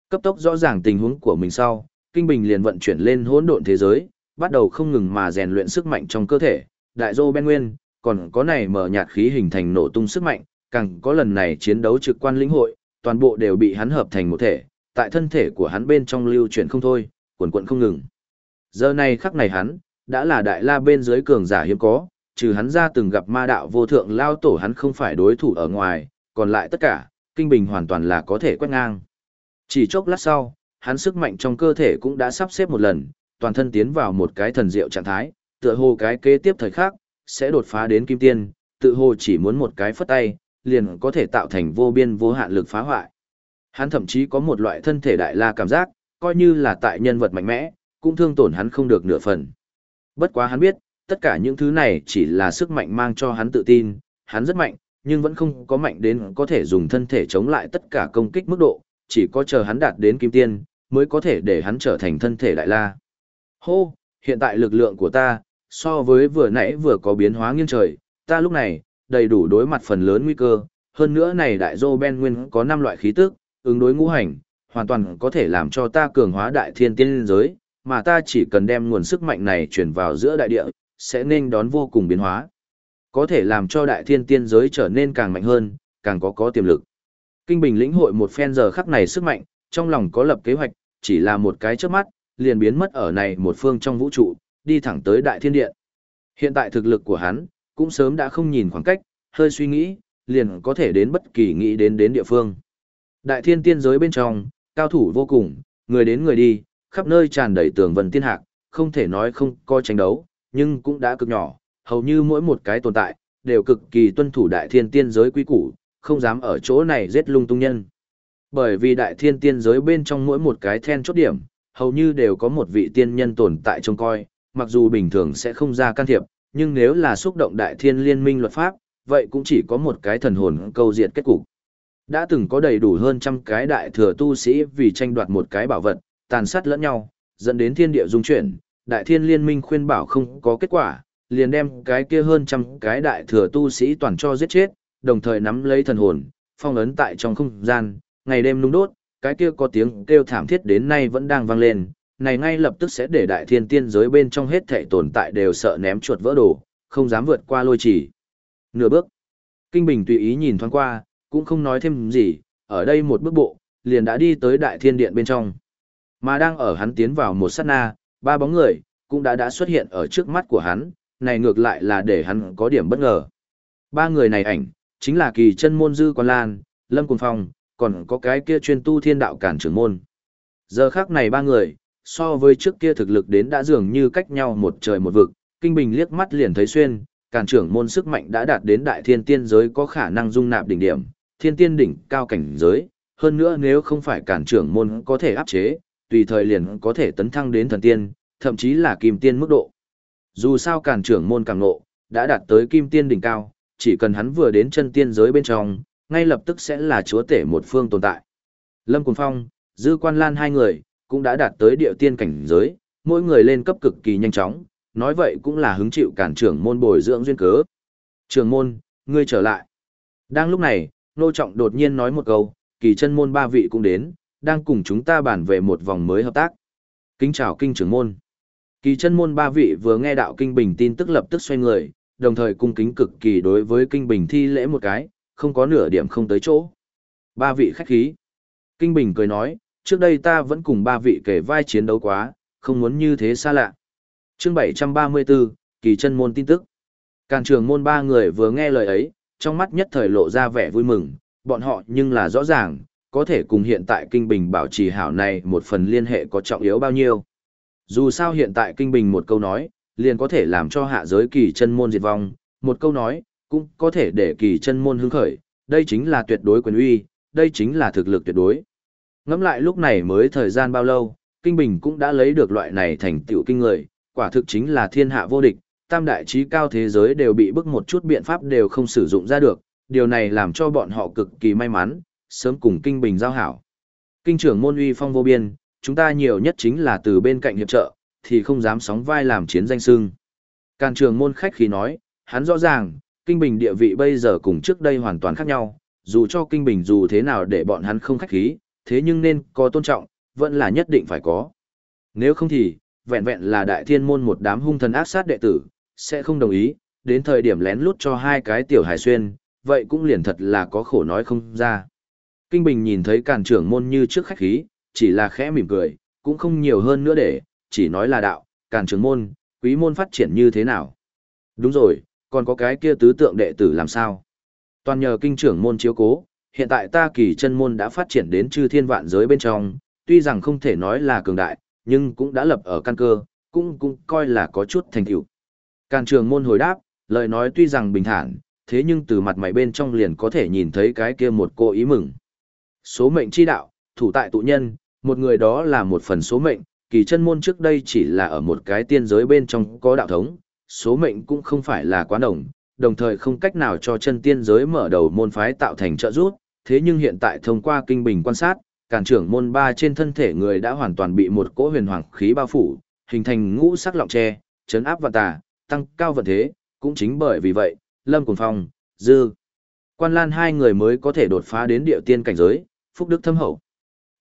Cấp tốc rõ ràng tình huống của mình sau, Kinh Bình liền vận chuyển lên hỗn độn thế giới, bắt đầu không ngừng mà rèn luyện sức mạnh trong cơ thể, đại dô ben nguyên, còn có này mở nhạt khí hình thành nổ tung sức mạnh, càng có lần này chiến đấu trực quan lĩnh hội, toàn bộ đều bị hắn hợp thành một thể, tại thân thể của hắn bên trong lưu chuyển không thôi, quần quần không ngừng. Giờ này khắc này hắn, đã là đại la bên dưới cường giả hiếm có, trừ hắn ra từng gặp ma đạo vô thượng lao tổ hắn không phải đối thủ ở ngoài, còn lại tất cả, kinh bình hoàn toàn là có thể quét ngang. Chỉ chốc lát sau, hắn sức mạnh trong cơ thể cũng đã sắp xếp một lần, toàn thân tiến vào một cái thần diệu trạng thái, tựa hồ cái kế tiếp thời khắc sẽ đột phá đến kim tiên, tự hồ chỉ muốn một cái phất tay, liền có thể tạo thành vô biên vô hạn lực phá hoại. Hắn thậm chí có một loại thân thể đại la cảm giác, coi như là tại nhân vật mạnh mẽ, cũng thương tổn hắn không được nửa phần. Bất quá hắn biết, tất cả những thứ này chỉ là sức mạnh mang cho hắn tự tin, hắn rất mạnh, nhưng vẫn không có mạnh đến có thể dùng thân thể chống lại tất cả công kích mức độ, chỉ có chờ hắn đạt đến kim tiên, mới có thể để hắn trở thành thân thể đại la. Hô, hiện tại lực lượng của ta, so với vừa nãy vừa có biến hóa nghiêng trời, ta lúc này, đầy đủ đối mặt phần lớn nguy cơ, hơn nữa này đại dô ben nguyên có 5 loại khí tức, ứng đối ngũ hành, hoàn toàn có thể làm cho ta cường hóa đại thiên tiên giới, mà ta chỉ cần đem nguồn sức mạnh này chuyển vào giữa đại địa, sẽ nên đón vô cùng biến hóa. Có thể làm cho đại thiên tiên giới trở nên càng mạnh hơn, càng có có tiềm lực. Kinh Bình lĩnh hội một phen giờ khắc này sức mạnh, trong lòng có lập kế hoạch, chỉ là một cái chớp mắt, liền biến mất ở này một phương trong vũ trụ, đi thẳng tới đại thiên điện. Hiện tại thực lực của hắn, cũng sớm đã không nhìn khoảng cách, hơi suy nghĩ, liền có thể đến bất kỳ nghĩ đến đến địa phương. Đại thiên tiên giới bên trong, cao thủ vô cùng, người đến người đi, khắp nơi tràn đầy tường vân tiên hạc, không thể nói không có tranh đấu, nhưng cũng đã cực nhỏ, hầu như mỗi một cái tồn tại, đều cực kỳ tuân thủ đại thiên tiên giới quý củ, không dám ở chỗ này giết lung tung nhân. Bởi vì đại thiên tiên giới bên trong mỗi một cái then chốt điểm, hầu như đều có một vị tiên nhân tồn tại trông coi, mặc dù bình thường sẽ không ra can thiệp, nhưng nếu là xúc động đại thiên liên minh luật pháp, vậy cũng chỉ có một cái thần hồn câu diệt kết cục. Đã từng có đầy đủ hơn trăm cái đại thừa tu sĩ vì tranh đoạt một cái bảo vật, tàn sát lẫn nhau, dẫn đến thiên địa dung chuyển, đại thiên liên minh khuyên bảo không có kết quả, liền đem cái kia hơn trăm cái đại thừa tu sĩ toàn cho giết chết, đồng thời nắm lấy thần hồn, phong ấn tại trong không gian, ngày đêm nung đốt, cái kia có tiếng kêu thảm thiết đến nay vẫn đang vang lên, này ngay lập tức sẽ để đại thiên tiên giới bên trong hết thảy tồn tại đều sợ ném chuột vỡ đồ, không dám vượt qua lôi chỉ. Nửa bước. Kinh Bình tùy ý nhìn thoáng qua, cũng không nói thêm gì, ở đây một bước bộ, liền đã đi tới đại thiên điện bên trong. Mà đang ở hắn tiến vào một sát na, ba bóng người, cũng đã đã xuất hiện ở trước mắt của hắn, này ngược lại là để hắn có điểm bất ngờ. Ba người này ảnh, chính là kỳ chân môn dư quan lan, lâm cùng phong, còn có cái kia chuyên tu thiên đạo cản trưởng môn. Giờ khác này ba người, so với trước kia thực lực đến đã dường như cách nhau một trời một vực, kinh bình liếc mắt liền thấy xuyên, càn trưởng môn sức mạnh đã đạt đến đại thiên tiên giới có khả năng dung nạp đỉnh điểm, thiên tiên đỉnh cao cảnh giới, hơn nữa nếu không phải càn trưởng môn có thể áp chế, tùy thời liền có thể tấn thăng đến thần tiên, thậm chí là kim tiên mức độ. Dù sao càn trưởng môn càng nộ, đã đạt tới kim tiên đỉnh cao, chỉ cần hắn vừa đến chân tiên giới bên trong, ngay lập tức sẽ là chúa tể một phương tồn tại. Lâm Cùng Phong, Dư Quan Lan hai người, cũng đã đạt tới địa tiên cảnh giới, mỗi người lên cấp cực kỳ nhanh chóng, nói vậy cũng là hứng chịu cản trưởng môn bồi dưỡng duyên cớ. Trưởng môn, ngươi trở lại. Đang lúc này, Nô Trọng đột nhiên nói một câu, kỳ chân môn ba vị cũng đến, đang cùng chúng ta bàn về một vòng mới hợp tác. Kính chào kinh trưởng môn. Kỳ chân môn ba vị vừa nghe đạo kinh bình tin tức lập tức xoay người, đồng thời cung kính cực kỳ đối với kinh bình thi lễ một cái, không có nửa điểm không tới chỗ. Ba vị khách khí. Kinh bình cười nói, trước đây ta vẫn cùng ba vị kể vai chiến đấu quá, không muốn như thế xa lạ. Chương 734, kỳ chân môn tin tức. Càn trường môn ba người vừa nghe lời ấy, trong mắt nhất thời lộ ra vẻ vui mừng, bọn họ nhưng là rõ ràng, có thể cùng hiện tại Kinh Bình bảo trì hảo này một phần liên hệ có trọng yếu bao nhiêu. Dù sao hiện tại Kinh Bình một câu nói, liền có thể làm cho hạ giới kỳ chân môn diệt vong, một câu nói, cũng có thể để kỳ chân môn hứng khởi, đây chính là tuyệt đối quyền uy, đây chính là thực lực tuyệt đối. Ngẫm lại lúc này mới thời gian bao lâu, Kinh Bình cũng đã lấy được loại này thành tựu kinh người, quả thực chính là thiên hạ vô địch, tam đại trí cao thế giới đều bị bức một chút biện pháp đều không sử dụng ra được, điều này làm cho bọn họ cực kỳ may mắn, sớm cùng Kinh Bình giao hảo. Kinh trưởng môn uy phong vô biên, chúng ta nhiều nhất chính là từ bên cạnh hiệp trợ, thì không dám sóng vai làm chiến danh sưng. Càn trường môn khách khí nói, hắn rõ ràng, Kinh Bình địa vị bây giờ cùng trước đây hoàn toàn khác nhau, dù cho Kinh Bình dù thế nào để bọn hắn không khách khí, thế nhưng nên có tôn trọng, vẫn là nhất định phải có. Nếu không thì, vẹn vẹn là đại thiên môn một đám hung thần ác sát đệ tử, sẽ không đồng ý, đến thời điểm lén lút cho hai cái tiểu hải xuyên, vậy cũng liền thật là có khổ nói không ra. Kinh Bình nhìn thấy càn trưởng môn như trước khách khí, chỉ là khẽ mỉm cười, cũng không nhiều hơn nữa để, chỉ nói là đạo, càn trưởng môn, quý môn phát triển như thế nào. Đúng rồi, còn có cái kia tứ tượng đệ tử làm sao. Toàn nhờ kinh trưởng môn chiếu cố, hiện tại ta kỳ chân môn đã phát triển đến chư thiên vạn giới bên trong, tuy rằng không thể nói là cường đại, nhưng cũng đã lập ở căn cơ, cũng cũng coi là có chút thành tựu. Càn trường môn hồi đáp, lời nói tuy rằng bình thản, thế nhưng từ mặt mày bên trong liền có thể nhìn thấy cái kia một cô ý mừng. Số mệnh chi đạo, thủ tại tụ nhân, một người đó là một phần số mệnh, kỳ chân môn trước đây chỉ là ở một cái tiên giới bên trong có đạo thống, số mệnh cũng không phải là quá đồng, đồng thời không cách nào cho chân tiên giới mở đầu môn phái tạo thành trợ giúp, thế nhưng hiện tại thông qua kinh bình quan sát, cản trưởng môn ba trên thân thể người đã hoàn toàn bị một cỗ huyền hoàng khí bao phủ, hình thành ngũ sắc lọng tre, chấn áp và tà, tăng cao vận thế, cũng chính bởi vì vậy, Lâm Cùng Phong, Dư, Quan Lan hai người mới có thể đột phá đến địa tiên cảnh giới, phúc đức thâm hậu.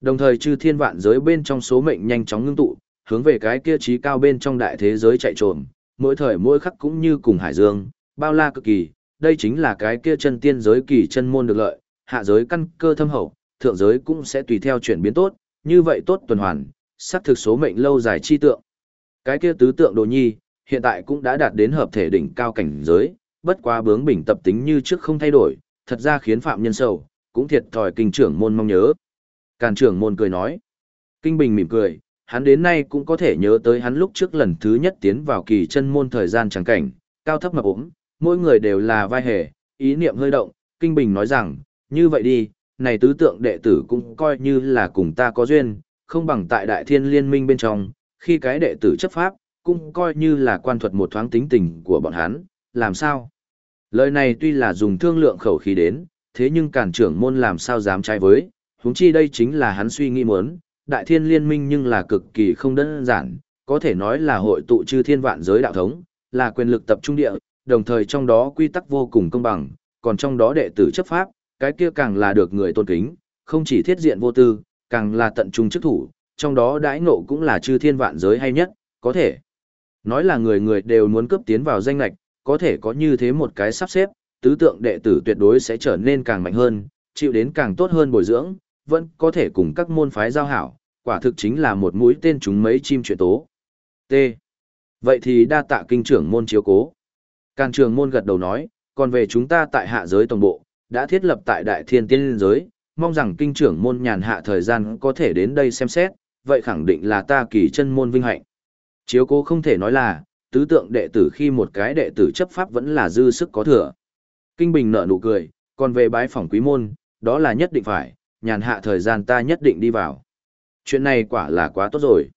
Đồng thời chư thiên vạn giới bên trong số mệnh nhanh chóng ngưng tụ, hướng về cái kia trí cao bên trong đại thế giới chạy trồm, mỗi thời mỗi khắc cũng như cùng hải dương, bao la cực kỳ, đây chính là cái kia chân tiên giới kỳ chân môn được lợi, hạ giới căn cơ thâm hậu, thượng giới cũng sẽ tùy theo chuyển biến tốt, như vậy tốt tuần hoàn, sắp thực số mệnh lâu dài chi tượng. Cái kia tứ tượng đồ nhi, hiện tại cũng đã đạt đến hợp thể đỉnh cao cảnh giới, bất quá bướng bình tập tính như trước không thay đổi, thật ra khiến phạm nhân sầu, cũng thiệt thòi kinh trưởng môn mong nhớ. Càn trưởng môn cười nói. Kinh bình mỉm cười, hắn đến nay cũng có thể nhớ tới hắn lúc trước lần thứ nhất tiến vào kỳ chân môn thời gian trắng cảnh, cao thấp mập ốm, mỗi người đều là vai hề, ý niệm hơi động, kinh bình nói rằng, như vậy đi, này tứ tượng đệ tử cũng coi như là cùng ta có duyên, không bằng tại đại thiên liên minh bên trong, khi cái đệ tử chấp pháp, cũng coi như là quan thuật một thoáng tính tình của bọn hắn, làm sao? Lời này tuy là dùng thương lượng khẩu khí đến, thế nhưng cản trưởng môn làm sao dám trái với, huống chi đây chính là hắn suy nghĩ muốn, đại thiên liên minh nhưng là cực kỳ không đơn giản, có thể nói là hội tụ chư thiên vạn giới đạo thống, là quyền lực tập trung địa, đồng thời trong đó quy tắc vô cùng công bằng, còn trong đó đệ tử chấp pháp, cái kia càng là được người tôn kính, không chỉ thiết diện vô tư, càng là tận trung chức thủ, trong đó đãi ngộ cũng là chư thiên vạn giới hay nhất, có thể. Nói là người người đều muốn cấp tiến vào danh lạch, có thể có như thế một cái sắp xếp, tứ tượng đệ tử tuyệt đối sẽ trở nên càng mạnh hơn, chịu đến càng tốt hơn bồi dưỡng, vẫn có thể cùng các môn phái giao hảo, quả thực chính là một mũi tên chúng mấy chim chuyện tố. T. Vậy thì đa tạ kinh trưởng môn chiếu cố. Càn trường môn gật đầu nói, còn về chúng ta tại hạ giới tổng bộ, đã thiết lập tại đại thiên tiên giới, mong rằng kinh trưởng môn nhàn hạ thời gian có thể đến đây xem xét, vậy khẳng định là ta kỳ chân môn vinh hạnh. Chiếu cố không thể nói là, tứ tượng đệ tử khi một cái đệ tử chấp pháp vẫn là dư sức có thừa. Kinh Bình nở nụ cười, còn về bái phỏng quý môn, đó là nhất định phải, nhàn hạ thời gian ta nhất định đi vào. Chuyện này quả là quá tốt rồi.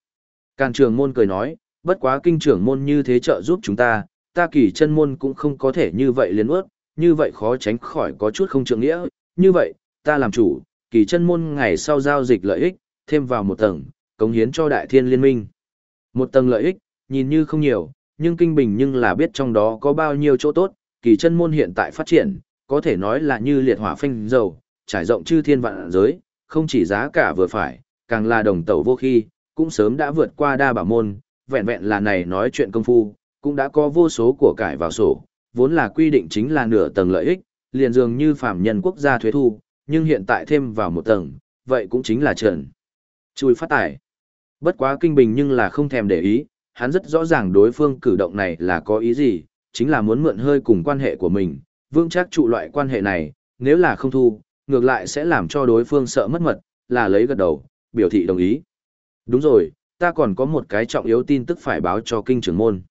Càn trường môn cười nói, bất quá kinh trưởng môn như thế trợ giúp chúng ta, ta kỳ chân môn cũng không có thể như vậy liên ước, như vậy khó tránh khỏi có chút không trượng nghĩa, như vậy, ta làm chủ, kỳ chân môn ngày sau giao dịch lợi ích, thêm vào một tầng, cống hiến cho đại thiên liên minh. Một tầng lợi ích, nhìn như không nhiều, nhưng kinh bình nhưng là biết trong đó có bao nhiêu chỗ tốt, kỳ chân môn hiện tại phát triển, có thể nói là như liệt hỏa phanh dầu, trải rộng chư thiên vạn giới, không chỉ giá cả vừa phải, càng là đồng tẩu vô khi, cũng sớm đã vượt qua đa bảo môn, vẹn vẹn là này nói chuyện công phu, cũng đã có vô số của cải vào sổ, vốn là quy định chính là nửa tầng lợi ích, liền dường như phạm nhân quốc gia thuế thu, nhưng hiện tại thêm vào một tầng, vậy cũng chính là trần. Chui phát tải. Bất quá kinh bình nhưng là không thèm để ý, hắn rất rõ ràng đối phương cử động này là có ý gì, chính là muốn mượn hơi cùng quan hệ của mình, vương chắc trụ loại quan hệ này, nếu là không thu, ngược lại sẽ làm cho đối phương sợ mất mật, là lấy gật đầu, biểu thị đồng ý. Đúng rồi, ta còn có một cái trọng yếu tin tức phải báo cho kinh trưởng môn.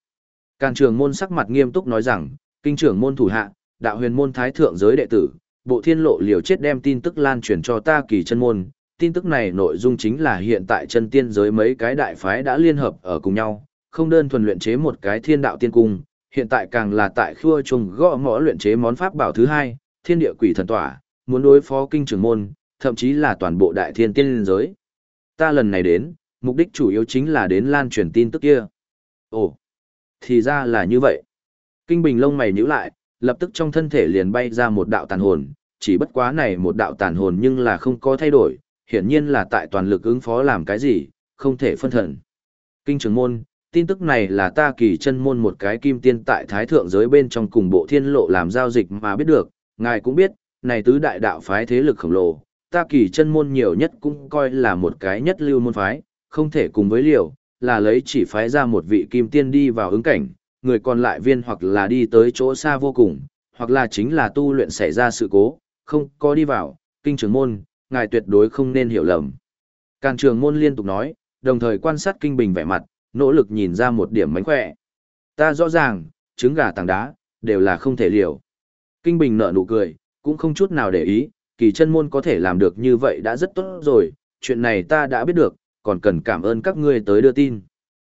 Càn trưởng môn sắc mặt nghiêm túc nói rằng, kinh trưởng môn thủ hạ, đạo huyền môn thái thượng giới đệ tử, bộ thiên lộ liều chết đem tin tức lan truyền cho ta kỳ chân môn. Tin tức này nội dung chính là hiện tại chân tiên giới mấy cái đại phái đã liên hợp ở cùng nhau, không đơn thuần luyện chế một cái thiên đạo tiên cung, hiện tại càng là tại khua chung gõ mõ luyện chế món pháp bảo thứ hai, thiên địa quỷ thần tỏa, muốn đối phó kinh trưởng môn, thậm chí là toàn bộ đại thiên tiên giới. Ta lần này đến, mục đích chủ yếu chính là đến lan truyền tin tức kia. Ồ, thì ra là như vậy. Kinh Bình lông mày nhíu lại, lập tức trong thân thể liền bay ra một đạo tàn hồn, chỉ bất quá này một đạo tàn hồn nhưng là không có thay đổi, hiển nhiên là tại toàn lực ứng phó làm cái gì, không thể phân thần. Kinh Trưởng môn, tin tức này là ta kỳ chân môn một cái kim tiên tại thái thượng giới bên trong cùng bộ thiên lộ làm giao dịch mà biết được, ngài cũng biết, này tứ đại đạo phái thế lực khổng lồ, ta kỳ chân môn nhiều nhất cũng coi là một cái nhất lưu môn phái, không thể cùng với liều, là lấy chỉ phái ra một vị kim tiên đi vào ứng cảnh, người còn lại viên hoặc là đi tới chỗ xa vô cùng, hoặc là chính là tu luyện xảy ra sự cố, không có đi vào, kinh trường môn, ngài tuyệt đối không nên hiểu lầm. Càn trường môn liên tục nói, đồng thời quan sát kinh bình vẻ mặt, nỗ lực nhìn ra một điểm mánh khỏe. Ta rõ ràng, trứng gà tảng đá, đều là không thể liều. Kinh bình nở nụ cười, cũng không chút nào để ý, kỳ chân môn có thể làm được như vậy đã rất tốt rồi, chuyện này ta đã biết được, còn cần cảm ơn các ngươi tới đưa tin.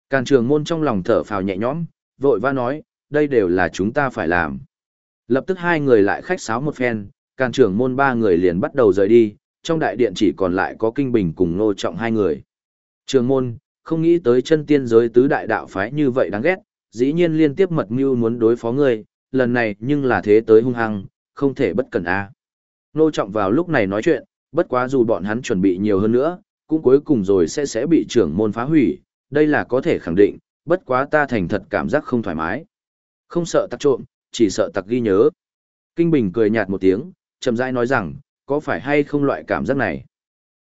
Càn trường môn trong lòng thở phào nhẹ nhõm, vội va nói, đây đều là chúng ta phải làm. Lập tức hai người lại khách sáo một phen, càn trưởng môn ba người liền bắt đầu rời đi, trong đại điện chỉ còn lại có kinh bình cùng nô trọng hai người. Trường môn, không nghĩ tới chân tiên giới tứ đại đạo phái như vậy đáng ghét, dĩ nhiên liên tiếp mật mưu muốn đối phó ngươi, lần này nhưng là thế tới hung hăng, không thể bất cẩn a. Nô trọng vào lúc này nói chuyện, bất quá dù bọn hắn chuẩn bị nhiều hơn nữa, cũng cuối cùng rồi sẽ sẽ bị trưởng môn phá hủy, đây là có thể khẳng định, bất quá ta thành thật cảm giác không thoải mái. Không sợ tặc trộm, chỉ sợ tặc ghi nhớ. Kinh Bình cười nhạt một tiếng, chậm rãi nói rằng, có phải hay không loại cảm giác này?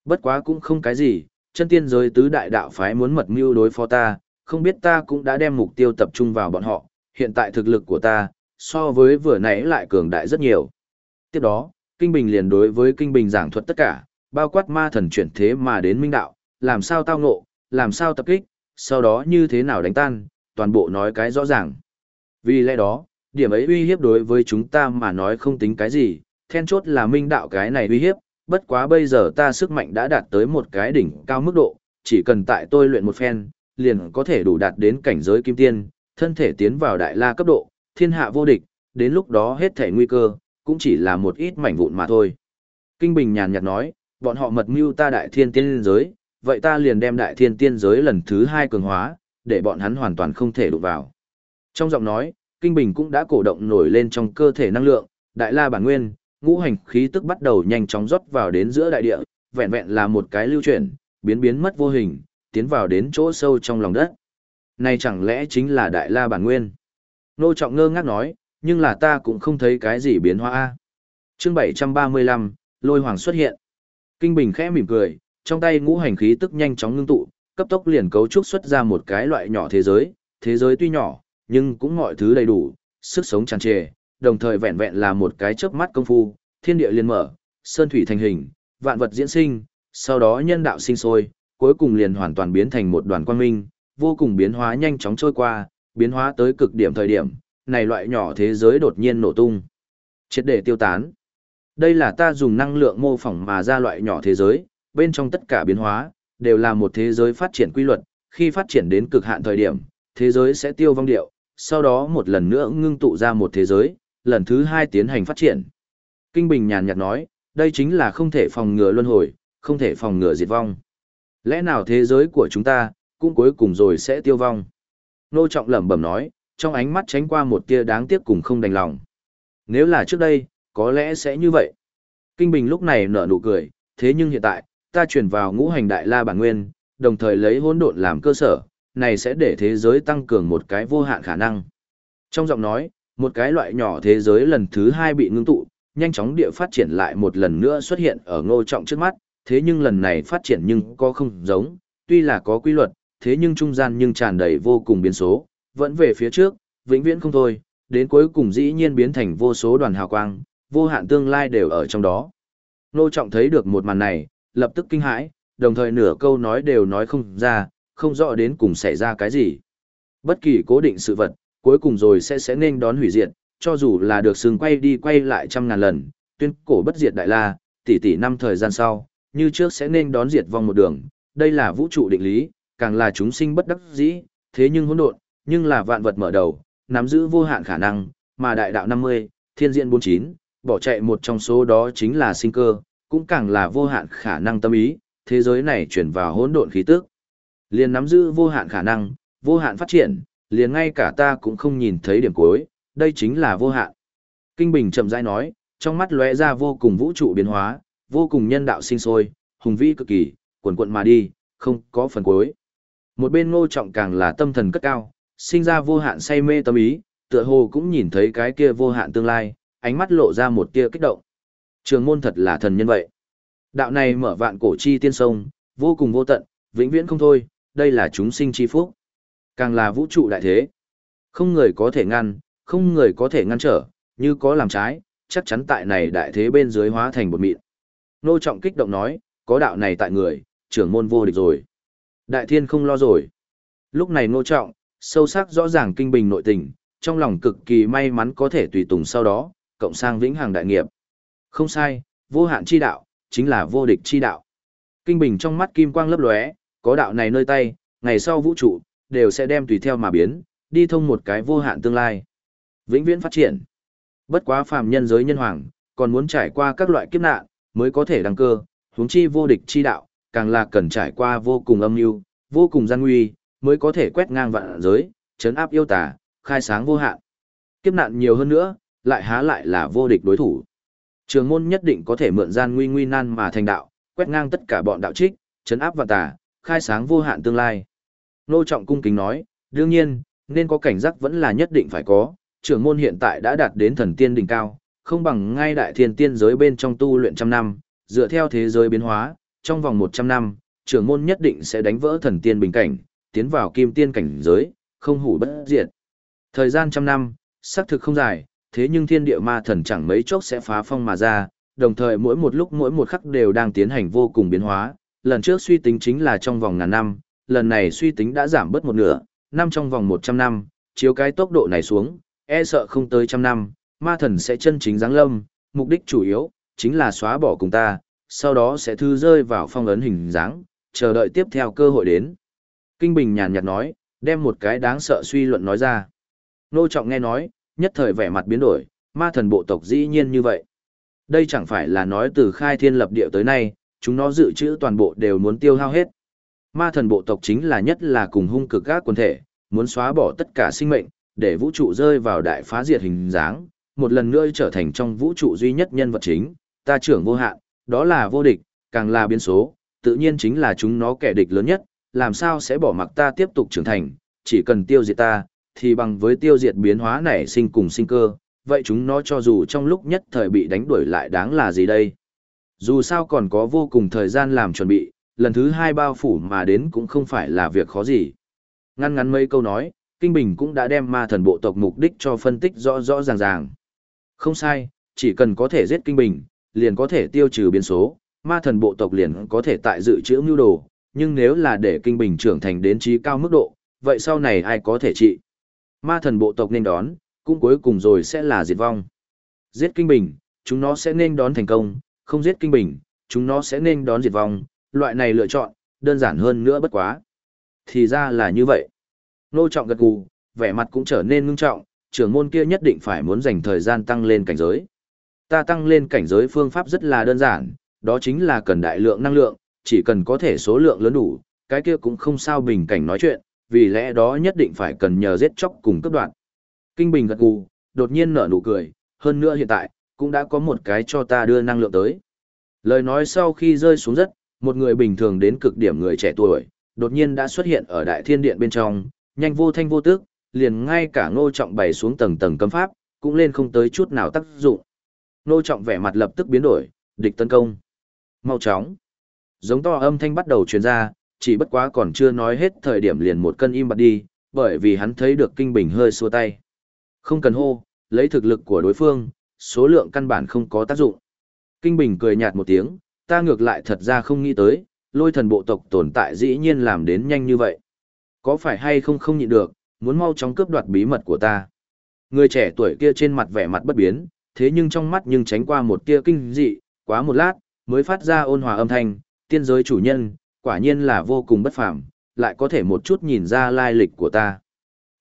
Bất quá cũng không cái gì, chân tiên giới tứ đại đạo phái muốn mật mưu đối phó ta, không biết ta cũng đã đem mục tiêu tập trung vào bọn họ, hiện tại thực lực của ta, so với vừa nãy lại cường đại rất nhiều. Tiếp đó, Kinh Bình liền đối với Kinh Bình giảng thuật tất cả, bao quát ma thần chuyển thế mà đến minh đạo, làm sao tao ngộ, làm sao tập kích, sau đó như thế nào đánh tan, toàn bộ nói cái rõ ràng. Vì lẽ đó, điểm ấy uy hiếp đối với chúng ta mà nói không tính cái gì, then chốt là minh đạo cái này uy hiếp, bất quá bây giờ ta sức mạnh đã đạt tới một cái đỉnh cao mức độ, chỉ cần tại tôi luyện một phen, liền có thể đủ đạt đến cảnh giới kim tiên, thân thể tiến vào đại la cấp độ, thiên hạ vô địch, đến lúc đó hết thể nguy cơ, cũng chỉ là một ít mảnh vụn mà thôi. Kinh Bình nhàn nhạt nói, bọn họ mật mưu ta đại thiên tiên giới, vậy ta liền đem đại thiên tiên giới lần thứ hai cường hóa, để bọn hắn hoàn toàn không thể đụng vào. Trong giọng nói, Kinh Bình cũng đã cổ động nổi lên trong cơ thể năng lượng, đại la bản nguyên, ngũ hành khí tức bắt đầu nhanh chóng rót vào đến giữa đại địa, vẹn vẹn là một cái lưu chuyển, biến biến mất vô hình, tiến vào đến chỗ sâu trong lòng đất. Này chẳng lẽ chính là đại la bản nguyên? Nô Trọng ngơ ngác nói, nhưng là ta cũng không thấy cái gì biến hóa a. Chương 735, Lôi Hoàng xuất hiện. Kinh Bình khẽ mỉm cười, trong tay ngũ hành khí tức nhanh chóng ngưng tụ, cấp tốc liền cấu trúc xuất ra một cái loại nhỏ thế giới, thế giới tuy nhỏ, nhưng cũng mọi thứ đầy đủ, sức sống tràn trề, đồng thời vẹn vẹn là một cái chớp mắt công phu, thiên địa liên mở, sơn thủy thành hình, vạn vật diễn sinh, sau đó nhân đạo sinh sôi, cuối cùng liền hoàn toàn biến thành một đoàn quang minh, vô cùng biến hóa nhanh chóng trôi qua, biến hóa tới cực điểm thời điểm, này loại nhỏ thế giới đột nhiên nổ tung, triệt để tiêu tán. Đây là ta dùng năng lượng mô phỏng mà ra loại nhỏ thế giới, bên trong tất cả biến hóa, đều là một thế giới phát triển quy luật, khi phát triển đến cực hạn thời điểm, thế giới sẽ tiêu vong điệu, sau đó một lần nữa ngưng tụ ra một thế giới, lần thứ hai tiến hành phát triển. Kinh Bình nhàn nhạt nói, đây chính là không thể phòng ngừa luân hồi, không thể phòng ngừa diệt vong. Lẽ nào thế giới của chúng ta, cũng cuối cùng rồi sẽ tiêu vong? Nô Trọng lẩm bẩm nói, trong ánh mắt tránh qua một tia đáng tiếc cùng không đành lòng. Nếu là trước đây, có lẽ sẽ như vậy. Kinh Bình lúc này nở nụ cười, thế nhưng hiện tại, ta chuyển vào ngũ hành đại la bản nguyên, đồng thời lấy hỗn độn làm cơ sở, này sẽ để thế giới tăng cường một cái vô hạn khả năng. Trong giọng nói, một cái loại nhỏ thế giới lần thứ hai bị ngưng tụ, nhanh chóng địa phát triển lại một lần nữa xuất hiện ở ngô trọng trước mắt, thế nhưng lần này phát triển nhưng có không giống, tuy là có quy luật, thế nhưng trung gian nhưng tràn đầy vô cùng biến số, vẫn về phía trước, vĩnh viễn không thôi, đến cuối cùng dĩ nhiên biến thành vô số đoàn hào quang, vô hạn tương lai đều ở trong đó. Ngô trọng thấy được một màn này, lập tức kinh hãi, đồng thời nửa câu nói đều nói không ra, không rõ đến cùng xảy ra cái gì. Bất kỳ cố định sự vật, cuối cùng rồi sẽ sẽ nên đón hủy diệt, cho dù là được sừng quay đi quay lại trăm ngàn lần, tuyên cổ bất diệt đại la, tỷ tỷ năm thời gian sau, như trước sẽ nên đón diệt vong một đường, đây là vũ trụ định lý, càng là chúng sinh bất đắc dĩ, thế nhưng hỗn độn, nhưng là vạn vật mở đầu, nắm giữ vô hạn khả năng, mà đại đạo 50, thiên diện 49, bỏ chạy một trong số đó chính là sinh cơ, cũng càng là vô hạn khả năng tâm ý, thế giới này chuyển vào hỗn độn khí tức. Liền nắm giữ vô hạn khả năng, vô hạn phát triển, liền ngay cả ta cũng không nhìn thấy điểm cuối, đây chính là vô hạn. Kinh Bình chậm rãi nói, trong mắt lóe ra vô cùng vũ trụ biến hóa, vô cùng nhân đạo sinh sôi, hùng vĩ cực kỳ, quần quận mà đi, không có phần cuối. Một bên ngô trọng càng là tâm thần cất cao, sinh ra vô hạn say mê tâm ý, tựa hồ cũng nhìn thấy cái kia vô hạn tương lai, ánh mắt lộ ra một tia kích động. Trường môn thật là thần nhân vậy. Đạo này mở vạn cổ chi tiên sông, vô cùng vô tận, vĩnh viễn không thôi, đây là chúng sinh chi phúc. Càng là vũ trụ đại thế. Không người có thể ngăn, không người có thể ngăn trở, như có làm trái, chắc chắn tại này đại thế bên dưới hóa thành một mịn. Nô trọng kích động nói, có đạo này tại người, trưởng môn vô địch rồi. Đại thiên không lo rồi. Lúc này nô trọng, sâu sắc rõ ràng kinh bình nội tình, trong lòng cực kỳ may mắn có thể tùy tùng sau đó, cộng sang vĩnh hằng đại nghiệp. Không sai, vô hạn chi đạo, chính là vô địch chi đạo. Kinh bình trong mắt kim quang lấp lóe, có đạo này nơi tay, ngày sau vũ trụ, đều sẽ đem tùy theo mà biến, đi thông một cái vô hạn tương lai. Vĩnh viễn phát triển. Bất quá phàm nhân giới nhân hoàng, còn muốn trải qua các loại kiếp nạn, mới có thể đăng cơ, huống chi vô địch chi đạo, càng là cần trải qua vô cùng âm mưu, vô cùng gian nguy, mới có thể quét ngang vạn giới, chấn áp yêu tà, khai sáng vô hạn. Kiếp nạn nhiều hơn nữa, lại há lại là vô địch đối thủ. Trường môn nhất định có thể mượn gian nguy nguy nan mà thành đạo, quét ngang tất cả bọn đạo trích, chấn áp và tà, khai sáng vô hạn tương lai. Nô Trọng cung kính nói, đương nhiên, nên có cảnh giác vẫn là nhất định phải có, trưởng môn hiện tại đã đạt đến thần tiên đỉnh cao, không bằng ngay đại thiên tiên giới bên trong tu luyện trăm năm, dựa theo thế giới biến hóa, trong vòng 100 năm, trưởng môn nhất định sẽ đánh vỡ thần tiên bình cảnh, tiến vào kim tiên cảnh giới, không hủ bất diệt. Thời gian trăm năm, xác thực không dài, thế nhưng thiên địa ma thần chẳng mấy chốc sẽ phá phong mà ra, đồng thời mỗi một lúc mỗi một khắc đều đang tiến hành vô cùng biến hóa, lần trước suy tính chính là trong vòng ngàn năm, lần này suy tính đã giảm bớt một nửa, năm trong vòng 100 năm, chiếu cái tốc độ này xuống, e sợ không tới trăm năm, ma thần sẽ chân chính giáng lâm, mục đích chủ yếu, chính là xóa bỏ cùng ta, sau đó sẽ thư rơi vào phong ấn hình dáng, chờ đợi tiếp theo cơ hội đến. Kinh Bình nhàn nhạt nói, đem một cái đáng sợ suy luận nói ra. Nô Trọng nghe nói, nhất thời vẻ mặt biến đổi, ma thần bộ tộc dĩ nhiên như vậy. Đây chẳng phải là nói từ khai thiên lập địa tới nay, chúng nó dự trữ toàn bộ đều muốn tiêu hao hết. Ma thần bộ tộc chính là nhất là cùng hung cực các quần thể, muốn xóa bỏ tất cả sinh mệnh, để vũ trụ rơi vào đại phá diệt hình dáng, một lần nữa trở thành trong vũ trụ duy nhất nhân vật chính, ta trưởng vô hạn, đó là vô địch, càng là biến số, tự nhiên chính là chúng nó kẻ địch lớn nhất, làm sao sẽ bỏ mặc ta tiếp tục trưởng thành, chỉ cần tiêu diệt ta, thì bằng với tiêu diệt biến hóa nảy sinh cùng sinh cơ, vậy chúng nó cho dù trong lúc nhất thời bị đánh đuổi lại đáng là gì đây? Dù sao còn có vô cùng thời gian làm chuẩn bị, lần thứ hai bao phủ mà đến cũng không phải là việc khó gì. Ngăn ngắn mấy câu nói, Kinh Bình cũng đã đem ma thần bộ tộc mục đích cho phân tích rõ rõ ràng ràng. Không sai, chỉ cần có thể giết Kinh Bình, liền có thể tiêu trừ biến số, ma thần bộ tộc liền có thể tại dự trữ mưu đồ, nhưng nếu là để Kinh Bình trưởng thành đến trí cao mức độ, vậy sau này ai có thể trị? Ma thần bộ tộc nên đón, cũng cuối cùng rồi sẽ là diệt vong. Giết Kinh Bình, chúng nó sẽ nên đón thành công, không giết Kinh Bình, chúng nó sẽ nên đón diệt vong, loại này lựa chọn, đơn giản hơn nữa bất quá. Thì ra là như vậy. Nô trọng gật gù, vẻ mặt cũng trở nên ngưng trọng, trưởng môn kia nhất định phải muốn dành thời gian tăng lên cảnh giới. Ta tăng lên cảnh giới phương pháp rất là đơn giản, đó chính là cần đại lượng năng lượng, chỉ cần có thể số lượng lớn đủ, cái kia cũng không sao bình cảnh nói chuyện, vì lẽ đó nhất định phải cần nhờ giết chóc cùng cấp đoạn. Kinh Bình gật gù, đột nhiên nở nụ cười, hơn nữa hiện tại, cũng đã có một cái cho ta đưa năng lượng tới. Lời nói sau khi rơi xuống rất, một người bình thường đến cực điểm người trẻ tuổi, đột nhiên đã xuất hiện ở đại thiên điện bên trong, nhanh vô thanh vô tức, liền ngay cả ngô trọng bày xuống tầng tầng cấm pháp, cũng lên không tới chút nào tác dụng. Ngô trọng vẻ mặt lập tức biến đổi, địch tấn công. Mau chóng. Giống to âm thanh bắt đầu truyền ra, chỉ bất quá còn chưa nói hết thời điểm liền một cân im bặt đi, bởi vì hắn thấy được kinh bình hơi xua tay. Không cần hô, lấy thực lực của đối phương, số lượng căn bản không có tác dụng. Kinh bình cười nhạt một tiếng, ta ngược lại thật ra không nghĩ tới, lôi thần bộ tộc tồn tại dĩ nhiên làm đến nhanh như vậy. Có phải hay không không nhịn được, muốn mau chóng cướp đoạt bí mật của ta. Người trẻ tuổi kia trên mặt vẻ mặt bất biến, thế nhưng trong mắt nhưng tránh qua một tia kinh dị, quá một lát, mới phát ra ôn hòa âm thanh, tiên giới chủ nhân, quả nhiên là vô cùng bất phàm, lại có thể một chút nhìn ra lai lịch của ta.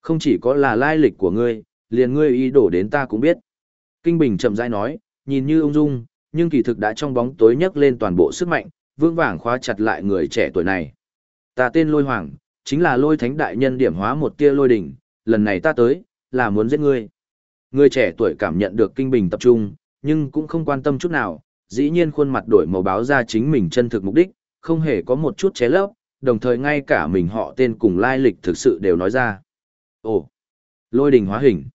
Không chỉ có là lai lịch của ngươi, liền ngươi ý đổ đến ta cũng biết. Kinh Bình chậm rãi nói, nhìn như ung dung, nhưng kỳ thực đã trong bóng tối nhấc lên toàn bộ sức mạnh, vương vàng khóa chặt lại người trẻ tuổi này. Ta tên Lôi Hoàng, chính là Lôi Thánh Đại Nhân điểm hóa một tia lôi đỉnh, lần này ta tới, là muốn giết ngươi. Người trẻ tuổi cảm nhận được kinh bình tập trung, nhưng cũng không quan tâm chút nào, dĩ nhiên khuôn mặt đổi màu báo ra chính mình chân thực mục đích, không hề có một chút ché lấp, đồng thời ngay cả mình họ tên cùng lai lịch thực sự đều nói ra. Ồ, lôi đình hóa hình.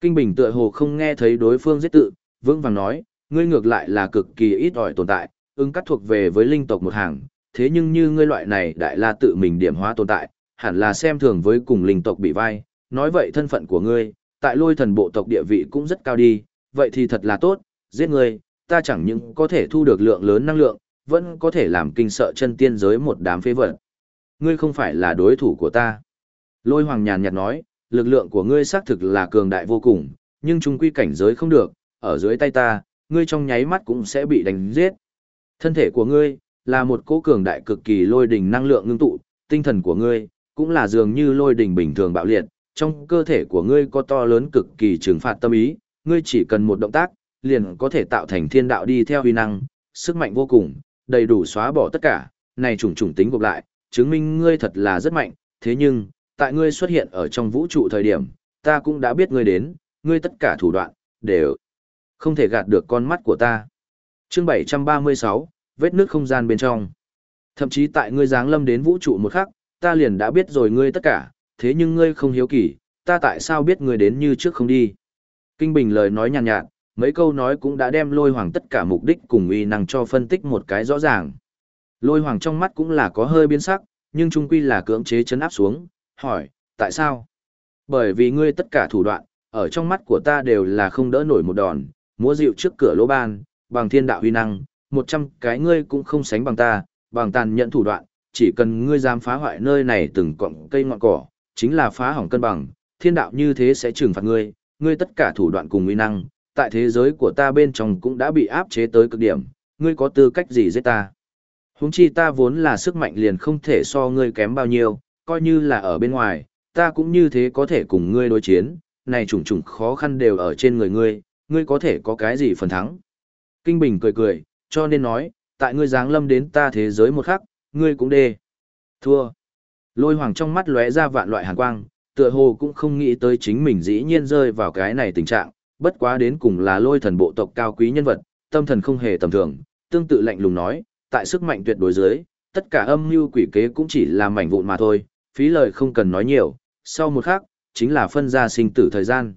Kinh Bình tựa hồ không nghe thấy đối phương giết tự, vững vàng nói, ngươi ngược lại là cực kỳ ít ỏi tồn tại, ứng cắt thuộc về với linh tộc một hàng, thế nhưng như ngươi loại này đại la tự mình điểm hóa tồn tại, hẳn là xem thường với cùng linh tộc bị vai, nói vậy thân phận của ngươi, tại lôi thần bộ tộc địa vị cũng rất cao đi, vậy thì thật là tốt, giết ngươi, ta chẳng những có thể thu được lượng lớn năng lượng, vẫn có thể làm kinh sợ chân tiên giới một đám phế vật. Ngươi không phải là đối thủ của ta. Lôi hoàng nhàn nhạt nói, lực lượng của ngươi xác thực là cường đại vô cùng, nhưng chung quy cảnh giới không được, ở dưới tay ta, ngươi trong nháy mắt cũng sẽ bị đánh giết. Thân thể của ngươi, là một cỗ cường đại cực kỳ lôi đỉnh năng lượng ngưng tụ, tinh thần của ngươi, cũng là dường như lôi đỉnh bình thường bạo liệt, trong cơ thể của ngươi có to lớn cực kỳ trừng phạt tâm ý, ngươi chỉ cần một động tác, liền có thể tạo thành thiên đạo đi theo uy năng, sức mạnh vô cùng, đầy đủ xóa bỏ tất cả, này trùng trùng tính gộp lại, chứng minh ngươi thật là rất mạnh, thế nhưng, tại ngươi xuất hiện ở trong vũ trụ thời điểm, ta cũng đã biết ngươi đến, ngươi tất cả thủ đoạn, đều không thể gạt được con mắt của ta. Chương 736, vết nước không gian bên trong. Thậm chí tại ngươi giáng lâm đến vũ trụ một khắc, ta liền đã biết rồi ngươi tất cả, thế nhưng ngươi không hiếu kỳ, ta tại sao biết ngươi đến như trước không đi. Kinh Bình lời nói nhàn nhạt, nhạt, mấy câu nói cũng đã đem lôi hoàng tất cả mục đích cùng uy năng cho phân tích một cái rõ ràng. Lôi hoàng trong mắt cũng là có hơi biến sắc, nhưng trung quy là cưỡng chế chấn áp xuống, hỏi, tại sao? Bởi vì ngươi tất cả thủ đoạn, ở trong mắt của ta đều là không đỡ nổi một đòn, múa dịu trước cửa lỗ ban, bằng thiên đạo huy năng, một trăm cái ngươi cũng không sánh bằng ta, bằng tàn nhẫn thủ đoạn, chỉ cần ngươi dám phá hoại nơi này từng cọng cây ngọn cỏ, chính là phá hỏng cân bằng, thiên đạo như thế sẽ trừng phạt ngươi, ngươi tất cả thủ đoạn cùng uy năng, tại thế giới của ta bên trong cũng đã bị áp chế tới cực điểm, ngươi có tư cách gì giết ta? Huống chi ta vốn là sức mạnh liền không thể so ngươi kém bao nhiêu, coi như là ở bên ngoài, ta cũng như thế có thể cùng ngươi đối chiến, này trùng trùng khó khăn đều ở trên người ngươi, ngươi có thể có cái gì phần thắng? Kinh Bình cười cười, cho nên nói, tại ngươi giáng lâm đến ta thế giới một khắc, ngươi cũng đê. Thua. Lôi hoàng trong mắt lóe ra vạn loại hàn quang, tựa hồ cũng không nghĩ tới chính mình dĩ nhiên rơi vào cái này tình trạng, bất quá đến cùng là lôi thần bộ tộc cao quý nhân vật, tâm thần không hề tầm thường, tương tự lạnh lùng nói, tại sức mạnh tuyệt đối dưới, tất cả âm mưu quỷ kế cũng chỉ là mảnh vụn mà thôi, phí lời không cần nói nhiều, sau một khắc, chính là phân ra sinh tử thời gian.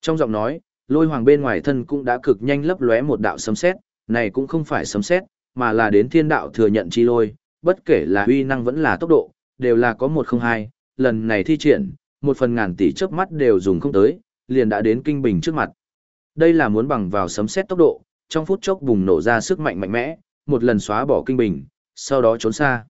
Trong giọng nói, lôi hoàng bên ngoài thân cũng đã cực nhanh lấp lóe một đạo sấm sét, này cũng không phải sấm sét, mà là đến thiên đạo thừa nhận chi lôi, bất kể là uy năng vẫn là tốc độ, đều là có một không hai, lần này thi triển, một phần ngàn tỷ chớp mắt đều dùng không tới, liền đã đến kinh bình trước mặt. Đây là muốn bằng vào sấm sét tốc độ, trong phút chốc bùng nổ ra sức mạnh mạnh mẽ, một lần xóa bỏ kinh bình, sau đó trốn xa.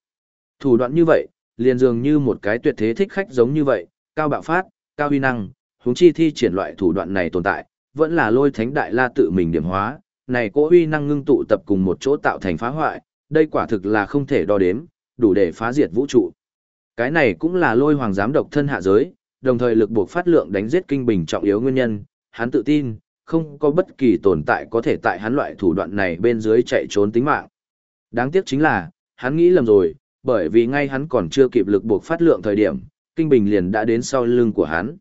Thủ đoạn như vậy, liền dường như một cái tuyệt thế thích khách giống như vậy, cao bạo phát, cao uy năng, huống chi thi triển loại thủ đoạn này tồn tại, vẫn là lôi thánh đại la tự mình điểm hóa, này cố uy năng ngưng tụ tập cùng một chỗ tạo thành phá hoại, đây quả thực là không thể đo đếm, đủ để phá diệt vũ trụ. Cái này cũng là lôi hoàng giám độc thân hạ giới, đồng thời lực buộc phát lượng đánh giết kinh bình trọng yếu nguyên nhân, hắn tự tin, không có bất kỳ tồn tại có thể tại hắn loại thủ đoạn này bên dưới chạy trốn tính mạng. Đáng tiếc chính là, hắn nghĩ lầm rồi, bởi vì ngay hắn còn chưa kịp lực buộc phát lượng thời điểm, kinh bình liền đã đến sau lưng của hắn.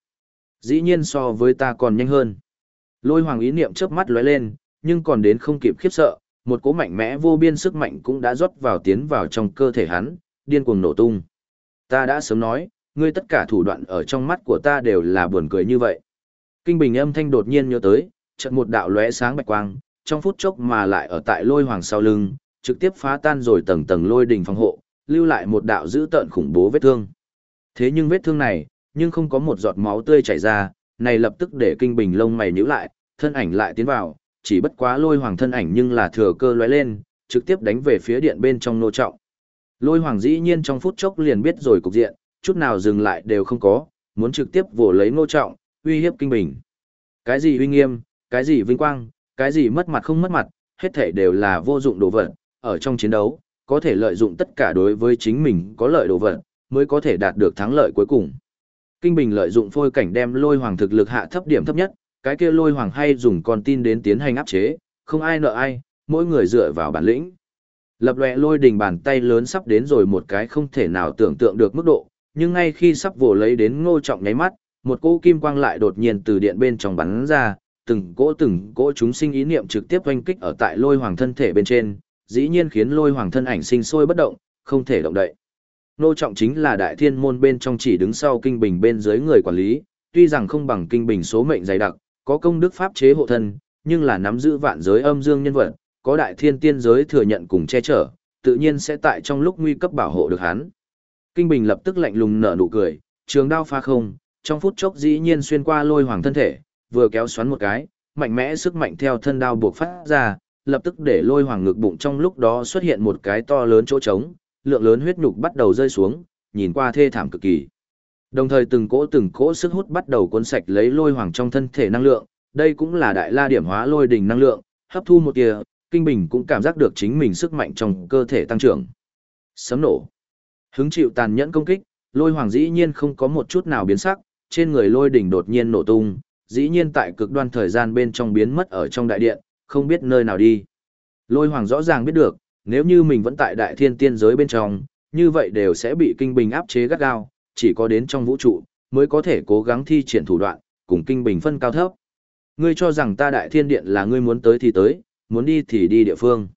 Dĩ nhiên so với ta còn nhanh hơn. Lôi hoàng ý niệm chớp mắt lóe lên, nhưng còn đến không kịp khiếp sợ, một cỗ mạnh mẽ vô biên sức mạnh cũng đã rót vào tiến vào trong cơ thể hắn, điên cuồng nổ tung. Ta đã sớm nói, ngươi tất cả thủ đoạn ở trong mắt của ta đều là buồn cười như vậy. Kinh bình âm thanh đột nhiên nhớ tới, chợt một đạo lóe sáng bạch quang, trong phút chốc mà lại ở tại lôi hoàng sau lưng, trực tiếp phá tan rồi tầng tầng lôi đỉnh phòng hộ, lưu lại một đạo dữ tợn khủng bố vết thương. Thế nhưng vết thương này, nhưng không có một giọt máu tươi chảy ra, này lập tức để kinh bình lông mày nhíu lại, thân ảnh lại tiến vào, chỉ bất quá lôi hoàng thân ảnh nhưng là thừa cơ lóe lên, trực tiếp đánh về phía điện bên trong nô trọng. Lôi hoàng dĩ nhiên trong phút chốc liền biết rồi cục diện, chút nào dừng lại đều không có, muốn trực tiếp vồ lấy Ngô trọng, uy hiếp kinh bình. Cái gì uy nghiêm, cái gì vinh quang, cái gì mất mặt không mất mặt, hết thể đều là vô dụng đồ vật, ở trong chiến đấu, có thể lợi dụng tất cả đối với chính mình có lợi đồ vật, mới có thể đạt được thắng lợi cuối cùng. Kinh Bình lợi dụng phôi cảnh đem lôi hoàng thực lực hạ thấp điểm thấp nhất, cái kia lôi hoàng hay dùng con tin đến tiến hành áp chế, không ai nợ ai, mỗi người dựa vào bản lĩnh. Lập lòe lôi đình bàn tay lớn sắp đến rồi một cái không thể nào tưởng tượng được mức độ, nhưng ngay khi sắp vồ lấy đến ngô trọng nháy mắt, một cỗ kim quang lại đột nhiên từ điện bên trong bắn ra, từng cỗ từng cỗ chúng sinh ý niệm trực tiếp oanh kích ở tại lôi hoàng thân thể bên trên, dĩ nhiên khiến lôi hoàng thân ảnh sinh sôi bất động, không thể động đậy. Ngô trọng chính là đại thiên môn bên trong chỉ đứng sau kinh bình bên dưới người quản lý, tuy rằng không bằng kinh bình số mệnh dày đặc, có công đức pháp chế hộ thân, nhưng là nắm giữ vạn giới âm dương nhân vật, có đại thiên tiên giới thừa nhận cùng che chở, tự nhiên sẽ tại trong lúc nguy cấp bảo hộ được hắn. Kinh bình lập tức lạnh lùng nở nụ cười, trường đao pha không, trong phút chốc dĩ nhiên xuyên qua lôi hoàng thân thể, vừa kéo xoắn một cái, mạnh mẽ sức mạnh theo thân đao buộc phát ra, lập tức để lôi hoàng ngực bụng trong lúc đó xuất hiện một cái to lớn chỗ trống, lượng lớn huyết nhục bắt đầu rơi xuống, nhìn qua thê thảm cực kỳ. Đồng thời từng cỗ từng cỗ sức hút bắt đầu cuốn sạch lấy lôi hoàng trong thân thể năng lượng, đây cũng là đại la điểm hóa lôi đỉnh năng lượng, hấp thu một tia, kinh bình cũng cảm giác được chính mình sức mạnh trong cơ thể tăng trưởng. Sấm nổ. Hứng chịu tàn nhẫn công kích, lôi hoàng dĩ nhiên không có một chút nào biến sắc, trên người lôi đỉnh đột nhiên nổ tung, dĩ nhiên tại cực đoan thời gian bên trong biến mất ở trong đại điện, không biết nơi nào đi. Lôi hoàng rõ ràng biết được, nếu như mình vẫn tại đại thiên tiên giới bên trong, như vậy đều sẽ bị kinh bình áp chế gắt gao, chỉ có đến trong vũ trụ, mới có thể cố gắng thi triển thủ đoạn, cùng kinh bình phân cao thấp. Ngươi cho rằng ta đại thiên điện là ngươi muốn tới thì tới, muốn đi thì đi địa phương.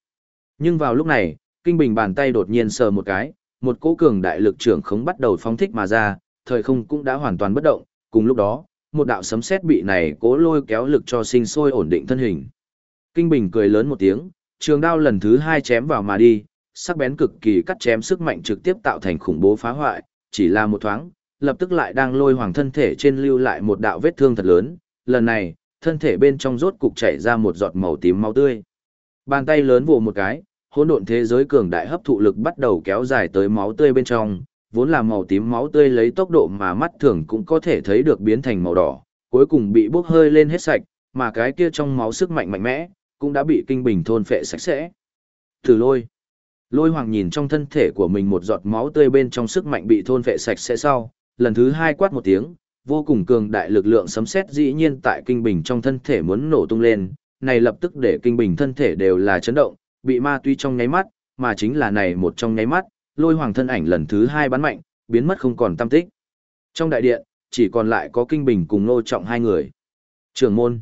Nhưng vào lúc này, kinh bình bàn tay đột nhiên sờ một cái, một cỗ cường đại lực trưởng khống bắt đầu phóng thích mà ra, thời không cũng đã hoàn toàn bất động, cùng lúc đó, một đạo sấm sét bị này cố lôi kéo lực cho sinh sôi ổn định thân hình. Kinh Bình cười lớn một tiếng, trường đao lần thứ hai chém vào mà đi, sắc bén cực kỳ cắt chém sức mạnh trực tiếp tạo thành khủng bố phá hoại, chỉ là một thoáng, lập tức lại đang lôi hoàng thân thể trên lưu lại một đạo vết thương thật lớn, lần này, thân thể bên trong rốt cục chảy ra một giọt màu tím máu tươi. Bàn tay lớn vồ một cái, hỗn độn thế giới cường đại hấp thụ lực bắt đầu kéo dài tới máu tươi bên trong, vốn là màu tím máu tươi lấy tốc độ mà mắt thường cũng có thể thấy được biến thành màu đỏ, cuối cùng bị bốc hơi lên hết sạch, mà cái kia trong máu sức mạnh mạnh mẽ, cũng đã bị kinh bình thôn phệ sạch sẽ. Thử lôi. Lôi hoàng nhìn trong thân thể của mình một giọt máu tươi bên trong sức mạnh bị thôn phệ sạch sẽ sau, lần thứ hai quát một tiếng, vô cùng cường đại lực lượng sấm sét dĩ nhiên tại kinh bình trong thân thể muốn nổ tung lên, này lập tức để kinh bình thân thể đều là chấn động, bị ma tuy trong nháy mắt, mà chính là này một trong nháy mắt, lôi hoàng thân ảnh lần thứ hai bắn mạnh, biến mất không còn tâm tích. Trong đại điện, chỉ còn lại có Kinh Bình cùng nô Trọng hai người. Trường môn,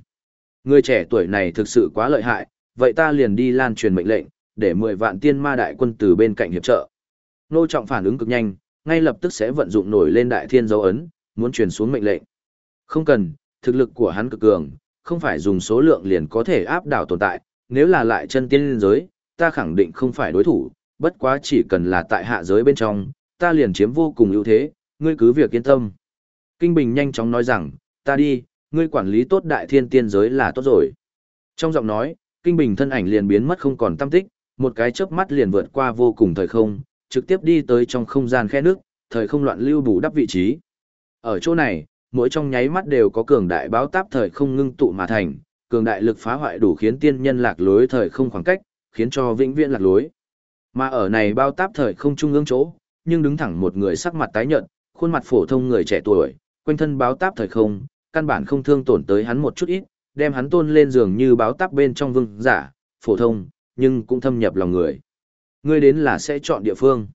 người trẻ tuổi này thực sự quá lợi hại, vậy ta liền đi lan truyền mệnh lệnh, để 10 vạn tiên ma đại quân từ bên cạnh hiệp trợ. nô Trọng phản ứng cực nhanh, ngay lập tức sẽ vận dụng nổi lên đại thiên dấu ấn, muốn truyền xuống mệnh lệnh. Không cần, thực lực của hắn cực cường, không phải dùng số lượng liền có thể áp đảo tồn tại, nếu là lại chân tiên giới, ta khẳng định không phải đối thủ, bất quá chỉ cần là tại hạ giới bên trong, ta liền chiếm vô cùng ưu thế, ngươi cứ việc yên tâm. Kinh Bình nhanh chóng nói rằng, ta đi, ngươi quản lý tốt đại thiên tiên giới là tốt rồi. Trong giọng nói, Kinh Bình thân ảnh liền biến mất không còn tâm tích, một cái chớp mắt liền vượt qua vô cùng thời không, trực tiếp đi tới trong không gian khe nước, thời không loạn lưu bù đắp vị trí. Ở chỗ này, mỗi trong nháy mắt đều có cường đại báo táp thời không ngưng tụ mà thành, cường đại lực phá hoại đủ khiến tiên nhân lạc lối thời không khoảng cách, khiến cho vĩnh viễn lạc lối. Mà ở này bao táp thời không trung ương chỗ, nhưng đứng thẳng một người sắc mặt tái nhợt, khuôn mặt phổ thông người trẻ tuổi, quanh thân báo táp thời không, căn bản không thương tổn tới hắn một chút ít, đem hắn tôn lên giường như báo táp bên trong vương giả, phổ thông, nhưng cũng thâm nhập lòng người. Ngươi đến là sẽ chọn địa phương.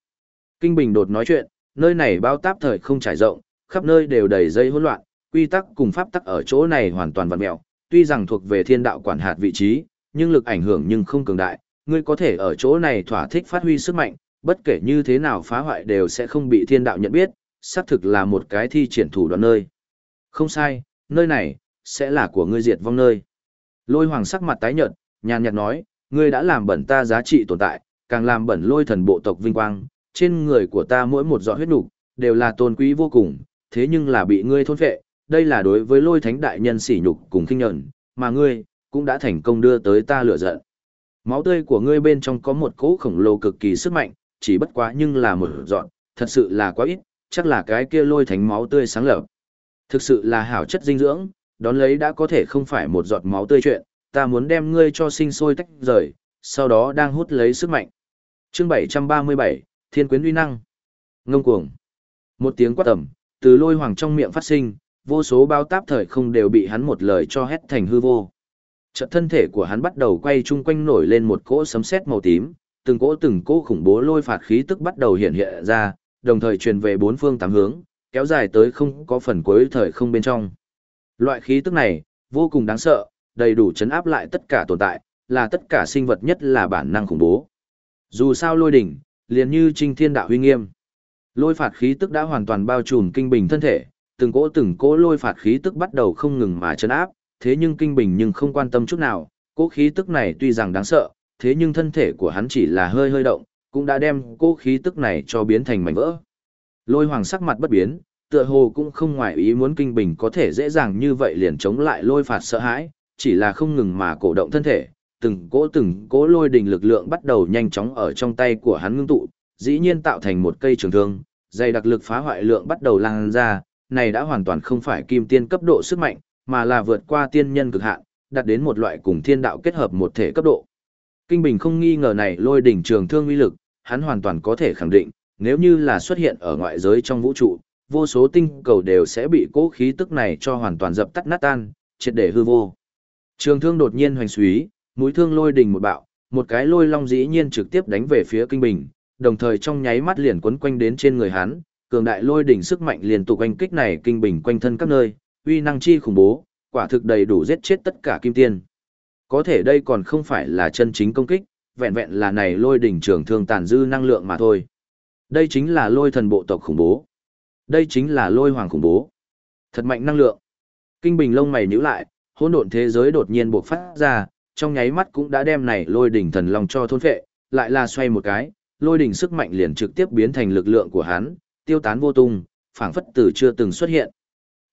Kinh Bình đột nói chuyện, nơi này báo táp thời không trải rộng, khắp nơi đều đầy dây hỗn loạn, quy tắc cùng pháp tắc ở chỗ này hoàn toàn vặn mèo tuy rằng thuộc về thiên đạo quản hạt vị trí, nhưng lực ảnh hưởng nhưng không cường đại, ngươi có thể ở chỗ này thỏa thích phát huy sức mạnh, bất kể như thế nào phá hoại đều sẽ không bị thiên đạo nhận biết, xác thực là một cái thi triển thủ đoạn nơi. Không sai, nơi này, sẽ là của ngươi diệt vong nơi. Lôi hoàng sắc mặt tái nhợt, nhàn nhạt nói, ngươi đã làm bẩn ta giá trị tồn tại, càng làm bẩn lôi thần bộ tộc vinh quang, trên người của ta mỗi một giọt huyết nục đều là tôn quý vô cùng, thế nhưng là bị ngươi thôn phệ, đây là đối với lôi thánh đại nhân sỉ nhục cùng khinh nhận, mà ngươi, cũng đã thành công đưa tới ta lửa giận. Máu tươi của ngươi bên trong có một cỗ khổng lồ cực kỳ sức mạnh, chỉ bất quá nhưng là một dọn, thật sự là quá ít, chắc là cái kia lôi thánh máu tươi sáng lập. Thực sự là hảo chất dinh dưỡng, đón lấy đã có thể không phải một giọt máu tươi chuyện, ta muốn đem ngươi cho sinh sôi tách rời, sau đó đang hút lấy sức mạnh. Chương 737, Thiên quyến uy năng. Ngông cuồng. Một tiếng quát tầm, từ lôi hoàng trong miệng phát sinh, vô số bao táp thời không đều bị hắn một lời cho hét thành hư vô. Chợt thân thể của hắn bắt đầu quay chung quanh nổi lên một cỗ sấm sét màu tím, từng cỗ từng cỗ khủng bố lôi phạt khí tức bắt đầu hiện hiện ra, đồng thời truyền về bốn phương tám hướng, kéo dài tới không có phần cuối thời không bên trong. Loại khí tức này, vô cùng đáng sợ, đầy đủ chấn áp lại tất cả tồn tại, là tất cả sinh vật nhất là bản năng khủng bố. Dù sao lôi đỉnh, liền như trinh thiên đạo huy nghiêm. Lôi phạt khí tức đã hoàn toàn bao trùm kinh bình thân thể, từng cỗ từng cỗ lôi phạt khí tức bắt đầu không ngừng mà chấn áp, thế nhưng kinh bình nhưng không quan tâm chút nào, cỗ khí tức này tuy rằng đáng sợ, thế nhưng thân thể của hắn chỉ là hơi hơi động, cũng đã đem cỗ khí tức này cho biến thành mảnh vỡ. Lôi hoàng sắc mặt bất biến, tựa hồ cũng không ngoại ý muốn kinh bình có thể dễ dàng như vậy liền chống lại lôi phạt sợ hãi, chỉ là không ngừng mà cổ động thân thể, từng cỗ từng cỗ lôi đình lực lượng bắt đầu nhanh chóng ở trong tay của hắn ngưng tụ, dĩ nhiên tạo thành một cây trường thương, dày đặc lực phá hoại lượng bắt đầu lan ra, này đã hoàn toàn không phải kim tiên cấp độ sức mạnh, mà là vượt qua tiên nhân cực hạn, đạt đến một loại cùng thiên đạo kết hợp một thể cấp độ. Kinh Bình không nghi ngờ này lôi đỉnh trường thương uy lực, hắn hoàn toàn có thể khẳng định, nếu như là xuất hiện ở ngoại giới trong vũ trụ, vô số tinh cầu đều sẽ bị cố khí tức này cho hoàn toàn dập tắt nát tan, triệt để hư vô. Trường thương đột nhiên hoành xúy, mũi thương lôi đỉnh một bạo, một cái lôi long dĩ nhiên trực tiếp đánh về phía Kinh Bình, đồng thời trong nháy mắt liền quấn quanh đến trên người hắn, cường đại lôi đỉnh sức mạnh liên tục oanh kích này Kinh Bình quanh thân các nơi, uy năng chi khủng bố, quả thực đầy đủ giết chết tất cả kim tiên. Có thể đây còn không phải là chân chính công kích, vẹn vẹn là này lôi đỉnh trường thương tàn dư năng lượng mà thôi. Đây chính là lôi thần bộ tộc khủng bố. Đây chính là lôi hoàng khủng bố. Thật mạnh năng lượng. Kinh bình lông mày nhíu lại, hỗn độn thế giới đột nhiên bộc phát ra, trong nháy mắt cũng đã đem này lôi đỉnh thần long cho thôn phệ, lại là xoay một cái, lôi đỉnh sức mạnh liền trực tiếp biến thành lực lượng của hắn, tiêu tán vô tung, phảng phất từ chưa từng xuất hiện.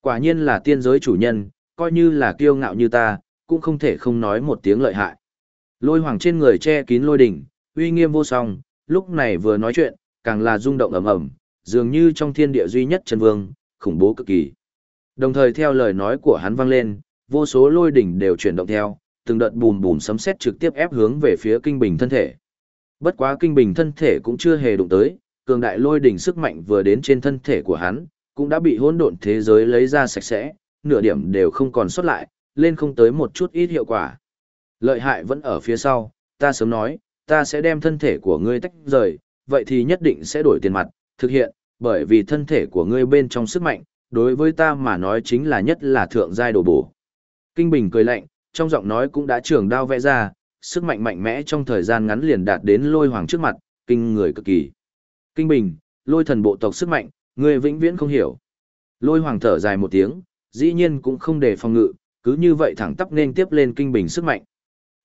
Quả nhiên là tiên giới chủ nhân, coi như là kiêu ngạo như ta, cũng không thể không nói một tiếng lợi hại. Lôi hoàng trên người che kín lôi đỉnh, uy nghiêm vô song, lúc này vừa nói chuyện, càng là rung động ầm ầm, dường như trong thiên địa duy nhất chân vương, khủng bố cực kỳ. Đồng thời theo lời nói của hắn vang lên, vô số lôi đỉnh đều chuyển động theo, từng đợt bùm bùm sấm sét trực tiếp ép hướng về phía kinh bình thân thể. Bất quá kinh bình thân thể cũng chưa hề đụng tới, cường đại lôi đỉnh sức mạnh vừa đến trên thân thể của hắn, cũng đã bị hỗn độn thế giới lấy ra sạch sẽ, nửa điểm đều không còn sót lại, lên không tới một chút ít hiệu quả. Lợi hại vẫn ở phía sau, ta sớm nói, ta sẽ đem thân thể của ngươi tách rời, vậy thì nhất định sẽ đổi tiền mặt, thực hiện, bởi vì thân thể của ngươi bên trong sức mạnh, đối với ta mà nói chính là nhất là thượng giai đồ bổ. Kinh Bình cười lạnh, trong giọng nói cũng đã trường đao vẽ ra, sức mạnh mạnh mẽ trong thời gian ngắn liền đạt đến lôi hoàng trước mặt, kinh người cực kỳ. Kinh Bình, lôi thần bộ tộc sức mạnh, người vĩnh viễn không hiểu. Lôi hoàng thở dài một tiếng, dĩ nhiên cũng không để phòng ngự, cứ như vậy thẳng tắp nên tiếp lên Kinh Bình sức mạnh.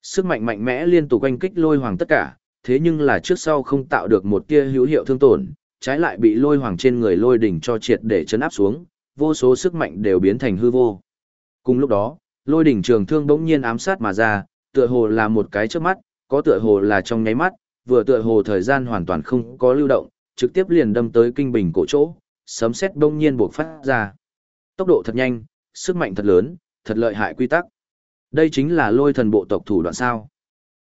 Sức mạnh mạnh mẽ liên tục quanh kích lôi hoàng tất cả, thế nhưng là trước sau không tạo được một tia hữu hiệu thương tổn, trái lại bị lôi hoàng trên người lôi đỉnh cho triệt để chấn áp xuống, vô số sức mạnh đều biến thành hư vô. Cùng lúc đó, lôi đỉnh trường thương bỗng nhiên ám sát mà ra, tựa hồ là một cái trước mắt, có tựa hồ là trong nháy mắt, vừa tựa hồ thời gian hoàn toàn không có lưu động, trực tiếp liền đâm tới kinh bình cổ chỗ, sấm sét bỗng nhiên buộc phát ra. Tốc độ thật nhanh, sức mạnh thật lớn, thật lợi hại quy tắc. Đây chính là lôi thần bộ tộc thủ đoạn sao.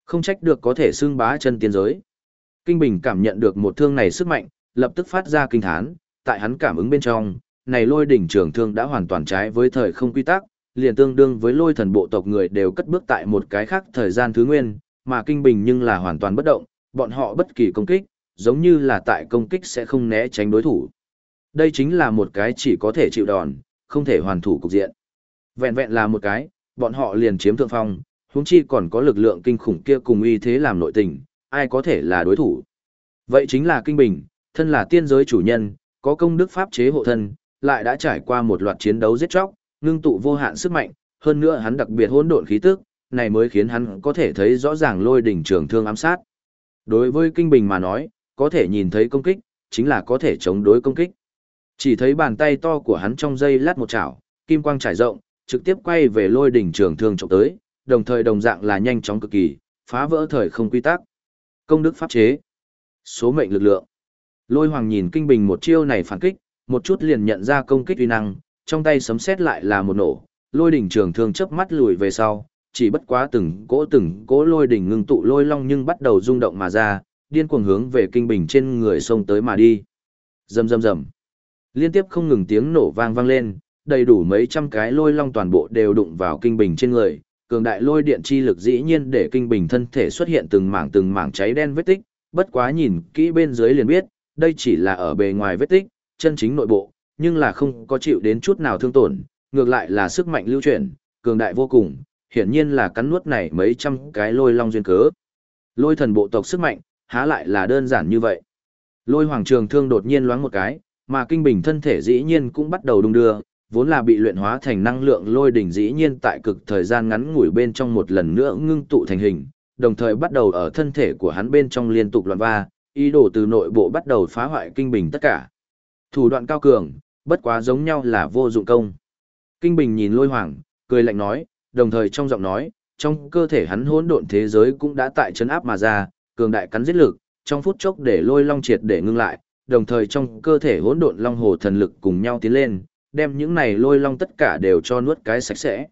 Không trách được có thể xưng bá chân tiên giới. Kinh Bình cảm nhận được một thương này sức mạnh, lập tức phát ra kinh thán, tại hắn cảm ứng bên trong, này lôi đỉnh trường thương đã hoàn toàn trái với thời không quy tắc, liền tương đương với lôi thần bộ tộc người đều cất bước tại một cái khác thời gian thứ nguyên, mà Kinh Bình nhưng là hoàn toàn bất động, bọn họ bất kỳ công kích, giống như là tại công kích sẽ không né tránh đối thủ. Đây chính là một cái chỉ có thể chịu đòn, không thể hoàn thủ cục diện. Vẹn vẹn là một cái, bọn họ liền chiếm thượng phong, huống chi còn có lực lượng kinh khủng kia cùng uy thế làm nội tình, ai có thể là đối thủ. Vậy chính là Kinh Bình, thân là tiên giới chủ nhân, có công đức pháp chế hộ thân, lại đã trải qua một loạt chiến đấu giết chóc, ngưng tụ vô hạn sức mạnh, hơn nữa hắn đặc biệt hỗn độn khí tức, này mới khiến hắn có thể thấy rõ ràng lôi đỉnh trường thương ám sát. Đối với Kinh Bình mà nói, có thể nhìn thấy công kích, chính là có thể chống đối công kích. Chỉ thấy bàn tay to của hắn trong dây lát một chảo, kim quang trải rộng, trực tiếp quay về lôi đỉnh trường thương trộm tới, đồng thời đồng dạng là nhanh chóng cực kỳ, phá vỡ thời không quy tắc. Công đức pháp chế, số mệnh lực lượng. Lôi Hoàng nhìn Kinh Bình một chiêu này phản kích, một chút liền nhận ra công kích uy năng, trong tay sấm sét lại là một nổ, lôi đỉnh trường thương chớp mắt lùi về sau, chỉ bất quá từng cỗ từng cỗ lôi đỉnh ngưng tụ lôi long nhưng bắt đầu rung động mà ra, điên cuồng hướng về Kinh Bình trên người sông tới mà đi. Rầm rầm rầm. Liên tiếp không ngừng tiếng nổ vang vang lên, đầy đủ mấy trăm cái lôi long toàn bộ đều đụng vào Kinh Bình trên người, cường đại lôi điện chi lực dĩ nhiên để kinh bình thân thể xuất hiện từng mảng từng mảng cháy đen vết tích, bất quá nhìn kỹ bên dưới liền biết, đây chỉ là ở bề ngoài vết tích, chân chính nội bộ, nhưng là không có chịu đến chút nào thương tổn, ngược lại là sức mạnh lưu chuyển, cường đại vô cùng, hiển nhiên là cắn nuốt này mấy trăm cái lôi long duyên cớ. Lôi thần bộ tộc sức mạnh, há lại là đơn giản như vậy. Lôi hoàng trường thương đột nhiên loáng một cái, mà kinh bình thân thể dĩ nhiên cũng bắt đầu đung đưa, vốn là bị luyện hóa thành năng lượng lôi đỉnh dĩ nhiên tại cực thời gian ngắn ngủi bên trong một lần nữa ngưng tụ thành hình, đồng thời bắt đầu ở thân thể của hắn bên trong liên tục loạn va, ý đồ từ nội bộ bắt đầu phá hoại kinh bình tất cả. Thủ đoạn cao cường, bất quá giống nhau là vô dụng công. Kinh bình nhìn lôi hoàng, cười lạnh nói, đồng thời trong giọng nói, trong cơ thể hắn hỗn độn thế giới cũng đã tại chấn áp mà ra, cường đại cắn giết lực, trong phút chốc để lôi long triệt để ngưng lại, đồng thời trong cơ thể hỗn độn long hồ thần lực cùng nhau tiến lên, đem những này lôi long tất cả đều cho nuốt cái sạch sẽ.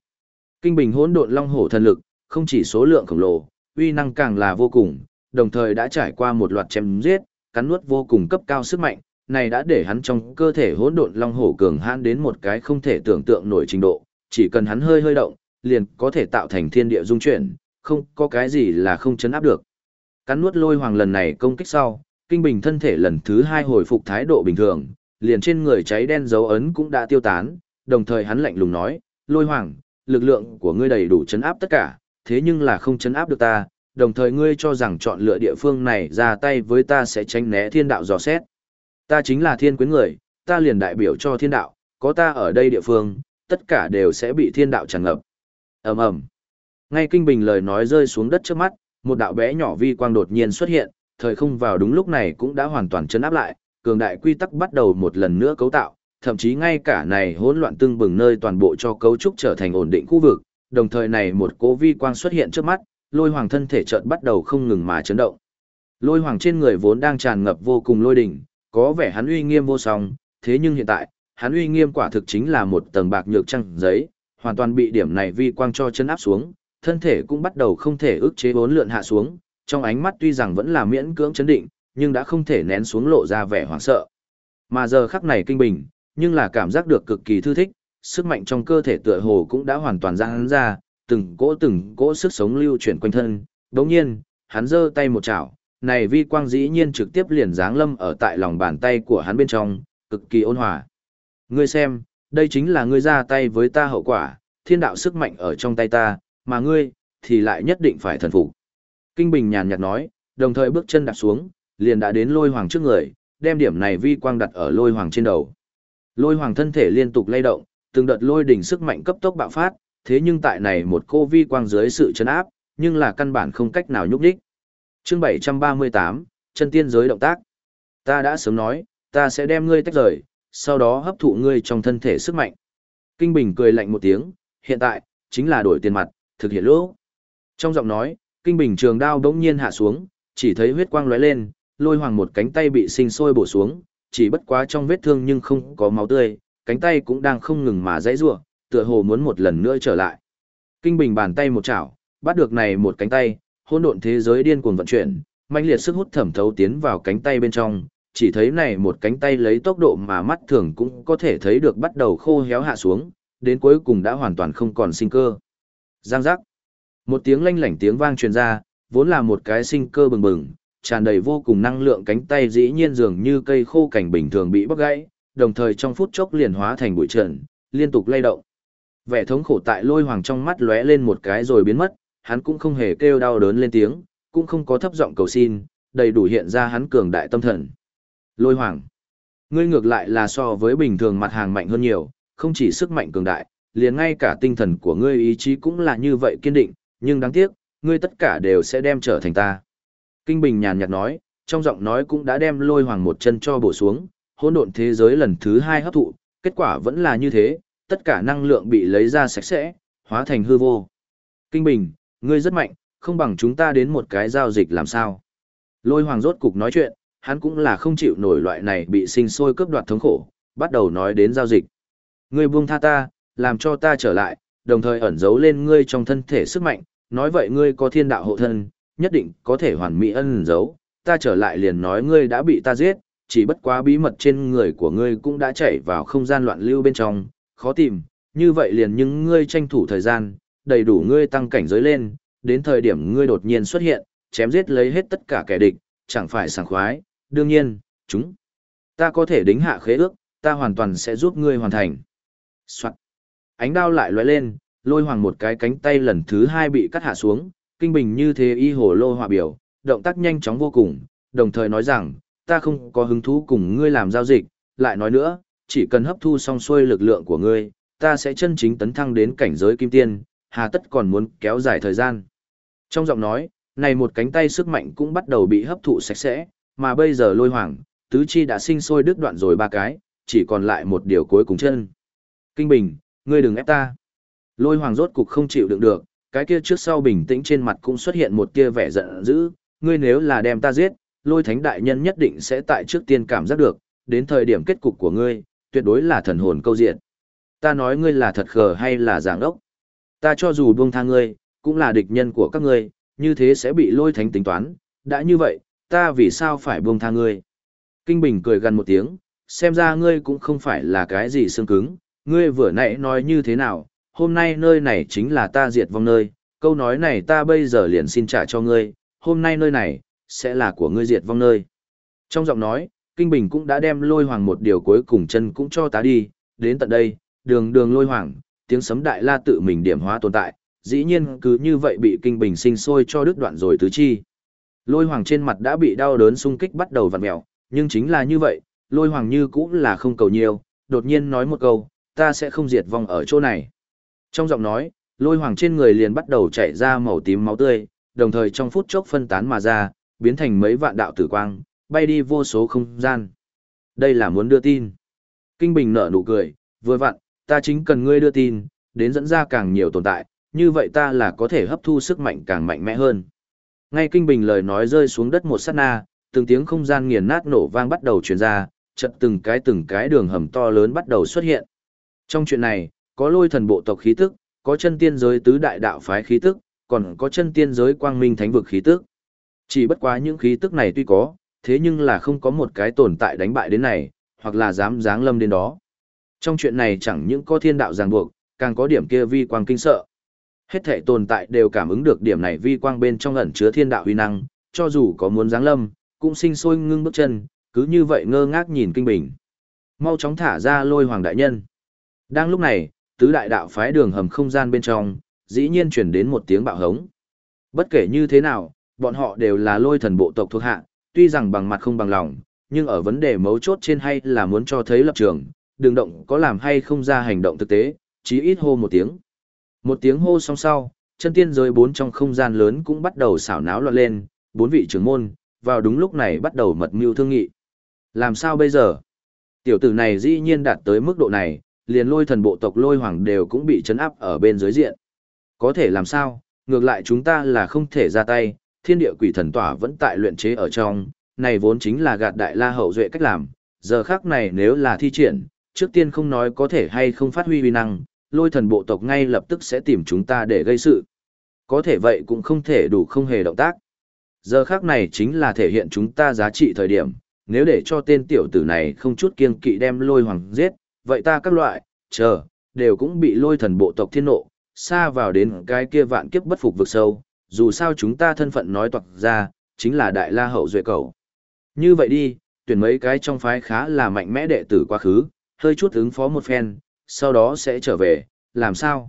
Kinh bình hỗn độn long hồ thần lực, không chỉ số lượng khổng lồ, uy năng càng là vô cùng, đồng thời đã trải qua một loạt chém giết, cắn nuốt vô cùng cấp cao sức mạnh, này đã để hắn trong cơ thể hỗn độn long hổ cường hãn đến một cái không thể tưởng tượng nổi trình độ, chỉ cần hắn hơi hơi động, liền có thể tạo thành thiên địa dung chuyển, không có cái gì là không chấn áp được. Cắn nuốt lôi hoàng lần này công kích sau, kinh bình thân thể lần thứ hai hồi phục thái độ bình thường, liền trên người cháy đen dấu ấn cũng đã tiêu tán, đồng thời hắn lạnh lùng nói, lôi hoàng, lực lượng của ngươi đầy đủ chấn áp tất cả, thế nhưng là không chấn áp được ta, đồng thời ngươi cho rằng chọn lựa địa phương này ra tay với ta sẽ tránh né thiên đạo dò xét. Ta chính là thiên quyến người, ta liền đại biểu cho thiên đạo, có ta ở đây địa phương, tất cả đều sẽ bị thiên đạo tràn ngập. ầm ầm Ngay kinh bình lời nói rơi xuống đất trước mắt, một đạo bé nhỏ vi quang đột nhiên xuất hiện, thời không vào đúng lúc này cũng đã hoàn toàn chấn áp lại, cường đại quy tắc bắt đầu một lần nữa cấu tạo, thậm chí ngay cả này hỗn loạn tương bừng nơi toàn bộ cho cấu trúc trở thành ổn định khu vực, đồng thời này một cố vi quang xuất hiện trước mắt, lôi hoàng thân thể chợt bắt đầu không ngừng mà chấn động. Lôi hoàng trên người vốn đang tràn ngập vô cùng lôi đỉnh, có vẻ hắn uy nghiêm vô song, thế nhưng hiện tại, hắn uy nghiêm quả thực chính là một tầng bạc nhược trăng giấy, hoàn toàn bị điểm này vi quang cho chân áp xuống, thân thể cũng bắt đầu không thể ức chế bốn lượn hạ xuống, trong ánh mắt tuy rằng vẫn là miễn cưỡng chấn định, nhưng đã không thể nén xuống lộ ra vẻ hoảng sợ. Mà giờ khắc này kinh bình, nhưng là cảm giác được cực kỳ thư thích, sức mạnh trong cơ thể tựa hồ cũng đã hoàn toàn giãn ra, từng cỗ từng cỗ sức sống lưu chuyển quanh thân. Đồng nhiên, hắn giơ tay một chảo, này vi quang dĩ nhiên trực tiếp liền giáng lâm ở tại lòng bàn tay của hắn bên trong, cực kỳ ôn hòa. Ngươi xem, Đây chính là ngươi ra tay với ta hậu quả, thiên đạo sức mạnh ở trong tay ta, mà ngươi, thì lại nhất định phải thần phục. Kinh Bình nhàn nhạt nói, đồng thời bước chân đặt xuống, liền đã đến lôi hoàng trước người, đem điểm này vi quang đặt ở lôi hoàng trên đầu. Lôi hoàng thân thể liên tục lay động, từng đợt lôi đỉnh sức mạnh cấp tốc bạo phát, thế nhưng tại này một cô vi quang dưới sự chấn áp, nhưng là căn bản không cách nào nhúc đích. Chương 738, chân tiên giới động tác. Ta đã sớm nói, ta sẽ đem ngươi tách rời, sau đó hấp thụ ngươi trong thân thể sức mạnh. Kinh Bình cười lạnh một tiếng, hiện tại, chính là đổi tiền mặt, thực hiện lỗ. Trong giọng nói, Kinh Bình trường đao đống nhiên hạ xuống, chỉ thấy huyết quang lóe lên, lôi hoàng một cánh tay bị sinh sôi bổ xuống, chỉ bất quá trong vết thương nhưng không có máu tươi, cánh tay cũng đang không ngừng mà dãy rủa, tựa hồ muốn một lần nữa trở lại. Kinh Bình bàn tay một chảo, bắt được này một cánh tay, hỗn độn thế giới điên cuồng vận chuyển, mãnh liệt sức hút thẩm thấu tiến vào cánh tay bên trong, chỉ thấy này một cánh tay lấy tốc độ mà mắt thường cũng có thể thấy được bắt đầu khô héo hạ xuống, đến cuối cùng đã hoàn toàn không còn sinh cơ. Giang giác. Một tiếng lanh lảnh tiếng vang truyền ra, vốn là một cái sinh cơ bừng bừng, tràn đầy vô cùng năng lượng cánh tay dĩ nhiên dường như cây khô cảnh bình thường bị bóc gãy, đồng thời trong phút chốc liền hóa thành bụi trần, liên tục lay động. Vẻ thống khổ tại lôi hoàng trong mắt lóe lên một cái rồi biến mất, hắn cũng không hề kêu đau đớn lên tiếng, cũng không có thấp giọng cầu xin, đầy đủ hiện ra hắn cường đại tâm thần. Lôi hoàng, ngươi ngược lại là so với bình thường mặt hàng mạnh hơn nhiều, không chỉ sức mạnh cường đại, liền ngay cả tinh thần của ngươi ý chí cũng là như vậy kiên định, nhưng đáng tiếc, ngươi tất cả đều sẽ đem trở thành ta. Kinh Bình nhàn nhạt nói, trong giọng nói cũng đã đem lôi hoàng một chân cho bổ xuống, hỗn độn thế giới lần thứ hai hấp thụ, kết quả vẫn là như thế, tất cả năng lượng bị lấy ra sạch sẽ, hóa thành hư vô. Kinh Bình, ngươi rất mạnh, không bằng chúng ta đến một cái giao dịch làm sao. Lôi hoàng rốt cục nói chuyện, hắn cũng là không chịu nổi loại này bị sinh sôi cướp đoạt thống khổ, bắt đầu nói đến giao dịch. Ngươi buông tha ta, làm cho ta trở lại, đồng thời ẩn giấu lên ngươi trong thân thể sức mạnh, nói vậy ngươi có thiên đạo hộ thân, nhất định có thể hoàn mỹ ẩn giấu, ta trở lại liền nói ngươi đã bị ta giết, chỉ bất quá bí mật trên người của ngươi cũng đã chảy vào không gian loạn lưu bên trong, khó tìm, như vậy liền những ngươi tranh thủ thời gian, đầy đủ ngươi tăng cảnh giới lên, đến thời điểm ngươi đột nhiên xuất hiện, chém giết lấy hết tất cả kẻ địch, chẳng phải sảng khoái, đương nhiên, chúng ta có thể đính hạ khế ước, ta hoàn toàn sẽ giúp ngươi hoàn thành. Soạn. Ánh đao lại lóe lên, lôi hoàng một cái cánh tay lần thứ hai bị cắt hạ xuống, kinh bình như thế y hồ lô họa biểu, động tác nhanh chóng vô cùng, đồng thời nói rằng, ta không có hứng thú cùng ngươi làm giao dịch, lại nói nữa, chỉ cần hấp thu xong xuôi lực lượng của ngươi, ta sẽ chân chính tấn thăng đến cảnh giới kim tiên, hà tất còn muốn kéo dài thời gian. Trong giọng nói, này một cánh tay sức mạnh cũng bắt đầu bị hấp thụ sạch sẽ, mà bây giờ lôi hoàng, tứ chi đã sinh sôi đứt đoạn rồi ba cái, chỉ còn lại một điều cuối cùng chân. Kinh Bình, ngươi đừng ép ta. Lôi hoàng rốt cục không chịu đựng được, cái kia trước sau bình tĩnh trên mặt cũng xuất hiện một tia vẻ giận dữ, ngươi nếu là đem ta giết, lôi thánh đại nhân nhất định sẽ tại trước tiên cảm giác được, đến thời điểm kết cục của ngươi, tuyệt đối là thần hồn câu diện. Ta nói ngươi là thật khờ hay là giảng ốc. Ta cho dù buông tha ngươi, cũng là địch nhân của các ngươi, như thế sẽ bị lôi thánh tính toán, đã như vậy, ta vì sao phải buông tha ngươi. Kinh Bình cười gần một tiếng, xem ra ngươi cũng không phải là cái gì xương cứng, ngươi vừa nãy nói như thế nào, hôm nay nơi này chính là ta diệt vong nơi, câu nói này ta bây giờ liền xin trả cho ngươi, hôm nay nơi này, sẽ là của ngươi diệt vong nơi. Trong giọng nói, Kinh Bình cũng đã đem lôi hoàng một điều cuối cùng chân cũng cho ta đi, đến tận đây, đường đường lôi hoàng, tiếng sấm đại la tự mình điểm hóa tồn tại, dĩ nhiên cứ như vậy bị Kinh Bình sinh sôi cho đứt đoạn rồi tứ chi. Lôi hoàng trên mặt đã bị đau đớn xung kích bắt đầu vặn mẹo, nhưng chính là như vậy, lôi hoàng như cũng là không cầu nhiều, đột nhiên nói một câu, ta sẽ không diệt vong ở chỗ này. Trong giọng nói, lôi hoàng trên người liền bắt đầu chảy ra màu tím máu tươi, đồng thời trong phút chốc phân tán mà ra, biến thành mấy vạn đạo tử quang, bay đi vô số không gian. Đây là muốn đưa tin. Kinh Bình nở nụ cười, vừa vặn, ta chính cần ngươi đưa tin, đến dẫn ra càng nhiều tồn tại, như vậy ta là có thể hấp thu sức mạnh càng mạnh mẽ hơn. Ngay Kinh Bình lời nói rơi xuống đất một sát na, từng tiếng không gian nghiền nát nổ vang bắt đầu truyền ra, chợt từng cái từng cái đường hầm to lớn bắt đầu xuất hiện. Trong chuyện này, có lôi thần bộ tộc khí tức, có chân tiên giới tứ đại đạo phái khí tức, còn có chân tiên giới quang minh thánh vực khí tức. Chỉ bất quá những khí tức này tuy có, thế nhưng là không có một cái tồn tại đánh bại đến này, hoặc là dám dáng lâm đến đó. Trong chuyện này chẳng những có thiên đạo ràng buộc, càng có điểm kia vi quang kinh sợ. Hết thể tồn tại đều cảm ứng được điểm này vi quang bên trong ẩn chứa thiên đạo huy năng, cho dù có muốn giáng lâm, cũng sinh sôi ngưng bước chân, cứ như vậy ngơ ngác nhìn kinh bình. Mau chóng thả ra lôi hoàng đại nhân. Đang lúc này, tứ đại đạo phái đường hầm không gian bên trong, dĩ nhiên chuyển đến một tiếng bạo hống. Bất kể như thế nào, bọn họ đều là lôi thần bộ tộc thuộc hạ, tuy rằng bằng mặt không bằng lòng, nhưng ở vấn đề mấu chốt trên hay là muốn cho thấy lập trường, đường động có làm hay không ra hành động thực tế, chí ít hô một tiếng. Một tiếng hô xong sau, chân tiên giới bốn trong không gian lớn cũng bắt đầu xảo náo loạn lên, bốn vị trưởng môn, vào đúng lúc này bắt đầu mật mưu thương nghị. Làm sao bây giờ? Tiểu tử này dĩ nhiên đạt tới mức độ này, liền lôi thần bộ tộc lôi hoàng đều cũng bị chấn áp ở bên dưới diện. Có thể làm sao, ngược lại chúng ta là không thể ra tay, thiên địa quỷ thần tỏa vẫn tại luyện chế ở trong, này vốn chính là gạt đại la hậu duệ cách làm, giờ khác này nếu là thi triển, trước tiên không nói có thể hay không phát huy uy năng, lôi thần bộ tộc ngay lập tức sẽ tìm chúng ta để gây sự. Có thể vậy cũng không thể đủ không hề động tác. Giờ khác này chính là thể hiện chúng ta giá trị thời điểm, nếu để cho tên tiểu tử này không chút kiêng kỵ đem lôi hoàng giết, vậy ta các loại, chờ, đều cũng bị lôi thần bộ tộc thiên nộ, xa vào đến cái kia vạn kiếp bất phục vực sâu, dù sao chúng ta thân phận nói toạc ra, chính là đại la hậu duệ cầu. Như vậy đi, tuyển mấy cái trong phái khá là mạnh mẽ đệ tử quá khứ, hơi chút ứng phó một phen, sau đó sẽ trở về, làm sao?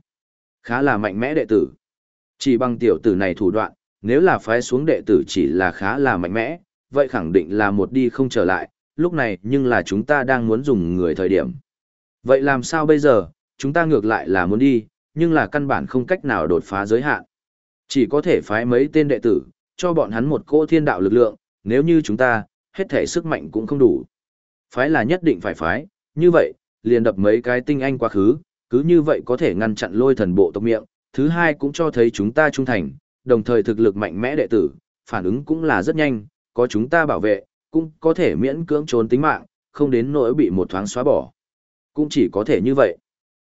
Khá là mạnh mẽ đệ tử. Chỉ bằng tiểu tử này thủ đoạn, nếu là phái xuống đệ tử chỉ là khá là mạnh mẽ, vậy khẳng định là một đi không trở lại, lúc này nhưng là chúng ta đang muốn dùng người thời điểm. Vậy làm sao bây giờ, chúng ta ngược lại là muốn đi, nhưng là căn bản không cách nào đột phá giới hạn. Chỉ có thể phái mấy tên đệ tử, cho bọn hắn một cỗ thiên đạo lực lượng, nếu như chúng ta, hết thể sức mạnh cũng không đủ. Phái là nhất định phải phái, như vậy, liền đập mấy cái tinh anh quá khứ, cứ như vậy có thể ngăn chặn lôi thần bộ tộc miệng, thứ hai cũng cho thấy chúng ta trung thành, đồng thời thực lực mạnh mẽ đệ tử, phản ứng cũng là rất nhanh, có chúng ta bảo vệ, cũng có thể miễn cưỡng trốn tính mạng, không đến nỗi bị một thoáng xóa bỏ. Cũng chỉ có thể như vậy.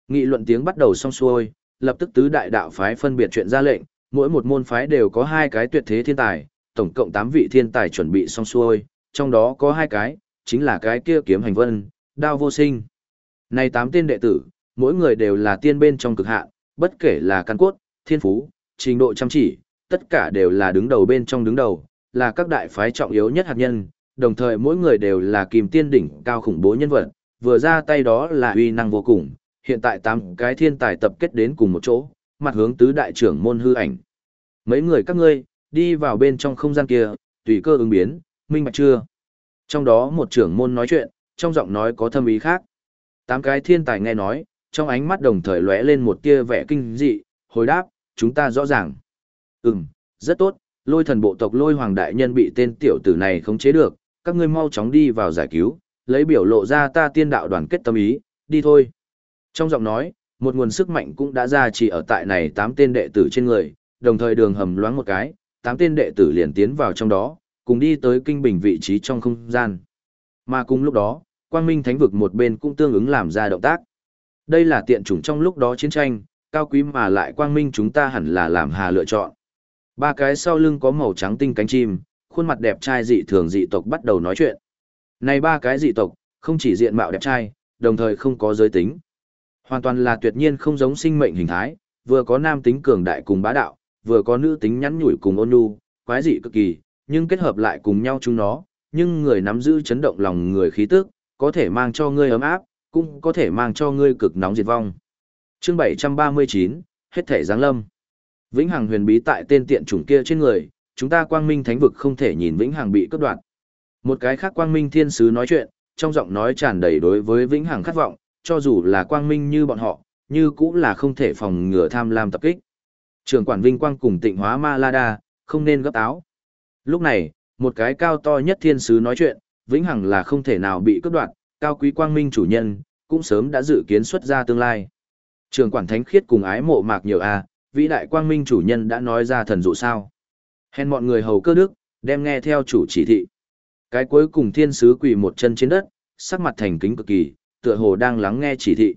Nghị luận tiếng bắt đầu xong xuôi, lập tức tứ đại đạo phái phân biệt chuyện ra lệnh, mỗi một môn phái đều có hai cái tuyệt thế thiên tài, tổng cộng 8 vị thiên tài chuẩn bị xong xuôi, trong đó có hai cái, chính là cái kia kiếm hành vân, đao vô sinh. Này 8 tên đệ tử, mỗi người đều là tiên bên trong cực hạn, bất kể là căn cốt, thiên phú, trình độ chăm chỉ, tất cả đều là đứng đầu bên trong đứng đầu, là các đại phái trọng yếu nhất hạt nhân, đồng thời mỗi người đều là kìm tiên đỉnh cao khủng bố nhân vật, vừa ra tay đó là uy năng vô cùng, hiện tại tám cái thiên tài tập kết đến cùng một chỗ, mặt hướng tứ đại trưởng môn hư ảnh. Mấy người các ngươi, đi vào bên trong không gian kia, tùy cơ ứng biến, minh bạch chưa? Trong đó một trưởng môn nói chuyện, trong giọng nói có thâm ý khác. Tám cái thiên tài nghe nói, trong ánh mắt đồng thời lóe lên một tia vẻ kinh dị, hồi đáp, chúng ta rõ ràng. Ừm, rất tốt, lôi thần bộ tộc lôi hoàng đại nhân bị tên tiểu tử này khống chế được, các ngươi mau chóng đi vào giải cứu, lấy biểu lộ ra ta tiên đạo đoàn kết tâm ý, đi thôi. Trong giọng nói, một nguồn sức mạnh cũng đã ra chỉ ở tại này tám tên đệ tử trên người, đồng thời đường hầm loáng một cái, tám tên đệ tử liền tiến vào trong đó, cùng đi tới kinh bình vị trí trong không gian. Mà cùng lúc đó, quang minh thánh vực một bên cũng tương ứng làm ra động tác. Đây là tiện chủng trong lúc đó chiến tranh, cao quý mà lại quang minh chúng ta hẳn là làm hà lựa chọn. Ba cái sau lưng có màu trắng tinh cánh chim, khuôn mặt đẹp trai dị thường dị tộc bắt đầu nói chuyện. Này ba cái dị tộc, không chỉ diện mạo đẹp trai, đồng thời không có giới tính. Hoàn toàn là tuyệt nhiên không giống sinh mệnh hình thái, vừa có nam tính cường đại cùng bá đạo, vừa có nữ tính nhắn nhủi cùng ôn nhu, quái dị cực kỳ, nhưng kết hợp lại cùng nhau chúng nó, nhưng người nắm giữ chấn động lòng người khí tức, có thể mang cho ngươi ấm áp, cũng có thể mang cho ngươi cực nóng diệt vong. Chương 739, hết thể giáng lâm. Vĩnh Hằng huyền bí tại tên tiện chủng kia trên người, chúng ta quang minh thánh vực không thể nhìn Vĩnh Hằng bị cướp đoạt. Một cái khác quang minh thiên sứ nói chuyện, trong giọng nói tràn đầy đối với Vĩnh Hằng khát vọng, cho dù là quang minh như bọn họ, như cũng là không thể phòng ngừa tham lam tập kích. Trường quản Vinh Quang cùng tịnh hóa Ma La Đa, không nên gấp áo. Lúc này, một cái cao to nhất thiên sứ nói chuyện, Vĩnh Hằng là không thể nào bị cướp đoạt, cao quý quang minh chủ nhân, cũng sớm đã dự kiến xuất ra tương lai. Trường quản thánh khiết cùng ái mộ mạc nhiều a, vĩ đại quang minh chủ nhân đã nói ra thần dụ sao. Hèn mọi người hầu cơ đức, đem nghe theo chủ chỉ thị. Cái cuối cùng thiên sứ quỳ một chân trên đất, sắc mặt thành kính cực kỳ, tựa hồ đang lắng nghe chỉ thị.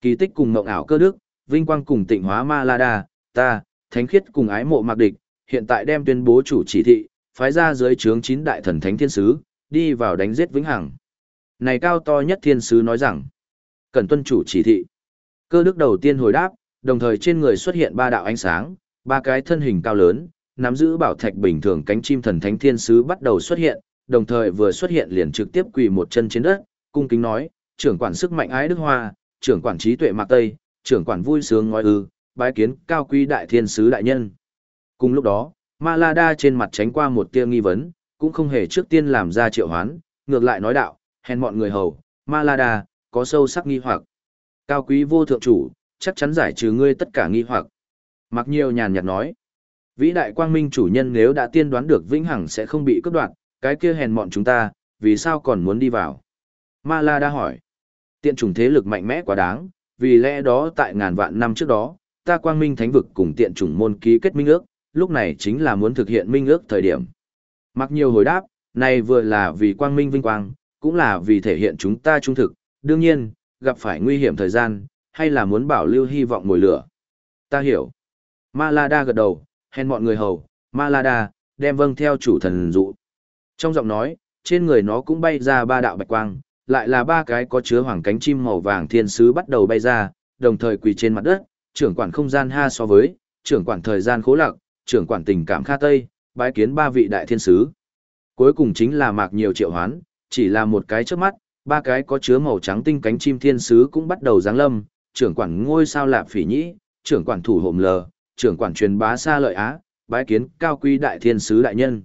Kỳ tích cùng mộng ảo cơ đức, vinh quang cùng tịnh hóa ma la đa, ta, thánh khiết cùng ái mộ mạc địch, hiện tại đem tuyên bố chủ chỉ thị, phái ra dưới trướng chín đại thần thánh thiên sứ, đi vào đánh giết vĩnh hằng. Này cao to nhất thiên sứ nói rằng, cần tuân chủ chỉ thị. Cơ đức đầu tiên hồi đáp, đồng thời trên người xuất hiện ba đạo ánh sáng, ba cái thân hình cao lớn, nắm giữ bảo thạch bình thường cánh chim thần thánh thiên sứ bắt đầu xuất hiện, đồng thời vừa xuất hiện liền trực tiếp quỳ một chân trên đất, cung kính nói, trưởng quản sức mạnh ái đức hoa, trưởng quản trí tuệ mạc tây, trưởng quản vui sướng ngói ư, bái kiến cao quý đại thiên sứ đại nhân. Cùng lúc đó, Malada trên mặt tránh qua một tia nghi vấn, cũng không hề trước tiên làm ra triệu hoán, ngược lại nói đạo, hèn mọi người hầu, Malada, có sâu sắc nghi hoặc. Cao quý vô thượng chủ, chắc chắn giải trừ ngươi tất cả nghi hoặc. Mặc nhiều nhàn nhạt nói, vĩ đại quang minh chủ nhân nếu đã tiên đoán được vĩnh hằng sẽ không bị cướp đoạt, cái kia hèn mọn chúng ta, vì sao còn muốn đi vào? Malada hỏi, tiện chủng thế lực mạnh mẽ quá đáng, vì lẽ đó tại ngàn vạn năm trước đó, ta quang minh thánh vực cùng tiện chủng môn ký kết minh ước, lúc này chính là muốn thực hiện minh ước thời điểm. Mặc nhiều hồi đáp, này vừa là vì quang minh vinh quang, cũng là vì thể hiện chúng ta trung thực, đương nhiên, gặp phải nguy hiểm thời gian, hay là muốn bảo lưu hy vọng mồi lửa. Ta hiểu. Malada gật đầu, hèn mọi người hầu, Malada, đem vâng theo chủ thần dụ. Trong giọng nói, trên người nó cũng bay ra ba đạo bạch quang, lại là ba cái có chứa hoàng cánh chim màu vàng thiên sứ bắt đầu bay ra, đồng thời quỳ trên mặt đất, trưởng quản không gian ha so với, trưởng quản thời gian khố lạc, trưởng quản tình cảm kha tây, bái kiến ba vị đại thiên sứ. Cuối cùng chính là mạc nhiều triệu hoán, chỉ là một cái trước mắt, ba cái có chứa màu trắng tinh cánh chim thiên sứ cũng bắt đầu giáng lâm, trưởng quản ngôi sao lạp phỉ nhĩ, trưởng quản thủ hộm lờ, trưởng quản truyền bá xa lợi á, bái kiến cao quý đại thiên sứ đại nhân.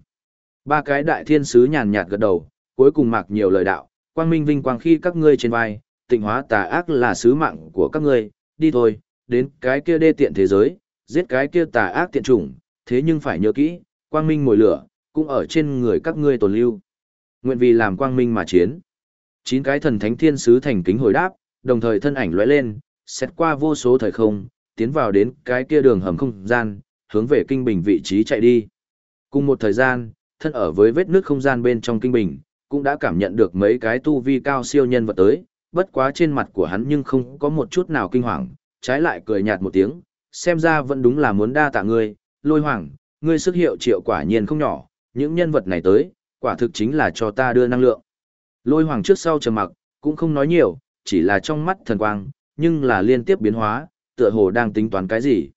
Ba cái đại thiên sứ nhàn nhạt gật đầu, cuối cùng mạc nhiều lời đạo, quang minh vinh quang khi các ngươi trên vai, tịnh hóa tà ác là sứ mạng của các ngươi, đi thôi, đến cái kia đê tiện thế giới, giết cái kia tà ác tiện chủng, thế nhưng phải nhớ kỹ, quang minh mồi lửa, cũng ở trên người các ngươi tồn lưu. Nguyện vì làm quang minh mà chiến. Chín cái thần thánh thiên sứ thành kính hồi đáp, đồng thời thân ảnh lóe lên, xét qua vô số thời không, tiến vào đến cái kia đường hầm không gian, hướng về kinh bình vị trí chạy đi. Cùng một thời gian, thân ở với vết nước không gian bên trong kinh bình, cũng đã cảm nhận được mấy cái tu vi cao siêu nhân vật tới, bất quá trên mặt của hắn nhưng không có một chút nào kinh hoàng, trái lại cười nhạt một tiếng, xem ra vẫn đúng là muốn đa tạ ngươi, lôi hoàng, ngươi sức hiệu triệu quả nhiên không nhỏ, những nhân vật này tới, quả thực chính là cho ta đưa năng lượng. Lôi hoàng trước sau trầm mặc, cũng không nói nhiều, chỉ là trong mắt thần quang, nhưng là liên tiếp biến hóa, tựa hồ đang tính toán cái gì.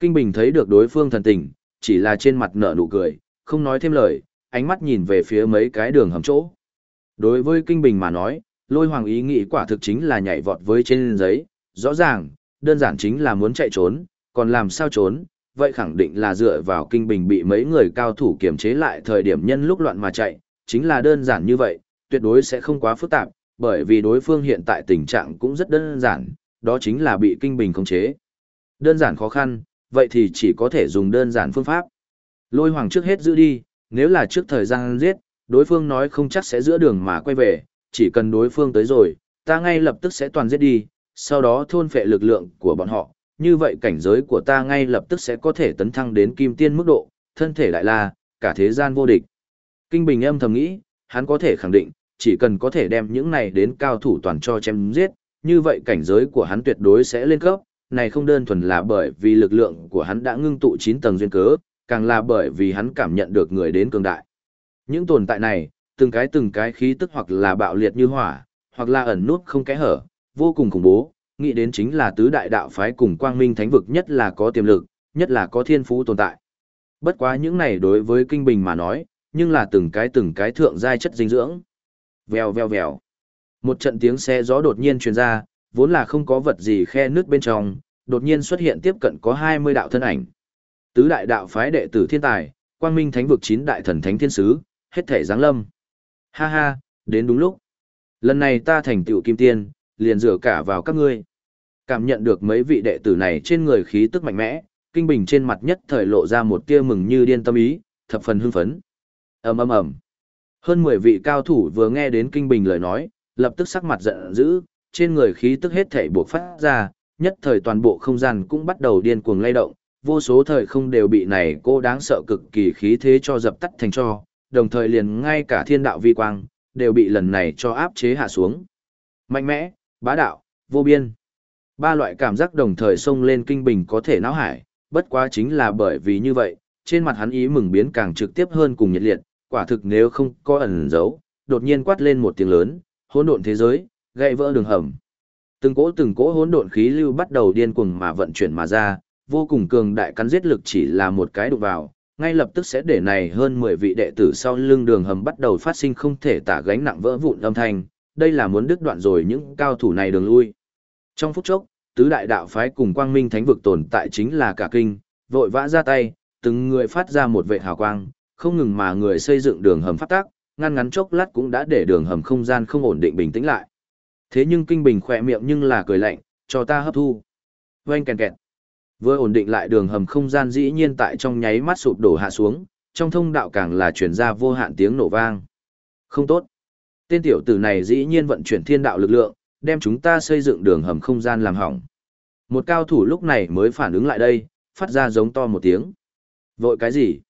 Kinh Bình thấy được đối phương thần tình, chỉ là trên mặt nở nụ cười, không nói thêm lời, ánh mắt nhìn về phía mấy cái đường hầm chỗ. Đối với Kinh Bình mà nói, lôi hoàng ý nghĩ quả thực chính là nhảy vọt với trên giấy, rõ ràng, đơn giản chính là muốn chạy trốn, còn làm sao trốn, vậy khẳng định là dựa vào Kinh Bình bị mấy người cao thủ kiềm chế lại thời điểm nhân lúc loạn mà chạy, chính là đơn giản như vậy, tuyệt đối sẽ không quá phức tạp, bởi vì đối phương hiện tại tình trạng cũng rất đơn giản, đó chính là bị Kinh Bình khống chế. Đơn giản khó khăn, vậy thì chỉ có thể dùng đơn giản phương pháp. Lôi hoàng trước hết giữ đi, nếu là trước thời gian giết, đối phương nói không chắc sẽ giữa đường mà quay về, chỉ cần đối phương tới rồi, ta ngay lập tức sẽ toàn giết đi, sau đó thôn phệ lực lượng của bọn họ, như vậy cảnh giới của ta ngay lập tức sẽ có thể tấn thăng đến kim tiên mức độ, thân thể đại la, cả thế gian vô địch. Kinh Bình âm thầm nghĩ, hắn có thể khẳng định, chỉ cần có thể đem những này đến cao thủ toàn cho chém giết, như vậy cảnh giới của hắn tuyệt đối sẽ lên cấp, này không đơn thuần là bởi vì lực lượng của hắn đã ngưng tụ 9 tầng duyên cớ, càng là bởi vì hắn cảm nhận được người đến cường đại. Những tồn tại này, từng cái từng cái khí tức hoặc là bạo liệt như hỏa, hoặc là ẩn nút không kẽ hở, vô cùng khủng bố, nghĩ đến chính là tứ đại đạo phái cùng quang minh thánh vực nhất là có tiềm lực, nhất là có thiên phú tồn tại. Bất quá những này đối với kinh bình mà nói, nhưng là từng cái từng cái thượng giai chất dinh dưỡng. Vèo vèo vèo. Một trận tiếng xe gió đột nhiên truyền ra, vốn là không có vật gì khe nước bên trong, đột nhiên xuất hiện tiếp cận có 20 đạo thân ảnh. Tứ đại đạo phái đệ tử thiên tài, quang minh thánh vực chín đại thần thánh thiên sứ, hết thể giáng lâm. Ha ha, đến đúng lúc. Lần này ta thành tựu kim tiên, liền dựa cả vào các ngươi. Cảm nhận được mấy vị đệ tử này trên người khí tức mạnh mẽ, kinh bình trên mặt nhất thời lộ ra một tia mừng như điên tâm ý, thập phần hưng phấn. ầm ầm ầm. Hơn 10 vị cao thủ vừa nghe đến kinh bình lời nói, lập tức sắc mặt giận dữ, trên người khí tức hết thảy buộc phát ra, nhất thời toàn bộ không gian cũng bắt đầu điên cuồng lay động, vô số thời không đều bị này cô đáng sợ cực kỳ khí thế cho dập tắt thành cho, đồng thời liền ngay cả thiên đạo vi quang, đều bị lần này cho áp chế hạ xuống. Mạnh mẽ, bá đạo, vô biên. Ba loại cảm giác đồng thời xông lên kinh bình có thể não hải, bất quá chính là bởi vì như vậy, trên mặt hắn ý mừng biến càng trực tiếp hơn cùng nhiệt liệt, quả thực nếu không có ẩn giấu, đột nhiên quát lên một tiếng lớn, hỗn độn thế giới, gãy vỡ đường hầm. Từng cỗ từng cỗ hỗn độn khí lưu bắt đầu điên cuồng mà vận chuyển mà ra, vô cùng cường đại cắn giết lực chỉ là một cái đụng vào, ngay lập tức sẽ để này hơn 10 vị đệ tử sau lưng đường hầm bắt đầu phát sinh không thể tả gánh nặng vỡ vụn âm thanh, đây là muốn đứt đoạn rồi những cao thủ này đường lui. Trong phút chốc, tứ đại đạo phái cùng quang minh thánh vực tồn tại chính là cả kinh, vội vã ra tay, từng người phát ra một vệ hào quang, không ngừng mà người xây dựng đường hầm phát tác, ngăn ngắn chốc lát cũng đã để đường hầm không gian không ổn định bình tĩnh lại. Thế nhưng kinh bình khỏe miệng nhưng là cười lạnh, cho ta hấp thu. Vâng kèn kẹt. Vừa ổn định lại đường hầm không gian dĩ nhiên tại trong nháy mắt sụp đổ hạ xuống, trong thông đạo càng là chuyển ra vô hạn tiếng nổ vang. Không tốt. Tên tiểu tử này dĩ nhiên vận chuyển thiên đạo lực lượng, đem chúng ta xây dựng đường hầm không gian làm hỏng. Một cao thủ lúc này mới phản ứng lại đây, phát ra giống to một tiếng. Vội cái gì?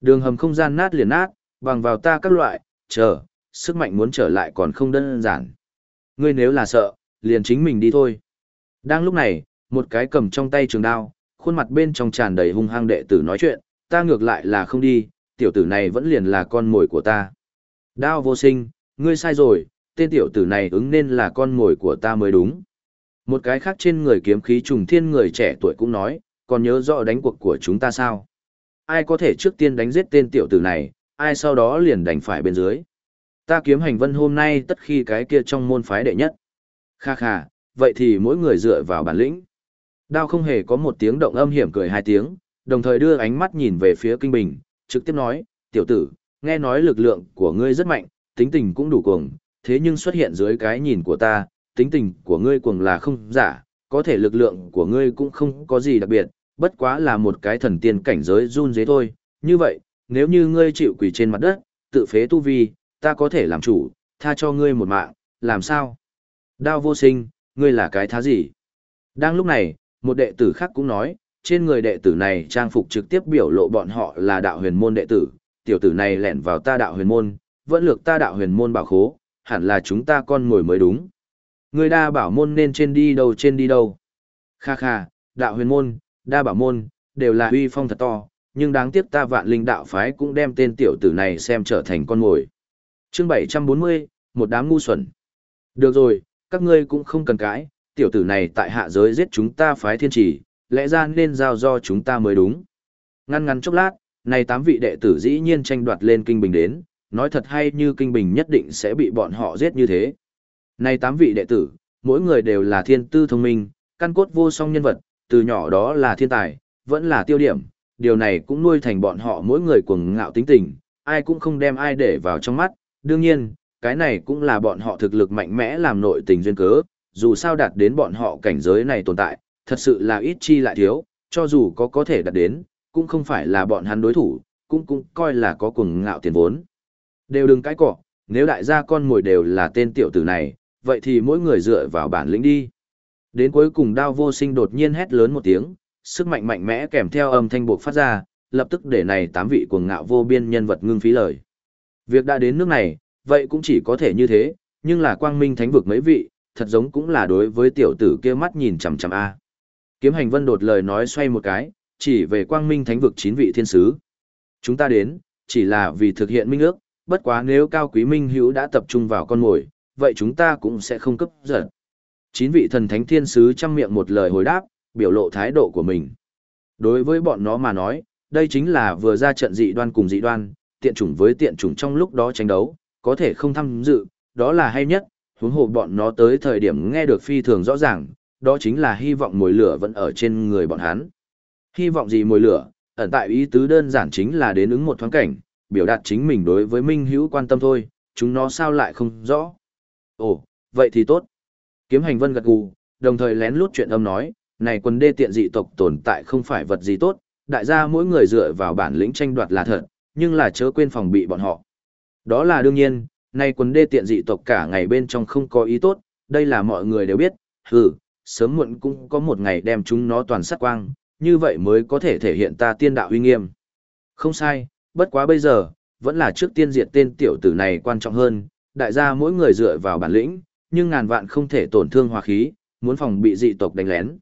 Đường hầm không gian nát liền nát, bằng vào ta các loại, chờ, sức mạnh muốn trở lại còn không đơn giản. Ngươi nếu là sợ, liền chính mình đi thôi. Đang lúc này, một cái cầm trong tay trường đao, khuôn mặt bên trong tràn đầy hung hăng đệ tử nói chuyện, ta ngược lại là không đi, tiểu tử này vẫn liền là con mồi của ta. Đao vô sinh, ngươi sai rồi, tên tiểu tử này ứng nên là con mồi của ta mới đúng. Một cái khác trên người kiếm khí trùng thiên người trẻ tuổi cũng nói, còn nhớ rõ đánh cuộc của chúng ta sao? Ai có thể trước tiên đánh giết tên tiểu tử này, ai sau đó liền đánh phải bên dưới. Ta kiếm hành vân hôm nay tất khi cái kia trong môn phái đệ nhất. Kha kha, vậy thì mỗi người dựa vào bản lĩnh. Đao không hề có một tiếng động âm hiểm cười hai tiếng, đồng thời đưa ánh mắt nhìn về phía Kinh Bình, trực tiếp nói, tiểu tử, nghe nói lực lượng của ngươi rất mạnh, tính tình cũng đủ cuồng, thế nhưng xuất hiện dưới cái nhìn của ta, tính tình của ngươi cuồng là không giả, có thể lực lượng của ngươi cũng không có gì đặc biệt, bất quá là một cái thần tiên cảnh giới run dế thôi, như vậy, nếu như ngươi chịu quỳ trên mặt đất, tự phế tu vi, ta có thể làm chủ, tha cho ngươi một mạng, làm sao? Đao vô sinh, ngươi là cái thá gì? Đang lúc này, một đệ tử khác cũng nói, trên người đệ tử này trang phục trực tiếp biểu lộ bọn họ là đạo huyền môn đệ tử, tiểu tử này lẻn vào ta đạo huyền môn, vẫn lược ta đạo huyền môn bảo khố, hẳn là chúng ta con ngồi mới đúng. Người đa bảo môn nên trên đi đâu trên đi đâu. Kha kha, đạo huyền môn, đa bảo môn, đều là uy phong thật to, nhưng đáng tiếc ta vạn linh đạo phái cũng đem tên tiểu tử này xem trở thành con ngồi. Chương 740, một đám ngu xuẩn. Được rồi, các ngươi cũng không cần cãi, tiểu tử này tại hạ giới giết chúng ta phái thiên trì, lẽ ra nên giao do chúng ta mới đúng. Ngăn ngắn chốc lát, này tám vị đệ tử dĩ nhiên tranh đoạt lên kinh bình đến, nói thật hay như kinh bình nhất định sẽ bị bọn họ giết như thế. Này tám vị đệ tử, mỗi người đều là thiên tư thông minh, căn cốt vô song nhân vật, từ nhỏ đó là thiên tài, vẫn là tiêu điểm, điều này cũng nuôi thành bọn họ mỗi người cuồng ngạo tính tình, ai cũng không đem ai để vào trong mắt, đương nhiên, cái này cũng là bọn họ thực lực mạnh mẽ làm nội tình duyên cớ, dù sao đạt đến bọn họ cảnh giới này tồn tại, thật sự là ít chi lại thiếu, cho dù có có thể đạt đến, cũng không phải là bọn hắn đối thủ, cũng cũng coi là có cùng ngạo tiền vốn. Đều đừng cái cỏ, nếu đại gia con mồi đều là tên tiểu tử này, vậy thì mỗi người dựa vào bản lĩnh đi. Đến cuối cùng đao vô sinh đột nhiên hét lớn một tiếng, sức mạnh mạnh mẽ kèm theo âm thanh buộc phát ra, lập tức để này tám vị cuồng ngạo vô biên nhân vật ngưng phí lời. Việc đã đến nước này, vậy cũng chỉ có thể như thế, nhưng là quang minh thánh vực mấy vị, thật giống cũng là đối với tiểu tử kia mắt nhìn chằm chằm a. Kiếm hành vân đột lời nói xoay một cái, chỉ về quang minh thánh vực chín vị thiên sứ. Chúng ta đến, chỉ là vì thực hiện minh ước, bất quá nếu cao quý minh hữu đã tập trung vào con mồi, vậy chúng ta cũng sẽ không cấp giật. Chín vị thần thánh thiên sứ chăm miệng một lời hồi đáp, biểu lộ thái độ của mình. Đối với bọn nó mà nói, đây chính là vừa ra trận dị đoan cùng dị đoan, tiện chủng với tiện chủng trong lúc đó tranh đấu, có thể không tham dự, đó là hay nhất, huống hồ bọn nó tới thời điểm nghe được phi thường rõ ràng, đó chính là hy vọng mồi lửa vẫn ở trên người bọn hắn. Hy vọng gì mồi lửa, ẩn tại ý tứ đơn giản chính là đến ứng một thoáng cảnh, biểu đạt chính mình đối với Minh Hữu quan tâm thôi, chúng nó sao lại không rõ. Ồ, vậy thì tốt. Kiếm hành vân gật gù, đồng thời lén lút chuyện âm nói, này quần đê tiện dị tộc tồn tại không phải vật gì tốt, đại gia mỗi người dựa vào bản lĩnh tranh đoạt là thật, nhưng là chớ quên phòng bị bọn họ. Đó là đương nhiên, nay quần đê tiện dị tộc cả ngày bên trong không có ý tốt, đây là mọi người đều biết, hừ, sớm muộn cũng có một ngày đem chúng nó toàn sát quang, như vậy mới có thể thể hiện ta tiên đạo uy nghiêm. Không sai, bất quá bây giờ, vẫn là trước tiên diệt tên tiểu tử này quan trọng hơn, đại gia mỗi người dựa vào bản lĩnh, nhưng ngàn vạn không thể tổn thương hòa khí, muốn phòng bị dị tộc đánh lén.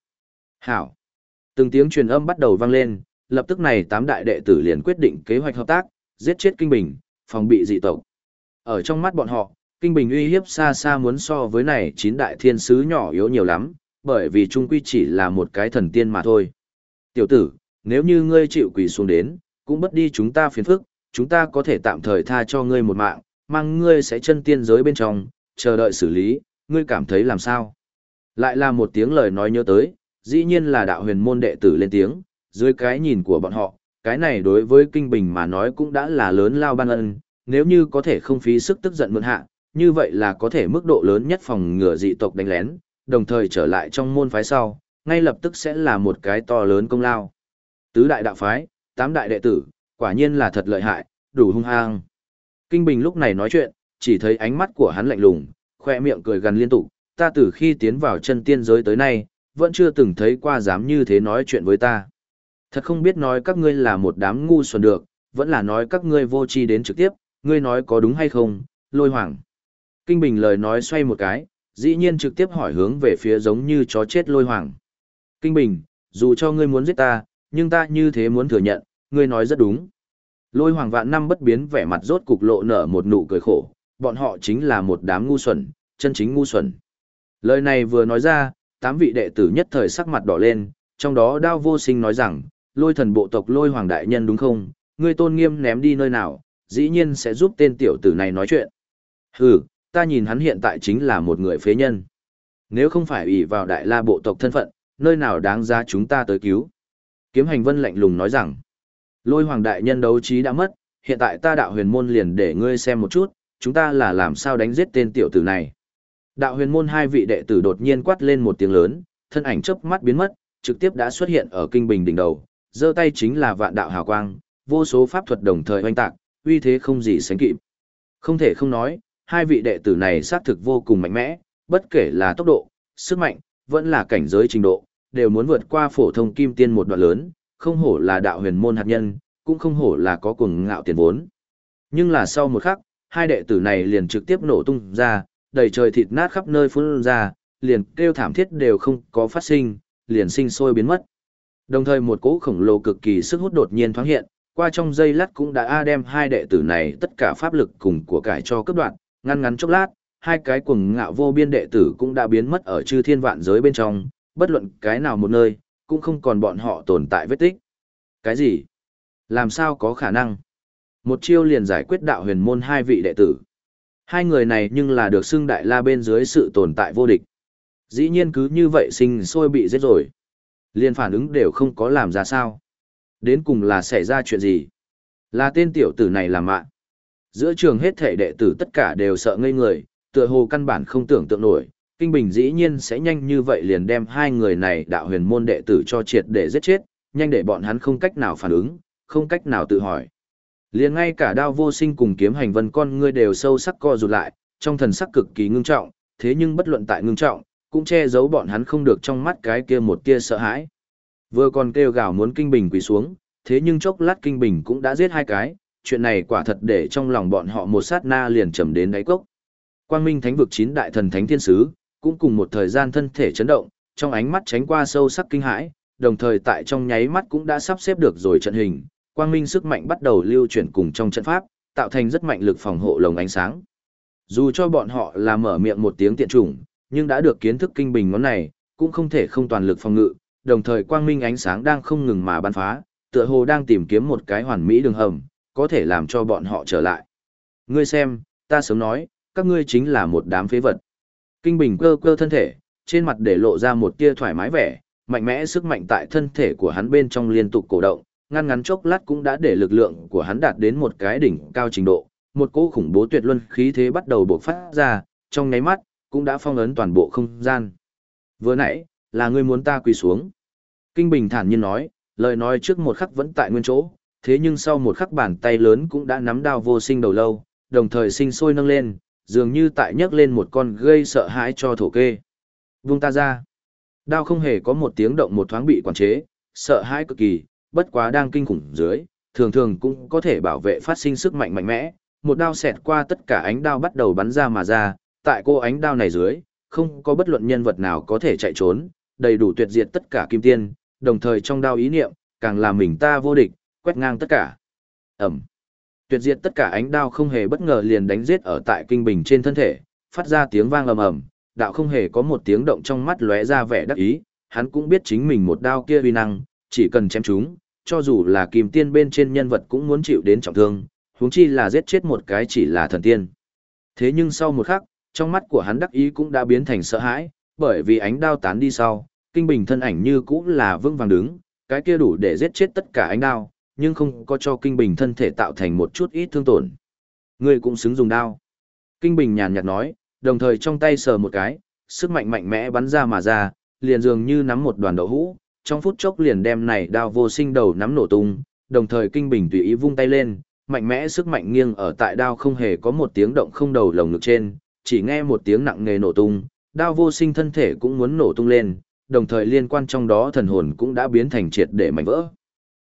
Hảo. Từng tiếng truyền âm bắt đầu vang lên, lập tức này tám đại đệ tử liền quyết định kế hoạch hợp tác, giết chết Kinh Bình, phòng bị dị tộc. Ở trong mắt bọn họ, Kinh Bình uy hiếp xa xa muốn so với này chín đại thiên sứ nhỏ yếu nhiều lắm, bởi vì trung quy chỉ là một cái thần tiên mà thôi. Tiểu tử, nếu như ngươi chịu quỳ xuống đến, cũng bất đi chúng ta phiền phức, chúng ta có thể tạm thời tha cho ngươi một mạng, mang ngươi sẽ chân tiên giới bên trong, chờ đợi xử lý, ngươi cảm thấy làm sao? Lại là một tiếng lời nói nhớ tới, dĩ nhiên là đạo huyền môn đệ tử lên tiếng, dưới cái nhìn của bọn họ, cái này đối với kinh bình mà nói cũng đã là lớn lao ban ân, nếu như có thể không phí sức tức giận mượn hạ, như vậy là có thể mức độ lớn nhất phòng ngừa dị tộc đánh lén, đồng thời trở lại trong môn phái sau, ngay lập tức sẽ là một cái to lớn công lao. Tứ đại đạo phái, tám đại đệ tử, quả nhiên là thật lợi hại, đủ hung hăng. Kinh Bình lúc này nói chuyện, chỉ thấy ánh mắt của hắn lạnh lùng, khoe miệng cười gần liên tục, ta từ khi tiến vào chân tiên giới tới nay, vẫn chưa từng thấy qua dám như thế nói chuyện với ta. Thật không biết nói các ngươi là một đám ngu xuẩn được, vẫn là nói các ngươi vô tri đến trực tiếp, ngươi nói có đúng hay không, lôi hoàng. Kinh Bình lời nói xoay một cái, dĩ nhiên trực tiếp hỏi hướng về phía giống như chó chết lôi hoàng. Kinh Bình, dù cho ngươi muốn giết ta, nhưng ta như thế muốn thừa nhận, ngươi nói rất đúng. Lôi hoàng vạn năm bất biến vẻ mặt rốt cục lộ nở một nụ cười khổ, bọn họ chính là một đám ngu xuẩn, chân chính ngu xuẩn. Lời này vừa nói ra, tám vị đệ tử nhất thời sắc mặt đỏ lên, trong đó đao vô sinh nói rằng, lôi thần bộ tộc lôi hoàng đại nhân đúng không, ngươi tôn nghiêm ném đi nơi nào, dĩ nhiên sẽ giúp tên tiểu tử này nói chuyện. Hừ, ta nhìn hắn hiện tại chính là một người phế nhân. Nếu không phải ủy vào đại la bộ tộc thân phận, nơi nào đáng giá chúng ta tới cứu. Kiếm hành vân lạnh lùng nói rằng, lôi hoàng đại nhân đấu trí đã mất, hiện tại ta đạo huyền môn liền để ngươi xem một chút, chúng ta là làm sao đánh giết tên tiểu tử này. Đạo huyền môn hai vị đệ tử đột nhiên quát lên một tiếng lớn, thân ảnh chớp mắt biến mất, trực tiếp đã xuất hiện ở kinh bình đỉnh đầu, giơ tay chính là vạn đạo hào quang, vô số pháp thuật đồng thời oanh tạc, uy thế không gì sánh kịp. Không thể không nói, hai vị đệ tử này xác thực vô cùng mạnh mẽ, bất kể là tốc độ, sức mạnh, vẫn là cảnh giới trình độ, đều muốn vượt qua phổ thông kim tiên một đoạn lớn, không hổ là đạo huyền môn hạt nhân, cũng không hổ là có cuồng ngạo tiền vốn. Nhưng là sau một khắc, hai đệ tử này liền trực tiếp nổ tung ra, đầy trời thịt nát khắp nơi phun ra, liền kêu thảm thiết đều không có phát sinh, liền sinh sôi biến mất. Đồng thời một cỗ khổng lồ cực kỳ sức hút đột nhiên thoáng hiện, qua trong giây lát cũng đã a đem hai đệ tử này tất cả pháp lực cùng của cải cho cấp đoạn, ngăn ngắn chốc lát, hai cái cuồng ngạo vô biên đệ tử cũng đã biến mất ở chư thiên vạn giới bên trong, bất luận cái nào một nơi, cũng không còn bọn họ tồn tại vết tích. Cái gì? Làm sao có khả năng? Một chiêu liền giải quyết đạo huyền môn hai vị đệ tử. Hai người này nhưng là được xưng đại la bên dưới sự tồn tại vô địch. Dĩ nhiên cứ như vậy sinh sôi bị giết rồi. liền phản ứng đều không có làm ra sao. Đến cùng là xảy ra chuyện gì? Là tên tiểu tử này làm mạng. Giữa trường hết thể đệ tử tất cả đều sợ ngây người, tựa hồ căn bản không tưởng tượng nổi. Kinh Bình dĩ nhiên sẽ nhanh như vậy liền đem hai người này đạo huyền môn đệ tử cho triệt để giết chết, nhanh để bọn hắn không cách nào phản ứng, không cách nào tự hỏi. Liền ngay cả đao vô sinh cùng kiếm hành vân con ngươi đều sâu sắc co rụt lại, trong thần sắc cực kỳ ngưng trọng, thế nhưng bất luận tại ngưng trọng, cũng che giấu bọn hắn không được trong mắt cái kia một tia sợ hãi. Vừa còn kêu gào muốn kinh bình quỳ xuống, thế nhưng chốc lát kinh bình cũng đã giết hai cái, chuyện này quả thật để trong lòng bọn họ một sát na liền trầm đến đáy cốc. Quang Minh Thánh vực chín đại thần thánh thiên sứ, cũng cùng một thời gian thân thể chấn động, trong ánh mắt tránh qua sâu sắc kinh hãi, đồng thời tại trong nháy mắt cũng đã sắp xếp được rồi trận hình, quang minh sức mạnh bắt đầu lưu chuyển cùng trong trận pháp, tạo thành rất mạnh lực phòng hộ lồng ánh sáng. Dù cho bọn họ là mở miệng một tiếng tiện chủng, nhưng đã được kiến thức kinh bình ngón này, cũng không thể không toàn lực phòng ngự, đồng thời quang minh ánh sáng đang không ngừng mà bắn phá, tựa hồ đang tìm kiếm một cái hoàn mỹ đường hầm, có thể làm cho bọn họ trở lại. Ngươi xem, ta sớm nói, các ngươi chính là một đám phế vật. Kinh bình cơ cơ thân thể, trên mặt để lộ ra một tia thoải mái vẻ, mạnh mẽ sức mạnh tại thân thể của hắn bên trong liên tục cổ động, ngăn ngắn chốc lát cũng đã để lực lượng của hắn đạt đến một cái đỉnh cao trình độ, một cỗ khủng bố tuyệt luân khí thế bắt đầu bộc phát ra, trong nháy mắt, cũng đã phong ấn toàn bộ không gian. Vừa nãy, là ngươi muốn ta quỳ xuống. Kinh Bình thản nhiên nói, lời nói trước một khắc vẫn tại nguyên chỗ, thế nhưng sau một khắc bàn tay lớn cũng đã nắm đao vô sinh đầu lâu, đồng thời sinh sôi nâng lên, dường như tại nhấc lên một con gây sợ hãi cho thổ kê. Vung ta ra. Đao không hề có một tiếng động một thoáng bị quản chế, sợ hãi cực kỳ, bất quá đang kinh khủng dưới, thường thường cũng có thể bảo vệ phát sinh sức mạnh mạnh mẽ, một đao xẹt qua tất cả ánh đao bắt đầu bắn ra mà ra, tại cô ánh đao này dưới, không có bất luận nhân vật nào có thể chạy trốn, đầy đủ tuyệt diệt tất cả kim tiên, đồng thời trong đao ý niệm, càng làm mình ta vô địch, quét ngang tất cả. Ẩm. Tuyệt diệt tất cả ánh đao không hề bất ngờ liền đánh giết ở tại kinh bình trên thân thể, phát ra tiếng vang ầm ầm, đạo không hề có một tiếng động trong mắt lóe ra vẻ đắc ý, hắn cũng biết chính mình một đao kia uy năng, chỉ cần chém chúng, cho dù là kim tiên bên trên nhân vật cũng muốn chịu đến trọng thương, huống chi là giết chết một cái chỉ là thần tiên. Thế nhưng sau một khắc, trong mắt của hắn đắc ý cũng đã biến thành sợ hãi, bởi vì ánh đao tán đi sau, kinh bình thân ảnh như cũ là vững vàng đứng, cái kia đủ để giết chết tất cả ánh đao, nhưng không có cho kinh bình thân thể tạo thành một chút ít thương tổn. Ngươi cũng xứng dùng đao. Kinh bình nhàn nhạt nói, đồng thời trong tay sờ một cái, sức mạnh mạnh mẽ bắn ra mà ra, liền dường như nắm một đoàn đậu hũ, trong phút chốc liền đem này đao vô sinh đầu nắm nổ tung, đồng thời kinh bình tùy ý vung tay lên, mạnh mẽ sức mạnh nghiêng ở tại đao không hề có một tiếng động không đầu lồng ngực trên, chỉ nghe một tiếng nặng nề nổ tung, đao vô sinh thân thể cũng muốn nổ tung lên, đồng thời liên quan trong đó thần hồn cũng đã biến thành triệt để mảnh vỡ.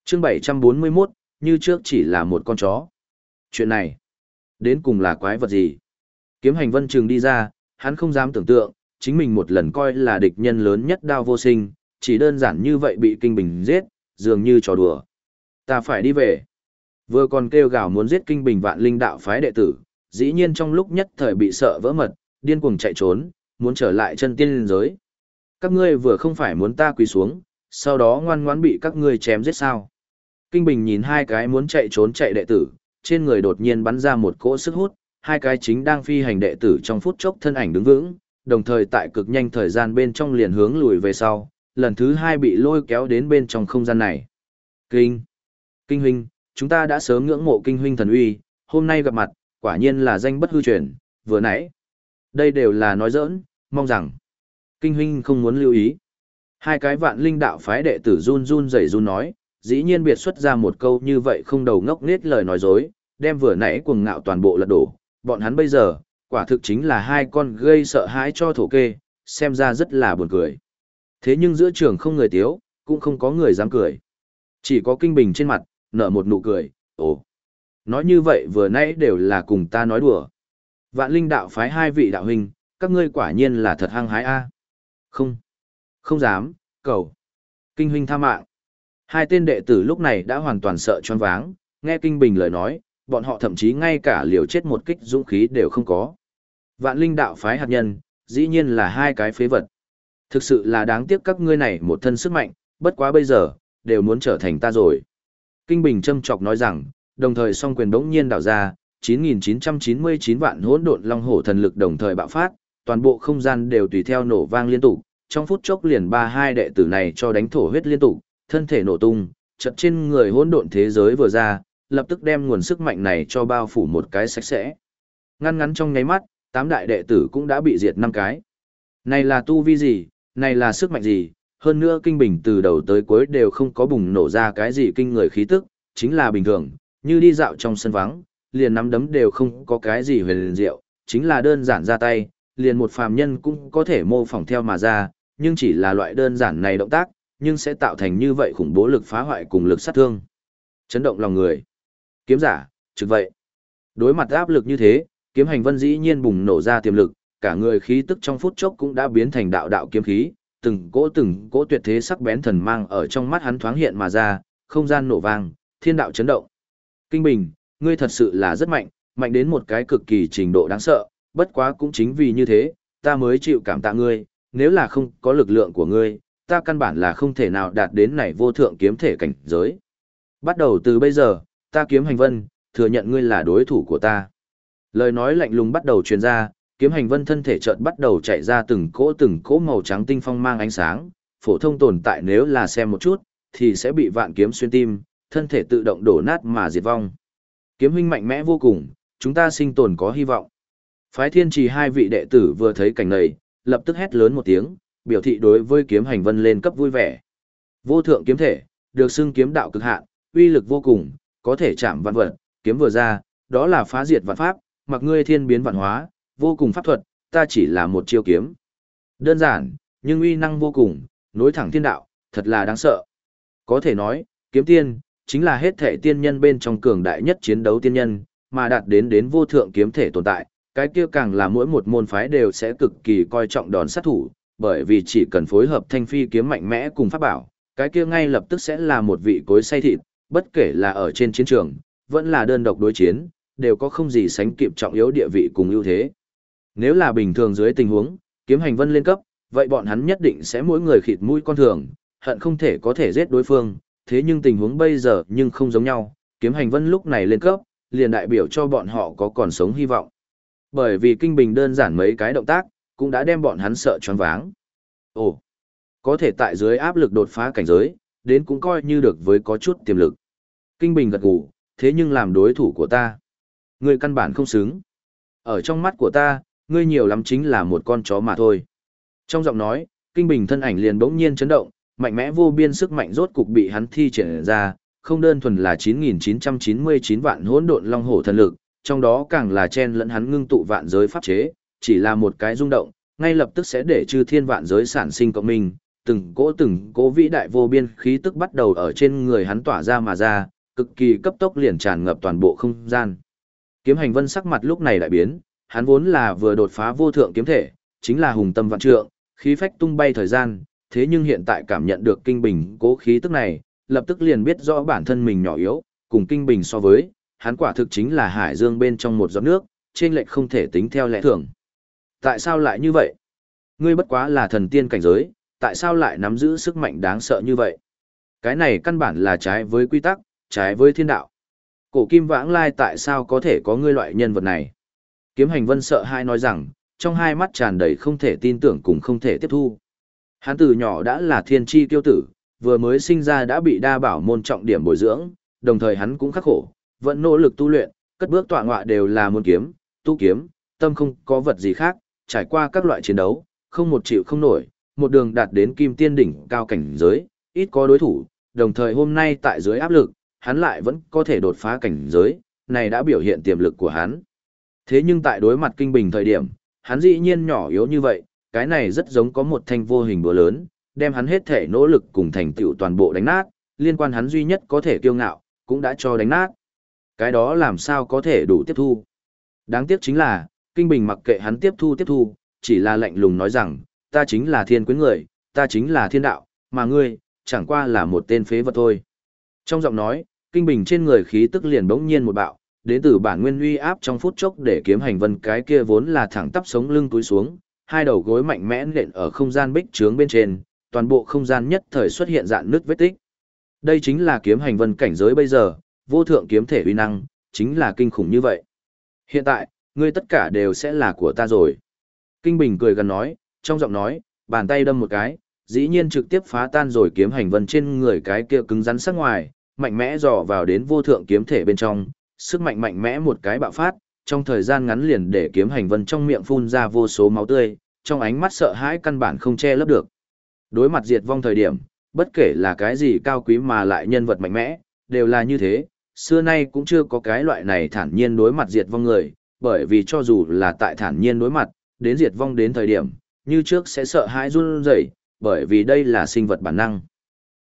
Chương 741, như trước chỉ là một con chó. Chuyện này, đến cùng là quái vật gì? Kiếm hành vân trường đi ra, hắn không dám tưởng tượng, chính mình một lần coi là địch nhân lớn nhất đao vô sinh, chỉ đơn giản như vậy bị kinh bình giết, dường như trò đùa. Ta phải đi về. Vừa còn kêu gào muốn giết kinh bình vạn linh đạo phái đệ tử, dĩ nhiên trong lúc nhất thời bị sợ vỡ mật, điên cuồng chạy trốn, muốn trở lại chân tiên linh giới. Các ngươi vừa không phải muốn ta quỳ xuống, sau đó ngoan ngoãn bị các ngươi chém giết sao. Kinh Bình nhìn hai cái muốn chạy trốn chạy đệ tử, trên người đột nhiên bắn ra một cỗ sức hút, hai cái chính đang phi hành đệ tử trong phút chốc thân ảnh đứng vững, đồng thời tại cực nhanh thời gian bên trong liền hướng lùi về sau, lần thứ hai bị lôi kéo đến bên trong không gian này. Kinh! Kinh huynh, chúng ta đã sớm ngưỡng mộ kinh huynh thần uy, hôm nay gặp mặt, quả nhiên là danh bất hư truyền, vừa nãy. Đây đều là nói giỡn, mong rằng kinh huynh không muốn lưu ý. Hai cái vạn linh đạo phái đệ tử run run rẩy run nói, dĩ nhiên biệt xuất ra một câu như vậy không đầu ngốc nết lời nói dối, đem vừa nãy cuồng ngạo toàn bộ lật đổ. Bọn hắn bây giờ, quả thực chính là hai con gây sợ hãi cho thổ kê, xem ra rất là buồn cười. Thế nhưng giữa trường không người tiếu, cũng không có người dám cười. Chỉ có kinh bình trên mặt, nở một nụ cười, ồ. Nói như vậy vừa nãy đều là cùng ta nói đùa. Vạn linh đạo phái hai vị đạo huynh, các ngươi quả nhiên là thật hăng hái a. Không, không dám, cầu. Kinh huynh tha mạng. Hai tên đệ tử lúc này đã hoàn toàn sợ choáng váng, nghe kinh bình lời nói, bọn họ thậm chí ngay cả liều chết một kích dũng khí đều không có. Vạn linh đạo phái hạt nhân, dĩ nhiên là hai cái phế vật. Thực sự là đáng tiếc các ngươi này một thân sức mạnh, bất quá bây giờ, đều muốn trở thành ta rồi. Kinh Bình châm chọc nói rằng, đồng thời song quyền đống nhiên đảo ra, 9.999 vạn hỗn độn long hổ thần lực đồng thời bạo phát, toàn bộ không gian đều tùy theo nổ vang liên tục, trong phút chốc liền ba hai đệ tử này cho đánh thổ huyết liên tục, thân thể nổ tung, chật trên người hỗn độn thế giới vừa ra, lập tức đem nguồn sức mạnh này cho bao phủ một cái sạch sẽ. Ngăn ngắn trong nháy mắt, tám đại đệ tử cũng đã bị diệt năm cái. Này là tu vi gì, này là sức mạnh gì, hơn nữa kinh bình từ đầu tới cuối đều không có bùng nổ ra cái gì kinh người khí tức, chính là bình thường, như đi dạo trong sân vắng, liền nắm đấm đều không có cái gì huyền diệu, chính là đơn giản ra tay, liền một phàm nhân cũng có thể mô phỏng theo mà ra, nhưng chỉ là loại đơn giản này động tác, nhưng sẽ tạo thành như vậy khủng bố lực phá hoại cùng lực sát thương. Chấn động lòng người. Kiếm giả, trực vậy. Đối mặt áp lực như thế, kiếm hành vân dĩ nhiên bùng nổ ra tiềm lực, cả người khí tức trong phút chốc cũng đã biến thành đạo đạo kiếm khí, từng cỗ từng cỗ tuyệt thế sắc bén thần mang ở trong mắt hắn thoáng hiện mà ra, không gian nổ vang, thiên đạo chấn động. Kinh Bình, ngươi thật sự là rất mạnh, mạnh đến một cái cực kỳ trình độ đáng sợ, bất quá cũng chính vì như thế, ta mới chịu cảm tạ ngươi, nếu là không có lực lượng của ngươi, ta căn bản là không thể nào đạt đến này vô thượng kiếm thể cảnh giới. Bắt đầu từ bây giờ, ta kiếm hành vân, thừa nhận ngươi là đối thủ của ta. Lời nói lạnh lùng bắt đầu truyền ra, kiếm hành vân thân thể chợt bắt đầu chạy ra từng cỗ từng cỗ màu trắng tinh phong mang ánh sáng, phổ thông tồn tại nếu là xem một chút, thì sẽ bị vạn kiếm xuyên tim, thân thể tự động đổ nát mà diệt vong. Kiếm huynh mạnh mẽ vô cùng, chúng ta sinh tồn có hy vọng. Phái thiên trì hai vị đệ tử vừa thấy cảnh này, lập tức hét lớn một tiếng, biểu thị đối với kiếm hành vân lên cấp vui vẻ. Vô thượng kiếm thể, được xưng kiếm đạo cực hạn, uy lực vô cùng, có thể chạm vạn vật, kiếm vừa ra, đó là phá diệt vạn pháp, mặc ngươi thiên biến vạn hóa, vô cùng pháp thuật, ta chỉ là một chiêu kiếm. Đơn giản, nhưng uy năng vô cùng, nối thẳng thiên đạo, thật là đáng sợ. Có thể nói, kiếm tiên, chính là hết thể tiên nhân bên trong cường đại nhất chiến đấu tiên nhân, mà đạt đến đến vô thượng kiếm thể tồn tại, cái kia càng là mỗi một môn phái đều sẽ cực kỳ coi trọng đòn sát thủ, bởi vì chỉ cần phối hợp thanh phi kiếm mạnh mẽ cùng pháp bảo, cái kia ngay lập tức sẽ là một vị cối say thịt, bất kể là ở trên chiến trường, vẫn là đơn độc đối chiến, đều có không gì sánh kịp trọng yếu địa vị cùng ưu thế. Nếu là bình thường dưới tình huống, kiếm hành vân lên cấp, vậy bọn hắn nhất định sẽ mỗi người khịt mũi con thường, hận không thể có thể giết đối phương, thế nhưng tình huống bây giờ nhưng không giống nhau, kiếm hành vân lúc này lên cấp, liền đại biểu cho bọn họ có còn sống hy vọng. Bởi vì kinh bình đơn giản mấy cái động tác, cũng đã đem bọn hắn sợ choáng váng. Ồ, có thể tại dưới áp lực đột phá cảnh giới, đến cũng coi như được với có chút tiềm lực. Kinh Bình gật gù, thế nhưng làm đối thủ của ta. Ngươi căn bản không xứng. Ở trong mắt của ta, ngươi nhiều lắm chính là một con chó mà thôi. Trong giọng nói, Kinh Bình thân ảnh liền bỗng nhiên chấn động, mạnh mẽ vô biên sức mạnh rốt cục bị hắn thi triển ra, không đơn thuần là 9999 vạn hỗn độn long hổ thần lực, trong đó càng là chen lẫn hắn ngưng tụ vạn giới pháp chế, chỉ là một cái rung động, ngay lập tức sẽ để chư thiên vạn giới sản sinh cộng minh, từng cỗ từng cỗ vĩ đại vô biên khí tức bắt đầu ở trên người hắn tỏa ra mà ra, cực kỳ cấp tốc liền tràn ngập toàn bộ không gian. Kiếm hành vân sắc mặt lúc này đại biến, hắn vốn là vừa đột phá vô thượng kiếm thể, chính là hùng tâm vạn trượng, khí phách tung bay thời gian, thế nhưng hiện tại cảm nhận được kinh bình cố khí tức này, lập tức liền biết rõ bản thân mình nhỏ yếu, cùng kinh bình so với, hắn quả thực chính là hải dương bên trong một giọt nước, trên lệch không thể tính theo lẽ thường. Tại sao lại như vậy? Ngươi bất quá là thần tiên cảnh giới, tại sao lại nắm giữ sức mạnh đáng sợ như vậy? Cái này căn bản là trái với quy tắc, trái với thiên đạo. Cổ kim vãng lai tại sao có thể có ngươi loại nhân vật này? Kiếm hành vân sợ hai nói rằng, trong hai mắt tràn đầy không thể tin tưởng cùng không thể tiếp thu. Hắn từ nhỏ đã là thiên tri tiêu tử, vừa mới sinh ra đã bị đa bảo môn trọng điểm bồi dưỡng, đồng thời hắn cũng khắc khổ, vẫn nỗ lực tu luyện, cất bước tọa ngọa đều là môn kiếm, tu kiếm, tâm không có vật gì khác, trải qua các loại chiến đấu, không một chịu không nổi, một đường đạt đến kim tiên đỉnh cao cảnh giới, ít có đối thủ, đồng thời hôm nay tại dưới áp lực, hắn lại vẫn có thể đột phá cảnh giới, này đã biểu hiện tiềm lực của hắn. Thế nhưng tại đối mặt kinh bình thời điểm, hắn dĩ nhiên nhỏ yếu như vậy, cái này rất giống có một thanh vô hình búa lớn, đem hắn hết thể nỗ lực cùng thành tựu toàn bộ đánh nát, liên quan hắn duy nhất có thể kiêu ngạo, cũng đã cho đánh nát. Cái đó làm sao có thể đủ tiếp thu. Đáng tiếc chính là, Kinh Bình mặc kệ hắn tiếp thu tiếp thu, chỉ là lạnh lùng nói rằng, ta chính là thiên quyến người, ta chính là thiên đạo, mà ngươi, chẳng qua là một tên phế vật thôi. Trong giọng nói, Kinh Bình trên người khí tức liền bỗng nhiên một bạo, đến từ bản nguyên uy áp trong phút chốc để kiếm hành vân cái kia vốn là thẳng tắp sống lưng túi xuống, hai đầu gối mạnh mẽ nện ở không gian bích trướng bên trên, toàn bộ không gian nhất thời xuất hiện dạng nước vết tích. Đây chính là kiếm hành vân cảnh giới bây giờ, vô thượng kiếm thể uy năng, chính là kinh khủng như vậy. Hiện tại, ngươi tất cả đều sẽ là của ta rồi. Kinh Bình cười gần nói, trong giọng nói, bàn tay đâm một cái, dĩ nhiên trực tiếp phá tan rồi kiếm hành vân trên người cái kia cứng rắn sắc ngoài, mạnh mẽ dò vào đến vô thượng kiếm thể bên trong, sức mạnh mạnh mẽ một cái bạo phát, trong thời gian ngắn liền để kiếm hành vân trong miệng phun ra vô số máu tươi, trong ánh mắt sợ hãi căn bản không che lấp được. Đối mặt diệt vong thời điểm, bất kể là cái gì cao quý mà lại nhân vật mạnh mẽ, đều là như thế, xưa nay cũng chưa có cái loại này thản nhiên đối mặt diệt vong người, bởi vì cho dù là tại thản nhiên đối mặt, đến diệt vong đến thời điểm, như trước sẽ sợ hãi run rẩy, bởi vì đây là sinh vật bản năng.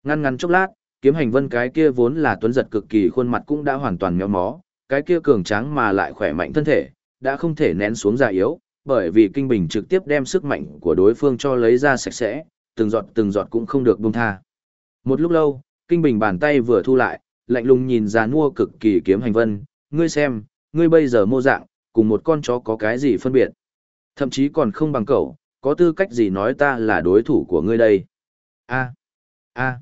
Ngăn ngắn chốc lát, kiếm hành vân cái kia vốn là tuấn giật cực kỳ khuôn mặt cũng đã hoàn toàn méo mó, cái kia cường tráng mà lại khỏe mạnh thân thể, đã không thể nén xuống già yếu, bởi vì kinh bình trực tiếp đem sức mạnh của đối phương cho lấy ra sạch sẽ, từng giọt từng giọt cũng không được buông tha. Một lúc lâu, kinh bình bàn tay vừa thu lại, lạnh lùng nhìn già mua cực kỳ kiếm hành vân, ngươi xem, ngươi bây giờ mô dạng, cùng một con chó có cái gì phân biệt. Thậm chí còn không bằng cậu, có tư cách gì nói ta là đối thủ của ngươi đây. a a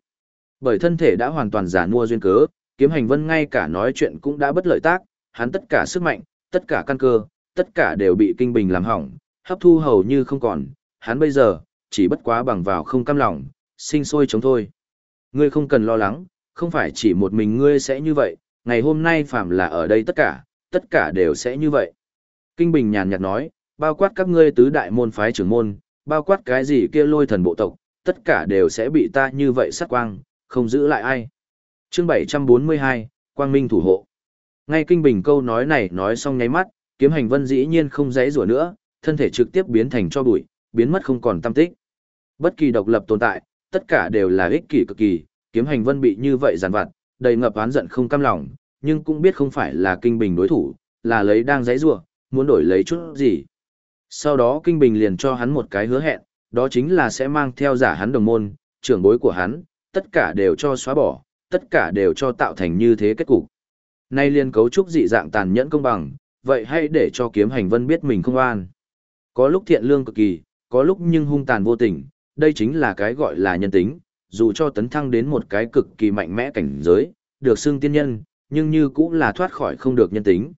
Bởi thân thể đã hoàn toàn giả mua duyên cớ, kiếm hành vân ngay cả nói chuyện cũng đã bất lợi tác, hắn tất cả sức mạnh, tất cả căn cơ, tất cả đều bị kinh bình làm hỏng, hấp thu hầu như không còn, hắn bây giờ, chỉ bất quá bằng vào không cam lòng, sinh sôi chống thôi. Ngươi không cần lo lắng, không phải chỉ một mình ngươi sẽ như vậy, ngày hôm nay phạm là ở đây tất cả, tất cả đều sẽ như vậy. Kinh Bình nhàn nhạt nói, bao quát các ngươi tứ đại môn phái trưởng môn, bao quát cái gì kia lôi thần bộ tộc, tất cả đều sẽ bị ta như vậy sát quang, không giữ lại ai. Chương 742, Quang Minh thủ hộ. Ngay Kinh Bình câu nói này nói xong nháy mắt, kiếm hành vân dĩ nhiên không dãy rủa nữa, thân thể trực tiếp biến thành cho bụi, biến mất không còn tâm tích. Bất kỳ độc lập tồn tại, tất cả đều là ích kỷ cực kỳ, kiếm hành vân bị như vậy giàn vặt, đầy ngập oán giận không cam lòng, nhưng cũng biết không phải là kinh bình đối thủ, là lấy đang giãy giụa, muốn đổi lấy chút gì. Sau đó kinh bình liền cho hắn một cái hứa hẹn, đó chính là sẽ mang theo giả hắn đồng môn, trưởng bối của hắn, tất cả đều cho xóa bỏ, tất cả đều cho tạo thành như thế kết cục. Nay liên cấu trúc dị dạng tàn nhẫn công bằng, vậy hãy để cho kiếm hành vân biết mình không an. Có lúc thiện lương cực kỳ, có lúc nhưng hung tàn vô tình, đây chính là cái gọi là nhân tính, dù cho tấn thăng đến một cái cực kỳ mạnh mẽ cảnh giới, được xưng tiên nhân, nhưng như cũng là thoát khỏi không được nhân tính.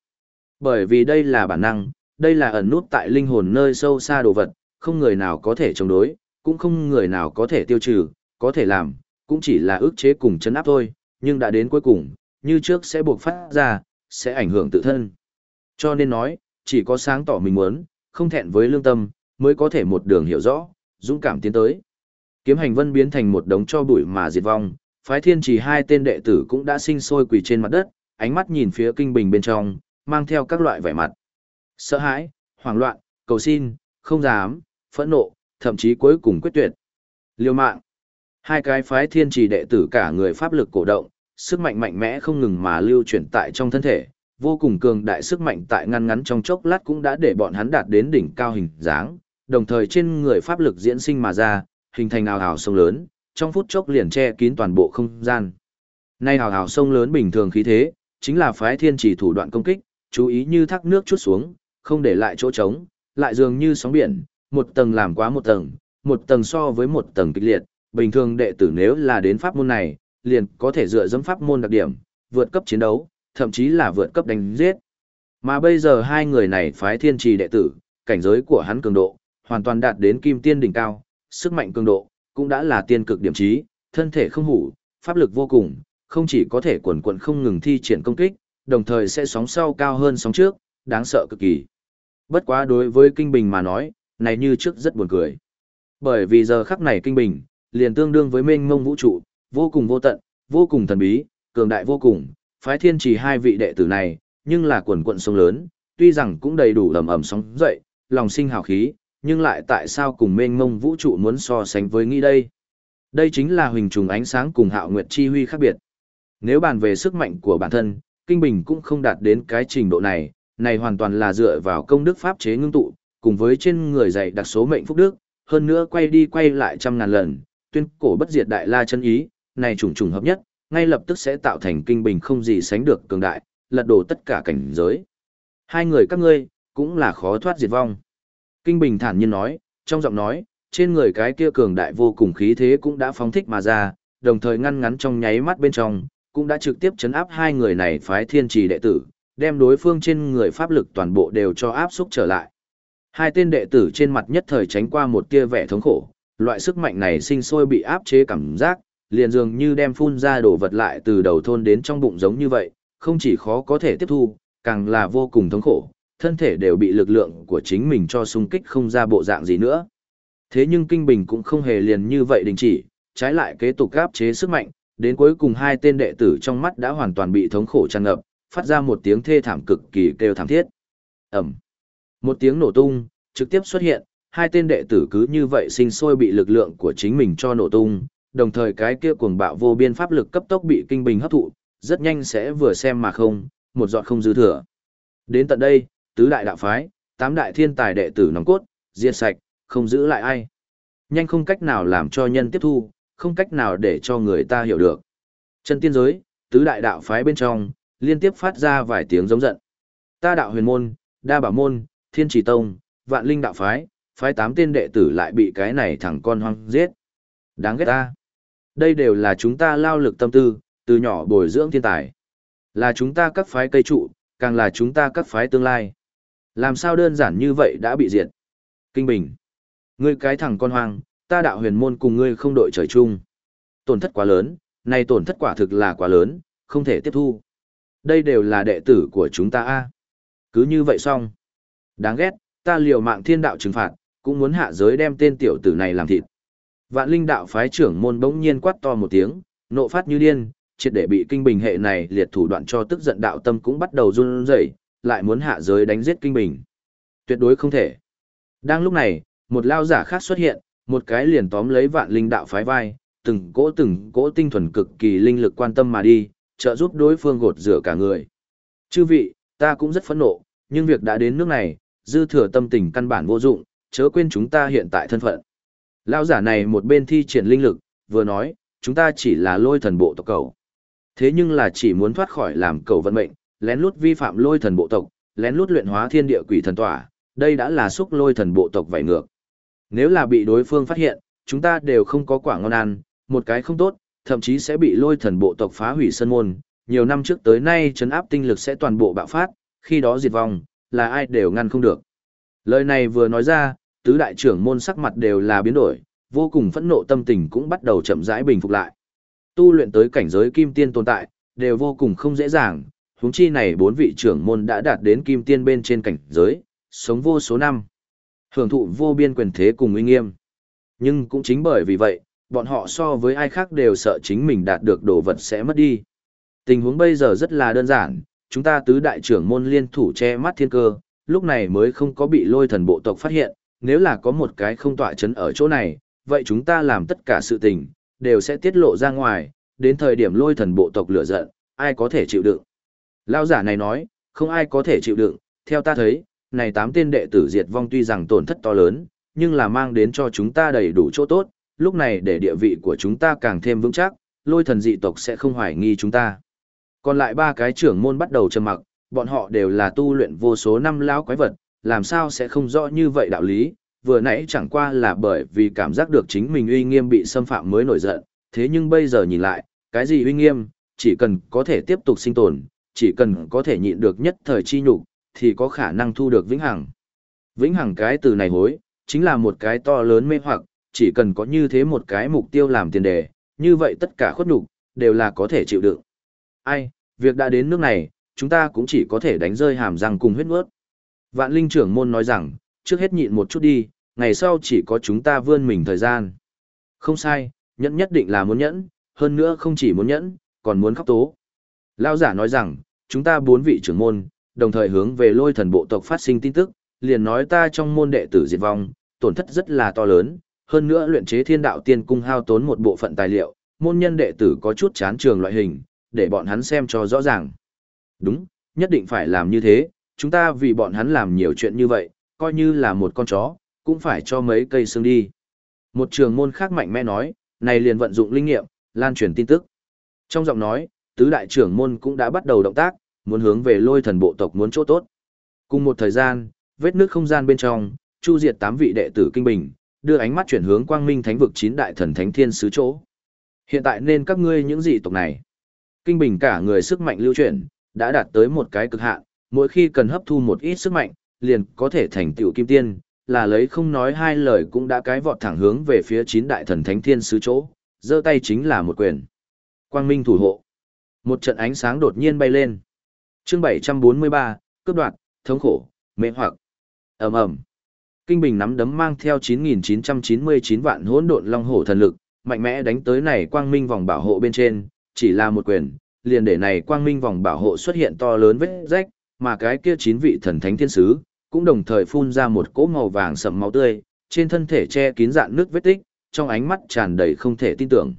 Bởi vì đây là bản năng, đây là ẩn nút tại linh hồn nơi sâu xa đồ vật, không người nào có thể chống đối, cũng không người nào có thể tiêu trừ, có thể làm, cũng chỉ là ước chế cùng chấn áp thôi, nhưng đã đến cuối cùng, như trước sẽ buộc phát ra, sẽ ảnh hưởng tự thân. Cho nên nói, chỉ có sáng tỏ mình muốn, không thẹn với lương tâm, mới có thể một đường hiểu rõ, dũng cảm tiến tới. Kiếm hành vân biến thành một đống cho bụi mà diệt vong, phái thiên chỉ hai tên đệ tử cũng đã sinh sôi quỳ trên mặt đất, ánh mắt nhìn phía kinh bình bên trong, mang theo các loại vẻ mặt. Sợ hãi, hoảng loạn, cầu xin, không dám, phẫn nộ, thậm chí cuối cùng quyết tuyệt. Liêu mạng. Hai cái phái thiên trì đệ tử cả người pháp lực cổ động, sức mạnh mạnh mẽ không ngừng mà lưu chuyển tại trong thân thể, vô cùng cường đại sức mạnh tại ngăn ngắn trong chốc lát cũng đã để bọn hắn đạt đến đỉnh cao hình dáng, đồng thời trên người pháp lực diễn sinh mà ra, hình thành ào ào sông lớn, trong phút chốc liền che kín toàn bộ không gian. Nay ào ào sông lớn bình thường khí thế, chính là phái thiên chỉ thủ đoạn công kích, chú ý như thác nước chút xuống, không để lại chỗ trống, lại dường như sóng biển, một tầng làm quá một tầng, một tầng so với một tầng kịch liệt, bình thường đệ tử nếu là đến pháp môn này, liền có thể dựa dẫm pháp môn đặc điểm, vượt cấp chiến đấu, thậm chí là vượt cấp đánh giết. Mà bây giờ hai người này phái thiên trì đệ tử, cảnh giới của hắn cường độ, hoàn toàn đạt đến kim tiên đỉnh cao, sức mạnh cường độ, cũng đã là tiên cực điểm trí, thân thể không hủ, pháp lực vô cùng, không chỉ có thể quần quần không ngừng thi triển công kích, đồng thời sẽ sóng sau cao hơn sóng trước, đáng sợ cực kỳ. Bất quá đối với Kinh Bình mà nói, này như trước rất buồn cười. Bởi vì giờ khắc này Kinh Bình, liền tương đương với mênh mông vũ trụ, vô cùng vô tận, vô cùng thần bí, cường đại vô cùng, phái thiên chỉ hai vị đệ tử này, nhưng là quần quận sông lớn, tuy rằng cũng đầy đủ ầm ầm sóng dậy, lòng sinh hào khí, nhưng lại tại sao cùng mênh mông vũ trụ muốn so sánh với nghĩ đây? Đây chính là huỳnh trùng ánh sáng cùng hạo nguyệt chi huy khác biệt. Nếu bàn về sức mạnh của bản thân, Kinh Bình cũng không đạt đến cái trình độ này, này hoàn toàn là dựa vào công đức pháp chế ngưng tụ, cùng với trên người dạy đặc số mệnh phúc đức, hơn nữa quay đi quay lại trăm ngàn lần, tuyên cổ bất diệt đại la chân ý, này trùng trùng hợp nhất, ngay lập tức sẽ tạo thành kinh bình không gì sánh được cường đại, lật đổ tất cả cảnh giới. Hai người các ngươi, cũng là khó thoát diệt vong. Kinh bình thản nhiên nói, trong giọng nói, trên người cái kia cường đại vô cùng khí thế cũng đã phóng thích mà ra, đồng thời ngăn ngắn trong nháy mắt bên trong, cũng đã trực tiếp chấn áp hai người này phái thiên trì đệ tử, đem đối phương trên người pháp lực toàn bộ đều cho áp xúc trở lại. Hai tên đệ tử trên mặt nhất thời tránh qua một tia vẻ thống khổ, loại sức mạnh này sinh sôi bị áp chế cảm giác, liền dường như đem phun ra đổ vật lại từ đầu thôn đến trong bụng giống như vậy, không chỉ khó có thể tiếp thu, càng là vô cùng thống khổ, thân thể đều bị lực lượng của chính mình cho xung kích không ra bộ dạng gì nữa. Thế nhưng Kinh Bình cũng không hề liền như vậy đình chỉ, trái lại kế tục áp chế sức mạnh, đến cuối cùng hai tên đệ tử trong mắt đã hoàn toàn bị thống khổ tràn ngập, phát ra một tiếng thê thảm cực kỳ kêu thảm thiết. Ẩm. Một tiếng nổ tung, trực tiếp xuất hiện, hai tên đệ tử cứ như vậy sinh sôi bị lực lượng của chính mình cho nổ tung, đồng thời cái kia cuồng bạo vô biên pháp lực cấp tốc bị kinh bình hấp thụ, rất nhanh sẽ vừa xem mà không, một giọt không dư thừa. Đến tận đây, tứ đại đạo phái, tám đại thiên tài đệ tử nòng cốt, diệt sạch, không giữ lại ai. Nhanh không cách nào làm cho nhân tiếp thu, không cách nào để cho người ta hiểu được. Chân tiên giới, tứ đại đạo phái bên trong, liên tiếp phát ra vài tiếng giống giận. Ta đạo huyền môn, đa bảo môn, thiên trì tông, vạn linh đạo phái, phái tám tên đệ tử lại bị cái này thẳng con hoang giết. Đáng ghét ta. Đây đều là chúng ta lao lực tâm tư, từ nhỏ bồi dưỡng thiên tài. Là chúng ta các phái cây trụ, càng là chúng ta các phái tương lai. Làm sao đơn giản như vậy đã bị diệt? Kinh Bình. Ngươi cái thằng con hoang, ta đạo huyền môn cùng ngươi không đội trời chung. Tổn thất quá lớn, này tổn thất quả thực là quá lớn, không thể tiếp thu. Đây đều là đệ tử của chúng ta a. Cứ như vậy xong. Đáng ghét, ta liều mạng thiên đạo trừng phạt, cũng muốn hạ giới đem tên tiểu tử này làm thịt. Vạn linh đạo phái trưởng môn bỗng nhiên quát to một tiếng, nộ phát như điên, triệt để bị kinh bình hệ này liệt thủ đoạn cho tức giận đạo tâm cũng bắt đầu run rẩy, lại muốn hạ giới đánh giết kinh bình. Tuyệt đối không thể. Đang lúc này, một lao giả khác xuất hiện, một cái liền tóm lấy vạn linh đạo phái vai, từng cỗ từng cỗ tinh thuần cực kỳ linh lực quan tâm mà đi, trợ giúp đối phương gột rửa cả người. Chư vị, ta cũng rất phẫn nộ, nhưng việc đã đến nước này, dư thừa tâm tình căn bản vô dụng, chớ quên chúng ta hiện tại thân phận. Lão giả này một bên thi triển linh lực, vừa nói, chúng ta chỉ là lôi thần bộ tộc cầu. Thế nhưng là chỉ muốn thoát khỏi làm cầu vận mệnh, lén lút vi phạm lôi thần bộ tộc, lén lút luyện hóa thiên địa quỷ thần tỏa, đây đã là xúc lôi thần bộ tộc vảy ngược. Nếu là bị đối phương phát hiện, chúng ta đều không có quả ngon ăn, một cái không tốt, thậm chí sẽ bị lôi thần bộ tộc phá hủy sân môn. Nhiều năm trước tới nay chấn áp tinh lực sẽ toàn bộ bạo phát, khi đó diệt vong, là ai đều ngăn không được. Lời này vừa nói ra, tứ đại trưởng môn sắc mặt đều là biến đổi, vô cùng phẫn nộ tâm tình cũng bắt đầu chậm rãi bình phục lại. Tu luyện tới cảnh giới kim tiên tồn tại, đều vô cùng không dễ dàng, huống chi này bốn vị trưởng môn đã đạt đến kim tiên bên trên cảnh giới, sống vô số năm. Hưởng thụ vô biên quyền thế cùng uy nghiêm. Nhưng cũng chính bởi vì vậy, bọn họ so với ai khác đều sợ chính mình đạt được đồ vật sẽ mất đi. Tình huống bây giờ rất là đơn giản, chúng ta tứ đại trưởng môn liên thủ che mắt thiên cơ, lúc này mới không có bị lôi thần bộ tộc phát hiện, nếu là có một cái không tọa chấn ở chỗ này, vậy chúng ta làm tất cả sự tình, đều sẽ tiết lộ ra ngoài, đến thời điểm lôi thần bộ tộc lửa giận, ai có thể chịu đựng. Lao giả này nói, không ai có thể chịu đựng, theo ta thấy, này tám tên đệ tử diệt vong tuy rằng tổn thất to lớn, nhưng là mang đến cho chúng ta đầy đủ chỗ tốt, lúc này để địa vị của chúng ta càng thêm vững chắc, lôi thần dị tộc sẽ không hoài nghi chúng ta. Còn lại ba cái trưởng môn bắt đầu trầm mặc, bọn họ đều là tu luyện vô số năm lão quái vật, làm sao sẽ không rõ như vậy đạo lý, vừa nãy chẳng qua là bởi vì cảm giác được chính mình uy nghiêm bị xâm phạm mới nổi giận, thế nhưng bây giờ nhìn lại, cái gì uy nghiêm, chỉ cần có thể tiếp tục sinh tồn, chỉ cần có thể nhịn được nhất thời chi nhục, thì có khả năng thu được vĩnh hằng. Vĩnh hằng cái từ này hối, chính là một cái to lớn mê hoặc, chỉ cần có như thế một cái mục tiêu làm tiền đề, như vậy tất cả khuất nhục đều là có thể chịu đựng. Ai, việc đã đến nước này, chúng ta cũng chỉ có thể đánh rơi hàm răng cùng huyết nuốt. Vạn linh trưởng môn nói rằng, trước hết nhịn một chút đi, ngày sau chỉ có chúng ta vươn mình thời gian. Không sai, nhẫn nhất định là muốn nhẫn, hơn nữa không chỉ muốn nhẫn, còn muốn khóc tố. Lao giả nói rằng, chúng ta bốn vị trưởng môn, đồng thời hướng về lôi thần bộ tộc phát sinh tin tức, liền nói ta trong môn đệ tử diệt vong, tổn thất rất là to lớn, hơn nữa luyện chế thiên đạo tiên cung hao tốn một bộ phận tài liệu, môn nhân đệ tử có chút chán trường loại hình, để bọn hắn xem cho rõ ràng. Đúng, nhất định phải làm như thế, chúng ta vì bọn hắn làm nhiều chuyện như vậy, coi như là một con chó, cũng phải cho mấy cây xương đi. Một trường môn khác mạnh mẽ nói, này liền vận dụng linh nghiệm, lan truyền tin tức. Trong giọng nói, tứ đại trưởng môn cũng đã bắt đầu động tác, muốn hướng về lôi thần bộ tộc muốn chỗ tốt. Cùng một thời gian, vết nước không gian bên trong, chu diệt tám vị đệ tử kinh bình, đưa ánh mắt chuyển hướng quang minh thánh vực chín đại thần thánh thiên sứ chỗ. Hiện tại nên các ngươi những dị tộc này. Kinh bình cả người sức mạnh lưu chuyển, đã đạt tới một cái cực hạn, mỗi khi cần hấp thu một ít sức mạnh, liền có thể thành tựu kim tiên, là lấy không nói hai lời cũng đã cái vọt thẳng hướng về phía chín đại thần thánh thiên sứ chỗ, giơ tay chính là một quyền. Quang minh thủ hộ. Một trận ánh sáng đột nhiên bay lên. Chương 743, cướp đoạt, thống khổ, mê hoặc. Ầm ầm. Kinh Bình nắm đấm mang theo 9999 vạn hỗn độn long hổ thần lực, mạnh mẽ đánh tới này quang minh vòng bảo hộ bên trên, chỉ là một quyền, liền để này quang minh vòng bảo hộ xuất hiện to lớn vết rách, mà cái kia chín vị thần thánh thiên sứ cũng đồng thời phun ra một cỗ màu vàng sẫm máu tươi, trên thân thể che kín dạn nước vết tích, trong ánh mắt tràn đầy không thể tin tưởng.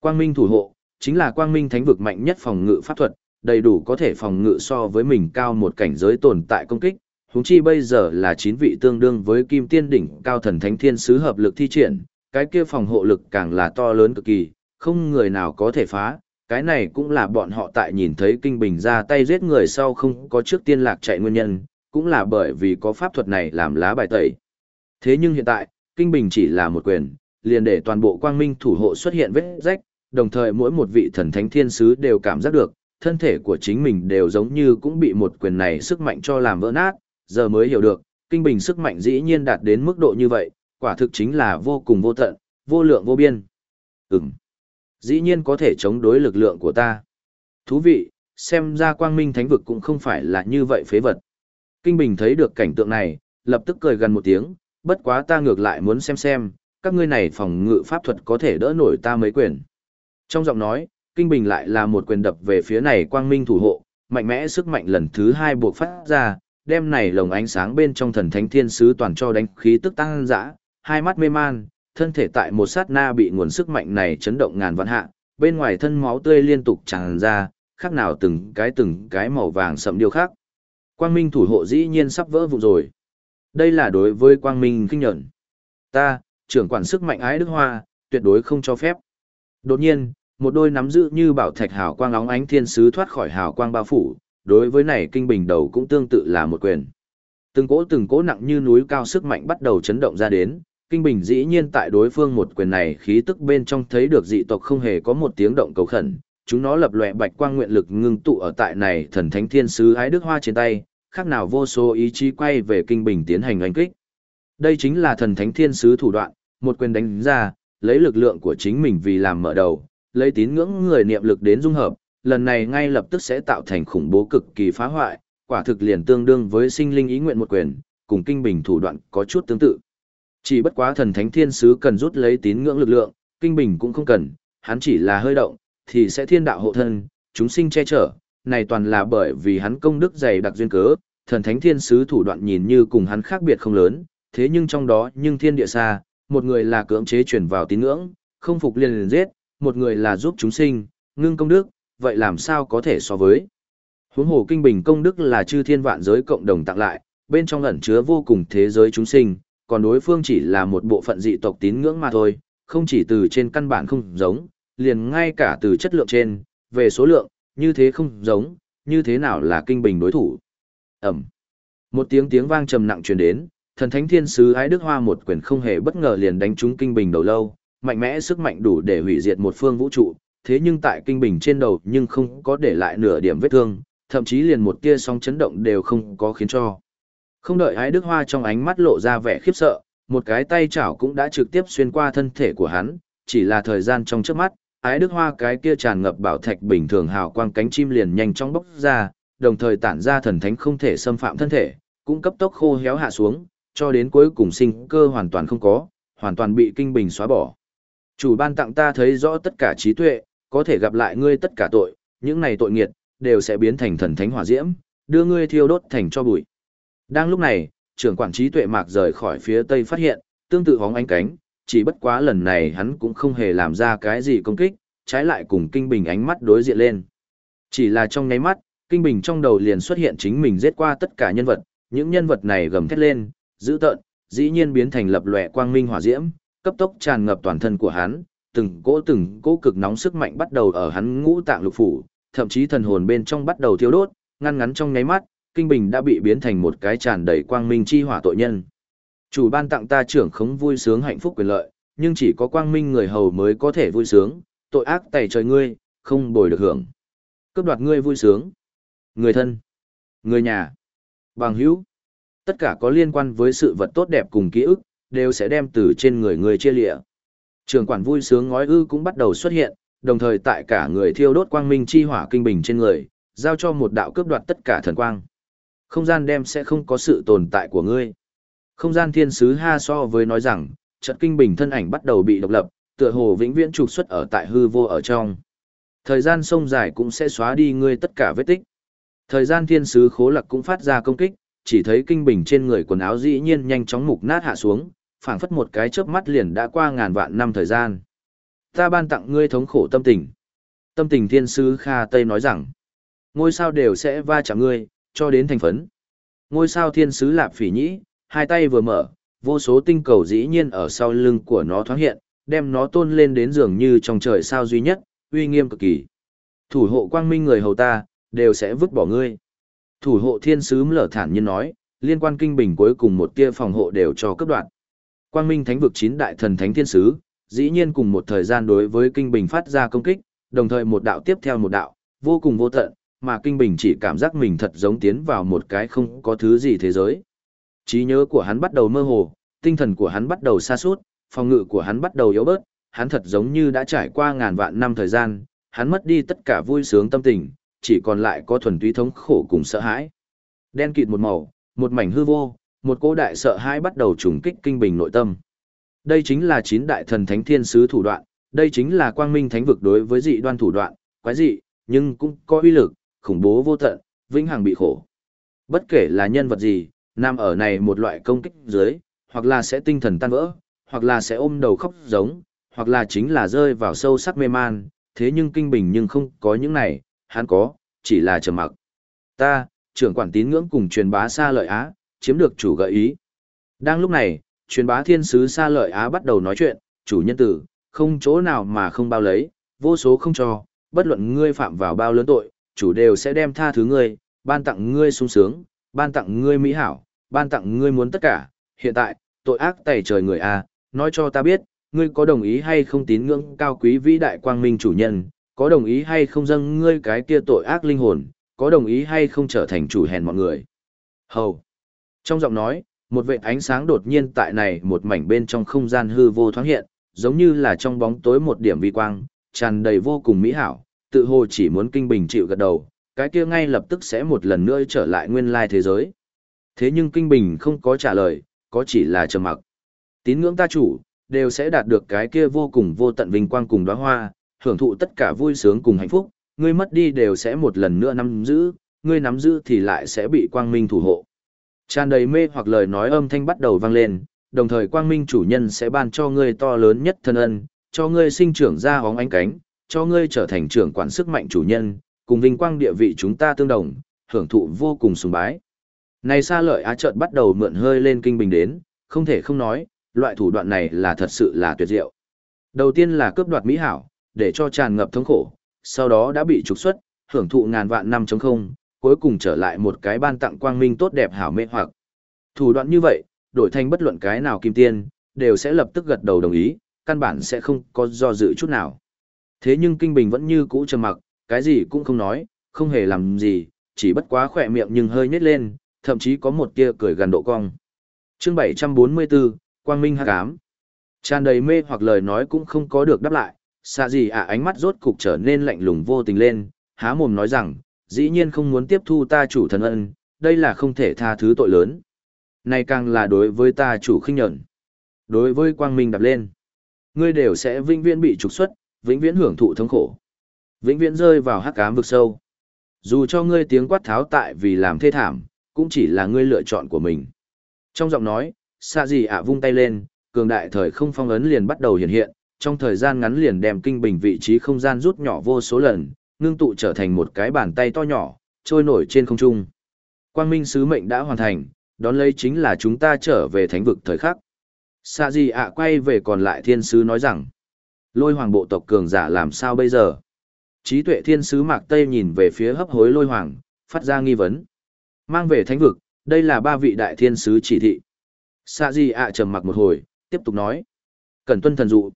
Quang minh thủ hộ, chính là quang minh thánh vực mạnh nhất phòng ngự pháp thuật, đầy đủ có thể phòng ngự so với mình cao một cảnh giới tồn tại công kích, Húng chi bây giờ là chín vị tương đương với kim tiên đỉnh cao thần thánh thiên sứ hợp lực thi triển, cái kia phòng hộ lực càng là to lớn cực kỳ, không người nào có thể phá, cái này cũng là bọn họ tại nhìn thấy kinh bình ra tay giết người sau không có trước tiên lạc chạy nguyên nhân, cũng là bởi vì có pháp thuật này làm lá bài tẩy. Thế nhưng hiện tại, kinh bình chỉ là một quyền, liền để toàn bộ quang minh thủ hộ xuất hiện vết rách, đồng thời mỗi một vị thần thánh thiên sứ đều cảm giác được, thân thể của chính mình đều giống như cũng bị một quyền này sức mạnh cho làm vỡ nát, giờ mới hiểu được, kinh bình sức mạnh dĩ nhiên đạt đến mức độ như vậy, quả thực chính là vô cùng vô tận, vô lượng vô biên. Ừm, dĩ nhiên có thể chống đối lực lượng của ta. Thú vị, xem ra quang minh thánh vực cũng không phải là như vậy phế vật. Kinh bình thấy được cảnh tượng này, lập tức cười gần một tiếng, bất quá ta ngược lại muốn xem xem, các ngươi này phòng ngự pháp thuật có thể đỡ nổi ta mấy quyền. Trong giọng nói, Kinh Bình lại là một quyền đập về phía này quang minh thủ hộ, mạnh mẽ sức mạnh lần thứ hai buộc phát ra, đem này lồng ánh sáng bên trong thần thánh thiên sứ toàn cho đánh khí tức tăng dã, hai mắt mê man, thân thể tại một sát na bị nguồn sức mạnh này chấn động ngàn vạn hạ, bên ngoài thân máu tươi liên tục tràn ra, khác nào từng cái từng cái màu vàng sậm điêu khác. Quang minh thủ hộ dĩ nhiên sắp vỡ vụn rồi. Đây là đối với quang minh kinh nhận. Ta, trưởng quản sức mạnh ái đức hoa, tuyệt đối không cho phép. Đột nhiên, một đôi nắm giữ như bảo thạch hào quang óng ánh thiên sứ thoát khỏi hào quang bao phủ, đối với này kinh bình đầu cũng tương tự là một quyền. Từng cỗ từng cỗ nặng như núi cao sức mạnh bắt đầu chấn động ra đến, kinh bình dĩ nhiên tại đối phương một quyền này khí tức bên trong thấy được dị tộc không hề có một tiếng động cầu khẩn, chúng nó lập lòe bạch quang nguyện lực ngưng tụ ở tại này thần thánh thiên sứ ái đức hoa trên tay, khác nào vô số ý chí quay về kinh bình tiến hành oanh kích. Đây chính là thần thánh thiên sứ thủ đoạn, một quyền đánh ra, lấy lực lượng của chính mình vì làm mở đầu, lấy tín ngưỡng người niệm lực đến dung hợp, lần này ngay lập tức sẽ tạo thành khủng bố cực kỳ phá hoại, quả thực liền tương đương với sinh linh ý nguyện một quyền, cùng kinh bình thủ đoạn có chút tương tự. Chỉ bất quá thần thánh thiên sứ cần rút lấy tín ngưỡng lực lượng, kinh bình cũng không cần, hắn chỉ là hơi động, thì sẽ thiên đạo hộ thân, chúng sinh che chở, này toàn là bởi vì hắn công đức dày đặc duyên cớ, thần thánh thiên sứ thủ đoạn nhìn như cùng hắn khác biệt không lớn, thế nhưng trong đó nhưng thiên địa xa, một người là cưỡng chế chuyển vào tín ngưỡng, không phục liền liền giết, một người là giúp chúng sinh, ngưng công đức, vậy làm sao có thể so với. Huống hồ kinh bình công đức là chư thiên vạn giới cộng đồng tặng lại, bên trong ẩn chứa vô cùng thế giới chúng sinh, còn đối phương chỉ là một bộ phận dị tộc tín ngưỡng mà thôi, không chỉ từ trên căn bản không giống, liền ngay cả từ chất lượng trên, về số lượng, như thế không giống, như thế nào là kinh bình đối thủ. Ẩm. Một tiếng tiếng vang trầm nặng truyền đến, thần thánh thiên sứ ái đức hoa một quyền không hề bất ngờ liền đánh trúng kinh bình đầu lâu, mạnh mẽ sức mạnh đủ để hủy diệt một phương vũ trụ, thế nhưng tại kinh bình trên đầu nhưng không có để lại nửa điểm vết thương, thậm chí liền một tia sóng chấn động đều không có khiến cho. Không đợi ái đức hoa trong ánh mắt lộ ra vẻ khiếp sợ, một cái tay chảo cũng đã trực tiếp xuyên qua thân thể của hắn, chỉ là thời gian trong trước mắt, ái đức hoa cái kia tràn ngập bảo thạch bình thường hào quang cánh chim liền nhanh chóng bốc ra, đồng thời tản ra thần thánh không thể xâm phạm thân thể, cũng cấp tốc khô héo hạ xuống, cho đến cuối cùng sinh cơ hoàn toàn không có, hoàn toàn bị kinh bình xóa bỏ. Chủ ban tặng ta thấy rõ tất cả trí tuệ, có thể gặp lại ngươi tất cả tội, những này tội nghiệt, đều sẽ biến thành thần thánh hỏa diễm, đưa ngươi thiêu đốt thành cho bụi. Đang lúc này, trưởng quản trí tuệ mạc rời khỏi phía tây phát hiện, tương tự hóng ánh cánh, chỉ bất quá lần này hắn cũng không hề làm ra cái gì công kích, trái lại cùng kinh bình ánh mắt đối diện lên. Chỉ là trong nháy mắt, kinh bình trong đầu liền xuất hiện chính mình giết qua tất cả nhân vật, những nhân vật này gầm thét lên, dữ tợn, dĩ nhiên biến thành lập lòe quang minh hỏa diễm, cấp tốc tràn ngập toàn thân của hắn, từng cỗ từng cỗ cực nóng sức mạnh bắt đầu ở hắn ngũ tạng lục phủ, thậm chí thần hồn bên trong bắt đầu thiêu đốt, ngăn ngắn trong nháy mắt, kinh bình đã bị biến thành một cái tràn đầy quang minh chi hỏa tội nhân. Chủ ban tặng ta trưởng khống vui sướng hạnh phúc quyền lợi, nhưng chỉ có quang minh người hầu mới có thể vui sướng, tội ác tẩy trời ngươi, không bồi được hưởng. Cướp đoạt ngươi vui sướng. Người thân, người nhà, bằng hữu, tất cả có liên quan với sự vật tốt đẹp cùng ký ức, đều sẽ đem từ trên người người chia lịa. Trường quản vui sướng ngói ư cũng bắt đầu xuất hiện, đồng thời tại cả người thiêu đốt quang minh chi hỏa kinh bình trên người, giao cho một đạo cướp đoạt tất cả thần quang. Không gian đem sẽ không có sự tồn tại của ngươi. Không gian thiên sứ ha so với nói rằng, trận kinh bình thân ảnh bắt đầu bị độc lập, tựa hồ vĩnh viễn trục xuất ở tại hư vô ở trong. Thời gian sông dài cũng sẽ xóa đi ngươi tất cả vết tích. Thời gian thiên sứ khố lặc cũng phát ra công kích, chỉ thấy kinh bình trên người quần áo dĩ nhiên nhanh chóng mục nát hạ xuống, phảng phất một cái chớp mắt liền đã qua ngàn vạn năm thời gian. Ta ban tặng ngươi thống khổ tâm tình. Tâm tình thiên sứ Kha Tây nói rằng, ngôi sao đều sẽ va chạm ngươi, cho đến thành phấn. Ngôi sao thiên sứ Lạp Phỉ Nhĩ, hai tay vừa mở, vô số tinh cầu dĩ nhiên ở sau lưng của nó thoáng hiện, đem nó tôn lên đến dường như trong trời sao duy nhất, uy nghiêm cực kỳ. Thủ hộ quang minh người hầu ta, đều sẽ vứt bỏ ngươi. Thủ hộ thiên sứ lở thản nhiên nói, liên quan kinh bình cuối cùng một tia phòng hộ đều cho cấp đoạn. Quang minh thánh vực chín đại thần thánh thiên sứ, dĩ nhiên cùng một thời gian đối với kinh bình phát ra công kích, đồng thời một đạo tiếp theo một đạo, vô cùng vô tận, mà kinh bình chỉ cảm giác mình thật giống tiến vào một cái không có thứ gì thế giới. Trí nhớ của hắn bắt đầu mơ hồ, tinh thần của hắn bắt đầu xa suốt, phòng ngự của hắn bắt đầu yếu bớt, hắn thật giống như đã trải qua ngàn vạn năm thời gian, hắn mất đi tất cả vui sướng tâm tình, chỉ còn lại có thuần túy thống khổ cùng sợ hãi. Đen kịt một màu, một mảnh hư vô, một cô đại sợ hãi bắt đầu trùng kích kinh bình nội tâm. Đây chính là chín đại thần thánh thiên sứ thủ đoạn, đây chính là quang minh thánh vực đối với dị đoan thủ đoạn, quái dị, nhưng cũng có uy lực, khủng bố vô tận, vĩnh hằng bị khổ. Bất kể là nhân vật gì, nam ở này một loại công kích dưới, hoặc là sẽ tinh thần tan vỡ, hoặc là sẽ ôm đầu khóc giống, hoặc là chính là rơi vào sâu sắc mê man, thế nhưng kinh bình nhưng không có những này, hắn có, chỉ là trầm mặc. Ta, trưởng quản tín ngưỡng cùng truyền bá xa lợi Á, chiếm được chủ gợi ý. Đang lúc này, truyền bá thiên sứ xa lợi Á bắt đầu nói chuyện, chủ nhân tử, không chỗ nào mà không bao lấy, vô số không cho, bất luận ngươi phạm vào bao lớn tội, chủ đều sẽ đem tha thứ ngươi, ban tặng ngươi sung sướng, ban tặng ngươi mỹ hảo, ban tặng ngươi muốn tất cả. Hiện tại, tội ác tẩy trời người A, nói cho ta biết, ngươi có đồng ý hay không tín ngưỡng cao quý vĩ đại quang minh chủ nhân, có đồng ý hay không dâng ngươi cái kia tội ác linh hồn, có đồng ý hay không trở thành chủ hèn mọi người. Hầu. Trong giọng nói, một vệt ánh sáng đột nhiên tại này một mảnh bên trong không gian hư vô thoáng hiện, giống như là trong bóng tối một điểm vi quang, tràn đầy vô cùng mỹ hảo, tự hồ chỉ muốn kinh bình chịu gật đầu, cái kia ngay lập tức sẽ một lần nữa trở lại nguyên lai thế giới. Thế nhưng kinh bình không có trả lời, có chỉ là trầm mặc. Tín ngưỡng ta chủ, đều sẽ đạt được cái kia vô cùng vô tận vinh quang cùng đóa hoa, hưởng thụ tất cả vui sướng cùng hạnh phúc, ngươi mất đi đều sẽ một lần nữa nắm giữ, ngươi nắm giữ thì lại sẽ bị quang minh thủ hộ. Tràn đầy mê hoặc lời nói âm thanh bắt đầu vang lên, đồng thời quang minh chủ nhân sẽ ban cho ngươi to lớn nhất thân ân, cho ngươi sinh trưởng ra hóng ánh cánh, cho ngươi trở thành trưởng quản sức mạnh chủ nhân, cùng vinh quang địa vị chúng ta tương đồng, hưởng thụ vô cùng sùng bái. Này xa lợi á chợt bắt đầu mượn hơi lên kinh bình đến, không thể không nói, loại thủ đoạn này là thật sự là tuyệt diệu. Đầu tiên là cướp đoạt mỹ hảo, để cho tràn ngập thống khổ, sau đó đã bị trục xuất, hưởng thụ ngàn vạn năm chống không, cuối cùng trở lại một cái ban tặng quang minh tốt đẹp hảo mê hoặc. Thủ đoạn như vậy, đổi thành bất luận cái nào kim tiên, đều sẽ lập tức gật đầu đồng ý, căn bản sẽ không có do dự chút nào. Thế nhưng Kinh Bình vẫn như cũ trầm mặc, cái gì cũng không nói, không hề làm gì, chỉ bất quá khỏe miệng nhưng hơi nhếch lên, thậm chí có một tia cười gần độ cong. Chương 744, Quang Minh Hắc Ám. Tràn đầy mê hoặc lời nói cũng không có được đáp lại, xạ gì ạ ánh mắt rốt cục trở nên lạnh lùng vô tình lên, há mồm nói rằng, dĩ nhiên không muốn tiếp thu ta chủ thần ân, đây là không thể tha thứ tội lớn. Này càng là đối với ta chủ khinh nhẫn. Đối với quang minh đập lên, ngươi đều sẽ vĩnh viễn bị trục xuất, vĩnh viễn hưởng thụ thống khổ. Vĩnh viễn rơi vào hắc ám vực sâu. Dù cho ngươi tiếng quát tháo tại vì làm thê thảm, cũng chỉ là ngươi lựa chọn của mình. Trong giọng nói, xạ gì ạ vung tay lên, cường đại thời không phong ấn liền bắt đầu hiện hiện, trong thời gian ngắn liền đem kinh bình vị trí không gian rút nhỏ vô số lần, ngưng tụ trở thành một cái bàn tay to nhỏ, trôi nổi trên không trung. Quang minh sứ mệnh đã hoàn thành, đón lấy chính là chúng ta trở về thánh vực thời khắc. Sa Di ạ quay về còn lại thiên sứ nói rằng, lôi hoàng bộ tộc cường giả làm sao bây giờ? Trí tuệ thiên sứ Mạc Tây nhìn về phía hấp hối lôi hoàng, phát ra nghi vấn. Mang về thánh vực, đây là ba vị đại thiên sứ chỉ thị. Sa Di ạ trầm mặc một hồi, tiếp tục nói. Cần tuân thần dụ.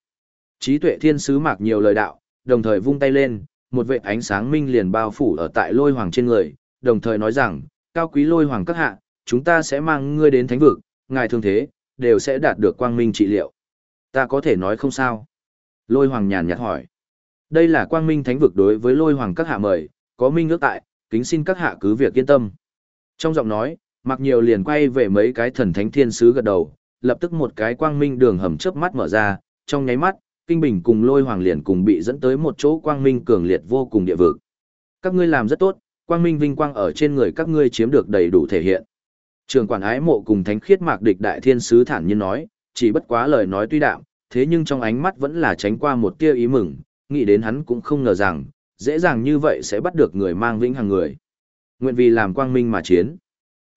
Trí tuệ thiên sứ Mạc nhiều lời đạo, đồng thời vung tay lên, một vệ ánh sáng minh liền bao phủ ở tại lôi hoàng trên người, đồng thời nói rằng, cao quý lôi hoàng các hạ, chúng ta sẽ mang ngươi đến thánh vực, ngài thương thế, đều sẽ đạt được quang minh trị liệu. Ta có thể nói không sao. Lôi hoàng nhàn nhạt hỏi. Đây là quang minh thánh vực đối với lôi hoàng các hạ mời, có minh ước tại, kính xin các hạ cứ việc yên tâm. Trong giọng nói, mặc nhiều liền quay về mấy cái thần thánh thiên sứ gật đầu, lập tức một cái quang minh đường hầm chớp mắt mở ra, trong nháy mắt, Kinh Bình cùng lôi hoàng liền cùng bị dẫn tới một chỗ quang minh cường liệt vô cùng địa vực. Các ngươi làm rất tốt, quang minh vinh quang ở trên người các ngươi chiếm được đầy đủ thể hiện. Trường quản ái mộ cùng thánh khiết mạc địch đại thiên sứ thản nhiên nói, chỉ bất quá lời nói tuy đạm, thế nhưng trong ánh mắt vẫn là tránh qua một tia ý mừng, nghĩ đến hắn cũng không ngờ rằng, dễ dàng như vậy sẽ bắt được người mang vĩnh hằng người. Nguyện vì làm quang minh mà chiến.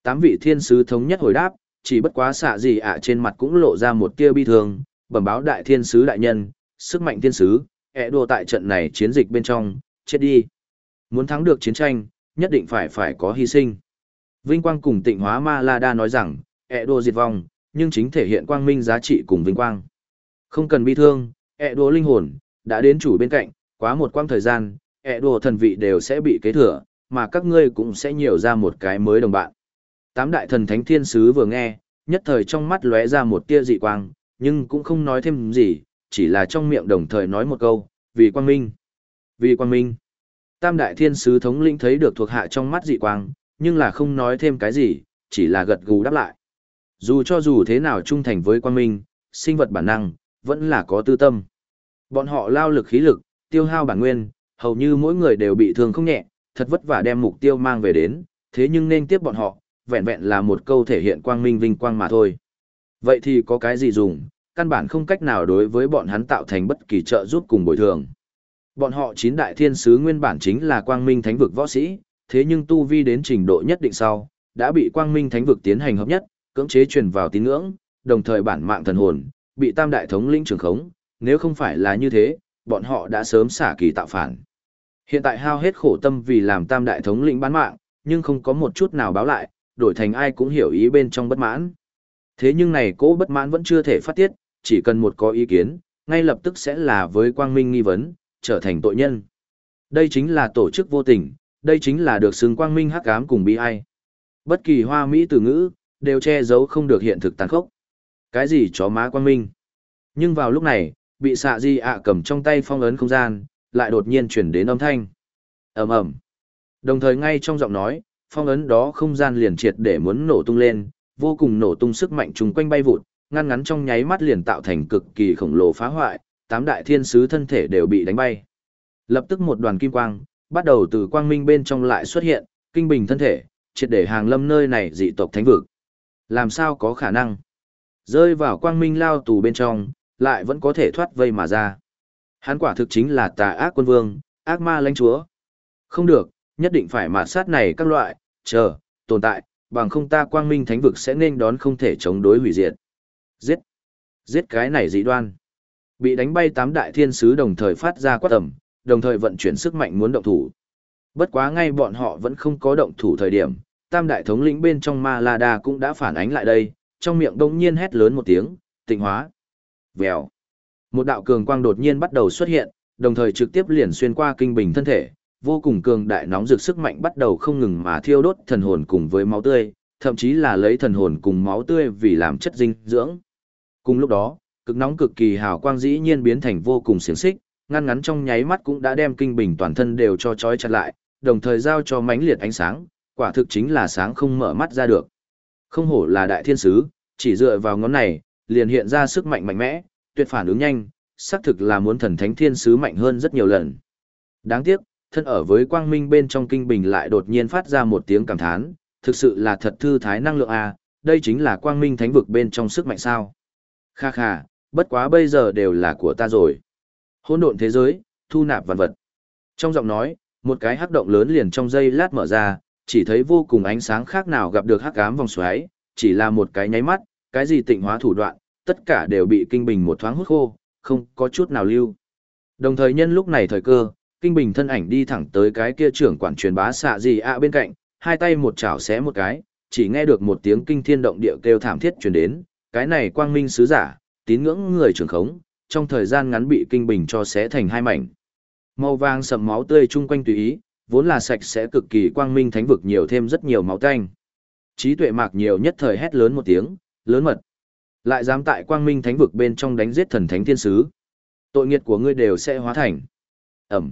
Tám vị thiên sứ thống nhất hồi đáp, chỉ bất quá xạ gì ạ trên mặt cũng lộ ra một tia bi thương, bẩm báo đại thiên sứ đại nhân, sức mạnh thiên sứ, ẹ đùa tại trận này chiến dịch bên trong, chết đi. Muốn thắng được chiến tranh, nhất định phải phải có hy sinh. Vinh quang cùng tịnh hóa ma la đa nói rằng, ẹ đùa diệt vong, nhưng chính thể hiện quang minh giá trị cùng vinh quang. Không cần bi thương, ẹ đùa linh hồn, đã đến chủ bên cạnh, quá một quang thời gian, ẹ đùa thần vị đều sẽ bị kế thừa, mà các ngươi cũng sẽ nhiều ra một cái mới đồng bạn. Tám đại thần thánh thiên sứ vừa nghe, nhất thời trong mắt lóe ra một tia dị quang, nhưng cũng không nói thêm gì, chỉ là trong miệng đồng thời nói một câu, vì quang minh. Vì quang minh. Tam đại thiên sứ thống lĩnh thấy được thuộc hạ trong mắt dị quang, nhưng là không nói thêm cái gì, chỉ là gật gù đáp lại. Dù cho dù thế nào trung thành với quang minh, sinh vật bản năng, vẫn là có tư tâm. Bọn họ lao lực khí lực, tiêu hao bản nguyên, hầu như mỗi người đều bị thương không nhẹ, thật vất vả đem mục tiêu mang về đến, thế nhưng nên tiếp bọn họ, vẹn vẹn là một câu thể hiện quang minh vinh quang mà thôi. Vậy thì có cái gì dùng, căn bản không cách nào đối với bọn hắn tạo thành bất kỳ trợ giúp cùng bồi thường. Bọn họ chín đại thiên sứ nguyên bản chính là quang minh thánh vực võ sĩ, thế nhưng tu vi đến trình độ nhất định sau, đã bị quang minh thánh vực tiến hành hợp nhất, cưỡng chế truyền vào tín ngưỡng, đồng thời bản mạng thần hồn, bị tam đại thống lĩnh trường khống, nếu không phải là như thế, bọn họ đã sớm xả kỳ tạo phản. Hiện tại hao hết khổ tâm vì làm tam đại thống lĩnh bán mạng, nhưng không có một chút nào báo lại, đổi thành ai cũng hiểu ý bên trong bất mãn. Thế nhưng này cố bất mãn vẫn chưa thể phát tiết, chỉ cần một có ý kiến, ngay lập tức sẽ là với quang minh nghi vấn, trở thành tội nhân. Đây chính là tổ chức vô tình, đây chính là được xưng quang minh hắc ám cùng bi ai. Bất kỳ hoa mỹ từ ngữ, đều che giấu không được hiện thực tàn khốc. Cái gì chó má quang minh? Nhưng vào lúc này, bị xạ di ạ cầm trong tay phong ấn không gian, lại đột nhiên chuyển đến âm thanh. ầm ầm Đồng thời ngay trong giọng nói, phong ấn đó không gian liền triệt để muốn nổ tung lên, vô cùng nổ tung sức mạnh chung quanh bay vụt, ngăn ngắn trong nháy mắt liền tạo thành cực kỳ khổng lồ phá hoại, tám đại thiên sứ thân thể đều bị đánh bay. Lập tức một đoàn kim quang, bắt đầu từ quang minh bên trong lại xuất hiện, kinh bình thân thể, triệt để hàng lâm nơi này dị tộc thánh vực. Làm sao có khả năng? Rơi vào quang minh lao tù bên trong, lại vẫn có thể thoát vây mà ra. Hắn quả thực chính là tà ác quân vương, ác ma lãnh chúa. Không được, nhất định phải mạt sát này các loại, chờ, tồn tại, bằng không ta quang minh thánh vực sẽ nên đón không thể chống đối hủy diệt. Giết! Giết cái này dị đoan. Bị đánh bay tám đại thiên sứ đồng thời phát ra quát tầm, đồng thời vận chuyển sức mạnh muốn động thủ. Bất quá ngay bọn họ vẫn không có động thủ thời điểm, tam đại thống lĩnh bên trong ma la đa cũng đã phản ánh lại đây, trong miệng đông nhiên hét lớn một tiếng, tịnh hóa. Vèo. Một đạo cường quang đột nhiên bắt đầu xuất hiện, đồng thời trực tiếp liền xuyên qua kinh bình thân thể, vô cùng cường đại nóng rực sức mạnh bắt đầu không ngừng mà thiêu đốt thần hồn cùng với máu tươi, thậm chí là lấy thần hồn cùng máu tươi vì làm chất dinh dưỡng. Cùng lúc đó, cực nóng cực kỳ hào quang dĩ nhiên biến thành vô cùng xiềng xích, ngăn ngắn trong nháy mắt cũng đã đem kinh bình toàn thân đều cho trói chặt lại, đồng thời giao cho mãnh liệt ánh sáng, quả thực chính là sáng không mở mắt ra được. Không hổ là đại thiên sứ, chỉ dựa vào ngón này, liền hiện ra sức mạnh mạnh mẽ, tuyệt phản ứng nhanh, xác thực là muốn thần thánh thiên sứ mạnh hơn rất nhiều lần. Đáng tiếc, thân ở với quang minh bên trong kinh bình lại đột nhiên phát ra một tiếng cảm thán, thực sự là thật thư thái năng lượng a, đây chính là quang minh thánh vực bên trong sức mạnh sao. Kha kha, bất quá bây giờ đều là của ta rồi. Hỗn độn thế giới, thu nạp vạn vật. Trong giọng nói, một cái hắc động lớn liền trong giây lát mở ra, chỉ thấy vô cùng ánh sáng khác nào gặp được hắc ám vòng xoáy, chỉ là một cái nháy mắt, cái gì tịnh hóa thủ đoạn, tất cả đều bị kinh bình một thoáng hút khô, không có chút nào lưu. Đồng thời nhân lúc này thời cơ, kinh bình thân ảnh đi thẳng tới cái kia trưởng quản truyền bá xạ gì ạ bên cạnh, hai tay một chảo xé một cái, chỉ nghe được một tiếng kinh thiên động địa kêu thảm thiết truyền đến, cái này quang minh sứ giả, tín ngưỡng người trưởng khống, trong thời gian ngắn bị kinh bình cho xé thành hai mảnh. Màu vàng sậm máu tươi chung quanh tùy ý, vốn là sạch sẽ cực kỳ quang minh thánh vực nhiều thêm rất nhiều máu tanh. Trí tuệ mạc nhiều nhất thời hét lớn một tiếng, lớn mật. Lại dám tại quang minh thánh vực bên trong đánh giết thần thánh thiên sứ. Tội nghiệt của ngươi đều sẽ hóa thành. Ẩm.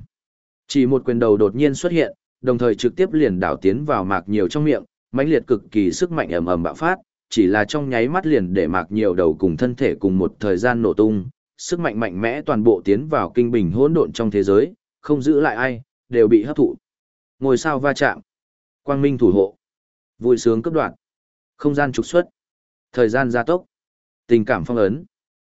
Chỉ một quyền đầu đột nhiên xuất hiện, đồng thời trực tiếp liền đảo tiến vào mạc nhiều trong miệng, mãnh liệt cực kỳ sức mạnh ầm ầm bạo phát, chỉ là trong nháy mắt liền để mạc nhiều đầu cùng thân thể cùng một thời gian nổ tung, sức mạnh mạnh mẽ toàn bộ tiến vào kinh bình hỗn độn trong thế giới, không giữ lại ai, đều bị hấp thụ. Ngồi sao va chạm, quang minh thủ hộ, vui sướng cấp đoạn, không gian trục xuất, thời gian gia tốc, tình cảm phong ấn.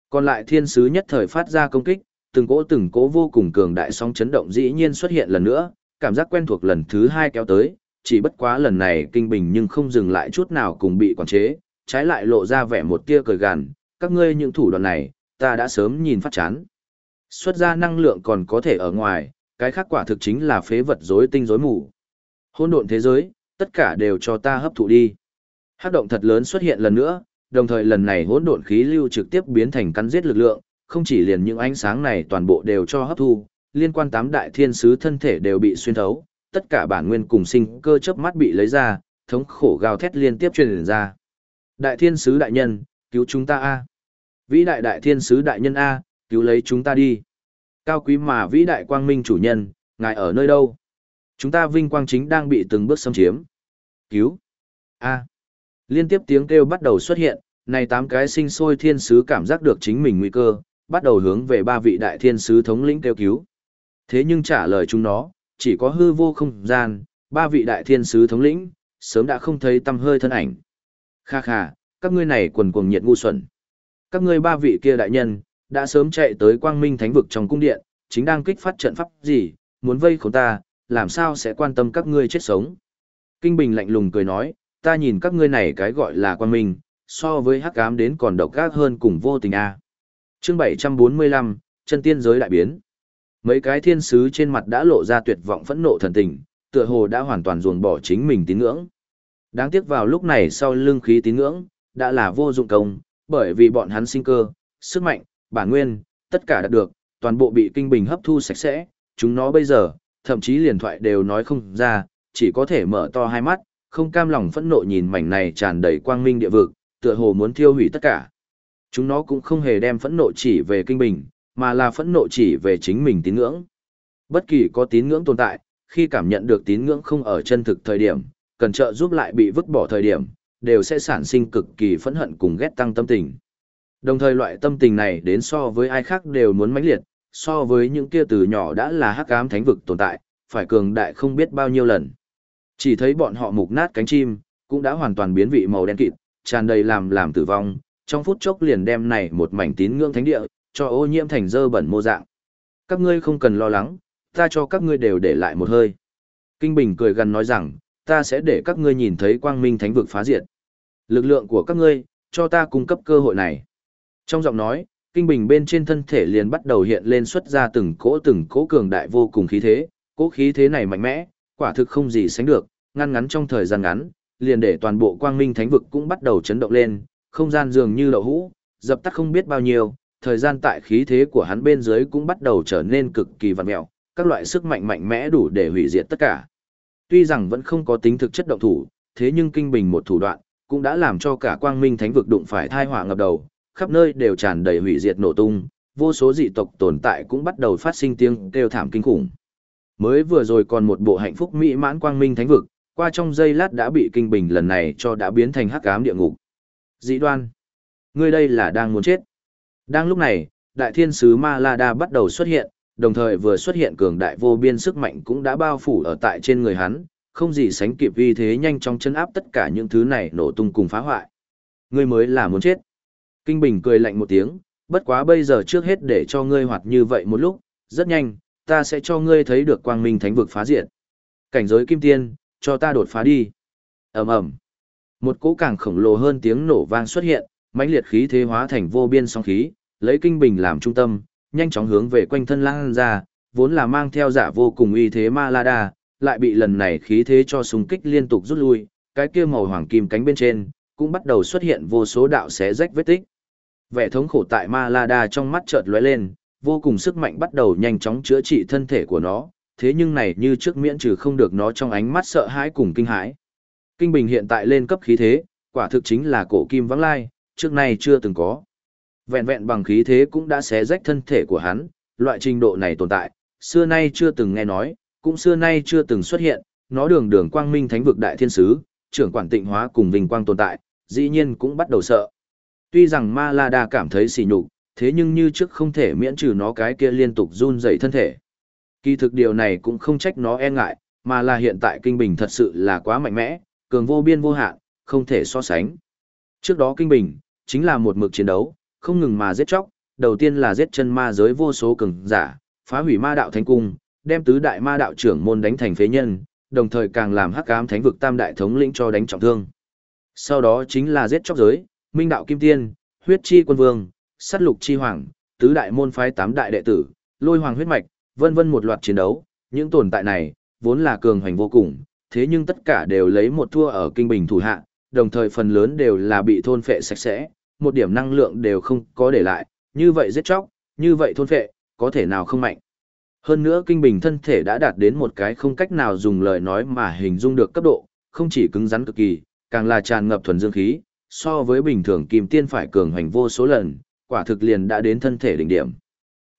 Còn lại thiên sứ nhất thời phát ra công kích, từng cỗ từng cỗ vô cùng cường đại sóng chấn động dĩ nhiên xuất hiện lần nữa, cảm giác quen thuộc lần thứ hai kéo tới, chỉ bất quá lần này kinh bình nhưng không dừng lại chút nào cùng bị quản chế, trái lại lộ ra vẻ một tia cười gằn, các ngươi những thủ đoạn này, ta đã sớm nhìn phát chán. Xuất ra năng lượng còn có thể ở ngoài, cái khác quả thực chính là phế vật rối tinh rối mù. Hỗn độn thế giới, tất cả đều cho ta hấp thụ đi. Hắc động thật lớn xuất hiện lần nữa, đồng thời lần này hỗn độn khí lưu trực tiếp biến thành cắn giết lực lượng, không chỉ liền những ánh sáng này toàn bộ đều cho hấp thu, liên quan tám đại thiên sứ thân thể đều bị xuyên thấu, tất cả bản nguyên cùng sinh cơ chớp mắt bị lấy ra, thống khổ gào thét liên tiếp truyền ra. Đại thiên sứ đại nhân, cứu chúng ta a. Vĩ đại đại thiên sứ đại nhân a, cứu lấy chúng ta đi. Cao quý mà vĩ đại quang minh chủ nhân, ngài ở nơi đâu? Chúng ta vinh quang chính đang bị từng bước xâm chiếm. Cứu. A. Liên tiếp tiếng kêu bắt đầu xuất hiện, này tám cái sinh sôi thiên sứ cảm giác được chính mình nguy cơ, bắt đầu hướng về ba vị đại thiên sứ thống lĩnh kêu cứu. Thế nhưng trả lời chúng nó, chỉ có hư vô không gian, ba vị đại thiên sứ thống lĩnh, sớm đã không thấy tâm hơi thân ảnh. Kha kha, các ngươi này quần cuồng nhiệt ngu xuẩn. Các ngươi ba vị kia đại nhân, đã sớm chạy tới quang minh thánh vực trong cung điện, chính đang kích phát trận pháp gì, muốn vây khốn ta, làm sao sẽ quan tâm các ngươi chết sống. Kinh Bình lạnh lùng cười nói, ta nhìn các ngươi này cái gọi là quang minh, so với hắc ám đến còn độc ác hơn cùng vô tình a. À. Chương 745, chân tiên giới đại biến. Mấy cái thiên sứ trên mặt đã lộ ra tuyệt vọng phẫn nộ thần tình, tựa hồ đã hoàn toàn ruồng bỏ chính mình tín ngưỡng. Đáng tiếc vào lúc này sau lưng khí tín ngưỡng, đã là vô dụng công, bởi vì bọn hắn sinh cơ, sức mạnh, bản nguyên, tất cả đạt được, toàn bộ bị kinh bình hấp thu sạch sẽ, chúng nó bây giờ, thậm chí liền thoại đều nói không ra, chỉ có thể mở to hai mắt, không cam lòng phẫn nộ nhìn mảnh này tràn đầy quang minh địa vực, tựa hồ muốn thiêu hủy tất cả. Chúng nó cũng không hề đem phẫn nộ chỉ về kinh bình, mà là phẫn nộ chỉ về chính mình tín ngưỡng. Bất kỳ có tín ngưỡng tồn tại, khi cảm nhận được tín ngưỡng không ở chân thực thời điểm, cần trợ giúp lại bị vứt bỏ thời điểm, đều sẽ sản sinh cực kỳ phẫn hận cùng ghét tăng tâm tình. Đồng thời loại tâm tình này đến so với ai khác đều muốn mãnh liệt, so với những kia từ nhỏ đã là hắc ám thánh vực tồn tại, phải cường đại không biết bao nhiêu lần. Chỉ thấy bọn họ mục nát cánh chim, cũng đã hoàn toàn biến vị màu đen kịt, tràn đầy làm làm tử vong, trong phút chốc liền đem này một mảnh tín ngưỡng thánh địa, cho ô nhiễm thành dơ bẩn mô dạng. Các ngươi không cần lo lắng, ta cho các ngươi đều để lại một hơi. Kinh Bình cười gần nói rằng, ta sẽ để các ngươi nhìn thấy quang minh thánh vực phá diệt. Lực lượng của các ngươi, cho ta cung cấp cơ hội này. Trong giọng nói, Kinh Bình bên trên thân thể liền bắt đầu hiện lên xuất ra từng cỗ từng cỗ cường đại vô cùng khí thế, cỗ khí thế này mạnh mẽ, quả thực không gì sánh được, ngăn ngắn trong thời gian ngắn, liền để toàn bộ quang minh thánh vực cũng bắt đầu chấn động lên, không gian dường như lậu hũ, dập tắt không biết bao nhiêu, thời gian tại khí thế của hắn bên dưới cũng bắt đầu trở nên cực kỳ vặn mẹo, các loại sức mạnh mạnh mẽ đủ để hủy diệt tất cả. Tuy rằng vẫn không có tính thực chất động thủ, thế nhưng kinh bình một thủ đoạn, cũng đã làm cho cả quang minh thánh vực đụng phải thai họa ngập đầu, khắp nơi đều tràn đầy hủy diệt nổ tung, vô số dị tộc tồn tại cũng bắt đầu phát sinh tiếng kêu thảm kinh khủng. Mới vừa rồi còn một bộ hạnh phúc mỹ mãn quang minh thánh vực, qua trong giây lát đã bị kinh bình lần này cho đã biến thành hắc ám địa ngục. Dĩ đoan, ngươi đây là đang muốn chết. Đang lúc này, đại thiên sứ Ma La Đa bắt đầu xuất hiện, đồng thời vừa xuất hiện cường đại vô biên sức mạnh cũng đã bao phủ ở tại trên người hắn, không gì sánh kịp vì thế nhanh chóng chấn áp tất cả những thứ này nổ tung cùng phá hoại. Ngươi mới là muốn chết. Kinh Bình cười lạnh một tiếng, bất quá bây giờ trước hết để cho ngươi hoạt như vậy một lúc, rất nhanh, ta sẽ cho ngươi thấy được quang minh thánh vực phá diệt. Cảnh giới kim tiên, cho ta đột phá đi. ầm ầm, Một cỗ càng khổng lồ hơn tiếng nổ vang xuất hiện, mãnh liệt khí thế hóa thành vô biên sóng khí, lấy kinh bình làm trung tâm, nhanh chóng hướng về quanh thân lan ra, vốn là mang theo giả vô cùng uy thế ma la đa, lại bị lần này khí thế cho súng kích liên tục rút lui, cái kia màu hoàng kim cánh bên trên, cũng bắt đầu xuất hiện vô số đạo xé rách vết tích. Vẻ thống khổ tại ma la đa trong mắt chợt lóe lên, vô cùng sức mạnh bắt đầu nhanh chóng chữa trị thân thể của nó, thế nhưng này như trước miễn trừ không được nó trong ánh mắt sợ hãi cùng kinh hãi. Kinh Bình hiện tại lên cấp khí thế, quả thực chính là cổ kim vắng lai, trước nay chưa từng có. Vẹn vẹn bằng khí thế cũng đã xé rách thân thể của hắn, loại trình độ này tồn tại, xưa nay chưa từng nghe nói, cũng xưa nay chưa từng xuất hiện, nó đường đường quang minh thánh vực đại thiên sứ, trưởng quản tịnh hóa cùng vinh quang tồn tại, dĩ nhiên cũng bắt đầu sợ. Tuy rằng Ma La Đa cảm thấy sỉ nhục, thế nhưng như trước không thể miễn trừ nó cái kia liên tục run dậy thân thể. Kỳ thực điều này cũng không trách nó e ngại, mà là hiện tại kinh bình thật sự là quá mạnh mẽ, cường vô biên vô hạn, không thể so sánh. Trước đó kinh bình, chính là một mực chiến đấu, không ngừng mà giết chóc, đầu tiên là giết chân ma giới vô số cường giả, phá hủy ma đạo thánh cung, đem tứ đại ma đạo trưởng môn đánh thành phế nhân, đồng thời càng làm hắc ám thánh vực tam đại thống lĩnh cho đánh trọng thương. Sau đó chính là giết chóc giới, minh đạo kim tiên, huyết chi quân vương, sát lục chi hoàng, tứ đại môn phái tám đại đệ tử, lôi hoàng huyết mạch, vân vân một loạt chiến đấu, những tồn tại này, vốn là cường hoành vô cùng, thế nhưng tất cả đều lấy một thua ở kinh bình thủ hạ, đồng thời phần lớn đều là bị thôn phệ sạch sẽ, một điểm năng lượng đều không có để lại, như vậy giết chóc, như vậy thôn phệ, có thể nào không mạnh. Hơn nữa kinh bình thân thể đã đạt đến một cái không cách nào dùng lời nói mà hình dung được cấp độ, không chỉ cứng rắn cực kỳ, càng là tràn ngập thuần dương khí, so với bình thường kim tiên phải cường hành vô số lần, quả thực liền đã đến thân thể đỉnh điểm.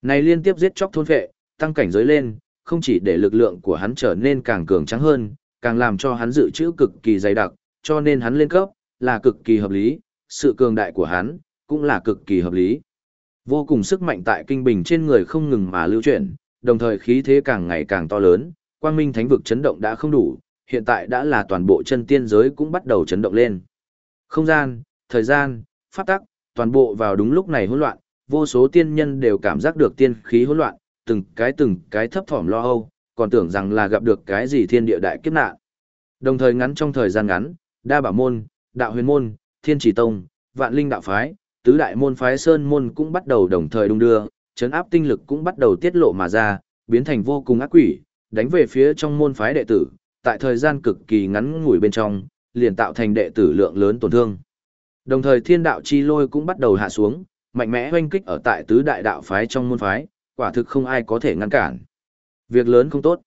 Này liên tiếp giết chóc thôn phệ, tăng cảnh giới lên, không chỉ để lực lượng của hắn trở nên càng cường trắng hơn, càng làm cho hắn dự trữ cực kỳ dày đặc, cho nên hắn lên cấp, là cực kỳ hợp lý, sự cường đại của hắn, cũng là cực kỳ hợp lý. Vô cùng sức mạnh tại kinh bình trên người không ngừng mà lưu chuyển, đồng thời khí thế càng ngày càng to lớn, quang minh thánh vực chấn động đã không đủ, hiện tại đã là toàn bộ chân tiên giới cũng bắt đầu chấn động lên. Không gian, thời gian, pháp tắc, toàn bộ vào đúng lúc này hỗn loạn, vô số tiên nhân đều cảm giác được tiên khí hỗn loạn, từng cái từng cái thấp thỏm lo âu, còn tưởng rằng là gặp được cái gì thiên địa đại kiếp nạn. Đồng thời ngắn trong thời gian ngắn, đa bảo môn, đạo huyền môn, thiên chỉ tông, vạn linh đạo phái, tứ đại môn phái sơn môn cũng bắt đầu đồng thời đung đưa, chấn áp tinh lực cũng bắt đầu tiết lộ mà ra, biến thành vô cùng ác quỷ, đánh về phía trong môn phái đệ tử, tại thời gian cực kỳ ngắn ngủi bên trong, liền tạo thành đệ tử lượng lớn tổn thương. Đồng thời thiên đạo chi lôi cũng bắt đầu hạ xuống, mạnh mẽ hoanh kích ở tại tứ đại đạo phái trong môn phái, quả thực không ai có thể ngăn cản. Việc lớn không tốt.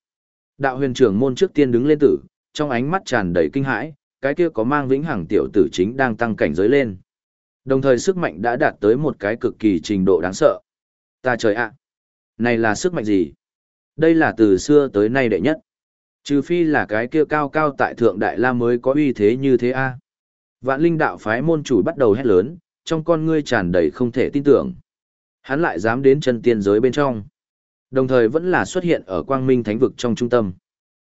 Đạo huyền trưởng môn trước tiên đứng lên tử, trong ánh mắt tràn đầy kinh hãi, cái kia có mang vĩnh hằng tiểu tử chính đang tăng cảnh giới lên. Đồng thời sức mạnh đã đạt tới một cái cực kỳ trình độ đáng sợ. Ta trời ạ! Này là sức mạnh gì? Đây là từ xưa tới nay đệ nhất. Trừ phi là cái kia cao cao tại thượng đại la mới có uy thế như thế a. Vạn linh đạo phái môn chủ bắt đầu hét lớn, trong con ngươi tràn đầy không thể tin tưởng. Hắn lại dám đến chân tiên giới bên trong. Đồng thời vẫn là xuất hiện ở quang minh thánh vực trong trung tâm.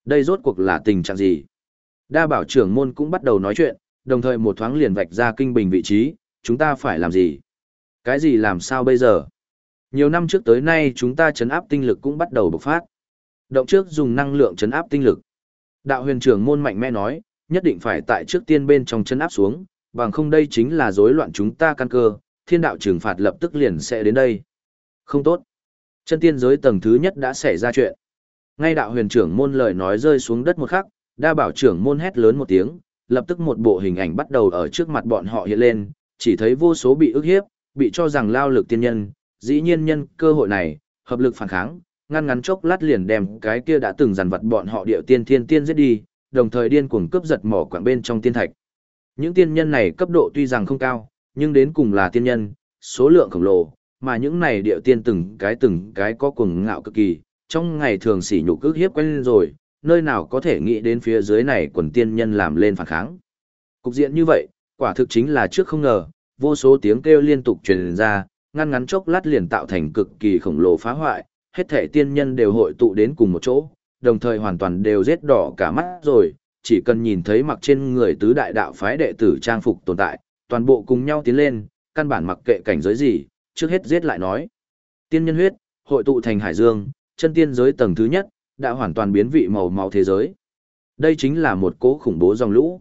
Đây rốt cuộc là tình trạng gì? Đa bảo trưởng môn cũng bắt đầu nói chuyện, đồng thời một thoáng liền vạch ra kinh bình vị trí, chúng ta phải làm gì? Cái gì làm sao bây giờ? Nhiều năm trước tới nay chúng ta chấn áp tinh lực cũng bắt đầu bộc phát. Động trước dùng năng lượng chấn áp tinh lực. Đạo huyền trưởng môn mạnh mẽ nói, nhất định phải tại trước tiên bên trong chấn áp xuống, bằng không đây chính là rối loạn chúng ta căn cơ, thiên đạo trừng phạt lập tức liền sẽ đến đây. Không tốt. Chân tiên giới tầng thứ nhất đã xảy ra chuyện. Ngay đạo huyền trưởng môn lời nói rơi xuống đất một khắc, đa bảo trưởng môn hét lớn một tiếng, lập tức một bộ hình ảnh bắt đầu ở trước mặt bọn họ hiện lên, chỉ thấy vô số bị ức hiếp, bị cho rằng lao lực tiên nhân, dĩ nhiên nhân cơ hội này, hợp lực phản kháng, ngăn ngắn chốc lát liền đem cái kia đã từng dằn vặt bọn họ điệu tiên thiên tiên giết đi, đồng thời điên cuồng cướp giật mỏ quảng bên trong tiên thạch. Những tiên nhân này cấp độ tuy rằng không cao, nhưng đến cùng là tiên nhân, số lượng khổng lồ, mà những này điệu tiên từng cái từng cái có cuồng ngạo cực kỳ, trong ngày thường sỉ nhục ức hiếp quen rồi, nơi nào có thể nghĩ đến phía dưới này quần tiên nhân làm lên phản kháng. Cục diện như vậy, quả thực chính là trước không ngờ, vô số tiếng kêu liên tục truyền ra, ngăn ngắn chốc lát liền tạo thành cực kỳ khổng lồ phá hoại, hết thể tiên nhân đều hội tụ đến cùng một chỗ, đồng thời hoàn toàn đều rết đỏ cả mắt rồi, chỉ cần nhìn thấy mặc trên người tứ đại đạo phái đệ tử trang phục tồn tại, toàn bộ cùng nhau tiến lên, căn bản mặc kệ cảnh giới gì, trước hết giết lại nói. Tiên nhân huyết, hội tụ thành hải dương, chân tiên giới tầng thứ nhất, đã hoàn toàn biến vị màu máu thế giới. Đây chính là một cố khủng bố dòng lũ.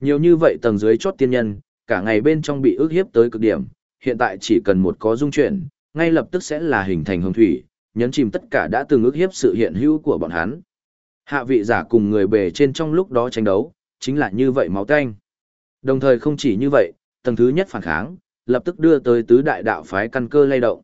Nhiều như vậy tầng dưới chót tiên nhân, cả ngày bên trong bị ức hiếp tới cực điểm, hiện tại chỉ cần một có dung chuyển, ngay lập tức sẽ là hình thành hồng thủy, nhấn chìm tất cả đã từng ức hiếp sự hiện hữu của bọn hắn. Hạ vị giả cùng người bề trên trong lúc đó tranh đấu, chính là như vậy máu tanh. Đồng thời không chỉ như vậy, tầng thứ nhất phản kháng, lập tức đưa tới tứ đại đạo phái căn cơ lay động.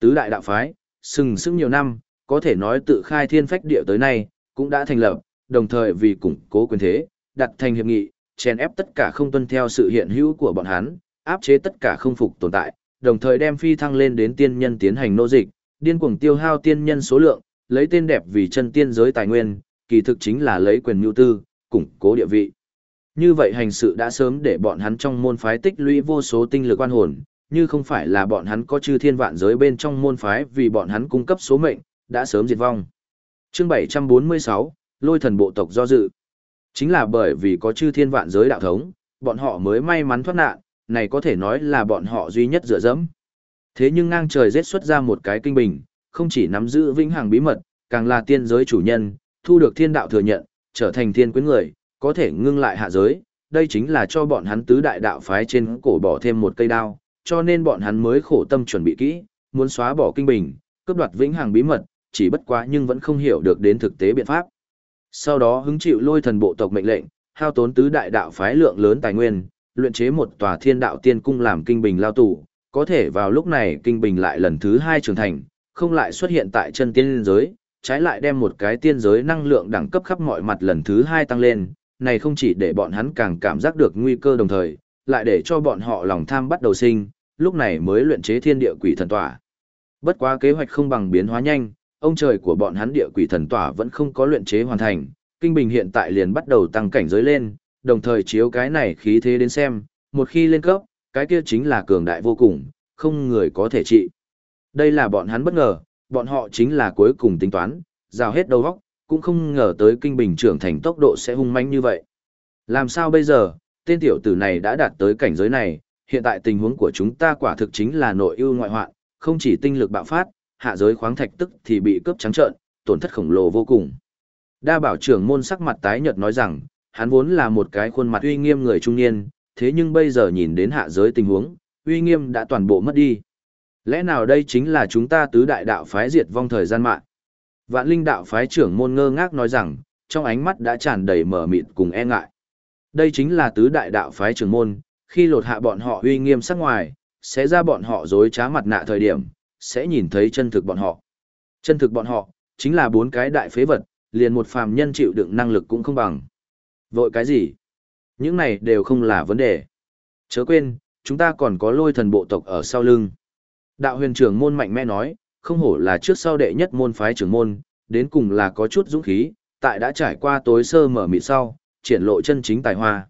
Tứ đại đạo phái, sừng sững nhiều năm, có thể nói tự khai thiên phách địa tới nay, cũng đã thành lập, đồng thời vì củng cố quyền thế, đặt thành hiệp nghị, chèn ép tất cả không tuân theo sự hiện hữu của bọn hắn, áp chế tất cả không phục tồn tại, đồng thời đem phi thăng lên đến tiên nhân tiến hành nô dịch, điên cuồng tiêu hao tiên nhân số lượng, lấy tên đẹp vì chân tiên giới tài nguyên, kỳ thực chính là lấy quyền nhu tư, củng cố địa vị. Như vậy hành sự đã sớm để bọn hắn trong môn phái tích lũy vô số tinh lực quan hồn, như không phải là bọn hắn có chư thiên vạn giới bên trong môn phái vì bọn hắn cung cấp số mệnh, đã sớm diệt vong. Chương 746, Lôi thần bộ tộc do dự. Chính là bởi vì có chư thiên vạn giới đạo thống, bọn họ mới may mắn thoát nạn, này có thể nói là bọn họ duy nhất dựa dẫm. Thế nhưng ngang trời giết xuất ra một cái kinh bình, không chỉ nắm giữ vĩnh hằng bí mật, càng là tiên giới chủ nhân, thu được thiên đạo thừa nhận, trở thành thiên quyến người, có thể ngưng lại hạ giới, đây chính là cho bọn hắn tứ đại đạo phái trên cổ bỏ thêm một cây đao, cho nên bọn hắn mới khổ tâm chuẩn bị kỹ, muốn xóa bỏ kinh bình, cướp đoạt vĩnh hằng bí mật, chỉ bất quá nhưng vẫn không hiểu được đến thực tế biện pháp. Sau đó hứng chịu lôi thần bộ tộc mệnh lệnh, hao tốn tứ đại đạo phái lượng lớn tài nguyên, luyện chế một tòa thiên đạo tiên cung làm kinh bình lao tù, có thể vào lúc này kinh bình lại lần thứ hai trưởng thành, không lại xuất hiện tại chân tiên giới, trái lại đem một cái tiên giới năng lượng đẳng cấp khắp mọi mặt lần thứ hai tăng lên, này không chỉ để bọn hắn càng cảm giác được nguy cơ đồng thời, lại để cho bọn họ lòng tham bắt đầu sinh, lúc này mới luyện chế thiên địa quỷ thần tỏa. Bất quá kế hoạch không bằng biến hóa nhanh, ông trời của bọn hắn địa quỷ thần tỏa vẫn không có luyện chế hoàn thành, kinh bình hiện tại liền bắt đầu tăng cảnh giới lên, đồng thời chiếu cái này khí thế đến xem, một khi lên cấp, cái kia chính là cường đại vô cùng, không người có thể trị. Đây là bọn hắn bất ngờ, bọn họ chính là cuối cùng tính toán, rào hết đầu óc, cũng không ngờ tới kinh bình trưởng thành tốc độ sẽ hung manh như vậy. Làm sao bây giờ, tên tiểu tử này đã đạt tới cảnh giới này, hiện tại tình huống của chúng ta quả thực chính là nội ưu ngoại hoạn, không chỉ tinh lực bạo phát, hạ giới khoáng thạch tức thì bị cướp trắng trợn, tổn thất khổng lồ vô cùng. Đa bảo trưởng môn sắc mặt tái nhợt nói rằng, hắn vốn là một cái khuôn mặt uy nghiêm người trung niên, thế nhưng bây giờ nhìn đến hạ giới tình huống, uy nghiêm đã toàn bộ mất đi. Lẽ nào đây chính là chúng ta tứ đại đạo phái diệt vong thời gian mạng? Vạn linh đạo phái trưởng môn ngơ ngác nói rằng, trong ánh mắt đã tràn đầy mở mịt cùng e ngại. Đây chính là tứ đại đạo phái trưởng môn, khi lột hạ bọn họ uy nghiêm sắc ngoài, sẽ ra bọn họ dối trá mặt nạ thời điểm, sẽ nhìn thấy chân thực bọn họ. Chân thực bọn họ, chính là bốn cái đại phế vật, liền một phàm nhân chịu đựng năng lực cũng không bằng. Vội cái gì? Những này đều không là vấn đề. Chớ quên, chúng ta còn có lôi thần bộ tộc ở sau lưng. Đạo huyền trưởng môn mạnh mẽ nói, không hổ là trước sau đệ nhất môn phái trưởng môn, đến cùng là có chút dũng khí, tại đã trải qua tối sơ mở mịt sau, triển lộ chân chính tài hoa.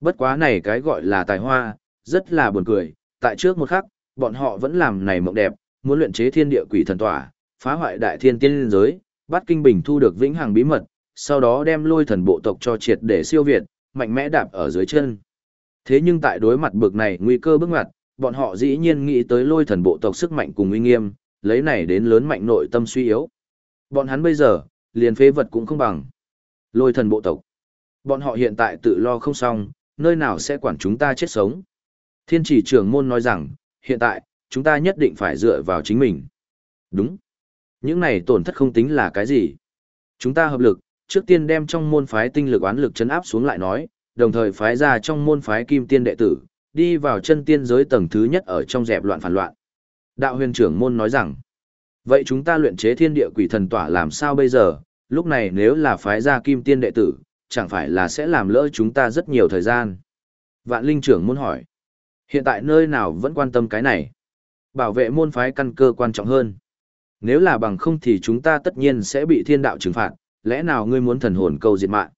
Bất quá này cái gọi là tài hoa, rất là buồn cười, tại trước một khắc, bọn họ vẫn làm này mộng đẹp, muốn luyện chế thiên địa quỷ thần tỏa, phá hoại đại thiên tiên giới, bắt kinh bình thu được vĩnh hằng bí mật, sau đó đem lôi thần bộ tộc cho triệt để siêu việt, mạnh mẽ đạp ở dưới chân. Thế nhưng tại đối mặt bực này nguy cơ bước ngoặt, bọn họ dĩ nhiên nghĩ tới lôi thần bộ tộc sức mạnh cùng uy nghiêm, lấy này đến lớn mạnh nội tâm suy yếu. Bọn hắn bây giờ, liền phế vật cũng không bằng. Lôi thần bộ tộc. Bọn họ hiện tại tự lo không xong, nơi nào sẽ quản chúng ta chết sống. Thiên chỉ trưởng môn nói rằng, hiện tại, chúng ta nhất định phải dựa vào chính mình. Đúng. Những này tổn thất không tính là cái gì. Chúng ta hợp lực, trước tiên đem trong môn phái tinh lực oán lực chấn áp xuống lại nói, đồng thời phái ra trong môn phái kim tiên đệ tử, đi vào chân tiên giới tầng thứ nhất ở trong dẹp loạn phản loạn. Đạo huyền trưởng môn nói rằng, vậy chúng ta luyện chế thiên địa quỷ thần tỏa làm sao bây giờ, lúc này nếu là phái ra kim tiên đệ tử, chẳng phải là sẽ làm lỡ chúng ta rất nhiều thời gian. Vạn linh trưởng môn hỏi, hiện tại nơi nào vẫn quan tâm cái này? Bảo vệ môn phái căn cơ quan trọng hơn. Nếu là bằng không thì chúng ta tất nhiên sẽ bị thiên đạo trừng phạt, lẽ nào ngươi muốn thần hồn câu diệt mạng?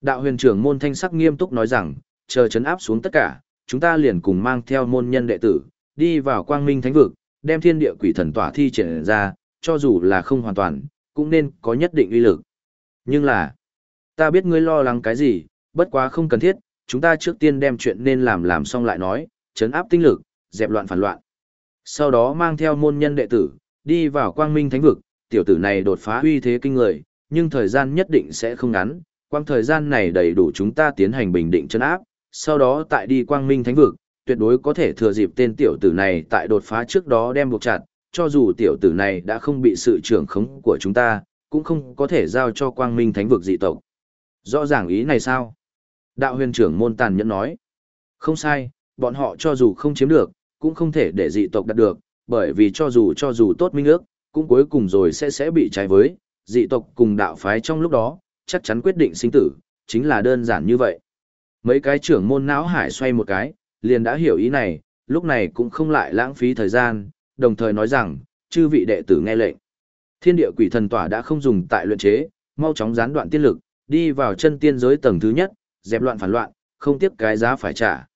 Đạo huyền trưởng môn thanh sắc nghiêm túc nói rằng, chờ chấn áp xuống tất cả, chúng ta liền cùng mang theo môn nhân đệ tử, đi vào quang minh thánh vực, đem thiên địa quỷ thần tỏa thi triển ra, cho dù là không hoàn toàn, cũng nên có nhất định uy lực. Nhưng là, ta biết ngươi lo lắng cái gì, bất quá không cần thiết, chúng ta trước tiên đem chuyện nên làm làm xong lại nói, chấn áp tinh lực, dẹp loạn phản loạn. Sau đó mang theo môn nhân đệ tử, đi vào quang minh thánh vực, tiểu tử này đột phá uy thế kinh người, nhưng thời gian nhất định sẽ không ngắn, quang thời gian này đầy đủ chúng ta tiến hành bình định chân áp, sau đó tại đi quang minh thánh vực, tuyệt đối có thể thừa dịp tên tiểu tử này tại đột phá trước đó đem buộc chặt, cho dù tiểu tử này đã không bị sự trưởng khống của chúng ta, cũng không có thể giao cho quang minh thánh vực dị tộc. Rõ ràng ý này sao? Đạo huyền trưởng môn tàn nhẫn nói. Không sai, bọn họ cho dù không chiếm được, cũng không thể để dị tộc đạt được, bởi vì cho dù cho dù tốt minh ước, cũng cuối cùng rồi sẽ sẽ bị trái với, dị tộc cùng đạo phái trong lúc đó, chắc chắn quyết định sinh tử, chính là đơn giản như vậy. Mấy cái trưởng môn não hải xoay một cái, liền đã hiểu ý này, lúc này cũng không lại lãng phí thời gian, đồng thời nói rằng, chư vị đệ tử nghe lệnh. Thiên địa quỷ thần tỏa đã không dùng tại luyện chế, mau chóng gián đoạn tiên lực, đi vào chân tiên giới tầng thứ nhất, dẹp loạn phản loạn, không tiếp cái giá phải trả.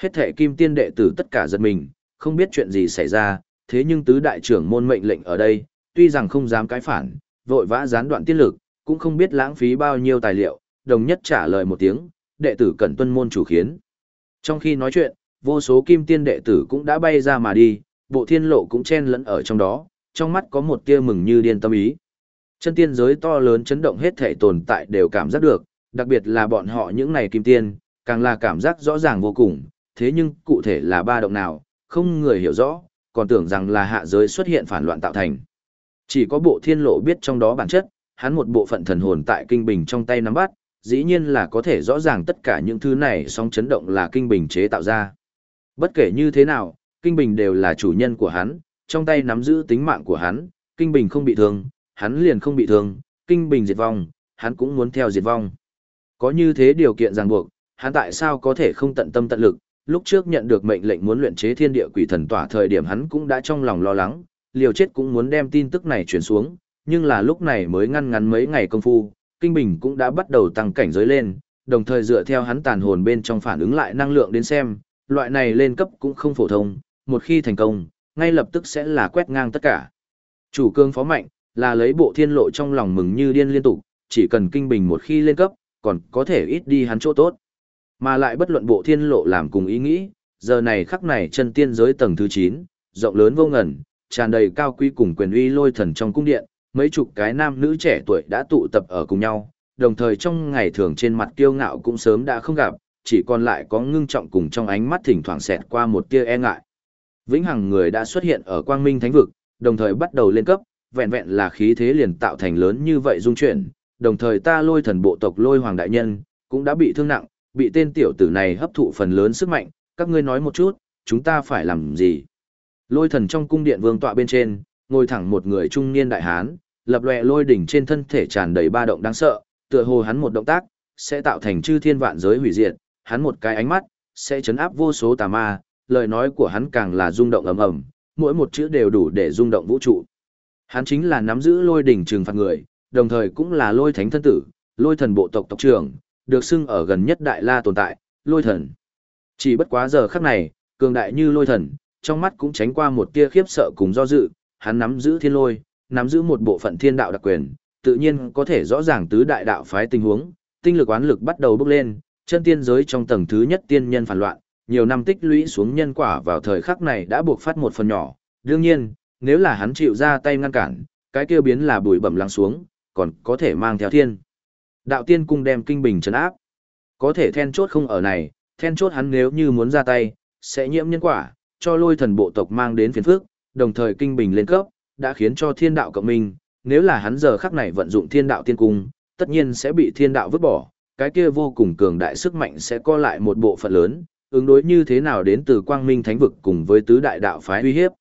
Hết thể kim tiên đệ tử tất cả giật mình, không biết chuyện gì xảy ra, thế nhưng tứ đại trưởng môn mệnh lệnh ở đây, tuy rằng không dám cái phản, vội vã gián đoạn tiên lực, cũng không biết lãng phí bao nhiêu tài liệu, đồng nhất trả lời một tiếng, đệ tử cần tuân môn chủ khiến. Trong khi nói chuyện, vô số kim tiên đệ tử cũng đã bay ra mà đi, bộ thiên lộ cũng chen lẫn ở trong đó, trong mắt có một tia mừng như điên tâm ý. Chân tiên giới to lớn chấn động hết thể tồn tại đều cảm giác được, đặc biệt là bọn họ những này kim tiên, càng là cảm giác rõ ràng vô cùng, thế nhưng cụ thể là ba động nào, không người hiểu rõ, còn tưởng rằng là hạ giới xuất hiện phản loạn tạo thành. Chỉ có bộ thiên lộ biết trong đó bản chất, hắn một bộ phận thần hồn tại kinh bình trong tay nắm bắt, dĩ nhiên là có thể rõ ràng tất cả những thứ này song chấn động là kinh bình chế tạo ra. Bất kể như thế nào, kinh bình đều là chủ nhân của hắn, trong tay nắm giữ tính mạng của hắn, kinh bình không bị thương, hắn liền không bị thương, kinh bình diệt vong, hắn cũng muốn theo diệt vong. Có như thế điều kiện ràng buộc, hắn tại sao có thể không tận tâm tận lực, lúc trước nhận được mệnh lệnh muốn luyện chế thiên địa quỷ thần tỏa thời điểm hắn cũng đã trong lòng lo lắng, liều chết cũng muốn đem tin tức này truyền xuống, nhưng là lúc này mới ngăn ngắn mấy ngày công phu, Kinh Bình cũng đã bắt đầu tăng cảnh giới lên, đồng thời dựa theo hắn tàn hồn bên trong phản ứng lại năng lượng đến xem, loại này lên cấp cũng không phổ thông, một khi thành công, ngay lập tức sẽ là quét ngang tất cả. Chủ cương phó mạnh, là lấy bộ thiên lộ trong lòng mừng như điên liên tục, chỉ cần Kinh Bình một khi lên cấp, còn có thể ít đi hắn chỗ tốt. Mà lại bất luận bộ thiên lộ làm cùng ý nghĩ, giờ này khắc này chân tiên giới tầng thứ 9, rộng lớn vô ngần, tràn đầy cao quý cùng quyền uy lôi thần trong cung điện, mấy chục cái nam nữ trẻ tuổi đã tụ tập ở cùng nhau, đồng thời trong ngày thường trên mặt kiêu ngạo cũng sớm đã không gặp, chỉ còn lại có ngưng trọng cùng trong ánh mắt thỉnh thoảng xẹt qua một tia e ngại. Vĩnh Hằng người đã xuất hiện ở Quang Minh Thánh vực, đồng thời bắt đầu lên cấp, vẹn vẹn là khí thế liền tạo thành lớn như vậy dung chuyển, đồng thời ta lôi thần bộ tộc lôi hoàng đại nhân, cũng đã bị thương nặng, bị tên tiểu tử này hấp thụ phần lớn sức mạnh, các ngươi nói một chút, chúng ta phải làm gì? Lôi thần trong cung điện vương tọa bên trên, ngồi thẳng một người trung niên đại hán, lập lòe lôi đỉnh trên thân thể tràn đầy ba động đáng sợ, tựa hồ hắn một động tác sẽ tạo thành chư thiên vạn giới hủy diệt, hắn một cái ánh mắt, sẽ chấn áp vô số tà ma, lời nói của hắn càng là rung động ầm ầm, mỗi một chữ đều đủ để rung động vũ trụ. Hắn chính là nắm giữ lôi đỉnh trừng phạt người, đồng thời cũng là lôi thánh thân tử, lôi thần bộ tộc tộc trưởng, được xưng ở gần nhất đại la tồn tại, lôi thần. Chỉ bất quá giờ khắc này, cường đại như lôi thần, trong mắt cũng tránh qua một tia khiếp sợ cùng do dự, hắn nắm giữ thiên lôi, nắm giữ một bộ phận thiên đạo đặc quyền, tự nhiên có thể rõ ràng tứ đại đạo phái tình huống, tinh lực oán lực bắt đầu bốc lên, chân tiên giới trong tầng thứ nhất tiên nhân phản loạn, nhiều năm tích lũy xuống nhân quả vào thời khắc này đã buộc phát một phần nhỏ, đương nhiên, nếu là hắn chịu ra tay ngăn cản, cái kia biến là bụi bẩm lắng xuống, còn có thể mang theo thiên. Đạo tiên cung đem kinh bình trấn áp. Có thể then chốt không ở này, then chốt hắn nếu như muốn ra tay, sẽ nhiễm nhân quả, cho lôi thần bộ tộc mang đến phiền phức, đồng thời kinh bình lên cấp, đã khiến cho thiên đạo cộng minh, nếu là hắn giờ khắc này vận dụng thiên đạo tiên cung, tất nhiên sẽ bị thiên đạo vứt bỏ, cái kia vô cùng cường đại sức mạnh sẽ co lại một bộ phận lớn, ứng đối như thế nào đến từ quang minh thánh vực cùng với tứ đại đạo phái uy hiếp.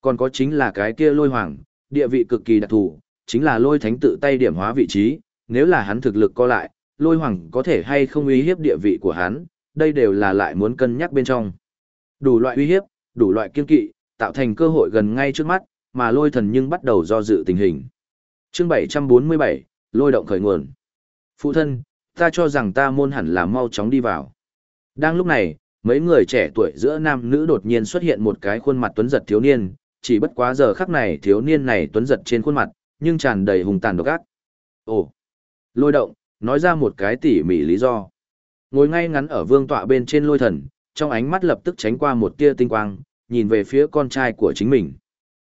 Còn có chính là cái kia lôi hoàng, địa vị cực kỳ đặc thù, chính là lôi thánh tự tay điểm hóa vị trí, nếu là hắn thực lực co lại, lôi hoàng có thể hay không uy hiếp địa vị của hắn, đây đều là lại muốn cân nhắc bên trong. Đủ loại uy hiếp, đủ loại kiên kỵ, tạo thành cơ hội gần ngay trước mắt, mà lôi thần nhưng bắt đầu do dự tình hình. Chương 747, lôi động khởi nguồn. Phụ thân, ta cho rằng ta môn hẳn là mau chóng đi vào. Đang lúc này, mấy người trẻ tuổi giữa nam nữ đột nhiên xuất hiện một cái khuôn mặt tuấn giật thiếu niên, chỉ bất quá giờ khắc này thiếu niên này tuấn giật trên khuôn mặt, nhưng tràn đầy hùng tàn độc ác. Ồ, lôi động, nói ra một cái tỉ mỉ lý do. Ngồi ngay ngắn ở vương tọa bên trên lôi thần, trong ánh mắt lập tức tránh qua một tia tinh quang, nhìn về phía con trai của chính mình.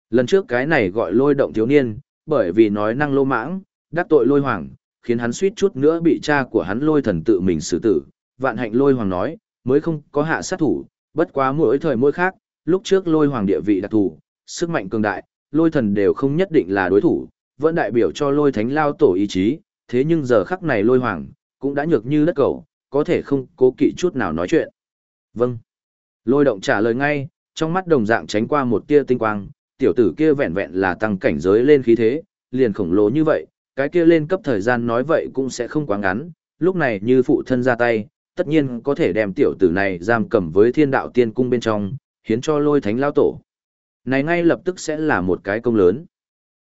Lần trước cái này gọi lôi động thiếu niên, bởi vì nói năng lô mãng, đắc tội lôi hoàng, khiến hắn suýt chút nữa bị cha của hắn lôi thần tự mình xử tử. Vạn hạnh lôi hoàng nói, mới không có hạ sát thủ, bất quá mỗi thời mỗi khác, lúc trước lôi hoàng địa vị đặc thù, sức mạnh cường đại, lôi thần đều không nhất định là đối thủ, vẫn đại biểu cho lôi thánh lao tổ ý chí, thế nhưng giờ khắc này lôi hoàng, cũng đã nhược như đất cầu, có thể không cố kỵ chút nào nói chuyện. Vâng. Lôi động trả lời ngay, trong mắt đồng dạng tránh qua một tia tinh quang, tiểu tử kia vẹn vẹn là tăng cảnh giới lên khí thế, liền khổng lồ như vậy, cái kia lên cấp thời gian nói vậy cũng sẽ không quá ngắn, lúc này như phụ thân ra tay, tất nhiên có thể đem tiểu tử này giam cầm với thiên đạo tiên cung bên trong, hiến cho lôi thánh lao tổ. Này ngay lập tức sẽ là một cái công lớn.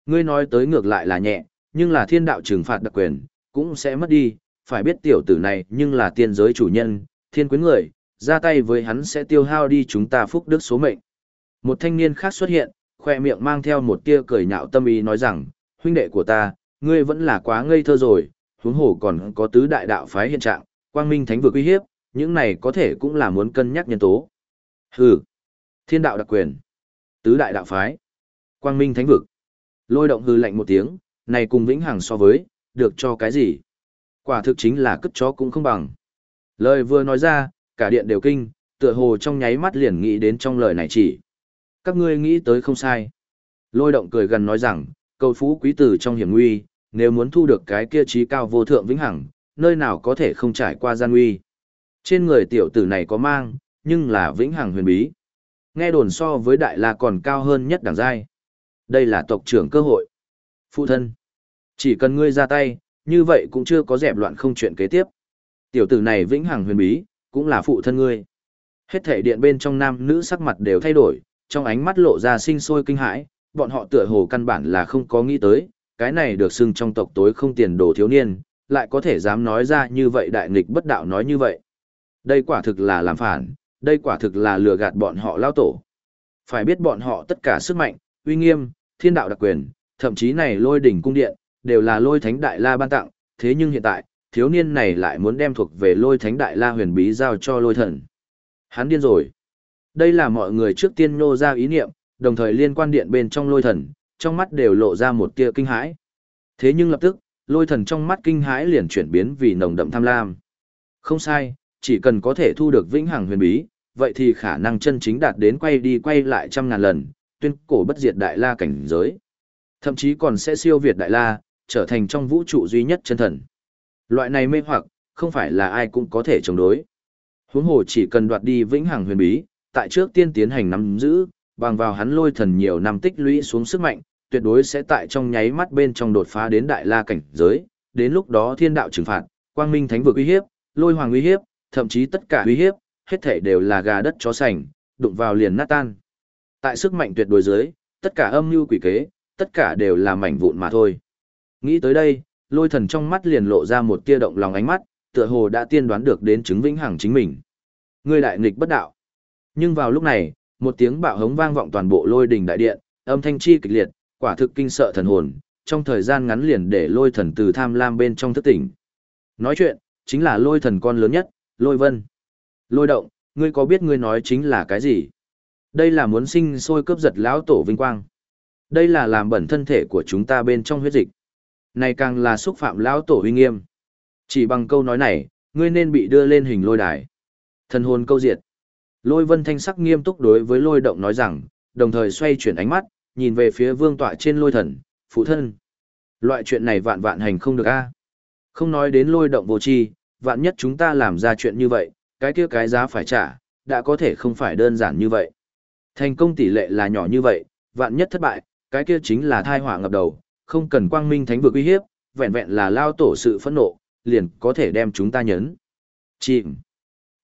Ngươi nói tới ngược lại là nhẹ, nhưng là thiên đạo trừng phạt đặc quyền, cũng sẽ mất đi, phải biết tiểu tử này nhưng là tiên giới chủ nhân, thiên quyến người, ra tay với hắn sẽ tiêu hao đi chúng ta phúc đức số mệnh. Một thanh niên khác xuất hiện, khoe miệng mang theo một tia cười nhạo tâm ý nói rằng, huynh đệ của ta, ngươi vẫn là quá ngây thơ rồi, huống hồ còn có tứ đại đạo phái hiện trạng, quang minh thánh vực uy hiếp, những này có thể cũng là muốn cân nhắc nhân tố. Hừ, thiên đạo đặc quyền, tứ đại đạo phái, quang minh thánh vực. Lôi động hư lạnh một tiếng, này cùng vĩnh hằng so với, được cho cái gì? Quả thực chính là cất chó cũng không bằng. Lời vừa nói ra, cả điện đều kinh, tựa hồ trong nháy mắt liền nghĩ đến trong lời này chỉ. Các ngươi nghĩ tới không sai. Lôi động cười gần nói rằng, cầu phú quý tử trong hiểm nguy, nếu muốn thu được cái kia trí cao vô thượng vĩnh hằng, nơi nào có thể không trải qua gian nguy. Trên người tiểu tử này có mang, nhưng là vĩnh hằng huyền bí. Nghe đồn so với đại la còn cao hơn nhất đẳng giai. Đây là tộc trưởng cơ hội. Phụ thân. Chỉ cần ngươi ra tay, như vậy cũng chưa có dẹp loạn không chuyện kế tiếp. Tiểu tử này vĩnh hằng huyền bí, cũng là phụ thân ngươi. Hết thể điện bên trong nam nữ sắc mặt đều thay đổi, trong ánh mắt lộ ra sinh sôi kinh hãi, bọn họ tựa hồ căn bản là không có nghĩ tới, cái này được xưng trong tộc tối không tiền đồ thiếu niên, lại có thể dám nói ra như vậy đại nghịch bất đạo nói như vậy. Đây quả thực là làm phản, đây quả thực là lừa gạt bọn họ lao tổ. Phải biết bọn họ tất cả sức mạnh, uy nghiêm, thiên đạo đặc quyền, thậm chí này lôi đỉnh cung điện, đều là lôi thánh đại la ban tặng, thế nhưng hiện tại, thiếu niên này lại muốn đem thuộc về lôi thánh đại la huyền bí giao cho lôi thần. Hắn điên rồi. Đây là mọi người trước tiên nô ra ý niệm, đồng thời liên quan điện bên trong lôi thần, trong mắt đều lộ ra một tia kinh hãi. Thế nhưng lập tức, lôi thần trong mắt kinh hãi liền chuyển biến vì nồng đậm tham lam. Không sai, chỉ cần có thể thu được vĩnh hằng huyền bí, vậy thì khả năng chân chính đạt đến quay đi quay lại trăm ngàn lần, tuyên cổ bất diệt đại la cảnh giới. Thậm chí còn sẽ siêu việt đại la, trở thành trong vũ trụ duy nhất chân thần. Loại này mê hoặc, không phải là ai cũng có thể chống đối. Huống hồ chỉ cần đoạt đi vĩnh hằng huyền bí, tại trước tiên tiến hành nắm giữ, bằng vào hắn lôi thần nhiều năm tích lũy xuống sức mạnh, tuyệt đối sẽ tại trong nháy mắt bên trong đột phá đến đại la cảnh giới, đến lúc đó thiên đạo trừng phạt, quang minh thánh vực uy hiếp, lôi hoàng uy hiếp, thậm chí tất cả uy hiếp, hết thể đều là gà đất chó sành, đụng vào liền nát tan. Tại sức mạnh tuyệt đối dưới, tất cả âm mưu quỷ kế, tất cả đều là mảnh vụn mà thôi. Nghĩ tới đây, lôi thần trong mắt liền lộ ra một tia động lòng ánh mắt, tựa hồ đã tiên đoán được đến chứng vĩnh hằng chính mình. Ngươi đại nghịch bất đạo. Nhưng vào lúc này, một tiếng bạo hống vang vọng toàn bộ lôi đình đại điện, âm thanh chi kịch liệt, quả thực kinh sợ thần hồn, trong thời gian ngắn liền để lôi thần từ tham lam bên trong thức tỉnh. Nói chuyện, chính là lôi thần con lớn nhất, lôi vân. Lôi động, ngươi có biết ngươi nói chính là cái gì? Đây là muốn sinh sôi cướp giật lão tổ vinh quang. Đây là làm bẩn thân thể của chúng ta bên trong huyết dịch. Này càng là xúc phạm lão tổ uy nghiêm. Chỉ bằng câu nói này, ngươi nên bị đưa lên hình lôi đài. Thần hồn câu diệt. Lôi vân thanh sắc nghiêm túc đối với lôi động nói rằng, đồng thời xoay chuyển ánh mắt, nhìn về phía vương tọa trên lôi thần, phụ thân. Loại chuyện này vạn vạn hành không được a. Không nói đến lôi động vô tri, vạn nhất chúng ta làm ra chuyện như vậy, cái kia cái giá phải trả, đã có thể không phải đơn giản như vậy. Thành công tỷ lệ là nhỏ như vậy, vạn nhất thất bại, cái kia chính là thai họa ngập đầu, không cần quang minh thánh vực uy hiếp, vẹn vẹn là lao tổ sự phẫn nộ, liền có thể đem chúng ta nhấn. Chìm.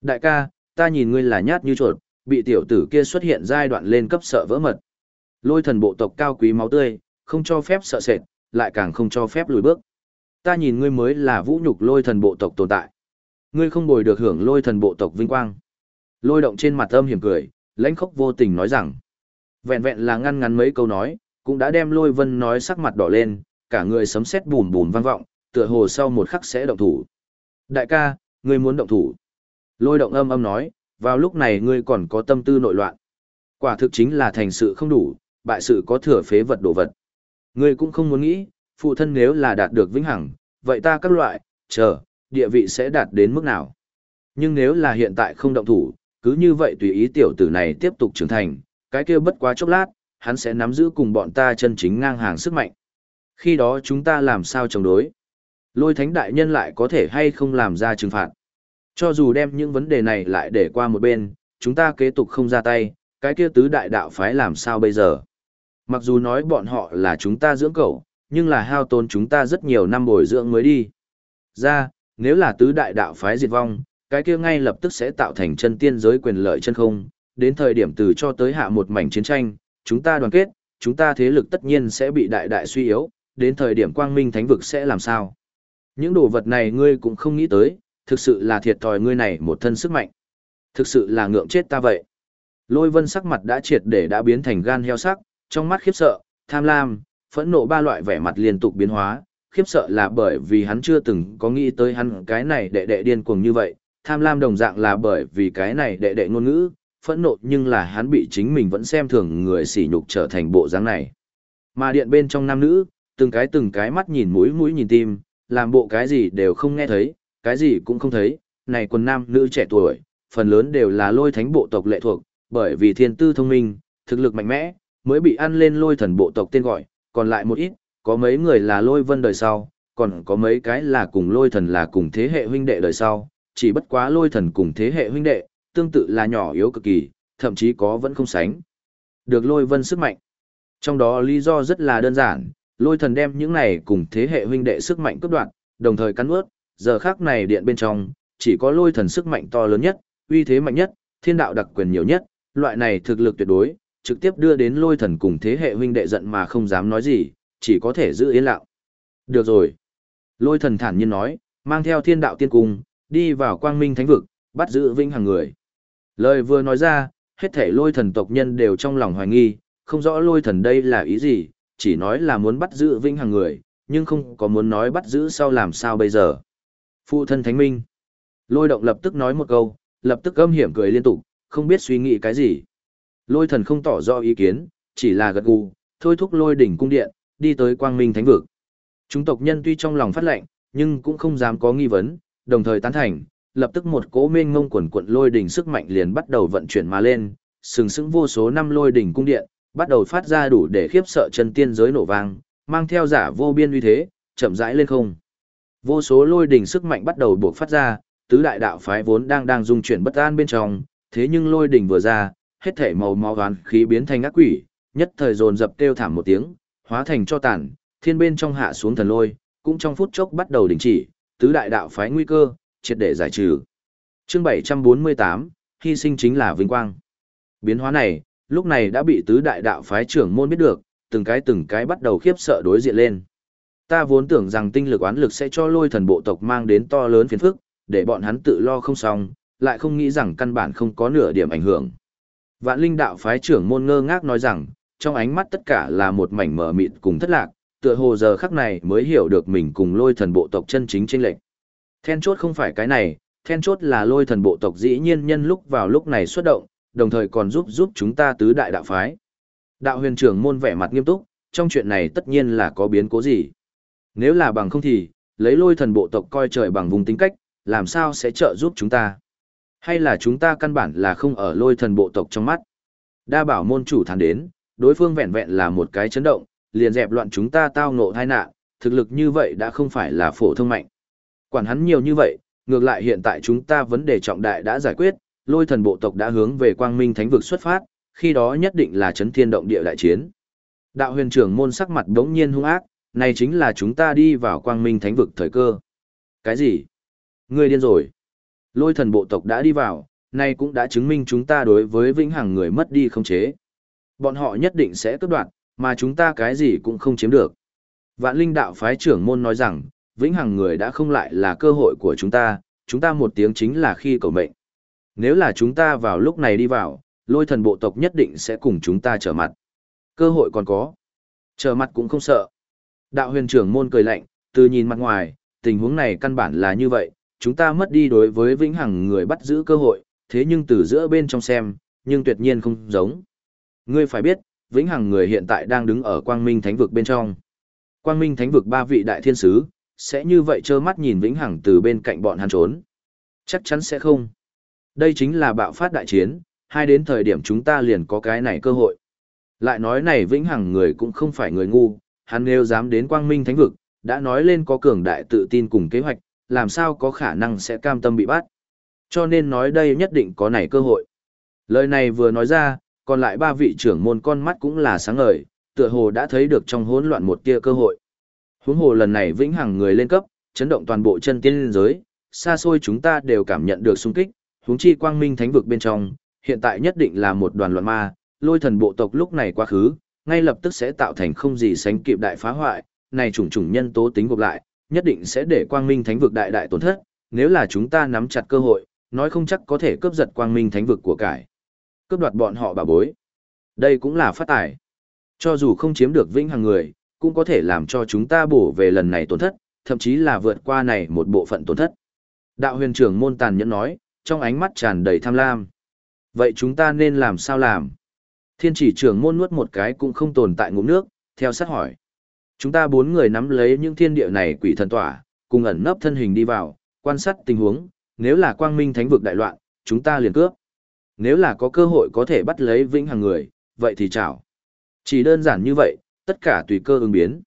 Đại ca, ta nhìn ngươi là nhát như chuột, bị tiểu tử kia xuất hiện giai đoạn lên cấp sợ vỡ mật. Lôi thần bộ tộc cao quý máu tươi, không cho phép sợ sệt, lại càng không cho phép lùi bước. Ta nhìn ngươi mới là vũ nhục lôi thần bộ tộc tồn tại. Ngươi không bồi được hưởng lôi thần bộ tộc vinh quang. Lôi động trên mặt âm hiểm cười, lãnh khốc vô tình nói rằng. Vẹn vẹn là ngăn ngắn mấy câu nói, cũng đã đem lôi vân nói sắc mặt đỏ lên, cả người sấm sét bùn bùn vang vọng, tựa hồ sau một khắc sẽ động thủ. Đại ca, ngươi muốn động thủ. Lôi động âm âm nói, vào lúc này ngươi còn có tâm tư nội loạn. Quả thực chính là thành sự không đủ, bại sự có thừa phế vật đồ vật. Ngươi cũng không muốn nghĩ, phụ thân nếu là đạt được vĩnh hằng, vậy ta các loại, chờ, địa vị sẽ đạt đến mức nào. Nhưng nếu là hiện tại không động thủ, cứ như vậy tùy ý tiểu tử này tiếp tục trưởng thành, cái kia bất quá chốc lát, hắn sẽ nắm giữ cùng bọn ta chân chính ngang hàng sức mạnh. Khi đó chúng ta làm sao chống đối? Lôi thánh đại nhân lại có thể hay không làm ra trừng phạt? Cho dù đem những vấn đề này lại để qua một bên, chúng ta kế tục không ra tay, cái kia tứ đại đạo phái làm sao bây giờ? Mặc dù nói bọn họ là chúng ta dưỡng cậu, nhưng là hao tốn chúng ta rất nhiều năm bồi dưỡng mới đi. Ra, nếu là tứ đại đạo phái diệt vong, cái kia ngay lập tức sẽ tạo thành chân tiên giới quyền lợi chân không, đến thời điểm từ cho tới hạ một mảnh chiến tranh, chúng ta đoàn kết, chúng ta thế lực tất nhiên sẽ bị đại đại suy yếu, đến thời điểm quang minh thánh vực sẽ làm sao. Những đồ vật này ngươi cũng không nghĩ tới, thực sự là thiệt thòi ngươi này một thân sức mạnh. Thực sự là ngượng chết ta vậy. Lôi vân sắc mặt đã triệt để đã biến thành gan heo sắc, trong mắt khiếp sợ, tham lam, phẫn nộ ba loại vẻ mặt liên tục biến hóa, khiếp sợ là bởi vì hắn chưa từng có nghĩ tới hắn cái này đệ đệ điên cuồng như vậy, tham lam đồng dạng là bởi vì cái này đệ đệ ngôn ngữ, phẫn nộ nhưng là hắn bị chính mình vẫn xem thường người sỉ nhục trở thành bộ dáng này. Mà điện bên trong nam nữ, từng cái từng cái mắt nhìn mũi mũi nhìn tim, làm bộ cái gì đều không nghe thấy, cái gì cũng không thấy, này quần nam nữ trẻ tuổi, phần lớn đều là lôi thánh bộ tộc lệ thuộc, bởi vì thiên tư thông minh, thực lực mạnh mẽ, mới bị ăn lên lôi thần bộ tộc tên gọi, còn lại một ít, có mấy người là lôi vân đời sau, còn có mấy cái là cùng lôi thần là cùng thế hệ huynh đệ đời sau, chỉ bất quá lôi thần cùng thế hệ huynh đệ, tương tự là nhỏ yếu cực kỳ, thậm chí có vẫn không sánh. Được lôi vân sức mạnh. Trong đó lý do rất là đơn giản, lôi thần đem những này cùng thế hệ huynh đệ sức mạnh cấp đoạn, đồng thời cắn ướt, giờ khác này điện bên trong, chỉ có lôi thần sức mạnh to lớn nhất, uy thế mạnh nhất, thiên đạo đặc quyền nhiều nhất, loại này thực lực tuyệt đối, trực tiếp đưa đến lôi thần cùng thế hệ huynh đệ giận mà không dám nói gì, chỉ có thể giữ yên lặng. Được rồi. Lôi thần thản nhiên nói, mang theo thiên đạo tiên cung, đi vào quang minh thánh vực, bắt giữ vinh hàng người. Lời vừa nói ra, hết thể lôi thần tộc nhân đều trong lòng hoài nghi, không rõ lôi thần đây là ý gì, chỉ nói là muốn bắt giữ vĩnh hằng người, nhưng không có muốn nói bắt giữ sau làm sao bây giờ. Phụ thân thánh minh. Lôi động lập tức nói một câu, lập tức âm hiểm cười liên tục, không biết suy nghĩ cái gì. Lôi thần không tỏ rõ ý kiến, chỉ là gật gù, thôi thúc lôi đỉnh cung điện, đi tới quang minh thánh vực. Chúng tộc nhân tuy trong lòng phát lệnh, nhưng cũng không dám có nghi vấn, đồng thời tán thành, lập tức một cỗ mênh ngông quần quận lôi đỉnh sức mạnh liền bắt đầu vận chuyển mà lên, sừng sững vô số năm lôi đỉnh cung điện, bắt đầu phát ra đủ để khiếp sợ chân tiên giới nổ vang, mang theo giả vô biên uy thế, chậm rãi lên không. Vô số lôi đỉnh sức mạnh bắt đầu buộc phát ra, tứ đại đạo phái vốn đang đang dung chuyển bất an bên trong, thế nhưng lôi đỉnh vừa ra, hết thể màu máu đoán khí biến thành ác quỷ, nhất thời dồn dập kêu thảm một tiếng, hóa thành cho tàn, thiên bên trong hạ xuống thần lôi, cũng trong phút chốc bắt đầu đình chỉ, tứ đại đạo phái nguy cơ, triệt để giải trừ. Chương 748, hy sinh chính là vinh quang. Biến hóa này, lúc này đã bị tứ đại đạo phái trưởng môn biết được, từng cái từng cái bắt đầu khiếp sợ đối diện lên. Ta vốn tưởng rằng tinh lực oán lực sẽ cho lôi thần bộ tộc mang đến to lớn phiền phức, để bọn hắn tự lo không xong, lại không nghĩ rằng căn bản không có nửa điểm ảnh hưởng. Vạn linh đạo phái trưởng môn ngơ ngác nói rằng, trong ánh mắt tất cả là một mảnh mờ mịt cùng thất lạc, tựa hồ giờ khắc này mới hiểu được mình cùng lôi thần bộ tộc chân chính chênh lệch. Then chốt không phải cái này, then chốt là lôi thần bộ tộc dĩ nhiên nhân lúc vào lúc này xuất động, đồng thời còn giúp giúp chúng ta tứ đại đạo phái. Đạo huyền trưởng môn vẻ mặt nghiêm túc, trong chuyện này tất nhiên là có biến cố gì. Nếu là bằng không thì, lấy lôi thần bộ tộc coi trời bằng vùng tính cách, làm sao sẽ trợ giúp chúng ta? Hay là chúng ta căn bản là không ở lôi thần bộ tộc trong mắt? Đa bảo môn chủ thản đến, đối phương vẹn vẹn là một cái chấn động, liền dẹp loạn chúng ta tao ngộ tai nạn, thực lực như vậy đã không phải là phổ thông mạnh. Quản hắn nhiều như vậy, ngược lại hiện tại chúng ta vấn đề trọng đại đã giải quyết, lôi thần bộ tộc đã hướng về quang minh thánh vực xuất phát, khi đó nhất định là chấn thiên động địa đại chiến. Đạo huyền trưởng môn sắc mặt đống nhiên hung ác, này chính là chúng ta đi vào quang minh thánh vực thời cơ. Cái gì? Ngươi điên rồi. Lôi thần bộ tộc đã đi vào, nay cũng đã chứng minh chúng ta đối với vĩnh hằng người mất đi không chế. Bọn họ nhất định sẽ cướp đoạt, mà chúng ta cái gì cũng không chiếm được. Vạn linh đạo phái trưởng môn nói rằng, vĩnh hằng người đã không lại là cơ hội của chúng ta, chúng ta một tiếng chính là khi cầu mệnh. Nếu là chúng ta vào lúc này đi vào, lôi thần bộ tộc nhất định sẽ cùng chúng ta trở mặt. Cơ hội còn có. Trở mặt cũng không sợ. Đạo huyền trưởng môn cười lạnh, từ nhìn mặt ngoài, tình huống này căn bản là như vậy, chúng ta mất đi đối với vĩnh hằng người bắt giữ cơ hội, thế nhưng từ giữa bên trong xem, nhưng tuyệt nhiên không giống. Ngươi phải biết, vĩnh hằng người hiện tại đang đứng ở quang minh thánh vực bên trong. Quang minh thánh vực ba vị đại thiên sứ, sẽ như vậy trơ mắt nhìn vĩnh hằng từ bên cạnh bọn hắn trốn. Chắc chắn sẽ không. Đây chính là bạo phát đại chiến, hai đến thời điểm chúng ta liền có cái này cơ hội. Lại nói này vĩnh hằng người cũng không phải người ngu, hắn nếu dám đến quang minh thánh vực, đã nói lên có cường đại tự tin cùng kế hoạch, làm sao có khả năng sẽ cam tâm bị bắt. Cho nên nói đây nhất định có này cơ hội. Lời này vừa nói ra, còn lại ba vị trưởng môn con mắt cũng là sáng ngời, tựa hồ đã thấy được trong hỗn loạn một tia cơ hội. Huống hồ lần này vĩnh hằng người lên cấp, chấn động toàn bộ chân tiên giới, xa xôi chúng ta đều cảm nhận được xung kích, huống chi quang minh thánh vực bên trong, hiện tại nhất định là một đoàn loạn ma, lôi thần bộ tộc lúc này quá khứ, ngay lập tức sẽ tạo thành không gì sánh kịp đại phá hoại, này chủng chủng nhân tố tính gộp lại, nhất định sẽ để quang minh thánh vực đại đại tổn thất, nếu là chúng ta nắm chặt cơ hội, nói không chắc có thể cướp giật quang minh thánh vực của cải. Cướp đoạt bọn họ bà bối. Đây cũng là phát tài. Cho dù không chiếm được vĩnh hằng người, cũng có thể làm cho chúng ta bổ về lần này tổn thất, thậm chí là vượt qua này một bộ phận tổn thất. Đạo huyền trưởng môn tàn nhẫn nói, trong ánh mắt tràn đầy tham lam. Vậy chúng ta nên làm sao làm? Thiên chỉ trưởng môn nuốt một cái cũng không tồn tại ngụm nước, theo sát hỏi. Chúng ta bốn người nắm lấy những thiên địa này quỷ thần tỏa, cùng ẩn nấp thân hình đi vào, quan sát tình huống, nếu là quang minh thánh vực đại loạn, chúng ta liền cướp. Nếu là có cơ hội có thể bắt lấy vĩnh hằng người, vậy thì chào. Chỉ đơn giản như vậy, tất cả tùy cơ ứng biến.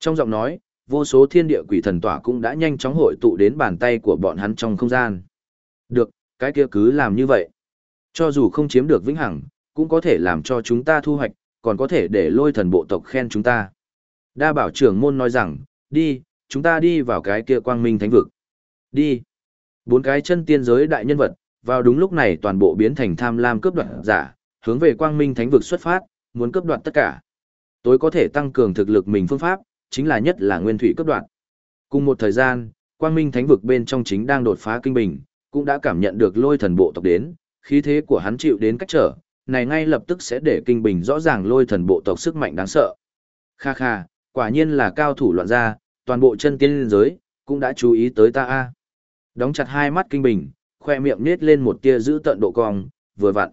Trong giọng nói, vô số thiên địa quỷ thần tỏa cũng đã nhanh chóng hội tụ đến bàn tay của bọn hắn trong không gian. Được, cái kia cứ làm như vậy. Cho dù không chiếm được vĩnh hằng, cũng có thể làm cho chúng ta thu hoạch, còn có thể để lôi thần bộ tộc khen chúng ta. Đa bảo trưởng môn nói rằng, đi, chúng ta đi vào cái kia quang minh thánh vực. Đi. Bốn cái chân tiên giới đại nhân vật, vào đúng lúc này toàn bộ biến thành tham lam cướp đoạt giả, hướng về quang minh thánh vực xuất phát, muốn cướp đoạt tất cả. Tối có thể tăng cường thực lực mình phương pháp, chính là nhất là nguyên thủy cấp đoạn. Cùng một thời gian, quang minh thánh vực bên trong chính đang đột phá kinh bình, cũng đã cảm nhận được lôi thần bộ tộc đến, khí thế của hắn chịu đến cách trở, này ngay lập tức sẽ để kinh bình rõ ràng lôi thần bộ tộc sức mạnh đáng sợ. Kha kha, quả nhiên là cao thủ loạn gia, toàn bộ chân tiên giới, cũng đã chú ý tới ta a. Đóng chặt hai mắt kinh bình, khoe miệng nết lên một tia giữ tận độ cong, vừa vặn.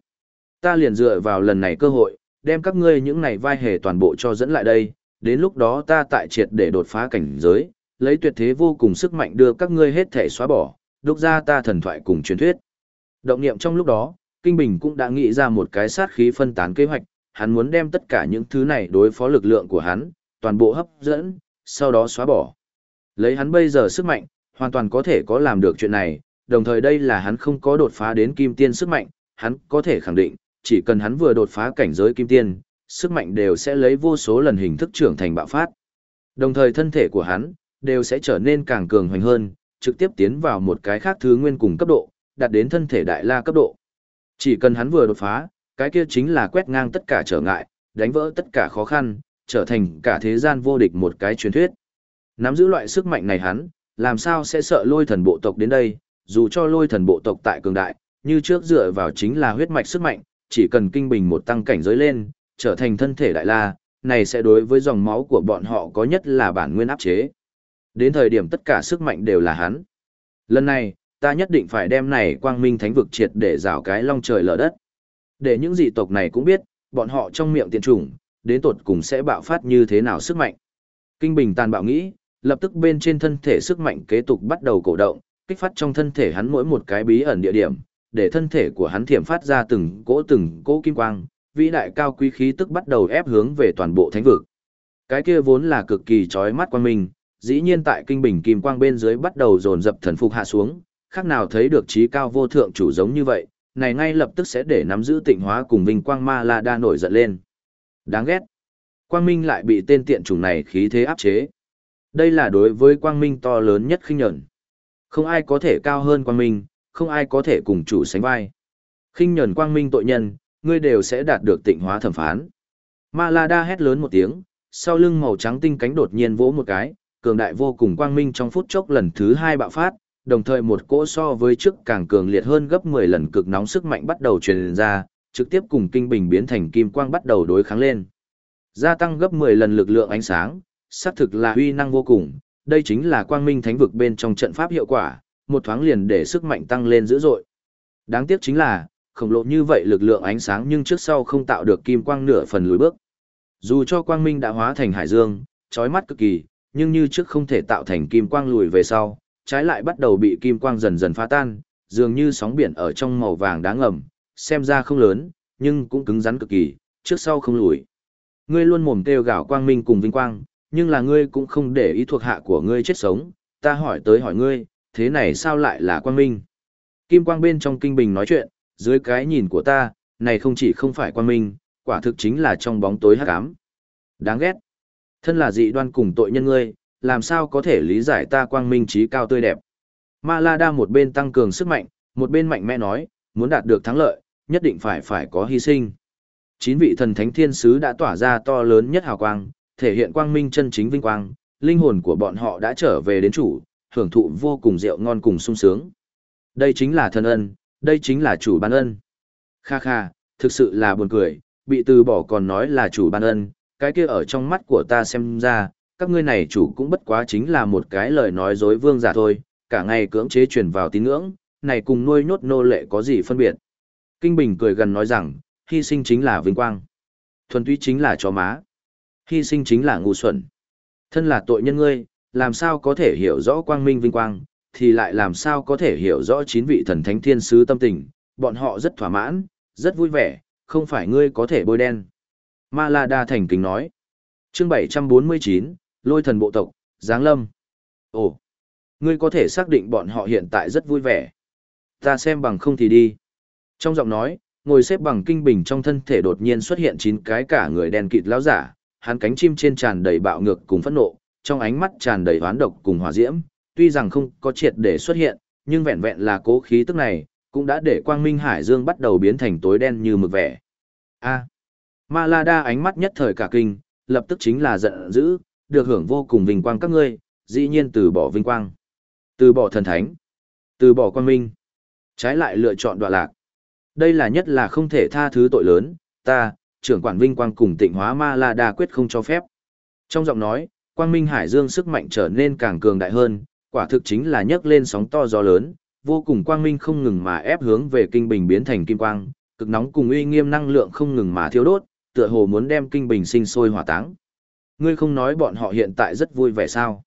Ta liền dựa vào lần này cơ hội, đem các ngươi những này vai hề toàn bộ cho dẫn lại đây, đến lúc đó ta tại triệt để đột phá cảnh giới, lấy tuyệt thế vô cùng sức mạnh đưa các ngươi hết thể xóa bỏ, đúc ra ta thần thoại cùng truyền thuyết. Động niệm trong lúc đó, Kinh Bình cũng đã nghĩ ra một cái sát khí phân tán kế hoạch, hắn muốn đem tất cả những thứ này đối phó lực lượng của hắn, toàn bộ hấp dẫn, sau đó xóa bỏ. Lấy hắn bây giờ sức mạnh, hoàn toàn có thể có làm được chuyện này, đồng thời đây là hắn không có đột phá đến kim tiên sức mạnh, hắn có thể khẳng định, chỉ cần hắn vừa đột phá cảnh giới kim tiên, sức mạnh đều sẽ lấy vô số lần hình thức trưởng thành bạo phát. Đồng thời thân thể của hắn, đều sẽ trở nên càng cường hoành hơn, trực tiếp tiến vào một cái khác thứ nguyên cùng cấp độ, đạt đến thân thể đại la cấp độ. Chỉ cần hắn vừa đột phá, cái kia chính là quét ngang tất cả trở ngại, đánh vỡ tất cả khó khăn, trở thành cả thế gian vô địch một cái truyền thuyết. Nắm giữ loại sức mạnh này hắn, làm sao sẽ sợ lôi thần bộ tộc đến đây, dù cho lôi thần bộ tộc tại cường đại, như trước dựa vào chính là huyết mạch sức mạnh, chỉ cần kinh bình một tăng cảnh giới lên, trở thành thân thể đại la, này sẽ đối với dòng máu của bọn họ có nhất là bản nguyên áp chế. Đến thời điểm tất cả sức mạnh đều là hắn. Lần này, ta nhất định phải đem này quang minh thánh vực triệt để rào cái long trời lở đất. Để những dị tộc này cũng biết, bọn họ trong miệng tiện chủng, đến tột cùng sẽ bạo phát như thế nào sức mạnh. Kinh Bình tàn bạo nghĩ, lập tức bên trên thân thể sức mạnh kế tục bắt đầu cổ động, kích phát trong thân thể hắn mỗi một cái bí ẩn địa điểm, để thân thể của hắn thiểm phát ra từng cỗ từng cỗ kim quang, vĩ đại cao quý khí tức bắt đầu ép hướng về toàn bộ thánh vực. Cái kia vốn là cực kỳ chói mắt quan minh, dĩ nhiên tại kinh bình kim quang bên dưới bắt đầu dồn dập thần phục hạ xuống, khác nào thấy được trí cao vô thượng chủ giống như vậy, này ngay lập tức sẽ để nắm giữ tịnh hóa cùng vinh quang ma la đa nổi giận lên. Đáng ghét. Quang Minh lại bị tên tiện chủng này khí thế áp chế. Đây là đối với Quang Minh to lớn nhất khinh nhẫn. Không ai có thể cao hơn Quang Minh, không ai có thể cùng chủ sánh vai. Khinh nhẫn Quang Minh tội nhân, ngươi đều sẽ đạt được tịnh hóa thẩm phán. Ma La Đa hét lớn một tiếng, sau lưng màu trắng tinh cánh đột nhiên vỗ một cái, cường đại vô cùng quang minh trong phút chốc lần thứ hai bạo phát, đồng thời một cỗ so với trước càng cường liệt hơn gấp 10 lần cực nóng sức mạnh bắt đầu truyền ra, trực tiếp cùng kinh bình biến thành kim quang bắt đầu đối kháng lên. Gia tăng gấp 10 lần lực lượng ánh sáng, xác thực là uy năng vô cùng, đây chính là quang minh thánh vực bên trong trận pháp hiệu quả, một thoáng liền để sức mạnh tăng lên dữ dội. Đáng tiếc chính là, khổng lồ như vậy lực lượng ánh sáng nhưng trước sau không tạo được kim quang nửa phần lùi bước. Dù cho quang minh đã hóa thành hải dương, chói mắt cực kỳ, nhưng như trước không thể tạo thành kim quang lùi về sau, trái lại bắt đầu bị kim quang dần dần phá tan, dường như sóng biển ở trong màu vàng đáng ngầm, xem ra không lớn, nhưng cũng cứng rắn cực kỳ, trước sau không lùi. Ngươi luôn mồm kêu gào quang minh cùng vinh quang, nhưng là ngươi cũng không để ý thuộc hạ của ngươi chết sống, ta hỏi tới hỏi ngươi, thế này sao lại là quang minh? Kim quang bên trong kinh bình nói chuyện, dưới cái nhìn của ta, này không chỉ không phải quang minh, quả thực chính là trong bóng tối hắc ám. Đáng ghét. Thân là dị đoan cùng tội nhân ngươi, làm sao có thể lý giải ta quang minh trí cao tươi đẹp. Ma La Đa một bên tăng cường sức mạnh, một bên mạnh mẽ nói, muốn đạt được thắng lợi, nhất định phải phải có hy sinh. Chín vị thần thánh thiên sứ đã tỏa ra to lớn nhất hào quang, thể hiện quang minh chân chính vinh quang, linh hồn của bọn họ đã trở về đến chủ, hưởng thụ vô cùng rượu ngon cùng sung sướng. Đây chính là thần ân, đây chính là chủ ban ân. Kha kha, thực sự là buồn cười, bị từ bỏ còn nói là chủ ban ân, cái kia ở trong mắt của ta xem ra, các ngươi này chủ cũng bất quá chính là một cái lời nói dối vương giả thôi, cả ngày cưỡng chế truyền vào tín ngưỡng, này cùng nuôi nhốt nô lệ có gì phân biệt. Kinh Bình cười gần nói rằng, hy sinh chính là vinh quang, thuần túy chính là chó má, hy sinh chính là ngu xuẩn. Thân là tội nhân ngươi, làm sao có thể hiểu rõ quang minh vinh quang, thì lại làm sao có thể hiểu rõ chín vị thần thánh thiên sứ tâm tình, bọn họ rất thỏa mãn, rất vui vẻ, không phải ngươi có thể bôi đen. Ma La Đa thành kính nói. Chương 749, Lôi thần bộ tộc, Giáng Lâm. Ồ, ngươi có thể xác định bọn họ hiện tại rất vui vẻ. Ta xem bằng không thì đi. Trong giọng nói, ngồi xếp bằng kinh bình trong thân thể đột nhiên xuất hiện chín cái cả người đen kịt lão giả, hắn cánh chim trên tràn đầy bạo ngược cùng phẫn nộ, trong ánh mắt tràn đầy oán độc cùng hỏa diễm, tuy rằng không có triệt để xuất hiện, nhưng vẹn vẹn là cố khí tức này, cũng đã để quang minh hải dương bắt đầu biến thành tối đen như mực vẻ. A. Ma La Đa ánh mắt nhất thời cả kinh, lập tức chính là giận dữ, được hưởng vô cùng vinh quang các ngươi, dĩ nhiên từ bỏ vinh quang, từ bỏ thần thánh, từ bỏ quang minh, trái lại lựa chọn đoạn lạc. Đây là nhất là không thể tha thứ tội lớn, ta, trưởng quản vinh quang cùng tịnh hóa Ma La Đa quyết không cho phép. Trong giọng nói, quang minh hải dương sức mạnh trở nên càng cường đại hơn, quả thực chính là nhấc lên sóng to gió lớn, vô cùng quang minh không ngừng mà ép hướng về kinh bình biến thành kim quang, cực nóng cùng uy nghiêm năng lượng không ngừng mà thiêu đốt, tựa hồ muốn đem kinh bình sinh sôi hỏa táng. Ngươi không nói bọn họ hiện tại rất vui vẻ sao?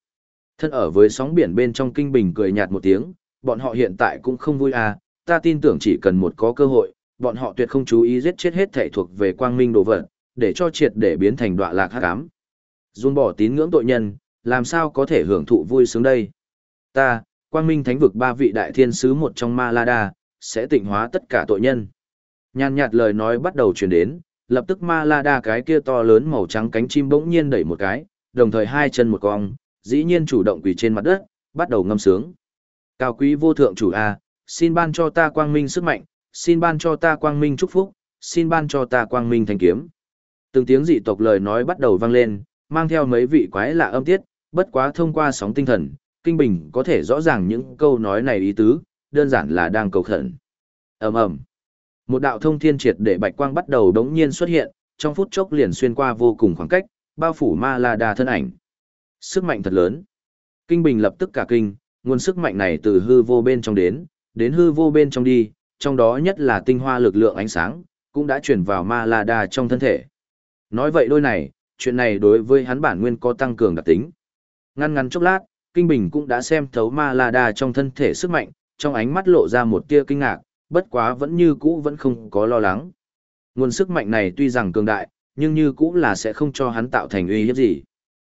Thân ở với sóng biển bên trong kinh bình cười nhạt một tiếng, bọn họ hiện tại cũng không vui à, ta tin tưởng chỉ cần một có cơ hội, bọn họ tuyệt không chú ý giết chết hết thể thuộc về quang minh đồ vật, để cho triệt để biến thành đọa lạc hắc ám. Dung bỏ tín ngưỡng tội nhân, làm sao có thể hưởng thụ vui sướng đây? Ta, quang minh thánh vực ba vị đại thiên sứ một trong ma la đa, sẽ tịnh hóa tất cả tội nhân. Nhàn nhạt lời nói bắt đầu truyền đến, lập tức ma la đa cái kia to lớn màu trắng cánh chim bỗng nhiên đẩy một cái, đồng thời hai chân một cong, dĩ nhiên chủ động quỳ trên mặt đất, bắt đầu ngâm sướng. Cao quý vô thượng chủ A, xin ban cho ta quang minh sức mạnh, xin ban cho ta quang minh chúc phúc, xin ban cho ta quang minh thanh kiếm. Từng tiếng dị tộc lời nói bắt đầu vang lên, mang theo mấy vị quái lạ âm tiết, bất quá thông qua sóng tinh thần, Kinh Bình có thể rõ ràng những câu nói này ý tứ, đơn giản là đang cầu khẩn. ầm ầm Một đạo thông thiên triệt để bạch quang bắt đầu đống nhiên xuất hiện, trong phút chốc liền xuyên qua vô cùng khoảng cách, bao phủ ma la đa thân ảnh. Sức mạnh thật lớn. Kinh Bình lập tức cả kinh, nguồn sức mạnh này từ hư vô bên trong đến, đến hư vô bên trong đi, trong đó nhất là tinh hoa lực lượng ánh sáng, cũng đã chuyển vào ma la đa trong thân thể. Nói vậy đôi này, chuyện này đối với hắn bản nguyên có tăng cường đặc tính. Ngăn ngắn chốc lát, Kinh Bình cũng đã xem thấu ma la đà trong thân thể sức mạnh, trong ánh mắt lộ ra một tia kinh ngạc, bất quá vẫn như cũ vẫn không có lo lắng. Nguồn sức mạnh này tuy rằng cường đại, nhưng như cũ là sẽ không cho hắn tạo thành uy hiếp gì.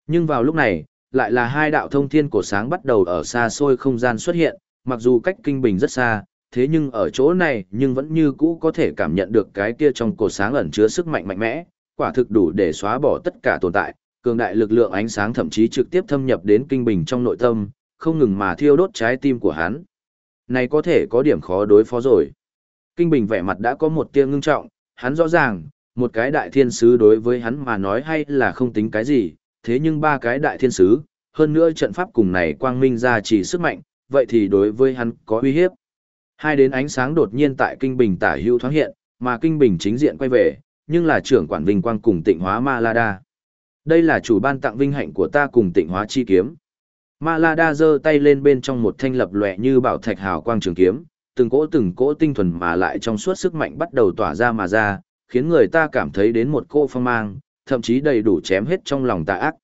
Nhưng vào lúc này, lại là hai đạo thông thiên cổ sáng bắt đầu ở xa xôi không gian xuất hiện, mặc dù cách kinh bình rất xa, thế nhưng ở chỗ này nhưng vẫn như cũ có thể cảm nhận được cái kia trong cổ sáng ẩn chứa sức mạnh mạnh mẽ, quả thực đủ để xóa bỏ tất cả tồn tại, cường đại lực lượng ánh sáng thậm chí trực tiếp thâm nhập đến kinh bình trong nội tâm, không ngừng mà thiêu đốt trái tim của hắn. Này có thể có điểm khó đối phó rồi. Kinh bình vẻ mặt đã có một tia ngưng trọng, hắn rõ ràng, một cái đại thiên sứ đối với hắn mà nói hay là không tính cái gì, thế nhưng ba cái đại thiên sứ, hơn nữa trận pháp cùng này quang minh ra chỉ sức mạnh, vậy thì đối với hắn có uy hiếp. Hai đến ánh sáng đột nhiên tại kinh bình tả hữu thoáng hiện, mà kinh bình chính diện quay về, nhưng là trưởng quản vinh quang cùng tịnh hóa Ma La Đa. Đây là chủ ban tặng vinh hạnh của ta cùng tịnh hóa chi kiếm. Ma La Đa giơ tay lên bên trong một thanh lập lòe như bảo thạch hào quang trường kiếm, từng cỗ từng cỗ tinh thuần mà lại trong suốt sức mạnh bắt đầu tỏa ra mà ra, khiến người ta cảm thấy đến một cỗ phong mang, thậm chí đầy đủ chém hết trong lòng tà ác.